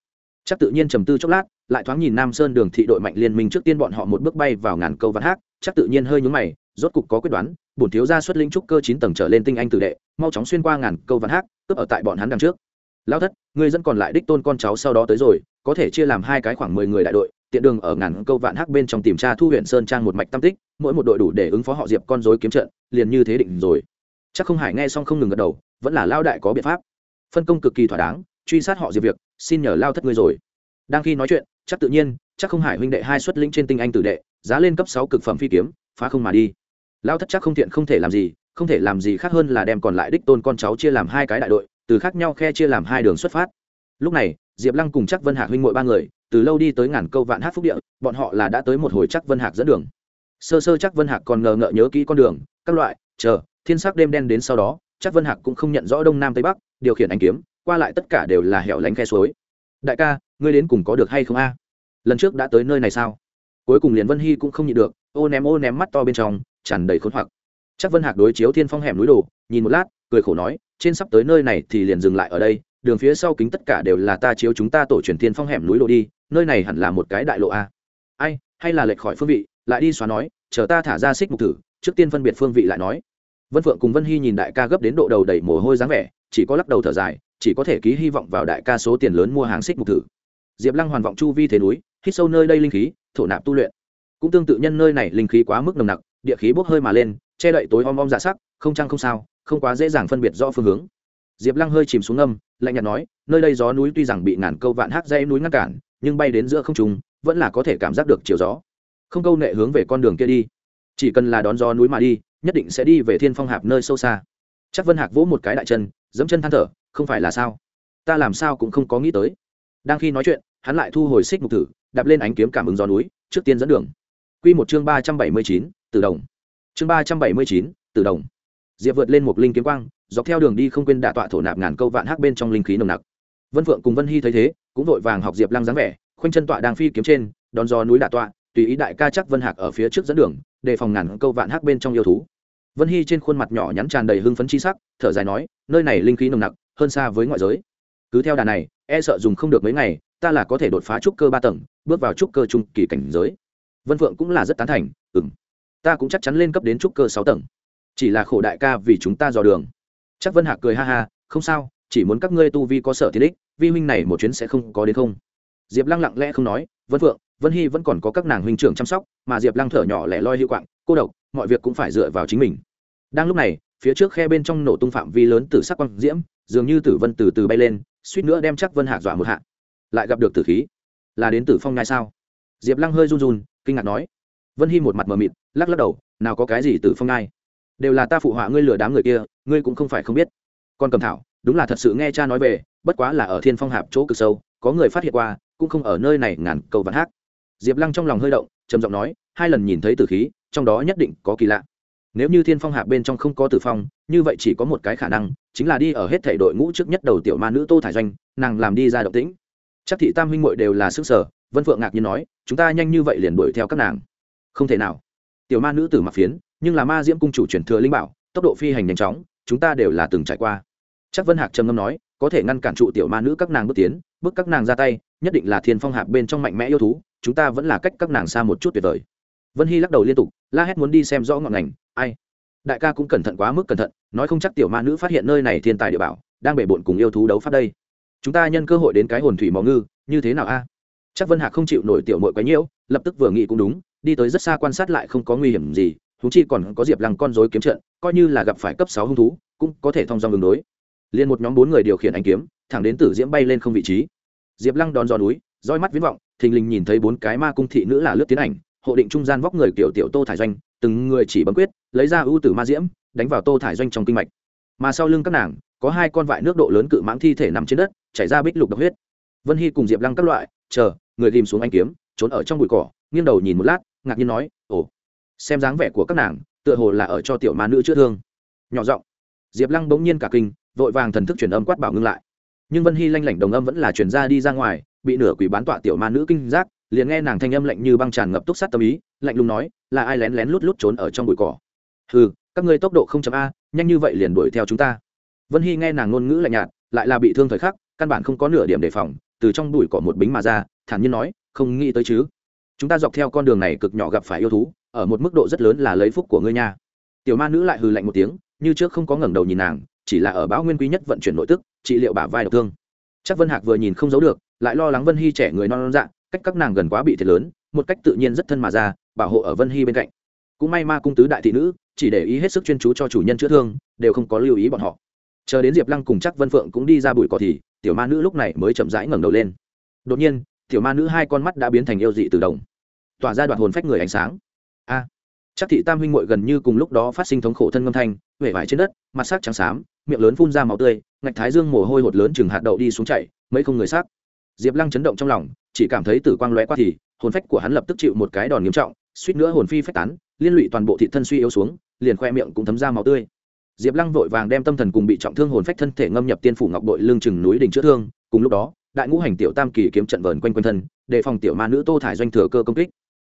Chắc tự nhiên trầm tư chốc lát, lại thoáng nhìn nam sơn đường thị đội mạnh liên minh trước tiên bọn họ một bước bay vào ngàn câu văn hát, chắc tự nhiên hơi nhúng mày, rốt cục có quyết đoán, bổn thiếu gia xuất linh trúc cơ chín tầng trở lên tinh anh tử đệ, mau chóng xuyên qua ngàn câu văn hát, cướp ở tại bọn hắn đằng trước. Lao thất, ngươi dẫn còn lại đích tôn con cháu sau đó tới rồi, có thể chia làm hai cái khoảng mười người đại đội tiện đường ở ngàn câu vạn hắc bên trong tìm tra thu huyện sơn trang một mạch tam tích, mỗi một đội đủ để ứng phó họ diệp con dối kiếm trận, liền như thế định rồi. Chắc không hải nghe xong không ngừng gật đầu, vẫn là lao đại có biện pháp. Phân công cực kỳ thỏa đáng, truy sát họ diệp việc, xin nhờ lao thất ngươi rồi. Đang khi nói chuyện, chắc tự nhiên, chắc không hải huynh đệ hai xuất lĩnh trên tinh anh tử đệ, giá lên cấp sáu cực phẩm phi kiếm, phá không mà đi. Lao thất chắc không thiện không thể làm gì, không thể làm gì khác hơn là đem còn lại đích tôn con cháu chia làm hai cái đại đội, từ khác nhau khe chia làm hai đường xuất phát. Lúc này, diệp lăng cùng chắc vân hạc huynh mội ba người từ lâu đi tới ngàn câu vạn hát phúc địa, bọn họ là đã tới một hồi chắc vân hạc dẫn đường. Sơ sơ chắc vân hạc còn ngờ ngợ nhớ kỹ con đường, các loại, chờ, thiên sắc đêm đen đến sau đó, chắc vân hạc cũng không nhận rõ đông nam tây bắc, điều khiển anh kiếm, qua lại tất cả đều là hẻo lánh khe suối. Đại ca, ngươi đến cùng có được hay không a? Lần trước đã tới nơi này sao? Cuối cùng liền vân hy cũng không nhịn được, ô ném ô ném mắt to bên trong, tràn đầy khốn hoặc. Chắc vân hạc đối chiếu thiên phong hẻm núi đồ, nhìn một lát, cười khổ nói, trên sắp tới nơi này thì liền dừng lại ở đây, đường phía sau kính tất cả đều là ta chiếu chúng ta tổ truyền thiên phong hẻm núi đồ đi nơi này hẳn là một cái đại lộ a. Ai, hay là lệch khỏi phương vị, lại đi xóa nói, chờ ta thả ra xích mục thử, trước tiên phân biệt phương vị lại nói. Vân phượng cùng vân hy nhìn đại ca gấp đến độ đầu đầy mồ hôi dáng vẻ, chỉ có lắc đầu thở dài, chỉ có thể ký hy vọng vào đại ca số tiền lớn mua hàng xích mục thử. Diệp lăng hoàn vọng chu vi thế núi, hít sâu nơi đây linh khí, thổ nạp tu luyện. Cũng tương tự nhân nơi này linh khí quá mức nồng nặc, địa khí bốc hơi mà lên, che đậy tối om om dạ sắc, không trăng không sao, không quá dễ dàng phân biệt rõ phương hướng. Diệp lăng hơi chìm xuống âm, lạnh nhạt nói, nơi đây gió núi tuy rằng bị ngàn câu vạn hát dây núi ngăn cản nhưng bay đến giữa không trung, vẫn là có thể cảm giác được chiều gió. Không câu nệ hướng về con đường kia đi. Chỉ cần là đón gió núi mà đi, nhất định sẽ đi về thiên phong hạp nơi sâu xa. Chắc vân hạc vỗ một cái đại chân dẫm chân than thở, không phải là sao? Ta làm sao cũng không có nghĩ tới. Đang khi nói chuyện, hắn lại thu hồi xích mục tử đạp lên ánh kiếm cảm ứng gió núi, trước tiên dẫn đường. Q một chương ba trăm bảy mươi chín từ đồng. Chương ba trăm bảy mươi chín từ đồng. Diệp vượt lên một linh kiếm quang, dọc theo đường đi không quên đả tọa thổ nạp ngàn câu vạn hắc bên trong linh khí nồng nặc. Vân phượng cùng vân hy thấy thế cũng vội vàng học diệp lăng dáng vẻ, khoanh chân tọa đang phi kiếm trên, đón gió núi đả tọa, tùy ý đại ca chắc vân hạc ở phía trước dẫn đường, đề phòng ngàn câu vạn hắc bên trong yêu thú. Vân hy trên khuôn mặt nhỏ nhắn tràn đầy hưng phấn chi sắc, thở dài nói, nơi này linh khí nồng nặc, hơn xa với ngoại giới. Cứ theo đà này e sợ dùng không được mấy ngày, ta là có thể đột phá trúc cơ ba tầng, bước vào trúc cơ trung kỳ cảnh giới. Vân phượng cũng là rất tán thành ừ m ta cũng chắc chắn lên cấp đến trúc cơ sáu tầng. Chỉ là khổ đại ca vì chúng ta dò đường. Chắc vân hạc cười ha ha, không sao, chỉ muốn các ngươi tu vi có sở thiên ích vi huynh này một chuyến sẽ không có đến không? Diệp lăng lặng lẽ không nói, vân phượng, vân hy vẫn còn có các nàng huynh trưởng chăm sóc, mà diệp lăng thở nhỏ lẻ loi hữu quạng, cô độc, mọi việc cũng phải dựa vào chính mình. Đang lúc này, phía trước khe bên trong nổ tung phạm vi lớn từ sắc quang diễm, dường như tử vân từ từ bay lên, suýt nữa đem chắc vân hạc dọa một hạ. Lại gặp được tử khí. Là đến tử phong ngai sao? Diệp lăng hơi run run, kinh ngạc nói. Vân hy một mặt mờ mịt, lắc lắc đầu, nào có cái gì tử phong ngai? Đều là ta phụ họa ngươi lừa đám người kia, ngươi cũng không phải không biết. Con cầm thảo, đúng là thật sự nghe cha nói về bất quá là ở thiên phong hạp chỗ cực sâu, có người phát hiện qua, cũng không ở nơi này ngàn cầu vạn hát diệp lăng trong lòng hơi động, trầm giọng nói, hai lần nhìn thấy tử khí, trong đó nhất định có kỳ lạ. Nếu như thiên phong Hạp bên trong không có tử phong, như vậy chỉ có một cái khả năng, chính là đi ở hết thể đội ngũ trước nhất đầu tiểu ma nữ tô thải doanh, nàng làm đi ra động tĩnh. Chắc thị tam huynh muội đều là sức sở, vân phượng ngạc nhiên nói, chúng ta nhanh như vậy liền đuổi theo các nàng. Không thể nào. Tiểu ma nữ tử mặc phiến, nhưng là ma diễm cung chủ truyền thừa linh bảo, tốc độ phi hành nhanh chóng, chúng ta đều là từng trải qua chắc vân hạc trầm ngâm nói, có thể ngăn cản trụ tiểu ma nữ các nàng bước tiến, bước các nàng ra tay, nhất định là thiên phong hạc bên trong mạnh mẽ yêu thú, chúng ta vẫn là cách các nàng xa một chút tuyệt vời. Vân hy lắc đầu liên tục, la hét muốn đi xem rõ ngọn ngành, ai? Đại ca cũng cẩn thận quá mức cẩn thận, nói không chắc tiểu ma nữ phát hiện nơi này thiên tài địa bảo, đang bể bộn cùng yêu thú đấu pháp đây. Chúng ta nhân cơ hội đến cái hồn thủy mò ngư, như thế nào a? Chắc vân hạc không chịu nổi tiểu mội quấy nhiễu, lập tức vừa nghĩ cũng đúng, đi tới rất xa quan sát lại không có nguy hiểm gì thú chi còn có diệp lăng con dối kiếm trận, coi như là gặp phải cấp sáu hung thú, cũng có thể thông dong đường đối liền một nhóm bốn người điều khiển anh kiếm, thẳng đến tử diễm bay lên không vị trí. Diệp lăng đón gió núi, roi mắt viễn vọng, thình lình nhìn thấy bốn cái ma cung thị nữ là lướt tiến ảnh, hộ định trung gian vóc người kiểu tiểu tô thải doanh, từng người chỉ bấm quyết, lấy ra ưu tử ma diễm, đánh vào tô thải doanh trong kinh mạch. Mà sau lưng các nàng, có hai con vại nước độ lớn cự mãng thi thể nằm trên đất, chảy ra bích lục độc huyết. Vân hy cùng diệp lăng các loại, chờ, người ghìm xuống anh kiếm, trốn ở trong bụi cỏ, nghiêng đầu nhìn một lát, ngạc nhiên nói, ồ, xem dáng vẻ của các nàng, tựa hồ là ở cho tiểu ma nữ chữa thương. Nhỏ giọng, diệp lăng bỗng nhiên cả kinh vội vàng thần thức truyền âm quát bảo ngưng lại. Nhưng vân hy lanh lảnh đồng âm vẫn là truyền ra đi ra ngoài, bị nửa quỷ bán tọa tiểu ma nữ kinh giác, liền nghe nàng thanh âm lạnh như băng tràn ngập túc sát tâm ý, lạnh lùng nói, là ai lén lén lút lút trốn ở trong bụi cỏ? Ừ các ngươi tốc độ không chậm a, nhanh như vậy liền đuổi theo chúng ta. Vân hy nghe nàng ngôn ngữ lạnh nhạt, lại là bị thương thời khắc, căn bản không có nửa điểm đề phòng, từ trong bụi cỏ một bính mà ra, thản nhiên nói, không nghĩ tới chứ. Chúng ta dọc theo con đường này cực nhỏ gặp phải yêu thú, ở một mức độ rất lớn là lấy phúc của ngươi nha. Tiểu ma nữ lại hừ lạnh một tiếng, như trước không có ngẩng đầu nhìn nàng chỉ là ở bão nguyên quý nhất vận chuyển nội tức, trị liệu bả vai độc thương. Chắc vân hạc vừa nhìn không giấu được, lại lo lắng vân hy trẻ người non non dạ cách các nàng gần quá bị thiệt lớn, một cách tự nhiên rất thân mà ra, bảo hộ ở vân hy bên cạnh. Cũng may ma cung tứ đại thị nữ, chỉ để ý hết sức chuyên chú cho chủ nhân chữa thương, đều không có lưu ý bọn họ. Chờ đến diệp lăng cùng chắc vân phượng cũng đi ra bụi cỏ thì, tiểu ma nữ lúc này mới chậm rãi ngẩng đầu lên. Đột nhiên, tiểu ma nữ hai con mắt đã biến thành yêu dị từ đồng tỏa ra đoạn hồn phách người ánh sáng chắc thị tam huynh muội gần như cùng lúc đó phát sinh thống khổ thân ngâm thanh huệ vải trên đất, mặt sắc trắng xám, miệng lớn phun ra máu tươi, ngạch thái dương mồ hôi hột lớn chừng hạt đậu đi xuống chảy, mấy không người xác diệp lăng chấn động trong lòng, chỉ cảm thấy tử quang lóe qua thì, hồn phách của hắn lập tức chịu một cái đòn nghiêm trọng, suýt nữa hồn phi phách tán, liên lụy toàn bộ thị thân suy yếu xuống, liền khoe miệng cũng thấm ra máu tươi. Diệp lăng vội vàng đem tâm thần cùng bị trọng thương hồn phách thân thể ngâm nhập tiên phủ ngọc đội lương chừng núi đình chữa thương, cùng lúc đó, đại ngũ hành tiểu tam kỳ kiếm trận vờn quanh quanh thân, đề phòng tiểu ma nữ tô thải doanh thừa cơ công kích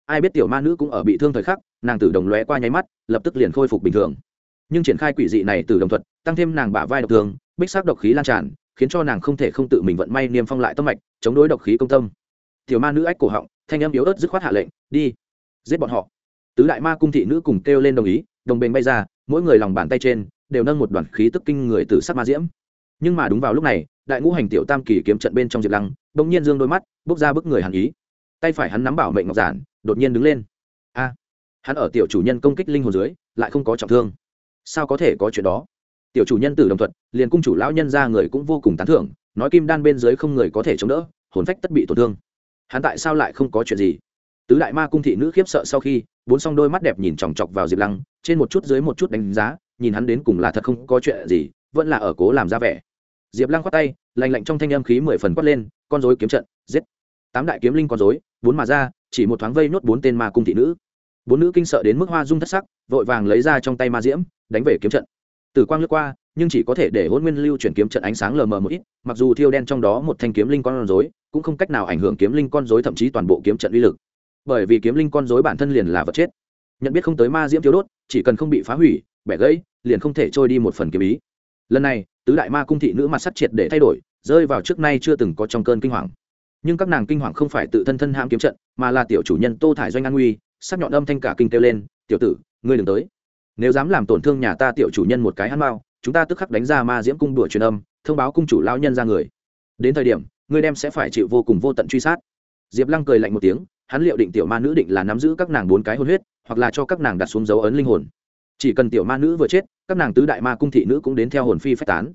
ai biết tiểu ma nữ cũng ở bị thương thời khắc, nàng tử đồng lóe qua nháy mắt, lập tức liền khôi phục bình thường. Nhưng triển khai quỷ dị này từ đồng thuật, tăng thêm nàng bả vai độc thường bích sắc độc khí lan tràn, khiến cho nàng không thể không tự mình vận may niêm phong lại tâm mạch, chống đối độc khí công tâm. Tiểu ma nữ ách cổ họng, thanh âm yếu ớt dứt khoát hạ lệnh, đi, giết bọn họ. Tứ đại ma cung thị nữ cùng kêu lên đồng ý, đồng bền bay ra, mỗi người lòng bàn tay trên, đều nâng một đoàn khí tức kinh người từ sắc ma diễm. Nhưng mà đúng vào lúc này, đại ngũ hành tiểu tam kỳ kiếm trận bên trong diệp lăng, bỗng nhiên dương đôi mắt bốc ra bức người hàn ý. Tay phải hắn nắm bảo mệnh ngọc giản đột nhiên đứng lên. A, hắn ở tiểu chủ nhân công kích linh hồn dưới, lại không có trọng thương. Sao có thể có chuyện đó? Tiểu chủ nhân tử đồng thuận, liền cung chủ lão nhân ra người cũng vô cùng tán thưởng, nói kim đan bên dưới không người có thể chống đỡ, hồn phách tất bị tổn thương. Hắn tại sao lại không có chuyện gì? Tứ đại ma cung thị nữ khiếp sợ sau khi, bốn song đôi mắt đẹp nhìn chòng chọc vào diệp lăng, trên một chút dưới một chút đánh giá, nhìn hắn đến cùng là thật không có chuyện gì, vẫn là ở cố làm ra vẻ. Diệp lăng khoát tay lành lạnh trong thanh âm khí mười phần quát lên, con dối kiếm trận, giết tám đại kiếm linh con dối bốn mà ra, chỉ một thoáng vây nốt bốn tên ma cung thị nữ. Bốn nữ kinh sợ đến mức hoa dung thất sắc, vội vàng lấy ra trong tay ma diễm, đánh về kiếm trận. Tử quang lướt qua, nhưng chỉ có thể để hôn nguyên lưu chuyển kiếm trận ánh sáng lờ mờ một ít, mặc dù thiêu đen trong đó một thanh kiếm linh con rối, cũng không cách nào ảnh hưởng kiếm linh con rối thậm chí toàn bộ kiếm trận uy lực. Bởi vì kiếm linh con rối bản thân liền là vật chết. Nhận biết không tới ma diễm thiếu đốt, chỉ cần không bị phá hủy, bẻ gãy, liền không thể trôi đi một phần kiếm ý. Lần này, tứ đại ma cung thị nữ mặt sắt triệt để thay đổi, rơi vào trước nay chưa từng có trong cơn kinh hoàng nhưng các nàng kinh hoàng không phải tự thân thân ham kiếm trận, mà là tiểu chủ nhân tô thải doanh an nguy, sắc nhọn âm thanh cả kinh kêu lên, tiểu tử, ngươi đừng tới. Nếu dám làm tổn thương nhà ta tiểu chủ nhân một cái hắn mau, chúng ta tức khắc đánh ra ma diễm cung đùa truyền âm, thông báo cung chủ lão nhân ra người. Đến thời điểm, ngươi đem sẽ phải chịu vô cùng vô tận truy sát. Diệp lăng cười lạnh một tiếng, hắn liệu định tiểu ma nữ định là nắm giữ các nàng bốn cái hôn huyết, hoặc là cho các nàng đặt xuống dấu ấn linh hồn. Chỉ cần tiểu ma nữ vừa chết, các nàng tứ đại ma cung thị nữ cũng đến theo hồn phi phách tán.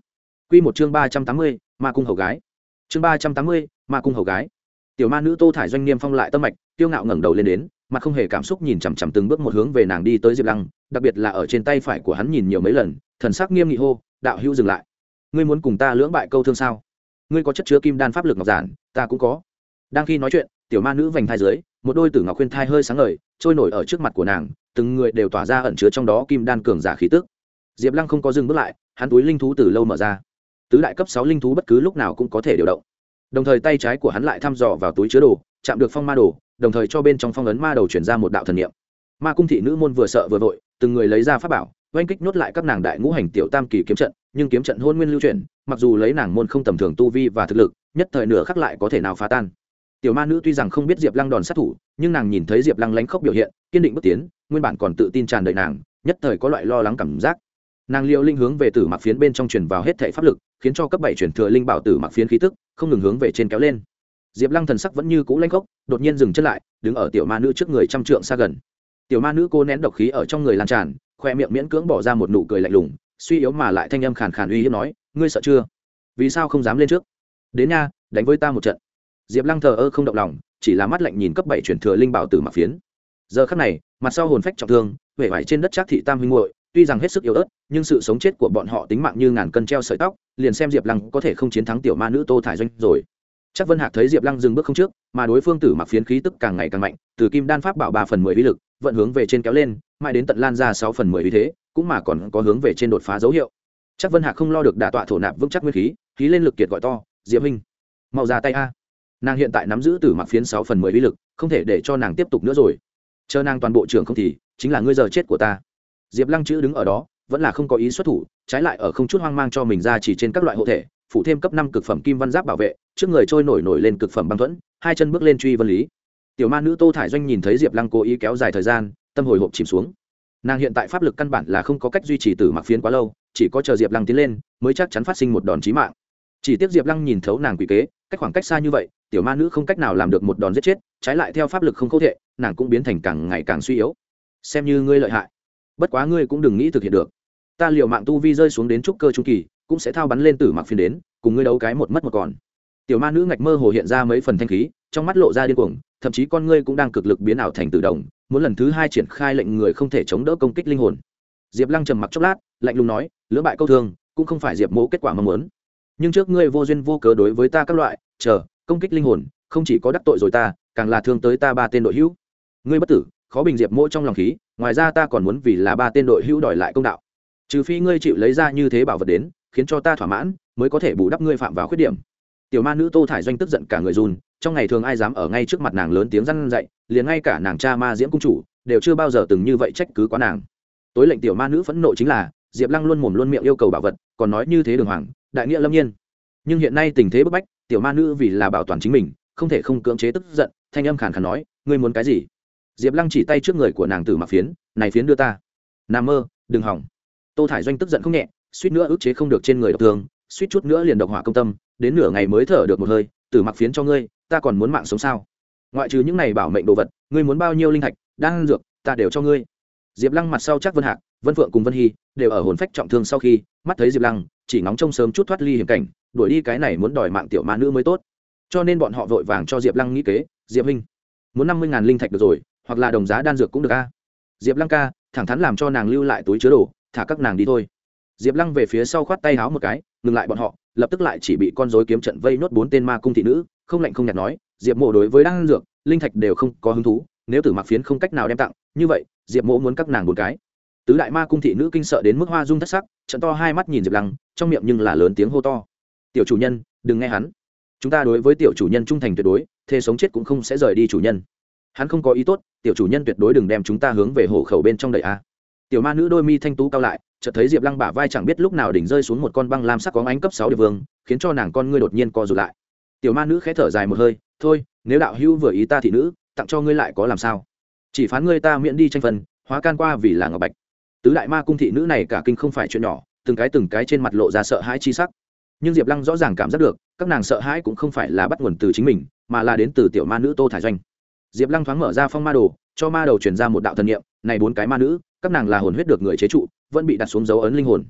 Q một chương ba trăm tám mươi, ma cung hầu gái. Chương ba trăm tám mươi ma cung hầu gái. Tiểu ma nữ tô thải doanh niêm phong lại tâm mạch tiêu ngạo ngẩng đầu lên đến mặt không hề cảm xúc nhìn chằm chằm từng bước một hướng về nàng đi tới diệp lăng, đặc biệt là ở trên tay phải của hắn nhìn nhiều mấy lần, thần sắc nghiêm nghị hô, đạo hữu dừng lại. Ngươi muốn cùng ta lưỡng bại câu thương sao? Ngươi có chất chứa kim đan pháp lực ngọc giản, ta cũng có. Đang khi nói chuyện, tiểu ma nữ vành thai dưới, một đôi tử ngọc khuyên thai hơi sáng ngời, trôi nổi ở trước mặt của nàng, từng người đều tỏa ra ẩn chứa trong đó kim đan cường giả khí tức. Diệp lăng không có dừng bước lại, hắn túi linh thú từ lâu mở ra. Tứ đại cấp sáu linh thú bất cứ lúc nào cũng có thể điều động đồng thời tay trái của hắn lại thăm dò vào túi chứa đồ, chạm được phong ma đồ, đồng thời cho bên trong phong ấn ma đầu chuyển ra một đạo thần niệm. Ma cung thị nữ môn vừa sợ vừa vội, từng người lấy ra pháp bảo, oanh kích nhốt lại các nàng đại ngũ hành tiểu tam kỳ kiếm trận, nhưng kiếm trận hôn nguyên lưu chuyển, mặc dù lấy nàng môn không tầm thường tu vi và thực lực, nhất thời nửa khắc lại có thể nào phá tan. Tiểu ma nữ tuy rằng không biết diệp lăng đòn sát thủ, nhưng nàng nhìn thấy diệp lăng lánh khóc biểu hiện, kiên định bước tiến, nguyên bản còn tự tin tràn đầy nàng, nhất thời có loại lo lắng cảm giác nàng liệu linh hướng về tử mặc phiến bên trong truyền vào hết thể pháp lực, khiến cho cấp bảy chuyển thừa linh bảo tử mặc phiến khí tức, không ngừng hướng về trên kéo lên. Diệp lăng thần sắc vẫn như cũ lanh gốc đột nhiên dừng chân lại, đứng ở tiểu ma nữ trước người trăm trượng xa gần. Tiểu ma nữ cô nén độc khí ở trong người lan tràn, khoe miệng miễn cưỡng bỏ ra một nụ cười lạnh lùng, suy yếu mà lại thanh âm khàn khàn uy hiếp nói, ngươi sợ chưa? Vì sao không dám lên trước? Đến nha, đánh với ta một trận. Diệp lăng thờ ơ không động lòng, chỉ là mắt lạnh nhìn cấp bảy chuyển thừa linh bảo tử mặc phiến. Giờ khắc này, mặt sau hồn phách trọng thương huệ vải trên đất trác thị tam huynh muội tuy rằng hết sức yếu ớt, nhưng sự sống chết của bọn họ tính mạng như ngàn cân treo sợi tóc, liền xem diệp lăng có thể không chiến thắng tiểu ma nữ tô thải doanh rồi. Chắc vân hạc thấy diệp lăng dừng bước không trước, mà đối phương tử mặc phiến khí tức càng ngày càng mạnh, từ kim đan pháp bảo ba phần mười uy lực, vận hướng về trên kéo lên, mãi đến tận lan ra sáu phần mười uy thế, cũng mà còn có hướng về trên đột phá dấu hiệu. Chắc vân hạc không lo được đả tọa thổ nạp vững chắc nguyên khí khí lên lực kiệt gọi to diễm minh mau ra tay a. Nàng hiện tại nắm giữ tử mặc phiến sáu phần mười uy lực, không thể để cho nàng tiếp tục nữa rồi. Chờ nàng toàn bộ trường không thì, chính là ngươi giờ chết của ta diệp lăng chữ đứng ở đó, vẫn là không có ý xuất thủ, trái lại ở không chút hoang mang cho mình ra chỉ trên các loại hộ thể, phủ thêm cấp năm cực phẩm kim văn giáp bảo vệ, trước người trôi nổi nổi lên cực phẩm băng thuẫn, hai chân bước lên truy vân lý. Tiểu ma nữ tô thải doanh nhìn thấy diệp lăng cố ý kéo dài thời gian, tâm hồi hộp chìm xuống. Nàng hiện tại pháp lực căn bản là không có cách duy trì từ mặc phiến quá lâu, chỉ có chờ diệp lăng tiến lên, mới chắc chắn phát sinh một đòn chí mạng. Chỉ tiếc diệp lăng nhìn thấu nàng quỷ kế, cách khoảng cách xa như vậy, tiểu ma nữ không cách nào làm được một đòn giết chết, trái lại theo pháp lực không khâu thệ, nàng cũng biến thành càng ngày càng suy yếu. Xem như ngươi lợi hại bất quá ngươi cũng đừng nghĩ thực hiện được. Ta liệu mạng tu vi rơi xuống đến trúc cơ trung kỳ, cũng sẽ thao bắn lên tử mặc phiền đến, cùng ngươi đấu cái một mất một còn. Tiểu ma nữ ngạch mơ hồ hiện ra mấy phần thanh khí, trong mắt lộ ra điên cuồng, thậm chí con ngươi cũng đang cực lực biến ảo thành tự động, muốn lần thứ hai triển khai lệnh người không thể chống đỡ công kích linh hồn. Diệp lăng trầm mặc chốc lát, lạnh lùng nói, lưỡng bại câu thương, cũng không phải diệp mỗ kết quả mong muốn. Nhưng trước ngươi vô duyên vô cớ đối với ta các loại, chờ, công kích linh hồn, không chỉ có đắc tội rồi ta, càng là thương tới ta ba tên đội hữu. Ngươi bất tử, khó bình diệp mỗ trong lòng khí ngoài ra ta còn muốn vì là ba tên đội hữu đòi lại công đạo. Trừ phi ngươi chịu lấy ra như thế bảo vật đến, khiến cho ta thỏa mãn, mới có thể bù đắp ngươi phạm vào khuyết điểm. Tiểu ma nữ tô thải doanh tức giận cả người run, trong ngày thường ai dám ở ngay trước mặt nàng lớn tiếng răn dậy liền ngay cả nàng cha ma diễm cung chủ đều chưa bao giờ từng như vậy trách cứ quá nàng. Tối lệnh tiểu ma nữ phẫn nộ chính là, diệp lăng luôn mồm luôn miệng yêu cầu bảo vật, còn nói như thế đường hoàng, đại nghĩa lâm nhiên. Nhưng hiện nay tình thế bức bách, tiểu ma nữ vì là bảo toàn chính mình, không thể không cưỡng chế tức giận, thanh âm khàn khàn nói, ngươi muốn cái gì? Diệp lăng chỉ tay trước người của nàng tử mặc phiến, này phiến đưa ta. N mơ, đừng hỏng. Tô thải doanh tức giận không nhẹ, suýt nữa ức chế không được trên người độc thương, suýt chút nữa liền độc hỏa công tâm, đến nửa ngày mới thở được một hơi tử mặc phiến cho ngươi, ta còn muốn mạng sống sao? Ngoại trừ những này bảo mệnh đồ vật, ngươi muốn bao nhiêu linh thạch, đan dược, ta đều cho ngươi. Diệp lăng mặt sau chắc vân hạc, vân phượng cùng vân hy đều ở hồn phách trọng thương sau khi mắt thấy diệp lăng, chỉ ngóng trông sớm chút thoát ly hiểm cảnh, đuổi đi cái này muốn đòi mạng tiểu ma nữ mới tốt. Cho nên bọn họ vội vàng cho diệp lăng nghĩ kế, diệp minh muốn năm mươi ngàn linh thạch được rồi hoặc là đồng giá đan dược cũng được a. Diệp lăng ca, thẳng thắn làm cho nàng lưu lại túi chứa đồ, thả các nàng đi thôi. Diệp lăng về phía sau khoát tay háo một cái, ngừng lại bọn họ, lập tức lại chỉ bị con dối kiếm trận vây nốt bốn tên ma cung thị nữ, không lạnh không nhạt nói, diệp mộ đối với đan dược, linh thạch đều không có hứng thú, nếu tử mặc phiến không cách nào đem tặng, như vậy, diệp mộ muốn các nàng một cái. Tứ đại ma cung thị nữ kinh sợ đến mức hoa dung thất sắc, trận to hai mắt nhìn diệp lăng, trong miệng nhưng là lớn tiếng hô to. Tiểu chủ nhân, đừng nghe hắn. Chúng ta đối với tiểu chủ nhân trung thành tuyệt đối thế sống chết cũng không sẽ rời đi chủ nhân. Hắn không có ý tốt tiểu chủ nhân tuyệt đối đừng đem chúng ta hướng về hộ khẩu bên trong đầy a. Tiểu ma nữ đôi mi thanh tú cao lại, chợt thấy diệp lăng bả vai chẳng biết lúc nào đỉnh rơi xuống một con băng lam sắc có ánh cấp sáu địa vương, khiến cho nàng con ngươi đột nhiên co rụt lại. Tiểu ma nữ khẽ thở dài một hơi, thôi, nếu đạo hữu vừa ý ta thị nữ, tặng cho ngươi lại có làm sao? Chỉ phán ngươi ta miễn đi tranh phần, hóa can qua vì là ngọc bạch. Tứ đại ma cung thị nữ này cả kinh không phải chuyện nhỏ, từng cái từng cái trên mặt lộ ra sợ hãi chi sắc. Nhưng diệp lăng rõ ràng cảm giác được, các nàng sợ hãi cũng không phải là bắt nguồn từ chính mình, mà là đến từ tiểu ma nữ tô thải doanh diệp lăng thoáng mở ra phong ma đồ, cho ma đầu chuyển ra một đạo thần nghiệm này bốn cái ma nữ, các nàng là hồn huyết được người chế trụ, vẫn bị đặt xuống dấu ấn linh hồn.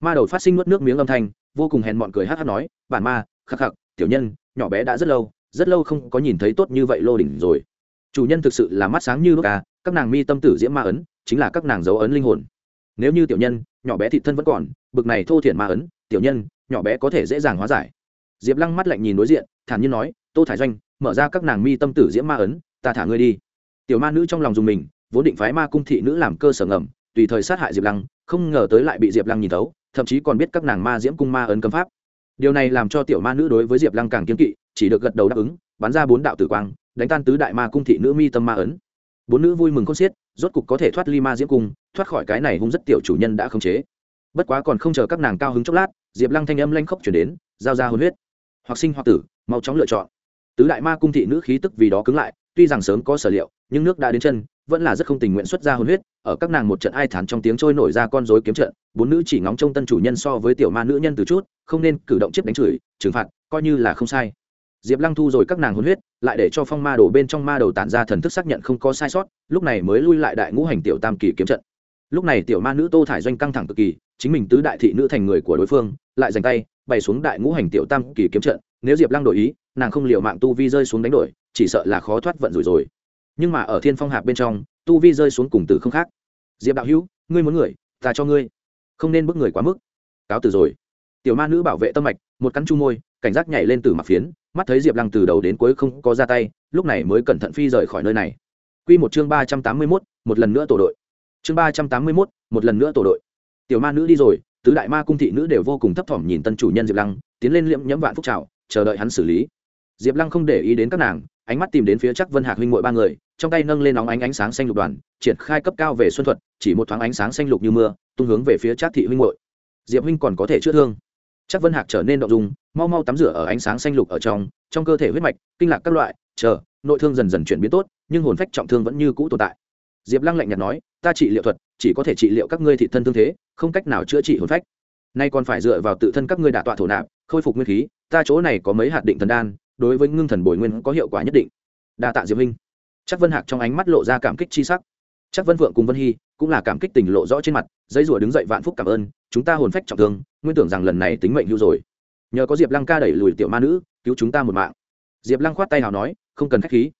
Ma đầu phát sinh nuốt nước miếng âm thanh, vô cùng hèn mọn cười hát hát nói, bản ma, khắc khắc, tiểu nhân, nhỏ bé đã rất lâu rất lâu không có nhìn thấy tốt như vậy lô đỉnh rồi. Chủ nhân thực sự là mắt sáng như nước à các nàng mi tâm tử diễm ma ấn, chính là các nàng dấu ấn linh hồn. Nếu như tiểu nhân, nhỏ bé thị thân vẫn còn, bực này thô thiển ma ấn, tiểu nhân, nhỏ bé có thể dễ dàng hóa giải. Diệp lăng mắt lạnh nhìn đối diện, thản nhiên nói, tô thải doanh, mở ra các nàng mi tâm tử diễm ma ấn ta thả ngươi đi. Tiểu ma nữ trong lòng dùng mình, vốn định phái ma cung thị nữ làm cơ sở ngầm, tùy thời sát hại diệp lăng, không ngờ tới lại bị diệp lăng nhìn thấu, thậm chí còn biết các nàng ma diễm cung ma ấn cấm pháp. Điều này làm cho tiểu ma nữ đối với diệp lăng càng kiên kỵ, chỉ được gật đầu đáp ứng, bắn ra bốn đạo tử quang, đánh tan tứ đại ma cung thị nữ mi tâm ma ấn. Bốn nữ vui mừng con xiết, rốt cục có thể thoát ly ma diễm cung, thoát khỏi cái này hung rất tiểu chủ nhân đã khống chế. Bất quá còn không chờ các nàng cao hứng chốc lát, diệp lăng thanh âm lanh khốc chuyển đến, giao ra hồn huyết. Hoặc sinh hoặc tử, mau chóng lựa chọn. Tứ đại ma cung thị nữ khí tức vì đó cứng lại tuy rằng sớm có sở liệu, nhưng nước đã đến chân, vẫn là rất không tình nguyện xuất ra hồn huyết, ở các nàng một trận ai thán trong tiếng trôi nổi ra con rối kiếm trận, bốn nữ chỉ ngóng trông tân chủ nhân so với tiểu ma nữ nhân từ chút, không nên cử động chiếc đánh chửi, trừng phạt, coi như là không sai. Diệp lăng thu rồi các nàng hồn huyết, lại để cho phong ma đổ bên trong ma đầu tản ra thần thức xác nhận không có sai sót, lúc này mới lui lại đại ngũ hành tiểu tam kỳ kiếm trận. Lúc này tiểu ma nữ tô thải doanh căng thẳng cực kỳ, chính mình tứ đại thị nữ thành người của đối phương, lại dành tay, bày xuống đại ngũ hành tiểu tam kỳ kiếm trận, nếu diệp lăng đổi ý, nàng không liệu mạng tu vi rơi xuống đánh đổi chỉ sợ là khó thoát vận rủi rồi. Nhưng mà ở thiên phong hạp bên trong, tu vi rơi xuống cùng từ không khác. Diệp đạo hữu, ngươi muốn người, ta cho ngươi. Không nên bức người quá mức. Cáo từ rồi. Tiểu ma nữ bảo vệ tâm mạch, một cắn chu môi, cảnh giác nhảy lên từ mặt phiến, mắt thấy diệp lăng từ đầu đến cuối không có ra tay, lúc này mới cẩn thận phi rời khỏi nơi này. Q một chương ba trăm tám mươi mốt, một lần nữa tổ đội. Chương ba trăm tám mươi mốt, một lần nữa tổ đội. Tiểu ma nữ đi rồi, tứ đại ma cung thị nữ đều vô cùng thấp thỏm nhìn tân chủ nhân diệp lăng, tiến lên liễm nhẫm vạn phúc trào, chờ đợi hắn xử lý diệp lăng không để ý đến các nàng, ánh mắt tìm đến phía chắc vân hạc huynh mội ba người, trong tay nâng lên nóng ánh ánh sáng xanh lục đoàn, triển khai cấp cao về xuân thuật, chỉ một thoáng ánh sáng xanh lục như mưa, tung hướng về phía chắc thị huynh mội diệp huynh còn có thể chữa thương. Chắc vân hạc trở nên động dung, mau mau tắm rửa ở ánh sáng xanh lục ở trong trong cơ thể huyết mạch, kinh lạc các loại, chờ, nội thương dần dần chuyển biến tốt, nhưng hồn phách trọng thương vẫn như cũ tồn tại. Diệp lăng lạnh nhạt nói, ta trị liệu thuật, chỉ có thể trị liệu các ngươi thị thân thương thế, không cách nào chữa trị hồn phách. Nay còn phải dựa vào tự thân các ngươi đả tọa thổ nạp, khôi phục nguyên khí, ta chỗ này có mấy hạt định thần đan đối với ngưng thần bồi nguyên có hiệu quả nhất định. Đa tạ diệp minh. Chắc vân hạc trong ánh mắt lộ ra cảm kích chi sắc. Chắc vân vượng cùng vân hy cũng là cảm kích tình lộ rõ trên mặt dây rủa đứng dậy vạn phúc cảm ơn, chúng ta hồn phách trọng thương, nguyên tưởng rằng lần này tính mệnh hưu rồi. Nhờ có diệp lăng ca đẩy lùi tiểu ma nữ, cứu chúng ta một mạng. Diệp lăng khoát tay nào nói, không cần k h á c h khí.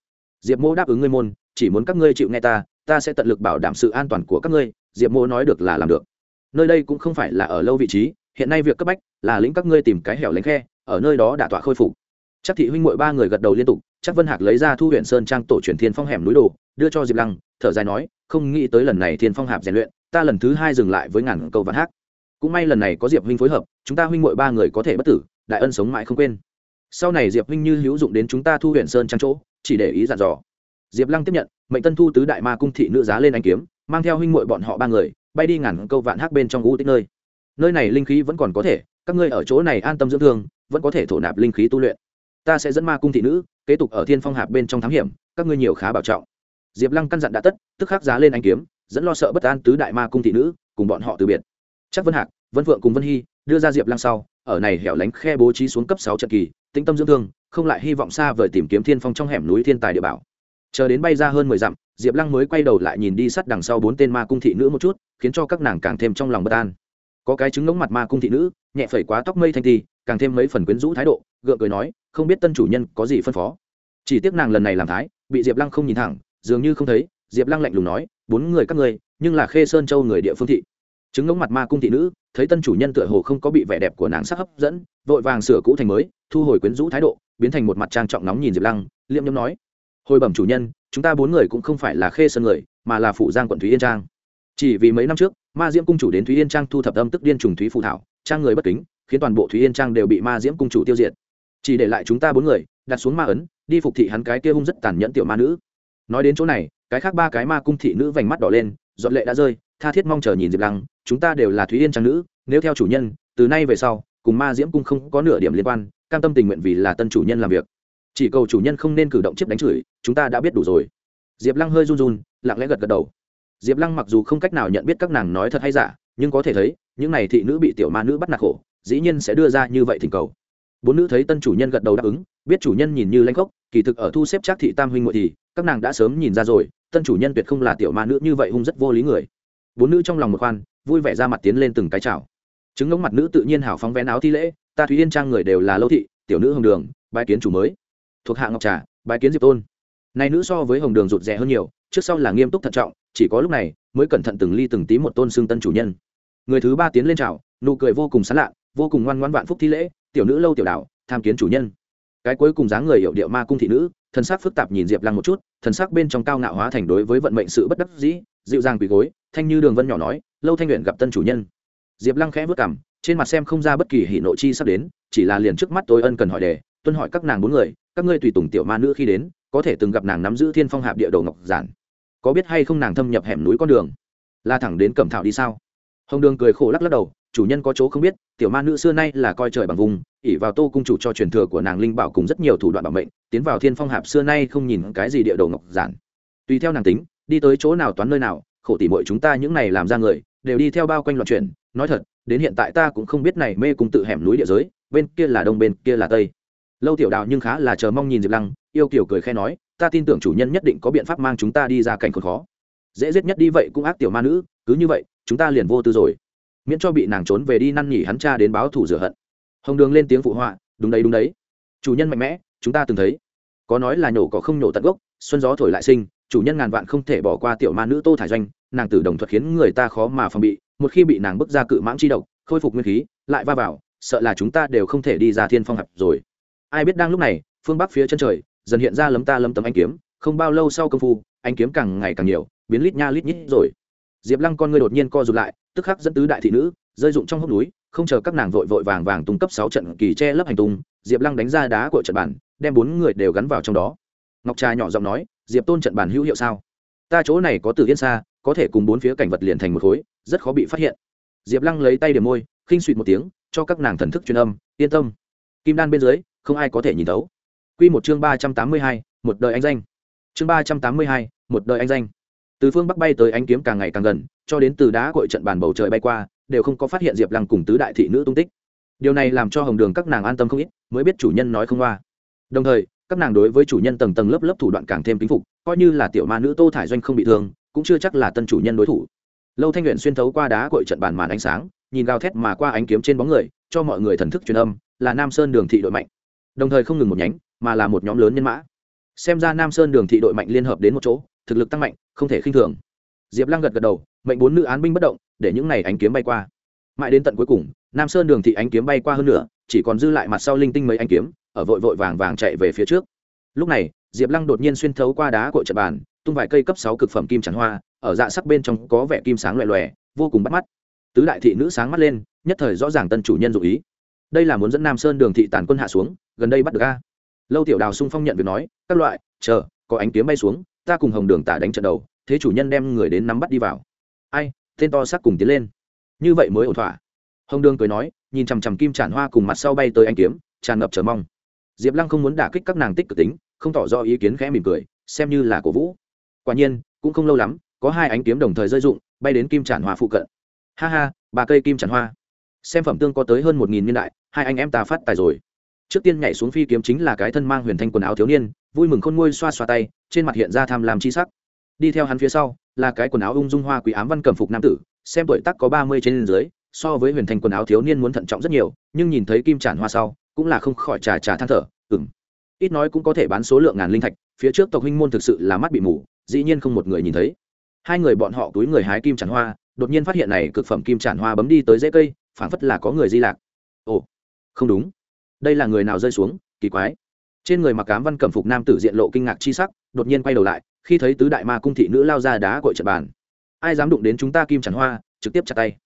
Diệp mô đáp ứng ngươi môn, chỉ muốn các ngươi chịu nghe ta ta sẽ tận lực bảo đảm sự an toàn của các ngươi, diệp mô nói được là làm được. Nơi đây cũng không phải là ở lâu vị trí, hiện nay việc cấp bách là lĩnh các ngươi tìm cái hẻo lánh khe, ở nơi đó đã tọa khôi phục chắc thị huynh mội ba người gật đầu liên tục, chắc vân hạc lấy ra thu huyện sơn trang tổ truyền thiên phong hẻm núi đồ, đưa cho diệp lăng, thở dài nói, không nghĩ tới lần này thiên phong hạp rèn luyện, ta lần thứ hai dừng lại với ngàn câu vạn hát. Cũng may lần này có diệp huynh phối hợp, chúng ta huynh mội ba người có thể bất tử, đại ân sống mãi không quên. Sau này diệp huynh như hữu dụng đến chúng ta thu huyện sơn trang chỗ, chỉ để ý dặn dò. Diệp lăng tiếp nhận, mệnh tân thu tứ đại ma cung thị nữ giá lên anh kiếm, mang theo huynh mội bọn họ ba người, bay đi ngàn câu vạn hát bên trong u tích nơi. Nơi này linh khí vẫn còn có thể, các ngươi ở chỗ này an tâm dưỡng thương, vẫn có thể thổ nạp linh khí tu luyện ta sẽ dẫn ma cung thị nữ, kế tục ở thiên phong hạp bên trong thám hiểm, các ngươi nhiều khá bảo trọng. Diệp lăng căn dặn đã tất, tức khắc giá lên anh kiếm, dẫn lo sợ bất an tứ đại ma cung thị nữ, cùng bọn họ từ biệt. Chắc vân hạc, vân phượng cùng vân hy, đưa ra diệp lăng sau, ở này hẻo lánh khe bố trí xuống cấp sáu trận kỳ, tĩnh tâm dưỡng thương, không lại hy vọng xa vời tìm kiếm thiên phong trong hẻm núi thiên tài địa bảo. Chờ đến bay ra hơn mười dặm, diệp lăng mới quay đầu lại nhìn đi sát đằng sau bốn tên ma cung thị nữ một chút, khiến cho các nàng càng thêm trong lòng bất an có cái trứng ngống mặt ma cung thị nữ, nhẹ phẩy quá tóc mây thanh ti, càng thêm mấy phần quyến rũ thái độ, gượng cười nói, không biết tân chủ nhân có gì phân phó. Chỉ tiếc nàng lần này làm thái, bị diệp lăng không nhìn thẳng, dường như không thấy, diệp lăng lạnh lùng nói, bốn người các ngươi, nhưng là khê sơn châu người địa phương thị. Chứng ngống mặt ma cung thị nữ, thấy tân chủ nhân tựa hồ không có bị vẻ đẹp của nàng sắc hấp dẫn, vội vàng sửa cũ thành mới, thu hồi quyến rũ thái độ, biến thành một mặt trang trọng nóng nhìn diệp lăng liêm nhâm nói, hồi bẩm chủ nhân, chúng ta bốn người cũng không phải là khê sơn người, mà là phụ giang quận thúy yên trang. Chỉ vì mấy năm trước ma diễm cung chủ đến thúy yên trang thu thập âm tức điên trùng thúy phụ thảo, trang người bất kính, khiến toàn bộ thúy yên trang đều bị ma diễm cung chủ tiêu diệt. Chỉ để lại chúng ta bốn người, đặt xuống ma ấn, đi phục thị hắn cái kia hung rất tàn nhẫn tiểu ma nữ. Nói đến chỗ này, cái khác ba cái ma cung thị nữ vành mắt đỏ lên dọn lệ đã rơi, tha thiết mong chờ nhìn diệp lăng, chúng ta đều là thúy yên trang nữ, nếu theo chủ nhân, từ nay về sau, cùng ma diễm cung không có nửa điểm liên quan, cam tâm tình nguyện vì là tân chủ nhân làm việc. Chỉ cầu chủ nhân không nên cử động chiếc đánh chửi, chúng ta đã biết đủ rồi. Diệp lăng hơi run run, lặng lẽ gật gật đầu diệp lăng mặc dù không cách nào nhận biết các nàng nói thật hay giả, nhưng có thể thấy, những n à y thị nữ bị tiểu ma nữ bắt nạt khổ, dĩ nhiên sẽ đưa ra như vậy thỉnh cầu. Bốn nữ thấy tân chủ nhân gật đầu đáp ứng, biết chủ nhân nhìn như lanh khốc, kỳ thực ở thu xếp trác thị tam huynh muội thì, các nàng đã sớm nhìn ra rồi, tân chủ nhân tuyệt không là tiểu ma nữ như vậy hung rất vô lý người. Bốn nữ trong lòng một khoan, vui vẻ ra mặt tiến lên từng cái chào. Chứng ngống mặt nữ tự nhiên hào phóng vén áo thi lễ, ta thúy yên trang người đều là lâu thị, tiểu nữ hồng đường bãi kiến chủ mới. Thuộc hạ ngọc trà bãi kiến diệp tôn. Này nữ so với hồng đường rụt rè hơn nhiều, trước sau là nghiêm túc thận trọng chỉ có lúc này mới cẩn thận từng ly từng tí một tôn xương tân chủ nhân. Người thứ ba tiến lên chào, nụ cười vô cùng sán lạ, vô cùng ngoan ngoan vạn phúc thi lễ, tiểu nữ lâu tiểu đạo tham kiến chủ nhân. Cái cuối cùng dáng người hiệu điệu ma cung thị nữ thần sắc phức tạp nhìn diệp lăng một chút thần sắc bên trong cao ngạo hóa thành đối với vận mệnh sự bất đắc dĩ, dịu dàng quỳ gối, thanh như đường vân nhỏ nói, lâu thanh luyện gặp tân chủ nhân. Diệp lăng khẽ vất cảm trên mặt xem không ra bất kỳ hỷ nộ chi sắp đến, chỉ là liền trước mắt tôi ân cần hỏi đề, tuân hỏi các nàng bốn người, các ngươi tùy tùng tiểu ma nữ khi đến, có thể từng gặp nàng nắm giữ thiên phong hạp địa đầu ngọc giản? Có biết hay không nàng thâm nhập hẻm núi con đường? La thẳng đến cẩm thảo đi sao? Hồng đường cười khổ lắc lắc đầu, chủ nhân có chỗ không biết, tiểu ma nữ xưa nay là coi trời bằng vùng ỉ vào tô cung chủ cho truyền thừa của nàng linh bảo cùng rất nhiều thủ đoạn bảo mệnh, tiến vào thiên phong hạp xưa nay không nhìn cái gì địa đầu ngọc giản. Tùy theo nàng tính, đi tới chỗ nào toán nơi nào, khổ tỉ mọi chúng ta những này làm ra người, đều đi theo bao quanh loạn chuyển. Nói thật, đến hiện tại ta cũng không biết này mê cùng tự hẻm núi địa giới, bên kia là đông bên kia là tây. Lâu tiểu đào nhưng khá là chờ mong nhìn diệp lăng, yêu kiểu cười khe nói ta tin tưởng chủ nhân nhất định có biện pháp mang chúng ta đi ra cảnh khốn khó. Dễ giết nhất đi vậy cũng ác tiểu ma nữ, cứ như vậy, chúng ta liền vô tư rồi. Miễn cho bị nàng trốn về đi năn nỉ hắn cha đến báo thủ rửa hận. Hồng đường lên tiếng phụ họa, đúng đấy đúng đấy. Chủ nhân mạnh mẽ, chúng ta từng thấy. Có nói là nhổ có không nhổ tận gốc, xuân gió thổi lại sinh, chủ nhân ngàn vạn không thể bỏ qua tiểu ma nữ tô thải doanh, nàng tử đồng thuật khiến người ta khó mà phòng bị, một khi bị nàng bước ra cự mãng chi độc, khôi phục nguyên khí, lại va vào, sợ là chúng ta đều không thể đi ra thiên phong hạp rồi. Ai biết đang lúc này, phương bắc phía chân trời dần hiện ra lấm ta lấm tấm anh kiếm, không bao lâu sau công phu anh kiếm càng ngày càng nhiều, biến lít nha lít nhít rồi. Diệp lăng con người đột nhiên co rụt lại, tức khắc dẫn tứ đại thị nữ, rơi dụng trong hốc núi, không chờ các nàng vội vội vàng vàng tung cấp sáu trận kỳ che lấp hành tung, diệp lăng đánh ra đá của trận bản đem bốn người đều gắn vào trong đó. Ngọc trà nhỏ giọng nói, diệp tôn trận bản hữu hiệu sao? Ta chỗ này có từ yên xa có thể cùng bốn phía cảnh vật liền thành một khối, rất khó bị phát hiện. Diệp lăng lấy tay điểm môi, khinh suỵt một tiếng, cho các nàng thần thức truyền âm, yên tâm. Kim đan bên dưới, không ai có thể nhìn thấu. Quy một chương ba trăm tám mươi hai, một đời anh danh. Chương ba trăm tám mươi hai, một đời anh danh. Từ phương bắc bay tới ánh kiếm càng ngày càng gần, cho đến từ đá cội trận bàn bầu trời bay qua, đều không có phát hiện diệp lăng cùng tứ đại thị nữ tung tích. Điều này làm cho hồng đường các nàng an tâm không ít, mới biết chủ nhân nói không hoa. đồng thời, các nàng đối với chủ nhân tầng tầng lớp lớp thủ đoạn càng thêm kính phục, coi như là tiểu ma nữ tô thải doanh không bị thương, cũng chưa chắc là tân chủ nhân đối thủ. Lâu thanh luyện xuyên thấu qua đá cội trận bàn màn ánh sáng, nhìn gào thét mà qua ánh kiếm trên bóng người, cho mọi người thần thức truyền âm, là nam sơn đường thị đội mạnh. Đồng thời không ngừng một nhánh mà là một nhóm lớn nhân mã. Xem ra nam sơn đường thị đội mạnh liên hợp đến một chỗ, thực lực tăng mạnh, không thể khinh thường. Diệp lăng gật gật đầu, mệnh bốn nữ án binh bất động, để những này ánh kiếm bay qua. Mãi đến tận cuối cùng, nam sơn đường thị ánh kiếm bay qua hơn nữa chỉ còn dư lại mặt sau linh tinh mấy ánh kiếm, ở vội vội vàng vàng chạy về phía trước. Lúc này, diệp lăng đột nhiên xuyên thấu qua đá cội trận bàn, tung vài cây cấp sáu cực phẩm kim tràn hoa, ở dạ sắc bên trong có vẻ kim sáng loè loè, vô cùng bắt mắt. Tứ đại thị nữ sáng mắt lên, nhất thời rõ ràng tân chủ nhân dụ ý. Đây là muốn dẫn nam sơn đường thị tàn quân hạ xuống, gần đây bắt được a lâu tiểu đào sung phong nhận việc nói, các loại, chờ, có ánh kiếm bay xuống, ta cùng hồng đường tả đánh trận đầu, thế chủ nhân đem người đến nắm bắt đi vào. Ai, tên to xác cùng tiến lên. Như vậy mới ổn thỏa. Hồng đường cười nói, nhìn chằm chằm kim tràn hoa cùng mặt sau bay tới anh kiếm, tràn ngập chờ mong. Diệp lăng không muốn đả kích các nàng tích cực tính, không tỏ rõ ý kiến khẽ mỉm cười, xem như là cổ vũ. Quả nhiên, cũng không lâu lắm, có hai ánh kiếm đồng thời rơi dụng, bay đến kim tràn hoa phụ cận. Ha ha, ba cây kim tràn hoa. Xem phẩm tương có tới hơn một nghìn niên đại, hai anh em ta phát tài rồi trước tiên nhảy xuống phi kiếm chính là cái thân mang huyền thanh quần áo thiếu niên, vui mừng khôn ngôi xoa xoa tay, trên mặt hiện ra tham làm chi sắc. Đi theo hắn phía sau, là cái quần áo ung dung hoa quý ám văn cẩm phục nam tử, xem tuổi tác có ba mươi trên dưới, so với huyền Thanh quần áo thiếu niên muốn thận trọng rất nhiều, nhưng nhìn thấy kim tràn hoa sau, cũng là không khỏi trà trà than thở ừng ít nói cũng có thể bán số lượng ngàn linh thạch, phía trước tộc huynh môn thực sự là mắt bị mù, dĩ nhiên không một người nhìn thấy. Hai người bọn họ túi người hái kim tràn hoa, đột nhiên phát hiện này cực phẩm kim tràn hoa bấm đi tới dễ cây, phảng phất là có người di lạc. Ồ, không đúng đây là người nào rơi xuống, kỳ quái. Trên người mặc cám văn cẩm phục nam tử diện lộ kinh ngạc chi sắc, đột nhiên quay đầu lại, khi thấy tứ đại ma cung thị nữ lao ra đá cội trận bàn. Ai dám đụng đến chúng ta kim tràn hoa, trực tiếp chặt tay.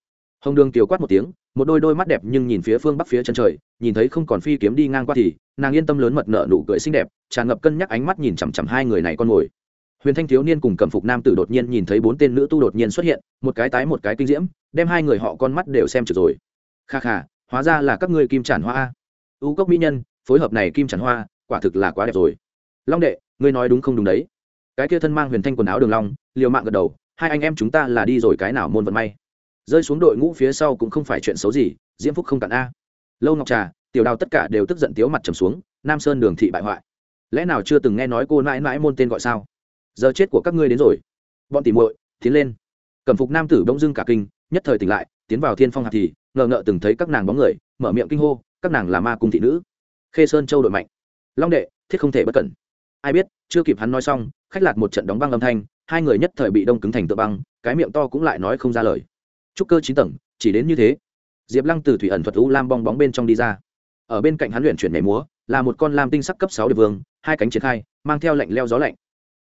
Hồng đường kiều quát một tiếng, một đôi đôi mắt đẹp nhưng nhìn phía phương bắc phía chân trời, nhìn thấy không còn phi kiếm đi ngang qua thì, nàng yên tâm lớn mật nợ nụ cười xinh đẹp, tràn ngập cân nhắc ánh mắt nhìn chằm chằm hai người này con ngồi. huyền thanh thiếu niên cùng cẩm phục nam tử đột nhiên nhìn thấy bốn tên nữ tu đột nhiên xuất hiện, một cái tái một cái kinh diễm, đem hai người họ con mắt đều xem trượt rồi. Kha kha, hóa ra là các ngươi kim tràn hoa a u cốc mỹ nhân, phối hợp này kim tràn hoa, quả thực là quá đẹp rồi. Long đệ, ngươi nói đúng không đúng đấy? Cái kia thân mang huyền thanh quần áo đường long, liều mạng gật đầu, hai anh em chúng ta là đi rồi cái nào môn vận may. Rơi xuống đội ngũ phía sau cũng không phải chuyện xấu gì, diễm phúc không cản a. Lâu ngọc trà, tiểu đào tất cả đều tức giận tiếu mặt trầm xuống, nam sơn đường thị bại hoại. Lẽ nào chưa từng nghe nói cô mãi mãi môn tên gọi sao? Giờ chết của các ngươi đến rồi. Bọn tỉ muội, tiến lên. Cẩm phục nam tử bỗng dưng cả kinh, nhất thời tỉnh lại, tiến vào thiên phong hạt thì, ngờ ngợ từng thấy các nàng bóng người, mở miệng kinh hô các nàng là ma cung thị nữ. Khê sơn châu đội mạnh. Long đệ, thiết không thể bất cẩn. Ai biết, chưa kịp hắn nói xong, khách lạt một trận đóng băng âm thanh, hai người nhất thời bị đông cứng thành tựa băng, cái miệng to cũng lại nói không ra lời. Trúc cơ chín tầng, chỉ đến như thế. Diệp lăng từ thủy ẩn thuật u lam bong bóng bên trong đi ra. Ở bên cạnh hắn luyện chuyển nhảy múa, là một con lam tinh sắc cấp sáu địa vương, hai cánh triển khai, mang theo lạnh leo gió lạnh.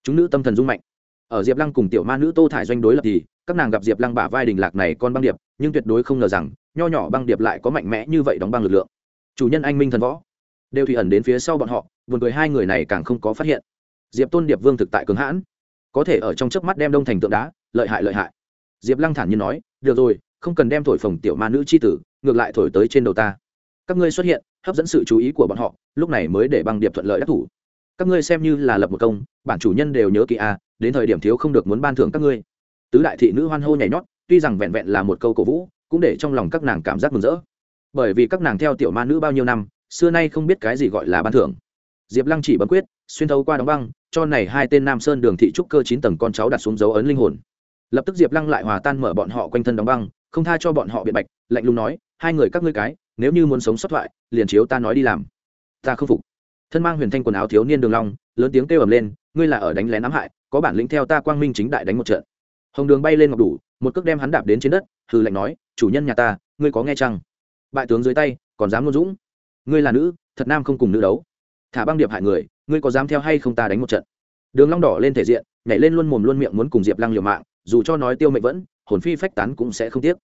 Chúng nữ tâm thần dung mạnh. Ở diệp lăng cùng tiểu ma nữ tô thải doanh đối lập thì, các nàng gặp diệp lăng bả vai đình lạc này con băng điệp, nhưng tuyệt đối không ngờ rằng, nho nhỏ băng điệp lại có mạnh mẽ như vậy đóng băng lực lượng chủ nhân anh minh thần võ. Đều thủy ẩn đến phía sau bọn họ vườn cười hai người này càng không có phát hiện. Diệp tôn điệp vương thực tại cường hãn. Có thể ở trong chớp mắt đem đông thành tượng đá, lợi hại lợi hại. Diệp lăng thản nhiên nói, được rồi, không cần đem thổi phồng tiểu ma nữ c h i tử, ngược lại thổi tới trên đầu ta. Các ngươi xuất hiện, hấp dẫn sự chú ý của bọn họ, lúc này mới để băng điệp thuận lợi đắc thủ. Các ngươi xem như là lập một công, bản chủ nhân đều nhớ kỹ a đến thời điểm thiếu không được muốn ban thưởng các ngươi. Tứ đại thị nữ hoan hô nhảy nhót, tuy rằng vẹn vẹn là một câu cổ vũ, cũng để trong lòng các nàng cảm giác mừng rỡ bởi vì các nàng theo tiểu ma nữ bao nhiêu năm, xưa nay không biết cái gì gọi là ban thưởng. Diệp lăng chỉ bấm quyết, xuyên thấu qua đóng băng, cho này hai tên nam sơn đường thị trúc cơ chín tầng con cháu đặt xuống dấu ấn linh hồn. Lập tức diệp lăng lại hòa tan mở bọn họ quanh thân đóng băng, không tha cho bọn họ biện bạch, lạnh lùng nói, hai người các ngươi cái, nếu như muốn sống xuất thoại, liền chiếu ta nói đi làm. Ta không phục. Thân mang huyền thanh quần áo thiếu niên đường long, lớn tiếng kêu ầm lên, ngươi là ở đánh lén ám hại, có bản lĩnh theo ta quang minh chính đại đánh một trận. Hồng đường bay lên ngọc đủ, một cước đem hắn đạp đến trên đất, hừ lạnh nói, chủ nhân nhà ta, ngươi có nghe chăng? Bại tướng dưới tay, còn dám ngôn dũng. Ngươi là nữ, thật nam không cùng nữ đấu. Thả băng điệp hại người, ngươi có dám theo hay không ta đánh một trận? Đường long đỏ lên thể diện, nhảy lên luôn mồm luôn miệng muốn cùng diệp lăng liều mạng, dù cho nói tiêu mệnh vẫn, hồn phi phách tán cũng sẽ không tiếc.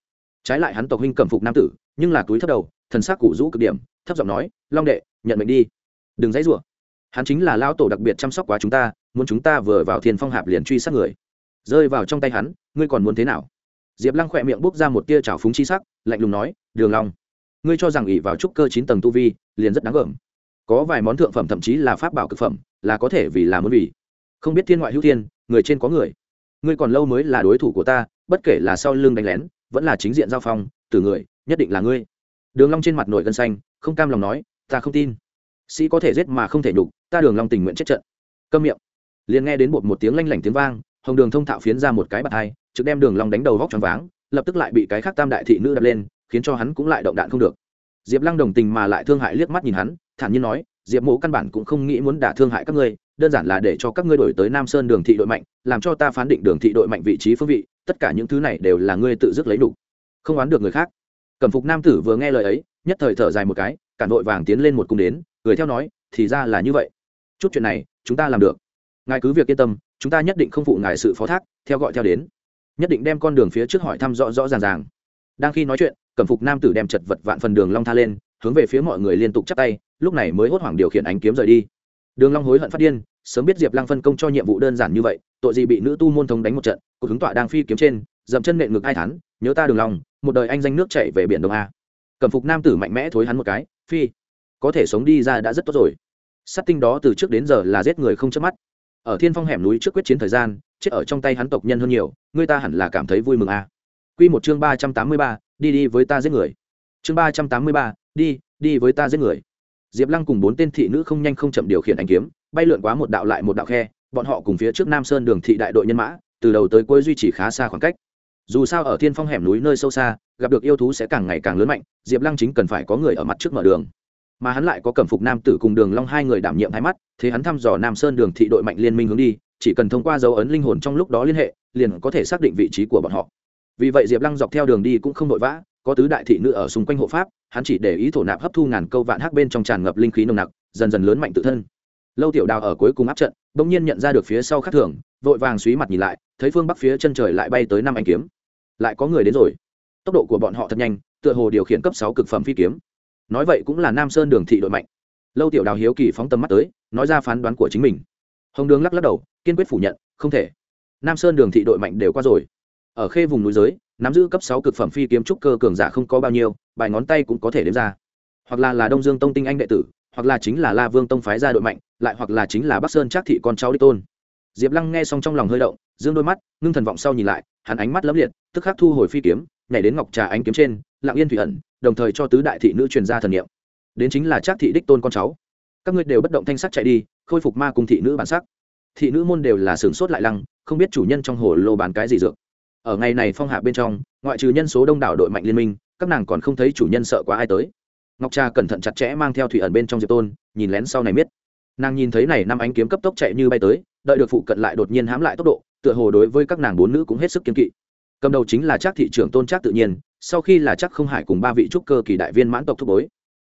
Trái lại hắn tộc huynh cẩm phục nam tử, nhưng là túi thấp đầu, thần sắc cụ rũ cực điểm, thấp giọng nói, long đệ, nhận mệnh đi. Đừng dãy rủa. Hắn chính là lao tổ đặc biệt chăm sóc quá chúng ta, muốn chúng ta vừa vào thiên phong hạp liền truy sát người. Rơi vào trong tay hắn, ngươi còn muốn thế nào? Diệp lăng khỏe miệng bốc ra một tia trào phúng chi sắc, lạnh lùng nói, đường long ngươi cho rằng ỷ vào trúc cơ chín tầng tu vi, liền rất đáng gờm. Có vài món thượng phẩm thậm chí là pháp bảo cực phẩm, là có thể vì là muốn vì. Không biết thiên ngoại hữu thiên, người trên có người. Ngươi còn lâu mới là đối thủ của ta, bất kể là sau lưng đánh lén, vẫn là chính diện giao phong từ người, nhất định là ngươi. Đường long trên mặt nổi gân xanh, không cam lòng nói, ta không tin. Sĩ có thể giết mà không thể nhục, ta đường long tình nguyện chết trận. Câm miệng. Liền nghe đến bột một tiếng lanh lảnh tiếng vang, hồng đường thông thạo phiến ra một cái bạt hai, trực đem đường long đánh đầu vóc choáng váng, lập tức lại bị cái khác tam đại thị nữ đập lên khiến cho hắn cũng lại động đạn không được. Diệp lăng đồng tình mà lại thương hại liếc mắt nhìn hắn, thản nhiên nói, diệp mộ căn bản cũng không nghĩ muốn đả thương hại các ngươi, đơn giản là để cho các ngươi đổi tới nam sơn đường thị đội mạnh, làm cho ta phán định đường thị đội mạnh vị trí phương vị, tất cả những thứ này đều là ngươi tự dứt lấy đủ. Không oán được người khác. Cẩm phục nam tử vừa nghe lời ấy, nhất thời thở dài một cái cản vội vàng tiến lên một cung đến người theo nói, thì ra là như vậy. Chút chuyện này, chúng ta làm được. Ngài cứ việc yên tâm, chúng ta nhất định không phụ ngài sự phó thác, theo gọi theo đến. Nhất định đem con đường phía trước hỏi thăm rõ rõ ràng ràng. Đang khi nói chuyện cẩm phục nam tử đem chật vật vạn phần đường long tha lên, hướng về phía mọi người liên tục chắp tay, lúc này mới hốt hoảng điều khiển ánh kiếm rời đi. Đường long hối hận phát điên, sớm biết diệp lăng phân công cho nhiệm vụ đơn giản như vậy, tội gì bị nữ tu môn thống đánh một trận, cuộc hứng tọa đang phi kiếm trên, dậm chân nện ngực ai thán. nhớ ta đường long, một đời anh danh nước chảy về biển đông a. Cẩm phục nam tử mạnh mẽ thối hắn một cái, phi, có thể sống đi ra đã rất tốt rồi. Sát tinh đó từ trước đến giờ là giết người không chớp mắt. Ở thiên phong hẻm núi trước quyết chiến thời gian, chết ở trong tay hắn tộc nhân hơn nhiều, người ta hẳn là cảm thấy vui mừng a. Quy một chương ba trăm tám mươi ba đi đi với ta giết người. Chương ba trăm tám mươi ba, đi đi với ta giết người. Diệp lăng cùng bốn tên thị nữ không nhanh không chậm điều khiển anh kiếm, bay lượn quá một đạo lại một đạo khe, bọn họ cùng phía trước nam sơn đường thị đại đội nhân mã, từ đầu tới cuối duy trì khá xa khoảng cách. Dù sao ở thiên phong hẻm núi nơi sâu xa, gặp được yêu thú sẽ càng ngày càng lớn mạnh, diệp lăng chính cần phải có người ở mặt trước mở đường. Mà hắn lại có cẩm phục nam tử cùng đường long hai người đảm nhiệm hai mắt, thế hắn thăm dò nam sơn đường thị đội mạnh liên minh hướng đi, chỉ cần thông qua dấu ấn linh hồn trong lúc đó liên hệ, liền có thể xác định vị trí của bọn họ vì vậy diệp lăng dọc theo đường đi cũng không vội vã, có tứ đại thị nữ ở xung quanh hộ pháp, hắn chỉ để ý thổ nạp hấp thu ngàn câu vạn hắc bên trong tràn ngập linh khí nồng nặc, dần dần lớn mạnh tự thân. Lâu tiểu đào ở cuối cùng áp trận, bỗng nhiên nhận ra được phía sau khắc thường, vội vàng suy mặt nhìn lại, thấy phương bắc phía chân trời lại bay tới năm anh kiếm. Lại có người đến rồi. Tốc độ của bọn họ thật nhanh, tựa hồ điều khiển cấp sáu cực phẩm phi kiếm. Nói vậy cũng là nam sơn đường thị đội mạnh. Lâu tiểu đào hiếu kỳ phóng tầm mắt tới, nói ra phán đoán của chính mình. Hồng đường lắc lắc đầu, kiên quyết phủ nhận, không thể. Nam sơn đường thị đội mạnh đều qua rồi ở khê vùng núi giới, nắm giữ cấp sáu cực phẩm phi kiếm trúc cơ cường giả không có bao nhiêu, bài ngón tay cũng có thể đếm ra. Hoặc là là đông dương tông tinh anh đệ tử, hoặc là chính là la vương tông phái ra đội mạnh, lại hoặc là chính là bắc sơn trác thị con cháu đích tôn. Diệp lăng nghe xong trong lòng hơi động, dương đôi mắt, ngưng thần vọng sau nhìn lại, hắn ánh mắt lấp liệt, tức khắc thu hồi phi kiếm, nhảy đến ngọc trà ánh kiếm trên, lặng yên thủy ẩn, đồng thời cho tứ đại thị nữ truyền ra thần niệm. Đến chính là trác thị đích tôn con cháu. Các ngươi đều bất động thanh sắc chạy đi, khôi phục ma cùng thị nữ bản sắc. Thị nữ môn đều là sửng sốt lại lăng, không biết chủ nhân trong hồ lô bán cái gì dược ở ngày này phong hạ bên trong, ngoại trừ nhân số đông đảo đội mạnh liên minh, các nàng còn không thấy chủ nhân sợ quá ai tới. Ngọc trà cẩn thận chặt chẽ mang theo thủy ẩn bên trong diệp tôn, nhìn lén sau này biết nàng nhìn thấy này năm ánh kiếm cấp tốc chạy như bay tới, đợi được phụ cận lại đột nhiên hãm lại tốc độ, tựa hồ đối với các nàng bốn nữ cũng hết sức kiên kỵ. Cầm đầu chính là chắc thị trưởng tôn chắc tự nhiên, sau khi là chắc không hải cùng ba vị trúc cơ kỳ đại viên mãn tộc thúc bối.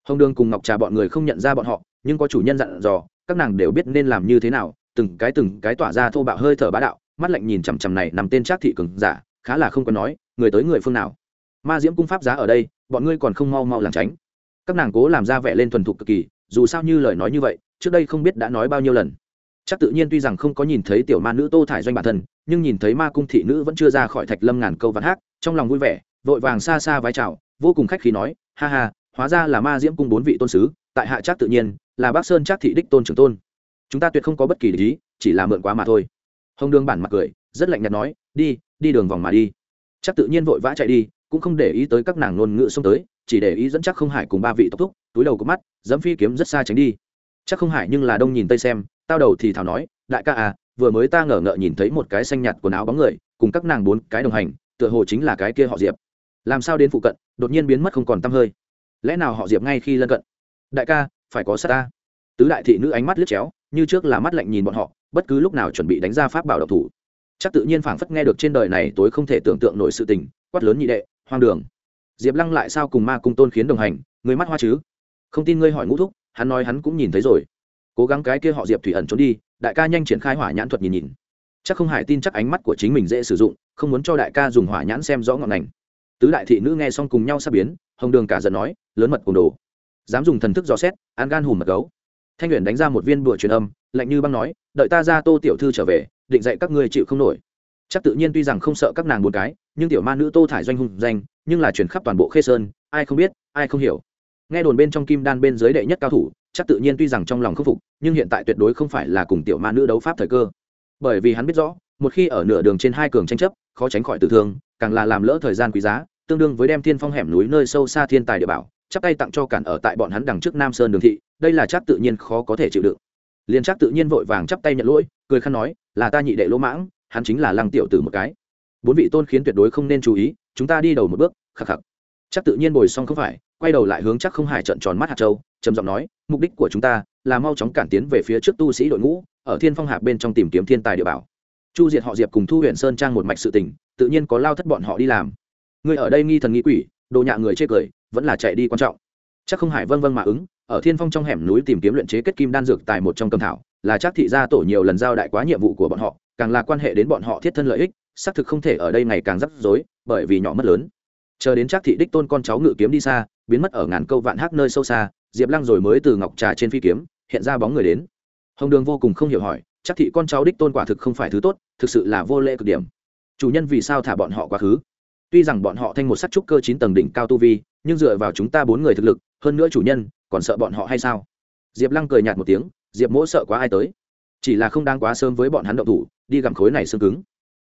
Hồng đương cùng ngọc trà bọn người không nhận ra bọn họ, nhưng có chủ nhân dặn dò, các nàng đều biết nên làm như thế nào, từng cái từng cái tỏa ra thô bạo hơi thở bá đạo mắt lạnh nhìn chằm chằm này nằm tên Trác thị cường giả, khá là không có nói, người tới người phương nào. Ma diễm cung pháp giá ở đây, bọn ngươi còn không mau mau lảng tránh. Các nàng cố làm ra vẻ lên thuần thục cực kỳ, dù sao như lời nói như vậy, trước đây không biết đã nói bao nhiêu lần. Chắc tự nhiên tuy rằng không có nhìn thấy tiểu ma nữ tô thải doanh bản thân, nhưng nhìn thấy ma cung thị nữ vẫn chưa ra khỏi thạch lâm ngàn câu văn hát trong lòng vui vẻ, vội vàng xa xa vái chào, vô cùng khách khí nói, ha ha, hóa ra là ma diễm cung bốn vị tôn sứ, tại hạ chắc tự nhiên, là bác sơn chắc thị đích tôn trưởng tôn. Chúng ta tuyệt không có bất kỳ lý, chỉ là mượn quá mà thôi hồng đường bản mặt cười, rất lạnh nhạt nói, đi đi đường vòng mà đi. Chắc tự nhiên vội vã chạy đi, cũng không để ý tới các nàng ngôn ngữ xông tới, chỉ để ý dẫn chắc không hải cùng ba vị tốc thúc, túi đầu có mắt dẫm phi kiếm rất xa tránh đi. Chắc không hải nhưng là đông nhìn tây xem, tao đầu thì thảo nói, đại ca à vừa mới ta ngờ ngợ nhìn thấy một cái xanh nhạt quần áo bóng người, cùng các nàng bốn cái đồng hành, tựa hồ chính là cái kia họ diệp. Làm sao đến phụ cận, đột nhiên biến mất không còn t hơi. Lẽ nào họ diệp ngay khi lân cận? Đại ca, phải có sát ta. Tứ đại thị nữ ánh mắt liếc chéo, như trước là mắt lạnh nhìn bọn họ bất cứ lúc nào chuẩn bị đánh ra pháp bảo độc thủ. Chắc tự nhiên phảng phất nghe được trên đời này tối không thể tưởng tượng nổi sự tình, quát lớn nhị đệ, hoang đường. Diệp lăng lại sao cùng ma cung tôn khiến đồng hành, người mắt hoa chứ? Không tin ngươi hỏi ngũ thúc, hắn nói hắn cũng nhìn thấy rồi. Cố gắng cái kia họ diệp thủy ẩn trốn đi, đại ca nhanh triển khai hỏa nhãn thuật nhìn nhìn. Chắc không hải tin chắc ánh mắt của chính mình dễ sử dụng, không muốn cho đại ca dùng hỏa nhãn xem rõ ngọn ngành. Tứ đại thị nữ nghe xong cùng nhau sắp biến, hồng đường cả giận nói, lớn mật cùng đồ. Dám dùng thần thức dò xét, an gan hùm mật gấu thanh luyện đánh ra một viên bụa truyền âm, lạnh như băng nói, đợi ta ra tô tiểu thư trở về, định dạy các ngươi chịu không nổi. Chắc tự nhiên tuy rằng không sợ các nàng buồn cái, nhưng tiểu ma nữ tô thải doanh hùng danh, nhưng là truyền khắp toàn bộ khê sơn, ai không biết, ai không hiểu. Nghe đồn bên trong kim đan bên dưới đệ nhất cao thủ, chắc tự nhiên tuy rằng trong lòng không phục, nhưng hiện tại tuyệt đối không phải là cùng tiểu ma nữ đấu pháp thời cơ. Bởi vì hắn biết rõ, một khi ở nửa đường trên hai cường tranh chấp, khó tránh khỏi tử thương, càng là làm lỡ thời gian quý giá, tương đương với đem thiên phong hẻm núi nơi sâu xa thiên tài địa bảo, chắp tay tặng cho cản ở tại bọn hắn đằng trước nam sơn đường thị đây là chắc tự nhiên khó có thể chịu đựng. Liền chắc tự nhiên vội vàng chắp tay nhận lỗi, cười khăn nói, là ta nhị đệ lỗ mãng, hắn chính là lăng tiểu tử một cái. Bốn vị tôn khiến tuyệt đối không nên chú ý, chúng ta đi đầu một bước, khắc khắc. Chắc tự nhiên bồi xong không phải, quay đầu lại hướng chắc không hải trận tròn mắt hạt châu, trầm giọng nói, mục đích của chúng ta là mau chóng cản tiến về phía trước tu sĩ đội ngũ, ở thiên phong hạp bên trong tìm kiếm thiên tài địa bảo. Chu diệt họ diệp cùng thu huyện sơn trang một mạch sự tình, tự nhiên có lao thất bọn họ đi làm. Người ở đây nghi thần nghi quỷ, đồ nhạ người chê cười, vẫn là chạy đi quan trọng. Chắc không hải vân vân mà ứng ở thiên phong trong hẻm núi tìm kiếm luyện chế kết kim đan dược tại một trong cầm thảo, là chắc thị gia tổ nhiều lần giao đại quá nhiệm vụ của bọn họ, càng là quan hệ đến bọn họ thiết thân lợi ích, xác thực không thể ở đây ngày càng rắc rối, bởi vì nhỏ mất lớn. Chờ đến chắc thị đích tôn con cháu ngự kiếm đi xa, biến mất ở ngàn câu vạn hát nơi sâu xa, diệp lăng rồi mới từ ngọc trà trên phi kiếm, hiện ra bóng người đến. Hồng đường vô cùng không hiểu hỏi, chắc thị con cháu đích tôn quả thực không phải thứ tốt, thực sự là vô lễ cực điểm. Chủ nhân vì sao thả bọn họ quá khứ? Tuy rằng bọn họ thanh một sắc trúc cơ chín tầng đỉnh cao tu vi, nhưng dựa vào chúng ta bốn người thực lực, hơn nữa chủ nhân còn sợ bọn họ hay sao? Diệp lăng cười nhạt một tiếng, diệp mỗ sợ quá ai tới? Chỉ là không đang quá sớm với bọn hắn động thủ, đi gặm khối này xương cứng.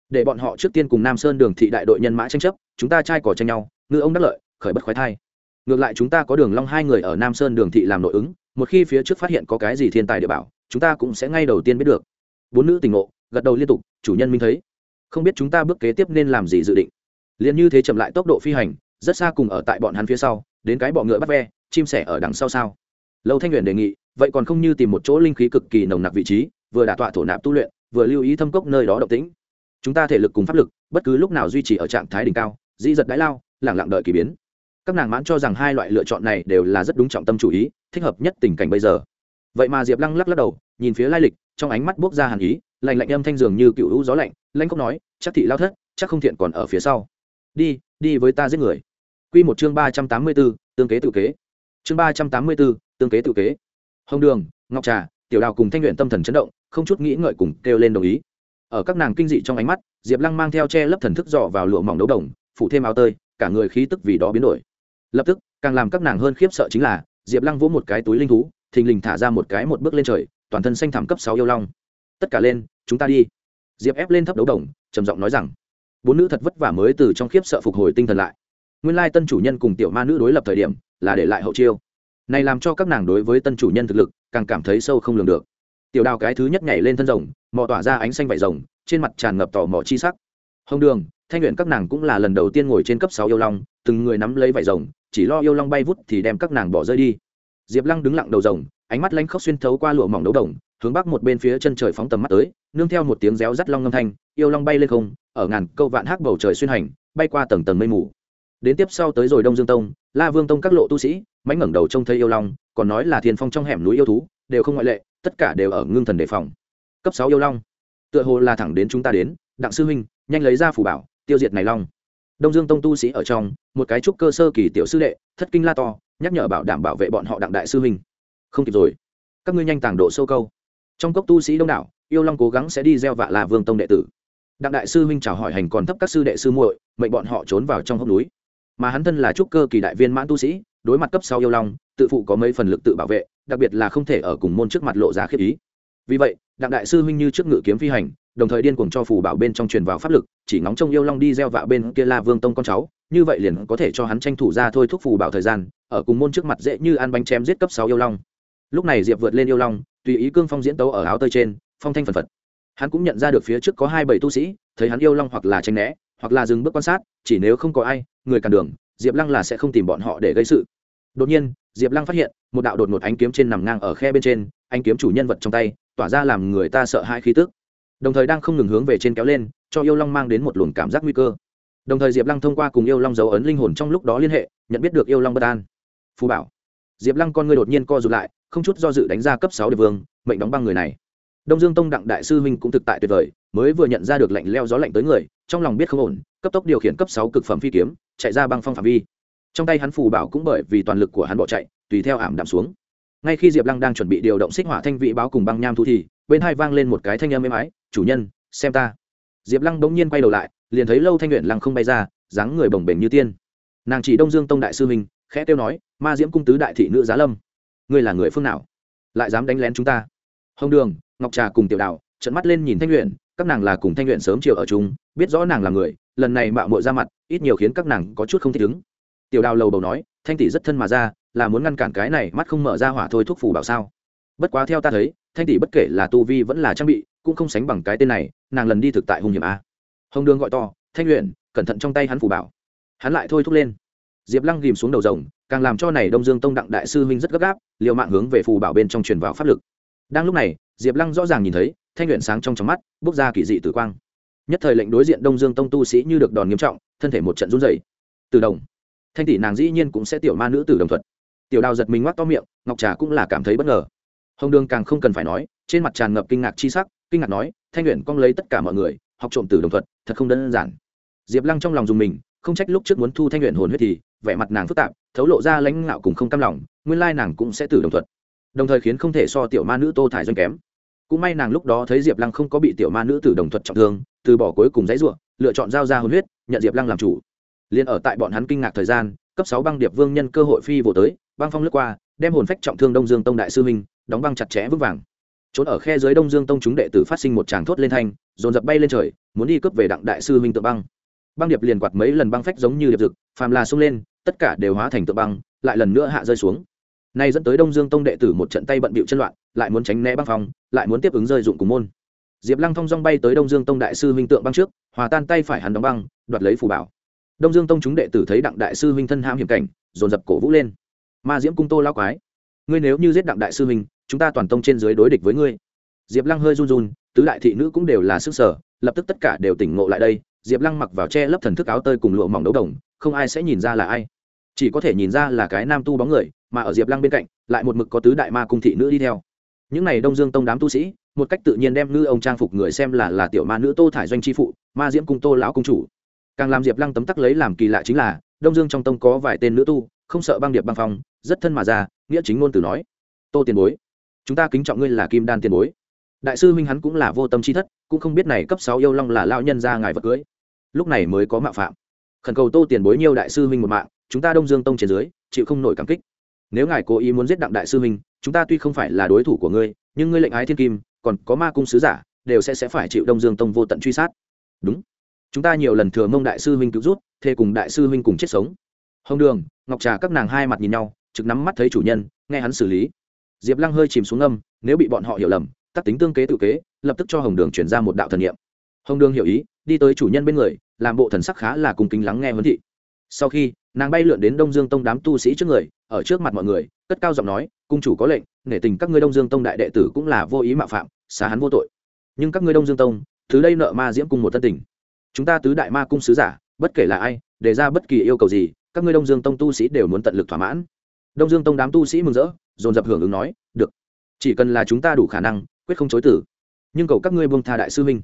Để bọn họ trước tiên cùng nam sơn đường thị đại đội nhân mã tranh chấp, chúng ta trai cỏ tranh nhau, ngư ông đắc lợi, khởi bất khoái thai. Ngược lại chúng ta có đường long hai người ở nam sơn đường thị làm nội ứng, một khi phía trước phát hiện có cái gì thiên tài địa bảo, chúng ta cũng sẽ ngay đầu tiên biết được. Bốn nữ tình ngộ, gật đầu liên tục, chủ nhân minh thấy. Không biết chúng ta bước kế tiếp nên làm gì dự định. Liền như thế chậm lại tốc độ phi hành, rất xa cùng ở tại bọn hắn phía sau, đến cái bọ ngựa bắt ve chim sẻ ở đằng sau sao? Lâu thanh luyện đề nghị vậy còn không như tìm một chỗ linh khí cực kỳ nồng nặc vị trí vừa đả tọa thổ nạp tu luyện vừa lưu ý thâm cốc nơi đó động tĩnh. Chúng ta thể lực cùng pháp lực bất cứ lúc nào duy trì ở trạng thái đỉnh cao dĩ giật đái lao lẳng lặng đợi kỳ biến. Các nàng mãn cho rằng hai loại lựa chọn này đều là rất đúng trọng tâm chủ ý thích hợp nhất tình cảnh bây giờ. Vậy mà diệp lăng lắc lắc đầu nhìn phía lai lịch trong ánh mắt buốc ra hàn ý lạnh lạnh âm thanh dường như cựu hữu gió lạnh lanh cốc nói chắc thị lao thất chắc không thiện còn ở phía sau. Đi đi với ta giết người. Quy một chương ba trăm tám mươi 384, tương kế tự kế. Chương ba trăm tám mươi bốn tương kế tự kế. Hồng Đường, Ngọc Trà, Tiểu Đào cùng Thanh Luyện tâm thần chấn động, không chút nghĩ ngợi cùng kêu lên đồng ý. Ở các nàng kinh dị trong ánh mắt, Diệp Lăng mang theo che lấp thần thức dò vào lụa mỏng đấu đồng, phủ thêm áo tơi, cả người khí tức vì đó biến đổi. Lập tức, càng làm các nàng hơn khiếp sợ chính là, Diệp Lăng vỗ một cái túi linh thú, thình lình thả ra một cái một bước lên trời, toàn thân xanh thảm cấp sáu yêu long. Tất cả lên, chúng ta đi. Diệp ép lên thấp đấu đồng, trầm giọng nói rằng, bốn nữ thật vất vả mới từ trong khiếp sợ phục hồi tinh thần lại nguyên lai tân chủ nhân cùng tiểu ma nữ đối lập thời điểm là để lại hậu chiêu. Này làm cho các nàng đối với tân chủ nhân thực lực, càng cảm thấy sâu không lường được. Tiểu đào cái thứ nhất nhảy lên thân rồng, mò tỏa ra ánh xanh vải rồng, trên mặt tràn ngập tò mò chi sắc. Hồng đường, thanh luyện các nàng cũng là lần đầu tiên ngồi trên cấp sáu yêu long, từng người nắm lấy vải rồng, chỉ lo yêu long bay vút thì đem các nàng bỏ rơi đi. Diệp lăng đứng lặng đầu rồng, ánh mắt lanh khóc xuyên thấu qua lụa mỏng đấu đồng, hướng bắc một bên phía chân trời phóng tầm mắt tới, nương theo một tiếng réo rắt long ngâm thanh, yêu long bay lên không, ở ngàn câu vạn hắc bầu trời xuyên hành, bay qua tầng tầng mây mù đến tiếp sau tới rồi đông dương tông, la vương tông các lộ tu sĩ mánh ngẩng đầu trông thấy yêu long, còn nói là thiên phong trong hẻm núi yêu thú, đều không ngoại lệ, tất cả đều ở ngưng thần đề phòng. Cấp sáu yêu long. Tựa hồ là thẳng đến chúng ta đến, đặng sư huynh, nhanh lấy ra phủ bảo, tiêu diệt này long. Đông dương tông tu sĩ ở trong, một cái trúc cơ sơ kỳ tiểu sư đệ, thất kinh la to, nhắc nhở bảo đảm bảo vệ bọn họ đặng đại sư huynh. Không kịp rồi. Các ngươi nhanh tàng độ sâu câu. Trong cốc tu sĩ đông đảo, yêu long cố gắng sẽ đi gieo vạ là vương tông đệ tử. Đặng đại sư huynh chào hỏi hành còn thấp các sư đệ sư muội, mệnh bọn họ trốn vào trong hốc núi mà hắn thân là trúc cơ kỳ đại viên mãn tu sĩ, đối mặt cấp sau yêu long, tự phụ có mấy phần lực tự bảo vệ, đặc biệt là không thể ở cùng môn trước mặt lộ ra khiếp ý. Vì vậy, đặng đại sư huynh như trước ngự kiếm phi hành, đồng thời điên cuồng cho phù bảo bên trong truyền vào pháp lực, chỉ ngóng trông yêu long đi gieo vạ bên kia la vương tông con cháu, như vậy liền có thể cho hắn tranh thủ ra thôi thúc phù bảo thời gian, ở cùng môn trước mặt dễ như ăn bánh chém giết cấp sáu yêu long. Lúc này diệp vượt lên yêu long, tùy ý cương phong diễn tấu ở áo tơi trên, phong thanh phần phật. Hắn cũng nhận ra được phía trước có hai bảy tu sĩ, thấy hắn yêu long hoặc là tranh né hoặc là dừng bước quan sát, chỉ nếu không có ai, người cản đường, diệp lăng là sẽ không tìm bọn họ để gây sự. Đột nhiên, diệp lăng phát hiện, một đạo đột ngột ánh kiếm trên nằm ngang ở khe bên trên anh kiếm chủ nhân vật trong tay, tỏa ra làm người ta sợ hai khí tức. Đồng thời đang không ngừng hướng về trên kéo lên, cho yêu long mang đến một luồng cảm giác nguy cơ. Đồng thời diệp lăng thông qua cùng yêu long dấu ấn linh hồn trong lúc đó liên hệ, nhận biết được yêu long bất an. Phù bảo. Diệp lăng con người đột nhiên co rụt lại, không chút do dự đánh ra cấp sáu địa vương, mệnh đóng băng người này đông dương tông đặng đại sư huynh cũng thực tại tuyệt vời, mới vừa nhận ra được lạnh leo gió lạnh tới người, trong lòng biết không ổn, cấp tốc điều khiển cấp sáu cực phẩm phi kiếm, chạy ra băng phong phạm vi. Trong tay hắn phù bảo cũng bởi vì toàn lực của hắn bỏ chạy, tùy theo ảm đạm xuống. Ngay khi diệp lăng đang chuẩn bị điều động xích hỏa thanh vị báo cùng băng nham thu thì, bên hai vang lên một cái thanh âm êm ái, chủ nhân, xem ta. Diệp lăng bỗng nhiên quay đầu lại, liền thấy lâu thanh luyện lăng không bay ra, dáng người bồng bềnh như tiên. Nàng chỉ đông dương tông đại sư huynh, khẽ kêu nói, ma diễm cung tứ đại thị nữ giá lâm, ngươi là người phương nào? Lại dám đánh lén chúng ta? Hồng đường ngọc trà cùng tiểu đạo trận mắt lên nhìn thanh luyện các nàng là cùng thanh luyện sớm chiều ở chung, biết rõ nàng là người, lần này mạo muội ra mặt, ít nhiều khiến các nàng có chút không thích ứng. Tiểu đào lầu bầu nói, thanh tỷ rất thân mà ra, là muốn ngăn cản cái này mắt không mở ra hỏa thôi thuốc phủ bảo sao? Bất quá theo ta thấy, thanh tỷ bất kể là tu vi vẫn là trang bị, cũng không sánh bằng cái tên này, nàng lần đi thực tại hung hiểm a. Hồng đường gọi to, thanh luyện cẩn thận trong tay hắn phủ bảo. Hắn lại thôi thúc lên. Diệp lăng ghìm xuống đầu rồng, càng làm cho này đông dương tông đặng đại sư huynh rất gấp gáp, liều mạng hướng về phù bảo bên trong truyền vào pháp lực. Đang lúc này diệp lăng rõ ràng nhìn thấy, thanh luyện sáng trong trong mắt bước ra kỳ dị tử quang. Nhất thời lệnh đối diện đông dương tông tu sĩ như được đòn nghiêm trọng, thân thể một trận run dày từ đồng. Thanh tỷ nàng dĩ nhiên cũng sẽ tiểu ma nữ từ đồng thuật tiểu đào giật mình ngoác to miệng, ngọc trà cũng là cảm thấy bất ngờ. Hồng đường càng không cần phải nói, trên mặt tràn ngập kinh ngạc chi sắc, kinh ngạc nói, thanh luyện cong lấy tất cả mọi người, học trộm từ đồng thuật thật không đơn giản. Diệp lăng trong lòng dùng mình, không trách lúc trước muốn thu thanh luyện hồn huyết thì, vẻ mặt nàng phức tạp, thấu lộ ra lãnh ngạo cùng không cam lòng, nguyên lai nàng cũng sẽ từ đồng thuật đồng thời khiến không thể so tiểu ma nữ tô thải doanh kém. Cũng may nàng lúc đó thấy diệp lăng không có bị tiểu ma nữ tử đồng thuật trọng thương, từ bỏ cuối cùng dãy ruộng, lựa chọn giao ra hồn huyết, nhận diệp lăng làm chủ. Liền ở tại bọn hắn kinh ngạc thời gian, cấp sáu băng điệp vương nhân cơ hội phi vô tới, băng phong lướt qua, đem hồn phách trọng thương đông dương tông đại sư minh đóng băng chặt chẽ vững vàng. Trốn ở khe dưới đông dương tông chúng đệ tử phát sinh một tràng thốt lên thanh, dồn dập bay lên trời, muốn đi cướp về đặng đại sư minh tự băng. Băng điệp liền quạt mấy lần băng phách giống như điệp rực phàm là sung lên, tất cả đều hóa thành tự băng, lại lần nữa hạ rơi xuống nay dẫn tới đông dương tông đệ tử một trận tay bận bịu chân loạn, lại muốn tránh né băng phong, lại muốn tiếp ứng rơi dụng cùng môn. Diệp lăng thong dong bay tới đông dương tông đại sư huynh tượng băng trước, hòa tan tay phải hắn đóng băng, đoạt lấy phù bảo. Đông dương tông chúng đệ tử thấy đặng đại sư huynh thân ham hiểm cảnh, dồn dập cổ vũ lên. Ma diễm cung tô lao quái, ngươi nếu như giết đặng đại sư huynh, chúng ta toàn tông trên dưới đối địch với ngươi. Diệp lăng hơi run run, tứ đại thị nữ cũng đều là sức sở, lập tức tất cả đều tỉnh ngộ lại đây. Diệp lăng mặc vào che lấp thần thức áo tơi cùng lụa mỏng đấu đồng, không ai sẽ nhìn ra là ai chỉ có thể nhìn ra là cái nam tu bóng người, mà ở diệp lăng bên cạnh, lại một mực có tứ đại ma cung thị nữ đi theo. Những n à y đông dương tông đám tu sĩ, một cách tự nhiên đem ngư ông trang phục người xem là là tiểu ma nữ tô thải doanh tri phụ, ma diễm cung tô lão cung chủ. Càng làm diệp lăng tấm tắc lấy làm kỳ lạ chính là, đông dương trong tông có vài tên nữ tu, không sợ băng điệp băng phong, rất thân mà ra nghĩa chính ngôn từ nói. Tô tiền bối, chúng ta kính trọng ngươi là kim đan tiền bối. Đại sư huynh hắn cũng là vô tâm chi thất, cũng không biết này cấp sáu yêu long là lao nhân ra ngài vật cưới. Lúc này mới có mạo phạm. Khẩn cầu tô tiền bối nhiều đại sư huynh một mạng chúng ta đông dương tông trên dưới, chịu không nổi cảm kích. Nếu ngài cố ý muốn giết đặng đại sư huynh chúng ta tuy không phải là đối thủ của ngươi, nhưng ngươi lệnh ái thiên kim, còn có ma cung sứ giả, đều sẽ sẽ phải chịu đông dương tông vô tận truy sát. Đúng. Chúng ta nhiều lần thừa mông đại sư huynh cứu rút thê cùng đại sư huynh cùng chết sống. Hồng đường, ngọc trà các nàng hai mặt nhìn nhau, trực nắm mắt thấy chủ nhân, nghe hắn xử lý. Diệp lăng hơi chìm xuống âm nếu bị bọn họ hiểu lầm, tắc tính tương kế tự kế, lập tức cho hồng đường chuyển ra một đạo thần nghiệm hồng đường hiểu ý, đi tới chủ nhân bên người, làm bộ thần sắc khá là cùng kính lắng nghe huấn thị. Sau khi nàng bay lượn đến đông dương tông đám tu sĩ trước người, ở trước mặt mọi người, cất cao giọng nói, cung chủ có lệnh, nể tình các ngươi đông dương tông đại đệ tử cũng là vô ý mạo phạm, xá hắn vô tội. Nhưng các ngươi đông dương tông, thứ đây nợ ma diễm cung một tân tình. Chúng ta tứ đại ma cung sứ giả, bất kể là ai đề ra bất kỳ yêu cầu gì, các ngươi đông dương tông tu sĩ đều muốn tận lực thỏa mãn. Đông dương tông đám tu sĩ mừng rỡ, dồn dập hưởng ứng nói, được. Chỉ cần là chúng ta đủ khả năng, quyết không chối tử nhưng cầu các ngươi buông tha đại sư huynh.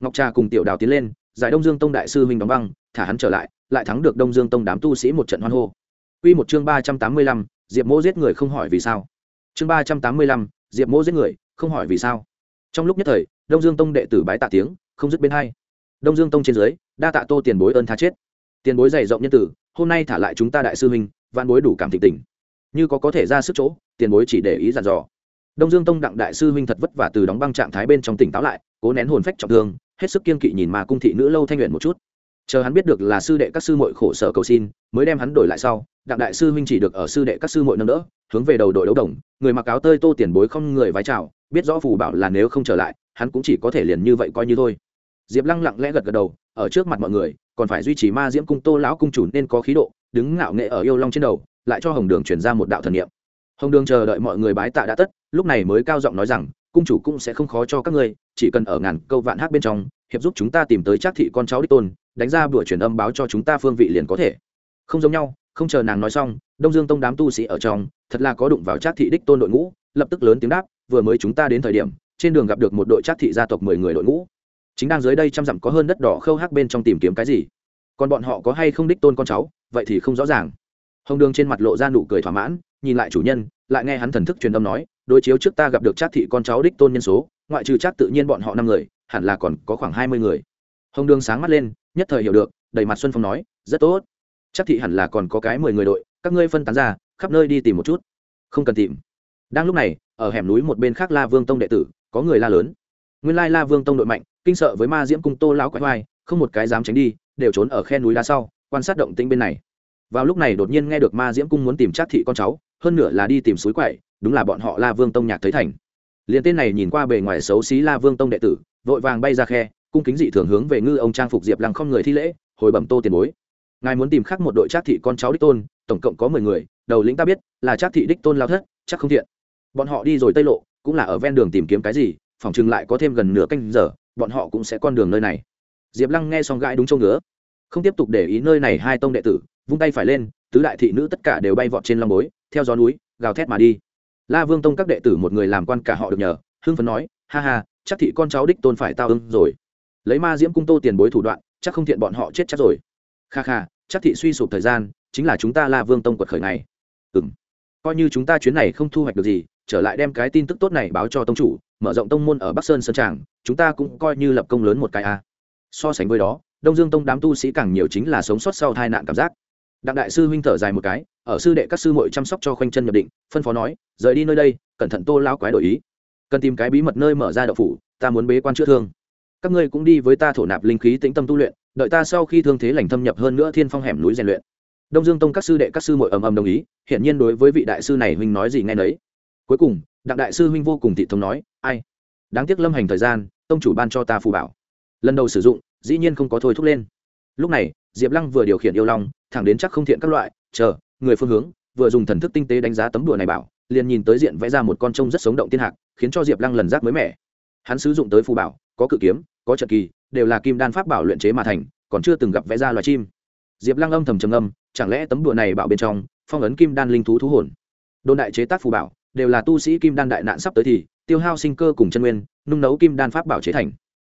Ngọc trà cùng tiểu đào tiến lên giải đông dương tông đại sư huynh đóng băng, thả hắn trở lại lại thắng được đông dương tông đám tu sĩ một trận hoan hô. Quy một chương ba trăm tám mươi lăm, diệp mỗ giết người không hỏi vì sao. Chương ba trăm tám mươi lăm, diệp mỗ giết người không hỏi vì sao. Trong lúc nhất thời, đông dương tông đệ tử bái tạ tiếng, không dứt bên hai. Đông dương tông trên dưới, đa tạ tô tiền bối ơn tha chết. Tiền bối dày rộng nhân tử, hôm nay thả lại chúng ta đại sư huynh văn bối đủ cảm thịnh tình. Như có có thể ra sức chỗ, tiền bối chỉ để ý dặn dò. Đông dương tông đặng đại sư huynh thật vất vả từ đóng băng trạng thái bên trong tỉnh táo lại, cố nén hồn phách trọng thương hết sức kiên kỵ nhìn mà cung thị nữ lâu thanh nguyện một chút. Chờ hắn biết được là sư đệ các sư muội khổ sở cầu xin, mới đem hắn đổi lại sau, đặng đại sư huynh chỉ được ở sư đệ các sư muội nâng đỡ, hướng về đầu đội đấu đồng, người mặc áo tơi tô tiền bối không người vái chào, biết rõ phù bảo là nếu không trở lại, hắn cũng chỉ có thể liền như vậy coi như thôi. Diệp lăng lặng lẽ gật gật đầu, ở trước mặt mọi người, còn phải duy trì ma diễm cung tô lão cung chủ nên có khí độ, đứng ngạo nghệ ở yêu long trên đầu, lại cho hồng đường chuyển ra một đạo thần niệm. Hồng đường chờ đợi mọi người bái tạ đã tất, lúc này mới cao giọng nói rằng cung chủ cũng sẽ không khó cho các ngươi, chỉ cần ở ngàn câu vạn hát bên trong, hiệp giúp chúng ta tìm tới trác thị con cháu đích tôn, đánh ra bữa truyền âm báo cho chúng ta phương vị liền có thể. Không giống nhau, không chờ nàng nói xong, đông dương tông đám tu sĩ ở trong, thật là có đụng vào trác thị đích tôn đội ngũ, lập tức lớn tiếng đáp, vừa mới chúng ta đến thời điểm, trên đường gặp được một đội trác thị gia tộc mười người đội ngũ. Chính đang dưới đây trăm dặm có hơn đất đỏ khâu hắc bên trong tìm kiếm cái gì? Còn bọn họ có hay không đích tôn con cháu? Vậy thì không rõ ràng. Hồng đường trên mặt lộ ra nụ cười thỏa mãn, nhìn lại chủ nhân, lại nghe hắn thần thức truyền âm nói đối chiếu trước ta gặp được trác thị con cháu đích tôn nhân số, ngoại trừ trác tự nhiên bọn họ năm người, hẳn là còn có khoảng hai mươi người. Hồng đường sáng mắt lên, nhất thời hiểu được, đầy mặt xuân phong nói, rất tốt. Chắc thị hẳn là còn có cái mười người đội, các ngươi phân tán ra, khắp nơi đi tìm một chút. Không cần tìm. Đang lúc này, ở hẻm núi một bên khác la vương tông đệ tử, có người la lớn. Nguyên lai la vương tông đội mạnh, kinh sợ với ma diễm cung tô lão quái hoài không một cái dám tránh đi, đều trốn ở khe núi đá sau, quan sát động tĩnh bên này. Vào lúc này đột nhiên nghe được ma diễm cung muốn tìm trác thị con cháu, hơn nữa là đi tìm suối quậy đúng là bọn họ la vương tông nhạc thấy thành. Liền tên này nhìn qua bề ngoài xấu xí la vương tông đệ tử, vội vàng bay ra khe, cung kính dị thường hướng về ngư ông trang phục diệp lăng không người thi lễ, hồi bẩm tô tiền bối. Ngài muốn tìm khác một đội trác thị con cháu đích tôn, tổng cộng có mười người, đầu lĩnh ta biết, là trác thị đích tôn lao thất, chắc không thiện. Bọn họ đi rồi tây lộ, cũng là ở ven đường tìm kiếm cái gì phỏng chừng lại có thêm gần nửa canh giờ, bọn họ cũng sẽ con đường nơi này. Diệp lăng nghe xong gãi đúng châu ngứa. Không tiếp tục để ý nơi này hai tông đệ tử, vung tay phải lên, tứ đại thị nữ tất cả đều bay vọt trên lòng bối, theo gió núi, gào thét mà đi la vương tông các đệ tử một người làm quan cả họ được nhờ, hưng phấn nói, ha ha, chắc thị con cháu đích tôn phải tao ưng rồi. Lấy ma diễm cung tô tiền bối thủ đoạn, chắc không thiện bọn họ chết chắc rồi. Kha kha, chắc thị suy sụp thời gian, chính là chúng ta la vương tông quật khởi này. Ừng coi như chúng ta chuyến này không thu hoạch được gì, trở lại đem cái tin tức tốt này báo cho tông chủ, mở rộng tông môn ở bắc sơn sơn tràng, chúng ta cũng coi như lập công lớn một cái a. So sánh với đó, đông dương tông đám tu sĩ càng nhiều chính là sống sót sau tai nạn cảm giác đặng đại sư huynh thở dài một cái, ở sư đệ các sư muội chăm sóc cho khoanh chân nhập định, phân phó nói, rời đi nơi đây, cẩn thận tô lao quái đổi ý. Cần tìm cái bí mật nơi mở ra đậu phủ, ta muốn bế quan chữa thương. Các ngươi cũng đi với ta thổ nạp linh khí tĩnh tâm tu luyện, đợi ta sau khi thương thế lành thâm nhập hơn nữa thiên phong hẻm núi rèn luyện. Đông dương tông các sư đệ các sư muội ầm ầm đồng ý, hiển nhiên đối với vị đại sư này huynh nói gì nghe nấy. Cuối cùng, đặng đại sư huynh vô cùng thị thống nói, ai? Đáng tiếc lâm hành thời gian, tông chủ ban cho ta phù bảo. Lần đầu sử dụng, dĩ nhiên không có thôi thúc lên. Lúc này, diệp lăng vừa điều khiển yêu long thẳng đến chắc không thiện các loại, chờ, người phương hướng, vừa dùng thần thức tinh tế đánh giá tấm đùa này bảo, liền nhìn tới diện vẽ ra một con trông rất sống động tiên hạc, khiến cho diệp lăng lần giác mới mẻ. Hắn sử dụng tới phù bảo, có cự kiếm, có trận kỳ, đều là kim đan pháp bảo luyện chế mà thành, còn chưa từng gặp vẽ ra loài chim. Diệp lăng âm thầm trầm âm chẳng lẽ tấm đùa này bảo bên trong, phong ấn kim đan linh thú thú hồn? Đồn đại chế tác phù bảo, đều là tu sĩ kim đan đại nạn sắp tới thì, tiêu hao sinh cơ cùng chân nguyên, nung nấu kim đan pháp bảo chế thành.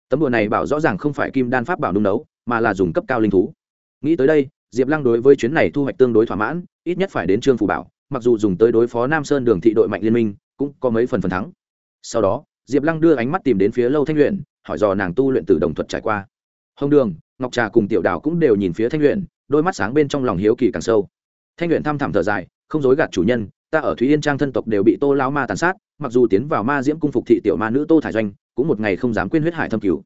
Tấm đùa này bảo rõ ràng không phải kim đan pháp bảo nung nấu, mà là dùng cấp cao linh thú. Nghĩ tới đây diệp lăng đối với chuyến này thu hoạch tương đối thỏa mãn, ít nhất phải đến trương phủ bảo, mặc dù dùng tới đối phó nam sơn đường thị đội mạnh liên minh, cũng có mấy phần phần thắng. Sau đó, diệp lăng đưa ánh mắt tìm đến phía lâu thanh luyện hỏi dò nàng tu luyện từ đồng thuật trải qua. Hồng đường, ngọc trà cùng tiểu đào cũng đều nhìn phía thanh luyện đôi mắt sáng bên trong lòng hiếu kỳ càng sâu. Thanh luyện thăm thẳm thở dài, không dối gạt chủ nhân, ta ở thúy yên trang thân tộc đều bị tô lao ma tàn sát, mặc dù tiến vào ma diễm cung phục thị tiểu ma nữ tô thải doanh, cũng một ngày không dám quên huyết hải thâm cứu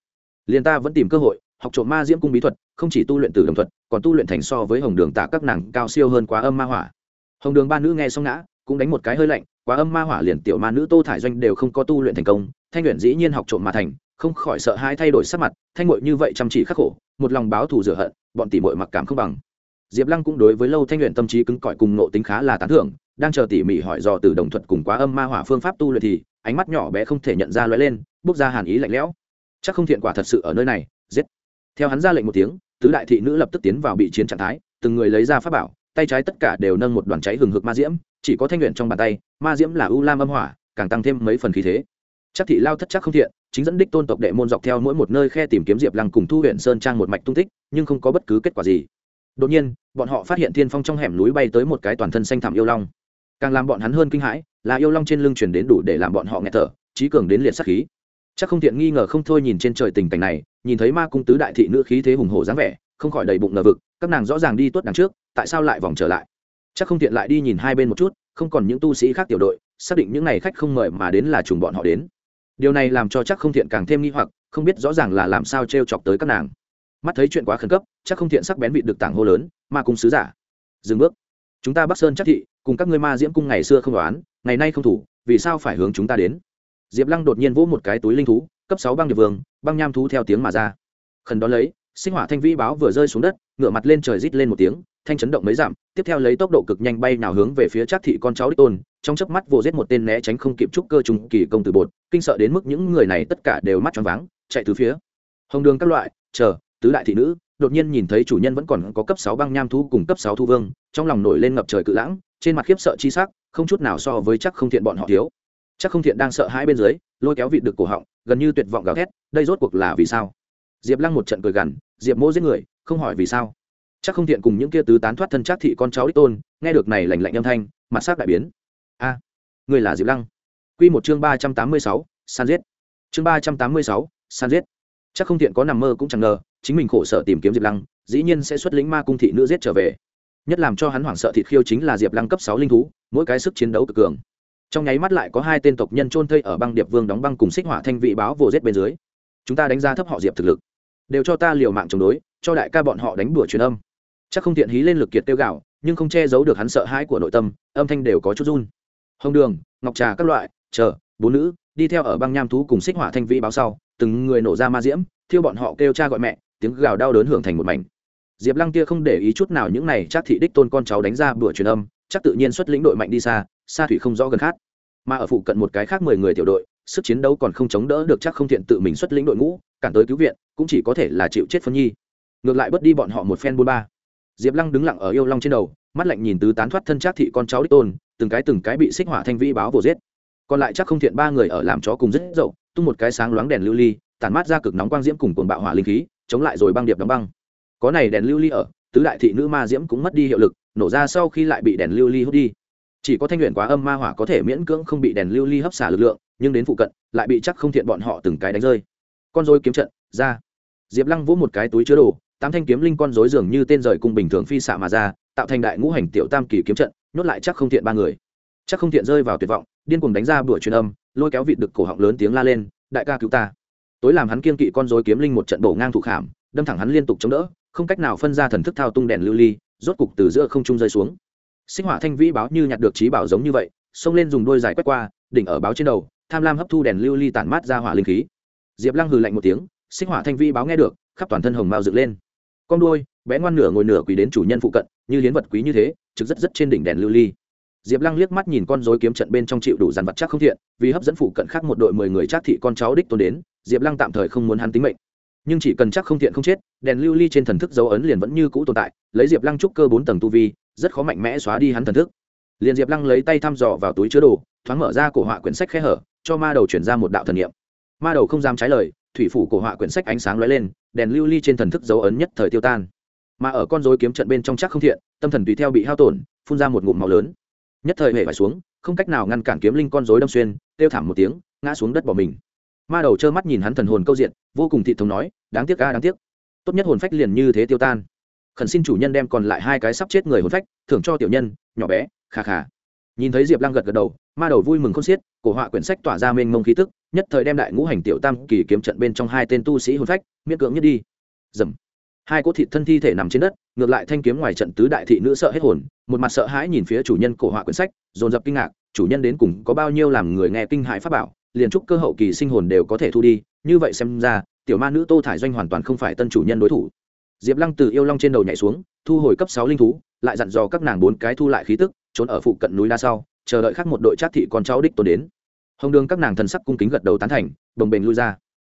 liền ta vẫn tìm cơ hội, học trộm ma diễm cung bí thuật, không chỉ tu luyện từ đồng thuật còn tu luyện thành so với hồng đường tạ các nàng cao siêu hơn quá âm ma hỏa. Hồng đường ba nữ nghe xong ngã, cũng đánh một cái hơi lạnh, quá âm ma hỏa liền tiểu ma nữ tô thải doanh đều không có tu luyện thành công, thanh luyện dĩ nhiên học trộm mà thành, không khỏi sợ hai thay đổi sắc mặt, thanh ngội như vậy chăm chỉ khắc khổ, một lòng báo thù rửa hận, bọn tỷ mội mặc cảm không bằng. Diệp lăng cũng đối với lâu thanh luyện tâm trí cứng cỏi cùng nộ tính khá là tán thưởng, đang chờ tỉ mỉ hỏi dò từ đồng thuật cùng quá âm ma hỏa phương pháp tu luyện thì, ánh mắt nhỏ bé không thể nhận ra lóe lên bốc ra hàn ý lạnh lẽo. Chắc không thiện quả thật sự ở nơi này, giết. Theo hắn ra lệnh một tiếng tứ đại thị nữ lập tức tiến vào bị chiến trạng thái, từng người lấy ra pháp bảo, tay trái tất cả đều nâng một đoàn cháy hừng hực ma diễm, chỉ có thanh luyện trong bàn tay, ma diễm là ưu lam âm hỏa, càng tăng thêm mấy phần khí thế. Chắc thị lao thất chắc không thiện, chính dẫn đích tôn tộc đệ môn dọc theo mỗi một nơi khe tìm kiếm diệp lăng cùng thu huyện sơn trang một mạch tung tích, nhưng không có bất cứ kết quả gì. Đột nhiên, bọn họ phát hiện thiên phong trong hẻm núi bay tới một cái toàn thân xanh thảm yêu long. Càng làm bọn hắn hơn kinh hãi, là yêu long trên lưng chuyển đến đủ để làm bọn họ nghẹt thở, trí cường đến liệt sắc khí. Chắc không thiện nghi ngờ không thôi nhìn trên trời tình cảnh này nhìn thấy ma cung tứ đại thị nữ khí thế hùng hổ dáng vẻ, không khỏi đầy bụng ngờ vực, các nàng rõ ràng đi tuốt đằng trước, tại sao lại vòng trở lại? Chắc không thiện lại đi nhìn hai bên một chút, không còn những tu sĩ khác tiểu đội, xác định những n à y khách không mời mà đến là trùng bọn họ đến. Điều này làm cho chắc không thiện càng thêm nghi hoặc, không biết rõ ràng là làm sao t r e o chọc tới các nàng. Mắt thấy chuyện quá khẩn cấp, chắc không thiện sắc bén vị được tảng hô lớn, ma cung sứ giả, dừng bước. Chúng ta bắc sơn chắc thị, cùng các ngươi ma diễm cung ngày xưa không đoán, ngày nay không thủ, vì sao phải hướng chúng ta đến? Diệp lăng đột nhiên vỗ một cái túi linh thú, cấp sáu băng điệp vương băng nham thú theo tiếng mà ra. Khẩn đó lấy, sinh hỏa thanh vĩ báo vừa rơi xuống đất ngựa mặt lên trời rít lên một tiếng, thanh chấn động mấy giảm tiếp theo lấy tốc độ cực nhanh bay nào hướng về phía trác thị con cháu đích tôn, trong chớp mắt vô giết một tên né tránh không kịp trúc cơ trùng kỳ công từ bột, kinh sợ đến mức những người này tất cả đều mắt tròn váng, chạy từ phía. Hồng đường các loại, chờ, tứ đại thị nữ, đột nhiên nhìn thấy chủ nhân vẫn còn có cấp sáu băng nham thú cùng cấp sáu thu vương, trong lòng nổi lên ngập trời cự lãng, trên mặt khiếp sợ chi sắc, không chút nào so với chắc không thiện bọn họ thiếu chắc không thiện đang sợ hãi bên dưới, lôi kéo vịt được cổ họng, gần như tuyệt vọng gào thét, đây rốt cuộc là vì sao? Diệp lăng một trận cười gằn, diệp mô giết người, không hỏi vì sao. Chắc không thiện cùng những kia tứ tán thoát thân chắc thị con cháu đích tôn, nghe được này lành lạnh âm thanh, mặt sắc đại biến. A, người là diệp lăng. Q một chương ba trăm tám mươi sáu san giết. Chương ba trăm tám mươi sáu san giết. Chắc không thiện có nằm mơ cũng chẳng ngờ, chính mình khổ sở tìm kiếm diệp lăng, dĩ nhiên sẽ xuất lĩnh ma cung thị nữ giết trở về. Nhất làm cho hắn hoảng sợ thịt khiêu chính là diệp lăng cấp sáu linh thú, mỗi cái sức chiến đấu cực cường trong nháy mắt lại có hai tên tộc nhân trôn thây ở băng điệp vương đóng băng cùng xích hỏa thanh vị báo vồ giết bên dưới. Chúng ta đánh giá thấp họ diệp thực lực. Đều cho ta liều mạng chống đối, cho đại ca bọn họ đánh bửa truyền âm. Chắc không tiện hí lên lực kiệt tiêu gạo, nhưng không che giấu được hắn sợ hãi của nội tâm, âm thanh đều có chút run. Hồng đường, ngọc trà các loại, chờ, bốn nữ, đi theo ở băng nham thú cùng xích hỏa thanh vị báo sau, từng người nổ ra ma diễm, thiêu bọn họ kêu cha gọi mẹ, tiếng gào đau đớn hưởng thành một mảnh. Diệp lăng kia không để ý chút nào những này chắc thị đích tôn con cháu đánh ra bữa truyền âm chắc tự nhiên xuất lĩnh đội mạnh đi xa xa thủy không rõ gần khác. Mà ở phụ cận một cái khác mười người tiểu đội, sức chiến đấu còn không chống đỡ được chắc không thiện tự mình xuất lĩnh đội ngũ, cản tới cứu viện, cũng chỉ có thể là chịu chết phân nhi. Ngược lại bớt đi bọn họ một phen bôn ba. Diệp lăng đứng lặng ở yêu long trên đầu, mắt lạnh nhìn tứ tán thoát thân trác thị con cháu đích tôn, từng cái từng cái bị xích hỏa thanh vĩ báo vồ giết. Còn lại chắc không thiện ba người ở làm chó cùng rất dậu, tung một cái sáng loáng đèn lưu ly, tản mát ra cực nóng quang diễm cùng cồn bạo hỏa linh khí, chống lại rồi băng điệp đóng băng. Có này đèn lưu ly ở tứ đại thị nữ ma diễm cũng mất đi hiệu lực, nổ ra sau khi lại bị đèn lưu ly hút đi. Chỉ có thanh luyện quá âm ma hỏa có thể miễn cưỡng không bị đèn lưu ly hấp xả lực lượng, nhưng đến phụ cận, lại bị chắc không thiện bọn họ từng cái đánh rơi. Con dối kiếm trận, ra. Diệp lăng vỗ một cái túi chứa đồ, tám thanh kiếm linh con dối dường như tên rời cung bình thường phi xạ mà ra, tạo thành đại ngũ hành tiểu tam kỳ kiếm trận, nhốt lại chắc không thiện ba người. Chắc không thiện rơi vào tuyệt vọng, điên cuồng đánh ra bữa truyền âm, lôi kéo vịt được cổ họng lớn tiếng la lên, đại ca cứu ta. Tối làm hắn kiên kỵ con dối kiếm linh một trận bổ ngang thủ khảm, đâm thẳng hắn liên tục chống đỡ không cách nào phân ra thần thức thao tung đèn lưu ly, rốt cục từ giữa không trung rơi xuống. Sinh hỏa thanh vĩ báo như nhặt được trí bảo giống như vậy, xông lên dùng đôi giải quét qua, đỉnh ở báo trên đầu, tham lam hấp thu đèn lưu ly tản mát ra hỏa linh khí. Diệp lăng hừ lạnh một tiếng, sinh hỏa thanh vi báo nghe được, khắp toàn thân hồng mao dựng lên. Con đuôi, bé ngoan nửa ngồi nửa quỳ đến chủ nhân phụ cận, như hiến vật quý như thế, trực rất rất trên đỉnh đèn lưu ly. Diệp lăng liếc mắt nhìn con dối kiếm trận bên trong chịu đủ dàn vật chắc không thiện, vì hấp dẫn phụ cận khác một đội mười người trác thị con cháu đích tôn đến, diệp lăng tạm thời không muốn hắn tính mệnh nhưng chỉ cần chắc không thiện không chết, đèn lưu ly trên thần thức dấu ấn liền vẫn như cũ tồn tại, lấy diệp lăng trúc cơ bốn tầng tu vi, rất khó mạnh mẽ xóa đi hắn thần thức. Liền diệp lăng lấy tay thăm dò vào túi chứa đồ, thoáng mở ra cổ họa quyển sách khe hở, cho ma đầu chuyển ra một đạo thần niệm. Ma đầu không dám trái lời, thủy phủ cổ họa quyển sách ánh sáng lóe lên, đèn lưu ly trên thần thức dấu ấn nhất thời tiêu tan. Mà ở con dối kiếm trận bên trong chắc không thiện, tâm thần tùy theo bị hao tổn, phun ra một ngụm màu lớn. Nhất thời hệ phải xuống, không cách nào ngăn cản kiếm linh con dối đâm xuyên, kêu thảm một tiếng, ngã xuống đất bỏ mình ma đầu trơ mắt nhìn hắn thần hồn câu diện, vô cùng thị thống nói, đáng tiếc ca đáng tiếc. Tốt nhất hồn phách liền như thế tiêu tan. Khẩn xin chủ nhân đem còn lại hai cái sắp chết người hồn phách thưởng cho tiểu nhân, nhỏ bé khà khà nhìn thấy diệp lăng gật gật đầu, ma đầu vui mừng không xiết, cổ họa quyển sách tỏa ra mênh mông khí tức, nhất thời đem đại ngũ hành tiểu tam kỳ kiếm trận bên trong hai tên tu sĩ hồn phách miễn cưỡng nhất đi. Dầm. Hai cỗ thịt thân thi thể nằm trên đất, ngược lại thanh kiếm ngoài trận tứ đại thị nữ sợ hết hồn, một mặt sợ hãi nhìn phía chủ nhân cổ họa quyển sách, dồn dập kinh ngạc, chủ nhân đến cùng có bao nhiêu làm người nghe kinh hãi pháp bảo? Liền trúc cơ hậu kỳ sinh hồn đều có thể thu đi, như vậy xem ra, tiểu ma nữ tô thải doanh hoàn toàn không phải tân chủ nhân đối thủ. Diệp lăng từ yêu long trên đầu nhảy xuống, thu hồi cấp sáu linh thú, lại dặn dò các nàng bốn cái thu lại khí tức, trốn ở phụ cận núi đa sau, chờ đợi khác một đội trát thị con cháu đích tồn đến. Hồng đường các nàng thần sắc cung kính gật đầu tán thành, đồng bền lui ra.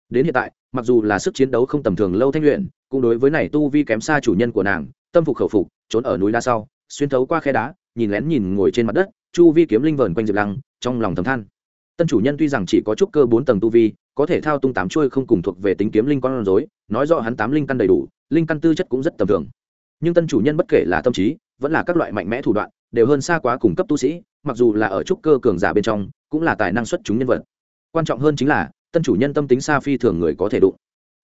Đến hiện tại, mặc dù là sức chiến đấu không tầm thường lâu thanh luyện, cũng đối với này tu vi kém xa chủ nhân của nàng, tâm phục khẩu phục, trốn ở núi đa sau, xuyên thấu qua khe đá, nhìn lén nhìn ngồi trên mặt đất, chu vi kiếm linh vờn quanh diệp lăng, trong lòng thầm than tân chủ nhân tuy rằng chỉ có chút cơ bốn tầng tu vi, có thể thao tung tám chuôi không cùng thuộc về tính kiếm linh con rối, nói rõ hắn tám linh căn đầy đủ, linh căn tư chất cũng rất tầm thường. Nhưng tân chủ nhân bất kể là tâm trí, vẫn là các loại mạnh mẽ thủ đoạn, đều hơn xa quá cùng cấp tu sĩ, mặc dù là ở trúc cơ cường giả bên trong, cũng là tài năng xuất chúng nhân vật. Quan trọng hơn chính là, tân chủ nhân tâm tính xa phi thường người có thể đụng.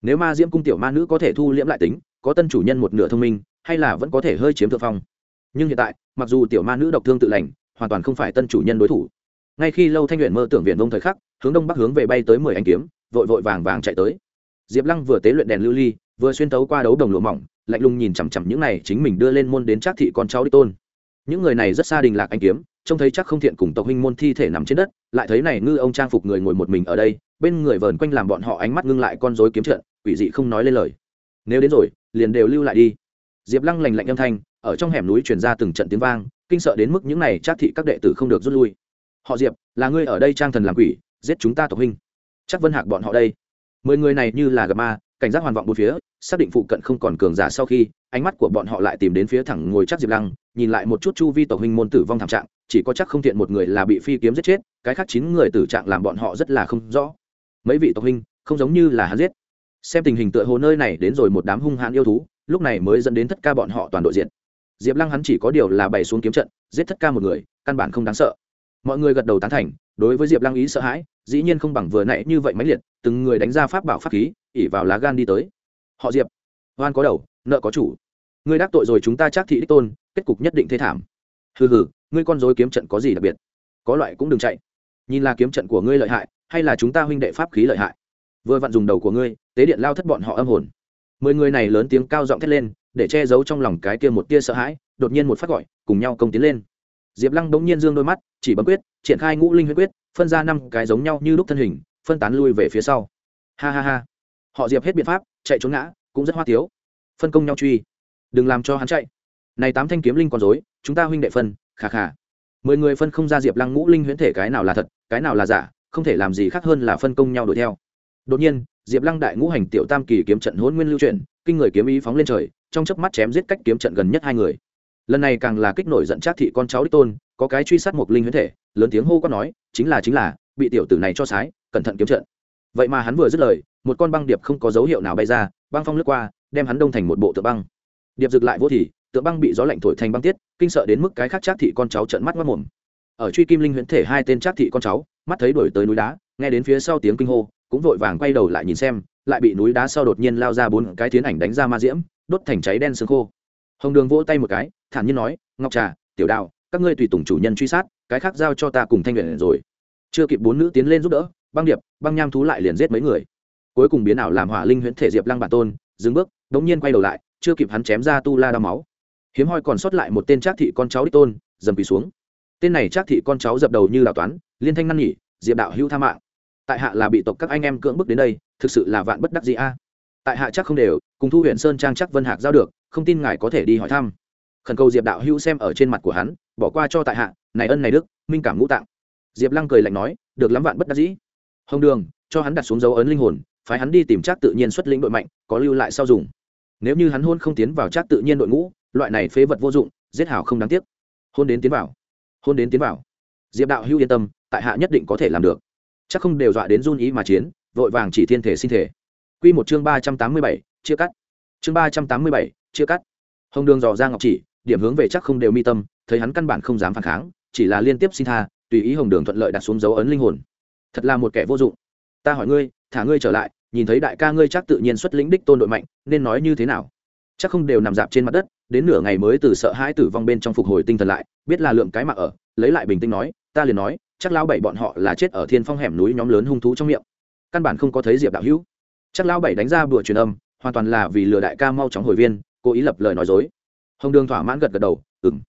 Nếu ma diễm cung tiểu ma nữ có thể thu liễm lại tính, có tân chủ nhân một nửa thông minh, hay là vẫn có thể hơi chiếm thượng phong. Nhưng hiện tại, mặc dù tiểu ma nữ độc thương tự lành, hoàn toàn không phải tân chủ nhân đối thủ ngay khi lâu thanh luyện mơ tưởng viện vông thời khắc, hướng đông bắc hướng về bay tới mười anh kiếm, vội vội vàng vàng chạy tới. Diệp lăng vừa tế luyện đèn lưu ly, vừa xuyên tấu qua đấu đồng lụa mỏng, lạnh lùng nhìn chằm chằm những này chính mình đưa lên môn đến trác thị con cháu đi tôn. Những người này rất xa đình lạc anh kiếm, trông thấy chắc không thiện cùng tộc huynh môn thi thể nằm trên đất, lại thấy này ngư ông trang phục người ngồi một mình ở đây, bên người vờn quanh làm bọn họ ánh mắt ngưng lại con rối kiếm trận, quỷ dị không nói lên lời. Nếu đến rồi, liền đều lưu lại đi. Diệp lăng lành lạnh âm thanh, ở trong hẻm núi truyền ra từng trận tiếng vang, kinh sợ đến mức những này Trác thị các đệ tử không được rút lui họ diệp, là ngươi ở đây trang thần làm quỷ, giết chúng ta tộc huynh. Chắc vân hạc bọn họ đây. Mười người này như là gặp ma, cảnh giác hoàn vọng bốn phía, xác định phụ cận không còn cường giả sau khi, ánh mắt của bọn họ lại tìm đến phía thẳng ngồi chắc diệp lăng, nhìn lại một chút chu vi tộc huynh môn tử vong thảm trạng, chỉ có chắc không thiện một người là bị phi kiếm giết chết, cái khác chín người tử trạng làm bọn họ rất là không rõ. Mấy vị tộc huynh, không giống như là hắn giết. Xem tình hình tựa hồ nơi này đến rồi một đám hung hãn yêu thú, lúc này mới dẫn đến thất ca bọn họ toàn đội diện. Diệp lăng hắn chỉ có điều là bày xuống kiếm trận, giết thất ca một người, căn bản không đáng sợ mọi người gật đầu tán thành, đối với diệp lăng ý sợ hãi, dĩ nhiên không bằng vừa nãy như vậy máy liệt, từng người đánh ra pháp bảo pháp khí ỉ vào lá gan đi tới. Họ diệp, oan có đầu, nợ có chủ. Ngươi đắc tội rồi chúng ta chắc thị đích tôn, kết cục nhất định thế thảm. Hừ hừ, ngươi con dối kiếm trận có gì đặc biệt? Có loại cũng đừng chạy. Nhìn là kiếm trận của ngươi lợi hại, hay là chúng ta huynh đệ pháp khí lợi hại? Vừa vặn dùng đầu của ngươi, tế điện lao thất bọn họ âm hồn. Mười người này lớn tiếng cao giọng thét lên, để che giấu trong lòng cái kia một tia sợ hãi, đột nhiên một phát gọi, cùng nhau công tiến lên diệp lăng bỗng nhiên dương đôi mắt, chỉ bấm quyết, triển khai ngũ linh huyết quyết, phân ra năm cái giống nhau như lúc thân hình, phân tán lui về phía sau. Ha ha ha. Họ diệp hết biện pháp, chạy trốn ngã, cũng rất hoa tiếu. Phân công nhau truy. Đừng làm cho hắn chạy. Này tám thanh kiếm linh còn dối chúng ta huynh đệ phân khà khà mười người phân không ra diệp lăng ngũ linh huyễn thể cái nào là thật, cái nào là giả, không thể làm gì khác hơn là phân công nhau đuổi theo. Đột nhiên, diệp lăng đại ngũ hành tiểu tam kỳ kiếm trận hôn nguyên lưu chuyển, kinh người kiếm ý phóng lên trời, trong chớp mắt chém giết cách kiếm trận gần nhất hai người lần này càng là kích nổi giận trác thị con cháu đích tôn, có cái truy sát một linh huyễn thể, lớn tiếng hô quát nói, chính là chính là, bị tiểu tử này cho sái, cẩn thận kiếm trận. Vậy mà hắn vừa dứt lời, một con băng điệp không có dấu hiệu nào bay ra, băng phong lướt qua, đem hắn đông thành một bộ tượng băng. Điệp dực lại vô thì, tượng băng bị gió lạnh thổi thành băng tiết, kinh sợ đến mức cái khác trác thị con cháu trận mắt mất mồm ở truy kim linh huyễn thể hai tên trác thị con cháu, mắt thấy đổi tới núi đá, nghe đến phía sau tiếng kinh hô, cũng vội vàng quay đầu lại nhìn xem, lại bị núi đá sau đột nhiên lao ra bốn cái tiến ảnh đánh ra ma diễm, đốt thành cháy đen xương khô. Hồng đường vỗ tay một cái thản nhiên nói, ngọc trà, tiểu đào, các ngươi tùy tùng chủ nhân truy sát, cái khác giao cho ta cùng thanh luyện rồi. Chưa kịp bốn nữ tiến lên giúp đỡ, băng điệp, băng nham thú lại liền giết mấy người. Cuối cùng biến ảo làm hỏa linh huyễn thể diệp lăng bản tôn, dừng bước, đống nhiên quay đầu lại, chưa kịp hắn chém ra tu la đao máu. Hiếm hoi còn sót lại một tên trác thị con cháu đích tôn, dầm quỳ xuống. Tên này trác thị con cháu dập đầu như đào toán, liên thanh năn nhỉ diệp đạo hữu tha mạng. Tại hạ là bị tộc các anh em cưỡng bức đến đây, thực sự là vạn bất đắc gì a. Tại hạ chắc không đều, cùng thu huyện sơn trang chắc vân hạc giao được, không tin ngài có thể đi hỏi thăm khẩn cầu diệp đạo hữu xem ở trên mặt của hắn, bỏ qua cho tại hạ, này ân này đức, minh cảm ngũ tạng. Diệp lăng cười lạnh nói, được lắm vạn bất đắc dĩ. Hồng đường, cho hắn đặt xuống dấu ấn linh hồn, phái hắn đi tìm trác tự nhiên xuất lĩnh đội mạnh, có lưu lại sau dùng. Nếu như hắn hôn không tiến vào trác tự nhiên đội ngũ, loại này phế vật vô dụng, giết hảo không đáng tiếc. Hôn đến tiến vào. Hôn đến tiến vào. Diệp đạo hữu yên tâm, tại hạ nhất định có thể làm được. Chắc không đều dọa đến run ý mà chiến, vội vàng chỉ thiên thể sinh thể. Q một chương ba trăm tám mươi bảy, chia cắt. Chương ba trăm tám mươi bảy, chia cắt. Hồng đường dò ra ngọc chỉ điểm hướng về chắc không đều mi tâm, thấy hắn căn bản không dám phản kháng, chỉ là liên tiếp xin tha, tùy ý hồng đường thuận lợi đặt xuống dấu ấn linh hồn. Thật là một kẻ vô dụng. Ta hỏi ngươi, thả ngươi trở lại, nhìn thấy đại ca ngươi chắc tự nhiên xuất lĩnh đích tôn đội mạnh, nên nói như thế nào? Chắc không đều nằm dạp trên mặt đất, đến nửa ngày mới từ sợ hãi tử vong bên trong phục hồi tinh thần lại, biết là lượng cái mà ở, lấy lại bình tĩnh nói, ta liền nói, chắc lão bảy bọn họ là chết ở thiên phong hẻm núi nhóm lớn hung thú trong miệng. Căn bản không có thấy diệp đạo hữu. Chắc lão bảy đánh ra bữa truyền âm, hoàn toàn là vì lừa đại ca mau chóng hồi viên, cố ý lập lời nói dối hồng đường thỏa mãn gật gật đầu ừng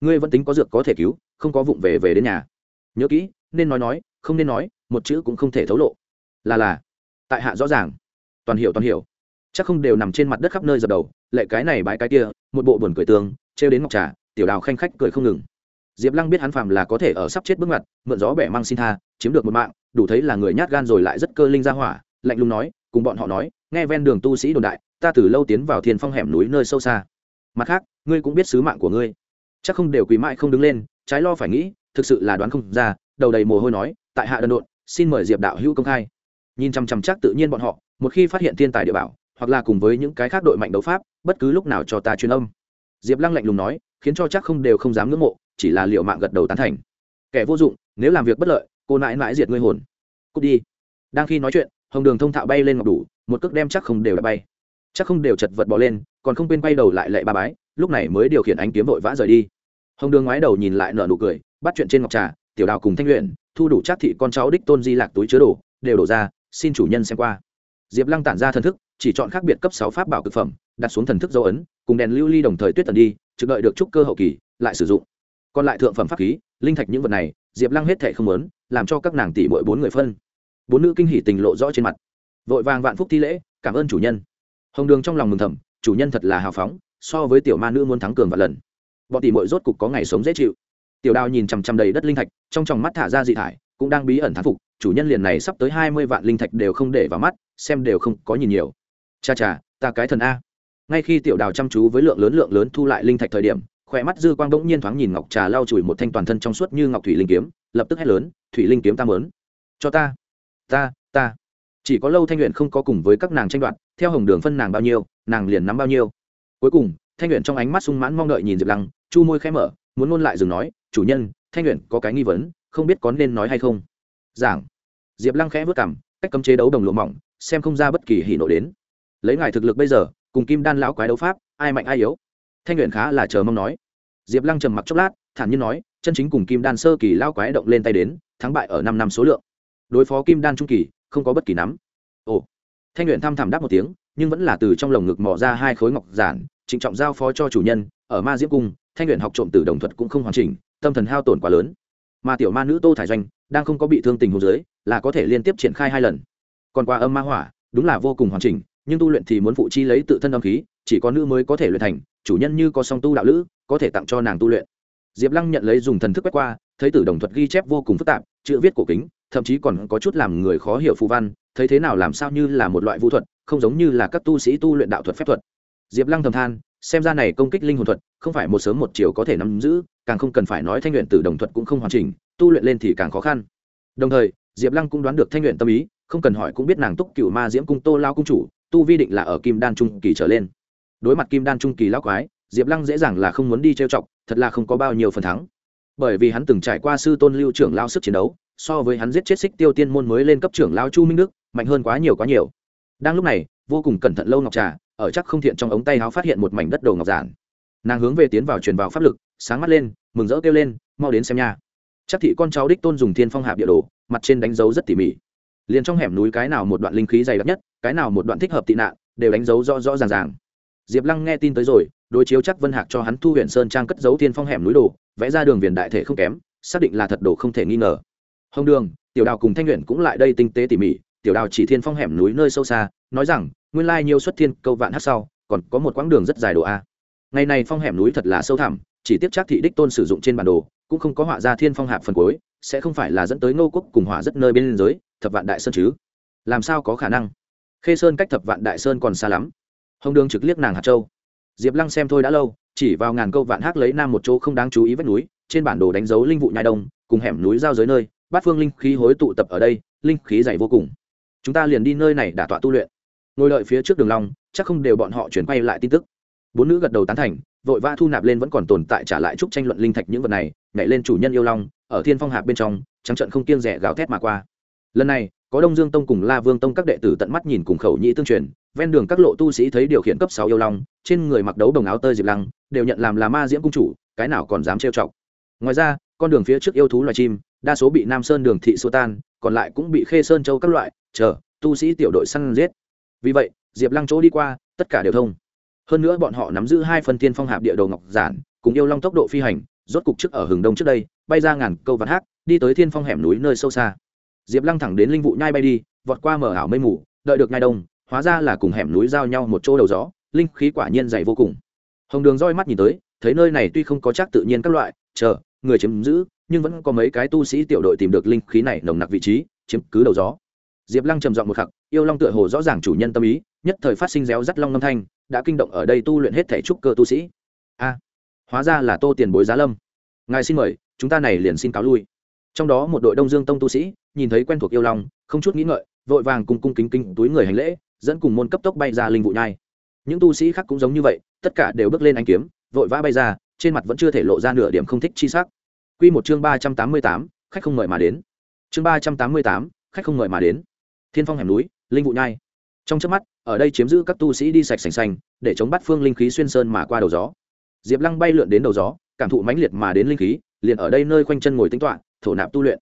ngươi vẫn tính có dược có thể cứu, không có vụng về về đến nhà. Nhớ kỹ, nên nói nói, không nên nói, một chữ cũng không thể thấu lộ. Là là, tại hạ rõ ràng. Toàn hiểu toàn hiểu. Chắc không đều nằm trên mặt đất khắp nơi dập đầu, lệ cái này bãi cái kia, một bộ buồn cười tường, trêu đến ngọc trà, tiểu đào khanh khách cười không ngừng. Diệp lăng biết hắn phàm là có thể ở sắp chết bước mặt mượn gió bẻ mang xin tha, chiếm được một mạng, đủ thấy là người nhát gan rồi lại rất cơ linh ra hỏa, lạnh lùng nói, cùng bọn họ nói, nghe ven đường tu sĩ đồn đại, ta từ lâu tiến vào thiên phong hẻm núi nơi sâu xa mặt khác, ngươi cũng biết sứ mạng của ngươi. Chắc không đều quỳ mãi không đứng lên, trái lo phải nghĩ, thực sự là đoán không ra, đầu đầy mồ hôi nói, tại hạ đần độn, xin mời diệp đạo hữu công khai. Nhìn chằm chằm chắc tự nhiên bọn họ, một khi phát hiện thiên tài địa bảo, hoặc là cùng với những cái khác đội mạnh đấu pháp, bất cứ lúc nào cho ta truyền âm. Diệp lăng lạnh lùng nói, khiến cho chắc không đều không dám ngưỡng mộ, chỉ là liệu mạng gật đầu tán thành. Kẻ vô dụng, nếu làm việc bất lợi, cô nãi nãi diệt ngươi hồn. Cút đi. Đang khi nói chuyện, hồng đường thông thạo bay lên ngọc đủ, một cước đem chắc không đều đã bay chắc không đều chật vật bỏ lên, còn không quên quay đầu lại lệ ba bái, lúc này mới điều khiển ánh kiếm vội vã rời đi. Hồng đường ngoái đầu nhìn lại nở nụ cười, bắt chuyện trên ngọc trà, tiểu đào cùng thanh luyện thu đủ trác thị con cháu đích tôn di lạc túi chứa đồ, đều đổ ra, xin chủ nhân xem qua. Diệp lăng tản ra thần thức, chỉ chọn khác biệt cấp sáu pháp bảo thực phẩm, đặt xuống thần thức dấu ấn, cùng đèn lưu ly đồng thời tuyết tần đi, trực đợi được trúc cơ hậu kỳ, lại sử dụng. Còn lại thượng phẩm pháp khí, linh thạch những vật này, diệp lăng hết thệ không lớn làm cho các nàng tỷ mỗi bốn người phân. Bốn nữ kinh hỷ tình lộ rõ trên mặt. Vội vàng vạn phúc thi lễ, cảm ơn chủ nhân hồng đường trong lòng mừng thầm, chủ nhân thật là hào phóng, so với tiểu ma nữ muốn thắng cường vạn lần. Bọn tỷ mội rốt cục có ngày sống dễ chịu. Tiểu đào nhìn chằm chằm đầy đất linh thạch, trong tròng mắt thả ra dị thải, cũng đang bí ẩn thán phục, chủ nhân liền này sắp tới hai mươi vạn linh thạch đều không để vào mắt, xem đều không có nhìn nhiều. Cha cha, ta cái thần a. Ngay khi tiểu đào chăm chú với lượng lớn lượng lớn thu lại linh thạch thời điểm khỏe mắt dư quang bỗng nhiên thoáng nhìn ngọc trà lau chùi một thanh toàn thân trong suốt như ngọc thủy linh kiếm, lập tức hét lớn, thủy linh kiếm ta mớn cho ta. Ta ta chỉ có lâu thanh luyện không có cùng với các nàng tranh đoạt, theo hồng đường phân nàng bao nhiêu, nàng liền nắm bao nhiêu. Cuối cùng, thanh luyện trong ánh mắt sung mãn mong đợi nhìn diệp lăng, chu môi khẽ mở, muốn ngôn lại dừng nói, chủ nhân, thanh luyện có cái nghi vấn, không biết có nên nói hay không? Giảng. Diệp lăng khẽ vất cảm cách cấm chế đấu đồng lụa mỏng, xem không ra bất kỳ hỉ nộ đến. Lấy ngài thực lực bây giờ, cùng kim đan lão quái đấu pháp, ai mạnh ai yếu? Thanh luyện khá là chờ mong nói. Diệp lăng trầm mặc chốc lát, thản nhiên nói, chân chính cùng kim đan sơ kỳ lao quái động lên tay đến, thắng bại ở năm năm số lượng. Đối phó kim đan trung kỳ không có bất kỳ nắm. Ồ. Thanh luyện thăm thẳm đáp một tiếng, nhưng vẫn là từ trong lồng ngực mò ra hai khối ngọc giản, trịnh trọng giao phó cho chủ nhân, ở ma diễm cung, thanh luyện học trộm từ đồng thuật cũng không hoàn chỉnh, tâm thần hao tổn quá lớn. Mà tiểu ma nữ tô thải doanh, đang không có bị thương tình hồ dưới, là có thể liên tiếp triển khai hai lần. Còn qua âm ma hỏa, đúng là vô cùng hoàn chỉnh, nhưng tu luyện thì muốn phụ chi lấy tự thân âm khí, chỉ có nữ mới có thể luyện thành, chủ nhân như có song tu đạo lữ, có thể tặng cho nàng tu luyện. Diệp lăng nhận lấy dùng thần thức quét qua, thấy tử đồng thuật ghi chép vô cùng phức tạp, chữ viết cổ kính thậm chí còn có chút làm người khó hiểu phù văn, thấy thế nào làm sao như là một loại vũ thuật, không giống như là các tu sĩ tu luyện đạo thuật phép thuật. Diệp lăng thầm than, xem ra này công kích linh hồn thuật, không phải một sớm một chiều có thể nắm giữ, càng không cần phải nói thanh luyện từ đồng thuật cũng không hoàn chỉnh, tu luyện lên thì càng khó khăn. Đồng thời, diệp lăng cũng đoán được thanh luyện tâm ý, không cần hỏi cũng biết nàng túc cựu ma diễm cung tô lao cung chủ, tu vi định là ở kim đan trung kỳ trở lên. Đối mặt kim đan trung kỳ lao quái, diệp lăng dễ dàng là không muốn đi trêu chọc, thật là không có bao nhiêu phần thắng. Bởi vì hắn từng trải qua sư tôn lưu trưởng lao sức chiến đấu so với hắn giết chết xích tiêu tiên môn mới lên cấp trưởng lao chu minh đức, mạnh hơn quá nhiều quá nhiều. Đang lúc này, vô cùng cẩn thận lâu ngọc trà, ở chắc không thiện trong ống tay áo phát hiện một mảnh đất đầu ngọc giản. Nàng hướng về tiến vào truyền vào pháp lực, sáng mắt lên, mừng rỡ kêu lên, mau đến xem nha. Chắc thị con cháu đích tôn dùng thiên phong hạp địa đồ, mặt trên đánh dấu rất tỉ mỉ. Liền trong hẻm núi cái nào một đoạn linh khí dày đặc nhất, cái nào một đoạn thích hợp tị nạn, đều đánh dấu rõ rõ ràng ràng. Diệp lăng nghe tin tới rồi, đối chiếu chắc vân hạc cho hắn thu huyện sơn trang cất dấu thiên phong hẻm núi đồ, vẽ ra đường viền đại thể không kém, xác định là thật đồ không thể nghi ngờ hồng đường, tiểu đào cùng thanh luyện cũng lại đây tinh tế tỉ mỉ, tiểu đào chỉ thiên phong hẻm núi nơi sâu xa, nói rằng, nguyên lai nhiều xuất thiên câu vạn hát sau, còn có một quãng đường rất dài độ a. Ngày này phong hẻm núi thật là sâu thẳm, chỉ tiếp chắc thị đích tôn sử dụng trên bản đồ, cũng không có họa ra thiên phong hạp phần cuối, sẽ không phải là dẫn tới ngô quốc cùng hỏa rất nơi bên liên giới thập vạn đại sơn chứ. Làm sao có khả năng? Khê sơn cách thập vạn đại sơn còn xa lắm. Hồng đường trực liếc nàng hạt châu. Diệp lăng xem thôi đã lâu, chỉ vào ngàn câu vạn hát lấy nam một chỗ không đáng chú ý vách núi, trên bản đồ đánh dấu linh vụ nhai đông, cùng hẻm núi giao giới nơi bát phương linh khí hối tụ tập ở đây, linh khí dày vô cùng. Chúng ta liền đi nơi này đả tọa tu luyện. Ngồi đợi phía trước đường long, chắc không đều bọn họ chuyển quay lại tin tức. Bốn nữ gật đầu tán thành, vội vã thu nạp lên vẫn còn tồn tại trả lại chút tranh luận linh thạch những vật này, nhảy lên chủ nhân yêu long, ở thiên phong hạp bên trong, trắng trận không kiêng rẻ gào thét mà qua. Lần này, có đông dương tông cùng la vương tông các đệ tử tận mắt nhìn cùng khẩu nhĩ tương truyền, ven đường các lộ tu sĩ thấy điều khiển cấp sáu yêu long, trên người mặc đấu đồng áo tơi diệp lăng, đều nhận làm là ma diễm cung chủ, cái nào còn dám trêu chọc. Ngoài ra, con đường phía trước yêu thú loài chim đa số bị nam sơn đường thị xô tan, còn lại cũng bị khê sơn châu các loại, chờ, tu sĩ tiểu đội săn giết. Vì vậy, diệp lăng chỗ đi qua, tất cả đều thông. Hơn nữa bọn họ nắm giữ hai phần tiên phong hạp địa đồ ngọc giản, cùng yêu long tốc độ phi hành, rốt cục trước ở hừng đông trước đây, bay ra ngàn câu vạn hát, đi tới thiên phong hẻm núi nơi sâu xa. Diệp lăng thẳng đến linh vụ nhai bay đi, vọt qua mở ảo mây mù, đợi được nhai đông, hóa ra là cùng hẻm núi giao nhau một chỗ đầu gió, linh khí quả nhiên dày vô cùng. Hồng đường roi mắt nhìn tới, thấy nơi này tuy không có chắc tự nhiên các loại, chờ, người chiếm giữ nhưng vẫn có mấy cái tu sĩ tiểu đội tìm được linh khí này nồng nặc vị trí, chiếm cứ đầu gió. Diệp lăng trầm giọng một khắc, yêu long tựa hồ rõ ràng chủ nhân tâm ý, nhất thời phát sinh réo rắt long âm thanh, đã kinh động ở đây tu luyện hết thể trúc cơ tu sĩ. A, hóa ra là tô tiền bối giá lâm. Ngài xin mời, chúng ta này liền xin cáo lui. Trong đó một đội đông dương tông tu sĩ, nhìn thấy quen thuộc yêu long, không chút nghĩ ngợi, vội vàng cùng cung kính kính túi người hành lễ, dẫn cùng môn cấp tốc bay ra linh vụ nhai. Những tu sĩ khác cũng giống như vậy, tất cả đều bước lên anh kiếm, vội vã bay ra, trên mặt vẫn chưa thể lộ ra nửa điểm không thích chi sắc. Quy một chương ba trăm tám mươi tám khách không mời mà đến. Chương ba trăm tám mươi tám khách không mời mà đến. Thiên phong hẻm núi linh vụ nhai. Trong chớp mắt ở đây chiếm giữ các tu sĩ đi sạch sành sanh, để chống bắt phương linh khí xuyên sơn mà qua đầu gió. Diệp lăng bay lượn đến đầu gió cảm thụ mãnh liệt mà đến linh khí liền ở đây nơi quanh chân ngồi tính toán thổ nạp tu luyện.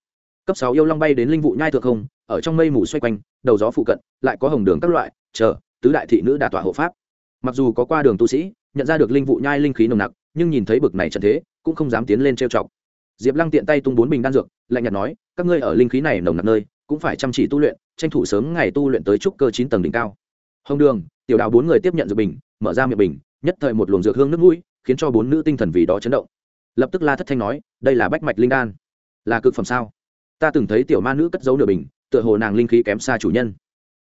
Cấp sáu yêu long bay đến linh vụ nhai thượng không ở trong mây mù xoay quanh đầu gió phụ cận lại có hồng đường các loại chờ tứ đại thị nữ đả tọa hộ pháp. Mặc dù có qua đường tu sĩ nhận ra được linh vụ nhai linh khí nồng nặc nhưng nhìn thấy bực này trận thế cũng không dám tiến lên trêu chọc diệp lăng tiện tay tung bốn bình đan dược, lạnh nhạt nói, các ngươi ở linh khí này nồng nặc nơi, cũng phải chăm chỉ tu luyện, tranh thủ sớm ngày tu luyện tới trúc cơ chín tầng đỉnh cao. Hồng đường, tiểu đạo bốn người tiếp nhận dược bình, mở ra miệng bình, nhất thời một luồng dược hương nước mũi, khiến cho bốn nữ tinh thần vì đó chấn động. Lập tức la thất thanh nói, đây là bách mạch linh đan. Là cực phẩm sao? Ta từng thấy tiểu ma nữ cất giấu nửa bình, tựa hồ nàng linh khí kém xa chủ nhân.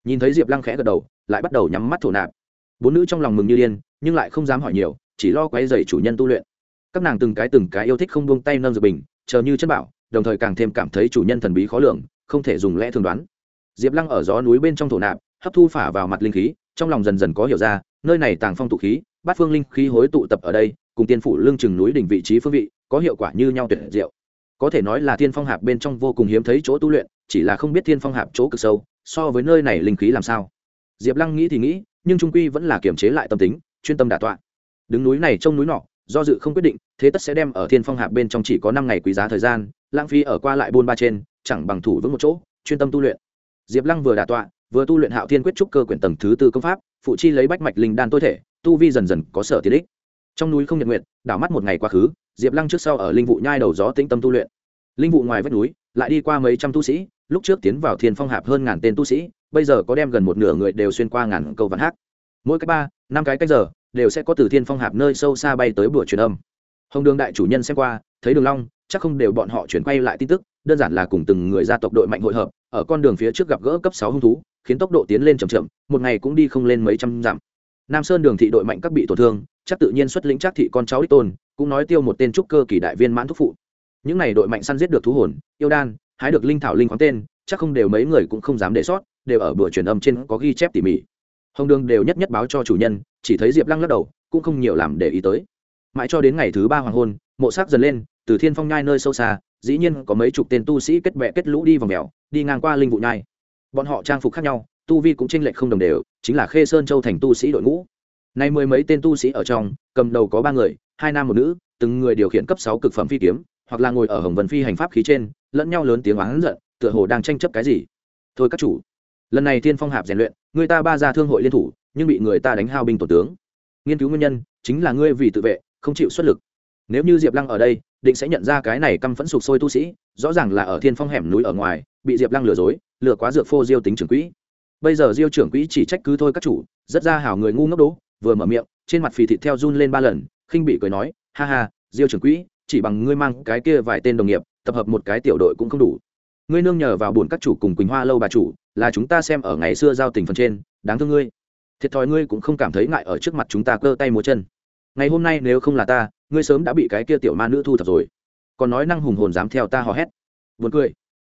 Nhìn thấy diệp lăng khẽ gật đầu, lại bắt đầu nhắm mắt thổ nạp. Bốn nữ trong lòng mừng như điên, nhưng lại không dám hỏi nhiều, chỉ lo quay dày chủ nhân tu luyện các nàng từng cái từng cái yêu thích không buông tay nâng dược bình, chờ như chất bảo, đồng thời càng thêm cảm thấy chủ nhân thần bí khó lường, không thể dùng lẽ thường đoán. Diệp lăng ở gió núi bên trong thổ nạp, hấp thu phả vào mặt linh khí, trong lòng dần dần có hiểu ra, nơi này tàng phong tụ khí, bát phương linh khí hối tụ tập ở đây, cùng tiên phủ lương chừng núi đỉnh vị trí phương vị, có hiệu quả như nhau tuyệt diệu. Có thể nói là thiên phong hạp bên trong vô cùng hiếm thấy chỗ tu luyện, chỉ là không biết thiên phong hạp chỗ cực sâu, so với nơi này linh khí làm sao. Diệp lăng nghĩ thì nghĩ, nhưng trung quy vẫn là kiềm chế lại tâm tính, chuyên tâm đả tọa. Đứng núi này trông núi nọ do dự không quyết định, thế tất sẽ đem ở thiên phong hạp bên trong chỉ có năm ngày quý giá thời gian, lãng phí ở qua lại buôn ba trên, chẳng bằng thủ vững một chỗ, chuyên tâm tu luyện. Diệp lăng vừa đả tọa, vừa tu luyện hạo thiên quyết trúc cơ quyển tầng thứ tư công pháp, phụ chi lấy bách mạch linh đan tối thể, tu vi dần dần có sở tiến ích trong núi không nhật nguyện đảo mắt một ngày quá khứ, diệp lăng trước sau ở linh vụ nhai đầu gió tĩnh tâm tu luyện. Linh vụ ngoài vách núi, lại đi qua mấy trăm tu sĩ, lúc trước tiến vào thiên phong hạp hơn ngàn tên tu sĩ, bây giờ có đem gần một nửa người đều xuyên qua ngàn câu vạn hát mỗi cái ba, năm cái cách giờ đều sẽ có từ thiên phong hạp nơi sâu xa bay tới bữa truyền âm. Hồng đường đại chủ nhân xem qua, thấy đường long, chắc không đều bọn họ chuyển quay lại tin tức, đơn giản là cùng từng người gia tộc đội mạnh hội hợp, ở con đường phía trước gặp gỡ cấp sáu hung thú, khiến tốc độ tiến lên chậm chậm, một ngày cũng đi không lên mấy trăm dặm. Nam sơn đường thị đội mạnh các bị tổn thương, chắc tự nhiên xuất lĩnh chắc thị con cháu đích tôn, cũng nói tiêu một tên trúc cơ kỳ đại viên mãn thúc phụ. Những này đội mạnh săn giết được thú hồn, yêu đan, hái được linh thảo linh khoáng tên, chắc không đều mấy người cũng không dám để sót, đều ở bữa truyền âm trên có ghi chép tỉ mỉ hồng đường đều nhất nhất báo cho chủ nhân chỉ thấy diệp lăng lắc đầu cũng không nhiều làm để ý tới mãi cho đến ngày thứ ba hoàng hôn mộ sắc dần lên từ thiên phong nhai nơi sâu xa dĩ nhiên có mấy chục tên tu sĩ kết bệ kết lũ đi vào mèo, đi ngang qua linh vụ nhai. Bọn họ trang phục khác nhau, tu vi cũng tranh lệch không đồng đều, chính là khê sơn châu thành tu sĩ đội ngũ. Nay mười mấy tên tu sĩ ở trong, cầm đầu có ba người, hai nam một nữ, từng người điều khiển cấp sáu cực phẩm phi kiếm, hoặc là ngồi ở hồng vân phi hành pháp khí trên, lẫn nhau lớn tiếng oán giận, tựa hồ đang tranh chấp cái gì. Thôi các chủ lần này thiên phong hạp rèn luyện, người ta ba ra thương hội liên thủ, nhưng bị người ta đánh hao binh tổ tướng. Nghiên cứu nguyên nhân, chính là ngươi vì tự vệ, không chịu xuất lực. Nếu như diệp lăng ở đây, định sẽ nhận ra cái này căm phẫn sụp sôi tu sĩ, rõ ràng là ở thiên phong hẻm núi ở ngoài, bị diệp lăng lừa dối, lừa quá dược phô diêu tính trưởng quỹ. Bây giờ diêu trưởng quỹ chỉ trách cứ thôi các chủ, rất ra hảo người ngu ngốc đố, vừa mở miệng, trên mặt phì thịt theo run lên ba lần, khinh bị cười nói, ha ha, diêu trưởng quỹ, chỉ bằng ngươi mang cái kia vài tên đồng nghiệp, tập hợp một cái tiểu đội cũng không đủ. Ngươi nương nhờ vào bổn các chủ cùng quỳnh hoa lâu bà chủ là chúng ta xem ở ngày xưa giao tình phần trên, đáng thương ngươi. Thiệt thòi ngươi cũng không cảm thấy ngại ở trước mặt chúng ta cơ tay múa chân. Ngày hôm nay nếu không là ta, ngươi sớm đã bị cái kia tiểu ma nữ thu thập rồi. Còn nói năng hùng hồn dám theo ta hò hét. Buồn cười.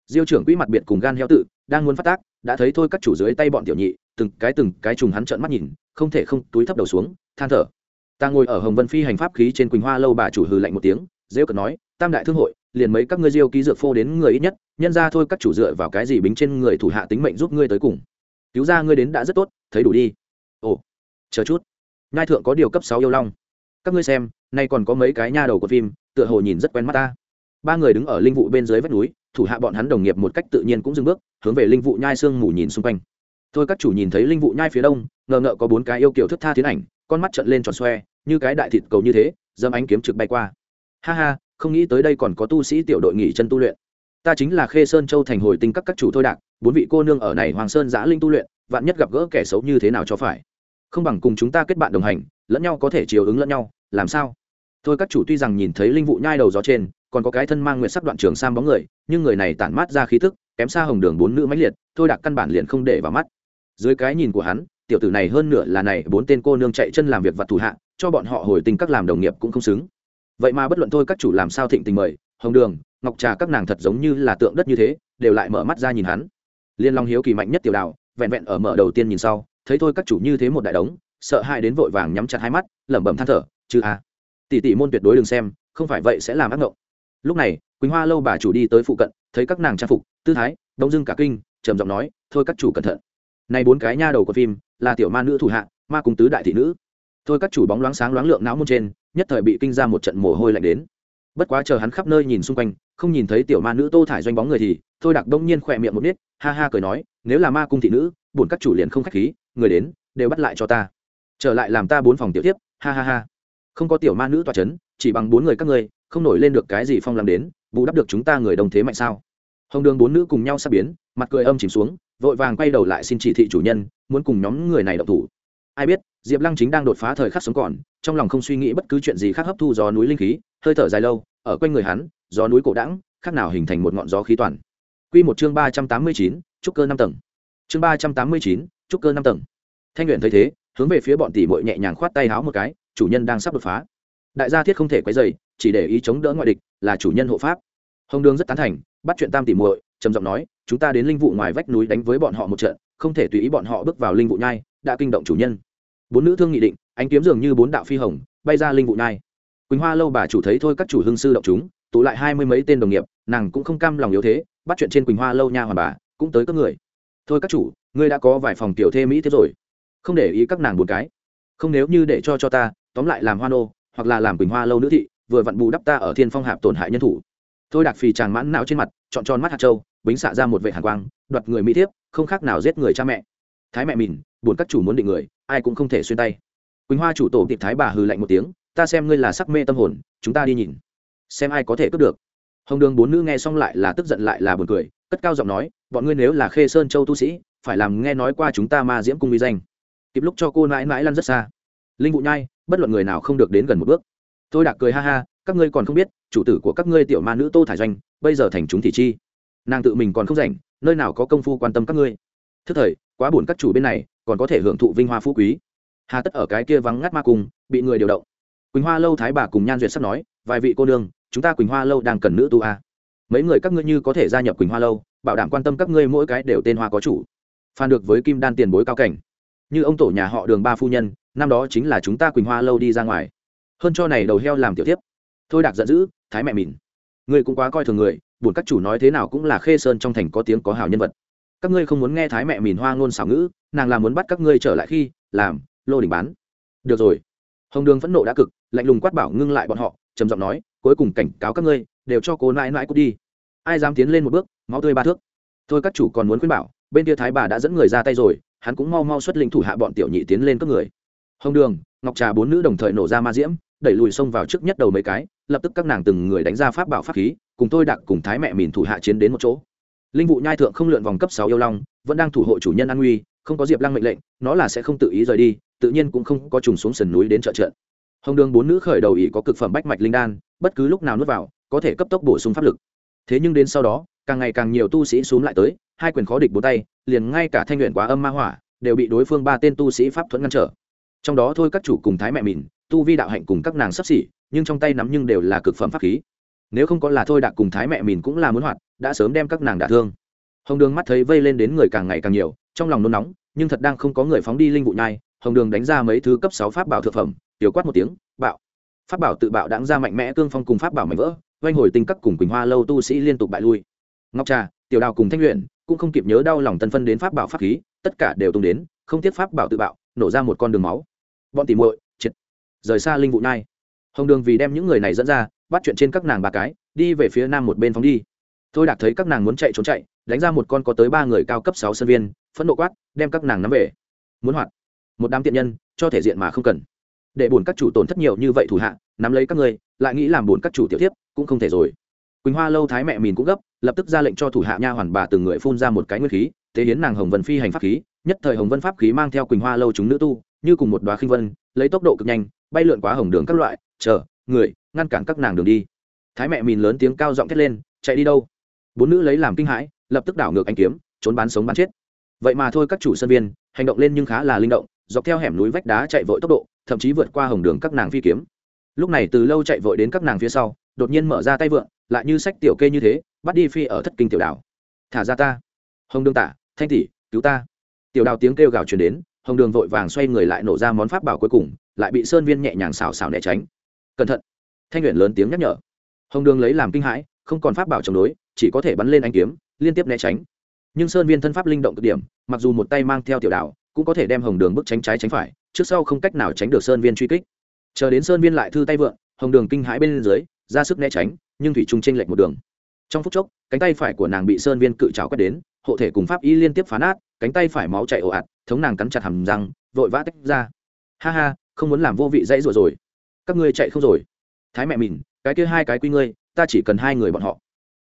Diêu trưởng quỹ mặt biệt cùng gan heo tự, đang muốn phát tác, đã thấy thôi các chủ dưới tay bọn tiểu nhị, từng cái từng cái trùng hắn trợn mắt nhìn, không thể không túi thấp đầu xuống, than thở. Ta ngồi ở hồng vân phi hành pháp khí trên quỳnh hoa lâu bà chủ hừ lạnh một tiếng dễ cợt nói, tam đại thương hội, liền mấy các ngươi diêu ký dược phô đến người ít nhất nhân ra thôi, các chủ dựa vào cái gì bính trên người thủ hạ tính mệnh giúp ngươi tới cùng? Cứu ra ngươi đến đã rất tốt, thấy đủ đi. Ồ, chờ chút. Ngai thượng có điều cấp sáu yêu long. Các ngươi xem, nay còn có mấy cái nha đầu của phim, tựa hồ nhìn rất quen mắt ta. Ba người đứng ở linh vụ bên dưới vách núi, thủ hạ bọn hắn đồng nghiệp một cách tự nhiên cũng dừng bước, hướng về linh vụ nhai sương mù nhìn xung quanh. Thôi, các chủ nhìn thấy linh vụ nhai phía đông, ngờ ngợ có bốn cái yêu kiểu thức tha tiến ảnh, con mắt trận lên tròn xoe, như cái đại thịt cầu như thế dâm ánh kiếm trực bay qua. Ha ha, không nghĩ tới đây còn có tu sĩ tiểu đội nghỉ chân tu luyện ta chính là khê sơn châu thành hồi tinh các các chủ thôi đạc, bốn vị cô nương ở này hoàng sơn giã linh tu luyện, vạn nhất gặp gỡ kẻ xấu như thế nào cho phải. Không bằng cùng chúng ta kết bạn đồng hành, lẫn nhau có thể chiều ứng lẫn nhau, làm sao? Thôi các chủ tuy rằng nhìn thấy linh vụ nhai đầu gió trên, còn có cái thân mang nguyện sắc đoạn trường sam bóng người, nhưng người này tản mát ra khí thức kém xa hồng đường bốn nữ mãnh liệt, thôi đạc căn bản liền không để vào mắt. Dưới cái nhìn của hắn, tiểu tử này hơn nửa là này bốn tên cô nương chạy chân làm việc vặt thủ hạ, cho bọn họ hồi tình các làm đồng nghiệp cũng không xứng. Vậy mà bất luận thôi các chủ làm sao thịnh tình mời, hồng đường ngọc trà các nàng thật giống như là tượng đất như thế, đều lại mở mắt ra nhìn hắn. Liên long hiếu kỳ mạnh nhất tiểu đạo vẹn vẹn ở mở đầu tiên nhìn sau, thấy thôi các chủ như thế một đại đống, sợ hai đến vội vàng nhắm chặt hai mắt, lẩm bẩm than thở chứ a, tỷ tỷ môn tuyệt đối đừng xem, không phải vậy sẽ làm ác ngộng. Lúc này, quỳnh hoa lâu bà chủ đi tới phụ cận, thấy các nàng trang phục, tư thái đông dưng cả kinh, trầm giọng nói, thôi các chủ cẩn thận. Này bốn cái nha đầu của phim, là tiểu ma nữ thủ hạ, ma cung tứ đại thị nữ. Thôi các chủ bóng loáng sáng loáng lượng não môn trên, nhất thời bị kinh ra một trận mồ hôi lạnh đến bất quá chờ hắn khắp nơi nhìn xung quanh, không nhìn thấy tiểu ma nữ tô thải doanh bóng người thì, thôi đặc đông nhiên khỏe miệng một nít ha ha cười nói, nếu là ma cung thị nữ, bổn các chủ liền không khách khí, người đến, đều bắt lại cho ta. Trở lại làm ta bốn phòng tiểu tiếp, ha ha ha. Không có tiểu ma nữ toa c h ấ n chỉ bằng bốn người các ngươi, không nổi lên được cái gì phong làm đến, bù đắp được chúng ta người đồng thế mạnh sao? Hồng đường bốn nữ cùng nhau sắp biến, mặt cười âm chìm xuống, vội vàng quay đầu lại xin chỉ thị chủ nhân, muốn cùng nhóm người này độc thủ. Ai biết, diệp lăng chính đang đột phá thời khắc sống còn, trong lòng không suy nghĩ bất cứ chuyện gì khác hấp thu gió núi linh khí hơi thở dài lâu ở quanh người hắn gió núi cổ đẳng khác nào hình thành một ngọn gió khí toàn. Quy một chương ba trăm tám mươi chín trúc cơ năm tầng. Chương ba trăm tám mươi chín trúc cơ năm tầng. Thanh luyện thấy thế hướng về phía bọn tỷ muội nhẹ nhàng khoát tay háo một cái chủ nhân đang sắp đột phá. Đại gia thiết không thể quấy rầy, chỉ để ý chống đỡ ngoại địch là chủ nhân hộ pháp. Hồng đường rất tán thành bắt chuyện tam tỷ muội trầm giọng nói chúng ta đến linh vụ ngoài vách núi đánh với bọn họ một trận không thể tùy ý bọn họ bước vào linh vụ nhai đã kinh động chủ nhân. Bốn nữ thương nghị định ánh kiếm dường như bốn đạo phi hồng bay ra linh vụ nhai quỳnh hoa lâu bà chủ thấy thôi các chủ hưng sư động chúng, tụ lại hai mươi mấy tên đồng nghiệp, nàng cũng không cam lòng yếu thế, bắt chuyện trên quỳnh hoa lâu nha hoàn bà, cũng tới các người. Thôi các chủ, ngươi đã có vài phòng tiểu thê mỹ thế rồi. Không để ý các nàng một cái. Không nếu như để cho cho ta, tóm lại làm hoa nô hoặc là làm quỳnh hoa lâu nữ thị, vừa vặn bù đắp ta ở thiên phong hạp tổn hại nhân thủ. Thôi đặc phì chàng mãn não trên mặt chọn tròn mắt hạt châu, bính xạ ra một vệ hàn quang, đoạt người mỹ thiếp, không khác nào giết người cha mẹ. Thái mẹ mìn, buồn các chủ muốn định người, ai cũng không thể xuyên tay. Quỳnh hoa chủ tổ tiệp thái bà hừ lạnh một tiếng ta xem ngươi là sắc mê tâm hồn, chúng ta đi nhìn. Xem ai có thể cướp được. Hồng đường bốn nữ nghe xong lại là tức giận lại là buồn cười, cất cao giọng nói, bọn ngươi nếu là khê sơn châu tu sĩ, phải làm nghe nói qua chúng ta ma diễm cung uy danh. Kịp lúc cho cô mãi mãi lăn rất xa. Linh vụ nhai, bất luận người nào không được đến gần một bước. Tôi đạc cười ha ha, các ngươi còn không biết, chủ tử của các ngươi tiểu ma nữ tô thải doanh, bây giờ thành chúng thị chi. Nàng tự mình còn không rảnh, nơi nào có công phu quan tâm các ngươi. Thức thời, quá buồn các chủ bên này, còn có thể hưởng thụ vinh hoa phú quý. Hà tất ở cái kia vắng ngắt ma cung, bị người điều động quỳnh hoa lâu thái bà cùng nhan duyệt sắp nói vài vị cô nương chúng ta quỳnh hoa lâu đang cần nữ tu a mấy người các ngươi như có thể gia nhập quỳnh hoa lâu bảo đảm quan tâm các ngươi mỗi cái đều tên hoa có chủ phan được với kim đan tiền bối cao cảnh như ông tổ nhà họ đường ba phu nhân năm đó chính là chúng ta quỳnh hoa lâu đi ra ngoài hơn cho này đầu heo làm tiểu tiếp thôi đạc giận dữ thái mẹ mìn ngươi cũng quá coi thường người buồn các chủ nói thế nào cũng là khê sơn trong thành có tiếng có hào nhân vật các ngươi không muốn nghe thái mẹ mìn hoa ngôn xảo ngữ nàng làm muốn bắt các ngươi trở lại khi làm lô đỉnh bán được rồi hồng đường phẫn nộ đã cực, lạnh lùng quát bảo ngưng lại bọn họ, trầm giọng nói, cuối cùng cảnh cáo các ngươi, đều cho cố nãi nãi cút đi. Ai dám tiến lên một bước, máu tươi ba thước. Thôi các chủ còn muốn khuyên bảo, bên kia thái bà đã dẫn người ra tay rồi, hắn cũng mau mau xuất linh thủ hạ bọn tiểu nhị tiến lên các người. Hồng đường, ngọc trà bốn nữ đồng thời nổ ra ma diễm, đẩy lùi xông vào trước nhất đầu mấy cái, lập tức các nàng từng người đánh ra pháp bảo pháp khí, cùng tôi đặc cùng thái mẹ mìn thủ hạ chiến đến một chỗ. Linh vụ nhai thượng không lượn vòng cấp sáu yêu long, vẫn đang thủ hộ chủ nhân an nguy không có diệp lăng mệnh lệnh, nó là sẽ không tự ý rời đi tự nhiên cũng không có trùng xuống sườn núi đến trợ trận hồng đường bốn nữ khởi đầu ý có cực phẩm bách mạch linh đan, bất cứ lúc nào nuốt vào, có thể cấp tốc bổ sung pháp lực. Thế nhưng đến sau đó, càng ngày càng nhiều tu sĩ xuống lại tới, hai quyền khó địch bốn tay, liền ngay cả thanh luyện quá âm ma hỏa, đều bị đối phương ba tên tu sĩ pháp thuẫn ngăn trở. Trong đó thôi các chủ cùng thái mẹ mìn tu vi đạo hạnh cùng các nàng sắp xỉ, nhưng trong tay nắm nhưng đều là cực phẩm pháp khí. Nếu không có là thôi đạc cùng thái mẹ mìn cũng là muốn hoạt, đã sớm đem các nàng đả thương. Hồng đường mắt thấy vây lên đến người càng ngày càng nhiều, trong lòng nôn nóng, nhưng thật đang không có người phóng đi linh vụ nhai hồng đường đánh ra mấy thứ cấp sáu pháp bảo thực phẩm, tiểu quát một tiếng, bạo. Pháp bảo tự bạo đáng ra mạnh mẽ, cương phong cùng pháp bảo mạnh vỡ oanh hồi tinh các cùng quỳnh hoa lâu tu sĩ liên tục bại lui. Ngọc trà, tiểu đào cùng thanh luyện cũng không kịp nhớ đau lòng tân phân đến pháp bảo pháp khí, tất cả đều tung đến, không tiếc pháp bảo tự bạo, nổ ra một con đường máu. Bọn tỉ muội, triệt. Rời xa linh vụ nhai hồng đường vì đem những người này dẫn ra, bắt chuyện trên các nàng ba cái, đi về phía nam một bên phóng đi. Tôi đạt thấy các nàng muốn chạy trốn chạy, đánh ra một con có tới ba người cao cấp sáu sân viên, phẫn nộ quát, đem các nàng nắm về. Muốn hoạt một đám tiện nhân, cho thể diện mà không cần. Để bổn các chủ tổn thất nhiều như vậy thủ hạ, nắm lấy các ngươi, lại nghĩ làm bổn các chủ tiểu tiếp cũng không thể rồi. Quỳnh hoa lâu thái mẹ mìn cũng gấp, lập tức ra lệnh cho thủ hạ nha hoàn bà từng người phun ra một cái nguyên khí, tế hiến nàng hồng vân phi hành pháp khí, nhất thời hồng vân pháp khí mang theo quỳnh hoa lâu chúng nữ tu, như cùng một đoá khinh vân, lấy tốc độ cực nhanh, bay lượn quá hồng đường các loại, chờ, người, ngăn cản các nàng đường đi. Thái mẹ mìn lớn tiếng cao giọng thét lên, chạy đi đâu? Bốn nữ lấy làm kinh hãi, lập tức đảo ngược anh kiếm, trốn bán sống bán chết. Vậy mà thôi các chủ sân viên, hành động lên nhưng khá là linh động dọc theo hẻm núi vách đá chạy vội tốc độ, thậm chí vượt qua hồng đường các nàng phi kiếm. Lúc này từ lâu chạy vội đến các nàng phía sau, đột nhiên mở ra tay vượn lại như sách tiểu kê như thế, bắt đi phi ở thất kinh tiểu đảo. Thả ra ta. Hồng đường tả, thanh tỷ, cứu ta. Tiểu đào tiếng kêu gào truyền đến, hồng đường vội vàng xoay người lại nổ ra món pháp bảo cuối cùng, lại bị sơn viên nhẹ nhàng xào xào né tránh. Cẩn thận. Thanh luyện lớn tiếng nhắc nhở. Hồng đường lấy làm kinh hãi, không còn pháp bảo chống đối, chỉ có thể bắn lên anh kiếm, liên tiếp né tránh. Nhưng sơn viên thân pháp linh động cực điểm, mặc dù một tay mang theo tiểu đảo cũng có thể đem hồng đường bước tránh trái tránh phải, trước sau không cách nào tránh được sơn viên truy kích. Chờ đến sơn viên lại thư tay vượn hồng đường kinh hãi bên dưới, ra sức né tránh, nhưng thủy trung tranh lệch một đường. Trong phút chốc, cánh tay phải của nàng bị sơn viên cự trào quét đến, hộ thể cùng pháp y liên tiếp phá nát, cánh tay phải máu chạy ồ ạt, thống nàng cắn chặt hầm răng, vội vã tách ra. Ha ha, không muốn làm vô vị dãy rồi rồi. Các ngươi chạy không rồi. Thái mẹ mình, cái kia hai cái quy ngươi, ta chỉ cần hai người bọn họ.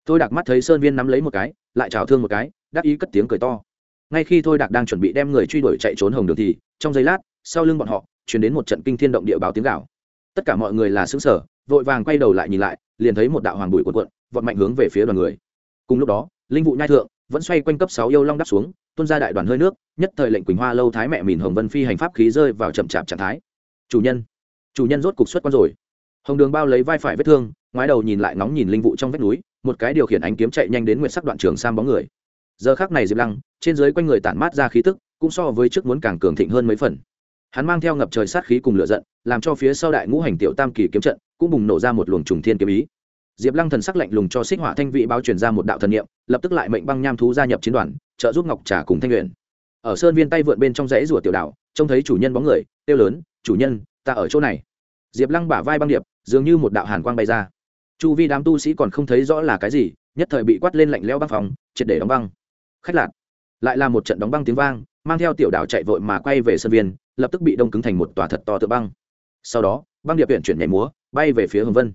Tôi đặc mắt thấy sơn viên nắm lấy một cái, lại trào thương một cái, đắc ý cất tiếng cười to ngay khi thôi đạc đang chuẩn bị đem người truy đuổi chạy trốn hồng đường thì, trong giây lát, sau lưng bọn họ chuyển đến một trận kinh thiên động địa báo tiếng gạo tất cả mọi người là xứng sở vội vàng quay đầu lại nhìn lại, liền thấy một đạo hoàng bụi cuộn cuộn, vọt mạnh hướng về phía đoàn người. Cùng lúc đó, linh vụ nhai thượng vẫn xoay quanh cấp sáu yêu long đắp xuống, tuôn ra đại đoàn hơi nước, nhất thời lệnh quỳnh hoa lâu thái mẹ mìn hồng vân phi hành pháp khí rơi vào chậm chạp trạng thái. Chủ nhân chủ nhân rốt cục xuất quan rồi. Hồng đường bao lấy vai phải vết thương, ngoái đầu nhìn lại ngóng nhìn linh vụ trong vách núi, một cái điều khiển ánh kiếm chạy nhanh đến nguyện sắc đoạn trường Sam bóng người. Giờ khác này diệp lăng trên dưới quanh người tản mát ra khí tức, cũng so với trước muốn càng cường thịnh hơn mấy phần. Hắn mang theo ngập trời sát khí cùng lửa giận, làm cho phía sau đại ngũ hành tiểu tam kỳ kiếm trận cũng bùng nổ ra một luồng trùng thiên kiếm ý. Diệp lăng thần sắc lạnh lùng cho xích hỏa thanh vị báo truyền ra một đạo thần niệm, lập tức lại mệnh băng nham thú gia nhập chiến đoàn, trợ giúp ngọc trà cùng thanh luyện ở sơn viên tay vượn bên trong rẫy rủa tiểu đạo, trông thấy chủ nhân bóng người tiêu lớn, chủ nhân, ta ở chỗ này. Diệp lăng bả vai băng điệp, dường như một đạo hàn quang bay ra. Chu vi đám tu sĩ còn không thấy rõ là cái gì, nhất thời bị quát lên lạnh leo băng phòng, triệt để đóng băng. Khách lạc lại là một trận đóng băng tiếng vang, mang theo tiểu đảo chạy vội mà quay về sân viên, lập tức bị đông cứng thành một tòa thật to tự băng. Sau đó, băng điệp huyện chuyển nhảy múa, bay về phía hồng vân.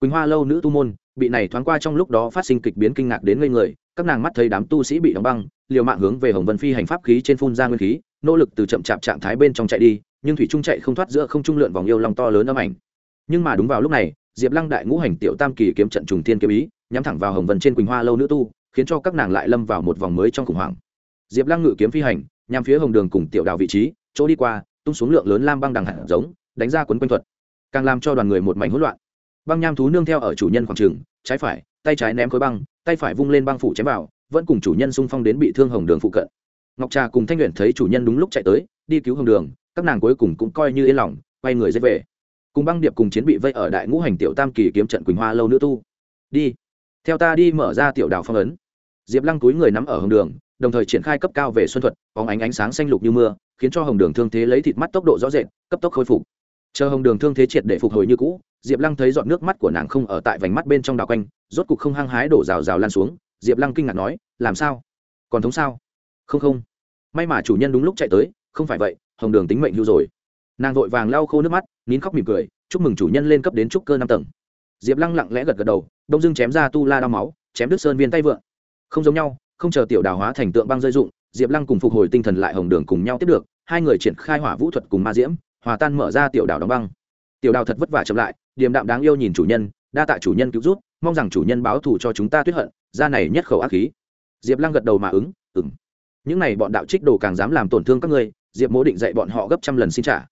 Quỳnh hoa lâu nữ tu môn, bị này thoáng qua trong lúc đó phát sinh kịch biến kinh ngạc đến ngây người, các nàng mắt thấy đám tu sĩ bị đóng băng, liều mạng hướng về hồng vân phi hành pháp khí trên phun ra nguyên khí, nỗ lực từ chậm chạp trạng thái bên trong chạy đi, nhưng thủy trung chạy không thoát giữa không trung lượn vòng yêu long to lớn âm ảnh. Nhưng mà đúng vào lúc này, diệp lăng đại ngũ hành tiểu tam kỳ kiếm trận trùng thiên kiếm ý, nhắm thẳng vào hồng vân trên quỳnh hoa lâu nữ tu, khiến cho các nàng lại lâm vào một vòng mới trong khủng hoảng diệp lăng ngự kiếm phi hành, nhằm phía hồng đường cùng tiểu đào vị trí, chỗ đi qua, tung xuống lượng lớn lam băng đằng hạt giống, đánh ra quấn quanh thuật. Càng làm cho đoàn người một mảnh hỗn loạn. Băng nham thú nương theo ở chủ nhân khoảng trường, trái phải, tay trái ném khối băng, tay phải vung lên băng phủ chém vào, vẫn cùng chủ nhân xung phong đến bị thương hồng đường phụ cận. Ngọc trà cùng thanh nguyện thấy chủ nhân đúng lúc chạy tới, đi cứu hồng đường, các nàng cuối cùng cũng coi như yên lòng, quay người dễ về. Cùng băng điệp cùng chiến bị vây ở đại ngũ hành tiểu tam kỳ kiếm trận quỳnh hoa lâu nữ tu. Đi, theo ta đi mở ra tiểu đảo phong ấn. Diệp lăng túi người nắm ở hồng đường đồng thời triển khai cấp cao về xuân thuật có ánh ánh sáng xanh lục như mưa, khiến cho hồng đường thương thế lấy thịt mắt tốc độ rõ rệt, cấp tốc khôi phục. Chờ hồng đường thương thế triệt để phục hồi như cũ, diệp lăng thấy giọt nước mắt của nàng không ở tại vành mắt bên trong đào quanh, rốt cục không hăng hái đổ rào rào lan xuống. Diệp lăng kinh ngạc nói, làm sao? Còn thống sao? Không không. May mà chủ nhân đúng lúc chạy tới, không phải vậy, hồng đường tính mệnh hưu rồi. Nàng vội vàng lau khô nước mắt, nín khóc mỉm cười, chúc mừng chủ nhân lên cấp đến trúc cơ năm tầng. Diệp lăng lặng lẽ gật gật đầu, đông dưng chém ra tu la đau máu, chém đứt sơn viên tay vượn không giống nhau không chờ tiểu đào hóa thành tượng băng rơi dụng diệp lăng cùng phục hồi tinh thần lại hồng đường cùng nhau tiếp được, hai người triển khai hỏa vũ thuật cùng ma diễm, hòa tan mở ra tiểu đào đóng băng. Tiểu đào thật vất vả chậm lại, điềm đạm đáng yêu nhìn chủ nhân, đa tạ chủ nhân cứu rút mong rằng chủ nhân báo thù cho chúng ta tuyết hận, ra này nhất khẩu ác khí. Diệp lăng gật đầu mà ứng ừng những này bọn đạo trích đồ càng dám làm tổn thương các ngươi, diệp mỗ định dạy bọn họ gấp trăm lần xin trả.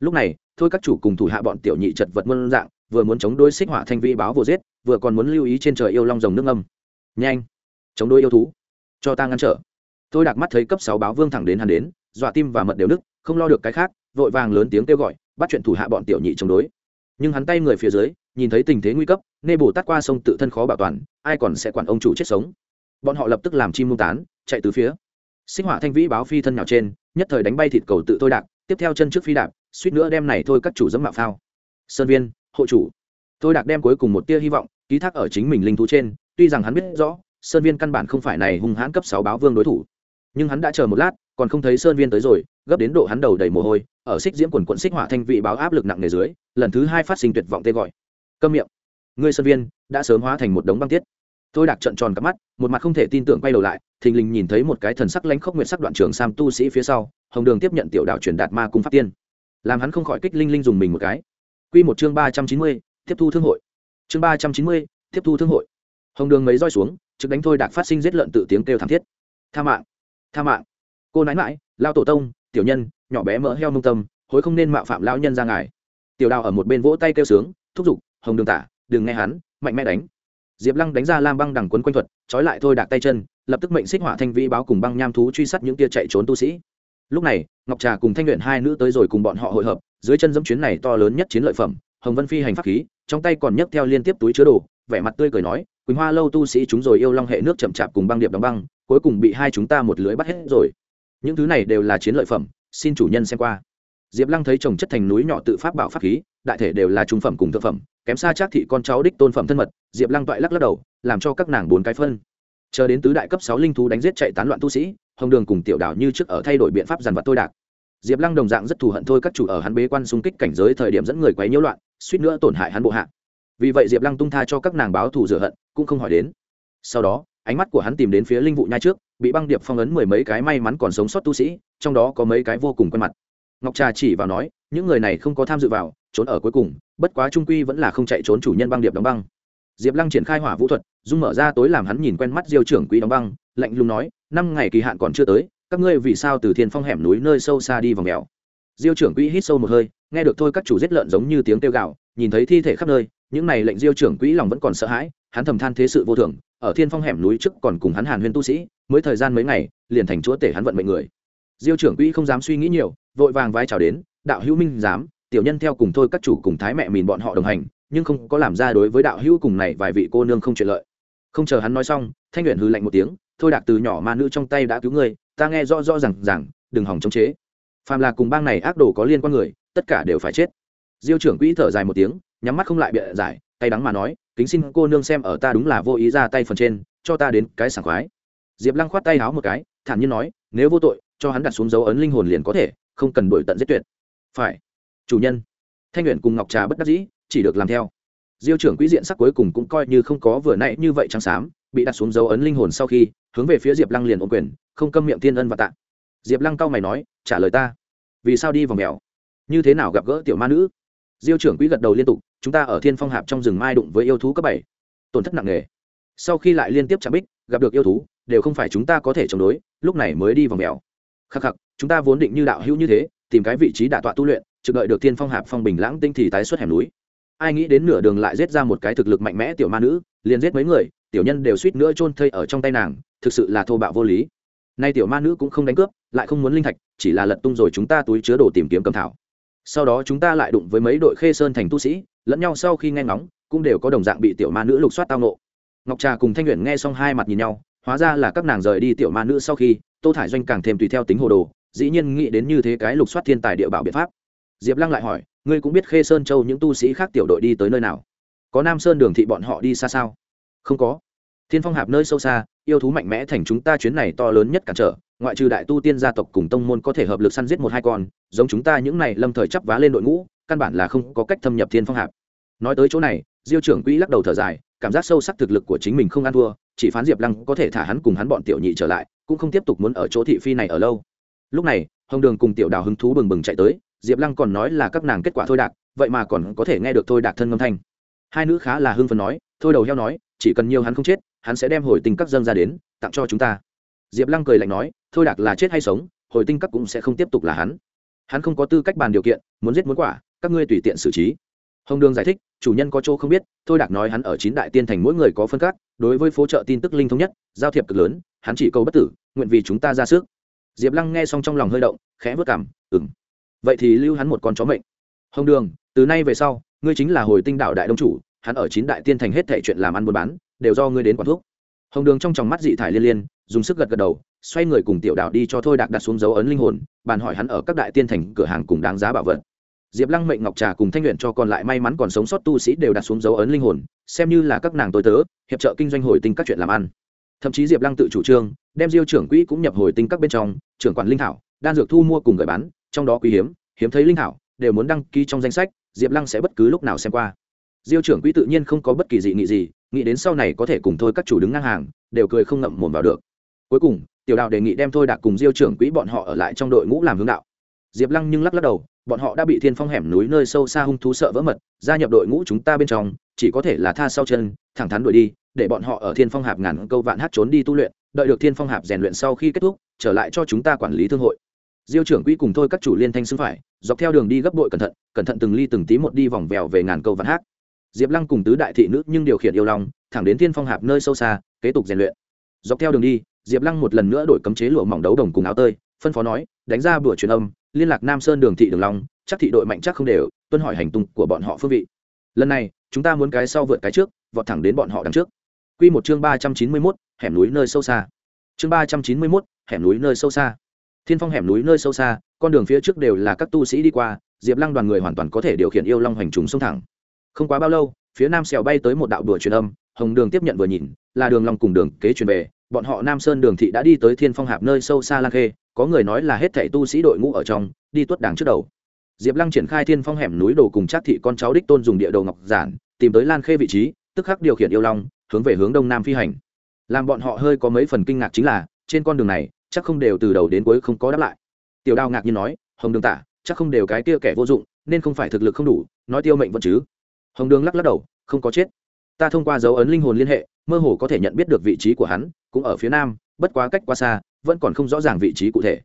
Lúc này, thôi các chủ cùng thủ hạ bọn tiểu nhị chật vật mơn dạng, vừa muốn chống đối xích hỏa thanh vi báo vô giết, vừa còn muốn lưu ý trên trời yêu long rồng nước âm nhanh, chống đối yêu thú cho ta ngăn trở. Tôi đặc mắt thấy cấp sáu báo vương thẳng đến hắn đến, dọa tim và mật đều đức không lo được cái khác, vội vàng lớn tiếng kêu gọi, bắt chuyện thủ hạ bọn tiểu nhị chống đối. Nhưng hắn tay người phía dưới, nhìn thấy tình thế nguy cấp, nê bồ tát qua sông tự thân khó bảo toàn, ai còn sẽ quản ông chủ chết sống. Bọn họ lập tức làm chim mông tán, chạy từ phía. Sinh hỏa thanh vĩ báo phi thân nhào trên, nhất thời đánh bay thịt cầu tự tôi đạc, tiếp theo chân trước phi đạp, suýt nữa đem này thôi các chủ dẫm mạo phao. Sơn viên, hộ chủ. Tôi đạc đem cuối cùng một tia hy vọng, ký thác ở chính mình linh thú trên, tuy rằng hắn biết rõ sơn viên căn bản không phải này hung hãn cấp sáu báo vương đối thủ. Nhưng hắn đã chờ một lát, còn không thấy sơn viên tới rồi, gấp đến độ hắn đầu đầy mồ hôi, ở xích diễm quần quận xích hỏa thanh vị báo áp lực nặng nề dưới, lần thứ hai phát sinh tuyệt vọng tê gọi. Câm miệng. Ngươi sơn viên, đã sớm hóa thành một đống băng tiết. Tôi đạc trận tròn cắp mắt, một mặt không thể tin tưởng quay đầu lại, thình lình nhìn thấy một cái thần sắc lãnh khốc nguyện sắc đoạn trường sam tu sĩ phía sau, hồng đường tiếp nhận tiểu đạo truyền đạt ma cung pháp tiên. Làm hắn không khỏi kích linh linh dùng mình một cái. Quy một chương ba trăm chín mươi, tiếp thu thương hội. Chương ba trăm chín mươi, tiếp thu thương hội hồng đường mấy roi xuống trực đánh thôi đạc phát sinh giết lợn tự tiếng kêu thảm thiết tha mạng tha mạng cô nãi mãi lao tổ tông tiểu nhân nhỏ bé mỡ heo nông tâm hối không nên mạo phạm lao nhân ra ngài tiểu đào ở một bên vỗ tay kêu sướng thúc giục hồng đường tả đừng nghe hắn mạnh mẽ đánh diệp lăng đánh ra lam băng đằng quấn quanh thuật trói lại thôi đạc tay chân lập tức mệnh xích hỏa thanh vĩ báo cùng băng nham thú truy sát những tia chạy trốn tu sĩ lúc này ngọc trà cùng thanh luyện hai nữ tới rồi cùng bọn họ hội hợp dưới chân dẫm chuyến này to lớn nhất chiến lợi phẩm hồng vân phi hành pháp khí trong tay còn nhấc theo liên tiếp túi chứa đồ vẻ mặt tươi cười nói quỳnh hoa lâu tu sĩ chúng rồi yêu long hệ nước chậm chạp cùng băng điệp đóng băng, cuối cùng bị hai chúng ta một lưới bắt hết rồi. Những thứ này đều là chiến lợi phẩm, xin chủ nhân xem qua. Diệp lăng thấy trồng chất thành núi nhỏ tự pháp bảo pháp khí, đại thể đều là trung phẩm cùng thượng phẩm, kém xa chắc thị con cháu đích tôn phẩm thân mật, diệp lăng toại lắc lắc đầu, làm cho các nàng bốn cái phân. Chờ đến tứ đại cấp sáu linh thú đánh giết chạy tán loạn tu sĩ, hồng đường cùng tiểu đảo như trước ở thay đổi biện pháp dàn vật tôi đạc. Diệp lăng đồng dạng rất thù hận thôi các chủ ở hắn bế quan xung kích cảnh giới thời điểm dẫn người quấy nhiễu loạn, suýt nữa tổn hại hắn bộ hạ vì vậy diệp lăng tung tha cho các nàng báo thù rửa hận, cũng không hỏi đến. Sau đó, ánh mắt của hắn tìm đến phía linh vụ nhai trước, bị băng điệp phong ấn mười mấy cái may mắn còn sống sót tu sĩ, trong đó có mấy cái vô cùng quen mặt. Ngọc trà chỉ vào nói, những người này không có tham dự vào, trốn ở cuối cùng, bất quá trung quy vẫn là không chạy trốn chủ nhân băng điệp đóng băng. Diệp lăng triển khai hỏa vũ thuật, dung mở ra tối làm hắn nhìn quen mắt diêu trưởng quỹ đóng băng, lạnh lùng nói, năm ngày kỳ hạn còn chưa tới, các ngươi vì sao từ thiên phong hẻm núi nơi sâu xa đi vào mèo? Diêu trưởng quỹ hít sâu một hơi, nghe được thôi các chủ giết lợn giống như tiếng kêu gạo nhìn thấy thi thể khắp nơi những này lệnh diêu trưởng quỹ lòng vẫn còn sợ hãi, hắn thầm than thế sự vô thường, ở thiên phong hẻm núi trước còn cùng hắn hàn huyên tu sĩ, mới thời gian mấy ngày, liền thành chúa tể hắn vận mệnh người. Diêu trưởng quỹ không dám suy nghĩ nhiều, vội vàng vai chào đến, đạo hữu minh dám tiểu nhân theo cùng thôi các chủ cùng thái mẹ mìn bọn họ đồng hành, nhưng không có làm ra đối với đạo hữu cùng này vài vị cô nương không chuyện lợi. Không chờ hắn nói xong, thanh nguyện hư lạnh một tiếng, thôi đạc từ nhỏ ma nữ trong tay đã cứu người ta nghe rõ rõ rằng rằng đừng hỏng chống chế. Phàm là cùng bang này ác đồ có liên quan người, tất cả đều phải chết diêu trưởng quỹ thở dài một tiếng, nhắm mắt không lại bịa giải tay đắng mà nói, kính xin cô nương xem ở ta đúng là vô ý ra tay phần trên, cho ta đến cái sảng khoái. Diệp lăng khoát tay háo một cái, thản nhiên nói, nếu vô tội, cho hắn đặt xuống dấu ấn linh hồn liền có thể, không cần đổi tận giết tuyệt. Phải. Chủ nhân. Thanh nguyện cùng ngọc trà bất đắc dĩ, chỉ được làm theo. Diêu trưởng quỹ diện sắc cuối cùng cũng coi như không có vừa nãy như vậy trắng xám, bị đặt xuống dấu ấn linh hồn sau khi, hướng về phía diệp lăng liền ôm quyền, không câm miệng tiên ân và tạ. Diệp lăng cau mày nói, trả lời ta. Vì sao đi vòng mèo? Như thế nào gặp gỡ tiểu ma nữ? Diêu trưởng quỹ gật đầu liên tục, chúng ta ở thiên phong hạp trong rừng mai đụng với yêu thú cấp bảy. Tổn thất nặng nề. Sau khi lại liên tiếp chạm bích, gặp được yêu thú, đều không phải chúng ta có thể chống đối, lúc này mới đi vòng mèo. Khắc khắc, chúng ta vốn định như đạo hữu như thế, tìm cái vị trí đả tọa tu luyện, trực đợi được thiên phong hạp phong bình lãng tinh thì tái xuất hẻm núi. Ai nghĩ đến nửa đường lại giết ra một cái thực lực mạnh mẽ tiểu ma nữ, liền giết mấy người, tiểu nhân đều suýt nữa chôn thây ở trong tay nàng, thực sự là thô bạo vô lý. Nay tiểu ma nữ cũng không đánh cướp, lại không muốn linh thạch, chỉ là lật tung rồi chúng ta túi chứa đồ tìm kiếm cầm thảo sau đó chúng ta lại đụng với mấy đội khê sơn thành tu sĩ, lẫn nhau sau khi nghe ngóng, cũng đều có đồng dạng bị tiểu ma nữ lục soát tao nộ ngọc trà cùng thanh luyện nghe xong hai mặt nhìn nhau, hóa ra là các nàng rời đi tiểu ma nữ sau khi, tô thải doanh càng thêm tùy theo tính hồ đồ, dĩ nhiên nghĩ đến như thế cái lục soát thiên tài địa bảo biện pháp. Diệp lăng lại hỏi, ngươi cũng biết khê sơn châu những tu sĩ khác tiểu đội đi tới nơi nào? Có nam sơn đường thị bọn họ đi xa sao? Không có. Tiên phong hạp nơi sâu xa yêu thú mạnh mẽ thành chúng ta chuyến này to lớn nhất cản trở ngoại trừ đại tu tiên gia tộc cùng tông môn có thể hợp lực săn giết một hai con giống chúng ta những này lâm thời chấp vá lên đội ngũ căn bản là không có cách thâm nhập thiên phong hạp. Nói tới chỗ này diêu trưởng quỹ lắc đầu thở dài cảm giác sâu sắc thực lực của chính mình không ăn thua chỉ phán diệp lăng có thể thả hắn cùng hắn bọn tiểu nhị trở lại cũng không tiếp tục muốn ở chỗ thị phi này ở lâu. Lúc này hồng đường cùng tiểu đào hứng thú bừng bừng chạy tới diệp lăng còn nói là các nàng kết quả thôi đạt, vậy mà còn có thể nghe được thôi đạt thân ngâm thanh. Hai nữ khá là hưng phấn nói thôi đầu heo nói chỉ cần nhiều hắn không chết hắn sẽ đem hồi tinh các dân ra đến, tặng cho chúng ta. Diệp lăng cười lạnh nói, thôi đạc là chết hay sống, hồi tinh các cũng sẽ không tiếp tục là hắn. Hắn không có tư cách bàn điều kiện, muốn giết muốn quả, các ngươi tùy tiện xử trí. Hồng đường giải thích, chủ nhân có chỗ không biết, thôi đạc nói hắn ở chín đại tiên thành mỗi người có phân cát đối với phố chợ tin tức linh thống nhất, giao thiệp cực lớn, hắn chỉ câu bất tử, nguyện vì chúng ta ra sức. Diệp lăng nghe xong trong lòng hơi động, khẽ vất cảm ừng vậy thì lưu hắn một con chó mệnh. Hồng đường, từ nay về sau, ngươi chính là hồi tinh đạo đại đông chủ, hắn ở chín đại tiên thành hết thể chuyện làm ăn buôn bán đều do ngươi đến quản thuốc hồng đường trong tròng mắt dị thải liên liên, dùng sức gật gật đầu, xoay người cùng tiểu đạo đi cho thôi đạc đặt xuống dấu ấn linh hồn, bàn hỏi hắn ở các đại tiên thành cửa hàng cùng đáng giá bảo vật. Diệp lăng mệnh ngọc trà cùng thanh luyện cho còn lại may mắn còn sống sót tu sĩ đều đặt xuống dấu ấn linh hồn, xem như là các nàng tối tớ, hiệp trợ kinh doanh hồi tinh các chuyện làm ăn. Thậm chí diệp lăng tự chủ trương, đem diêu trưởng quỹ cũng nhập hồi tinh các bên trong, trưởng quản linh thảo, đan dược thu mua cùng gửi bán, trong đó quý hiếm hiếm thấy linh thảo, đều muốn đăng ký trong danh sách, diệp lăng sẽ bất cứ lúc nào xem qua. Diêu trưởng quỹ tự nhiên không có bất kỳ dị nghị gì nghĩ đến sau này có thể cùng thôi các chủ đứng ngang hàng, đều cười không ngậm mồm vào được. Cuối cùng, tiểu đạo đề nghị đem thôi đạt cùng diêu trưởng quỹ bọn họ ở lại trong đội ngũ làm hướng đạo. Diệp lăng nhưng lắc lắc đầu, bọn họ đã bị thiên phong hẻm núi nơi sâu xa hung thú sợ vỡ mật, gia nhập đội ngũ chúng ta bên trong, chỉ có thể là tha sau chân, thẳng thắn đuổi đi, để bọn họ ở thiên phong hạp ngàn câu vạn hát trốn đi tu luyện, đợi được thiên phong hạp rèn luyện sau khi kết thúc, trở lại cho chúng ta quản lý thương hội. Diêu trưởng quỹ cùng thôi các chủ liên thanh xưng phải, dọc theo đường đi gấp bội cẩn thận cẩn thận từng ly từng tí một đi vòng vèo về ngàn câu vạn hát diệp lăng cùng tứ đại thị nữ nhưng điều khiển yêu lòng thẳng đến thiên phong hạp nơi sâu xa kế tục rèn luyện dọc theo đường đi diệp lăng một lần nữa đổi cấm chế lụa mỏng đấu đồng cùng áo tơi phân phó nói đánh ra bữa truyền âm liên lạc nam sơn đường thị đường long chắc thị đội mạnh chắc không đều tuân hỏi hành tung của bọn họ phương vị lần này chúng ta muốn cái sau vượt cái trước vọt thẳng đến bọn họ đằng trước Quy một chương ba trăm chín mươi 391, hẻm núi nơi sâu xa. Chương ba trăm chín mươi 391, hẻm núi nơi sâu xa. Thiên phong hẻm núi nơi sâu xa, con đường phía trước đều là các tu sĩ đi qua, Diệp Lăng đoàn người hoàn toàn có thể điều khiển yêu long hành trùng sông thẳng. Không quá bao lâu, phía nam xèo bay tới một đạo đùa truyền âm, Hồng Đường tiếp nhận vừa nhìn, là Đường Long cùng Đường Kế truyền về, bọn họ Nam Sơn Đường thị đã đi tới Thiên Phong Hạp nơi sâu xa Lang Khê, có người nói là hết thảy tu sĩ đội ngũ ở trong, đi tuất đảng trước đầu. Diệp Lăng triển khai Thiên Phong hẻm núi đồ cùng Trác thị con cháu đích tôn dùng địa đồ ngọc giản, tìm tới Lan Khê vị trí, tức khắc điều khiển yêu long, hướng về hướng đông nam phi hành. Làm bọn họ hơi có mấy phần kinh ngạc chính là trên con đường này chắc không đều từ đầu đến cuối không có đáp lại. Tiểu đao ngạc nhiên nói hồng đường tả chắc không đều cái kia kẻ vô dụng nên không phải thực lực không đủ nói tiêu mệnh vẫn chứ hồng đường lắc lắc đầu, không có chết. Ta thông qua dấu ấn linh hồn liên hệ, mơ hồ có thể nhận biết được vị trí của hắn, cũng ở phía nam, bất quá cách quá xa, vẫn còn không rõ ràng vị trí cụ thể.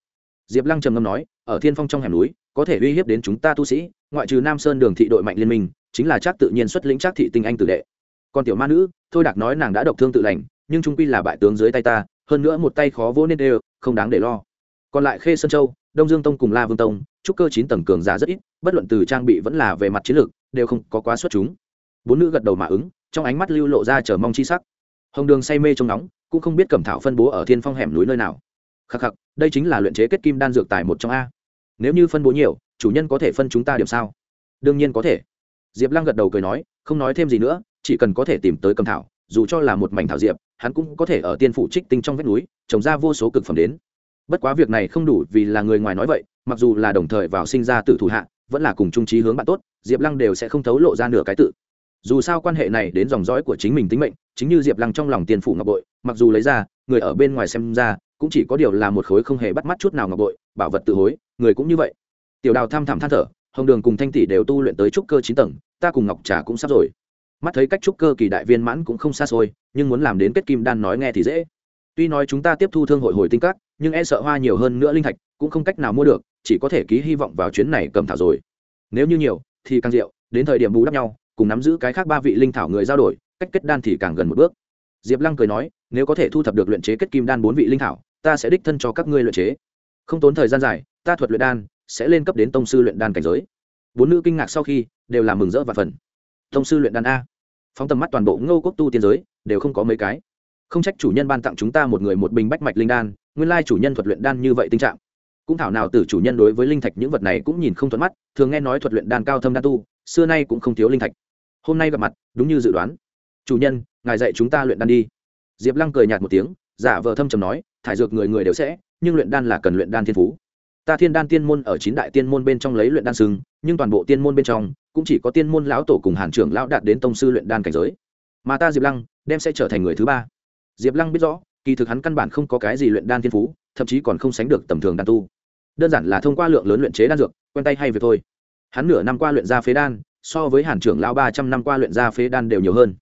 Diệp lăng trầm ngâm nói, ở thiên phong trong hẻm núi, có thể uy hiếp đến chúng ta tu sĩ, ngoại trừ nam sơn đường thị đội mạnh liên minh, chính là chắc tự nhiên xuất lĩnh chắc thị tinh anh tử đệ. Còn tiểu ma nữ, thôi đạc nói nàng đã độc thương tự lành, nhưng trung quy là bại tướng dưới tay ta, hơn nữa một tay khó vỗ nên đều, không đáng để lo. Còn lại khê sơn châu, đông dương tông cùng la vương tông, trúc cơ chín tầng cường giả rất ít, bất luận từ trang bị vẫn là về mặt chiến lược đều không có quá xuất chúng. Bốn nữ gật đầu mà ứng, trong ánh mắt lưu lộ ra chờ mong chi sắc. Hồng đường say mê trong nóng, cũng không biết cẩm thảo phân bố ở thiên phong hẻm núi nơi nào. Khắc khắc, đây chính là luyện chế kết kim đan dược tài một trong a. Nếu như phân bố nhiều, chủ nhân có thể phân chúng ta điểm sao? Đương nhiên có thể. Diệp lăng gật đầu cười nói, không nói thêm gì nữa, chỉ cần có thể tìm tới cầm thảo, dù cho là một mảnh thảo diệp, hắn cũng có thể ở tiên phủ trích tinh trong vách núi, trồng ra vô số cực phẩm đến. Bất quá việc này không đủ vì là người ngoài nói vậy, mặc dù là đồng thời vào sinh ra tự thủ hạ vẫn là cùng trung trí hướng bạn tốt, diệp lăng đều sẽ không thấu lộ ra nửa cái tự. Dù sao quan hệ này đến dòng dõi của chính mình tính mệnh, chính như diệp lăng trong lòng tiền phủ ngọc bội, mặc dù lấy ra, người ở bên ngoài xem ra, cũng chỉ có điều là một khối không hề bắt mắt chút nào ngọc bội, bảo vật tự hối, người cũng như vậy. Tiểu đào tham thảm than thở, hồng đường cùng thanh tỷ đều tu luyện tới trúc cơ chín tầng, ta cùng ngọc trà cũng sắp rồi. Mắt thấy cách trúc cơ kỳ đại viên mãn cũng không xa xôi, nhưng muốn làm đến kết kim đan nói nghe thì dễ. Tuy nói chúng ta tiếp thu thương hội hồi tinh các, nhưng e sợ hoa nhiều hơn nữa linh thạch, cũng không cách nào mua được chỉ có thể ký hy vọng vào chuyến này cầm thảo rồi. Nếu như nhiều, thì càng rượu, đến thời điểm bù đắp nhau, cùng nắm giữ cái khác ba vị linh thảo người giao đổi, cách kết đan thì càng gần một bước. Diệp lăng cười nói, nếu có thể thu thập được luyện chế kết kim đan bốn vị linh thảo, ta sẽ đích thân cho các ngươi luyện chế. Không tốn thời gian dài, ta thuật luyện đan sẽ lên cấp đến tông sư luyện đan cảnh giới. Bốn nữ kinh ngạc sau khi, đều làm mừng rỡ và phần tông sư luyện đan a. Phóng tầm mắt toàn bộ ngô quốc tu tiên giới, đều không có mấy cái. Không trách chủ nhân ban tặng chúng ta một người một bình bách mạch linh đan, nguyên lai chủ nhân thuật luyện đan như vậy tình trạng cũng thảo nào từ chủ nhân đối với linh thạch những vật này cũng nhìn không thuận mắt, thường nghe nói thuật luyện đan cao thâm đan tu, xưa nay cũng không thiếu linh thạch. Hôm nay gặp mặt, đúng như dự đoán. Chủ nhân, ngài dạy chúng ta luyện đan đi. Diệp lăng cười nhạt một tiếng, giả vờ thâm trầm nói, thải dược người người đều sẽ, nhưng luyện đan là cần luyện đan thiên phú. Ta thiên đan tiên môn ở chín đại tiên môn bên trong lấy luyện đan sừng, nhưng toàn bộ tiên môn bên trong, cũng chỉ có tiên môn lão tổ cùng hàn trưởng lão đạt đến tông sư luyện đan cảnh giới. Mà ta diệp lăng, đem sẽ trở thành người thứ ba. Diệp lăng biết rõ, kỳ thực hắn căn bản không có cái gì luyện đan thiên phú, thậm chí còn không sánh được tầm thường đan tu đơn giản là thông qua lượng lớn luyện chế đan dược, quen tay hay việc thôi. Hắn nửa năm qua luyện ra phế đan, so với hàn trưởng lao ba trăm năm qua luyện ra phế đan đều nhiều hơn.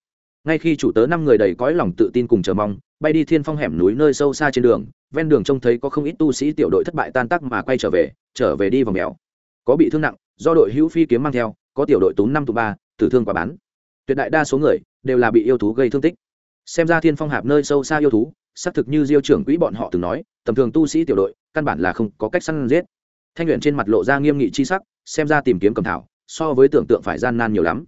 Ngay khi chủ tớ năm người đầy cõi lòng tự tin cùng chờ mong, bay đi thiên phong hẻm núi nơi sâu xa trên đường, ven đường trông thấy có không ít tu sĩ tiểu đội thất bại tan tác mà quay trở về trở về đi vào mèo. Có bị thương nặng, do đội hữu phi kiếm mang theo, có tiểu đội túm năm tụ ba, tử thương quả bán. Tuyệt đại đa số người đều là bị yêu thú gây thương tích. Xem ra thiên phong hạp nơi sâu xa yêu thú xác thực như diêu trưởng quỹ bọn họ từng nói, tầm thường tu sĩ tiểu đội, căn bản là không có cách săn giết. Thanh luyện trên mặt lộ ra nghiêm nghị chi sắc, xem ra tìm kiếm cầm thảo, so với tưởng tượng phải gian nan nhiều lắm.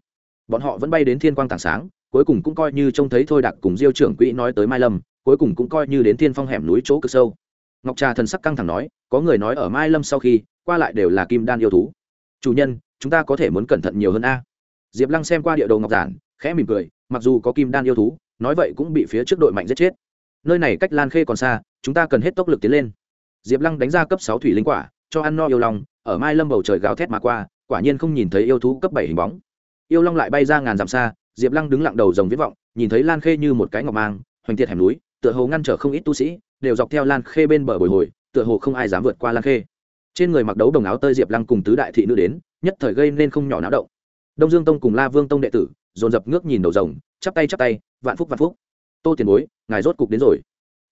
Bọn họ vẫn bay đến thiên quang tảng sáng, cuối cùng cũng coi như trông thấy thôi đặc cùng diêu trưởng quỹ nói tới mai lâm, cuối cùng cũng coi như đến thiên phong hẻm núi chỗ cực sâu. Ngọc trà thần sắc căng thẳng nói, có người nói ở mai lâm sau khi, qua lại đều là kim đan yêu thú. Chủ nhân, chúng ta có thể muốn cẩn thận nhiều hơn a. Diệp lăng xem qua địa đồ ngọc giản, khẽ mỉm cười, mặc dù có kim đan yêu thú, nói vậy cũng bị phía trước đội mạnh giết chết nơi này cách lan khê còn xa, chúng ta cần hết tốc lực tiến lên. Diệp lăng đánh ra cấp sáu thủy linh quả, cho ăn no yêu long, ở mai lâm bầu trời gào thét mà qua, quả nhiên không nhìn thấy yêu thú cấp bảy hình bóng. Yêu long lại bay ra ngàn dặm xa, diệp lăng đứng lặng đầu dòng viết vọng, nhìn thấy lan khê như một cái ngọc mang, hoành thiệt hẻm núi, tựa hồ ngăn trở không ít tu sĩ, đều dọc theo lan khê bên bờ bồi hồi, tựa hồ không ai dám vượt qua lan khê. Trên người mặc đấu đồng áo tơi diệp lăng cùng tứ đại thị nữ đến, nhất thời gây nên không nhỏ náo động. Đông dương tông cùng la vương tông đệ tử, dồn dập ngước nhìn đầu rồng, chắp tay chắp tay, vạn phúc vạn phúc tô tiền bối, ngài rốt cục đến rồi.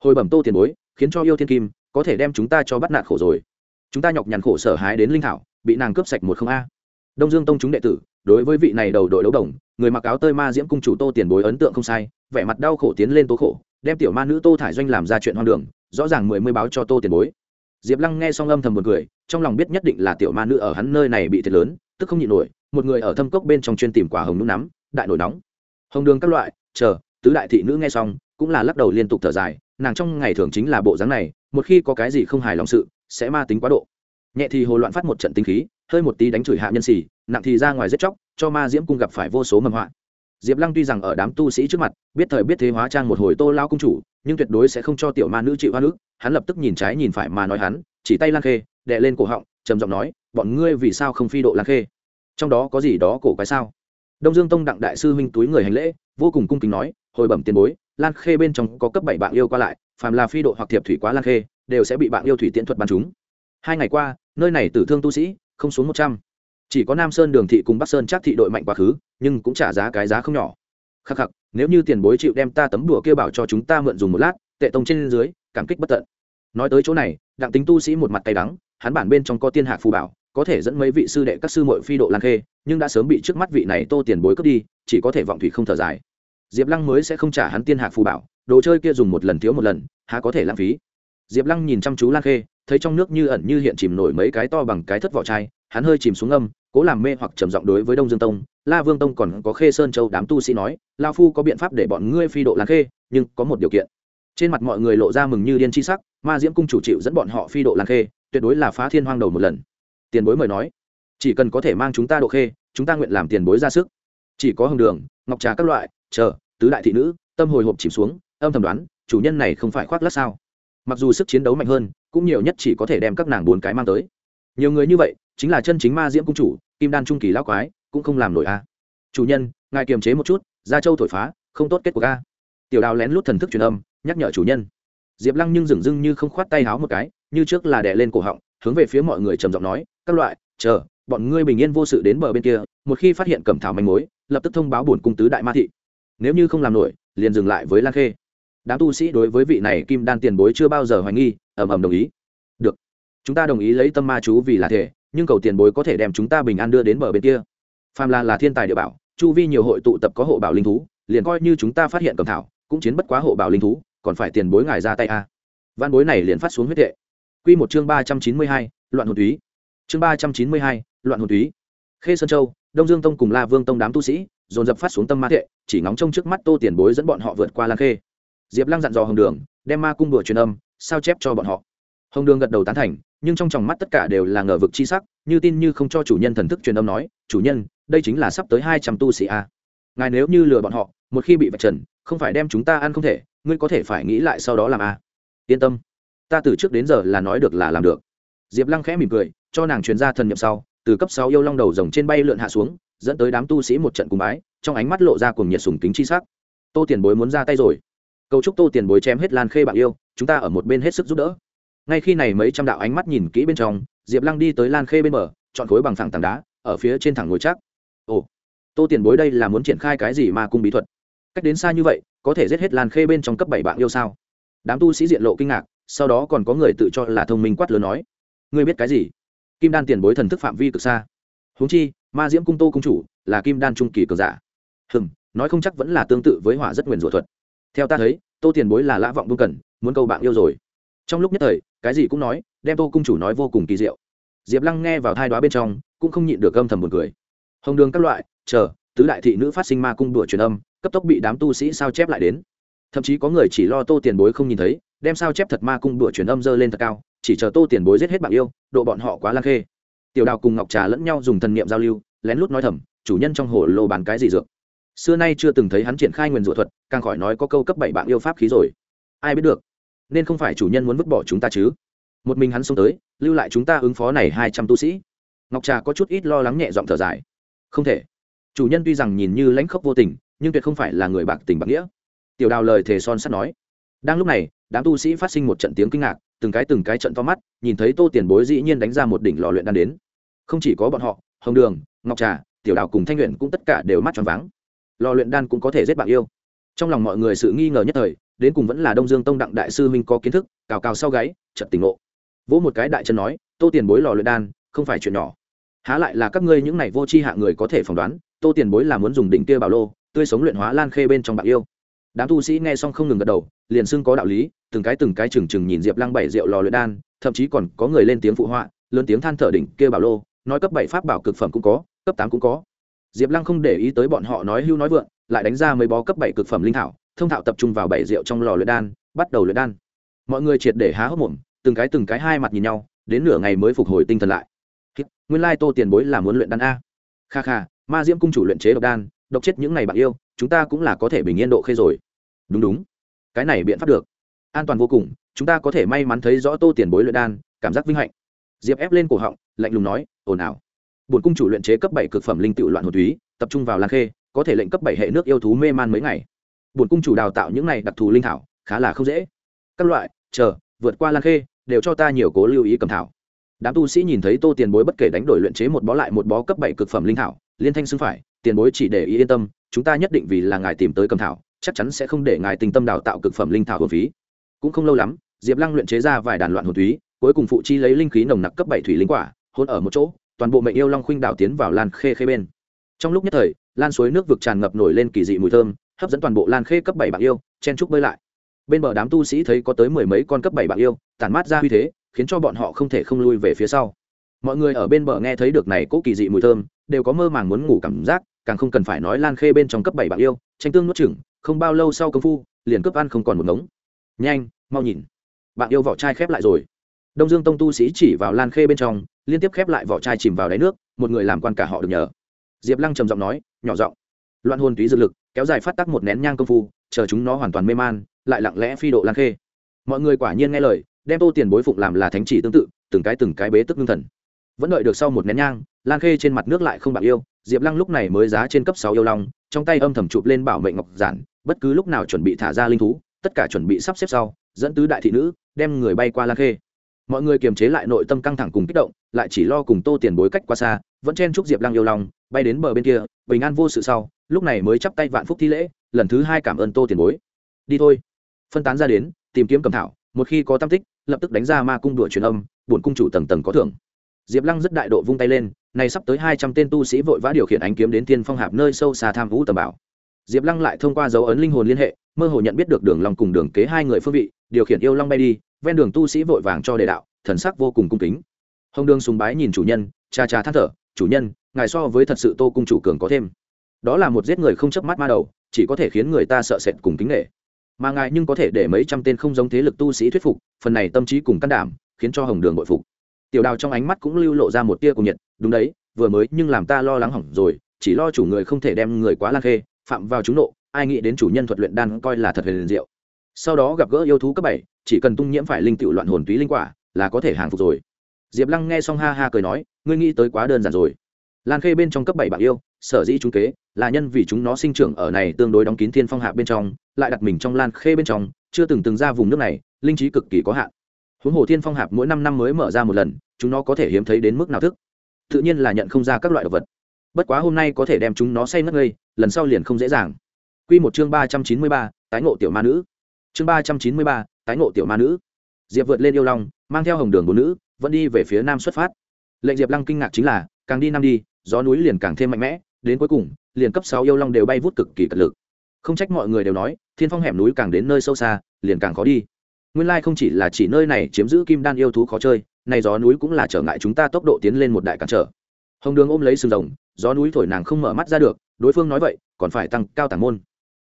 Hồi bẩm tô tiền bối, khiến cho yêu thiên kim, có thể đem chúng ta cho bắt nạt khổ rồi. Chúng ta nhọc nhằn khổ sở hái đến linh thảo, bị nàng cướp sạch một không a. Đông dương tông chúng đệ tử, đối với vị này đầu đội đấu đồng, người mặc áo tơi ma diễm cung chủ tô tiền bối ấn tượng không sai, vẻ mặt đau khổ tiến lên tố khổ, đem tiểu ma nữ tô thải doanh làm ra chuyện hoang đường, rõ ràng mười mươi báo cho tô tiền bối. Diệp lăng nghe xong âm thầm một người trong lòng biết nhất định là tiểu ma nữ ở hắn nơi này bị thiệt lớn, tức không nhịn nổi, một người ở thâm cốc bên trong chuyên tìm quả hồng nút nắm, đại nổi nóng. Hồng đường các loại, chờ tứ đại thị nữ nghe xong, cũng là lắc đầu liên tục thở dài, nàng trong ngày thường chính là bộ dáng này, một khi có cái gì không hài lòng sự, sẽ ma tính quá độ. Nhẹ thì hồ loạn phát một trận tinh khí, hơi một tí đánh chửi hạ nhân xì nặng thì ra ngoài giết chóc, cho ma diễm cung gặp phải vô số mầm họa. Diệp lăng tuy rằng ở đám tu sĩ trước mặt, biết thời biết thế hóa trang một hồi tô lao công chủ, nhưng tuyệt đối sẽ không cho tiểu ma nữ chịu hoa nữ hắn lập tức nhìn trái nhìn phải mà nói hắn, chỉ tay lan khê đệ lên cổ họng, trầm giọng nói, bọn ngươi vì sao không phi độ lan khê? Trong đó có gì đó cổ quái sao? Đông dương tông đặng đại sư huynh túi người hành lễ vô cùng cung kính nói, hồi bẩm tiền bối, lan khê bên trong có cấp bảy bạn yêu qua lại, phàm là phi độ hoặc thiệp thủy quá lan khê, đều sẽ bị bạn yêu thủy tiễn thuật bắn chúng. Hai ngày qua, nơi này tử thương tu sĩ không xuống một trăm. Chỉ có nam sơn đường thị cùng bắc sơn chắc thị đội mạnh quá khứ, nhưng cũng trả giá cái giá không nhỏ. Khắc khắc, nếu như tiền bối chịu đem ta tấm đùa kêu bảo cho chúng ta mượn dùng một lát, tệ tông trên dưới, cảm kích bất tận. Nói tới chỗ này, đặng tính tu sĩ một mặt tay đắng, hắn bản bên trong có tiên hạ phù bảo có thể dẫn mấy vị sư đệ các sư muội phi độ lan khê, nhưng đã sớm bị trước mắt vị này tô tiền bối cướp đi, chỉ có thể vọng thủy không thở dài. Diệp lăng mới sẽ không trả hắn tiên hạc phù bảo, đồ chơi kia dùng một lần thiếu một lần, há có thể lãng phí. Diệp lăng nhìn chăm chú lan khê, thấy trong nước như ẩn như hiện chìm nổi mấy cái to bằng cái thất vỏ chai, hắn hơi chìm xuống âm, cố làm mê hoặc trầm giọng đối với đông dương tông, la vương tông còn có khê sơn châu đám tu sĩ nói lao phu có biện pháp để bọn ngươi phi độ lan khê, nhưng có một điều kiện. Trên mặt mọi người lộ ra mừng như điên chi sắc, ma diễm cung chủ chịu dẫn bọn họ phi độ lan khê, tuyệt đối là phá thiên hoang đầu một lần tiền bối mời nói. Chỉ cần có thể mang chúng ta độ khê, chúng ta nguyện làm tiền bối ra sức. Chỉ có hồng đường, ngọc trà các loại, chờ, tứ đại thị nữ, tâm hồi hộp chìm xuống, âm thầm đoán, chủ nhân này không phải khoác lát sao. Mặc dù sức chiến đấu mạnh hơn, cũng nhiều nhất chỉ có thể đem các nàng bốn cái mang tới. Nhiều người như vậy, chính là chân chính ma diễm cung chủ, kim đan trung kỳ lão quái, cũng không làm nổi a. Chủ nhân, ngài kiềm chế một chút, gia châu thổi phá, không tốt kết cuộc a. Tiểu đào lén lút thần thức truyền âm, nhắc nhở chủ nhân. Diệp lăng nhưng dừng dưng như không khoát tay háo một cái, như trước là đè lên cổ họng, hướng về phía mọi người trầm giọng nói các loại, chờ, bọn ngươi bình yên vô sự đến bờ bên kia, một khi phát hiện cẩm thảo manh mối, lập tức thông báo bổn cung tứ đại ma thị. Nếu như không làm nổi, liền dừng lại với lan khê. Đám tu sĩ đối với vị này kim đan tiền bối chưa bao giờ hoài nghi, ầm ầm đồng ý. Được, chúng ta đồng ý lấy tâm ma chú vì là thể, nhưng cầu tiền bối có thể đem chúng ta bình an đưa đến bờ bên kia. Phàm là là thiên tài địa bảo, chu vi nhiều hội tụ tập có hộ bảo linh thú, liền coi như chúng ta phát hiện cầm thảo, cũng chiến bất quá hộ bảo linh thú, còn phải tiền bối ngài ra tay a. À. văn bối này liền phát xuống huyết tệ quy một chương ba trăm chín mươi hai, loạn hồn túy chương ba trăm chín mươi hai, loạn hồn túy. Khê sơn châu, đông dương tông cùng la vương tông đám tu sĩ, dồn dập phát xuống tâm ma thệ chỉ ngóng trông trước mắt tô tiền bối dẫn bọn họ vượt qua lan khê. Diệp lăng dặn dò hồng đường, đem ma cung đùa truyền âm, sao chép cho bọn họ. Hồng đường gật đầu tán thành, nhưng trong tròng mắt tất cả đều là ngờ vực chi sắc, như tin như không cho chủ nhân thần thức truyền âm nói, chủ nhân, đây chính là sắp tới hai trăm tu sĩ a. Ngài nếu như lừa bọn họ, một khi bị vạch trần, không phải đem chúng ta ăn không thể, ngươi có thể phải nghĩ lại sau đó làm a. Yên tâm, ta từ trước đến giờ là nói được là làm được. Diệp lăng khẽ mỉm cười cho nàng truyền ra thần nhiệm sau, từ cấp sáu yêu long đầu rồng trên bay lượn hạ xuống, dẫn tới đám tu sĩ một trận cùng bái, trong ánh mắt lộ ra cùng nhiệt sùng kính chi sắc. Tô tiền bối muốn ra tay rồi. Cầu chúc tô tiền bối chém hết lan khê bạn yêu, chúng ta ở một bên hết sức giúp đỡ. Ngay khi này mấy trăm đạo ánh mắt nhìn kỹ bên trong, diệp lăng đi tới lan khê bên bờ, chọn khối bằng thẳng tảng đá, ở phía trên thẳng ngồi chắc. Ồ, tô tiền bối đây là muốn triển khai cái gì mà cung bí thuật? Cách đến xa như vậy, có thể giết hết lan khê bên trong cấp bảy bạn yêu sao? Đám tu sĩ diện lộ kinh ngạc, sau đó còn có người tự cho là thông minh quát lớn nói. Ngươi biết cái gì? Kim đan tiền bối thần thức phạm vi cực xa. Huống chi, ma diễm cung tô cung chủ là kim đan trung kỳ cường giả. Hừm, nói không chắc vẫn là tương tự với hỏa rất nguyền rủa thuật. Theo ta thấy, tô tiền bối là lã vọng vương cần, muốn câu bạn yêu rồi. Trong lúc nhất thời, cái gì cũng nói, đem tô cung chủ nói vô cùng kỳ diệu. Diệp lăng nghe vào thai đoá bên trong, cũng không nhịn được âm thầm một cười. Hồng đường các loại, chờ, tứ đại thị nữ phát sinh ma cung đùa truyền âm, cấp tốc bị đám tu sĩ sao chép lại đến. Thậm chí có người chỉ lo tô tiền bối không nhìn thấy đem sao chép thật ma cung đụa truyền âm dơ lên thật cao, chỉ chờ tô tiền bối giết hết bạn yêu, độ bọn họ quá lan khê. Tiểu đào cùng ngọc trà lẫn nhau dùng thần niệm giao lưu, lén lút nói thầm, chủ nhân trong hồ lô bán cái gì dược? Xưa nay chưa từng thấy hắn triển khai nguyền rủa thuật, càng khỏi nói có câu cấp bảy bạn yêu pháp khí rồi. Ai biết được, nên không phải chủ nhân muốn vứt bỏ chúng ta chứ? Một mình hắn xông tới, lưu lại chúng ta ứng phó này hai trăm tu sĩ. Ngọc trà có chút ít lo lắng nhẹ giọng thở dài. Không thể. Chủ nhân tuy rằng nhìn như lãnh khốc vô tình, nhưng tuyệt không phải là người bạc tình bạc nghĩa. Tiểu đào lời thề son sắt nói. Đang lúc này đám tu sĩ phát sinh một trận tiếng kinh ngạc, từng cái từng cái trận to mắt, nhìn thấy tô tiền bối dĩ nhiên đánh ra một đỉnh lò luyện đan đến. Không chỉ có bọn họ, hồng đường, ngọc trà, tiểu đào cùng thanh luyện cũng tất cả đều mắt tròn váng. Lò luyện đan cũng có thể giết bạn yêu. Trong lòng mọi người sự nghi ngờ nhất thời, đến cùng vẫn là đông dương tông đặng đại sư minh có kiến thức, cào cào sau gáy trận tỉnh ngộ. Vỗ một cái đại chân nói, tô tiền bối lò luyện đan, không phải chuyện nhỏ. Há lại là các ngươi những này vô tri hạ người có thể phỏng đoán, tô tiền bối là muốn dùng đỉnh kia bảo lô, tươi sống luyện hóa lan khê bên trong bạn yêu đám tu sĩ nghe xong không ngừng gật đầu, liền xưng có đạo lý, từng cái từng cái chừng chừng nhìn diệp lăng bảy rượu lò luyện đan, thậm chí còn có người lên tiếng phụ họa, lớn tiếng than thở đỉnh kia bảo lô, nói cấp bảy pháp bảo cực phẩm cũng có, cấp tám cũng có. Diệp lăng không để ý tới bọn họ nói hưu nói vượng, lại đánh ra mấy bó cấp bảy cực phẩm linh thảo, thông thạo tập trung vào bảy rượu trong lò luyện đan, bắt đầu luyện đan. Mọi người triệt để há hốc mồm, từng cái từng cái hai mặt nhìn nhau, đến nửa ngày mới phục hồi tinh thần lại. Nguyên lai tô tiền bối là muốn luyện đan a. Kha kha, ma diễm cung chủ luyện chế độc đan, độc chết những ngày bạn yêu, chúng ta cũng là có thể bình yên độ khê rồi đúng đúng. Cái này biện pháp được. An toàn vô cùng, chúng ta có thể may mắn thấy rõ tô tiền bối luyện đan, cảm giác vinh hạnh. Diệp ép lên cổ họng, lạnh lùng nói, ồn ào. Bổn cung chủ luyện chế cấp bảy cực phẩm linh tự loạn hồn túy, tập trung vào lan khê, có thể lệnh cấp bảy hệ nước yêu thú mê man mấy ngày. Bổn cung chủ đào tạo những này đặc thù linh thảo, khá là không dễ. Các loại, chờ, vượt qua lan khê, đều cho ta nhiều cố lưu ý cầm thảo. Đám tu sĩ nhìn thấy tô tiền bối bất kể đánh đổi luyện chế một bó lại một bó cấp bảy cực phẩm linh thảo, liên thanh xưng phải, tiền bối chỉ để ý yên tâm, chúng ta nhất định vì là ngài tìm tới cầm thảo chắc chắn sẽ không để ngài tình tâm đào tạo cực phẩm linh thảo hồn phí. Cũng không lâu lắm, diệp lăng luyện chế ra vài đàn loạn hồn túy cuối cùng phụ chi lấy linh khí nồng nặc cấp bảy thủy linh quả, hôn ở một chỗ, toàn bộ mệnh yêu long khuynh đảo tiến vào lan khê khê bên. Trong lúc nhất thời, lan suối nước vực tràn ngập nổi lên kỳ dị mùi thơm, hấp dẫn toàn bộ lan khê cấp bảy bạc yêu, chen trúc bơi lại. Bên bờ đám tu sĩ thấy có tới mười mấy con cấp bảy bạc yêu, tản mát ra uy thế, khiến cho bọn họ không thể không lui về phía sau. Mọi người ở bên bờ nghe thấy được này cố kỳ dị mùi thơm, đều có mơ màng muốn ngủ cảm giác càng không cần phải nói lan khê bên trong cấp bảy bạc yêu, tranh tương nuốt chừng không bao lâu sau công phu, liền cướp ăn không còn một ngống. Nhanh, mau nhìn. Bạn yêu vỏ chai khép lại rồi. Đông dương tông tu sĩ chỉ vào lan khê bên trong, liên tiếp khép lại vỏ chai chìm vào đáy nước, một người làm quan cả họ được nhờ. Diệp lăng trầm giọng nói, nhỏ giọng. Loạn hồn túy dược lực, kéo dài phát tắc một nén nhang công phu, chờ chúng nó hoàn toàn mê man, lại lặng lẽ phi độ lan khê. Mọi người quả nhiên nghe lời, đem tô tiền bối phụng làm là thánh chỉ tương tự, từng cái từng cái bế tức ngưng thần vẫn đợi được sau một nén nhang, lan khê trên mặt nước lại không bạc yêu, diệp lăng lúc này mới giá trên cấp sáu yêu long, trong tay âm thầm chụp lên bảo mệnh ngọc giản, bất cứ lúc nào chuẩn bị thả ra linh thú, tất cả chuẩn bị sắp xếp sau, dẫn tứ đại thị nữ, đem người bay qua lan khê. Mọi người kiềm chế lại nội tâm căng thẳng cùng kích động, lại chỉ lo cùng tô tiền bối cách qua xa, vẫn chen chúc diệp lăng yêu lòng bay đến bờ bên kia, bình an vô sự sau, lúc này mới chắp tay vạn phúc thi lễ, lần thứ hai cảm ơn tô tiền bối. Đi thôi. Phân tán ra đến, tìm kiếm cầm thảo, một khi có tam tích, lập tức đánh ra ma cung đùa truyền âm, bổn cung chủ tầng tầng có thưởng diệp lăng rất đại độ vung tay lên, này sắp tới hai trăm tên tu sĩ vội vã điều khiển ánh kiếm đến thiên phong hạp nơi sâu xa tham vũ tầm bảo. Diệp lăng lại thông qua dấu ấn linh hồn liên hệ, mơ hồ nhận biết được đường long cùng đường kế hai người phương vị, điều khiển yêu long bay đi, ven đường tu sĩ vội vàng cho đề đạo, thần sắc vô cùng cung kính. Hồng đường sùng bái nhìn chủ nhân, cha cha than thở, chủ nhân, ngài so với thật sự tô cung chủ cường có thêm. Đó là một giết người không chớp mắt ma đầu, chỉ có thể khiến người ta sợ sệt cùng kính nghệ mà ngài nhưng có thể để mấy trăm tên không giống thế lực tu sĩ thuyết phục, phần này tâm trí cùng can đảm, khiến cho hồng đường bội phục tiểu đào trong ánh mắt cũng lưu lộ ra một tia cùng nhiệt, đúng đấy, vừa mới nhưng làm ta lo lắng hỏng rồi, chỉ lo chủ người không thể đem người quá lan khê, phạm vào chúng nộ, ai nghĩ đến chủ nhân thuật luyện đan coi là thật về liền diệu. Sau đó gặp gỡ yêu thú cấp bảy, chỉ cần tung nhiễm phải linh tựu loạn hồn túy linh quả, là có thể hàng phục rồi. Diệp lăng nghe xong ha ha cười nói, ngươi nghĩ tới quá đơn giản rồi. Lan khê bên trong cấp bảy bạn yêu, sở dĩ chúng kế, là nhân vì chúng nó sinh trưởng ở này tương đối đóng kín thiên phong hạ bên trong, lại đặt mình trong lan khê bên trong, chưa từng từng ra vùng nước này, linh trí cực kỳ có hạn huống hồ thiên phong hạp mỗi năm năm mới mở ra một lần, chúng nó có thể hiếm thấy đến mức nào thức. Tự nhiên là nhận không ra các loại động vật. Bất quá hôm nay có thể đem chúng nó say ngất ngây, lần sau liền không dễ dàng. Q một chương ba trăm chín mươi ba, tái ngộ tiểu ma nữ. Chương ba trăm chín mươi ba, tái ngộ tiểu ma nữ. Diệp vượt lên yêu long, mang theo hồng đường bốn nữ, vẫn đi về phía nam xuất phát. Lệnh diệp lăng kinh ngạc chính là, càng đi nam đi, gió núi liền càng thêm mạnh mẽ, đến cuối cùng, liền cấp sáu yêu long đều bay vút cực kỳ cật lực. Không trách mọi người đều nói, thiên phong hẻm núi càng đến nơi sâu xa, liền càng khó đi nguyên lai không chỉ là chỉ nơi này chiếm giữ kim đan yêu thú khó chơi, này gió núi cũng là trở ngại chúng ta tốc độ tiến lên một đại cản trở. Hồng đường ôm lấy sừng rồng, gió núi thổi nàng không mở mắt ra được, đối phương nói vậy, còn phải tăng cao tảng môn.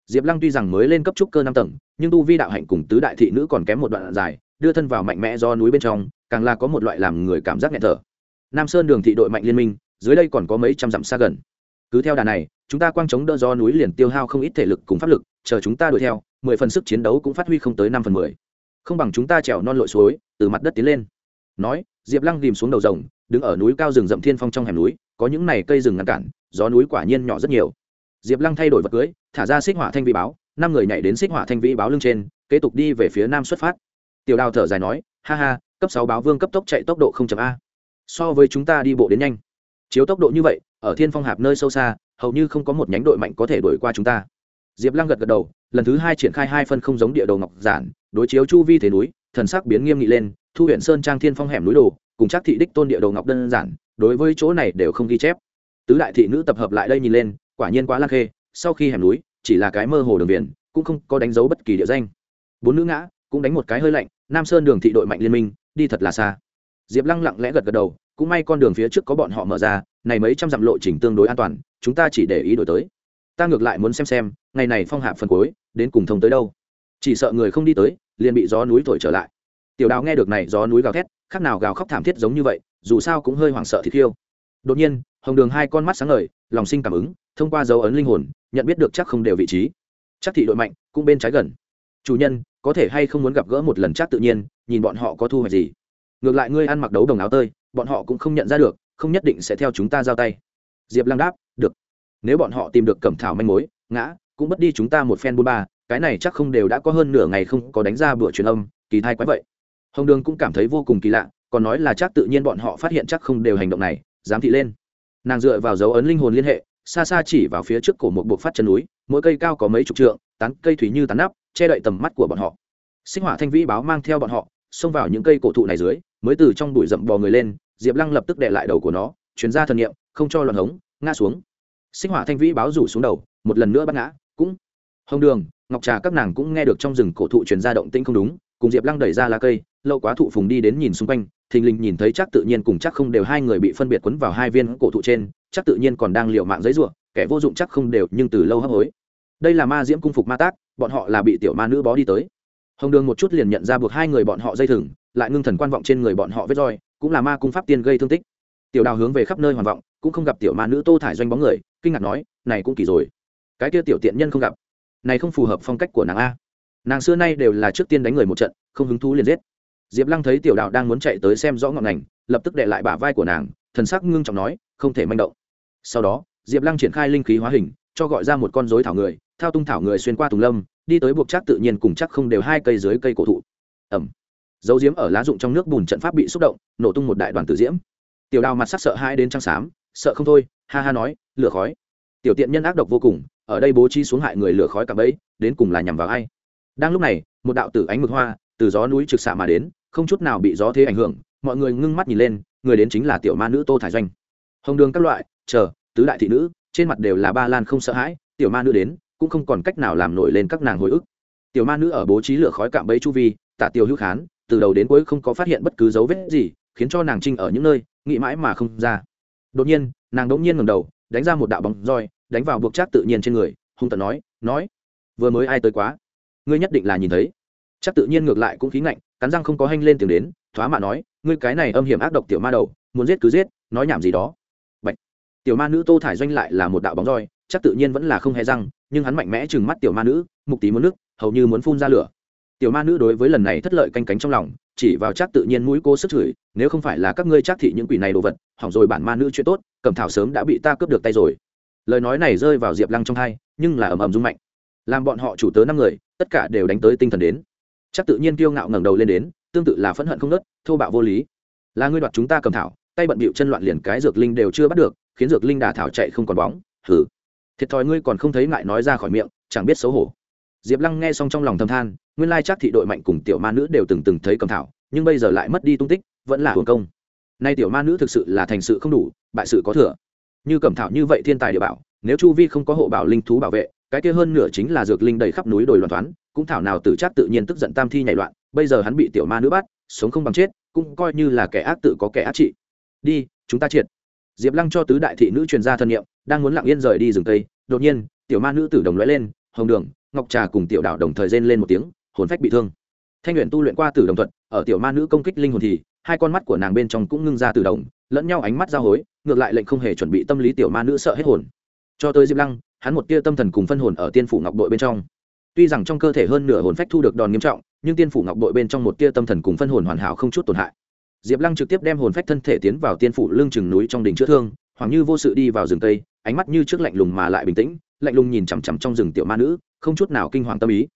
Diệp lăng tuy rằng mới lên cấp trúc cơ năm tầng, nhưng tu vi đạo hạnh cùng tứ đại thị nữ còn kém một đoạn dài, đưa thân vào mạnh mẽ do núi bên trong, càng là có một loại làm người cảm giác nghẹt thở. Nam sơn đường thị đội mạnh liên minh, dưới đây còn có mấy trăm dặm xa gần. Cứ theo đà này, chúng ta quang chống đỡ do núi liền tiêu hao không ít thể lực cùng pháp lực, chờ chúng ta đuổi theo, mười phần sức chiến đấu cũng phát huy không tới năm phần mười không bằng chúng ta trèo non lội suối, từ mặt đất tiến lên. Nói, diệp lăng tìm xuống đầu rồng, đứng ở núi cao rừng rậm thiên phong trong hẻm núi, có những này cây rừng ngăn cản, gió núi quả nhiên nhỏ rất nhiều. Diệp lăng thay đổi vật cưới, thả ra xích hỏa thanh vĩ báo, năm người nhảy đến xích hỏa thanh vĩ báo lưng trên, kế tục đi về phía nam xuất phát. Tiểu đào thở dài nói, ha ha, cấp sáu báo vương cấp tốc chạy tốc độ không chậm a. So với chúng ta đi bộ đến nhanh. Chiếu tốc độ như vậy, ở thiên phong hạp nơi sâu xa, hầu như không có một nhánh đội mạnh có thể đuổi qua chúng ta. Diệp lăng gật gật đầu lần thứ hai triển khai hai phân không giống địa đồ ngọc giản, đối chiếu chu vi thế núi, thần sắc biến nghiêm nghị lên, thu huyện sơn trang thiên phong hẻm núi đồ, cùng chắc thị đích tôn địa đồ ngọc đơn giản, đối với chỗ này đều không ghi chép. Tứ đại thị nữ tập hợp lại đây nhìn lên, quả nhiên quá lang khê, sau khi hẻm núi, chỉ là cái mơ hồ đường biển, cũng không có đánh dấu bất kỳ địa danh. Bốn nữ ngã, cũng đánh một cái hơi lạnh, nam sơn đường thị đội mạnh liên minh, đi thật là xa. Diệp lăng lặng lẽ gật gật đầu, cũng may con đường phía trước có bọn họ mở ra, này mấy trăm dặm lộ trình tương đối an toàn, chúng ta chỉ để ý đổi tới ta ngược lại muốn xem xem, ngày này phong hạ phần cuối, đến cùng thông tới đâu. Chỉ sợ người không đi tới, liền bị gió núi thổi trở lại. Tiểu đào nghe được này gió núi gào thét, khác nào gào khóc thảm thiết giống như vậy, dù sao cũng hơi hoảng sợ thịt khiêu đột nhiên, hồng đường hai con mắt sáng ngời, lòng sinh cảm ứng, thông qua dấu ấn linh hồn, nhận biết được chắc không đều vị trí. Chắc thị đội mạnh, cũng bên trái gần. Chủ nhân, có thể hay không muốn gặp gỡ một lần chắc tự nhiên, nhìn bọn họ có thu hoạch gì? Ngược lại ngươi ăn mặc đấu đồng áo tơi, bọn họ cũng không nhận ra được, không nhất định sẽ theo chúng ta giao tay. Diệp lăng đáp nếu bọn họ tìm được cẩm thảo manh mối, ngã, cũng mất đi chúng ta một phen bôn ba, cái này chắc không đều đã có hơn nửa ngày không có đánh ra bữa truyền âm, kỳ thai quái vậy. Hồng đường cũng cảm thấy vô cùng kỳ lạ, còn nói là chắc tự nhiên bọn họ phát hiện chắc không đều hành động này dám thị lên. Nàng dựa vào dấu ấn linh hồn liên hệ, xa xa chỉ vào phía trước cổ một bộ phát chân núi, mỗi cây cao có mấy chục trượng, tán cây thủy như tán nắp, che đậy tầm mắt của bọn họ. Sinh hỏa thanh vĩ báo mang theo bọn họ, xông vào những cây cổ thụ này dưới, mới từ trong bụi rậm bò người lên, diệp lăng lập tức đệ lại đầu của nó chuyển ra thần nghiệm không cho loạn hống, ngã xuống sinh hỏa thanh vĩ báo rủ xuống đầu, một lần nữa bắt ngã, cũng hồng đường, ngọc trà các nàng cũng nghe được trong rừng cổ thụ truyền ra động tĩnh không đúng, cùng diệp lăng đẩy ra lá cây, lâu quá thụ phùng đi đến nhìn xung quanh, thình lình nhìn thấy chắc tự nhiên cùng chắc không đều hai người bị phân biệt quấn vào hai viên cổ thụ trên, chắc tự nhiên còn đang liệu mạng giấy ruộng kẻ vô dụng chắc không đều nhưng từ lâu hấp hối. Đây là ma diễm cung phục ma tác, bọn họ là bị tiểu ma nữ bó đi tới. Hồng đường một chút liền nhận ra buộc hai người bọn họ dây thừng, lại ngưng thần quan vọng trên người bọn họ vết roi, cũng là ma cung pháp tiên gây thương tích. Tiểu đào hướng về khắp nơi hoàn vọng cũng không gặp tiểu ma nữ tô thải doanh bóng người, kinh ngạc nói, này cũng kỳ rồi. Cái kia tiểu tiện nhân không gặp. Này không phù hợp phong cách của nàng a. Nàng xưa nay đều là trước tiên đánh người một trận, không hứng thú liền giết. Diệp lăng thấy tiểu đạo đang muốn chạy tới xem rõ ngọn ngành lập tức đệ lại bả vai của nàng, thần sắc ngưng trọng nói, không thể manh động. Sau đó, diệp lăng triển khai linh khí hóa hình, cho gọi ra một con dối thảo người, thao tung thảo người xuyên qua tùng lâm, đi tới buộc chắc tự nhiên cùng chắc không đều hai cây dưới cây cổ thụ. Ẩm. Dấu diếm ở lá rụng trong nước bùn trận pháp bị xúc động, nổ tung một đại đoàn tử diễm. Tiểu đào mặt sắc sợ hai đến trăng xám sợ không thôi ha ha nói lửa khói. Tiểu tiện nhân ác độc vô cùng ở đây bố trí xuống hại người lửa khói cả bẫy, đến cùng là nhằm vào ai? Đang lúc này một đạo tử ánh mực hoa từ gió núi trực xạ mà đến không chút nào bị gió thế ảnh hưởng mọi người ngưng mắt nhìn lên người đến chính là tiểu ma nữ tô thải doanh. Hồng đường các loại chờ tứ đại thị nữ trên mặt đều là ba lan không sợ hãi tiểu ma nữ đến cũng không còn cách nào làm nổi lên các nàng hồi ức. Tiểu ma nữ ở bố trí lửa khói cạm bẫy chu vi tả tiêu hữu khán từ đầu đến cuối không có phát hiện bất cứ dấu vết gì khiến cho nàng trinh ở những nơi nghĩ mãi mà không ra đột nhiên, nàng đ ỗ n g nhiên ngầm đầu, đánh ra một đạo bóng roi, đánh vào buộc trác tự nhiên trên người, hung tận nói nói, vừa mới ai tới quá? Ngươi nhất định là nhìn thấy. Chắc tự nhiên ngược lại cũng khí ngạnh, cắn răng không có hanh lên tiếng đến, thoá mạ nói, ngươi cái này âm hiểm ác độc tiểu ma đầu, muốn giết cứ giết, nói nhảm gì đó. Bạch. tiểu ma nữ tô thải doanh lại là một đạo bóng roi chắc tự nhiên vẫn là không hề răng, nhưng hắn mạnh mẽ chừng mắt tiểu ma nữ, mục tí muốn nước, hầu như muốn phun ra lửa tiểu ma nữ đối với lần này thất lợi canh cánh trong lòng, chỉ vào chắc tự nhiên mũi cô sức chửi, nếu không phải là các ngươi chắc thị những quỷ này đồ vật, hỏng rồi bản ma nữ chuyện tốt cầm thảo sớm đã bị ta cướp được tay rồi. Lời nói này rơi vào diệp lăng trong hai, nhưng là ầm ầm rung mạnh. Làm bọn họ chủ tớ năm người, tất cả đều đánh tới tinh thần đến. Chắc tự nhiên kiêu ngạo ngẩng đầu lên đến, tương tự là phẫn hận không nớt thô bạo vô lý. Là ngươi đoạt chúng ta cầm thảo, tay bận bịu chân loạn liền cái dược linh đều chưa bắt được, khiến dược linh đà thảo chạy không còn bóng. Hử thiệt thòi ngươi còn không thấy ngại nói ra khỏi miệng, chẳng biết xấu hổ diệp lăng nghe xong trong lòng thâm than nguyên lai chắc thị đội mạnh cùng tiểu ma nữ đều từng từng thấy cầm thảo nhưng bây giờ lại mất đi tung tích vẫn là hưởng công. Nay tiểu ma nữ thực sự là thành sự không đủ bại sự có thừa. Như cẩm thảo như vậy thiên tài địa bảo nếu chu vi không có hộ bảo linh thú bảo vệ cái kia hơn nửa chính là dược linh đầy khắp núi đồi loạn toán, cũng thảo nào tự trác tự nhiên tức giận tam thi nhảy loạn bây giờ hắn bị tiểu ma nữ bắt sống không bằng chết cũng coi như là kẻ ác tự có kẻ ác trị. Đi chúng ta triệt. Diệp lăng cho tứ đại thị nữ truyền gia thân nhiệm đang muốn lặng yên rời đi rừng tây đột nhiên tiểu ma nữ tử đồng lóe lên hồng đường ngọc trà cùng tiểu đảo đồng thời rên lên một tiếng, hồn phách bị thương. Thanh luyện tu luyện qua tử đồng thuận ở tiểu ma nữ công kích linh hồn thì, hai con mắt của nàng bên trong cũng ngưng ra từ đồng, lẫn nhau ánh mắt giao hối, ngược lại lệnh không hề chuẩn bị tâm lý tiểu ma nữ sợ hết hồn. Cho tới diệp lăng, hắn một tia tâm thần cùng phân hồn ở tiên phủ ngọc đội bên trong. Tuy rằng trong cơ thể hơn nửa hồn phách thu được đòn nghiêm trọng, nhưng tiên phủ ngọc đội bên trong một tia tâm thần cùng phân hồn hoàn hảo không chút tổn hại. Diệp lăng trực tiếp đem hồn phách thân thể tiến vào tiên phủ lưng chừng núi trong đỉnh chữa thương hoàng như vô sự đi vào rừng tây ánh mắt như trước lạnh lùng mà lại bình tĩnh, lạnh lùng nhìn chằm chằm trong rừng tiểu ma nữ không chút nào kinh hoàng tâm ý.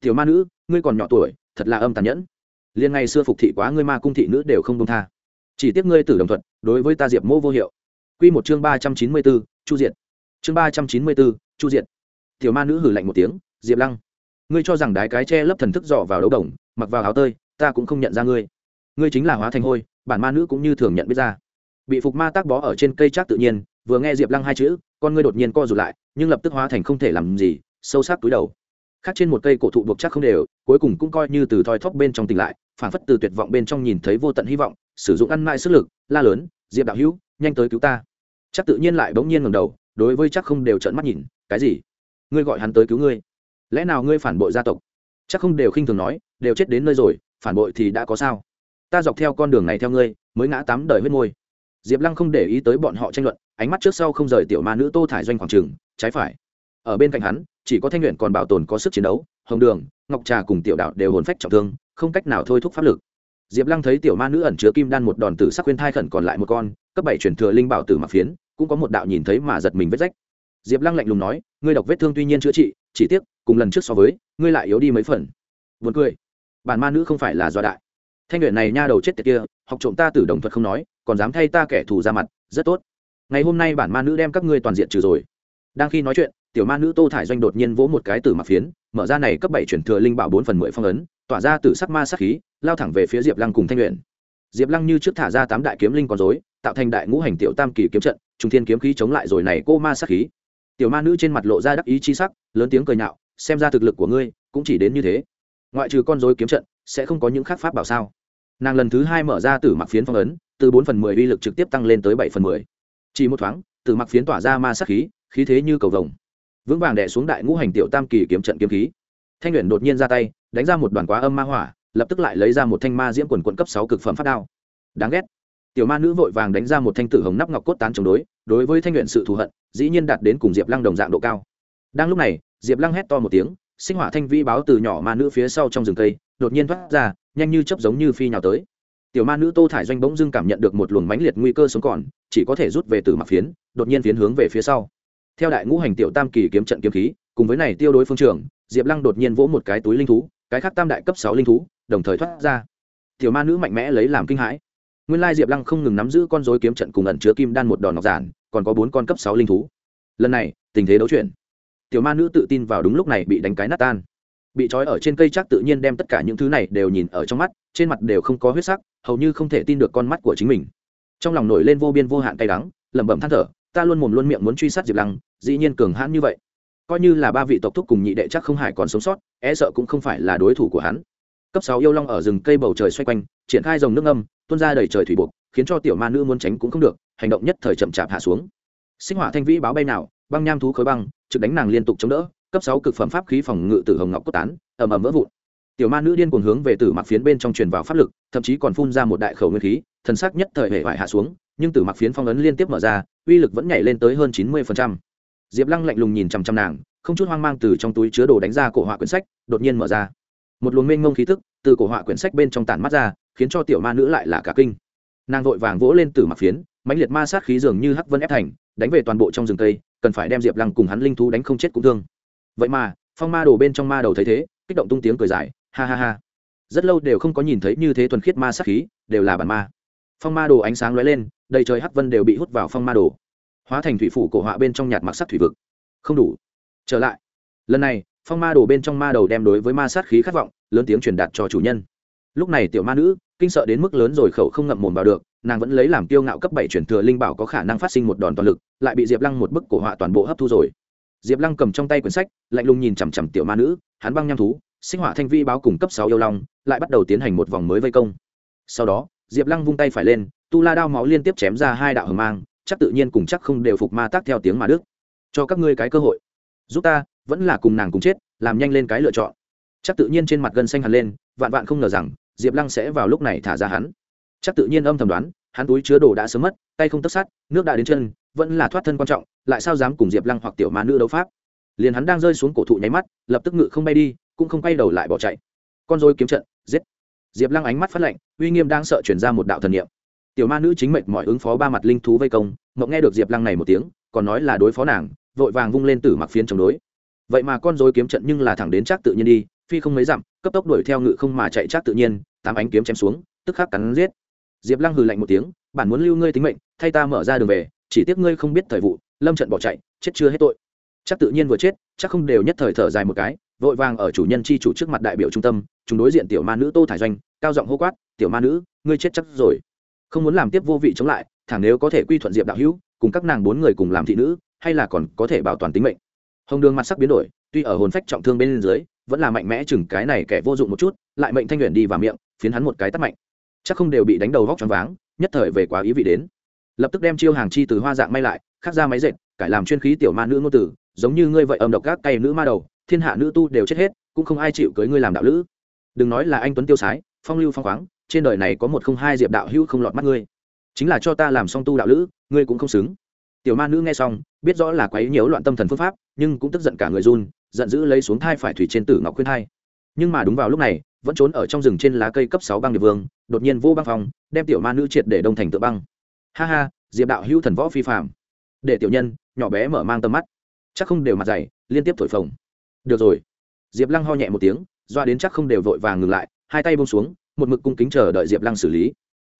Tiểu ma nữ, ngươi còn nhỏ tuổi, thật là âm tàn nhẫn. Liên ngày xưa phục thị quá ngươi ma cung thị nữ đều không công tha. Chỉ tiếc ngươi tử đồng thuận đối với ta diệp mô vô hiệu. Quy một chương ba trăm chín mươi bốn, chu diệt. Chương ba trăm chín mươi bốn, chu diệt. Tiểu ma nữ hử lạnh một tiếng, diệp lăng, ngươi cho rằng đái cái che lấp thần thức dò vào đấu đồng, mặc vào áo tơi, ta cũng không nhận ra ngươi. Ngươi chính là hóa thành hôi, bản ma nữ cũng như thường nhận biết ra. Bị phục ma tác bó ở trên cây trác tự nhiên, vừa nghe diệp lăng hai chữ, con ngươi đột nhiên co rụt lại, nhưng lập tức hóa thành không thể làm gì sâu sắc túi đầu. Khác trên một cây cổ thụ buộc chắc không đều, cuối cùng cũng coi như từ thoi thóp bên trong tỉnh lại phản phất từ tuyệt vọng bên trong nhìn thấy vô tận hy vọng, sử dụng ăn mãi sức lực, la lớn, diệp đạo hữu, nhanh tới cứu ta. Chắc tự nhiên lại bỗng nhiên ngầm đầu, đối với chắc không đều trợn mắt nhìn, cái gì? Ngươi gọi hắn tới cứu ngươi? Lẽ nào ngươi phản bội gia tộc? Chắc không đều khinh thường nói, đều chết đến nơi rồi, phản bội thì đã có sao? Ta dọc theo con đường này theo ngươi, mới ngã tám đời huyết môi. Diệp lăng không để ý tới bọn họ tranh luận, ánh mắt trước sau không rời tiểu ma nữ tô thải doanh khoảng trường, trái phải ở bên cạnh hắn, chỉ có thanh luyện còn bảo tồn có sức chiến đấu, hồng đường, ngọc trà cùng tiểu đạo đều hồn phách trọng thương, không cách nào thôi thúc pháp lực. Diệp lăng thấy tiểu ma nữ ẩn chứa kim đan một đòn tử sắc khuyên thai khẩn còn lại một con, cấp bảy chuyển thừa linh bảo tử mặc phiến, cũng có một đạo nhìn thấy mà giật mình vết rách. Diệp lăng lạnh lùng nói, ngươi đọc vết thương tuy nhiên chữa trị, chỉ tiếc, cùng lần trước so với, ngươi lại yếu đi mấy phần. Vượt cười. Bản ma nữ không phải là do đại. Thanh luyện này nha đầu chết tiệt kia, học trộm ta tử đồng thuật không nói, còn dám thay ta kẻ thù ra mặt, rất tốt. Ngày hôm nay bản ma nữ đem các ngươi toàn diện trừ rồi. Đang khi nói chuyện tiểu ma nữ tô thải doanh đột nhiên vỗ một cái từ mặc phiến, mở ra này cấp bảy chuyển thừa linh bảo bốn phần mười phong ấn, tỏa ra từ sắc ma sắc khí, lao thẳng về phía diệp lăng cùng thanh luyện diệp lăng như trước thả ra tám đại kiếm linh con dối tạo thành đại ngũ hành tiểu tam kỳ kiếm trận, trung thiên kiếm khí chống lại rồi này cô ma sắc khí. Tiểu ma nữ trên mặt lộ ra đắc ý chi sắc, lớn tiếng cười nhạo, xem ra thực lực của ngươi cũng chỉ đến như thế. Ngoại trừ con dối kiếm trận, sẽ không có những khác pháp bảo sao? Nàng lần thứ hai mở ra tử mặc phiến phong ấn, từ bốn phần mười uy lực trực tiếp tăng lên tới bảy phần mười. Chỉ một thoáng tử mặc phiến tỏa ra ma sắc khí khí thế như cầu vồng vững vàng đè xuống đại ngũ hành tiểu tam kỳ kiếm trận kiếm khí. Thanh luyện đột nhiên ra tay, đánh ra một đoàn quá âm ma hỏa, lập tức lại lấy ra một thanh ma diễm quần quận cấp sáu cực phẩm phát đao. Đáng ghét. Tiểu ma nữ vội vàng đánh ra một thanh tử hồng nắp ngọc cốt tán chống đối đối với thanh luyện sự thù hận, dĩ nhiên đạt đến cùng diệp lăng đồng dạng độ cao. Đang lúc này, diệp lăng hét to một tiếng, sinh hỏa thanh vi báo từ nhỏ ma nữ phía sau trong rừng cây, đột nhiên thoát ra, nhanh như chấp giống như phi nhào tới. Tiểu ma nữ tô thải doanh bỗng dưng cảm nhận được một luồng mãnh liệt nguy cơ sống còn, chỉ có thể rút về từ mặt phiến, đột nhiên phiến hướng về phía sau theo đại ngũ hành tiểu tam kỳ kiếm trận kiếm khí, cùng với này tiêu đối phương trường, diệp lăng đột nhiên vỗ một cái túi linh thú, cái khác tam đại cấp sáu linh thú, đồng thời thoát ra. Tiểu ma nữ mạnh mẽ lấy làm kinh hãi. Nguyên lai diệp lăng không ngừng nắm giữ con dối kiếm trận cùng ẩn chứa kim đan một đòn ngọc giản, còn có bốn con cấp sáu linh thú. Lần này, tình thế đấu chuyển. Tiểu ma nữ tự tin vào đúng lúc này bị đánh cái nát tan. Bị trói ở trên cây chắc tự nhiên đem tất cả những thứ này đều nhìn ở trong mắt, trên mặt đều không có huyết sắc, hầu như không thể tin được con mắt của chính mình. Trong lòng nổi lên vô biên vô hạn cay đắng, lẩm bẩm than thở ta luôn mồm luôn miệng muốn truy sát diệp lăng, dĩ nhiên cường hãn như vậy. Coi như là ba vị tộc thúc cùng nhị đệ chắc không hải còn sống sót e sợ cũng không phải là đối thủ của hắn. Cấp sáu yêu long ở rừng cây bầu trời xoay quanh, triển khai dòng nước âm tuôn ra đầy trời thủy buộc, khiến cho tiểu ma nữ muốn tránh cũng không được, hành động nhất thời chậm chạp hạ xuống. Sinh hỏa thanh vĩ báo bay nào, băng nham thú khối băng, trực đánh nàng liên tục chống đỡ, cấp sáu cực phẩm pháp khí phòng ngự tử hồng ngọc cốt tán, ầm ầm vỡ vụn. Tiểu ma nữ điên cuồng hướng về tử mặc phiến bên trong truyền vào pháp lực, thậm chí còn phun ra một đại khẩu nguyên khí, thần sắc nhất thời hệ vải hạ xuống nhưng tử mặc phiến phong ấn liên tiếp mở ra, uy lực vẫn nhảy lên tới hơn chín mươi diệp lăng lạnh lùng nhìn chằm chằm nàng, không chút hoang mang từ trong túi chứa đồ đánh ra cổ họa quyển sách, đột nhiên mở ra. Một luồng mênh mông khí tức từ cổ họa quyển sách bên trong tản mắt ra, khiến cho tiểu ma nữ lại là cả kinh. Nàng vội vàng vỗ lên tử mặc phiến, mãnh liệt ma sát khí dường như hắc vân ép thành, đánh về toàn bộ trong rừng cây, cần phải đem diệp lăng cùng hắn linh thú đánh không chết cũng thương. Vậy mà, phong ma đồ bên trong ma đầu thấy thế, kích động tung tiếng cười dài, ha ha ha. Rất lâu đều không có nhìn thấy như thế thuần khiết ma sát khí, đều là bản ma. Phong ma đồ ánh sáng lóe lên đầy trời hắc vân đều bị hút vào phong ma đồ, hóa thành thủy phủ cổ họa bên trong nhạt mặc sắc thủy vực. Không đủ. Trở lại. Lần này, phong ma đồ bên trong ma đầu đem đối với ma sát khí khát vọng, lớn tiếng truyền đạt cho chủ nhân. Lúc này tiểu ma nữ, kinh sợ đến mức lớn rồi khẩu không ngậm mồm vào được, nàng vẫn lấy làm kiêu ngạo cấp bảy chuyển thừa linh bảo có khả năng phát sinh một đòn toàn lực, lại bị diệp lăng một bức cổ họa toàn bộ hấp thu rồi. Diệp lăng cầm trong tay quyển sách, lạnh lùng nhìn chằm chằm tiểu ma nữ, hắn băng nham thú, sinh hỏa thanh vi báo cùng cấp sáu yêu long, lại bắt đầu tiến hành một vòng mới vây công. Sau đó diệp lăng vung tay phải lên, tu la đao máu liên tiếp chém ra hai đạo hờ mang, chắc tự nhiên cùng chắc không đều phục ma tác theo tiếng mà đức. Cho các ngươi cái cơ hội. Giúp ta, vẫn là cùng nàng cùng chết, làm nhanh lên cái lựa chọn. Chắc tự nhiên trên mặt gân xanh hẳn lên, vạn vạn không ngờ rằng, diệp lăng sẽ vào lúc này thả ra hắn. Chắc tự nhiên âm thầm đoán, hắn túi chứa đồ đã sớm mất, tay không tất sát, nước đã đến chân, vẫn là thoát thân quan trọng, lại sao dám cùng diệp lăng hoặc tiểu ma nữ đấu pháp? Liền hắn đang rơi xuống cổ thụ nháy mắt, lập tức ngự không bay đi, cũng không quay đầu lại bỏ chạy. Con dối kiếm trận, giết diệp lăng ánh mắt phát lạnh, uy nghiêm đang sợ chuyển ra một đạo thần niệm. Tiểu ma nữ chính mệnh mọi ứng phó ba mặt linh thú vây công mộng nghe được diệp lăng này một tiếng, còn nói là đối phó nàng, vội vàng vung lên tử mặc phiến chống đối. Vậy mà con dối kiếm trận nhưng là thẳng đến trác tự nhiên đi, phi không mấy dặm, cấp tốc đuổi theo ngự không mà chạy trác tự nhiên, tám ánh kiếm chém xuống, tức khắc cắn giết. Diệp lăng hừ lạnh một tiếng, bản muốn lưu ngươi tính mệnh, thay ta mở ra đường về, chỉ tiếc ngươi không biết thời vụ, lâm trận bỏ chạy, chết chưa hết tội. Chắc tự nhiên vừa chết, chắc không đều nhất thời thở dài một cái vội vàng ở chủ nhân chi chủ trước mặt đại biểu trung tâm, chúng đối diện tiểu ma nữ tô thải doanh, cao giọng hô quát, tiểu ma nữ, ngươi chết chắc rồi. Không muốn làm tiếp vô vị chống lại, thẳng nếu có thể quy thuận diệp đạo hữu, cùng các nàng bốn người cùng làm thị nữ, hay là còn có thể bảo toàn tính mệnh. Hồng đường mặt sắc biến đổi, tuy ở hồn phách trọng thương bên dưới, vẫn là mạnh mẽ chừng cái này kẻ vô dụng một chút, lại mệnh thanh nguyện đi vào miệng, phiến hắn một cái tắt mạnh. Chắc không đều bị đánh đầu vóc choáng váng, nhất thời về quá ý vị đến. Lập tức đem chiêu hàng chi từ hoa dạng may lại, khắc ra máy dệt, cải làm chuyên khí tiểu ma nữ ngôn tử giống như ngươi vậy âm độc các cay nữ ma đầu thiên hạ nữ tu đều chết hết, cũng không ai chịu cưới ngươi làm đạo lữ. Đừng nói là anh tuấn tiêu sái, phong lưu phong khoáng, trên đời này có một không hai diệp đạo hữu không lọt mắt ngươi. Chính là cho ta làm song tu đạo lữ, ngươi cũng không xứng. Tiểu ma nữ nghe xong, biết rõ là quấy nhiễu loạn tâm thần phương pháp, nhưng cũng tức giận cả người run, giận dữ lấy xuống thai phải thủy trên tử ngọc khuyên thai. Nhưng mà đúng vào lúc này, vẫn trốn ở trong rừng trên lá cây cấp sáu băng địa vương, đột nhiên vô băng phòng đem tiểu ma nữ triệt để đông thành tự băng. Ha ha, diệp đạo hữu thần võ phi phạm để tiểu nhân, nhỏ bé mở mang tầm mắt. Chắc không đều mặt dày, liên tiếp thổi phồng được rồi. Diệp lăng ho nhẹ một tiếng, doa đến chắc không đều vội vàng ngừng lại, hai tay bông xuống, một mực cung kính chờ đợi diệp lăng xử lý.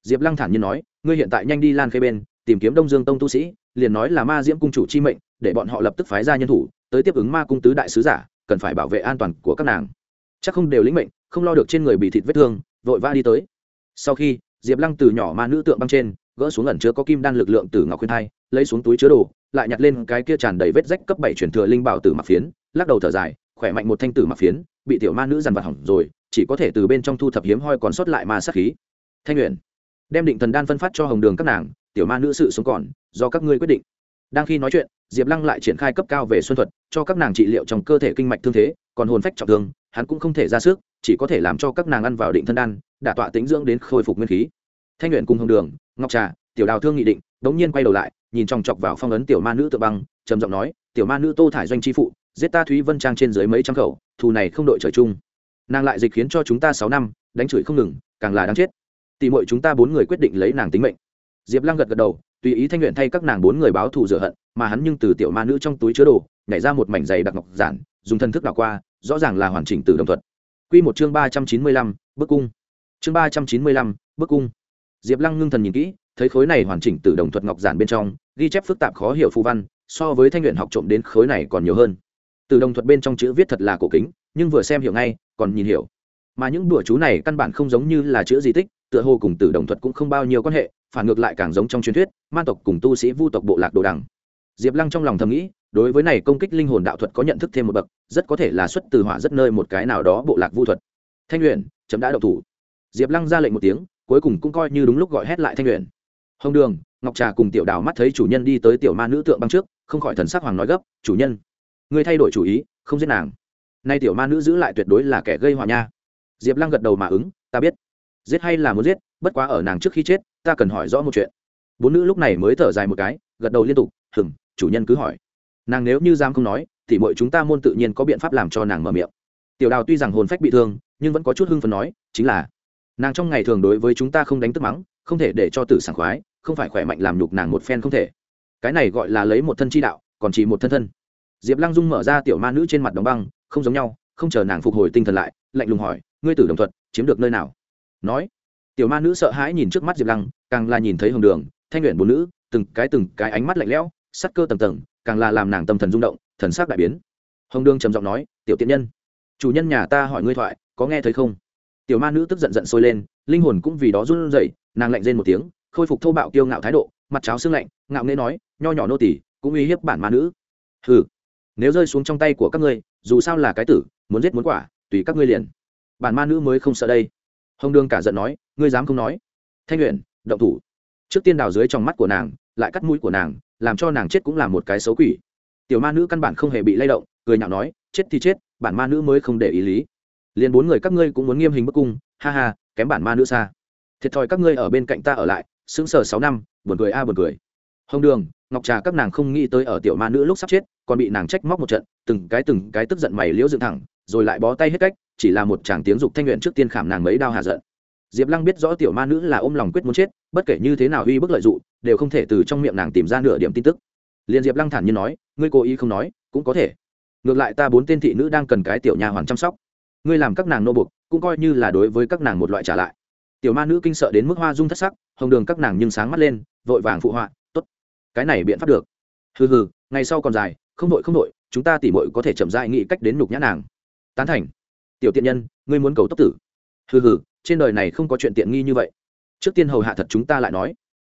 Diệp lăng thản nhiên nói, ngươi hiện tại nhanh đi lan khê bên, tìm kiếm đông dương tông tu sĩ, liền nói là ma diễm cung chủ chi mệnh, để bọn họ lập tức phái ra nhân thủ, tới tiếp ứng ma cung tứ đại sứ giả, cần phải bảo vệ an toàn của các nàng. Chắc không đều lĩnh mệnh, không lo được trên người bị thịt vết thương, vội vã đi tới. Sau khi, diệp lăng từ nhỏ ma nữ tượng băng trên, gỡ xuống ẩn chứa có kim đan lực lượng từ ngọc khuyên thai, lấy xuống túi chứa đồ lại nhặt lên cái kia tràn đầy vết rách cấp bảy chuyển thừa linh bảo tử mặc phiến, lắc đầu thở dài, khỏe mạnh một thanh tử mặc phiến, bị tiểu ma nữ dằn vặt hỏng rồi, chỉ có thể từ bên trong thu thập hiếm hoi còn sót lại ma sát khí. Thanh nguyện đem định thần đan phân phát cho hồng đường các nàng, tiểu ma nữ sự sống còn, do các ngươi quyết định. Đang khi nói chuyện, diệp lăng lại triển khai cấp cao về xuân thuật, cho các nàng trị liệu trong cơ thể kinh mạch thương thế, còn hồn phách trọng thương, hắn cũng không thể ra sức, chỉ có thể làm cho các nàng ăn vào định thân đan, đả tọa tính dưỡng đến khôi phục nguyên khí. Thanh nguyện cùng hồng đường, ngọc trà, tiểu đào thương nghị định, đống nhiên quay đầu lại nhìn chòng chọc vào phong ấn tiểu ma nữ tự băng, trầm giọng nói, tiểu ma nữ tô thải doanh chi phụ, giết ta thúy vân trang trên dưới mấy trăm khẩu, thù này không đội trời chung. Nàng lại dịch khiến cho chúng ta sáu năm, đánh chửi không ngừng, càng là đáng chết. Tỷ muội chúng ta bốn người quyết định lấy nàng tính mệnh. Diệp lăng gật gật đầu, tùy ý thanh nguyện thay các nàng bốn người báo thù rửa hận, mà hắn nhưng từ tiểu ma nữ trong túi chứa đồ, nhảy ra một mảnh giày đặc ngọc giản, dùng thân thức đảo qua, rõ ràng là hoàn chỉnh từ đồng thuật. Quy một chương ba trăm chín mươi lăm, bức cung. Chương ba trăm chín mươi lăm, bức cung. Diệp lăng ngưng thần nhìn kỹ thấy khối này hoàn chỉnh từ đồng thuật ngọc giản bên trong, ghi chép phức tạp khó hiểu phù văn, so với thanh luyện học trộm đến khối này còn nhiều hơn. Từ đồng thuật bên trong chữ viết thật là cổ kính, nhưng vừa xem hiểu ngay, còn nhìn hiểu. Mà những đùa chú này căn bản không giống như là chữ di tích, tựa hồ cùng từ đồng thuật cũng không bao nhiêu quan hệ, phản ngược lại càng giống trong truyền thuyết man tộc cùng tu sĩ vu tộc bộ lạc đồ đằng. Diệp lăng trong lòng thầm nghĩ, đối với này công kích linh hồn đạo thuật có nhận thức thêm một bậc, rất có thể là xuất từ hỏa rất nơi một cái nào đó bộ lạc vu thuật. Thanh luyện, chấm đã đậu thủ. Diệp lăng ra lệnh một tiếng, cuối cùng cũng coi như đúng lúc gọi hét lại thanh luyện hồng đường, ngọc trà cùng tiểu đào mắt thấy chủ nhân đi tới tiểu ma nữ tượng băng trước, không khỏi thần sắc hoàng nói gấp, chủ nhân, người thay đổi chủ ý, không giết nàng. Nay tiểu ma nữ giữ lại tuyệt đối là kẻ gây họa nha. Diệp lăng gật đầu mà ứng, ta biết. Giết hay là muốn giết, bất quá ở nàng trước khi chết, ta cần hỏi rõ một chuyện. Bốn nữ lúc này mới thở dài một cái, gật đầu liên tục hừng chủ nhân cứ hỏi. Nàng nếu như giam không nói, thì mọi chúng ta môn tự nhiên có biện pháp làm cho nàng mở miệng. Tiểu đào tuy rằng hồn phách bị thương, nhưng vẫn có chút hưng phần nói, chính là, nàng trong ngày thường đối với chúng ta không đánh tức mắng, không thể để cho tử sảng khoái không phải khỏe mạnh làm nhục nàng một phen không thể. Cái này gọi là lấy một thân chi đạo, còn chỉ một thân thân. Diệp lăng dung mở ra tiểu ma nữ trên mặt đóng băng, không giống nhau, không chờ nàng phục hồi tinh thần lại, lạnh lùng hỏi, ngươi tử đồng thuật, chiếm được nơi nào? Nói, tiểu ma nữ sợ hãi nhìn trước mắt diệp lăng, càng là nhìn thấy hồng đường, thanh luyện bốn nữ, từng cái từng cái ánh mắt lạnh lẽo, sắc cơ tầng tầng, càng là làm nàng tâm thần rung động, thần sắc đại biến. Hồng đường trầm giọng nói, tiểu tiện nhân, chủ nhân nhà ta hỏi ngươi thoại, có nghe thấy không? Tiểu ma nữ tức giận giận sôi lên, linh hồn cũng vì đó run rẩy, nàng lạnh rên một tiếng khôi phục thô bạo kiêu ngạo thái độ, mặt cháo xương lạnh, ngạo nghễ nói, nho nhỏ nô tỳ, cũng uy hiếp bản ma nữ. Hừ, nếu rơi xuống trong tay của các ngươi, dù sao là cái tử, muốn giết muốn quả, tùy các ngươi liền. Bản ma nữ mới không sợ đây. Hồng đương cả giận nói, ngươi dám không nói? Thanh luyện động thủ. Trước tiên đào dưới trong mắt của nàng, lại cắt mũi của nàng, làm cho nàng chết cũng là một cái xấu quỷ. Tiểu ma nữ căn bản không hề bị lay động, cười nhạo nói, chết thì chết, bản ma nữ mới không để ý lý. Liền bốn người các ngươi cũng muốn nghiêm hình bức cung, ha ha, kém bản ma nữ xa. Thiệt thòi các ngươi ở bên cạnh ta ở lại sững sờ sáu năm, buồn cười a, buồn cười. Hồng đường, ngọc trà các nàng không nghĩ tới ở tiểu ma nữ lúc sắp chết, còn bị nàng trách móc một trận, từng cái từng cái tức giận mày liễu dựng thẳng, rồi lại bó tay hết cách, chỉ là một chàng tiếng dục thanh luyện trước tiên khảm nàng mấy đao hạ giận. Diệp lăng biết rõ tiểu ma nữ là ôm lòng quyết muốn chết, bất kể như thế nào uy bức lợi dụng, đều không thể từ trong miệng nàng tìm ra nửa điểm tin tức. Liền diệp lăng thản nhiên nói, ngươi cố ý không nói, cũng có thể. Ngược lại ta bốn tên thị nữ đang cần cái tiểu nhà hoàn chăm sóc. Ngươi làm các nàng nô bục cũng coi như là đối với các nàng một loại trả lại tiểu ma nữ kinh sợ đến mức hoa dung thất sắc, hồng đường các nàng nhưng sáng mắt lên, vội vàng phụ họa t ố t cái này biện pháp được. Hừ hừ, ngày sau còn dài, không đội không đội, chúng ta tỉ mội có thể chậm dại nghĩ cách đến nhục nhã nàng. Tán thành. Tiểu tiện nhân, ngươi muốn cầu tốc tử. Hừ hừ, trên đời này không có chuyện tiện nghi như vậy. Trước tiên hầu hạ thật chúng ta lại nói.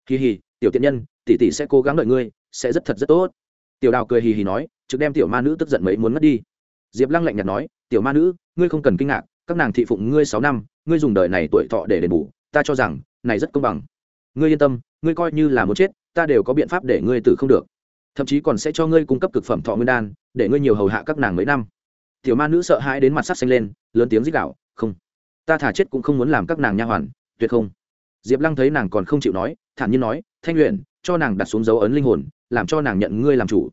Hì hì, tiểu tiện nhân, tỷ tỷ sẽ cố gắng đợi ngươi, sẽ rất thật rất tốt. Tiểu đào cười hì hì nói, trực đem tiểu ma nữ tức giận mấy muốn mất đi. Diệp lăng lạnh nhạt nói, tiểu ma nữ, ngươi không cần kinh ngạc, các nàng thị phụng ngươi sáu năm ngươi dùng đời này tuổi thọ để đền bù, ta cho rằng, này rất công bằng. Ngươi yên tâm, ngươi coi như là muốn chết, ta đều có biện pháp để ngươi tử không được. Thậm chí còn sẽ cho ngươi cung cấp cực phẩm thọ nguyên đan, để ngươi nhiều hầu hạ các nàng mấy năm. Tiểu ma nữ sợ hãi đến mặt sắc xanh lên, lớn tiếng rít gạo không, ta thả chết cũng không muốn làm các nàng nha hoàn, tuyệt không. Diệp lăng thấy nàng còn không chịu nói, thản nhiên nói, thanh luyện cho nàng đặt xuống dấu ấn linh hồn, làm cho nàng nhận ngươi làm chủ.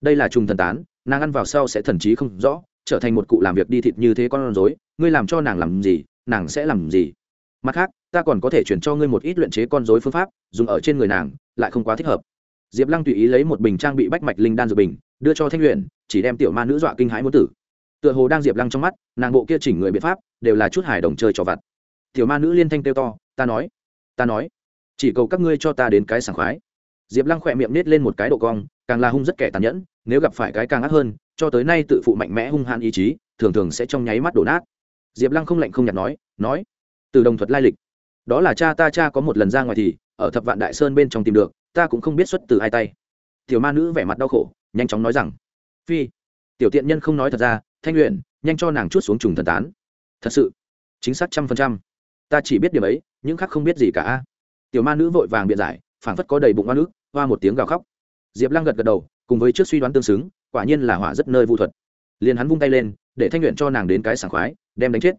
Đây là trùng thần tán, nàng ăn vào sau sẽ thần trí không rõ, trở thành một cụ làm việc đi thịt như thế con rối, ngươi làm cho nàng làm gì nàng sẽ làm gì? Mặt khác, ta còn có thể chuyển cho ngươi một ít luyện chế con rối phương pháp, dùng ở trên người nàng, lại không quá thích hợp. Diệp lăng tùy ý lấy một bình trang bị bách mạch linh đan dược bình, đưa cho thanh luyện chỉ đem tiểu ma nữ dọa kinh hãi muốn tử. Tựa hồ đang diệp lăng trong mắt, nàng bộ kia chỉnh người biện pháp, đều là chút hài đồng chơi trò vặt. Tiểu ma nữ liên thanh kêu to, ta nói ta nói, chỉ cầu các ngươi cho ta đến cái sảng khoái. Diệp lăng khỏe miệng nết lên một cái độ cong, càng là hung rất kẻ tàn nhẫn, nếu gặp phải cái càng ác hơn, cho tới nay tự phụ mạnh mẽ hung hãn ý chí, thường thường sẽ trong nháy mắt đổ nát diệp lăng không lạnh không nhạt nói nói, từ đồng thuật lai lịch, đó là cha ta, cha có một lần ra ngoài thì, ở thập vạn đại sơn bên trong tìm được, ta cũng không biết xuất từ hai tay. Tiểu ma nữ vẻ mặt đau khổ, nhanh chóng nói rằng, phi, tiểu tiện nhân không nói thật ra, thanh luyện nhanh cho nàng chút xuống trùng thần tán. Thật sự, chính xác trăm phần trăm. Ta chỉ biết điểm ấy, những khác không biết gì cả. Tiểu ma nữ vội vàng biện giải, phảng phất có đầy bụng oan ức, hoa một tiếng gào khóc. Diệp lăng gật gật đầu, cùng với trước suy đoán tương xứng, quả nhiên là hỏa rất nơi vu thuật liền hắn vung tay lên, để thanh luyện cho nàng đến cái sảng khoái, đem đánh chết.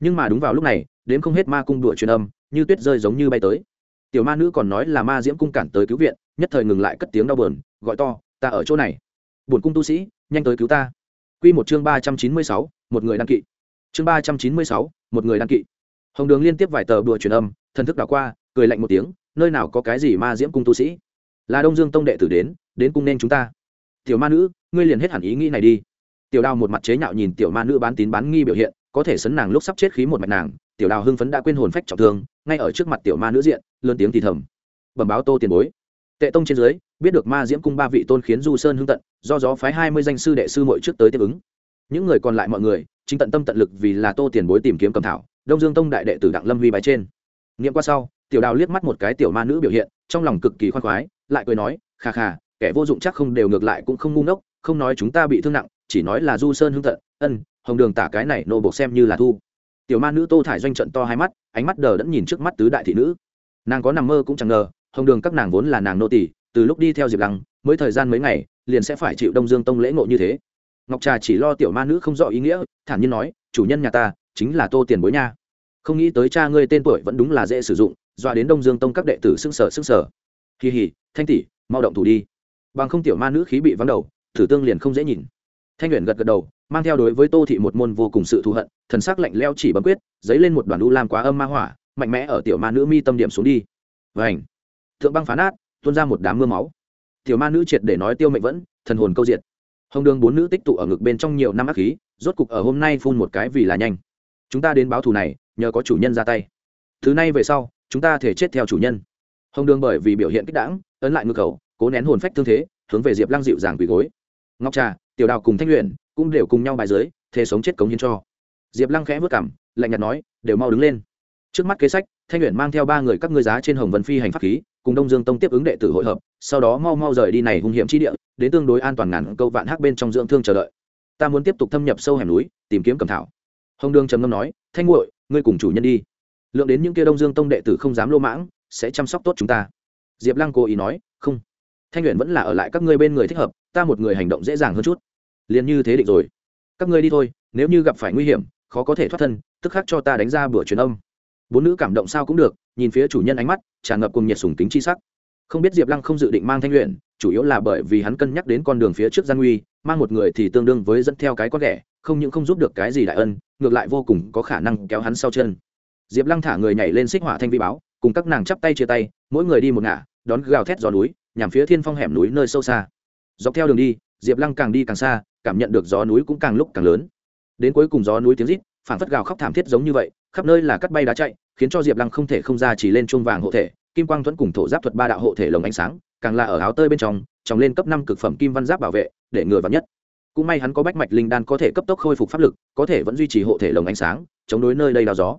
Nhưng mà đúng vào lúc này đến không hết ma cung đuổi truyền âm, như tuyết rơi giống như bay tới. Tiểu ma nữ còn nói là ma diễm cung cản tới cứu viện, nhất thời ngừng lại cất tiếng đau bờn gọi to, ta ở chỗ này. Bổn cung tu sĩ, nhanh tới cứu ta. Q một chương ba trăm chín mươi sáu, một người đăng kỵ. Chương ba trăm chín mươi sáu, một người đăng kỵ. Hồng đường liên tiếp vài tờ đùa truyền âm, thần thức đảo qua, cười lạnh một tiếng, nơi nào có cái gì ma diễm cung tu sĩ? Là đông dương tông đệ tử đến đến cung nên chúng ta. Tiểu ma nữ, ngươi liền hết hẳn ý nghĩ này đi tiểu đào một mặt chế nhạo nhìn tiểu ma nữ bán tín bán nghi biểu hiện, có thể sấn nàng lúc sắp chết khí một mạch nàng, tiểu đào hưng phấn đã quên hồn phách trọng thương, ngay ở trước mặt tiểu ma nữ diện, lớn tiếng thì thầm. Bẩm báo tô tiền bối. Tệ tông trên dưới, biết được ma diễm cung ba vị tôn khiến du sơn hưng tận, do gió phái hai mươi danh sư đệ sư mội trước tới tiếp ứng. Những người còn lại mọi người, chính tận tâm tận lực vì là tô tiền bối tìm kiếm cầm thảo, đông dương tông đại đệ tử đặng lâm huy bài trên. Nghiệm qua sau, tiểu đào liếc mắt một cái tiểu ma nữ biểu hiện, trong lòng cực kỳ khoan khoái, lại cười nói khà khà kẻ vô dụng chắc không đều ngược lại cũng không ngu ngốc, không nói chúng ta bị thương nặng chỉ nói là du sơn hưng tận ân, hồng đường tả cái này nô buộc xem như là thu. Tiểu ma nữ tô thải doanh trận to hai mắt, ánh mắt đờ đẫn nhìn trước mắt tứ đại thị nữ. Nàng có nằm mơ cũng chẳng ngờ, hồng đường các nàng vốn là nàng nô tỷ từ lúc đi theo diệp lăng, mới thời gian mấy ngày, liền sẽ phải chịu đông dương tông lễ ngộ như thế. Ngọc trà chỉ lo tiểu ma nữ không rõ ý nghĩa, thản nhiên nói, chủ nhân nhà ta, chính là tô tiền bối nha. Không nghĩ tới cha ngươi tên tuổi vẫn đúng là dễ sử dụng, dọa đến đông dương tông các đệ tử xưng sở xưng sở kỳ hỉ thanh tỷ, mau động thủ đi. Bằng không tiểu ma nữ khí bị vắng đầu, thử tương liền không dễ nhìn thanh luyện gật gật đầu mang theo đối với tô thị một môn vô cùng sự thù hận thần sắc lạnh leo chỉ bấm quyết dấy lên một đoàn u lam quá âm ma hỏa mạnh mẽ ở tiểu ma nữ mi tâm điểm xuống đi. Và ảnh thượng băng phá nát tuôn ra một đám mưa máu. Tiểu ma nữ triệt để nói tiêu mệnh vẫn thần hồn câu diệt, hồng đường bốn nữ tích tụ ở ngực bên trong nhiều năm ác khí rốt cục ở hôm nay phun một cái vì là nhanh. Chúng ta đến báo thù này nhờ có chủ nhân ra tay. Thứ này về sau chúng ta thể chết theo chủ nhân. Hồng đường bởi vì biểu hiện kích đảng ấn lại ngư cầu cố nén hồn phách thương thế hướng về diệp lăng dịu dàng quỳ gối. Ngọc trà tiểu đào cùng thanh luyện cũng đều cùng nhau bài dưới thế sống chết cống hiến cho. Diệp lăng khẽ vất cảm lạnh nhạt nói, đều mau đứng lên. Trước mắt kế sách, thanh luyện mang theo ba người các ngươi giá trên hồng vân phi hành pháp khí, cùng đông dương tông tiếp ứng đệ tử hội hợp, sau đó mau mau rời đi này hung hiểm chi địa, đến tương đối an toàn ngàn câu vạn hắc bên trong dưỡng thương chờ đợi. Ta muốn tiếp tục thâm nhập sâu hẻm núi, tìm kiếm cầm thảo. Hồng đương trầm ngâm nói, thanh nguội ngươi cùng chủ nhân đi. Lượng đến những kia đông dương tông đệ tử không dám lô mãng, sẽ chăm sóc tốt chúng ta. Diệp lăng cố ý nói, không, thanh luyện vẫn là ở lại các ngươi bên người thích hợp, ta một người hành động dễ dàng hơn chút liền như thế định rồi. Các ngươi đi thôi, nếu như gặp phải nguy hiểm, khó có thể thoát thân, tức khắc cho ta đánh ra bữa truyền âm. Bốn nữ cảm động sao cũng được, nhìn phía chủ nhân ánh mắt, tràn ngập cùng nhiệt sùng kính chi sắc. Không biết diệp lăng không dự định mang thanh luyện, chủ yếu là bởi vì hắn cân nhắc đến con đường phía trước gian nguy mang một người thì tương đương với dẫn theo cái con ghẻ, không những không giúp được cái gì đại ân, ngược lại vô cùng có khả năng kéo hắn sau chân. Diệp lăng thả người nhảy lên xích hỏa thanh vi báo, cùng các nàng chắp tay chia tay, mỗi người đi một ngả, đón gào thét gió núi, nhằm phía thiên phong hẻm núi nơi sâu xa. Dọc theo đường đi diệp lăng càng đi càng xa, cảm nhận được gió núi cũng càng lúc càng lớn. Đến cuối cùng gió núi tiếng rít phản phất gào khóc thảm thiết giống như vậy, khắp nơi là cắt bay đá chạy, khiến cho diệp lăng không thể không ra chỉ lên chuông vàng hộ thể, kim quang thuẫn cùng thổ giáp thuật ba đạo hộ thể lồng ánh sáng, càng là ở áo tơi bên trong, tròng lên cấp năm cực phẩm kim văn giáp bảo vệ, để ngừa vào nhất. Cũng may hắn có bách mạch linh đan có thể cấp tốc khôi phục pháp lực, có thể vẫn duy trì hộ thể lồng ánh sáng, chống đối nơi đây đào gió.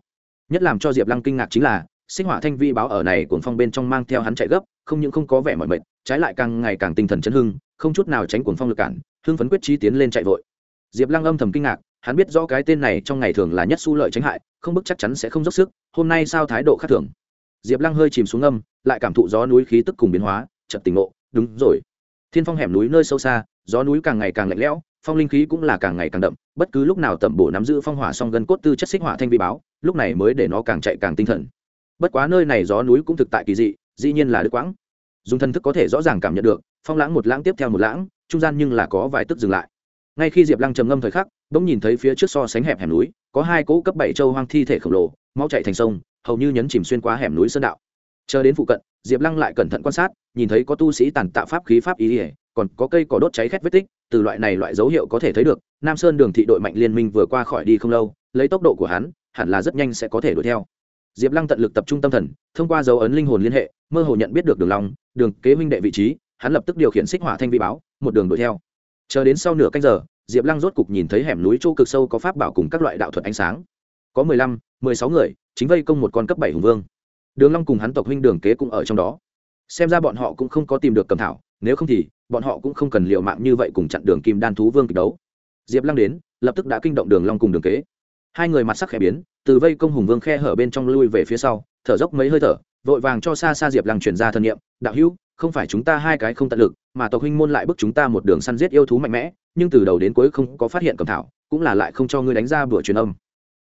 Nhất làm cho diệp lăng kinh ngạc chính là, sinh hỏa thanh vi báo ở này cuồng phong bên trong mang theo hắn chạy gấp, không những không có vẻ mỏi mệt, trái lại càng ngày càng tinh thần chấn hưng không chút nào tránh cuồng phong lực cản, hưng phấn quyết trí tiến lên chạy vội. Diệp lăng âm thầm kinh ngạc, hắn biết rõ cái tên này trong ngày thường là nhất su lợi tránh hại, không bức chắc chắn sẽ không dốc sức, hôm nay sao thái độ khác thường. Diệp lăng hơi chìm xuống âm, lại cảm thụ gió núi khí tức cùng biến hóa chật tỉnh ngộ, đúng rồi. Thiên phong hẻm núi nơi sâu xa, gió núi càng ngày càng lạnh lẽo, phong linh khí cũng là càng ngày càng đậm, bất cứ lúc nào tẩm bổ nắm giữ phong hỏa song gần cốt tư chất xích hỏa thanh vi báo, lúc này mới để nó càng chạy càng tinh thần. Bất quá nơi này gió núi cũng thực tại kỳ dị, dĩ nhiên là đứt quãng. Dùng thân thức có thể rõ ràng cảm nhận được phong lãng một lãng tiếp theo một lãng, trung gian nhưng là có vài tức dừng lại. Ngay khi diệp lăng trầm ngâm thời khắc, bỗng nhìn thấy phía trước so sánh hẹp hẻm núi, có hai cỗ cấp bảy châu hoang thi thể khổng lồ máu chạy thành sông, hầu như nhấn chìm xuyên qua hẻm núi sơn đạo. Chờ đến phụ cận, diệp lăng lại cẩn thận quan sát, nhìn thấy có tu sĩ tàn tạo pháp khí pháp ý ỉa còn có cây cỏ đốt cháy khét vết tích, từ loại này loại dấu hiệu có thể thấy được, nam sơn đường thị đội mạnh liên minh vừa qua khỏi đi không lâu, lấy tốc độ của hắn, hẳn là rất nhanh sẽ có thể đuổi theo. Diệp lăng tận lực tập trung tâm thần, thông qua dấu ấn linh hồn liên hệ, mơ hồ nhận biết được đường lòng đường kế huynh đệ vị trí hắn lập tức điều khiển xích hỏa thanh vi báo, một đường đuổi theo. Chờ đến sau nửa canh giờ, diệp lăng rốt cục nhìn thấy hẻm núi chỗ cực sâu có pháp bảo cùng các loại đạo thuật ánh sáng. Có mười lăm, mười sáu người, chính vây công một con cấp bảy hùng vương. Đường long cùng hắn tộc huynh đường kế cũng ở trong đó. Xem ra bọn họ cũng không có tìm được cầm thảo, nếu không thì, bọn họ cũng không cần liều mạng như vậy cùng chặn đường kim đan thú vương kịch đấu. Diệp lăng đến, lập tức đã kinh động đường long cùng đường kế. Hai người mặt sắc khẽ biến, từ vây công hùng vương khe hở bên trong lui về phía sau, thở dốc mấy hơi thở, vội vàng cho xa xa diệp lăng chuyển ra thân nhiệm đạo hữu không phải chúng ta hai cái không tận lực, mà tộc huynh môn lại bức chúng ta một đường săn giết yêu thú mạnh mẽ, nhưng từ đầu đến cuối không có phát hiện cầm thảo, cũng là lại không cho ngươi đánh ra bữa truyền âm.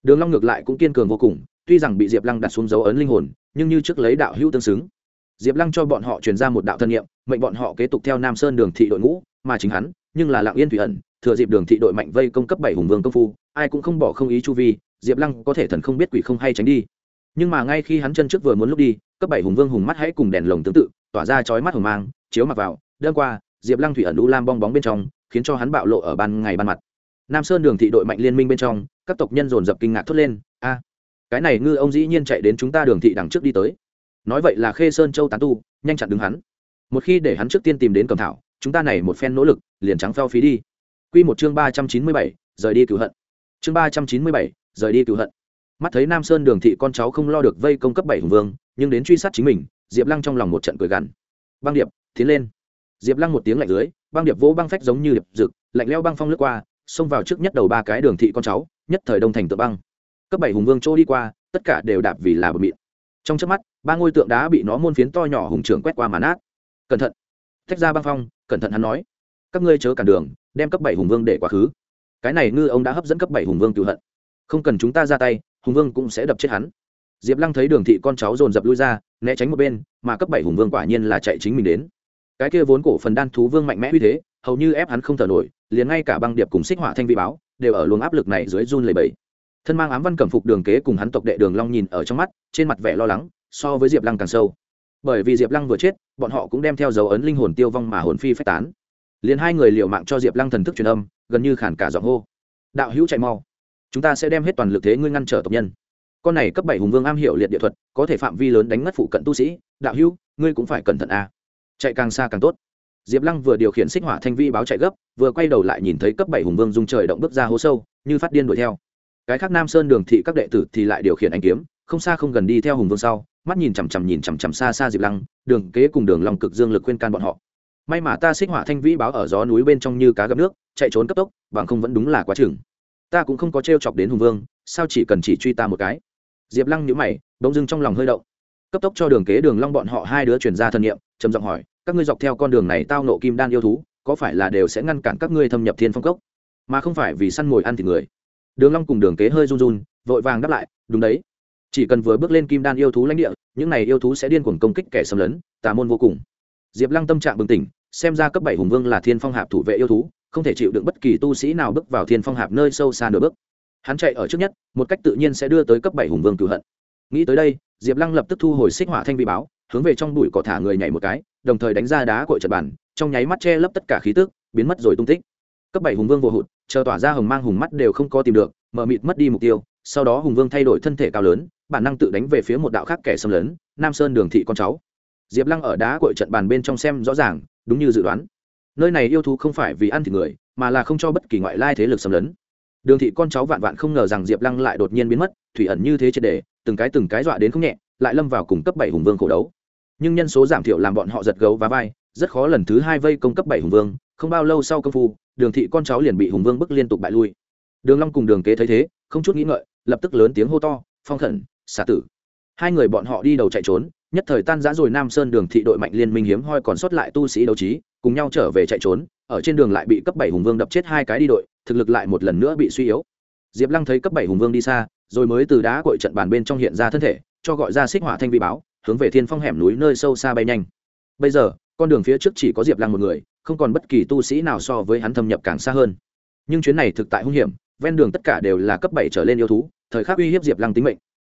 Đường long ngược lại cũng kiên cường vô cùng, tuy rằng bị diệp lăng đặt xuống dấu ấn linh hồn, nhưng như trước lấy đạo hữu tương xứng. Diệp lăng cho bọn họ truyền ra một đạo thân nhiệm mệnh bọn họ kế tục theo nam sơn đường thị đội ngũ, mà chính hắn, nhưng là lạng yên thủy ẩn, thừa dịp đường thị đội mạnh vây công cấp bảy hùng vương công phu, ai cũng không bỏ không ý chu vi, diệp lăng có thể thần không biết quỷ không hay tránh đi. Nhưng mà ngay khi hắn chân trước vừa muốn lúc đi, cấp bảy hùng vương hùng mắt hãy cùng đèn lồng tương tự tỏa ra chói mắt hùng mang, chiếu mặt vào đơn qua, diệp lăng thủy ẩn đu lam bong bóng bên trong, khiến cho hắn bạo lộ ở ban ngày ban mặt. Nam sơn đường thị đội mạnh liên minh bên trong, các tộc nhân dồn dập kinh ngạc thốt lên, a, cái này ngư ông dĩ nhiên chạy đến chúng ta đường thị đằng trước đi tới. Nói vậy là khê sơn châu tán tu, nhanh chặn đứng hắn. Một khi để hắn trước tiên tìm đến cầm thảo, chúng ta này một phen nỗ lực, liền trắng phao phí đi. Quy một chương ba trăm chín mươi bảy, rời đi cứu hận. Chương ba trăm chín mươi bảy, rời đi cứu hận. Mắt thấy nam sơn đường thị con cháu không lo được vây công cấp bảy hùng vương, nhưng đến truy sát chính mình diệp lăng trong lòng một trận cười gằn. Băng điệp, tiến lên. Diệp lăng một tiếng lạnh dưới, băng điệp vỗ băng phách giống như điệp rực, lạnh leo băng phong lướt qua, xông vào trước nhất đầu ba cái đường thị con cháu, nhất thời đông thành tự băng. Cấp bảy hùng vương chỗ đi qua, tất cả đều đạp vì là bờ mịn. Trong trước mắt, ba ngôi tượng đá bị nó môn phiến to nhỏ hùng trưởng quét qua màn át cẩn thận! Thách ra băng phong, cẩn thận hắn nói. Các ngươi chớ cản đường, đem cấp bảy hùng vương để quá khứ. Cái này ngư ông đã hấp dẫn cấp bảy hùng vương cựu hận. Không cần chúng ta ra tay, hùng vương cũng sẽ đập chết hắn diệp lăng thấy đường thị con cháu dồn dập lui ra, né tránh một bên, mà cấp bảy hùng vương quả nhiên là chạy chính mình đến. Cái kia vốn cổ phần đan thú vương mạnh mẽ uy thế, hầu như ép hắn không thở nổi, liền ngay cả băng điệp cùng xích hỏa thanh vi báo, đều ở luồng áp lực này dưới run lầy bẫy thân mang ám văn cẩm phục đường kế cùng hắn tộc đệ đường long nhìn ở trong mắt, trên mặt vẻ lo lắng, so với diệp lăng càng sâu. Bởi vì diệp lăng vừa chết, bọn họ cũng đem theo dấu ấn linh hồn tiêu vong mà hồn phi phách tán. Liền hai người liều mạng cho diệp lăng thần thức truyền âm, gần như khản cả giọng hô. Đạo hữu chạy mau. Chúng ta sẽ đem hết toàn lực thế ngươi ngăn trở tộc nhân con này cấp bảy hùng vương am hiểu liệt địa thuật, có thể phạm vi lớn đánh ngất phụ cận tu sĩ. Đạo hữu, ngươi cũng phải cẩn thận a chạy càng xa càng tốt. Diệp lăng vừa điều khiển xích hỏa thanh vi báo chạy gấp, vừa quay đầu lại nhìn thấy cấp bảy hùng vương dùng trời động bước ra hố sâu, như phát điên đuổi theo. Cái khác nam sơn đường thị các đệ tử thì lại điều khiển anh kiếm, không xa không gần đi theo hùng vương sau, mắt nhìn chằm chằm nhìn chằm chằm xa xa diệp lăng, đường kế cùng đường lòng cực dương lực khuyên can bọn họ. May mà ta xích hỏa thanh vĩ báo ở gió núi bên trong như cá gặp nước, chạy trốn cấp tốc, bằng không vẫn đúng là quá chừng. Ta cũng không có t r e o chọc đến hùng vương, sao chỉ cần chỉ truy ta một cái? Diệp lăng nhữ mày, bỗng dưng trong lòng hơi động. Cấp tốc cho đường kế đường long bọn họ hai đứa chuyển ra thân nhiệm trầm giọng hỏi, các ngươi dọc theo con đường này tao nộ kim đan yêu thú, có phải là đều sẽ ngăn cản các ngươi thâm nhập thiên phong cốc? Mà không phải vì săn mồi ăn thịt người. Đường long cùng đường kế hơi run run, vội vàng đáp lại, đúng đấy. Chỉ cần vừa bước lên kim đan yêu thú lãnh địa, những này yêu thú sẽ điên cuồng công kích kẻ xâm lấn, tà môn vô cùng. Diệp lăng tâm trạng bừng tỉnh, xem ra cấp bảy hùng vương là thiên phong hạp thủ vệ yêu thú, không thể chịu đựng bất kỳ tu sĩ nào bước vào thiên phong hạp nơi sâu xa nửa bước hắn chạy ở trước nhất, một cách tự nhiên sẽ đưa tới cấp bảy hùng vương cựu hận. Nghĩ tới đây, diệp lăng lập tức thu hồi xích hỏa thanh vị báo, hướng về trong bụi cỏ thả người nhảy một cái, đồng thời đánh ra đá cội trật bàn, trong nháy mắt che lấp tất cả khí tức, biến mất rồi tung tích. Cấp bảy hùng vương vô hụt, chờ tỏa ra hồng mang hùng mắt đều không có tìm được mờ mịt mất đi mục tiêu, sau đó hùng vương thay đổi thân thể cao lớn, bản năng tự đánh về phía một đạo khác kẻ xâm lấn, nam sơn đường thị con cháu. Diệp lăng ở đá cội trận bàn bên trong xem rõ ràng, đúng như dự đoán. Nơi này yêu thú không phải vì ăn thịt người, mà là không cho bất kỳ ngoại lai thế lực xâm lấn đường thị con cháu vạn vạn không ngờ rằng diệp lăng lại đột nhiên biến mất, thủy ẩn như thế triệt đề từng cái từng cái dọa đến không nhẹ, lại lâm vào cùng cấp bảy hùng vương khổ đấu. Nhưng nhân số giảm thiểu làm bọn họ giật gấu và vai, rất khó lần thứ hai vây công cấp bảy hùng vương, không bao lâu sau công phu, đường thị con cháu liền bị hùng vương bức liên tục bại lui. Đường long cùng đường kế thấy thế, không chút nghĩ ngợi, lập tức lớn tiếng hô to, phong khẩn xả tử. Hai người bọn họ đi đầu chạy trốn, nhất thời tan rã rồi nam sơn đường thị đội mạnh liên minh hiếm hoi còn sót lại tu sĩ đấu trí, cùng nhau trở về chạy trốn ở trên đường lại bị cấp bảy hùng vương đập chết hai cái đi đội, thực lực lại một lần nữa bị suy yếu. Diệp lăng thấy cấp bảy hùng vương đi xa, rồi mới từ đá cội trận bàn bên trong hiện ra thân thể, cho gọi ra xích hỏa thanh vi báo, hướng về thiên phong hẻm núi nơi sâu xa bay nhanh. Bây giờ, con đường phía trước chỉ có diệp lăng một người, không còn bất kỳ tu sĩ nào so với hắn thâm nhập càng xa hơn. Nhưng chuyến này thực tại hung hiểm, ven đường tất cả đều là cấp bảy trở lên yêu thú, thời khắc uy hiếp diệp lăng tính mệnh.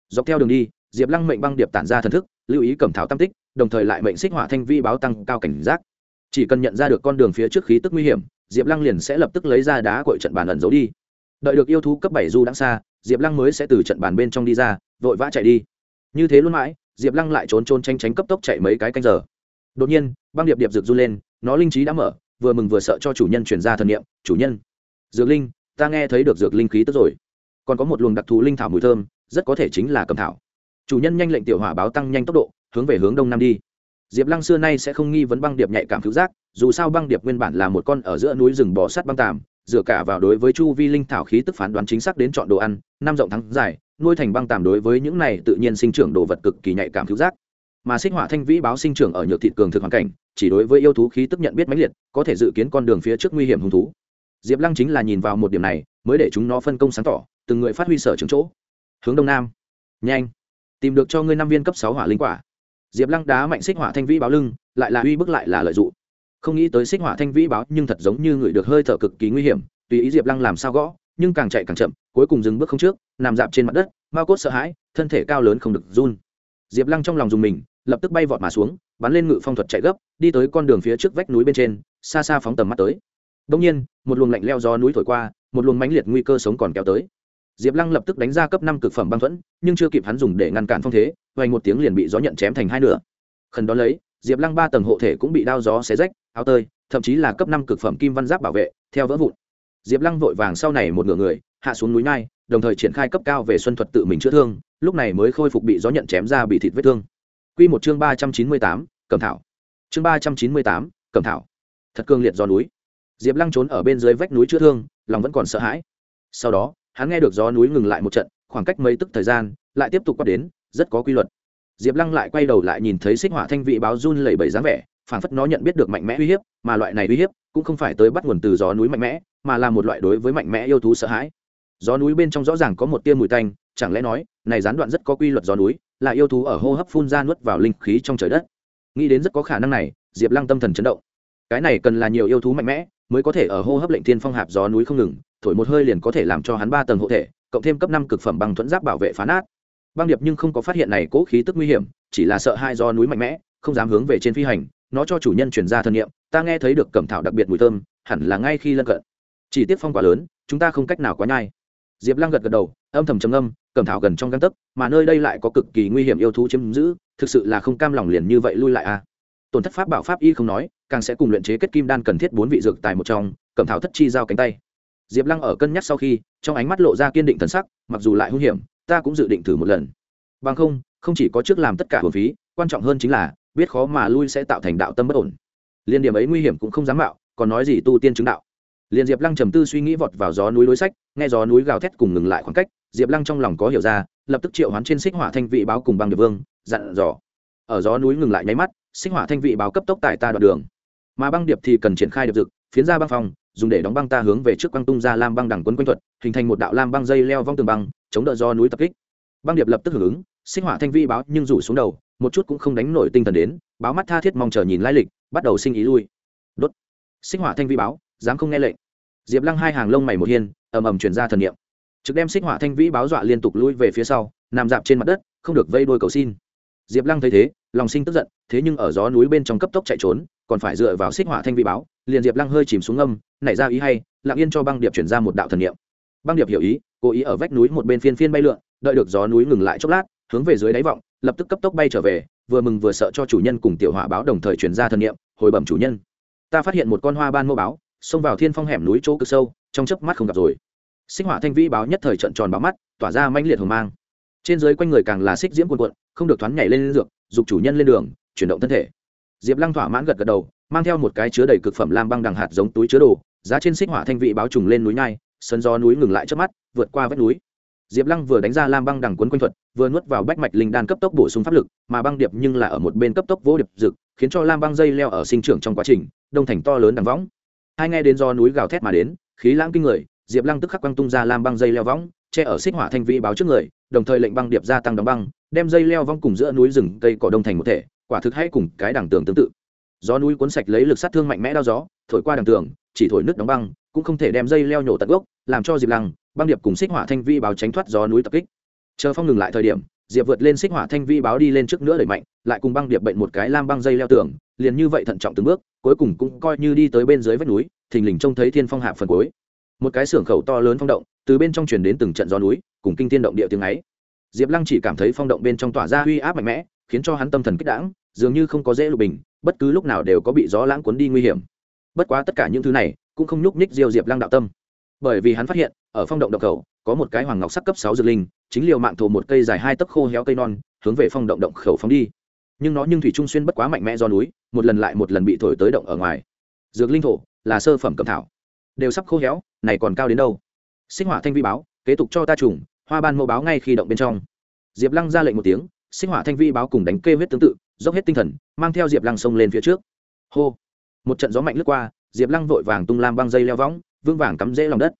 Dọc theo đường đi, diệp lăng mệnh băng điệp tản ra thần thức, lưu ý cẩm thảo tam tích, đồng thời lại mệnh xích hỏa thanh vi báo tăng cao cảnh giác chỉ cần nhận ra được con đường phía trước khí tức nguy hiểm, diệp lăng liền sẽ lập tức lấy ra đá cội trận bàn ẩn giấu đi. Đợi được yêu thú cấp bảy du đãng xa, diệp lăng mới sẽ từ trận bàn bên trong đi ra, vội vã chạy đi. Như thế luôn mãi, diệp lăng lại trốn trốn tranh tránh cấp tốc chạy mấy cái canh giờ. Đột nhiên, băng điệp điệp rực run lên, nó linh trí đã mở, vừa mừng vừa sợ cho chủ nhân chuyển ra thần niệm, chủ nhân, dược linh, ta nghe thấy được dược linh khí tức rồi. Còn có một luồng đặc thù linh thảo mùi thơm, rất có thể chính là cầm thảo. Chủ nhân nhanh lệnh tiểu hỏa báo tăng nhanh tốc độ, hướng về hướng đông nam đi diệp lăng xưa nay sẽ không nghi vấn băng điệp nhạy cảm cứu giác, dù sao băng điệp nguyên bản là một con ở giữa núi rừng bò sát băng tàm, dựa cả vào đối với chu vi linh thảo khí tức phán đoán chính xác đến chọn đồ ăn, năm rộng thắng dài nuôi thành băng tàm đối với những này tự nhiên sinh trưởng đồ vật cực kỳ nhạy cảm cứu giác. Mà xích hỏa thanh vĩ báo sinh trưởng ở nhược thịt cường thực hoàn cảnh, chỉ đối với yêu thú khí tức nhận biết mãnh liệt, có thể dự kiến con đường phía trước nguy hiểm hung thú. Diệp lăng chính là nhìn vào một điểm này, mới để chúng nó phân công sáng tỏ, từng người phát huy sở trường chỗ. Hướng đông nam. Nhanh. Tìm được cho ngươi năm viên cấp sáu hỏa linh quả diệp lăng đá mạnh xích hỏa thanh vĩ báo lưng, lại là uy bức lại là lợi dụng. Không nghĩ tới xích hỏa thanh vĩ báo nhưng thật giống như người được hơi thở cực kỳ nguy hiểm, tùy ý diệp lăng làm sao gõ, nhưng càng chạy càng chậm, cuối cùng dừng bước không trước, nằm dạp trên mặt đất mao cốt sợ hãi, thân thể cao lớn không được run. Diệp lăng trong lòng dùng mình, lập tức bay vọt mà xuống, bắn lên ngự phong thuật chạy gấp, đi tới con đường phía trước vách núi bên trên, xa xa phóng tầm mắt tới. Đông nhiên, một luồng lạnh leo gió núi thổi qua, một luồng mãnh liệt nguy cơ sống còn kéo tới diệp lăng lập tức đánh ra cấp năm cực phẩm băng thuẫn, nhưng chưa kịp hắn dùng để ngăn cản phong thế vay một tiếng liền bị gió nhận chém thành hai nửa. Khẩn đó lấy, diệp lăng ba tầng hộ thể cũng bị đao gió xé rách, áo tơi, thậm chí là cấp năm cực phẩm kim văn giáp bảo vệ, theo vỡ vụn. Diệp lăng vội vàng sau này một ngựa người, hạ xuống núi nai đồng thời triển khai cấp cao về xuân thuật tự mình chữa thương, lúc này mới khôi phục bị gió nhận chém ra bị thịt vết thương. Q một chương ba trăm chín mươi tám, cẩm thảo. Chương ba trăm chín mươi tám, cẩm thảo. Thật cương liệt gió núi. Diệp lăng trốn ở bên dưới vách núi chữa thương, lòng vẫn còn sợ hãi. Sau đó hắn nghe được gió núi ngừng lại một trận, khoảng cách mấy tức thời gian, lại tiếp tục quát đến, rất có quy luật. Diệp lăng lại quay đầu lại nhìn thấy xích hỏa thanh vị báo run lẩy bẩy dáng vẻ, phảng phất nó nhận biết được mạnh mẽ uy hiếp, mà loại này uy hiếp cũng không phải tới bắt nguồn từ gió núi mạnh mẽ, mà là một loại đối với mạnh mẽ yêu thú sợ hãi. Gió núi bên trong rõ ràng có một tia mùi tanh, chẳng lẽ nói, này gián đoạn rất có quy luật gió núi, là yêu thú ở hô hấp phun ra nuốt vào linh khí trong trời đất. Nghĩ đến rất có khả năng này, diệp lăng tâm thần chấn động. Cái này cần là nhiều yêu thú mạnh mẽ mới có thể ở hô hấp lệnh thiên phong hạp gió núi không ngừng thổi một hơi liền có thể làm cho hắn ba tầng hộ thể, cộng thêm cấp năm cực phẩm bằng thuẫn giáp bảo vệ phá nát băng điệp nhưng không có phát hiện này cố khí tức nguy hiểm, chỉ là sợ hai do núi mạnh mẽ, không dám hướng về trên phi hành, nó cho chủ nhân chuyển ra thân nhiệm ta nghe thấy được cẩm thảo đặc biệt mùi thơm, hẳn là ngay khi lân cận. Chỉ tiếc phong quả lớn, chúng ta không cách nào quá nhai. Diệp lăng gật gật đầu, âm thầm trầm âm cẩm thảo gần trong găng tấc, mà nơi đây lại có cực kỳ nguy hiểm yêu thú chiếm giữ, thực sự là không cam lòng liền như vậy lui lại à. Tổn thất pháp bảo pháp y không nói, càng sẽ cùng luyện chế kết kim đan cần thiết bốn vị dược tài một trong, cẩm thảo thất chi giao cánh tay diệp lăng ở cân nhắc sau khi, trong ánh mắt lộ ra kiên định thần sắc, mặc dù lại hung hiểm, ta cũng dự định thử một lần. Bằng không không chỉ có trước làm tất cả hồn phí, quan trọng hơn chính là, biết khó mà lui sẽ tạo thành đạo tâm bất ổn. Liên điểm ấy nguy hiểm cũng không dám mạo, còn nói gì tu tiên chứng đạo. Liền diệp lăng trầm tư suy nghĩ vọt vào gió núi lối sách, nghe gió núi gào thét cùng ngừng lại khoảng cách, diệp lăng trong lòng có hiểu ra, lập tức triệu hoán trên xích hỏa thanh vị báo cùng băng điệp vương, dặn dò. Ở gió núi ngừng lại nháy mắt, xích hỏa thanh vị báo cấp tốc tại ta đoạn đường. Mà băng điệp thì cần triển khai điệp dực phiến ra băng phòng dùng để đóng băng ta hướng về trước băng tung ra lam băng đẳng quấn quanh thuật, hình thành một đạo lam băng dây leo vong tường băng, chống đỡ do núi tập kích. Băng điệp lập tức hưởng ứng xích hỏa thanh vi báo nhưng rủ xuống đầu, một chút cũng không đánh nổi tinh thần đến, báo mắt tha thiết mong chờ nhìn lai lịch, bắt đầu sinh ý lui. Đốt. Sinh hỏa thanh vi báo, dám không nghe lệnh. Diệp lăng hai hàng lông mày một hiên, ầm ầm chuyển ra thần niệm. Trực đem xích hỏa thanh vĩ báo dọa liên tục lui về phía sau, nằm dạp trên mặt đất, không được vây đôi cầu xin. Diệp lăng thấy thế, lòng sinh tức giận, thế nhưng ở gió núi bên trong cấp tốc chạy trốn còn phải dựa vào xích hỏa thanh vi báo, liền diệp lăng hơi chìm xuống âm nảy ra ý hay, lặng yên cho băng điệp chuyển ra một đạo thần niệm. Băng điệp hiểu ý, cố ý ở vách núi một bên phiên phiên bay lượn, đợi được gió núi ngừng lại chốc lát, hướng về dưới đáy vọng, lập tức cấp tốc bay trở về, vừa mừng vừa sợ cho chủ nhân cùng tiểu hỏa báo đồng thời chuyển ra thần niệm, hồi bẩm chủ nhân. Ta phát hiện một con hoa ban mô báo, xông vào thiên phong hẻm núi chỗ cực sâu, trong chớp mắt không gặp rồi. Sinh hỏa thanh vĩ báo nhất thời trận tròn báo mắt, tỏa ra manh liệt hồng mang. Trên dưới quanh người càng là xích diễm cuồn cuộn, không được thoáng nhảy lên dược, dục chủ nhân lên đường, chuyển động thân thể diệp lăng thỏa mãn gật gật đầu, mang theo một cái chứa đầy cực phẩm lam băng đằng hạt giống túi chứa đồ, giá trên xích hỏa thanh vị báo trùng lên núi nhai, sân gió núi ngừng lại trước mắt, vượt qua vách núi. Diệp lăng vừa đánh ra lam băng đằng cuốn quanh thuật, vừa nuốt vào bách mạch linh đan cấp tốc bổ sung pháp lực, mà băng điệp nhưng là ở một bên cấp tốc vỗ điệp rực khiến cho lam băng dây leo ở sinh trưởng trong quá trình, đông thành to lớn đằng võng. Hai nghe đến do núi gào thét mà đến, khí lãng kinh người, diệp lăng tức khắc quăng tung ra lam băng dây leo võng, che ở xích hỏa thanh vị báo trước người, đồng thời lệnh băng điệp gia tăng đóng băng, đem dây leo vong cùng giữa núi rừng cây cỏ đông thành một thể quả thực hay cùng cái đằng tường tương tự. Gió núi cuốn sạch lấy lực sát thương mạnh mẽ đau gió, thổi qua đằng tường, chỉ thổi nước đóng băng, cũng không thể đem dây leo nhổ tận gốc, làm cho diệp lăng, băng điệp cùng xích hỏa thanh vi báo tránh thoát gió núi tập kích. Chờ phong ngừng lại thời điểm, diệp vượt lên xích hỏa thanh vi báo đi lên trước nữa đẩy mạnh, lại cùng băng điệp bệnh một cái lam băng dây leo tường, liền như vậy thận trọng từng bước, cuối cùng cũng coi như đi tới bên dưới vách núi, thình lình trông thấy thiên phong hạ phần cuối. Một cái xưởng khẩu to lớn phong động, từ bên trong truyền đến từng trận gió núi, cùng kinh thiên động địa tiếng ấy. Diệp lăng chỉ cảm thấy phong động bên trong tỏa ra uy áp mạnh mẽ khiến cho hắn tâm thần kích đãng, dường như không có dễ lục bình, bất cứ lúc nào đều có bị gió lãng cuốn đi nguy hiểm. Bất quá tất cả những thứ này cũng không nhúc nhích diêu diệp lăng đạo tâm. Bởi vì hắn phát hiện, ở phong động động khẩu có một cái hoàng ngọc sắc cấp sáu dược linh, chính liều mạng thổ một cây dài hai tấc khô héo cây non, hướng về phong động động khẩu phóng đi. Nhưng nó nhưng thủy trung xuyên bất quá mạnh mẽ do núi, một lần lại một lần bị thổi tới động ở ngoài. Dược linh thổ là sơ phẩm cẩm thảo. Đều sắp khô héo, này còn cao đến đâu? Sinh hỏa thanh vi báo, kế tục cho ta trùng, hoa ban mẫu báo ngay khi động bên trong. Diệp lăng ra lệnh một tiếng sinh hỏa thanh vi báo cùng đánh kê huyết tương tự, dốc hết tinh thần, mang theo diệp lăng xông lên phía trước. Hô! Một trận gió mạnh lướt qua, diệp lăng vội vàng tung lam băng dây leo võng vững vàng cắm rễ lòng đất.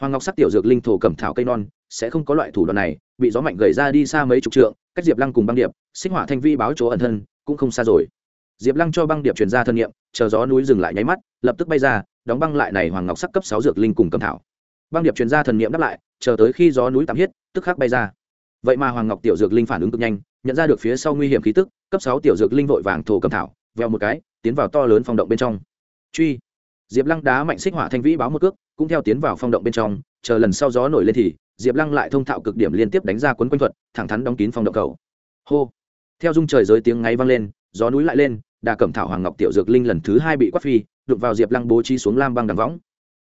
Hoàng ngọc sắc tiểu dược linh thổ cẩm thảo cây non, sẽ không có loại thủ đoạn này, bị gió mạnh gầy ra đi xa mấy chục trượng, cách diệp lăng cùng băng điệp, sinh hỏa thanh vi báo chỗ ẩn thân, cũng không xa rồi. Diệp lăng cho băng điệp truyền ra thân nhiệm chờ gió núi dừng lại nháy mắt, lập tức bay ra, đóng băng lại này hoàng ngọc sắc cấp sáu dược linh cùng cẩm thảo. Băng điệp truyền ra thần niệm đáp lại, chờ tới khi gió núi tạm hiết tức khắc bay ra vậy mà hoàng ngọc tiểu dược linh phản ứng cực nhanh, nhận ra được phía sau nguy hiểm khí tức, cấp sáu tiểu dược linh vội vàng thổ cầm thảo, veo một cái, tiến vào to lớn phong động bên trong. Truy. Diệp lăng đá mạnh xích hỏa thanh vĩ báo một cước, cũng theo tiến vào phong động bên trong, chờ lần sau gió nổi lên thì, diệp lăng lại thông thạo cực điểm liên tiếp đánh ra quấn quanh thuật, thẳng thắn đóng kín phong động cầu. Hô. Theo dung trời giới tiếng ngáy vang lên, gió núi lại lên, đà cẩm thảo hoàng ngọc tiểu dược linh lần thứ hai bị quát phi đục vào diệp lăng bố trí xuống lam băng đằng võng.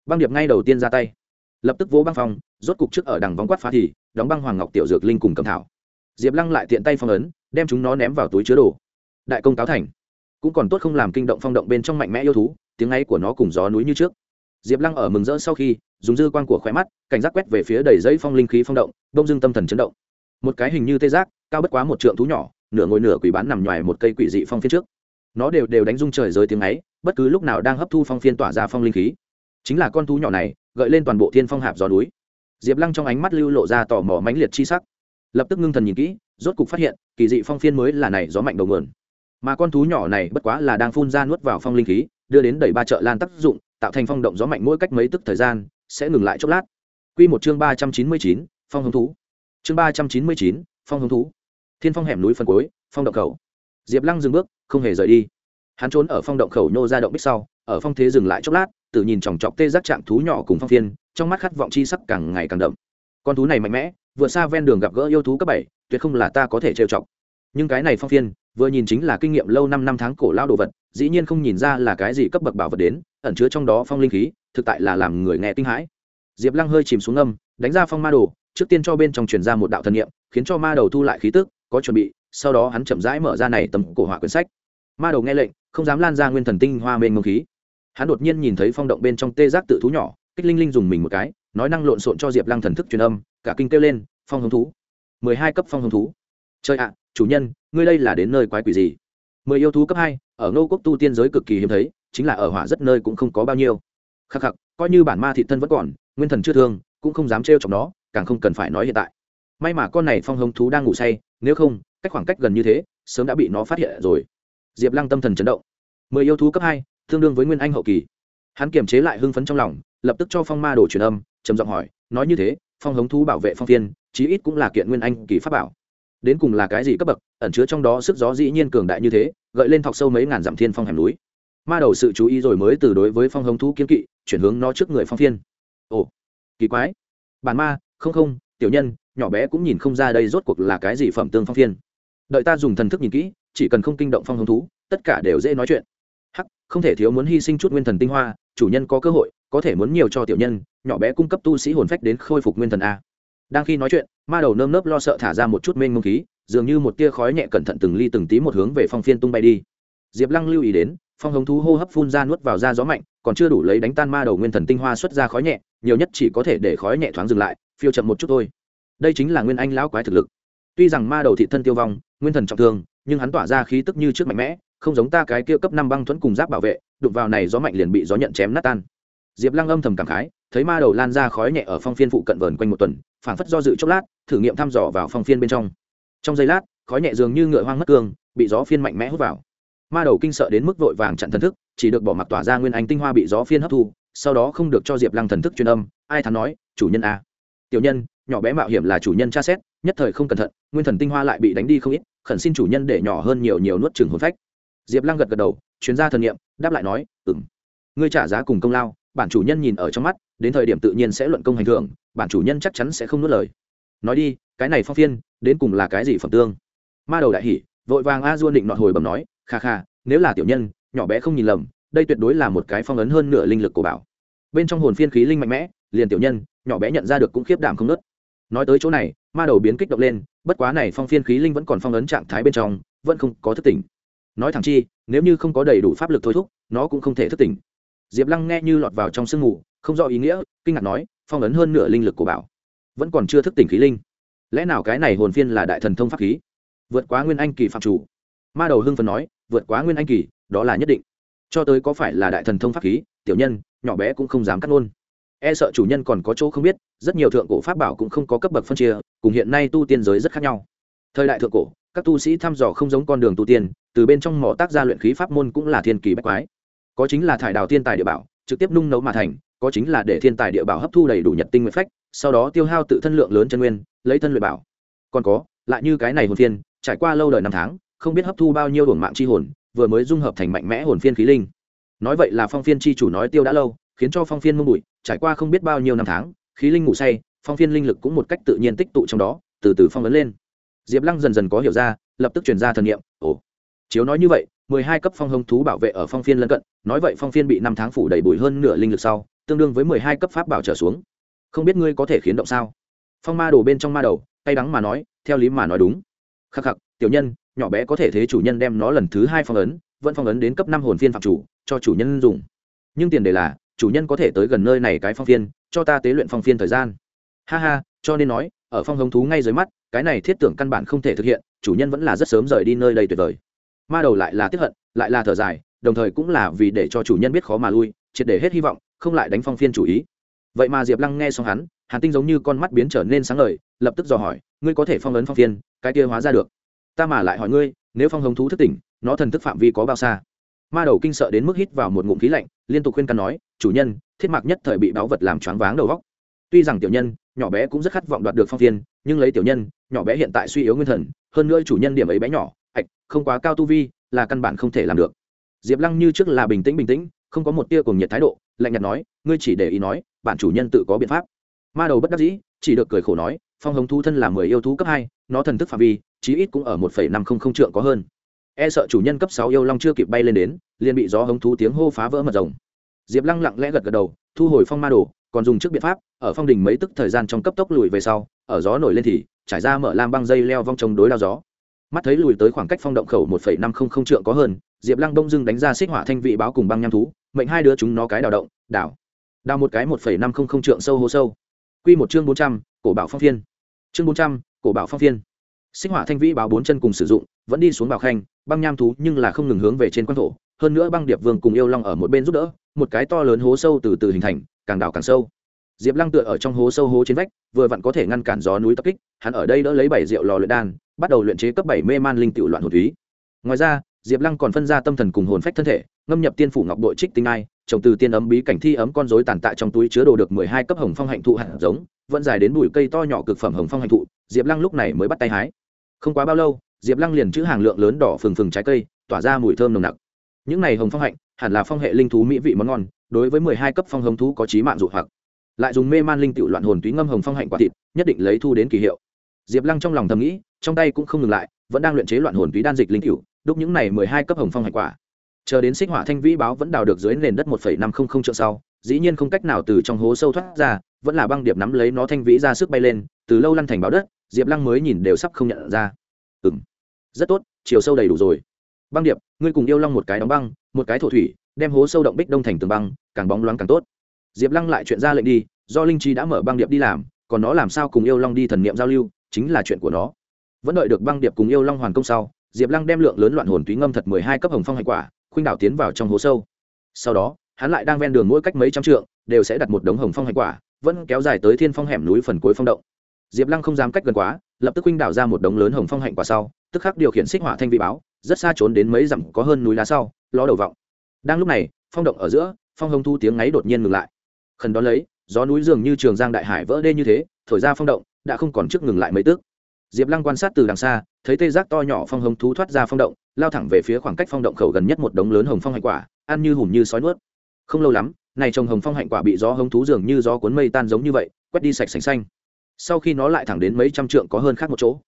Băng điệp ngay đầu tiên ra tay lập tức vỗ băng phong, rốt cục trước ở đằng vòng quát phá thì, đóng băng hoàng ngọc tiểu dược linh cùng cầm thảo. Diệp lăng lại tiện tay phong ấn, đem chúng nó ném vào túi chứa đồ. Đại công cáo thành. Cũng còn tốt không làm kinh động phong động bên trong mạnh mẽ yêu thú, tiếng ấy của nó cùng gió núi như trước. Diệp lăng ở mừng rỡ sau khi, dùng dư quan của khóe mắt, cảnh giác quét về phía đầy dây phong linh khí phong động đông dưng tâm thần chấn động. Một cái hình như tê giác, cao bất quá một trượng thú nhỏ, nửa ngồi nửa quỷ bán nằm ngoài một cây quỷ dị phong phiên trước. Nó đều đều đánh rung trời giới tiếng ấy, bất cứ lúc nào đang hấp thu phong phiên tỏa ra phong linh khí. Chính là con thú nhỏ này gợi lên toàn bộ thiên phong hạp gió núi. Diệp lăng trong ánh mắt lưu lộ ra tò mò mãnh liệt chi sắc. Lập tức ngưng thần nhìn kỹ rốt cục phát hiện kỳ dị phong phiên mới là này gió mạnh đầu nguồn mà con thú nhỏ này bất quá là đang phun ra nuốt vào phong linh khí đưa đến đẩy ba chợ lan tác dụng tạo thành phong động gió mạnh mỗi cách mấy tức thời gian sẽ ngừng lại chốc lát. Quy một chương ba trăm chín mươi chín phong hứng thú. Chương ba trăm chín mươi chín phong hứng thú. Thiên phong hẻm núi phân cối, phong động cầu diệp lăng dừng bước không hề rời đi. Hắn trốn ở phong động khẩu nhô ra động bích sau ở phong thế dừng lại chốc lát, tự nhìn chòng chọc tê giác trạng thú nhỏ cùng phong phiên, trong mắt khát vọng chi sắc càng ngày càng đậm. Con thú này mạnh mẽ, vượt xa ven đường gặp gỡ yêu thú cấp bảy, tuyệt không là ta có thể trêu chọc. Nhưng cái này phong phiên, vừa nhìn chính là kinh nghiệm lâu năm năm tháng cổ lao đồ vật, dĩ nhiên không nhìn ra là cái gì cấp bậc bảo vật đến, ẩn chứa trong đó phong linh khí, thực tại là làm người nghe kinh hãi. Diệp lăng hơi chìm xuống âm đánh ra phong ma đồ, trước tiên cho bên trong truyền ra một đạo thần niệm, khiến cho ma đầu thu lại khí tức, có chuẩn bị, sau đó hắn chậm rãi mở ra này tấm cổ hỏa quyển sách. Ma đầu nghe lệnh, không dám lan ra nguyên thần tinh hoa mênh ngông khí hắn đột nhiên nhìn thấy phong động bên trong tê giác tự thú nhỏ, kích linh linh dùng mình một cái, nói năng lộn xộn cho diệp lăng thần thức truyền âm, cả kinh kêu lên, phong hồng thú, mười hai cấp phong hồng thú. Chơi ạ, chủ nhân, ngươi đây là đến nơi quái quỷ gì? Mười yêu thú cấp hai, ở ngô quốc tu tiên giới cực kỳ hiếm thấy, chính là ở hỏa rất nơi cũng không có bao nhiêu. Khắc khắc, coi như bản ma thị thân vẫn còn, nguyên thần chưa thương, cũng không dám trêu chọc nó, càng không cần phải nói hiện tại. May mà con này phong hồng thú đang ngủ say, nếu không, cách khoảng cách gần như thế, sớm đã bị nó phát hiện rồi. Diệp lăng tâm thần chấn động. Mười yêu thú cấp hai tương đương với nguyên anh hậu kỳ. Hắn kiềm chế lại hưng phấn trong lòng, lập tức cho phong ma đồ truyền âm, trầm giọng hỏi, nói như thế, phong hống thú bảo vệ phong phiên chí ít cũng là kiện nguyên anh kỳ pháp bảo. Đến cùng là cái gì cấp bậc, ẩn chứa trong đó sức gió dĩ nhiên cường đại như thế, gợi lên thọc sâu mấy ngàn dặm thiên phong hẻm núi. Ma đầu sự chú ý rồi mới từ đối với phong hống thú kiên kỵ, chuyển hướng nó trước người phong phiên ồ, kỳ quái. Bản ma, không không, tiểu nhân, nhỏ bé cũng nhìn không ra đây rốt cuộc là cái gì phẩm tương phong phiên đợi ta dùng thần thức nhìn kỹ, chỉ cần không kinh động phong hống thú, tất cả đều dễ nói chuyện không thể thiếu muốn hy sinh chút nguyên thần tinh hoa, chủ nhân có cơ hội, có thể muốn nhiều cho tiểu nhân, nhỏ bé cung cấp tu sĩ hồn phách đến khôi phục nguyên thần a. Đang khi nói chuyện, ma đầu nơm nớp lo sợ thả ra một chút mênh mông khí, dường như một tia khói nhẹ cẩn thận từng ly từng tí một hướng về phong phiên tung bay đi. Diệp lăng lưu ý đến, phong hống thú hô hấp phun ra nuốt vào da gió mạnh, còn chưa đủ lấy đánh tan ma đầu nguyên thần tinh hoa xuất ra khói nhẹ, nhiều nhất chỉ có thể để khói nhẹ thoáng dừng lại, phiêu chậm một chút thôi. Đây chính là nguyên anh lão quái thực lực. Tuy rằng ma đầu thị thân tiêu vong, nguyên thần trọng thương, nhưng hắn tỏa ra khí tức như trước mạnh mẽ không giống ta cái kia cấp năm băng thuẫn cùng giáp bảo vệ, đụng vào này gió mạnh liền bị gió nhận chém nát tan. Diệp lăng âm thầm cảm khái, thấy ma đầu lan ra khói nhẹ ở phong phiên phụ cận vờn quanh một tuần, phảng phất do dự chốc lát, thử nghiệm thăm dò vào phong phiên bên trong. Trong giây lát, khói nhẹ dường như ngựa hoang mất cương, bị gió phiên mạnh mẽ hút vào. Ma đầu kinh sợ đến mức vội vàng chặn thần thức, chỉ được bỏ mặc tỏa ra nguyên anh tinh hoa bị gió phiên hấp thu, sau đó không được cho diệp lăng thần thức truyền âm, ai thắn nói, chủ nhân a. Tiểu nhân, nhỏ bé mạo hiểm là chủ nhân tra xét, nhất thời không cẩn thận, nguyên thần tinh hoa lại bị đánh đi không ít, khẩn xin chủ nhân để nhỏ hơn nhiều nhiều nuốt trừng hồn phách diệp lăng gật gật đầu chuyên gia thần nghiệm đáp lại nói ừng ngươi trả giá cùng công lao, bản chủ nhân nhìn ở trong mắt, đến thời điểm tự nhiên sẽ luận công hành thưởng, bản chủ nhân chắc chắn sẽ không nuốt lời. Nói đi, cái này phong phiên, đến cùng là cái gì phẩm tương? Ma đầu đại hỉ, vội vàng a duôn định nọt hồi bẩm nói, kha kha, nếu là tiểu nhân, nhỏ bé không nhìn lầm, đây tuyệt đối là một cái phong ấn hơn nửa linh lực của bảo. Bên trong hồn phiên khí linh mạnh mẽ, liền tiểu nhân, nhỏ bé nhận ra được cũng khiếp đảm không nớt. Nói tới chỗ này, ma đầu biến kích động lên, bất quá này phong phiên khí linh vẫn còn phong ấn trạng thái bên trong, vẫn không có thức tỉnh nói thẳng chi, nếu như không có đầy đủ pháp lực thôi thúc, nó cũng không thể thức tỉnh. Diệp lăng nghe như lọt vào trong sương mù, không rõ ý nghĩa, kinh ngạc nói, phong ấn hơn nửa linh lực của bảo, vẫn còn chưa thức tỉnh khí linh. Lẽ nào cái này hồn phiên là đại thần thông pháp khí? Vượt quá nguyên anh kỳ phạm chủ. Ma đầu hưng phần nói, vượt quá nguyên anh kỳ, đó là nhất định. Cho tới có phải là đại thần thông pháp khí, tiểu nhân, nhỏ bé cũng không dám cắt ngôn e sợ chủ nhân còn có chỗ không biết, rất nhiều thượng cổ pháp bảo cũng không có cấp bậc phân chia, cùng hiện nay tu tiên giới rất khác nhau. Thời đại thượng cổ các tu sĩ thăm dò không giống con đường tu tiên, từ bên trong mỏ tác gia luyện khí pháp môn cũng là thiên kỳ bách quái. Có chính là thải đào thiên tài địa bảo, trực tiếp nung nấu mà thành, có chính là để thiên tài địa bảo hấp thu đầy đủ nhật tinh nguyện phách, sau đó tiêu hao tự thân lượng lớn chân nguyên, lấy thân luyện bảo. Còn có, lại như cái này hồn phiên, trải qua lâu đời năm tháng, không biết hấp thu bao nhiêu hồn mạng chi hồn, vừa mới dung hợp thành mạnh mẽ hồn phiên khí linh. Nói vậy là phong phiên chi chủ nói tiêu đã lâu, khiến cho phong phiên mông bụi, trải qua không biết bao nhiêu năm tháng, khí linh ngủ say, phong phiên linh lực cũng một cách tự nhiên tích tụ trong đó, từ từ phong lớn lên diệp lăng dần dần có hiểu ra, lập tức chuyển ra thần nghiệm ồ, chiếu nói như vậy, mười hai cấp phong hông thú bảo vệ ở phong phiên lân cận, nói vậy phong phiên bị năm tháng phủ đầy bụi hơn nửa linh lực sau, tương đương với mười hai cấp pháp bảo trở xuống. Không biết ngươi có thể khiến động sao? Phong ma đổ bên trong ma đầu tay đắng mà nói, theo lý mà nói đúng. Khắc khắc, tiểu nhân, nhỏ bé có thể thế chủ nhân đem nó lần thứ hai phong ấn, vẫn phong ấn đến cấp năm hồn phiên phạm chủ, cho chủ nhân dùng. Nhưng tiền đề là, chủ nhân có thể tới gần nơi này cái phong phiên, cho ta tế luyện phong phiên thời gian. Ha ha, cho nên nói ở phong hống thú ngay dưới mắt, cái này thiết tưởng căn bản không thể thực hiện, chủ nhân vẫn là rất sớm rời đi nơi đây tuyệt vời. Ma đầu lại là tiếp hận, lại là thở dài, đồng thời cũng là vì để cho chủ nhân biết khó mà lui, triệt để hết hy vọng, không lại đánh phong phiên chủ ý. Vậy mà diệp lăng nghe xong hắn, hàn tinh giống như con mắt biến trở nên sáng lời lập tức dò hỏi, ngươi có thể phong ấn phong phiên, cái kia hóa ra được? Ta mà lại hỏi ngươi, nếu phong hống thú thức tỉnh, nó thần thức phạm vi có bao xa? Ma đầu kinh sợ đến mức hít vào một ngụm khí lạnh, liên tục khuyên can nói, chủ nhân, thiết mạc nhất thời bị báu vật làm choáng váng đầu góc tuy rằng tiểu nhân nhỏ bé cũng rất khát vọng đoạt được phong thiên, nhưng lấy tiểu nhân, nhỏ bé hiện tại suy yếu nguyên thần, hơn nữa chủ nhân điểm ấy bé nhỏ, ạch, không quá cao tu vi, là căn bản không thể làm được. Diệp lăng như trước là bình tĩnh bình tĩnh, không có một tia cùng nhiệt thái độ, lạnh nhạt nói, ngươi chỉ để ý nói, bản chủ nhân tự có biện pháp. Ma đầu bất đắc dĩ, chỉ được cười khổ nói, phong hồng thu thân là mười yêu thú cấp hai, nó thần thức phạm vi, chí ít cũng ở một phẩy năm không không trượng có hơn. E sợ chủ nhân cấp sáu yêu long chưa kịp bay lên đến, liền bị gió hống thú tiếng hô phá vỡ mật rồng. Diệp lăng lặng lẽ gật gật đầu, thu hồi phong ma đồ còn dùng trước biện pháp, ở phong đình mấy tức thời gian trong cấp tốc lùi về sau, ở gió nổi lên thì trải ra mở lam băng dây leo vong chống đối lao gió. Mắt thấy lùi tới khoảng cách phong động khẩu một phẩy năm không không trượng có hơn, diệp lăng đông dưng đánh ra xích hỏa thanh vị báo cùng băng nham thú, mệnh hai đứa chúng nó cái đào động, đảo. Đào một cái một phẩy năm không không trượng sâu hố sâu. Quy một chương bốn trăm, cổ bảo phong phiên. Chương bốn trăm, cổ bảo phong phiên. Xích hỏa thanh vĩ báo bốn chân cùng sử dụng, vẫn đi xuống bảo khanh, băng nham thú nhưng là không ngừng hướng về trên quan thổ, hơn nữa băng điệp vương cùng yêu long ở một bên giúp đỡ, một cái to lớn hố sâu từ từ hình thành càng đào càng sâu. Diệp lăng tựa ở trong hố sâu hố trên vách, vừa vặn có thể ngăn cản gió núi tập kích, hắn ở đây đỡ lấy bảy rượu lò luyện đan, bắt đầu luyện chế cấp bảy mê man linh tiểu loạn hồn thúy. Ngoài ra, diệp lăng còn phân ra tâm thần cùng hồn phách thân thể, ngâm nhập tiên phủ ngọc bội trích tinh ai, trồng từ tiên ấm bí cảnh thi ấm con rối tàn tạ trong túi chứa đồ được mười hai cấp hồng phong hạnh thụ hạt giống, vẫn dài đến bụi cây to nhỏ cực phẩm hồng phong hạnh thụ, diệp lăng lúc này mới bắt tay hái. Không quá bao lâu, diệp lăng liền chữ hàng lượng lớn đỏ phừng phừng trái cây, tỏa ra mùi thơm nồng nặc. Những này hồng phong hạnh hẳn là phong hệ linh thú mỹ vị món ngon, đối với mười hai cấp phong hồng thú có trí mạng dụ hoặc. Lại dùng mê man linh tiểu loạn hồn túy ngâm hồng phong hạnh quả thịt, nhất định lấy thu đến kỳ hiệu. Diệp lăng trong lòng thầm nghĩ, trong tay cũng không ngừng lại, vẫn đang luyện chế loạn hồn túy đan dịch linh cựu đúc những này mười hai cấp hồng phong hạnh quả. Chờ đến xích hỏa thanh vĩ báo vẫn đào được dưới nền đất một phẩy năm không không triệu sau, dĩ nhiên không cách nào từ trong hố sâu thoát ra, vẫn là băng điệp nắm lấy nó thanh vĩ ra sức bay lên, từ lâu lăn thành báo đất, diệp lăng mới nhìn đều sắp không nhận ra. Ừ m rất tốt, chiều sâu đầy đủ rồi. Băng điệp, ngươi cùng yêu long một cái đóng băng một cái thổ thủy, đem hố sâu động bích đông thành tường băng, càng bóng loáng càng tốt. Diệp lăng lại chuyện ra lệnh đi, do linh trí đã mở băng điệp đi làm, còn nó làm sao cùng yêu long đi thần niệm giao lưu, chính là chuyện của nó. Vẫn đợi được băng điệp cùng yêu long hoàn công sau, diệp lăng đem lượng lớn loạn hồn túy ngâm thật mười hai cấp hồng phong hạnh quả, khuynh đảo tiến vào trong hố sâu. Sau đó, hắn lại đang ven đường mỗi cách mấy trăm trượng, đều sẽ đặt một đống hồng phong hạnh quả, vẫn kéo dài tới thiên phong hẻm núi phần cuối phong động. Diệp lăng không dám cách gần quá, lập tức khuynh đảo ra một đống lớn hồng phong hạnh quả sau, tức khắc điều khiển xích hỏa thanh vị báo rất xa trốn đến mấy dặm có hơn núi đá sau, ló đầu vọng. Đang lúc này, phong động ở giữa, phong hồng thu tiếng ngáy đột nhiên ngừng lại. Khẩn đón lấy, gió núi dường như trường giang đại hải vỡ đê như thế, thổi ra phong động, đã không còn trước ngừng lại mấy tước. Diệp lăng quan sát từ đằng xa, thấy tê giác to nhỏ phong hồng thú thoát ra phong động, lao thẳng về phía khoảng cách phong động khẩu gần nhất một đống lớn hồng phong hạnh quả, ăn như hùm như sói nuốt. Không lâu lắm, này trồng hồng phong hạnh quả bị gió hồng thú dường như gió cuốn mây tan giống như vậy, quét đi sạch sành xanh. Sau khi nó lại thẳng đến mấy trăm trượng có hơn khác một chỗ.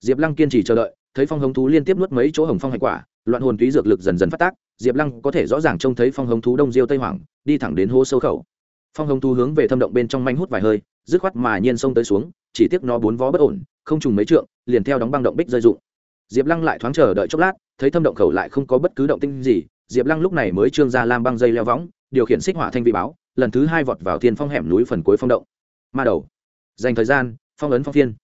Diệp lăng kiên trì chờ đợi thấy phong hồng thú liên tiếp nuốt mấy chỗ hồng phong hạnh quả, loạn hồn túy dược lực dần dần phát tác, diệp lăng có thể rõ ràng trông thấy phong hồng thú đông diêu tây hoàng, đi thẳng đến hố sâu khẩu. Phong hồng thú hướng về thâm động bên trong manh hút vài hơi, dứt khoát mà nhiên sông tới xuống, chỉ tiếc nó bốn vó bất ổn, không trùng mấy trượng, liền theo đóng băng động bích rơi dụng diệp lăng lại thoáng chờ đợi chốc lát, thấy thâm động khẩu lại không có bất cứ động tinh gì, diệp lăng lúc này mới trương ra lam băng dây leo võng, điều khiển xích hỏa thanh vị báo, lần thứ hai vọt vào thiên phong hẻm núi phần cuối phong động. Ma đầu. Dành thời gian, phong ấn phong phiên.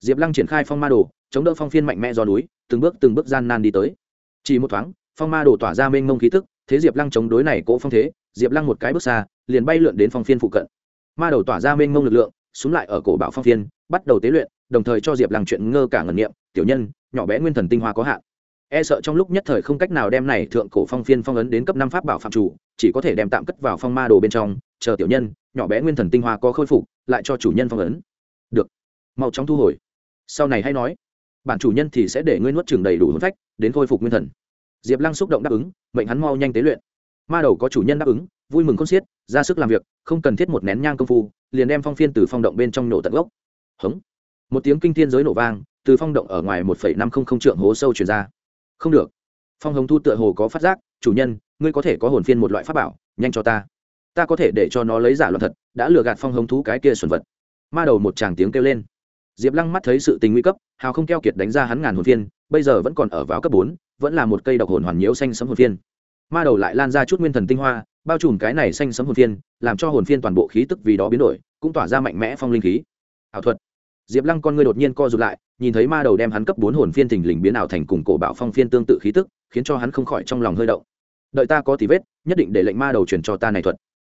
Diệp lăng triển khai phong ma đồ chống đỡ phong phiên mạnh mẽ do núi, từng bước từng bước gian nan đi tới. Chỉ một thoáng, phong ma đồ tỏa ra mênh mông khí tức, thế diệp lăng chống đối này cỗ phong thế, diệp lăng một cái bước xa, liền bay lượn đến phong phiên phụ cận. Ma đầu tỏa ra mênh mông lực lượng xuống lại ở cổ bảo phong phiên, bắt đầu tế luyện, đồng thời cho diệp lăng chuyện ngơ cả ngẩn niệm, tiểu nhân, nhỏ bé nguyên thần tinh hoa có hạn. E sợ trong lúc nhất thời không cách nào đem này thượng cổ phong phiên phong ấn đến cấp năm pháp bảo phạm chủ, chỉ có thể đem tạm cất vào phong ma đồ bên trong, chờ tiểu nhân, nhỏ bé nguyên thần tinh hoa có khôi phục, lại cho chủ nhân phong ấn. Được, mau chóng thu hồi. Sau này hay nói bản chủ nhân thì sẽ để ngươi nuốt trường đầy đủ hồn phách, đến khôi phục nguyên thần. Diệp lăng xúc động đáp ứng, mệnh hắn mau nhanh tế luyện. Ma đầu có chủ nhân đáp ứng, vui mừng con xiết, ra sức làm việc, không cần thiết một nén nhang công phu, liền đem phong phiên từ phong động bên trong nổ tận gốc. Hống. Một tiếng kinh thiên giới nổ vang, từ phong động ở ngoài một phẩy năm không không trượng hố sâu chuyển ra. Không được. Phong hồng thu tựa hồ có phát giác, chủ nhân, ngươi có thể có hồn phiên một loại pháp bảo, nhanh cho ta. Ta có thể để cho nó lấy giả loạn thật, đã lừa gạt phong hồng thú cái kia xuẩn vật. Ma đầu một chàng tiếng kêu lên diệp lăng mắt thấy sự tình nguy cấp, hào không keo kiệt đánh ra hắn ngàn hồn phiên, bây giờ vẫn còn ở vào cấp bốn, vẫn là một cây độc hồn hoàn nhiễu xanh sấm hồn phiên. Ma đầu lại lan ra chút nguyên thần tinh hoa, bao trùm cái này xanh sấm hồn phiên, làm cho hồn phiên toàn bộ khí tức vì đó biến đổi, cũng tỏa ra mạnh mẽ phong linh khí. Ảo thuật. Diệp lăng con ngươi đột nhiên co rụt lại, nhìn thấy ma đầu đem hắn cấp bốn hồn phiên thình lình biến ảo thành cùng cổ bạo phong phiên tương tự khí tức, khiến cho hắn không khỏi trong lòng hơi động. Đợi ta có tí vết, nhất định để lệnh ma đầu truyền cho ta này thuật.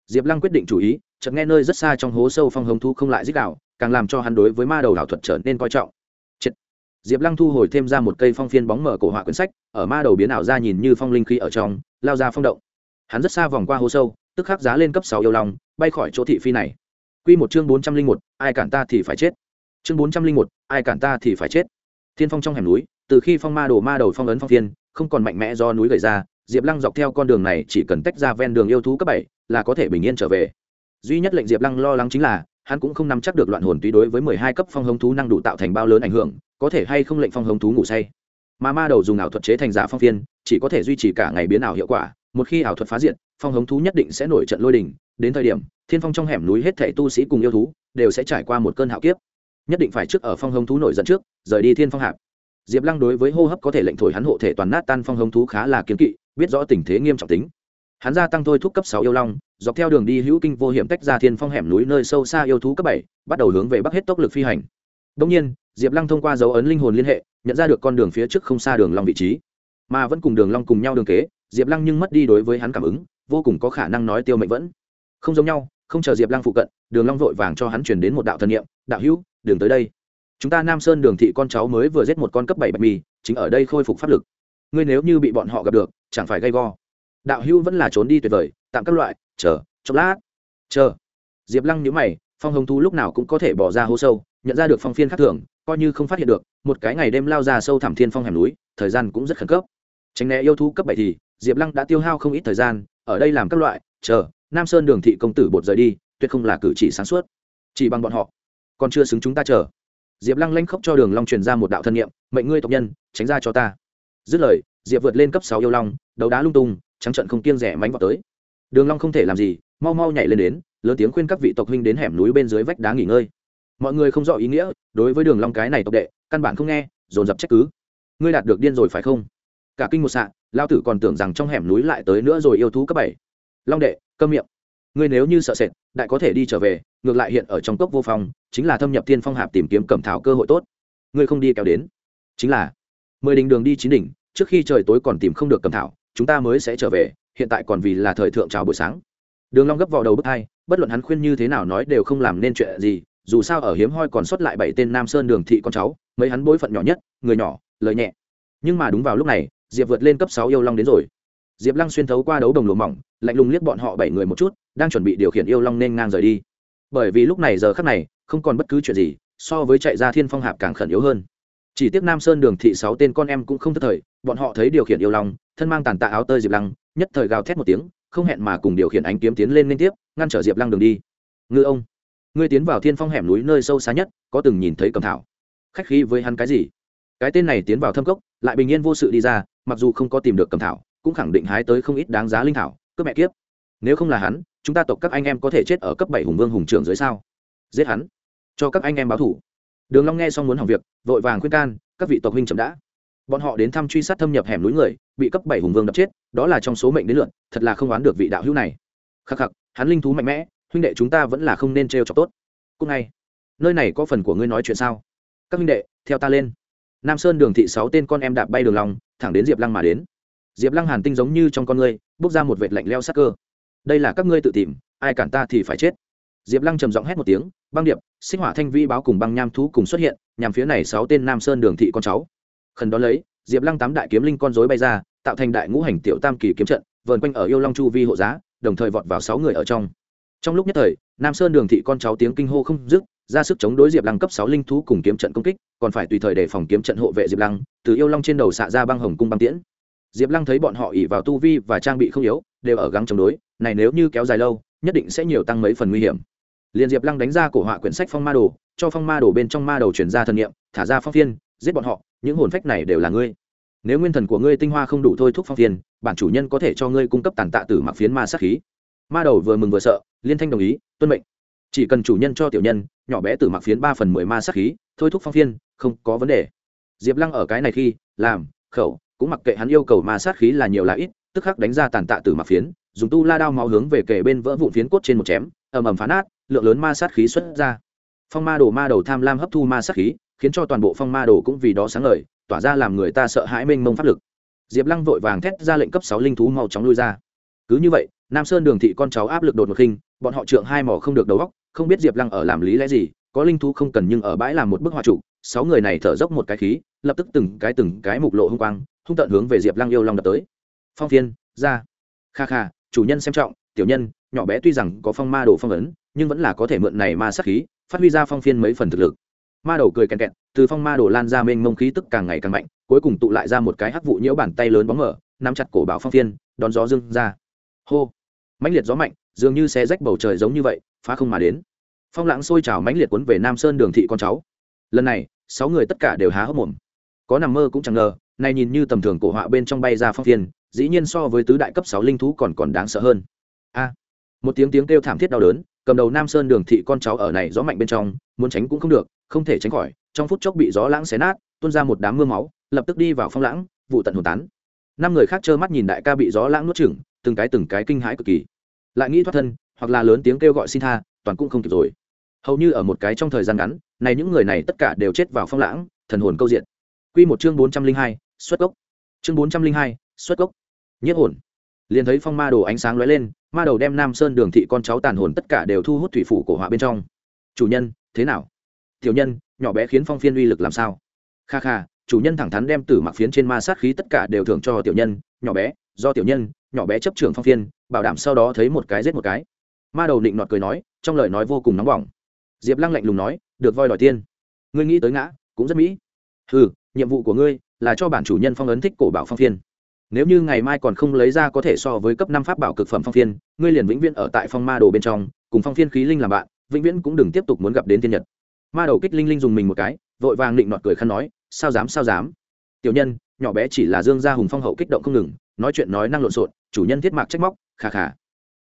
Diệp lăng quyết định chủ ý, chợt nghe nơi rất xa trong hố sâu phong hồng thu không lại dích đạo càng làm cho hắn đối với ma đầu đảo thuật trở nên coi trọng. Chịt. diệp lăng thu hồi thêm ra một cây phong phiên bóng mở cổ họa quyển sách, ở ma đầu biến ảo ra nhìn như phong linh khí ở trong, lao ra phong động. Hắn rất xa vòng qua hố sâu, tức khắc giá lên cấp sáu yêu long, bay khỏi chỗ thị phi này. Quy một chương bốn trăm linh một, ai cản ta thì phải chết. Chương bốn trăm linh một, ai cản ta thì phải chết. Thiên phong trong hẻm núi, từ khi phong ma đồ ma đầu phong ấn phong phiên, không còn mạnh mẽ do núi gầy ra, diệp lăng dọc theo con đường này chỉ cần tách ra ven đường yêu thú cấp bảy là có thể bình yên trở về. Duy nhất lệnh diệp lăng lo lắng chính là hắn cũng không nắm chắc được loạn hồn túy đối với mười hai cấp phong hống thú năng đủ tạo thành bao lớn ảnh hưởng, có thể hay không lệnh phong hống thú ngủ say. Mà ma đầu dùng ảo thuật chế thành giả phong phiên, chỉ có thể duy trì cả ngày biến ảo hiệu quả, một khi ảo thuật phá diện phong hống thú nhất định sẽ nổi trận lôi đình, đến thời điểm, thiên phong trong hẻm núi hết thảy tu sĩ cùng yêu thú đều sẽ trải qua một cơn hạo kiếp. Nhất định phải trước ở phong hống thú nổi giận trước, rời đi thiên phong hạp. Diệp lăng đối với hô hấp có thể lệnh thổi hắn hộ thể toàn nát tan phong hống thú khá là kiếm kỵ, biết rõ tình thế nghiêm trọng tính hắn gia tăng thôi thúc cấp sáu yêu long, dọc theo đường đi hữu kinh vô hiểm tách ra thiên phong hẻm núi nơi sâu xa yêu thú cấp bảy, bắt đầu hướng về bắc hết tốc lực phi hành. Đông nhiên, diệp lăng thông qua dấu ấn linh hồn liên hệ, nhận ra được con đường phía trước không xa đường long vị trí. Mà vẫn cùng đường long cùng nhau đường kế, diệp lăng nhưng mất đi đối với hắn cảm ứng, vô cùng có khả năng nói tiêu mệnh vẫn. Không giống nhau, không chờ diệp lăng phụ cận, đường long vội vàng cho hắn truyền đến một đạo thần niệm, đạo hữu, đường tới đây. Chúng ta nam sơn đường thị con cháu mới vừa giết một con cấp bảy bạch mì chính ở đây khôi phục pháp lực. Ngươi nếu như bị bọn họ gặp được, chẳng phải gây go đạo hữu vẫn là trốn đi tuyệt vời, tạm các loại, chờ, chốc lát. Chờ. Diệp lăng nhữ mày, phong hồng thú lúc nào cũng có thể bỏ ra hố sâu, nhận ra được phong phiên khác thường, coi như không phát hiện được, một cái ngày đêm lao ra sâu thẳm thiên phong hẻm núi, thời gian cũng rất khẩn cấp. Tránh né yêu thú cấp bảy thì, diệp lăng đã tiêu hao không ít thời gian, ở đây làm các loại, chờ, nam sơn đường thị công tử bột rời đi, tuyệt không là cử chỉ sáng suốt. Chỉ bằng bọn họ. Còn chưa xứng chúng ta chờ. Diệp lăng lanh khóc cho đường long truyền ra một đạo thân nhiệm mệnh ngươi tộc nhân, tránh ra cho ta. Dứt lời, diệp vượt lên cấp sáu yêu long, đấu đá lung tung trắng trận không kiêng rẻ mánh vào tới. Đường long không thể làm gì, mau mau nhảy lên đến, lớn tiếng khuyên các vị tộc huynh đến hẻm núi bên dưới vách đá nghỉ ngơi. Mọi người không rõ ý nghĩa, đối với đường long cái này tộc đệ, căn bản không nghe, dồn dập trách cứ. Ngươi đạt được điên rồi phải không? Cả kinh một sạ lao tử còn tưởng rằng trong hẻm núi lại tới nữa rồi yêu thú cấp bảy. Long đệ, câm miệng. Ngươi nếu như sợ sệt, đại có thể đi trở về, ngược lại hiện ở trong cốc vô phong, chính là thâm nhập thiên phong hạp tìm kiếm cẩm thảo cơ hội tốt. Ngươi không đi kéo đến. Chính là, mười đỉnh đường đi chín đỉnh, trước khi trời tối còn tìm không được cẩm thảo chúng ta mới sẽ trở về, hiện tại còn vì là thời thượng chào buổi sáng. Đường long gấp vào đầu bức hai, bất luận hắn khuyên như thế nào nói đều không làm nên chuyện gì, dù sao ở hiếm hoi còn xuất lại bảy tên nam sơn đường thị con cháu, mấy hắn bối phận nhỏ nhất, người nhỏ, lời nhẹ. Nhưng mà đúng vào lúc này, diệp vượt lên cấp sáu yêu long đến rồi. Diệp lăng xuyên thấu qua đấu đồng lụa mỏng, lạnh lùng liếc bọn họ bảy người một chút, đang chuẩn bị điều khiển yêu long nên ngang rời đi. Bởi vì lúc này giờ khắc này, không còn bất cứ chuyện gì, so với chạy ra thiên phong hạp càng khẩn yếu hơn. Chỉ tiếc nam sơn đường thị sáu tên con em cũng không thất thời, bọn họ thấy điều khiển yêu long thân mang tàn tạ áo tơi diệp lăng, nhất thời gào thét một tiếng, không hẹn mà cùng điều khiển ánh kiếm tiến lên liên tiếp, ngăn trở diệp lăng đường đi. Ngư ông, ngươi tiến vào thiên phong hẻm núi nơi sâu xa nhất, có từng nhìn thấy cầm thảo? Khách khí với hắn cái gì? Cái tên này tiến vào thâm cốc, lại bình yên vô sự đi ra, mặc dù không có tìm được cầm thảo, cũng khẳng định hái tới không ít đáng giá linh thảo, cướp mẹ kiếp. Nếu không là hắn, chúng ta tộc các anh em có thể chết ở cấp bảy hùng vương hùng trưởng dưới sao? Giết hắn, cho các anh em báo thủ. Đường long nghe xong muốn hỏng việc, vội vàng khuyên can, các vị tộc huynh chậm đã. Bọn họ đến thăm truy sát thâm nhập hẻm núi người bị cấp bảy hùng vương đập chết, đó là trong số mệnh đến lượn thật là không đoán được vị đạo hữu này. Khắc khắc, hắn linh thú mạnh mẽ, huynh đệ chúng ta vẫn là không nên trêu chọc tốt. Cúc ngay. Nơi này có phần của ngươi nói chuyện sao? Các huynh đệ, theo ta lên. Nam sơn đường thị sáu tên con em đạp bay đường lòng, thẳng đến diệp lăng mà đến. Diệp lăng hàn tinh giống như trong con ngươi bốc ra một vệt lạnh leo sắc cơ. Đây là các ngươi tự tìm, ai cản ta thì phải chết. Diệp lăng trầm giọng hét một tiếng, băng điệp, sinh hỏa thanh vi báo cùng băng nham thú cùng xuất hiện, nhằm phía này sáu tên nam sơn đường thị con cháu. Khẩn đó lấy diệp lăng tám đại kiếm linh con dối bay ra, tạo thành đại ngũ hành tiểu tam kỳ kiếm trận, vờn quanh ở yêu long chu vi hộ giá, đồng thời vọt vào sáu người ở trong. Trong lúc nhất thời, nam sơn đường thị con cháu tiếng kinh hô không dứt, ra sức chống đối diệp lăng cấp sáu linh thú cùng kiếm trận công kích, còn phải tùy thời đề phòng kiếm trận hộ vệ diệp lăng, từ yêu long trên đầu xạ ra băng hồng cung băng tiễn. Diệp lăng thấy bọn họ ỉ vào tu vi và trang bị không yếu, đều ở gắng chống đối, này nếu như kéo dài lâu, nhất định sẽ nhiều tăng mấy phần nguy hiểm. Liền diệp lăng đánh ra cổ họa quyển sách phong ma đồ, cho phong ma đồ bên trong ma đầu chuyển ra thần nghiệm thả ra phong phiên giết bọn họ, những hồn phách này đều là ngươi. Nếu nguyên thần của ngươi tinh hoa không đủ thôi thúc phong phiền, bản chủ nhân có thể cho ngươi cung cấp tàn tạ tử mặc phiến ma sát khí. Ma đầu vừa mừng vừa sợ, liên thanh đồng ý, tuân mệnh. Chỉ cần chủ nhân cho tiểu nhân, nhỏ bé tử mặc phiến ba phần mười ma sát khí, thôi thúc phong phiên không có vấn đề. Diệp lăng ở cái này khi, làm, khẩu, cũng mặc kệ hắn yêu cầu ma sát khí là nhiều là ít, tức khắc đánh ra tàn tạ tử mặc phiến, dùng tu la đao máu hướng về kề bên vỡ vụn phiến cốt trên một chém, ầm ầm phá nát, lượng lớn ma sát khí xuất ra. Phong ma đồ ma đầu tham lam hấp thu ma sát khí khiến cho toàn bộ phong ma đồ cũng vì đó sáng ngời, tỏa ra làm người ta sợ hãi mênh mông pháp lực. Diệp lăng vội vàng thét ra lệnh cấp sáu linh thú mau chóng lui ra. Cứ như vậy, nam sơn đường thị con cháu áp lực đột ngột khinh, bọn họ trượng hai mỏ không được đầu góc không biết diệp lăng ở làm lý lẽ gì, có linh thú không cần nhưng ở bãi làm một bức họa trụ, sáu người này thở dốc một cái khí, lập tức từng cái từng cái mục lộ hung quang, hung tận hướng về diệp lăng yêu long đập tới. Phong phiên ra. Kha kha, chủ nhân xem trọng, tiểu nhân, nhỏ bé tuy rằng có phong ma đồ phong ấn, nhưng vẫn là có thể mượn này ma sát khí, phát huy ra phong phiên mấy phần thực lực ma đầu cười kèn kẹn từ phong ma đồ lan ra mênh mông khí tức càng ngày càng mạnh, cuối cùng tụ lại ra một cái hắc vụ nhiễu bàn tay lớn bóng mở, nắm chặt cổ bảo phong phiên, đón gió dưng ra. Hô! Mãnh liệt gió mạnh, dường như xe rách bầu trời giống như vậy, phá không mà đến. Phong lãng sôi trào mãnh liệt cuốn về nam sơn đường thị con cháu. Lần này, sáu người tất cả đều há hốc mồm. Có nằm mơ cũng chẳng ngờ này nhìn như tầm thường cổ họa bên trong bay ra phong phiên, dĩ nhiên so với tứ đại cấp sáu linh thú còn còn đáng sợ hơn. A! Một tiếng tiếng kêu thảm thiết đau đớn, cầm đầu nam sơn đường thị con cháu ở này gió mạnh bên trong, muốn tránh cũng không được không thể tránh khỏi, trong phút chốc bị gió lãng xé nát, tuôn ra một đám mưa máu, lập tức đi vào phong lãng, vụ tận hồn tán. Năm người khác trơ mắt nhìn đại ca bị gió lãng nuốt chửng, từng cái từng cái kinh hãi cực kỳ. Lại nghĩ thoát thân, hoặc là lớn tiếng kêu gọi xin tha, toàn cũng không kịp rồi. Hầu như ở một cái trong thời gian ngắn, này những người này tất cả đều chết vào phong lãng, thần hồn câu diện. Quy một chương bốn trăm linh hai, xuất gốc. Chương bốn trăm linh hai, xuất gốc. Nhiếp hồn. Liền thấy phong ma đồ ánh sáng lóe lên, ma đầu đem nam sơn đường thị con cháu tàn hồn tất cả đều thu hút thủy phủ cổ họa bên trong. Chủ nhân, thế nào? Tiểu nhân, nhỏ bé khiến phong phiên uy lực làm sao? Kha kha, chủ nhân thẳng thắn đem tử mặc phiến trên ma sát khí tất cả đều thưởng cho tiểu nhân, nhỏ bé, do tiểu nhân, nhỏ bé chấp trưởng phong phiên, bảo đảm sau đó thấy một cái giết một cái. Ma đầu định nọt cười nói, trong lời nói vô cùng nóng bỏng. Diệp lăng lạnh lùng nói, được voi đòi tiên. Ngươi nghĩ tới ngã, cũng rất mỹ. Ừ nhiệm vụ của ngươi là cho bản chủ nhân phong ấn thích cổ bảo phong phiên. Nếu như ngày mai còn không lấy ra có thể so với cấp năm pháp bảo cực phẩm phong phiên, ngươi liền vĩnh viễn ở tại phong ma đồ bên trong, cùng phong phiên khí linh làm bạn, vĩnh viễn cũng đừng tiếp tục muốn gặp đến thiên nhật ma đầu kích linh linh dùng mình một cái, vội vàng định nọt cười khăn nói, sao dám sao dám? Tiểu nhân, nhỏ bé chỉ là dương gia hùng phong hậu kích động không ngừng, nói chuyện nói năng lộn xộn, chủ nhân thiết mạc trách móc khà khà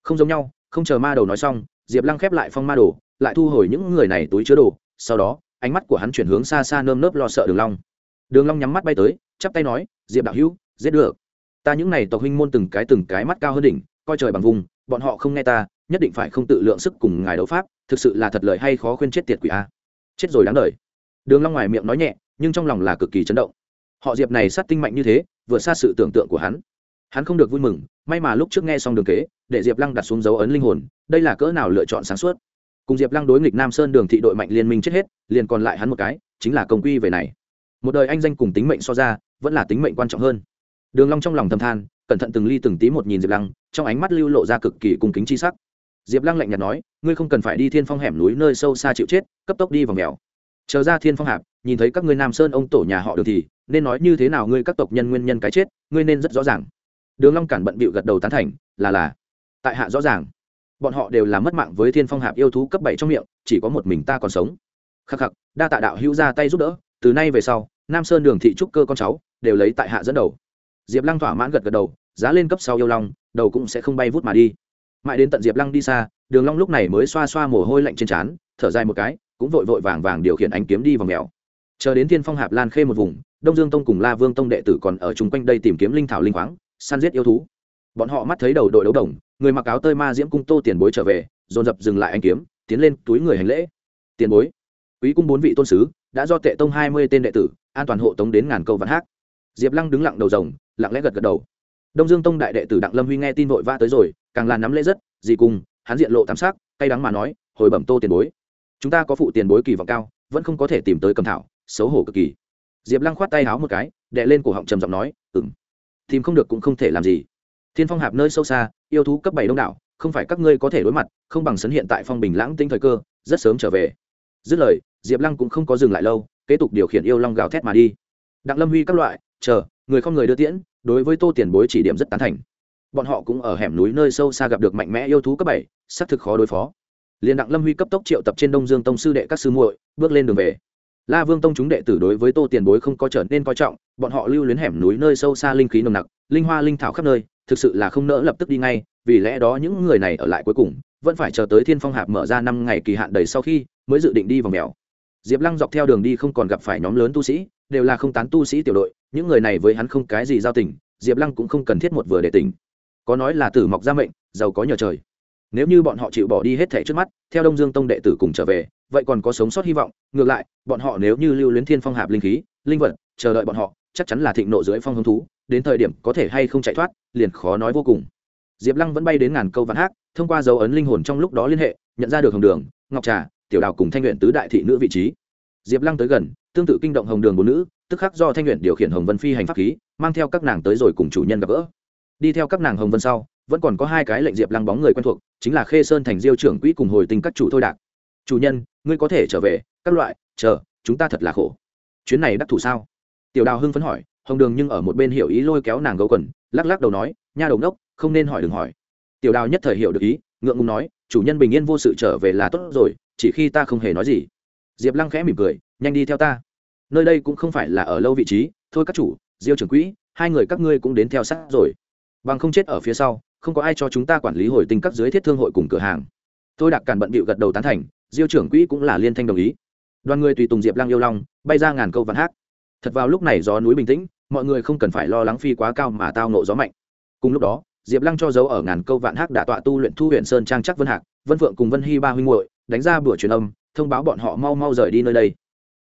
không giống nhau, không chờ ma đầu nói xong, diệp lăng khép lại phong ma đồ, lại thu hồi những người này túi chứa đồ, sau đó, ánh mắt của hắn chuyển hướng xa xa nơm nớp lo sợ đường long. Đường long nhắm mắt bay tới, chắp tay nói, diệp đạo hữu, giết được. Ta những này tộc huynh môn từng cái từng cái mắt cao hơn đỉnh, coi trời bằng vùng, bọn họ không nghe ta, nhất định phải không tự lượng sức cùng ngài đấu pháp, thực sự là thật lời hay khó khuyên chết tiệt quỷ a chết rồi đáng đời. Đường long ngoài miệng nói nhẹ, nhưng trong lòng là cực kỳ chấn động. Họ diệp này sát tinh mạnh như thế, vượt xa sự tưởng tượng của hắn. Hắn không được vui mừng, may mà lúc trước nghe xong đường kế, để diệp lăng đặt xuống dấu ấn linh hồn, đây là cỡ nào lựa chọn sáng suốt. Cùng diệp lăng đối nghịch nam sơn đường thị đội mạnh liên minh chết hết, liền còn lại hắn một cái, chính là công quy về này. Một đời anh danh cùng tính mệnh so ra, vẫn là tính mệnh quan trọng hơn. Đường long trong lòng thầm than, cẩn thận từng ly từng tí một nhìn diệp lăng, trong ánh mắt lưu lộ ra cực kỳ cung kính chi sắc diệp lăng lạnh nhạt nói, ngươi không cần phải đi thiên phong hẻm núi nơi sâu xa chịu chết, cấp tốc đi vào mèo. Chờ ra thiên phong hạp, nhìn thấy các ngươi nam sơn ông tổ nhà họ đường thì, nên nói như thế nào ngươi các tộc nhân nguyên nhân cái chết, ngươi nên rất rõ ràng. Đường long cản bận bịu gật đầu tán thành, là là, tại hạ rõ ràng. Bọn họ đều là mất mạng với thiên phong hạp yêu thú cấp bảy trong miệng, chỉ có một mình ta còn sống. Khắc khắc, đa tạ đạo hữu ra tay giúp đỡ, từ nay về sau, nam sơn đường thị trúc cơ con cháu, đều lấy tại hạ dẫn đầu. Diệp lăng thỏa mãn gật gật đầu, giá lên cấp sau yêu long, đầu cũng sẽ không bay vút mà đi mãi đến tận diệp lăng đi xa, đường long lúc này mới xoa xoa mồ hôi lạnh trên trán, thở dài một cái, cũng vội vội vàng vàng điều khiển ánh kiếm đi vào mèo. Chờ đến thiên phong hạp lan khê một vùng, đông dương tông cùng la vương tông đệ tử còn ở chung quanh đây tìm kiếm linh thảo linh khoáng, săn giết yêu thú. Bọn họ mắt thấy đầu đội đấu đồng, người mặc áo tơi ma diễm cung tô tiền bối trở về, dồn dập dừng lại anh kiếm, tiến lên túi người hành lễ. Tiền bối, quý cung bốn vị tôn sứ, đã do tệ tông hai mươi tên đệ tử, an toàn hộ tống đến ngàn câu vạn hát diệp lăng đứng lặng đầu rồng, lặng lẽ gật gật đầu đông dương tông đại đệ tử đặng lâm huy nghe tin vội vã tới rồi, càng là nắm lễ rất, gì cùng, hắn diện lộ thám sắc, cay đắng mà nói, hồi bẩm tô tiền bối, chúng ta có phụ tiền bối kỳ vọng cao, vẫn không có thể tìm tới cầm thảo, xấu hổ cực kỳ. Diệp lăng khoát tay háo một cái, đệ lên cổ họng trầm giọng nói ừng tìm không được cũng không thể làm gì. Thiên phong hạp nơi sâu xa, yêu thú cấp bảy đông đảo, không phải các ngươi có thể đối mặt, không bằng sấn hiện tại phong bình lãng tinh thời cơ, rất sớm trở về. Dứt lời, diệp lăng cũng không có dừng lại lâu, kế tục điều khiển yêu long gào thét mà đi. Đặng lâm huy các loại, chờ người không người đưa tiễn, đối với tô tiền bối chỉ điểm rất tán thành. Bọn họ cũng ở hẻm núi nơi sâu xa gặp được mạnh mẽ yêu thú cấp bảy, xác thực khó đối phó. Liền đặng lâm huy cấp tốc triệu tập trên đông dương tông sư đệ các sư muội, bước lên đường về. La vương tông chúng đệ tử đối với tô tiền bối không có trở nên coi trọng, bọn họ lưu luyến hẻm núi nơi sâu xa linh khí nồng nặc, linh hoa linh thảo khắp nơi, thực sự là không nỡ lập tức đi ngay, vì lẽ đó những người này ở lại cuối cùng, vẫn phải chờ tới thiên phong hạp mở ra năm ngày kỳ hạn đầy sau khi mới dự định đi vào mèo. Diệp lăng dọc theo đường đi không còn gặp phải nhóm lớn tu sĩ, đều là không tán tu sĩ tiểu đội những người này với hắn không cái gì giao tình, diệp lăng cũng không cần thiết một vừa để tỉnh. Có nói là tử mọc ra mệnh, giàu có nhờ trời. Nếu như bọn họ chịu bỏ đi hết thẻ trước mắt, theo đông dương tông đệ tử cùng trở về, vậy còn có sống sót hy vọng. Ngược lại, bọn họ nếu như lưu luyến thiên phong hạp linh khí, linh vật, chờ đợi bọn họ, chắc chắn là thịnh nộ dưới phong hứng thú, đến thời điểm có thể hay không chạy thoát, liền khó nói vô cùng. Diệp lăng vẫn bay đến ngàn câu vạn hát, thông qua dấu ấn linh hồn trong lúc đó liên hệ, nhận ra được hồng đường, ngọc trà, tiểu đào cùng thanh luyện tứ đại thị nữ vị trí. Diệp lăng tới gần tương tự kinh động hồng đường bốn nữ, tức khắc do thanh luyện điều khiển hồng vân phi hành pháp khí, mang theo các nàng tới rồi cùng chủ nhân gặp gỡ. Đi theo các nàng hồng vân sau, vẫn còn có hai cái lệnh diệp lăng bóng người quen thuộc, chính là khê sơn thành diêu trưởng quỹ cùng hồi tình các chủ thôi đạc. Chủ nhân, ngươi có thể trở về, các loại, chờ, chúng ta thật là khổ. Chuyến này đắc thủ sao? Tiểu đào hưng phấn hỏi, hồng đường nhưng ở một bên hiểu ý lôi kéo nàng gấu quần, lắc lắc đầu nói, nha đầu đốc không nên hỏi đừng hỏi. Tiểu đào nhất thời hiểu được ý, ngượng ngùng nói, chủ nhân bình yên vô sự trở về là tốt rồi, chỉ khi ta không hề nói gì diệp lăng khẽ mỉm cười, nhanh đi theo ta. Nơi đây cũng không phải là ở lâu vị trí. Thôi các chủ, diêu trưởng quỹ, hai người các ngươi cũng đến theo sát rồi. Bằng không chết ở phía sau, không có ai cho chúng ta quản lý hồi tinh các dưới thiết thương hội cùng cửa hàng. Tôi đặc càn bận bịu gật đầu tán thành, diêu trưởng quỹ cũng là liên thanh đồng ý. Đoàn người tùy tùng diệp lăng yêu long, bay ra ngàn câu vạn hát. Thật vào lúc này gió núi bình tĩnh, mọi người không cần phải lo lắng phi quá cao mà tao nộ gió mạnh. Cùng lúc đó, diệp lăng cho dấu ở ngàn câu vạn hát đã tọa tu luyện thu huyện sơn trang chắc vân hạc, vân phượng cùng vân hy ba huynh hội đánh ra bữa truyền âm thông báo bọn họ mau mau rời đi nơi đây.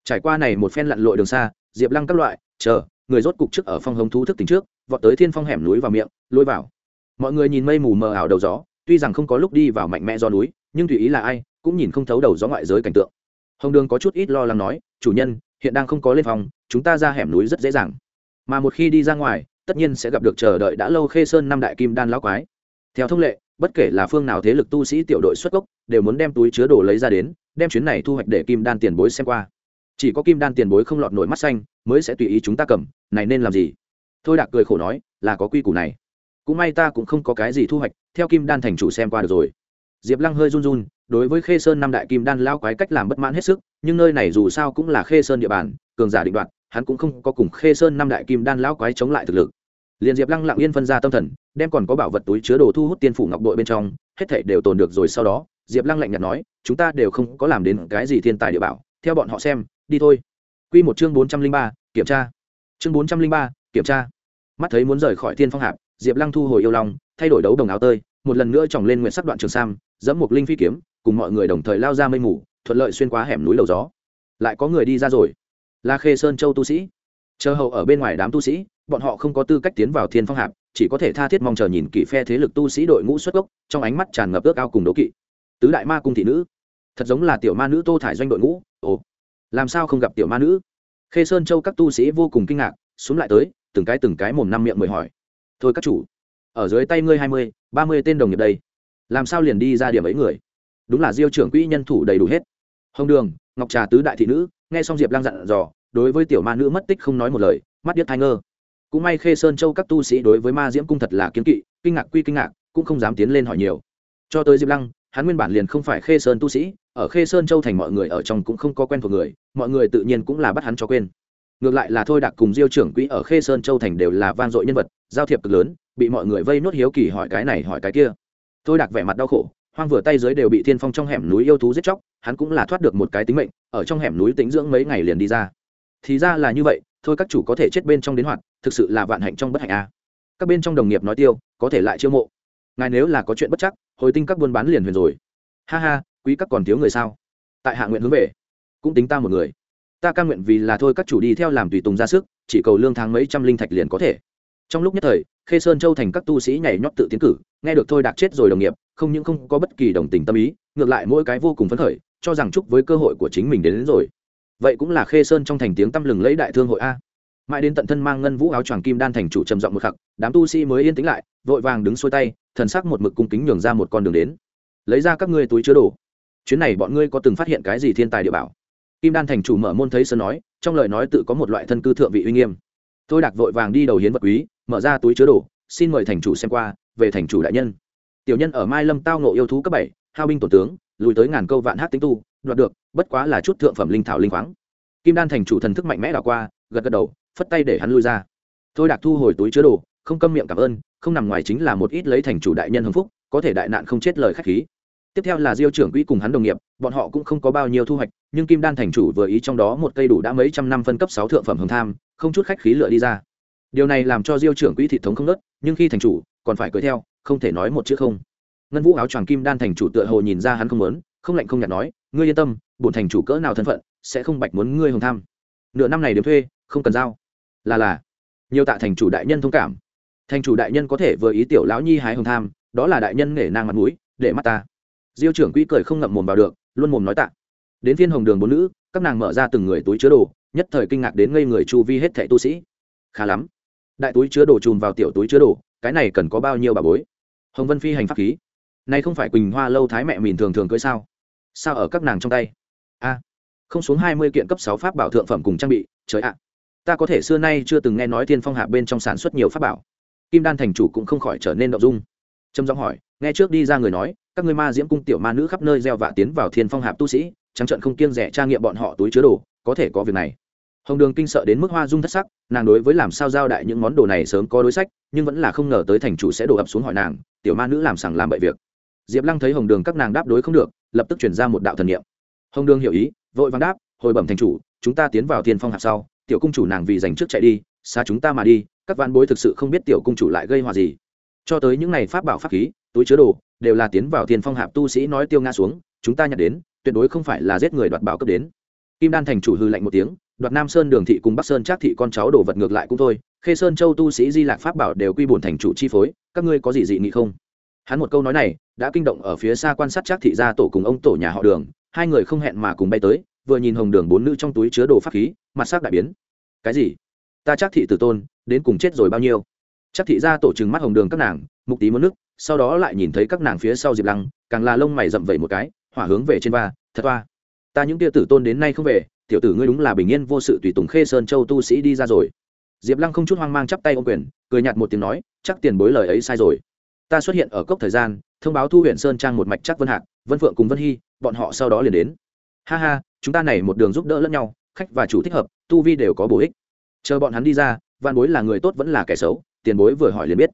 Trải qua này một phen lặn lội đường xa, diệp lăng các loại, chờ, người rốt cục trước ở phong hồng thú thức tỉnh trước, vọt tới thiên phong hẻm núi vào miệng, lôi vào. Mọi người nhìn mây mù mờ ảo đầu gió, tuy rằng không có lúc đi vào mạnh mẽ do núi, nhưng tùy ý là ai, cũng nhìn không thấu đầu gió ngoại giới cảnh tượng. Hồng đường có chút ít lo lắng nói, chủ nhân, hiện đang không có lên phòng, chúng ta ra hẻm núi rất dễ dàng. Mà một khi đi ra ngoài, tất nhiên sẽ gặp được chờ đợi đã lâu khê sơn năm đại kim đan lão quái. Theo thông lệ, bất kể là phương nào thế lực tu sĩ tiểu đội xuất gốc, đều muốn đem túi chứa đồ lấy ra đến đem chuyến này thu hoạch để kim đan tiền bối xem qua. Chỉ có kim đan tiền bối không lọt nổi mắt xanh, mới sẽ tùy ý chúng ta cầm, này nên làm gì? Thôi đạc cười khổ nói, là có quy củ này. Cũng may ta cũng không có cái gì thu hoạch, theo kim đan thành chủ xem qua được rồi. Diệp lăng hơi run run, đối với khê sơn năm đại kim đan lao quái cách làm bất mãn hết sức, nhưng nơi này dù sao cũng là khê sơn địa bàn, cường giả định đoạt, hắn cũng không có cùng khê sơn năm đại kim đan lao quái chống lại thực lực. Liền diệp lăng lặng yên phân ra tâm thần, đem còn có bảo vật túi chứa đồ thu hút tiên phủ ngọc đội bên trong, hết thảy đều tồn được rồi sau đó diệp lăng lạnh nhạt nói, chúng ta đều không có làm đến cái gì thiên tài địa bảo, theo bọn họ xem, đi thôi. Q một chương bốn trăm linh ba, kiểm tra. Chương bốn trăm linh ba, kiểm tra. Mắt thấy muốn rời khỏi thiên phong hạp, diệp lăng thu hồi yêu lòng thay đổi đấu đồng áo tơi, một lần nữa tròng lên nguyện sắc đoạn trường sam dẫm một linh phi kiếm, cùng mọi người đồng thời lao ra mây mù, thuận lợi xuyên qua hẻm núi lầu gió. Lại có người đi ra rồi. Là khê sơn châu tu sĩ. Chờ hậu ở bên ngoài đám tu sĩ, bọn họ không có tư cách tiến vào thiên phong hạp, chỉ có thể tha thiết mong chờ nhìn kỹ phe thế lực tu sĩ đội ngũ xuất gốc, trong ánh mắt tràn ngập ước ao cùng đố kỵ tứ đại ma cung thị nữ. Thật giống là tiểu ma nữ tô thải doanh đội ngũ. Ồ, làm sao không gặp tiểu ma nữ? Khê sơn châu các tu sĩ vô cùng kinh ngạc, xuống lại tới, từng cái từng cái mồm năm miệng mười hỏi. Thôi các chủ, ở dưới tay ngươi hai mươi, ba mươi tên đồng nghiệp đây, làm sao liền đi ra điểm ấy người? Đúng là diêu trưởng quỹ nhân thủ đầy đủ hết. Hồng đường, ngọc trà tứ đại thị nữ, nghe xong diệp lăng dặn dò, đối với tiểu ma nữ mất tích không nói một lời, mắt điếc thai ngơ. Cũng may khê sơn châu các tu sĩ đối với ma diễm cung thật là kiếm kỵ, kinh ngạc quy kinh ngạc, cũng không dám tiến lên hỏi nhiều. Cho tới diệp lăng hắn nguyên bản liền không phải khê sơn tu sĩ, ở khê sơn châu thành mọi người ở trong cũng không có quen thuộc người, mọi người tự nhiên cũng là bắt hắn cho quên. Ngược lại là thôi đặc cùng diêu trưởng quỹ ở khê sơn châu thành đều là van dội nhân vật, giao thiệp cực lớn, bị mọi người vây nốt hiếu kỳ hỏi cái này hỏi cái kia. Thôi đặc vẻ mặt đau khổ, hoang vừa tay dưới đều bị thiên phong trong hẻm núi yêu thú giết chóc, hắn cũng là thoát được một cái tính mệnh, ở trong hẻm núi tính dưỡng mấy ngày liền đi ra. Thì ra là như vậy, thôi các chủ có thể chết bên trong đến hoạt, thực sự là vạn hạnh trong bất hạnh a. Các bên trong đồng nghiệp nói tiêu, có thể lại chiêu mộ. Ngài nếu là có chuyện bất chắc hồi tinh các buôn bán liền huyền rồi. Ha ha quý các còn thiếu người sao? Tại hạ nguyện hướng về. Cũng tính ta một người. Ta ca nguyện vì là thôi các chủ đi theo làm tùy tùng ra sức chỉ cầu lương tháng mấy trăm linh thạch liền có thể. Trong lúc nhất thời khê sơn châu thành các tu sĩ nhảy nhót tự tiến cử nghe được thôi đạc chết rồi đồng nghiệp không những không có bất kỳ đồng tình tâm ý ngược lại mỗi cái vô cùng phấn khởi cho rằng chúc với cơ hội của chính mình đến, đến rồi. Vậy cũng là khê sơn trong thành tiếng tăm lừng lấy đại thương hội a. Mãi đến tận thân mang ngân vũ áo choàng kim đan thành chủ trầm giọng một khắc đám tu sĩ mới yên tĩnh lại vội vàng đứng xuôi tay, thần sắc một mực cung kính nhường ra một con đường đến. Lấy ra các ngươi túi chứa đồ. Chuyến này bọn ngươi có từng phát hiện cái gì thiên tài địa bảo? Kim đan thành chủ mở môn thấy sơn nói, trong lời nói tự có một loại thân cư thượng vị uy nghiêm. Tôi đạc vội vàng đi đầu hiến vật quý, mở ra túi chứa đồ, xin mời thành chủ xem qua, về thành chủ đại nhân. Tiểu nhân ở mai lâm tao nộ yêu thú cấp bảy, hao binh tổ tướng, lùi tới ngàn câu vạn hát tính tu, đoạt được, bất quá là chút thượng phẩm linh thảo linh khoáng. Kim đan thành chủ thần thức mạnh mẽ đảo qua, gật gật đầu, phất tay để hắn lui ra. Thôi đạc thu hồi túi chứa đồ, không câm miệng cảm ơn không nằm ngoài chính là một ít lấy thành chủ đại nhân hưng phúc, có thể đại nạn không chết lời khách khí. Tiếp theo là diêu trưởng quỹ cùng hắn đồng nghiệp, bọn họ cũng không có bao nhiêu thu hoạch, nhưng kim đan thành chủ vừa ý trong đó một cây đủ đã mấy trăm năm phân cấp sáu thượng phẩm hồng tham, không chút khách khí lựa đi ra. Điều này làm cho diêu trưởng quỹ thị thống không nớt, nhưng khi thành chủ, còn phải cưới theo, không thể nói một chữ không. Ngân vũ áo choàng kim đan thành chủ tựa hồ nhìn ra hắn không muốn, không lạnh không nhạt nói, ngươi yên tâm, bổn thành chủ cỡ nào thân phận, sẽ không bạch muốn ngươi hồng tham. Nửa năm này điểm thuê, không cần giao. Là là, nhiều tạ thành chủ đại nhân thông cảm thành chủ đại nhân có thể vừa ý tiểu lão nhi hái hồng tham, đó là đại nhân nể nang mặt mũi, để mắt ta. Diêu trưởng quỹ cười không ngậm mồm vào được, luôn mồm nói tạ. Đến phiên hồng đường bốn nữ, các nàng mở ra từng người túi chứa đồ, nhất thời kinh ngạc đến ngây người chu vi hết thẻ tu sĩ. Khá lắm. Đại túi chứa đồ chùm vào tiểu túi chứa đồ, cái này cần có bao nhiêu bà bối? Hồng vân phi hành pháp khí. Nay không phải quỳnh hoa lâu thái mẹ mìn thường thường cưới sao? Sao ở các nàng trong tay? A. À, không xuống hai mươi kiện cấp sáu pháp bảo thượng phẩm cùng trang bị, trời ạ. À, ta có thể xưa nay chưa từng nghe nói thiên phong hạ bên trong sản xuất nhiều pháp bảo kim đan thành chủ cũng không khỏi trở nên động dung. Trâm giọng hỏi, nghe trước đi ra người nói, các ngươi ma diễm cung tiểu ma nữ khắp nơi gieo vạ tiến vào thiên phong hạp tu sĩ, trắng trận không kiêng rẻ tra nghiệm bọn họ túi chứa đồ, có thể có việc này. Hồng đường kinh sợ đến mức hoa dung thất sắc, nàng đối với làm sao giao đại những món đồ này sớm có đối sách, nhưng vẫn là không ngờ tới thành chủ sẽ đổ ập xuống hỏi nàng, tiểu ma nữ làm sằng làm bậy việc. Diệp lăng thấy hồng đường các nàng đáp đối không được, lập tức chuyển ra một đạo thần niệm. Hồng đường hiểu ý, vội vàng đáp, hồi bẩm thành chủ, chúng ta tiến vào thiên phong hạp sau, tiểu cung chủ nàng vì giành trước chạy đi, xa chúng ta mà đi các văn bối thực sự không biết tiểu cung chủ lại gây hòa gì. Cho tới những ngày pháp bảo pháp khí, túi chứa đồ, đều là tiến vào thiên phong hạp tu sĩ nói tiêu nga xuống, chúng ta nhặt đến, tuyệt đối không phải là giết người đoạt bảo cấp đến. Kim đan thành chủ hư lạnh một tiếng, đoạt nam sơn đường thị cùng bắc sơn trác thị con cháu đổ vật ngược lại cũng thôi, khê sơn châu tu sĩ di lạc pháp bảo đều quy bổn thành chủ chi phối, các ngươi có gì dị nghị không? Hắn một câu nói này, đã kinh động ở phía xa quan sát trác thị gia tổ cùng ông tổ nhà họ đường, hai người không hẹn mà cùng bay tới, vừa nhìn hồng đường bốn nữ trong túi chứa đồ pháp khí, mặt sắc đại biến. Cái gì? Ta trác thị tử tôn đến cùng chết rồi bao nhiêu. Chắc thị gia tổ chừng mắt hồng đường các nàng, mục tí muốn nước, sau đó lại nhìn thấy các nàng phía sau diệp lăng, càng là lông mày rậm vẩy một cái, hỏa hướng về trên ba thật toa ta những tia tử tôn đến nay không về, tiểu tử ngươi đúng là bình yên vô sự tùy tùng khê sơn châu tu sĩ đi ra rồi. Diệp lăng không chút hoang mang chắp tay ô quyền, cười nhạt một tiếng nói, chắc tiền bối lời ấy sai rồi. Ta xuất hiện ở cốc thời gian, thông báo thu huyện sơn trang một mạch chắc vân hạc, vân phượng cùng vân hy, bọn họ sau đó liền đến. Ha ha, chúng ta này một đường giúp đỡ lẫn nhau, khách và chủ thích hợp, tu vi đều có bổ ích. Chờ bọn hắn đi ra văn bối là người tốt vẫn là kẻ xấu, tiền bối vừa hỏi liền biết.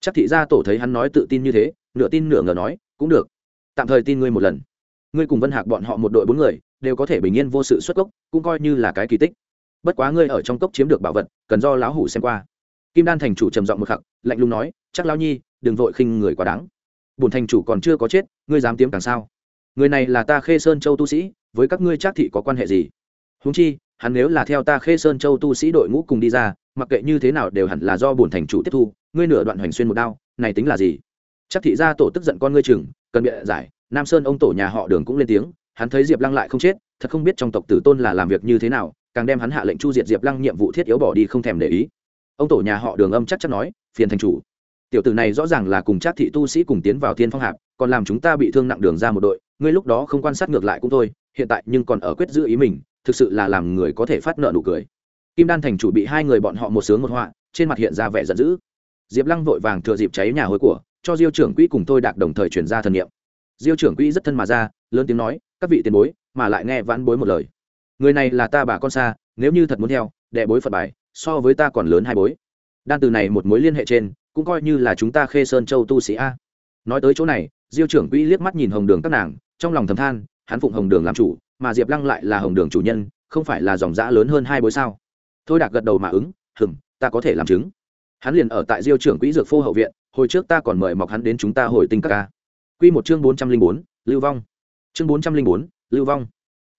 Chắc thị gia tổ thấy hắn nói tự tin như thế, nửa tin nửa ngờ nói, cũng được, tạm thời tin ngươi một lần. Ngươi cùng vân hạc bọn họ một đội bốn người, đều có thể bình yên vô sự xuất cốc, cũng coi như là cái kỳ tích. Bất quá ngươi ở trong cốc chiếm được bảo vật, cần do lão hủ xem qua. Kim đan thành chủ trầm giọng một khặc lạnh lùng nói, chắc lão nhi, đừng vội khinh người quá đáng. Bùn thành chủ còn chưa có chết, ngươi dám tiếm càng sao? Người này là ta khê sơn châu tu sĩ, với các ngươi chắc thị có quan hệ gì? Húng chi, hắn nếu là theo ta khê sơn châu tu sĩ đội ngũ cùng đi ra mặc kệ như thế nào đều hẳn là do bổn thành chủ tiếp thu, ngươi nửa đoạn hoành xuyên một đao, này tính là gì? Chắc thị gia tổ tức giận con ngươi chừng, cần bịa giải, nam sơn ông tổ nhà họ đường cũng lên tiếng, hắn thấy diệp lăng lại không chết, thật không biết trong tộc tử tôn là làm việc như thế nào, càng đem hắn hạ lệnh chu diệt diệp lăng nhiệm vụ thiết yếu bỏ đi không thèm để ý. Ông tổ nhà họ đường âm chắc chắn nói, phiền thành chủ. Tiểu tử này rõ ràng là cùng trác thị tu sĩ cùng tiến vào thiên phong hạp, còn làm chúng ta bị thương nặng đường ra một đội, ngươi lúc đó không quan sát ngược lại cũng thôi, hiện tại nhưng còn ở quyết giữ ý mình, thực sự là làm người có thể phát nợ nụ cười kim đan thành chủ bị hai người bọn họ một sướng một họa, trên mặt hiện ra vẻ giận dữ. Diệp lăng vội vàng thừa dịp cháy nhà hối của, cho diêu trưởng quỹ cùng tôi đạt đồng thời chuyển ra thần nghiệm diêu trưởng quỹ rất thân mà ra, lớn tiếng nói, các vị tiền bối, mà lại nghe vãn bối một lời. Người này là ta bà con xa, nếu như thật muốn theo, đệ bối phật bài, so với ta còn lớn hai bối. Đan từ này một mối liên hệ trên, cũng coi như là chúng ta khê sơn châu tu sĩ a. Nói tới chỗ này, diêu trưởng quỹ liếc mắt nhìn hồng đường các nàng, trong lòng thầm than, hắn phụng hồng đường làm chủ, mà diệp lăng lại là hồng đường chủ nhân, không phải là dòng giã lớn hơn hai bối sao? Thôi đạc gật đầu mà ứng hừng ta có thể làm chứng. Hắn liền ở tại diêu trưởng quỹ dược phô hậu viện, hồi trước ta còn mời mọc hắn đến chúng ta hồi tinh các ca. Q một chương bốn trăm linh bốn, lưu vong. Chương bốn trăm linh bốn, lưu vong.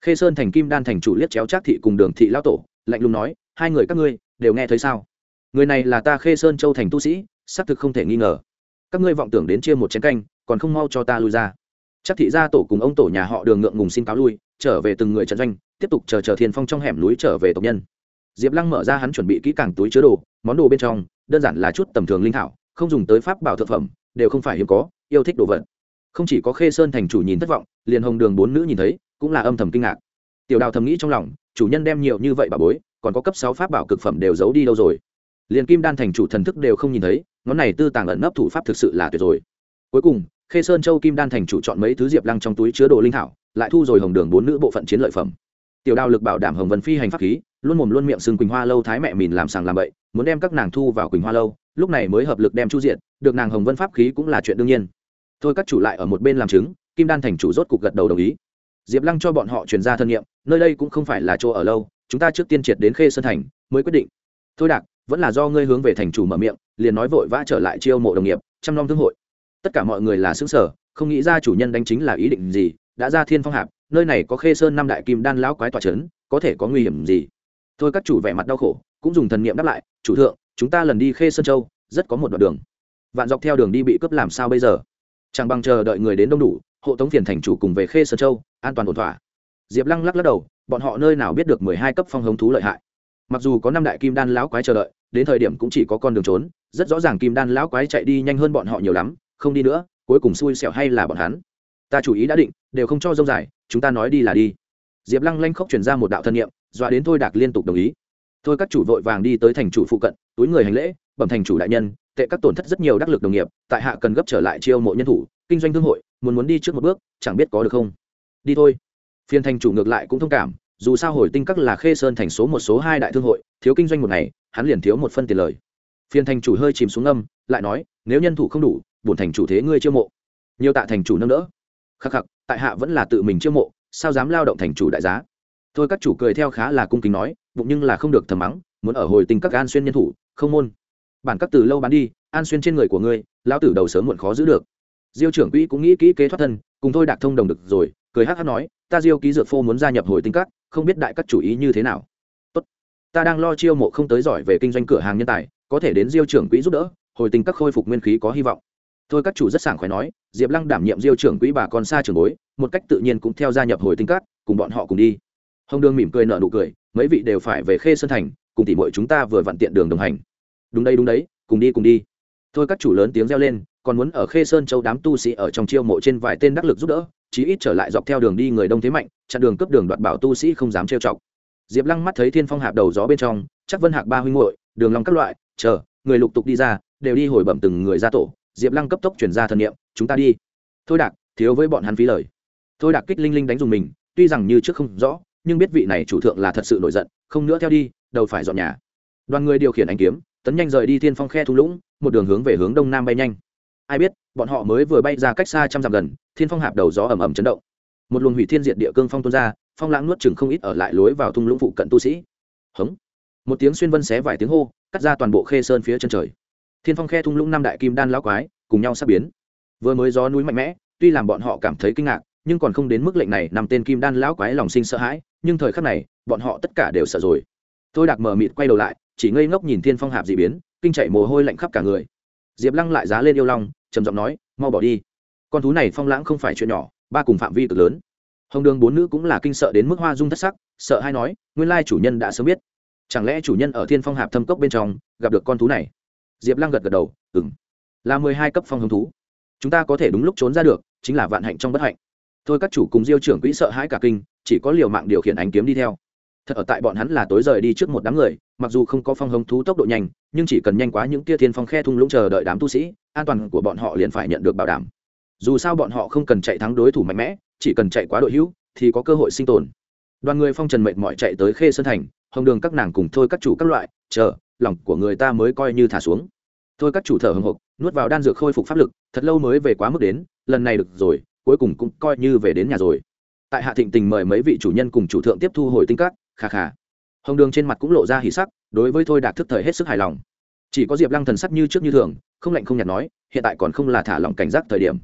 Khê sơn thành kim đan thành chủ liếc chéo trác thị cùng đường thị lão tổ, lạnh lùng nói, hai người các ngươi đều nghe thấy sao? Người này là ta khê sơn châu thành tu sĩ, xác thực không thể nghi ngờ. Các ngươi vọng tưởng đến chia một chén canh, còn không mau cho ta lui ra. Chắc thị gia tổ cùng ông tổ nhà họ đường ngượng ngùng xin cáo lui, trở về từng người trận doanh, tiếp tục chờ chờ thiên phong trong hẻm núi trở về tộc nhân diệp lăng mở ra hắn chuẩn bị kỹ càng túi chứa đồ, món đồ bên trong, đơn giản là chút tầm thường linh thảo, không dùng tới pháp bảo thực phẩm, đều không phải hiếm có, yêu thích đồ vật. Không chỉ có khê sơn thành chủ nhìn thất vọng, liền hồng đường bốn nữ nhìn thấy, cũng là âm thầm kinh ngạc. Tiểu đào thầm nghĩ trong lòng, chủ nhân đem nhiều như vậy bà bối, còn có cấp sáu pháp bảo cực phẩm đều giấu đi đâu rồi? Liền kim đan thành chủ thần thức đều không nhìn thấy, ngón này tư tàng ẩn nấp thủ pháp thực sự là tuyệt rồi. Cuối cùng, khê sơn châu kim đan thành chủ chọn mấy thứ diệp lăng trong túi chứa đồ linh thảo, lại thu rồi hồng đường bốn nữ bộ phận chiến lợi phẩm tiểu đào lực bảo đảm hồng vân phi hành pháp khí, luôn mồm luôn miệng xưng quỳnh hoa lâu thái mẹ mìn làm sàng làm bậy, muốn đem các nàng thu vào quỳnh hoa lâu, lúc này mới hợp lực đem chu diện được nàng hồng vân pháp khí cũng là chuyện đương nhiên. Thôi các chủ lại ở một bên làm chứng, kim đan thành chủ rốt cục gật đầu đồng ý. Diệp lăng cho bọn họ truyền ra thân nhiệm, nơi đây cũng không phải là chỗ ở lâu, chúng ta trước tiên triệt đến khê sơn thành, mới quyết định. Thôi đạc, vẫn là do ngươi hướng về thành chủ mở miệng, liền nói vội vã trở lại chiêu mộ đồng nghiệp chăm nom thương hội. Tất cả mọi người là xứng sở không nghĩ ra chủ nhân đánh chính là ý định gì đã ra thiên phong hạp, nơi này có khê sơn năm đại kim đan lão quái tòa c h ấ n có thể có nguy hiểm gì? Thôi các chủ vẻ mặt đau khổ, cũng dùng thần n i ệ m đáp lại, chủ thượng, chúng ta lần đi khê sơn châu, rất có một đoạn đường. Vạn dọc theo đường đi bị cướp làm sao bây giờ? Chẳng bằng chờ đợi người đến đông đủ, hộ tống phiền thành chủ cùng về khê sơn châu, an toàn ổn thỏa. Diệp lăng lắc lắc đầu, bọn họ nơi nào biết được mười hai cấp phong hống thú lợi hại. Mặc dù có năm đại kim đan lão quái chờ đợi, đến thời điểm cũng chỉ có con đường trốn, rất rõ ràng kim đan lão quái chạy đi nhanh hơn bọn họ nhiều lắm, không đi nữa, cuối cùng xui xẻo hay là bọn hắn ta chủ ý đã định, đều không cho dông dài, chúng ta nói đi là đi. Diệp lăng lanh khóc chuyển ra một đạo thân nhiệm dọa đến thôi đạc liên tục đồng ý. Thôi các chủ vội vàng đi tới thành chủ phụ cận, túi người hành lễ, bẩm thành chủ đại nhân, tệ các tổn thất rất nhiều đắc lực đồng nghiệp, tại hạ cần gấp trở lại chiêu mộ nhân thủ, kinh doanh thương hội, muốn muốn đi trước một bước, chẳng biết có được không? Đi thôi. Phiên thành chủ ngược lại cũng thông cảm, dù sao hồi tinh các là khê sơn thành số một số hai đại thương hội, thiếu kinh doanh một ngày, hắn liền thiếu một phân tiền lời. Phiên thành chủ hơi chìm xuống âm lại nói, nếu nhân thủ không đủ, bổn thành chủ thế ngươi chiêu mộ. Nhiều tạ thành chủ nâng đỡ khắc khắc, tại hạ vẫn là tự mình chiêu mộ, sao dám lao động thành chủ đại giá? Thôi các chủ cười theo khá là cung kính nói, bụng nhưng là không được thầm mắng, muốn ở hồi tình các an xuyên nhân thủ, không môn. Bản các từ lâu bán đi, an xuyên trên người của ngươi lao tử đầu sớm muộn khó giữ được. Diêu trưởng quỹ cũng nghĩ kỹ kế thoát thân, cùng thôi đạt thông đồng được rồi, cười hắc hắc nói, ta diêu ký dược phô muốn gia nhập hồi tinh các, không biết đại các chủ ý như thế nào. Tốt. Ta đang lo chiêu mộ không tới giỏi về kinh doanh cửa hàng nhân tài, có thể đến diêu trưởng quỹ giúp đỡ, hồi tinh các khôi phục nguyên khí có hy vọng thôi các chủ rất sảng khoái nói, diệp lăng đảm nhiệm diêu trưởng quỹ bà con xa trường bối, một cách tự nhiên cũng theo gia nhập hồi tinh các, cùng bọn họ cùng đi. Hồng đương mỉm cười nợ nụ cười, mấy vị đều phải về khê sơn thành, cùng tỉ mọi chúng ta vừa vặn tiện đường đồng hành. Đúng đây đúng đấy, cùng đi cùng đi. Thôi các chủ lớn tiếng reo lên, còn muốn ở khê sơn châu đám tu sĩ ở trong chiêu mộ trên vài tên đắc lực giúp đỡ, chí ít trở lại dọc theo đường đi người đông thế mạnh, chặn đường cấp đường đoạt bảo tu sĩ không dám trêu chọc. Diệp lăng mắt thấy thiên phong hạp đầu gió bên trong, chắc vân hạc ba huynh hội đường lòng các loại, chờ, người lục tục đi ra, đều đi hồi bẩm từng người ra tổ diệp lăng cấp tốc chuyển ra thần niệm, chúng ta đi. Thôi đạc, thiếu với bọn hắn phí lời. Thôi đạc kích linh linh đánh dùng mình, tuy rằng như trước không rõ, nhưng biết vị này chủ thượng là thật sự nổi giận, không nữa theo đi, đầu phải dọn nhà. Đoàn người điều khiển anh kiếm, tấn nhanh rời đi thiên phong khe thung lũng, một đường hướng về hướng đông nam bay nhanh. Ai biết, bọn họ mới vừa bay ra cách xa trăm dặm gần, thiên phong hạp đầu gió ầm ầm chấn động. Một luồng hủy thiên diệt địa cương phong tuôn ra, phong lãng nuốt chừng không ít ở lại lối vào thung lũng phụ cận tu sĩ. Hống! Một tiếng xuyên vân xé vài tiếng hô, cắt ra toàn bộ khê sơn phía chân trời thiên phong khe thung lũng năm đại kim đan lão quái, cùng nhau sắp biến. Vừa mới gió núi mạnh mẽ, tuy làm bọn họ cảm thấy kinh ngạc, nhưng còn không đến mức lệnh này nằm tên kim đan lão quái lòng sinh sợ hãi, nhưng thời khắc này, bọn họ tất cả đều sợ rồi. Tôi đặc mờ mịt quay đầu lại, chỉ ngây ngốc nhìn thiên phong hạp dị biến, kinh chạy mồ hôi lạnh khắp cả người. Diệp lăng lại giá lên yêu long, trầm giọng nói, mau bỏ đi. Con thú này phong lãng không phải chuyện nhỏ, ba cùng phạm vi cực lớn. Hồng đường bốn nữ cũng là kinh sợ đến mức hoa dung thất sắc, sợ hay nói, nguyên lai chủ nhân đã sớm biết. Chẳng lẽ chủ nhân ở thiên phong hạp thâm cốc bên trong, gặp được con thú này? Diệp lăng gật gật đầu ừng là mười hai cấp phong hồng thú. Chúng ta có thể đúng lúc trốn ra được, chính là vạn hạnh trong bất hạnh. Thôi các chủ cùng diêu trưởng quỹ sợ hãi cả kinh, chỉ có liều mạng điều khiển ánh kiếm đi theo. Thật ở tại bọn hắn là tối rời đi trước một đám người, mặc dù không có phong hồng thú tốc độ nhanh, nhưng chỉ cần nhanh quá những tia thiên phong khe thung lũng chờ đợi đám tu sĩ, an toàn của bọn họ liền phải nhận được bảo đảm. Dù sao bọn họ không cần chạy thắng đối thủ mạnh mẽ, chỉ cần chạy quá đội hữu, thì có cơ hội sinh tồn. Đoàn người phong trần mệnh mọi chạy tới khê sơn thành, hồng đường các nàng cùng thôi các chủ các loại, chờ lòng của người ta mới coi như thả xuống. Thôi các chủ thở hồng hộc nuốt vào đan dược khôi phục pháp lực, thật lâu mới về quá mức đến, lần này được rồi, cuối cùng cũng coi như về đến nhà rồi. Tại hạ thịnh tình mời mấy vị chủ nhân cùng chủ thượng tiếp thu hồi tinh các, kha kha. Hồng đường trên mặt cũng lộ ra hỉ sắc, đối với thôi đạt thức thời hết sức hài lòng. Chỉ có diệp lăng thần sắc như trước như thường, không lạnh không nhạt nói, hiện tại còn không là thả lỏng cảnh giác thời điểm.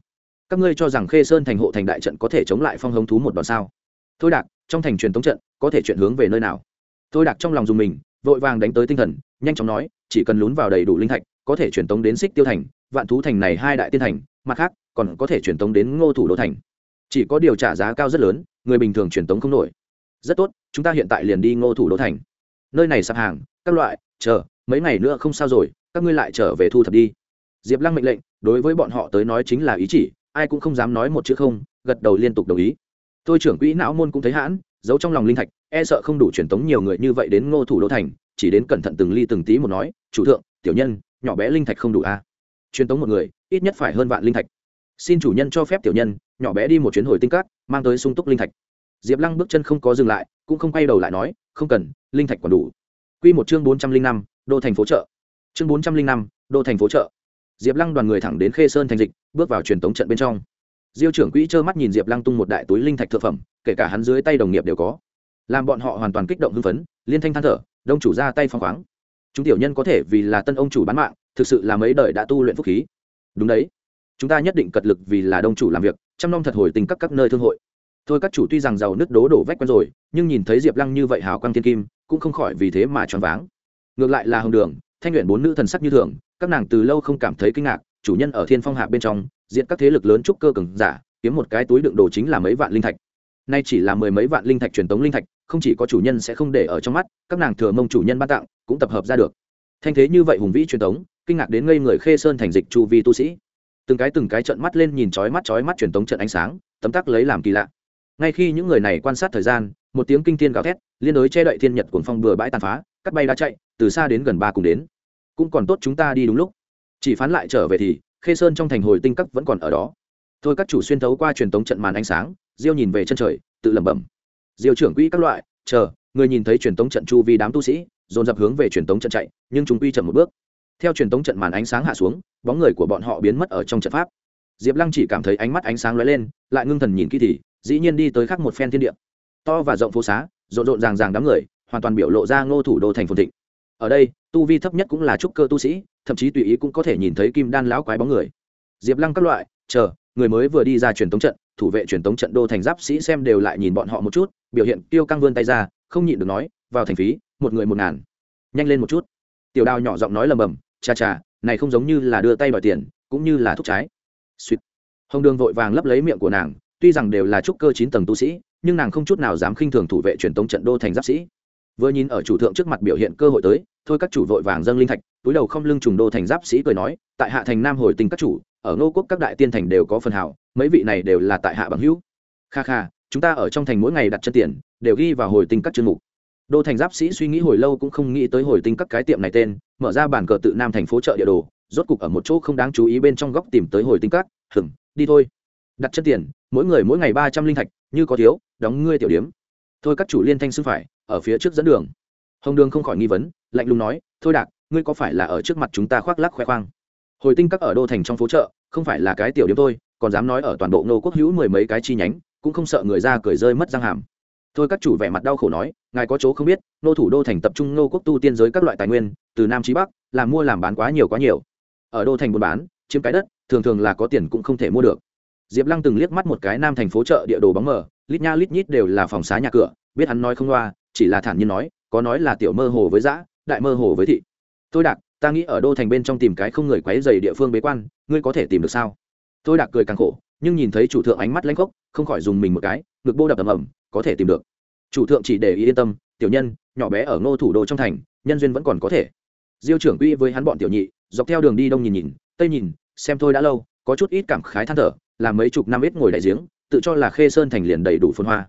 Các ngươi cho rằng khê sơn thành hộ thành đại trận có thể chống lại phong hống thú một đòn sao? Thôi đạt, trong thành truyền tống trận, có thể chuyển hướng về nơi nào? Thôi đạt trong lòng dùng mình vội vàng đánh tới tinh thần, nhanh chóng nói, chỉ cần lún vào đầy đủ linh thạch, có thể truyền tống đến xích tiêu thành, vạn thú thành này hai đại tiên thành, mặt khác, còn có thể truyền tống đến ngô thủ đô thành. Chỉ có điều trả giá cao rất lớn, người bình thường truyền tống không nổi. Rất tốt, chúng ta hiện tại liền đi ngô thủ đô thành. Nơi này sạp hàng, các loại, chờ, mấy ngày nữa không sao rồi, các ngươi lại trở về thu thập đi. Diệp lăng mệnh lệnh, đối với bọn họ tới nói chính là ý chỉ, ai cũng không dám nói một chữ không, gật đầu liên tục đồng ý. Tôi trưởng quỹ não môn cũng thấy hãn giấu trong lòng linh thạch e sợ không đủ truyền tống nhiều người như vậy đến ngô thủ đô thành, chỉ đến cẩn thận từng ly từng tí một nói, chủ thượng, tiểu nhân, nhỏ bé linh thạch không đủ a. À? truyền tống một người, ít nhất phải hơn vạn linh thạch. Xin chủ nhân cho phép tiểu nhân, nhỏ bé đi một chuyến hồi tinh cát, mang tới sung túc linh thạch. Diệp lăng bước chân không có dừng lại, cũng không quay đầu lại nói, không cần, linh thạch còn đủ. Q một chương bốn trăm linh năm, đô thành phố chợ. Chương bốn trăm linh năm, đô thành phố chợ. Diệp lăng đoàn người thẳng đến khê sơn thành dịch, bước vào truyền tống trận bên trong diêu trưởng quỹ trơ mắt nhìn diệp lăng tung một đại túi linh thạch thực phẩm, kể cả hắn dưới tay đồng nghiệp đều có. Làm bọn họ hoàn toàn kích động hưng phấn, liên thanh than thở, đông chủ ra tay phong khoáng. Chúng tiểu nhân có thể vì là tân ông chủ bán mạng, thực sự là mấy đời đã tu luyện phúc khí. Đúng đấy. Chúng ta nhất định cật lực vì là đông chủ làm việc chăm nom thật hồi tình các các nơi thương hội. Thôi các chủ tuy rằng giàu nứt đố đổ vách quen rồi, nhưng nhìn thấy diệp lăng như vậy hào quang thiên kim, cũng không khỏi vì thế mà choáng váng. Ngược lại là hồng đường, thanh luyện bốn nữ thần sắc như thường, các nàng từ lâu không cảm thấy kinh ngạc, chủ nhân ở thiên phong hạ bên trong diện các thế lực lớn trúc cơ cường giả, kiếm một cái túi đựng đồ chính là mấy vạn linh thạch. Nay chỉ là mười mấy vạn linh thạch truyền tống linh thạch, không chỉ có chủ nhân sẽ không để ở trong mắt, các nàng thừa mông chủ nhân ban tặng cũng tập hợp ra được. Thanh thế như vậy hùng vĩ truyền tống, kinh ngạc đến ngây người khê sơn thành dịch chu vi tu sĩ. Từng cái từng cái trận mắt lên nhìn chói mắt chói mắt truyền tống trận ánh sáng, tấm tắc lấy làm kỳ lạ. Ngay khi những người này quan sát thời gian, một tiếng kinh thiên gào thét, liên đối che đậy thiên nhật cuồng phong bừa bãi tàn phá, cắt bay đã chạy, từ xa đến gần ba cùng đến. Cũng còn tốt chúng ta đi đúng lúc. Chỉ phán lại trở về thì khê sơn trong thành hồi tinh các vẫn còn ở đó. Thôi các chủ xuyên thấu qua truyền tống trận màn ánh sáng, diêu nhìn về chân trời, tự lẩm bẩm. Diêu trưởng quỹ các loại, chờ, người nhìn thấy truyền tống trận chu vi đám tu sĩ, dồn dập hướng về truyền tống trận chạy, nhưng chúng quy chậm một bước. Theo truyền tống trận màn ánh sáng hạ xuống, bóng người của bọn họ biến mất ở trong trận pháp. Diệp lăng chỉ cảm thấy ánh mắt ánh sáng lóe lên, lại ngưng thần nhìn kỹ thì, dĩ nhiên đi tới khắc một phen thiên địa. To và rộng phố xá, rộn rộn ràng ràng đám người, hoàn toàn biểu lộ ra ngô thủ đô thành phồn thịnh ở đây, tu vi thấp nhất cũng là trúc cơ tu sĩ, thậm chí tùy ý cũng có thể nhìn thấy kim đan lão quái bóng người. Diệp lăng các loại, chờ, người mới vừa đi ra truyền tống trận, thủ vệ truyền tống trận đô thành giáp sĩ xem đều lại nhìn bọn họ một chút, biểu hiện tiêu căng vươn tay ra, không nhịn được nói, vào thành phí, một người một ngàn. Nhanh lên một chút. Tiểu đào nhỏ giọng nói lầm bầm cha cha này không giống như là đưa tay đòi tiền, cũng như là thúc trái. Suýt hồng đường vội vàng lấp lấy miệng của nàng, tuy rằng đều là trúc cơ chín tầng tu sĩ, nhưng nàng không chút nào dám khinh thường thủ vệ truyền tống trận đô thành giáp sĩ vừa nhìn ở chủ thượng trước mặt biểu hiện cơ hội tới, thôi các chủ vội vàng dâng linh thạch, túi đầu không lưng trùng đô thành giáp sĩ cười nói, tại hạ thành nam hồi tình các chủ, ở ngô quốc các đại tiên thành đều có phần hảo, mấy vị này đều là tại hạ bằng hữu. Kha kha, chúng ta ở trong thành mỗi ngày đặt chân tiền, đều ghi vào hồi tinh các chương mục. Đô thành giáp sĩ suy nghĩ hồi lâu cũng không nghĩ tới hồi tinh các cái tiệm này tên, mở ra bản cờ tự nam thành phố chợ địa đồ, rốt cục ở một chỗ không đáng chú ý bên trong góc tìm tới hồi tinh các hừng đi thôi. Đặt chân tiền, mỗi người mỗi ngày ba trăm linh thạch, như có thiếu, đóng ngươi tiểu điếm thôi các chủ liên thanh xưng phải, ở phía trước dẫn đường. Hồng đường không khỏi nghi vấn, lạnh lùng nói, thôi đạc, ngươi có phải là ở trước mặt chúng ta khoác lắc khoe khoang? Hồi tinh các ở đô thành trong phố chợ, không phải là cái tiểu điểm thôi, còn dám nói ở toàn bộ nô quốc hữu mười mấy cái chi nhánh, cũng không sợ người ra cười rơi mất răng hàm. Thôi các chủ vẻ mặt đau khổ nói, ngài có chỗ không biết, nô thủ đô thành tập trung nô quốc tu tiên giới các loại tài nguyên, từ nam chí bắc, làm mua làm bán quá nhiều quá nhiều. Ở đô thành buôn bán, chiếm cái đất, thường thường là có tiền cũng không thể mua được. Diệp lăng từng liếc mắt một cái nam thành phố chợ địa đồ bóng mờ lít nha lít nhít đều là phòng xá nhà cửa, biết hắn nói không loa, chỉ là thản nhiên nói, có nói là tiểu mơ hồ với dã, đại mơ hồ với thị. Tôi đạc, ta nghĩ ở đô thành bên trong tìm cái không người quấy dày địa phương bế quan, ngươi có thể tìm được sao? Tôi đạc cười càng khổ, nhưng nhìn thấy chủ thượng ánh mắt lãnh khốc, không khỏi dùng mình một cái, ngực bô đập ầm ầm, có thể tìm được. Chủ thượng chỉ để ý yên tâm, tiểu nhân, nhỏ bé ở ngô thủ đô trong thành, nhân duyên vẫn còn có thể. Diêu trưởng quy với hắn bọn tiểu nhị, dọc theo đường đi đông nhìn nhìn, tây nhìn, xem thôi đã lâu, có chút ít cảm khái than thở, làm mấy chục năm ít ngồi đại giếng tự cho là khê sơn thành liền đầy đủ phồn hoa.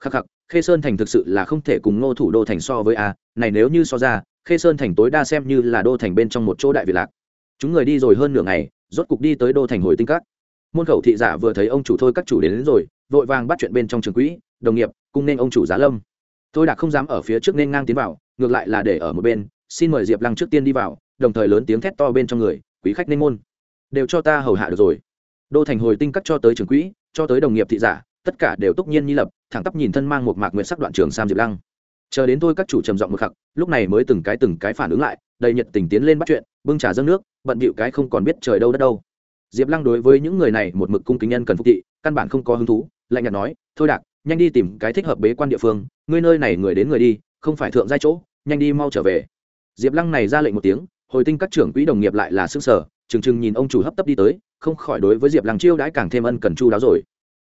Khắc khắc khê sơn thành thực sự là không thể cùng ngô thủ đô thành so với a này nếu như so ra khê sơn thành tối đa xem như là đô thành bên trong một chỗ đại việt lạc. Chúng người đi rồi hơn nửa ngày rốt cục đi tới đô thành hồi tinh các. Môn khẩu thị giả vừa thấy ông chủ thôi các chủ đến, đến rồi vội vàng bắt chuyện bên trong trường quỹ đồng nghiệp cùng nên ông chủ giá lâm. Tôi đã không dám ở phía trước nên ngang tiến vào ngược lại là để ở một bên xin mời diệp lăng trước tiên đi vào đồng thời lớn tiếng thét to bên trong người quý khách nên môn đều cho ta hầu hạ được rồi. Đô thành hồi tinh cắt cho tới trường quỹ cho tới đồng nghiệp thị giả, tất cả đều túc nhiên nhi lập, thẳng tắp nhìn thân mang một mạc nguyện sắc đoạn trường sam diệp lăng. Chờ đến thôi các chủ trầm giọng một khắc, lúc này mới từng cái từng cái phản ứng lại, đầy nhiệt tình tiến lên bắt chuyện, bưng trà dâng nước, bận bịu cái không còn biết trời đâu đất đâu. Diệp lăng đối với những người này một mực cung kính nhân cần phục thị, căn bản không có hứng thú, lạnh nhạt nói, thôi đạc, nhanh đi tìm cái thích hợp bế quan địa phương, ngươi nơi này người đến người đi, không phải thượng giai chỗ, nhanh đi mau trở về. Diệp lăng này ra lệnh một tiếng, hồi tinh các trưởng quỹ đồng nghiệp lại là xương sở chừng chừng nhìn ông chủ hấp tấp đi tới không khỏi đối với diệp lăng chiêu đãi càng thêm ân cần chu đáo rồi.